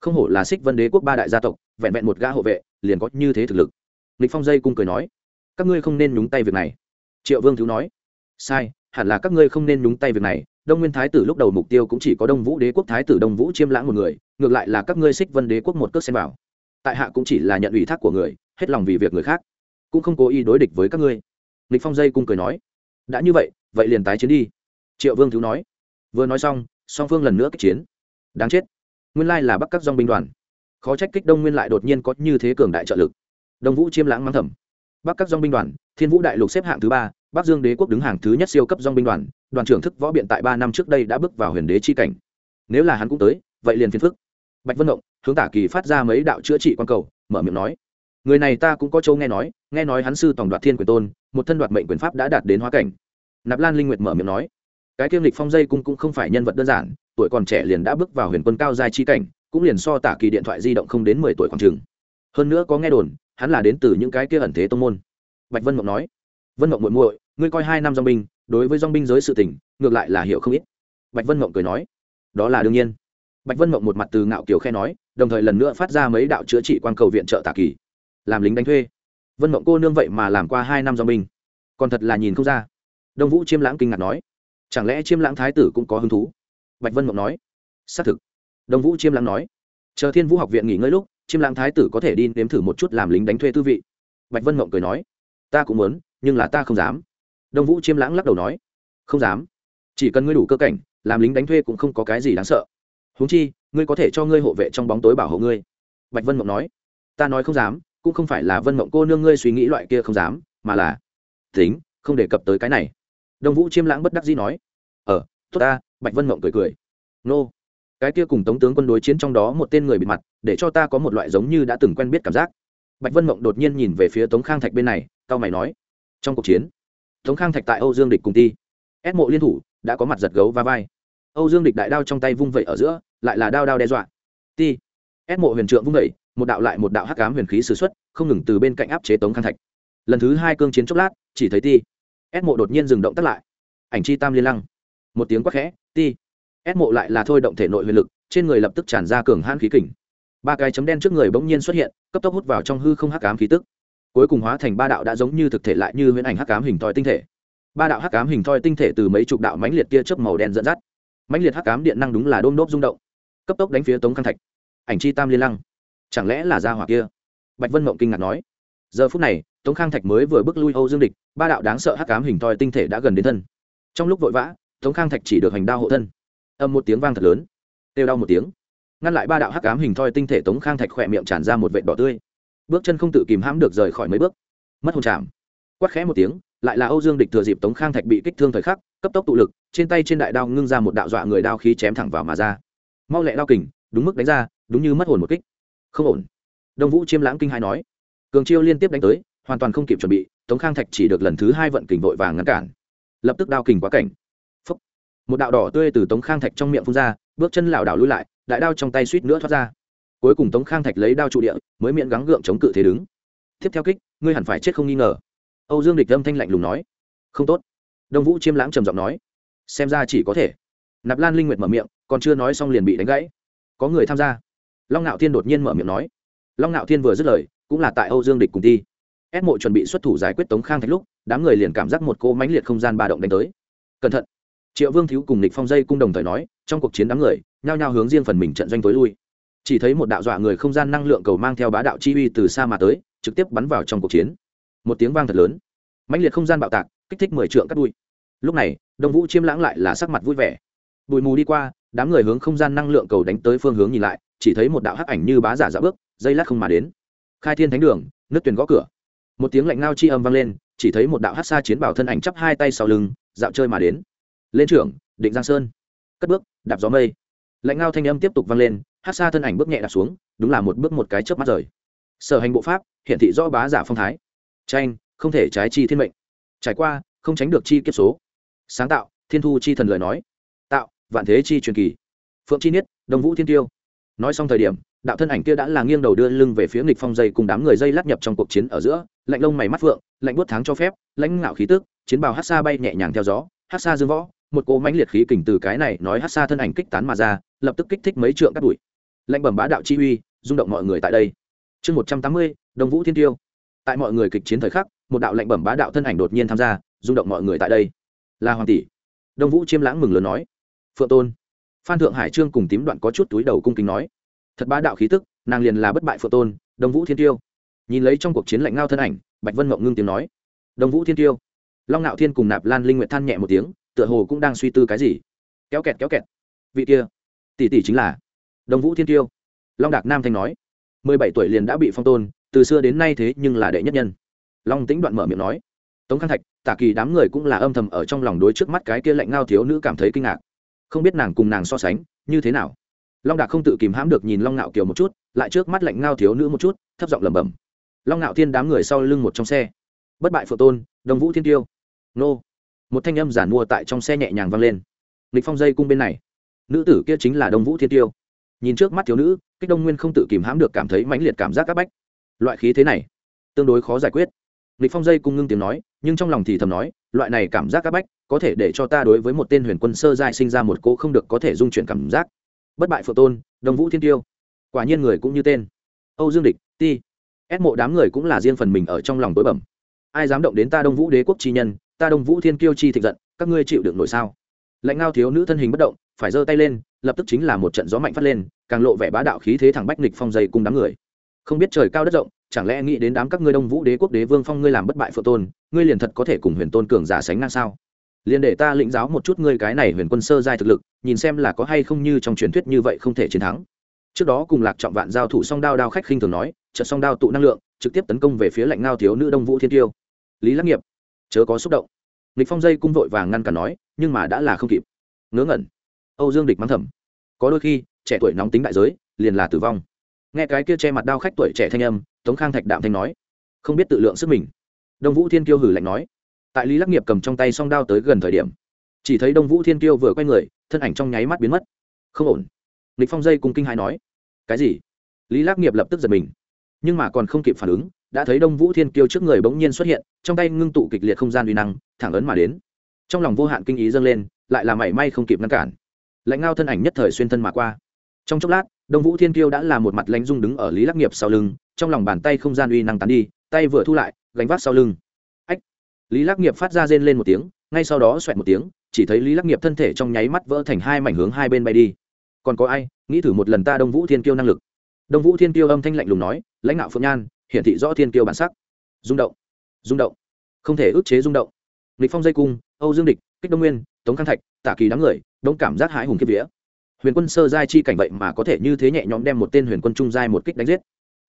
không hổ là xích vân đế quốc ba đại gia tộc, vẹn vẹn một gã hộ vệ, liền có như thế thực lực. Lịch phong dây cung cười nói, các ngươi không nên nhúng tay việc này. Triệu vương thiếu nói, sai, hẳn là các ngươi không nên nhúng tay việc này, đông nguyên thái tử lúc đầu mục tiêu cũng chỉ có đông vũ đế quốc thái tử đông vũ chiêm lãng một người, ngược lại là các ngươi xích vân đế quốc một cước xem vào. Tại hạ cũng chỉ là nhận ủy thác của người, hết lòng vì việc người khác, cũng không cố ý đối địch với các ngươi. Lịch phong dây cung cười nói, đã như vậy vậy liền tái chiến đi triệu vương thiếu nói. Vừa nói xong, song phương lần nữa kích chiến. Đáng chết. Nguyên lai là bắc các dong binh đoàn. Khó trách kích đông nguyên lại đột nhiên có như thế cường đại trợ lực. Đông vũ chiêm lãng mang thầm. Bắc các dong binh đoàn, thiên vũ đại lục xếp hạng thứ ba, bắc dương đế quốc đứng hàng thứ nhất siêu cấp dong binh đoàn đoàn trưởng thức võ biện tại ba năm trước đây đã bước vào huyền đế chi cảnh. Nếu là hắn cũng tới, vậy liền phiền phức. Bạch vân động hướng tả kỳ phát ra mấy đạo chữa trị quan cầu, mở miệng nói. Người này ta cũng có châu nghe nói nghe nói hắn sư tổng đoạt thiên quyền tôn, một thân đoạt mệnh quyền pháp đã đạt đến hóa cảnh. Nạp lan linh nguyệt mở miệng nói cái kiêm lịch phong dây cung cũng không phải nhân vật đơn giản, tuổi còn trẻ liền đã bước vào huyền quân cao giai chi cảnh, cũng liền so tả kỳ điện thoại di động không đến mười tuổi khoảng trường hơn nữa có nghe đồn, hắn là đến từ những cái kia ẩn thế tông môn. Bạch vân mộng nói, vân mộng muội muội, ngươi coi hai năm dong binh, đối với dong binh giới sự tình, ngược lại là hiểu không ít. Bạch vân mộng cười nói, đó là đương nhiên. Bạch vân mộng một mặt từ ngạo kiều khe nói, đồng thời lần nữa phát ra mấy đạo chữa trị quan cầu viện trợ tả kỳ. Làm lính đánh thuê. Vân mộng cô nương vậy mà làm qua hai năm dong binh. Còn thật là nhìn không ra. Đông vũ chiêm lãng kinh ngạc nói chẳng lẽ chiêm lãng thái tử cũng có hứng thú? Bạch vân mộng nói. Xác thực. Đông vũ chiêm lãng nói. Chờ thiên vũ học viện nghỉ ngơi lúc, chiêm lãng thái tử có thể đi nếm thử một chút làm lính đánh thuê tư vị. Bạch vân mộng cười nói. Ta cũng muốn, nhưng là ta không dám. Đông vũ chiêm lãng lắc đầu nói. Không dám. Chỉ cần ngươi đủ cơ cảnh, làm lính đánh thuê cũng không có cái gì đáng sợ. Huống chi, ngươi có thể cho ngươi hộ vệ trong bóng tối bảo hộ ngươi. Bạch vân mộng nói. Ta nói không dám, cũng không phải là vân mộng cô nương ngươi suy nghĩ loại kia không dám, mà là tính, không đề cập tới cái này đông vũ chiêm lãng bất đắc dĩ nói ờ tốt ta, bạch vân mộng cười cười. Nô. Cái kia cùng tống tướng quân đối chiến trong đó một tên người bị mặt, để cho ta có một loại giống như đã từng quen biết cảm giác. Bạch vân mộng đột nhiên nhìn về phía tống khang thạch bên này, cao mày nói, trong cuộc chiến, tống khang thạch tại âu dương địch cùng ti ép mộ liên thủ, đã có mặt giật gấu và vai. Âu dương địch đại đao trong tay vung vẩy ở giữa, lại là đao đao đe dọa. Ti ép mộ huyền trượng vung vẩy, một đạo lại một đạo hắc cám huyền khí s ử x u ấ t không ngừng từ bên cạnh áp chế tống khang thạch. Lần thứ hai cương chiến chốc lát, chỉ thấy ti ép mộ đột nhiên dừng động tắt lại. Ảnh chi tam liên lăng. Một tiếng quắc khẽ, ti. Ép mộ lại là thôi động thể nội huyền lực, trên người lập tức tràn ra cường hãn khí kình. Ba cái chấm đen trước người bỗng nhiên xuất hiện, cấp tốc hút vào trong hư không hắc cám khí tức. Cuối cùng hóa thành ba đạo đã giống như thực thể lại như huyền ảnh hắc cám hình thoi tinh thể. Ba đạo hắc cám hình thoi tinh thể từ mấy chục đạo mãnh liệt tia chớp màu đen dẫn dắt. Mãnh liệt hắc cám điện năng đúng là đôm đốp rung động. Cấp tốc đánh phía tống khang thạch. Ảnh chi tam liên lăng. Chẳng lẽ là gia hỏa kia? Bạch vân mộng kinh ngạc nói giờ phút này, tống khang thạch mới vừa bước lui âu dương địch, ba đạo đáng sợ hắc cám hình thoi tinh thể đã gần đến thân. Trong lúc vội vã, tống khang thạch chỉ được hành đao hộ thân. Âm một tiếng vang thật lớn. Têu đau một tiếng. Ngăn lại ba đạo hắc cám hình thoi tinh thể, tống khang thạch khỏe miệng tràn ra một vệt đỏ tươi. Bước chân không tự kìm hãm được rời khỏi mấy bước. Mất hồn chạm. Quát khẽ một tiếng, lại là âu dương địch thừa dịp tống khang thạch bị kích thương thời khắc, cấp tốc tụ lực, trên tay trên đại đao ngưng ra một đạo dọa người đao khí chém thẳng vào mà ra. Mau lẹ đao kình, đúng mức đánh ra, đúng như mất hồn một kích. Không ổn. Đông vũ chiêm lãng kinh hai nói cường chiêu liên tiếp đánh tới, hoàn toàn không kịp chuẩn bị, tống khang thạch chỉ được lần thứ hai vận kình vội vàng ngăn cản. Lập tức đao kình quá cảnh. Phúc. một đạo đỏ tươi từ tống khang thạch trong miệng phun ra, bước chân lảo đảo lui lại, đại đao trong tay suýt nữa thoát ra. Cuối cùng tống khang thạch lấy đao trụ địa, mới miệng gắng gượng chống cự thế đứng. Tiếp theo kích, ngươi hẳn phải chết không nghi ngờ. Âu dương địch âm thanh lạnh lùng nói. Không tốt. Đông vũ chiêm lãng trầm giọng nói. Xem ra chỉ có thể. Nạp lan linh nguyệt mở miệng, còn chưa nói xong liền bị đánh gãy. Có người tham gia. Long ngạo thiên đột nhiên mở miệng nói. Long ngạo thiên vừa dứt lời cũng là tại âu dương địch cùng đi, ép mộ chuẩn bị xuất thủ giải quyết tống khang thạch lúc đám người liền cảm giác một cô mãnh liệt không gian ba động đánh tới. Cẩn thận! Triệu vương thiếu cùng Lịch phong dây cung đồng thời nói trong cuộc chiến đám người nhao nhao hướng riêng phần mình trận doanh tối lui. Chỉ thấy một đạo dọa người không gian năng lượng cầu mang theo bá đạo chi uy từ xa mà tới trực tiếp bắn vào trong cuộc chiến. Một tiếng vang thật lớn. Mãnh liệt không gian bạo tạc kích thích mười trượng cắt đuôi lúc này đông vũ chiêm lãng lại là sắc mặt vui vẻ. Bụi mù đi qua đám người hướng không gian năng lượng cầu đánh tới phương hướng nhìn lại chỉ thấy một đạo hắc ảnh như bá giả dạo bước dây lát không mà đến khai thiên thánh đường nước tuyền gõ cửa. Một tiếng lạnh ngao chi âm vang lên, chỉ thấy một đạo hát xa chiến bảo thân ảnh chắp hai tay sau lưng, dạo chơi mà đến. Lên trưởng, định giang sơn. Cất bước, đạp gió mây. Lạnh ngao thanh âm tiếp tục vang lên, hát xa thân ảnh bước nhẹ đạp xuống, đúng là một bước một cái chớp mắt rời. Sở hành bộ pháp hiện thị rõ bá giả phong thái. Tranh, không thể trái chi thiên mệnh. Trải qua, không tránh được chi kiếp số. Sáng tạo, thiên thu chi thần lời nói. Tạo, vạn thế chi truyền kỳ. Phượng chi niết đồng vũ thiên tiêu. Nói xong thời điểm đạo thân ảnh kia đã là nghiêng đầu đưa lưng về phía nghịch phong dây cùng đám người dây lát nhập trong cuộc chiến ở giữa, lạnh lông mày mắt phượng, lạnh buốt tháng cho phép, lãnh ngạo khí tức, chiến bào hát xa bay nhẹ nhàng theo gió, hát xa dương võ, một cỗ mãnh liệt khí kình từ cái này nói hát xa thân ảnh kích tán mà ra, lập tức kích thích mấy trượng cắt đuổi lạnh bẩm bá đạo chi uy, rung động mọi người tại đây. Chương một trăm tám mươi đồng vũ thiên tiêu. Tại mọi người kịch chiến thời khắc, một đạo lệnh bẩm bá đạo thân ảnh đột nhiên tham gia, rung động mọi người tại đây. Là hoàng tỷ. Đông vũ chiêm lãng mừng lớn nói. Phượng tôn. Phan thượng hải trương cùng tím đoạn có chút túi đầu cung kính nói thật bá đạo khí tức, nàng liền là bất bại phượng tôn, đông vũ thiên tiêu. Nhìn lấy trong cuộc chiến lạnh ngao thân ảnh, bạch vân mộng ngưng tiếng nói. Đông vũ thiên tiêu. Long ngạo thiên cùng nạp lan linh nguyện than nhẹ một tiếng, tựa hồ cũng đang suy tư cái gì. Kéo kẹt kéo kẹt. Vị kia, tỷ tỷ chính là đông vũ thiên tiêu. Long đạc nam thanh nói. Mười bảy tuổi liền đã bị phong tôn, từ xưa đến nay thế nhưng là đệ nhất nhân. Long tĩnh đoạn mở miệng nói. Tống khang thạch, tả kỳ đám người cũng là âm thầm ở trong lòng đối trước mắt cái kia lạnh ngao thiếu nữ cảm thấy kinh ngạc. Không biết nàng cùng nàng so sánh, như thế nào? Long đạc không tự kìm hãm được nhìn long ngạo kiều một chút, lại trước mắt lạnh ngao thiếu nữ một chút, thấp giọng lẩm bẩm. Long ngạo thiên đám người sau lưng một trong xe. Bất bại phượng tôn, đồng vũ thiên tiêu. Nô. Một thanh âm giản mua tại trong xe nhẹ nhàng vang lên. Lịch phong dây cung bên này. Nữ tử kia chính là đông vũ thiên tiêu. Nhìn trước mắt thiếu nữ, kích đông nguyên không tự kìm hãm được cảm thấy mãnh liệt cảm giác áp bách. Loại khí thế này, tương đối khó giải quyết. Lịch phong dây cung ngưng tiếng nói, nhưng trong lòng thì thầm nói, loại này cảm giác áp bách, có thể để cho ta đối với một tên huyền quân sơ giai sinh ra một cô không được có thể dung chuyển cảm giác bất bại phượng tôn đồng vũ thiên tiêu. Quả nhiên người cũng như tên. Âu dương địch, ti. Ép mộ đám người cũng là riêng phần mình ở trong lòng tối bẩm. Ai dám động đến ta đông vũ đế quốc chi nhân, ta đông vũ thiên kiêu chi thịnh giận, các ngươi chịu được nổi sao? Lạnh ngao thiếu nữ thân hình bất động, phải giơ tay lên, lập tức chính là một trận gió mạnh phát lên, càng lộ vẻ bá đạo khí thế thẳng bách nịch phong dây cùng đám người. Không biết trời cao đất rộng, chẳng lẽ nghĩ đến đám các ngươi đông vũ đế quốc đế vương phong ngươi làm bất bại phượng tôn, ngươi liền thật có thể cùng huyền tôn cường giả sánh ngang sao? Liền để ta lĩnh giáo một chút ngươi cái này huyền quân sơ giai thực lực, nhìn xem là có hay không như trong truyền thuyết như vậy không thể chiến thắng. Trước đó cùng lạc trọng vạn giao thủ song đao đao khách khinh thường nói, trận song đao tụ năng lượng, trực tiếp tấn công về phía lạnh ngao thiếu nữ đông vũ thiên tiêu. Lý lắc nghiệp, chớ có xúc động. Lịch phong dây cung vội vàng ngăn cản nói, nhưng mà đã là không kịp. Ngớ ngẩn. Âu dương địch mắng thầm. Có đôi khi, trẻ tuổi nóng tính đại giới, liền là tử vong. Nghe cái kia che mặt đao khách tuổi trẻ thanh âm, tống khang thạch đạm thanh nói, không biết tự lượng sức mình. Đông vũ thiên kiêu hử lạnh nói tại lý lắc nghiệp cầm trong tay song đao tới gần thời điểm, chỉ thấy đông vũ thiên kiêu vừa quay người, thân ảnh trong nháy mắt biến mất. Không ổn. Lịch phong dây cùng kinh hai nói, cái gì? Lý lắc nghiệp lập tức giật mình, nhưng mà còn không kịp phản ứng, đã thấy đông vũ thiên kiêu trước người bỗng nhiên xuất hiện, trong tay ngưng tụ kịch liệt không gian uy năng, thẳng ấn mà đến. Trong lòng vô hạn kinh ý dâng lên, lại là mảy may không kịp ngăn cản. Lãnh ngao thân ảnh nhất thời xuyên thân mà qua. Trong chốc lát, đông vũ thiên kiêu đã là một mặt lãnh dung đứng ở lý lắc nghiệp sau lưng, trong lòng bàn tay không gian uy năng tán đi, tay vừa thu lại, gánh vác sau lưng lý lắc nghiệp phát ra rên lên một tiếng, ngay sau đó xoẹt một tiếng, chỉ thấy lý lắc nghiệp thân thể trong nháy mắt vỡ thành hai mảnh hướng hai bên bay đi. Còn có ai? Nghĩ thử một lần ta đông vũ thiên kiêu năng lực. Đông vũ thiên kiêu âm thanh lạnh lùng nói, lãnh đạo phượng nhan, hiển thị rõ thiên kiêu bản sắc. Rung động. Rung động. Không thể ức chế rung động. Lịch phong dây cung, âu dương địch, kích đông nguyên, tống khang thạch, tả kỳ đám người đông cảm giác hãi hùng kiếp vía. Huyền quân sơ giai chi cảnh vậy mà có thể như thế nhẹ nhõm đem một tên huyền quân trung giai một kích đánh giết.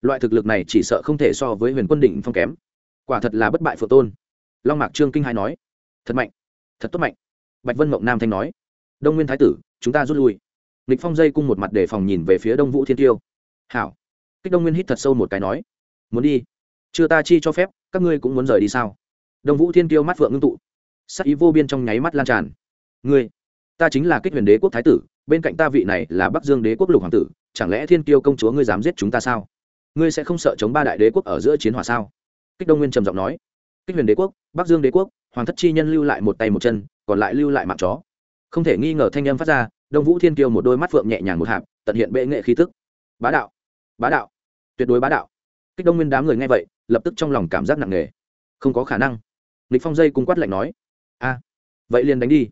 Loại thực lực này chỉ sợ không thể so với huyền quân định phong kém. Quả thật là bất bại phượng tôn long mạc trương kinh hai nói, thật mạnh, thật tốt mạnh. Bạch vân mộng nam thanh nói, đông nguyên thái tử, chúng ta rút lui. Lịch phong dây cung một mặt để phòng nhìn về phía đông vũ thiên tiêu. Hảo. Kích đông nguyên hít thật sâu một cái nói, muốn đi? Chưa ta chi cho phép, các ngươi cũng muốn rời đi sao? Đông vũ thiên tiêu mắt vượng ngưng tụ. Sắc ý vô biên trong nháy mắt lan tràn. Ngươi, ta chính là kích huyền đế quốc thái tử, bên cạnh ta vị này là bắc dương đế quốc lục hoàng tử, chẳng lẽ thiên tiêu công chúa ngươi dám giết chúng ta sao? Ngươi sẽ không sợ chống ba đại đế quốc ở giữa chiến hỏa sao? Kích đông nguyên trầm giọng nói kích huyền đế quốc, bắc dương đế quốc, hoàng thất chi nhân lưu lại một tay một chân, còn lại lưu lại mạng chó. Không thể nghi ngờ thanh âm phát ra, đông vũ thiên kiêu một đôi mắt phượng nhẹ nhàng một hạp, tận hiện bệ nghệ khí tức. Bá đạo! Bá đạo! Tuyệt đối bá đạo! Kích đông nguyên đám người nghe vậy, lập tức trong lòng cảm giác nặng nề. Không có khả năng. Lịch phong dây cung quát lạnh nói. A! Vậy liền đánh đi.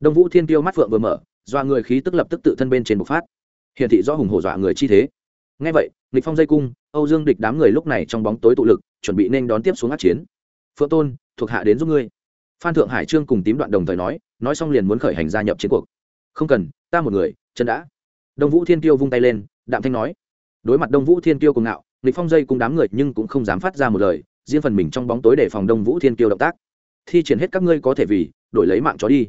Đông vũ thiên Kiêu mắt phượng vừa mở doa người khí tức lập tức tự thân bên trên bộc phát. Hiển thị do hùng hổ dọa người chi thế. Nghe vậy, lịch phong dây cung, âu dương địch đám người lúc này trong bóng tối tụ lực, chuẩn bị nên đón tiếp xuống át chiến phượng tôn, thuộc hạ đến giúp ngươi. Phan thượng hải trương cùng tím đoạn đồng thời nói nói xong liền muốn khởi hành gia nhập chiến cuộc. Không cần, ta một người, chân đã. Đông vũ thiên tiêu vung tay lên, đạm thanh nói. Đối mặt đông vũ thiên tiêu cùng ngạo, lịch phong dây cùng đám người nhưng cũng không dám phát ra một lời, riêng phần mình trong bóng tối để phòng đông vũ thiên tiêu động tác. Thi triển hết các ngươi có thể vì, đổi lấy mạng chó đi.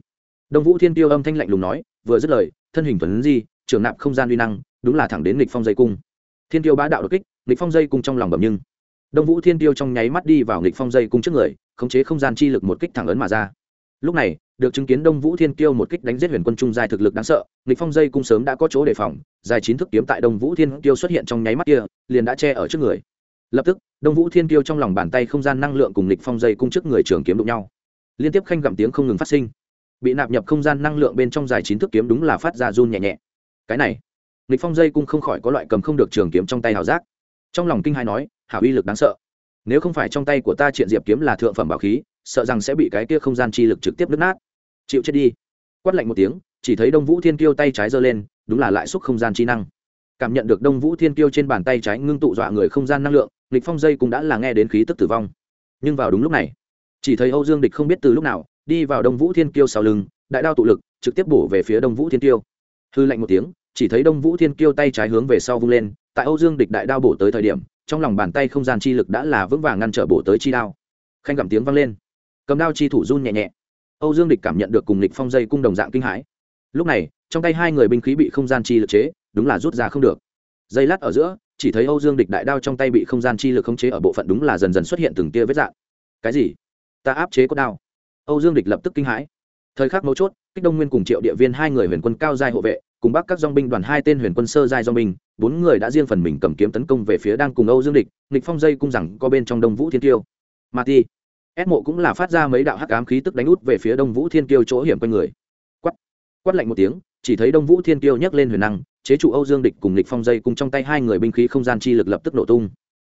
Đông vũ thiên tiêu âm thanh lạnh lùng nói, vừa dứt lời, thân hình tuấn di, trường nạp không gian uy năng, đúng là thẳng đến lịch phong dây cung. Thiên tiêu bá đạo đột kích, lịch phong dây cung trong lòng bẩm nhưng đông vũ thiên tiêu trong nháy mắt đi vào nghịch phong dây cung trước người, khống chế không gian chi lực một kích thẳng ấn mà ra. Lúc này, được chứng kiến đông vũ thiên kiêu một kích đánh giết huyền quân trung dài thực lực đáng sợ, nghịch phong dây cung sớm đã có chỗ đề phòng dài chín thức kiếm tại đông vũ thiên kiêu xuất hiện trong nháy mắt kia, liền đã che ở trước người. Lập tức, đông vũ thiên kiêu trong lòng bàn tay không gian năng lượng cùng nghịch phong dây cung trước người trường kiếm đụng nhau. Liên tiếp khanh gặm tiếng không ngừng phát sinh. Bị nạp nhập không gian năng lượng bên trong dài chín thước kiếm đúng là phát ra run nhẹ nhẹ. Cái này, nghịch phong dây cung không khỏi có loại cầm không được trường kiếm trong tay hào giác trong lòng kinh hai nói, hảo uy lực đáng sợ. Nếu không phải trong tay của ta triện diệp kiếm là thượng phẩm bảo khí, sợ rằng sẽ bị cái kia không gian chi lực trực tiếp nứt nát. Chịu chết đi. Quát lạnh một tiếng, chỉ thấy đông vũ thiên kiêu tay trái giơ lên, đúng là lại xúc không gian chi năng. Cảm nhận được đông vũ thiên kiêu trên bàn tay trái ngưng tụ dọa người không gian năng lượng, lịch phong dây cũng đã là nghe đến khí tức tử vong. Nhưng vào đúng lúc này, chỉ thấy âu dương địch không biết từ lúc nào, đi vào đông vũ thiên kiêu sau lưng, đại đao tụ lực, trực tiếp bổ về phía đông vũ thiên kiêu. Hư lạnh một tiếng, chỉ thấy đông vũ thiên kiêu tay trái hướng về sau vung lên tại âu dương địch đại đao bổ tới thời điểm, trong lòng bàn tay không gian chi lực đã là vững vàng ngăn trở bổ tới chi đao. Khanh gặm tiếng vang lên. Cầm đao chi thủ run nhẹ nhẹ. Âu dương địch cảm nhận được cùng lịch phong dây cung đồng dạng kinh hãi. Lúc này, trong tay hai người binh khí bị không gian chi lực chế, đúng là rút ra không được. Dây lát ở giữa, chỉ thấy âu dương địch đại đao trong tay bị không gian chi lực khống chế ở bộ phận đúng là dần dần xuất hiện từng tia vết dạng. Cái gì? Ta áp chế có đao. Âu dương địch lập tức kinh hãi. Thời khắc mấu chốt, kích đông nguyên cùng triệu địa viên hai người huyền quân cao giai hộ vệ cùng bắc các dong binh đoàn hai tên huyền quân sơ giai dong binh, bốn người đã riêng phần mình cầm kiếm tấn công về phía đang cùng âu dương địch nghịch phong dây cung rằng có bên trong đông vũ thiên tiêu mà ti ép mộ cũng là phát ra mấy đạo hắc ám khí tức đánh út về phía đông vũ thiên tiêu chỗ hiểm quanh người. Quát quát lạnh một tiếng, chỉ thấy đông vũ thiên tiêu nhấc lên huyền năng, chế trụ âu dương địch cùng nghịch phong dây cùng trong tay hai người binh khí không gian chi lực lập tức nổ tung.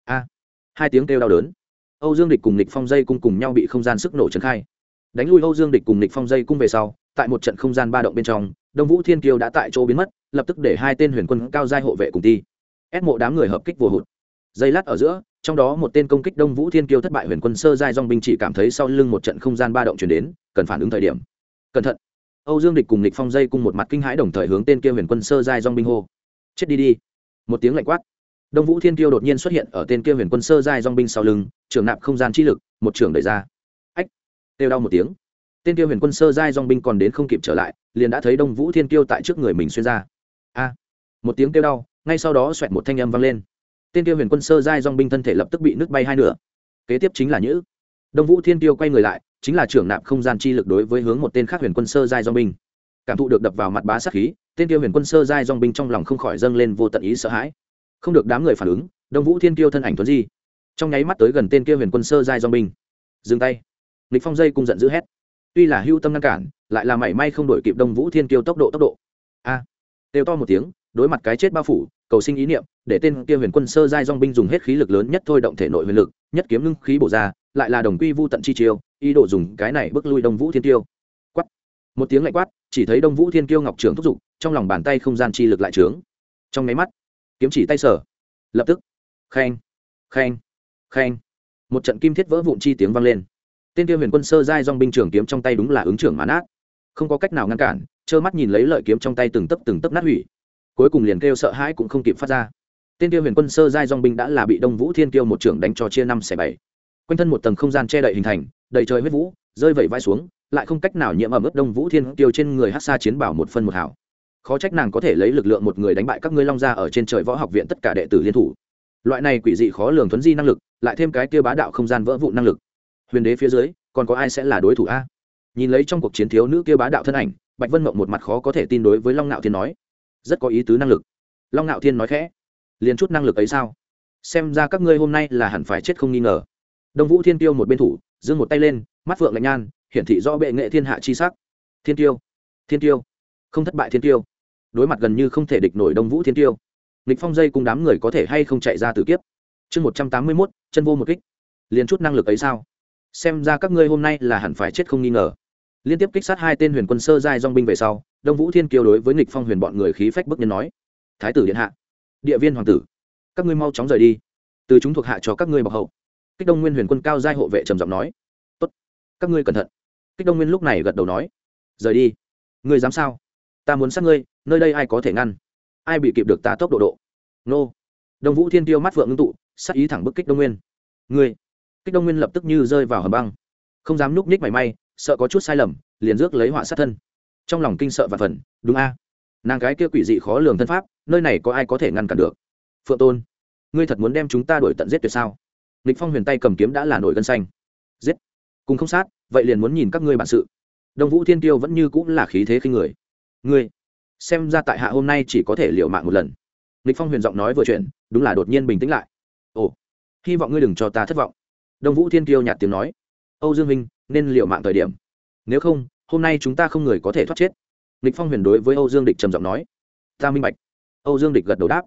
A, hai tiếng kêu đau đớn. Âu dương địch cùng nghịch phong dây cung cùng nhau bị không gian sức nổ trấn khai. Đánh lui âu dương địch cùng nghịch phong dây cung về sau, tại một trận không gian ba động bên trong đông vũ thiên kiêu đã tại chỗ biến mất, lập tức để hai tên huyền quân cao giai hộ vệ cùng ti ép mộ đám người hợp kích vô hụt. Dây lát ở giữa, trong đó một tên công kích đông vũ thiên kiêu thất bại huyền quân sơ giai dong binh chỉ cảm thấy sau lưng một trận không gian ba động chuyển đến, cần phản ứng thời điểm. Cẩn thận. Âu dương địch cùng lịch phong dây cùng một mặt kinh hãi đồng thời hướng tên kia huyền quân sơ giai dong binh hô. Chết đi đi. Một tiếng lạnh quát. Đông vũ thiên kiêu đột nhiên xuất hiện ở tên kia huyền quân sơ giai dong binh sau lưng trường nạp không gian chi lực, một trường đẩy ra. Ách. Kêu đau một tiếng tên tiêu huyền quân sơ giai dong binh còn đến không kịp trở lại, liền đã thấy đông vũ thiên kiêu tại trước người mình xuyên ra. A! Một tiếng kêu đau, ngay sau đó xoẹt một thanh âm vang lên. Tên tiêu huyền quân sơ giai dong binh thân thể lập tức bị nước bay hai nửa. Kế tiếp chính là nhữ. Đông vũ thiên kiêu quay người lại, chính là trưởng nạp không gian chi lực đối với hướng một tên khác huyền quân sơ giai dong binh. Cảm thụ được đập vào mặt bá sát khí tên tiêu huyền quân sơ giai dong binh trong lòng không khỏi dâng lên vô tận ý sợ hãi. Không được đám người phản ứng, đông vũ thiên kiêu thân ảnh tuấn di. Trong nháy mắt tới gần tên kia huyền quân sơ giai dong binh. Dừng tay. Lịch phong dây cung giận dữ hét tuy là hưu tâm ngăn cản lại là mảy may không đổi kịp đông vũ thiên kiêu tốc độ tốc độ. A à, đều to một tiếng đối mặt cái chết bao phủ cầu sinh ý niệm để tên kia huyền quân sơ giai dong binh dùng hết khí lực lớn nhất thôi động thể nội huyền lực nhất kiếm ngưng khí bổ ra lại là đồng quy vu tận chi chiêu ý đồ dùng cái này bước lui đông vũ thiên tiêu quát. Một tiếng lạnh quát chỉ thấy đông vũ thiên kiêu ngọc trường thúc giục trong lòng bàn tay không gian chi lực lại trướng. Trong nháy mắt kiếm chỉ tay sở. Lập tức. Khen. Khen. Khen. Một trận kim thiết vỡ vụn chi tiếng vang lên tên kia huyền quân sơ giai dong binh trưởng kiếm trong tay đúng là ứng trưởng mà nát không có cách nào ngăn cản, trơ mắt nhìn lấy lợi kiếm trong tay từng tấc từng tấc nát hủy. Cuối cùng liền kêu sợ hãi cũng không kịp phát ra. Tên kia huyền quân sơ giai dong binh đã là bị đông vũ thiên kiêu một trưởng đánh cho chia năm xẻ bảy. Quanh thân một tầng không gian che đậy hình thành, đầy trời huyết vũ, rơi vẩy vai xuống, lại không cách nào nhiễm ẩm ướt đông vũ thiên kiêu trên người hát xa chiến bảo một phân một hảo khó trách nàng có thể lấy lực lượng một người đánh bại các ngươi long gia ở trên trời võ học viện tất cả đệ tử liên thủ. Loại này quỷ dị khó lường thuấn di năng lực, lại thêm cái kia bá đạo không gian vỡ vụ năng lực huyền đế phía dưới, còn có ai sẽ là đối thủ a? Nhìn lấy trong cuộc chiến thiếu nữ kia bá đạo thân ảnh, bạch vân mộng một mặt khó có thể tin đối với long ngạo thiên nói. Rất có ý tứ năng lực. Long ngạo thiên nói khẽ. Liền chút năng lực ấy sao? Xem ra các ngươi hôm nay là hẳn phải chết không nghi ngờ. Đông vũ thiên tiêu một bên thủ, giương một tay lên, mắt phượng lạnh nhan hiển thị do bệ nghệ thiên hạ chi sắc. Thiên tiêu thiên tiêu không thất bại thiên tiêu đối mặt gần như không thể địch nổi đông vũ thiên tiêu nghịch phong dây cùng đám người có thể hay không chạy ra từ kiếp. Chương một trăm tám mươi mốt, chân vô một kích. Liền chút năng lực ấy sao? Xem ra các ngươi hôm nay là hẳn phải chết không nghi ngờ. Liên tiếp kích sát hai tên huyền quân sơ giai dong binh về sau, đông vũ thiên kiêu đối với nghịch phong huyền bọn người khí phách bức nhân nói, thái tử điện hạ, địa viên hoàng tử, các ngươi mau chóng rời đi. Từ chúng thuộc hạ cho các ngươi bọc hậu. Kích đông nguyên huyền quân cao giai hộ vệ trầm giọng nói, tốt, các ngươi cẩn thận. Kích đông nguyên lúc này gật đầu nói, rời đi. Ngươi dám sao? Ta muốn sát ngươi, nơi đây ai có thể ngăn? Ai bị kịp được ta tốc độ độ? Nô. Đông vũ thiên tiêu mắt vượng ngưng tụ, sát ý thẳng bức kích đông nguyên. Ngươi kích đông nguyên lập tức như rơi vào hầm băng. Không dám núp ních mảy may, sợ có chút sai lầm, liền rước lấy họa sát thân. Trong lòng kinh sợ và phần đúng a. Nàng gái kia quỷ dị khó lường thân pháp, nơi này có ai có thể ngăn cản được? Phượng tôn, ngươi thật muốn đem chúng ta đuổi tận giết tuyệt sao? Lịch phong huyền tay cầm kiếm đã là nổi gân xanh. Giết. Cùng không sát, vậy liền muốn nhìn các ngươi bản sự. Đông vũ thiên tiêu vẫn như cũng là khí thế khinh người. Ngươi, xem ra tại hạ hôm nay chỉ có thể liệu mạng một lần. Lịch phong huyền giọng nói vừa chuyện đúng là đột nhiên bình tĩnh lại. Ồ, hy vọng ngươi đừng cho ta thất vọng đông vũ thiên tiêu nhạt tiếng nói, âu dương minh, nên liệu mạng thời điểm. Nếu không, hôm nay chúng ta không người có thể thoát chết. Lịch phong huyền đối với âu dương địch trầm giọng nói, ta minh bạch. Âu dương địch gật đầu đáp,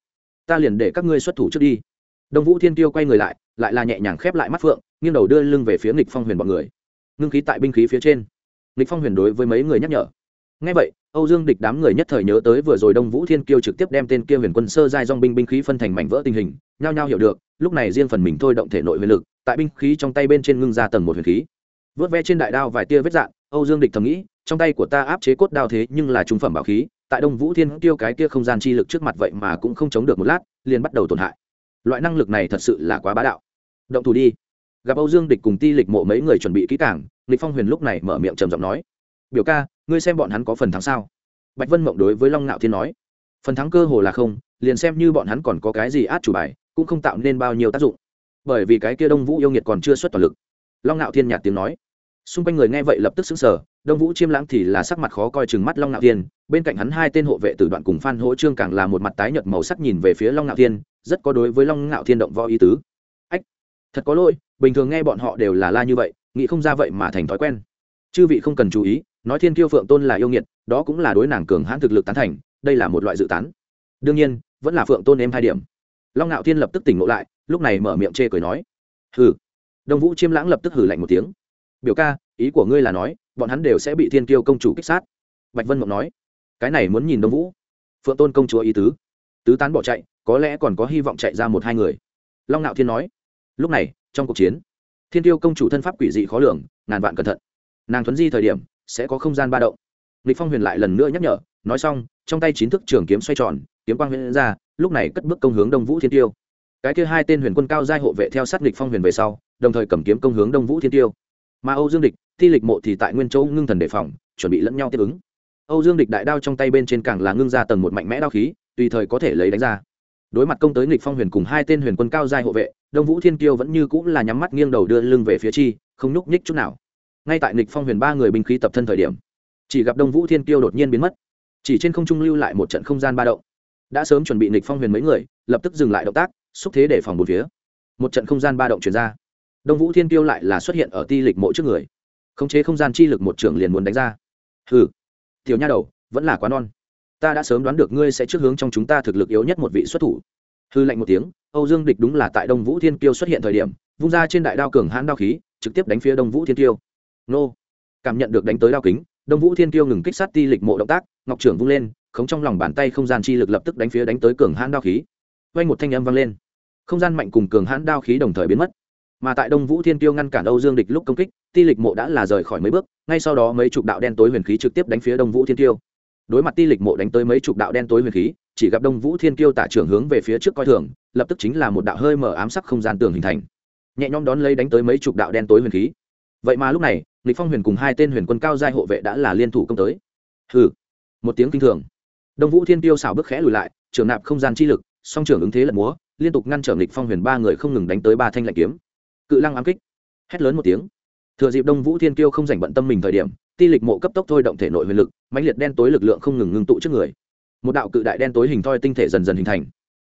ta liền để các ngươi xuất thủ trước đi. Đông vũ thiên tiêu quay người lại lại là nhẹ nhàng khép lại mắt phượng, nghiêng đầu đưa lưng về phía nghịch phong huyền bọn người. Ngưng khí tại binh khí phía trên. Nghịch phong huyền đối với mấy người nhắc nhở ngay vậy âu dương địch đám người nhất thời nhớ tới vừa rồi đông vũ thiên kiêu trực tiếp đem tên kia huyền quân sơ giai dòng binh binh khí phân thành mảnh vỡ tình hình nhao nhao hiểu được lúc này riêng phần mình thôi động thể nội huyền lực tại binh khí trong tay bên trên ngưng ra tầng một huyền khí. Vớt ve trên đại đao vài tia vết rạn, âu dương địch thầm nghĩ trong tay của ta áp chế cốt đao thế nhưng là trung phẩm bảo khí tại đông vũ thiên tiêu cái kia không gian chi lực trước mặt vậy mà cũng không chống được một lát liền bắt đầu tổn hại. Loại năng lực này thật sự là quá bá đạo. Động thủ đi. Gặp âu dương địch cùng ti lịch mộ mấy người chuẩn bị kỹ càng lịch phong huyền lúc này mở miệng trầm giọng nói biểu ca ngươi xem bọn hắn có phần thắng sao? Bạch vân mộng đối với long ngạo thiên nói, phần thắng cơ hồ là không, liền xem như bọn hắn còn có cái gì át chủ bài, cũng không tạo nên bao nhiêu tác dụng. Bởi vì cái kia đông vũ yêu nghiệt còn chưa xuất toàn lực. Long ngạo thiên nhạt tiếng nói, xung quanh người nghe vậy lập tức xứng sở đông vũ chiêm lãng thì là sắc mặt khó coi chừng mắt long ngạo thiên, bên cạnh hắn hai tên hộ vệ tử đoạn cùng phan hỗ trương càng là một mặt tái nhợt màu sắc nhìn về phía long ngạo thiên, rất có đối với long ngạo thiên động võ ý tứ. Ách, thật có lỗi, bình thường nghe bọn họ đều là la như vậy, nghĩ không ra vậy mà thành thói quen. Chư vị không cần chú ý nói thiên kiêu phượng tôn là yêu nghiệt, đó cũng là đối nàng cường hãn thực lực tán thành, đây là một loại dự tán. Đương nhiên, vẫn là phượng tôn em hai điểm. Long ngạo thiên lập tức tỉnh ngộ lại, lúc này mở miệng chê cười nói, hừ. Đông vũ chiêm lãng lập tức hử lạnh một tiếng. Biểu ca, ý của ngươi là nói, bọn hắn đều sẽ bị thiên kiêu công chủ kích sát. Bạch vân mộng nói, cái này muốn nhìn đông vũ. Phượng tôn công chúa ý tứ. Tứ tán bỏ chạy, có lẽ còn có hy vọng chạy ra một hai người. Long ngạo thiên nói, lúc này, trong cuộc chiến, thiên tiêu công chủ thân pháp quỷ dị khó lường, ngàn vạn cẩn thận. Nàng thuấn di thời điểm sẽ có không gian ba động. Lịch phong huyền lại lần nữa nhắc nhở, nói xong, trong tay chín thức trường kiếm xoay tròn, kiếm quang huyền ra, lúc này cất bước công hướng đông vũ thiên tiêu. Cái kia hai tên huyền quân cao giai hộ vệ theo sát lịch phong huyền về sau, đồng thời cầm kiếm công hướng đông vũ thiên tiêu. Mà âu dương địch, thi lịch mộ thì tại nguyên châu ngưng thần đề phòng, chuẩn bị lẫn nhau tiếp ứng. Âu dương địch đại đao trong tay bên trên càng là ngưng ra tầng một mạnh mẽ đao khí, tùy thời có thể lấy đánh ra. Đối mặt công tới nghịch phong huyền cùng hai tên huyền quân cao giai hộ vệ, đông vũ thiên kiêu vẫn như cũng là nhắm mắt nghiêng đầu đưa lưng về phía chi, không nhúc nhích chút nào ngay tại Nịch phong huyền ba người binh khí tập thân thời điểm, chỉ gặp đông vũ thiên kiêu đột nhiên biến mất, chỉ trên không trung lưu lại một trận không gian ba động. Đã sớm chuẩn bị Nịch phong huyền mấy người, lập tức dừng lại động tác, xúc thế để phòng một phía. Một trận không gian ba động chuyển ra, đông vũ thiên kiêu lại là xuất hiện ở ti lịch mộ trước người. Khống chế không gian chi lực một trưởng liền muốn đánh ra. Hừ, tiểu nha đầu, vẫn là quá non. Ta đã sớm đoán được ngươi sẽ trước hướng trong chúng ta thực lực yếu nhất một vị xuất thủ. Hư lạnh một tiếng, âu dương địch đúng là tại đông vũ thiên kiêu xuất hiện thời điểm, vung ra trên đại đao cường hãn đao khí, trực tiếp đánh phía đông vũ thiên kiêu nô. Cảm nhận được đánh tới đao kính, đông vũ thiên kiêu ngừng kích sát ti lịch mộ động tác, ngọc trưởng vung lên, khống trong lòng bàn tay không gian chi lực lập tức đánh phía đánh tới cường hãn đao khí. Quanh một thanh âm vang lên. Không gian mạnh cùng cường hãn đao khí đồng thời biến mất. Mà tại đông vũ thiên kiêu ngăn cản âu dương địch lúc công kích, ti lịch mộ đã là rời khỏi mấy bước, ngay sau đó mấy chục đạo đen tối huyền khí trực tiếp đánh phía đông vũ thiên kiêu. Đối mặt ti lịch mộ đánh tới mấy chục đạo đen tối huyền khí, chỉ gặp đông vũ thiên kiêu tả trưởng hướng về phía trước coi thường, lập tức chính là một đạo hơi mở ám sắc không gian tường hình thành. Nhẹ nhõm đón lấy đánh tới mấy chục đạo đen tối huyền khí. Vậy mà lúc này lịch phong huyền cùng hai tên huyền quân cao giai hộ vệ đã là liên thủ công tới. Hừ, một tiếng kinh thường. Đông vũ thiên tiêu xảo bước khẽ lùi lại, trường nạp không gian chi lực, song trưởng ứng thế lật múa, liên tục ngăn trở lịch phong huyền ba người không ngừng đánh tới ba thanh lạnh kiếm. Cự lăng ám kích. Hét lớn một tiếng. Thừa dịp đông vũ thiên kiêu không dành bận tâm mình thời điểm, ti lịch mộ cấp tốc thôi động thể nội huyền lực, mãnh liệt đen tối lực lượng không ngừng ngưng tụ trước người. Một đạo cự đại đen tối hình thoi tinh thể dần dần hình thành.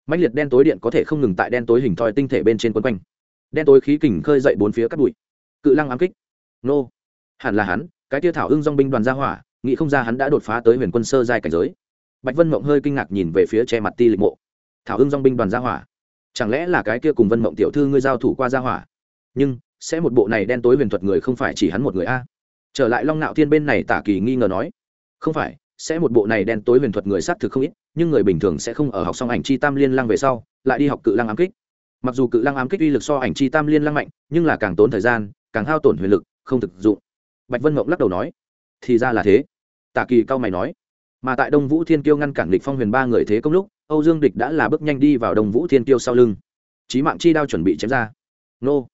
Mãnh liệt đen tối điện có thể không ngừng tại đen tối hình thoi tinh thể bên trên quấn quanh. Đen tối khí kình khơi dậy bốn phía cắt bụi. Cự lăng ám kích. Nô hẳn là hắn, cái tia thảo ưng dong binh đoàn gia hỏa, nghĩ không ra hắn đã đột phá tới huyền quân sơ giai cảnh giới. Bạch vân mộng hơi kinh ngạc nhìn về phía che mặt ti lịch mộ. Thảo ưng dong binh đoàn gia hỏa? Chẳng lẽ là cái kia cùng vân mộng tiểu thư ngươi giao thủ qua gia hỏa? Nhưng, sẽ một bộ này đen tối huyền thuật người không phải chỉ hắn một người a. Trở lại long nạo thiên bên này tả kỳ nghi ngờ nói. Không phải, sẽ một bộ này đen tối huyền thuật người xác thực không ít, nhưng người bình thường sẽ không ở học xong ảnh chi tam liên lăng về sau, lại đi học cự lăng ám kích. Mặc dù cự lăng ám kích uy lực so ảnh chi tam liên lăng mạnh, nhưng là càng tốn thời gian, càng hao tổn huyền lực, không thực dụng bạch vân mộng lắc đầu nói, thì ra là thế. Tạ kỳ cao mày nói, mà tại đông vũ thiên kiêu ngăn cản địch phong huyền ba người thế công lúc, âu dương địch đã là bước nhanh đi vào đông vũ thiên kiêu sau lưng. Trí mạng chi đao chuẩn bị chém ra. Nô.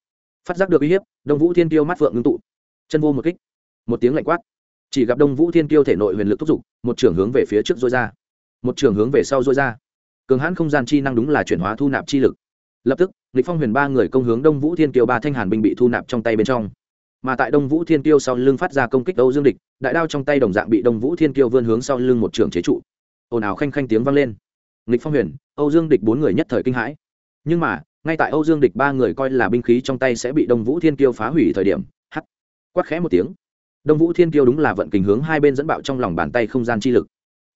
Phát giác được uy hiếp, đông vũ thiên kiêu mắt vượng ngưng tụ, chân vô một kích. Một tiếng lạnh quát. Chỉ gặp đông vũ thiên kiêu thể nội huyền lực thúc giục, một trường hướng về phía trước dối ra. Một trường hướng về sau dối ra. Cường hãn không gian chi năng đúng là chuyển hóa thu nạp chi lực. Lập tức, lịch phong huyền ba người công hướng đông vũ thiên kiêu ba thanh hàn binh bị thu nạp trong tay bên trong mà tại đông vũ thiên kiêu sau lưng phát ra công kích âu dương địch, đại đao trong tay đồng dạng bị đông vũ thiên kiêu vươn hướng sau lưng một trường chế trụ. Ồn ào khanh khanh tiếng vang lên. Nghịch phong huyền, âu dương địch bốn người nhất thời kinh hãi. Nhưng mà, ngay tại âu dương địch ba người coi là binh khí trong tay sẽ bị đông vũ thiên kiêu phá hủy thời điểm hắt quát khẽ một tiếng. Đông vũ thiên kiêu đúng là vận kình hướng hai bên dẫn bạo trong lòng bàn tay không gian chi lực.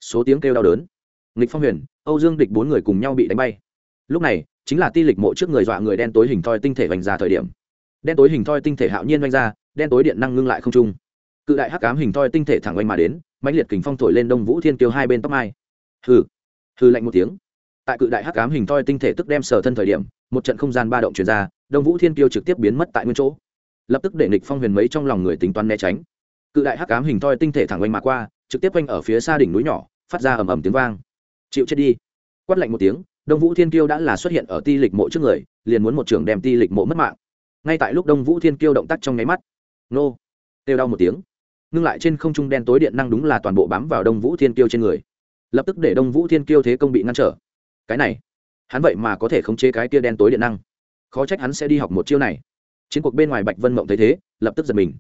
Số tiếng kêu đau đớn. Nghịch phong huyền, âu dương địch bốn người cùng nhau bị đánh bay. Lúc này, chính là ti lịch mộ trước người dọa người đen tối hình thoi tinh thể vành ra thời điểm đen tối hình thoi tinh thể hạo nhiên oanh ra, đen tối điện năng ngưng lại không trung. Cự đại hắc ám hình thoi tinh thể thẳng oanh mà đến, mãnh liệt kình phong thổi lên đông vũ thiên kiêu hai bên tóc mai. Hừ hừ lạnh một tiếng. Tại cự đại hắc ám hình thoi tinh thể tức đem sở thân thời điểm, một trận không gian ba động chuyển ra, đông vũ thiên kiêu trực tiếp biến mất tại nguyên chỗ. Lập tức để nịch phong huyền mấy trong lòng người tính toán né tránh. Cự đại hắc ám hình thoi tinh thể thẳng oanh mà qua, trực tiếp oanh ở phía xa đỉnh núi nhỏ, phát ra ầm ầm tiếng vang. Chịu chết đi. Quát lạnh một tiếng, đông vũ thiên kiêu đã là xuất hiện ở ti lịch mộ trước người, liền muốn một trường đem ti lịch mộ mất mạng ngay tại lúc đông vũ thiên kiêu động tác trong nháy mắt. Nô. Têu đau một tiếng. Ngưng lại trên không trung đen tối điện năng đúng là toàn bộ bám vào đông vũ thiên kiêu trên người. Lập tức để đông vũ thiên kiêu thế công bị ngăn trở. Cái này, hắn vậy mà có thể khống chế cái kia đen tối điện năng. Khó trách hắn sẽ đi học một chiêu này. Chiến cuộc bên ngoài bạch vân mộng thấy thế, lập tức giật mình.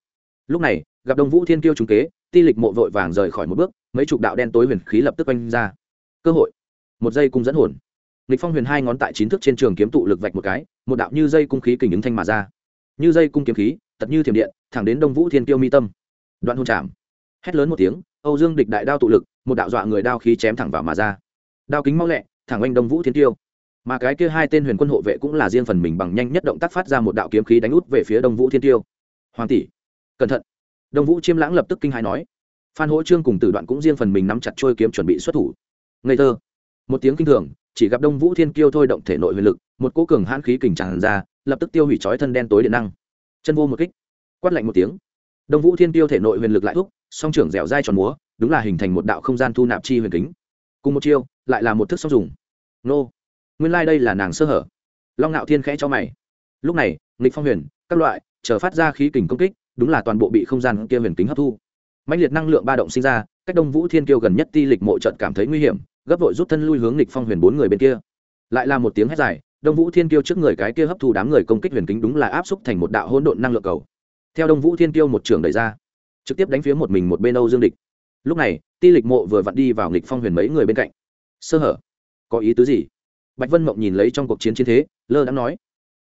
Lúc này, gặp đông vũ thiên kiêu trúng kế, ti lịch mộ vội vàng rời khỏi một bước, mấy chục đạo đen tối huyền khí lập tức oanh ra. Cơ hội. Một giây cung dẫn hồn lịch phong huyền hai ngón tại chín thước trên trường kiếm tụ lực vạch một cái, một đạo như dây cung khí kình ứng thanh mà ra. Như dây cung kiếm khí, tật như thiểm điện, thẳng đến đông vũ thiên kiêu mi tâm. Đoạn hôn chạm. Hét lớn một tiếng, âu dương địch đại đao tụ lực, một đạo dọa người đao khí chém thẳng vào mà ra. Đao kính mau lẹ, thẳng oanh đông vũ thiên tiêu mà cái kia hai tên huyền quân hộ vệ cũng là riêng phần mình bằng nhanh nhất động tác phát ra một đạo kiếm khí đánh út về phía đông vũ thiên tiêu hoàng tỷ, cẩn thận. Đông vũ chiêm lãng lập tức kinh hãi nói. Phan hỗ trương cùng tử đoạn cũng riêng phần mình nắm chặt trôi kiếm chuẩn bị xuất thủ. Ngây thơ. Một tiếng kinh thường chỉ gặp đông vũ thiên kiêu thôi động thể nội huyền lực, một cỗ cường hãn khí kình tràn ra, lập tức tiêu hủy trói thân đen tối điện năng. Chân vô một kích, quát lạnh một tiếng. Đông vũ thiên Kiêu thể nội huyền lực lại thúc, song trưởng dẻo dai tròn múa, đúng là hình thành một đạo không gian thu nạp chi huyền kính. Cùng một chiêu, lại là một thức song dùng. Nô, nguyên lai、like、đây là nàng sơ hở. Long ngạo thiên khẽ cho mày. Lúc này, nghịch phong huyền, các loại, chờ phát ra khí kình công kích, đúng là toàn bộ bị không gian kia huyền kính hấp thu. Mạnh liệt năng lượng ba động sinh ra, cách đông vũ thiên kiêu gần nhất ti lịch mộ trận cảm thấy nguy hiểm gấp vội rút thân lui hướng nghịch phong huyền bốn người bên kia. Lại là một tiếng hét dài, đông vũ thiên kiêu trước người cái kia hấp thu đám người công kích huyền kính đúng là áp xúc thành một đạo hỗn độn năng lượng cầu. Theo đông vũ thiên kiêu một trường đẩy ra, trực tiếp đánh phía một mình một bên âu dương địch. Lúc này, ti lịch mộ vừa vặn đi vào nghịch phong huyền mấy người bên cạnh. Sơ hở, có ý tứ gì? Bạch vân mộng nhìn lấy trong cuộc chiến chiến thế, lơ đã nói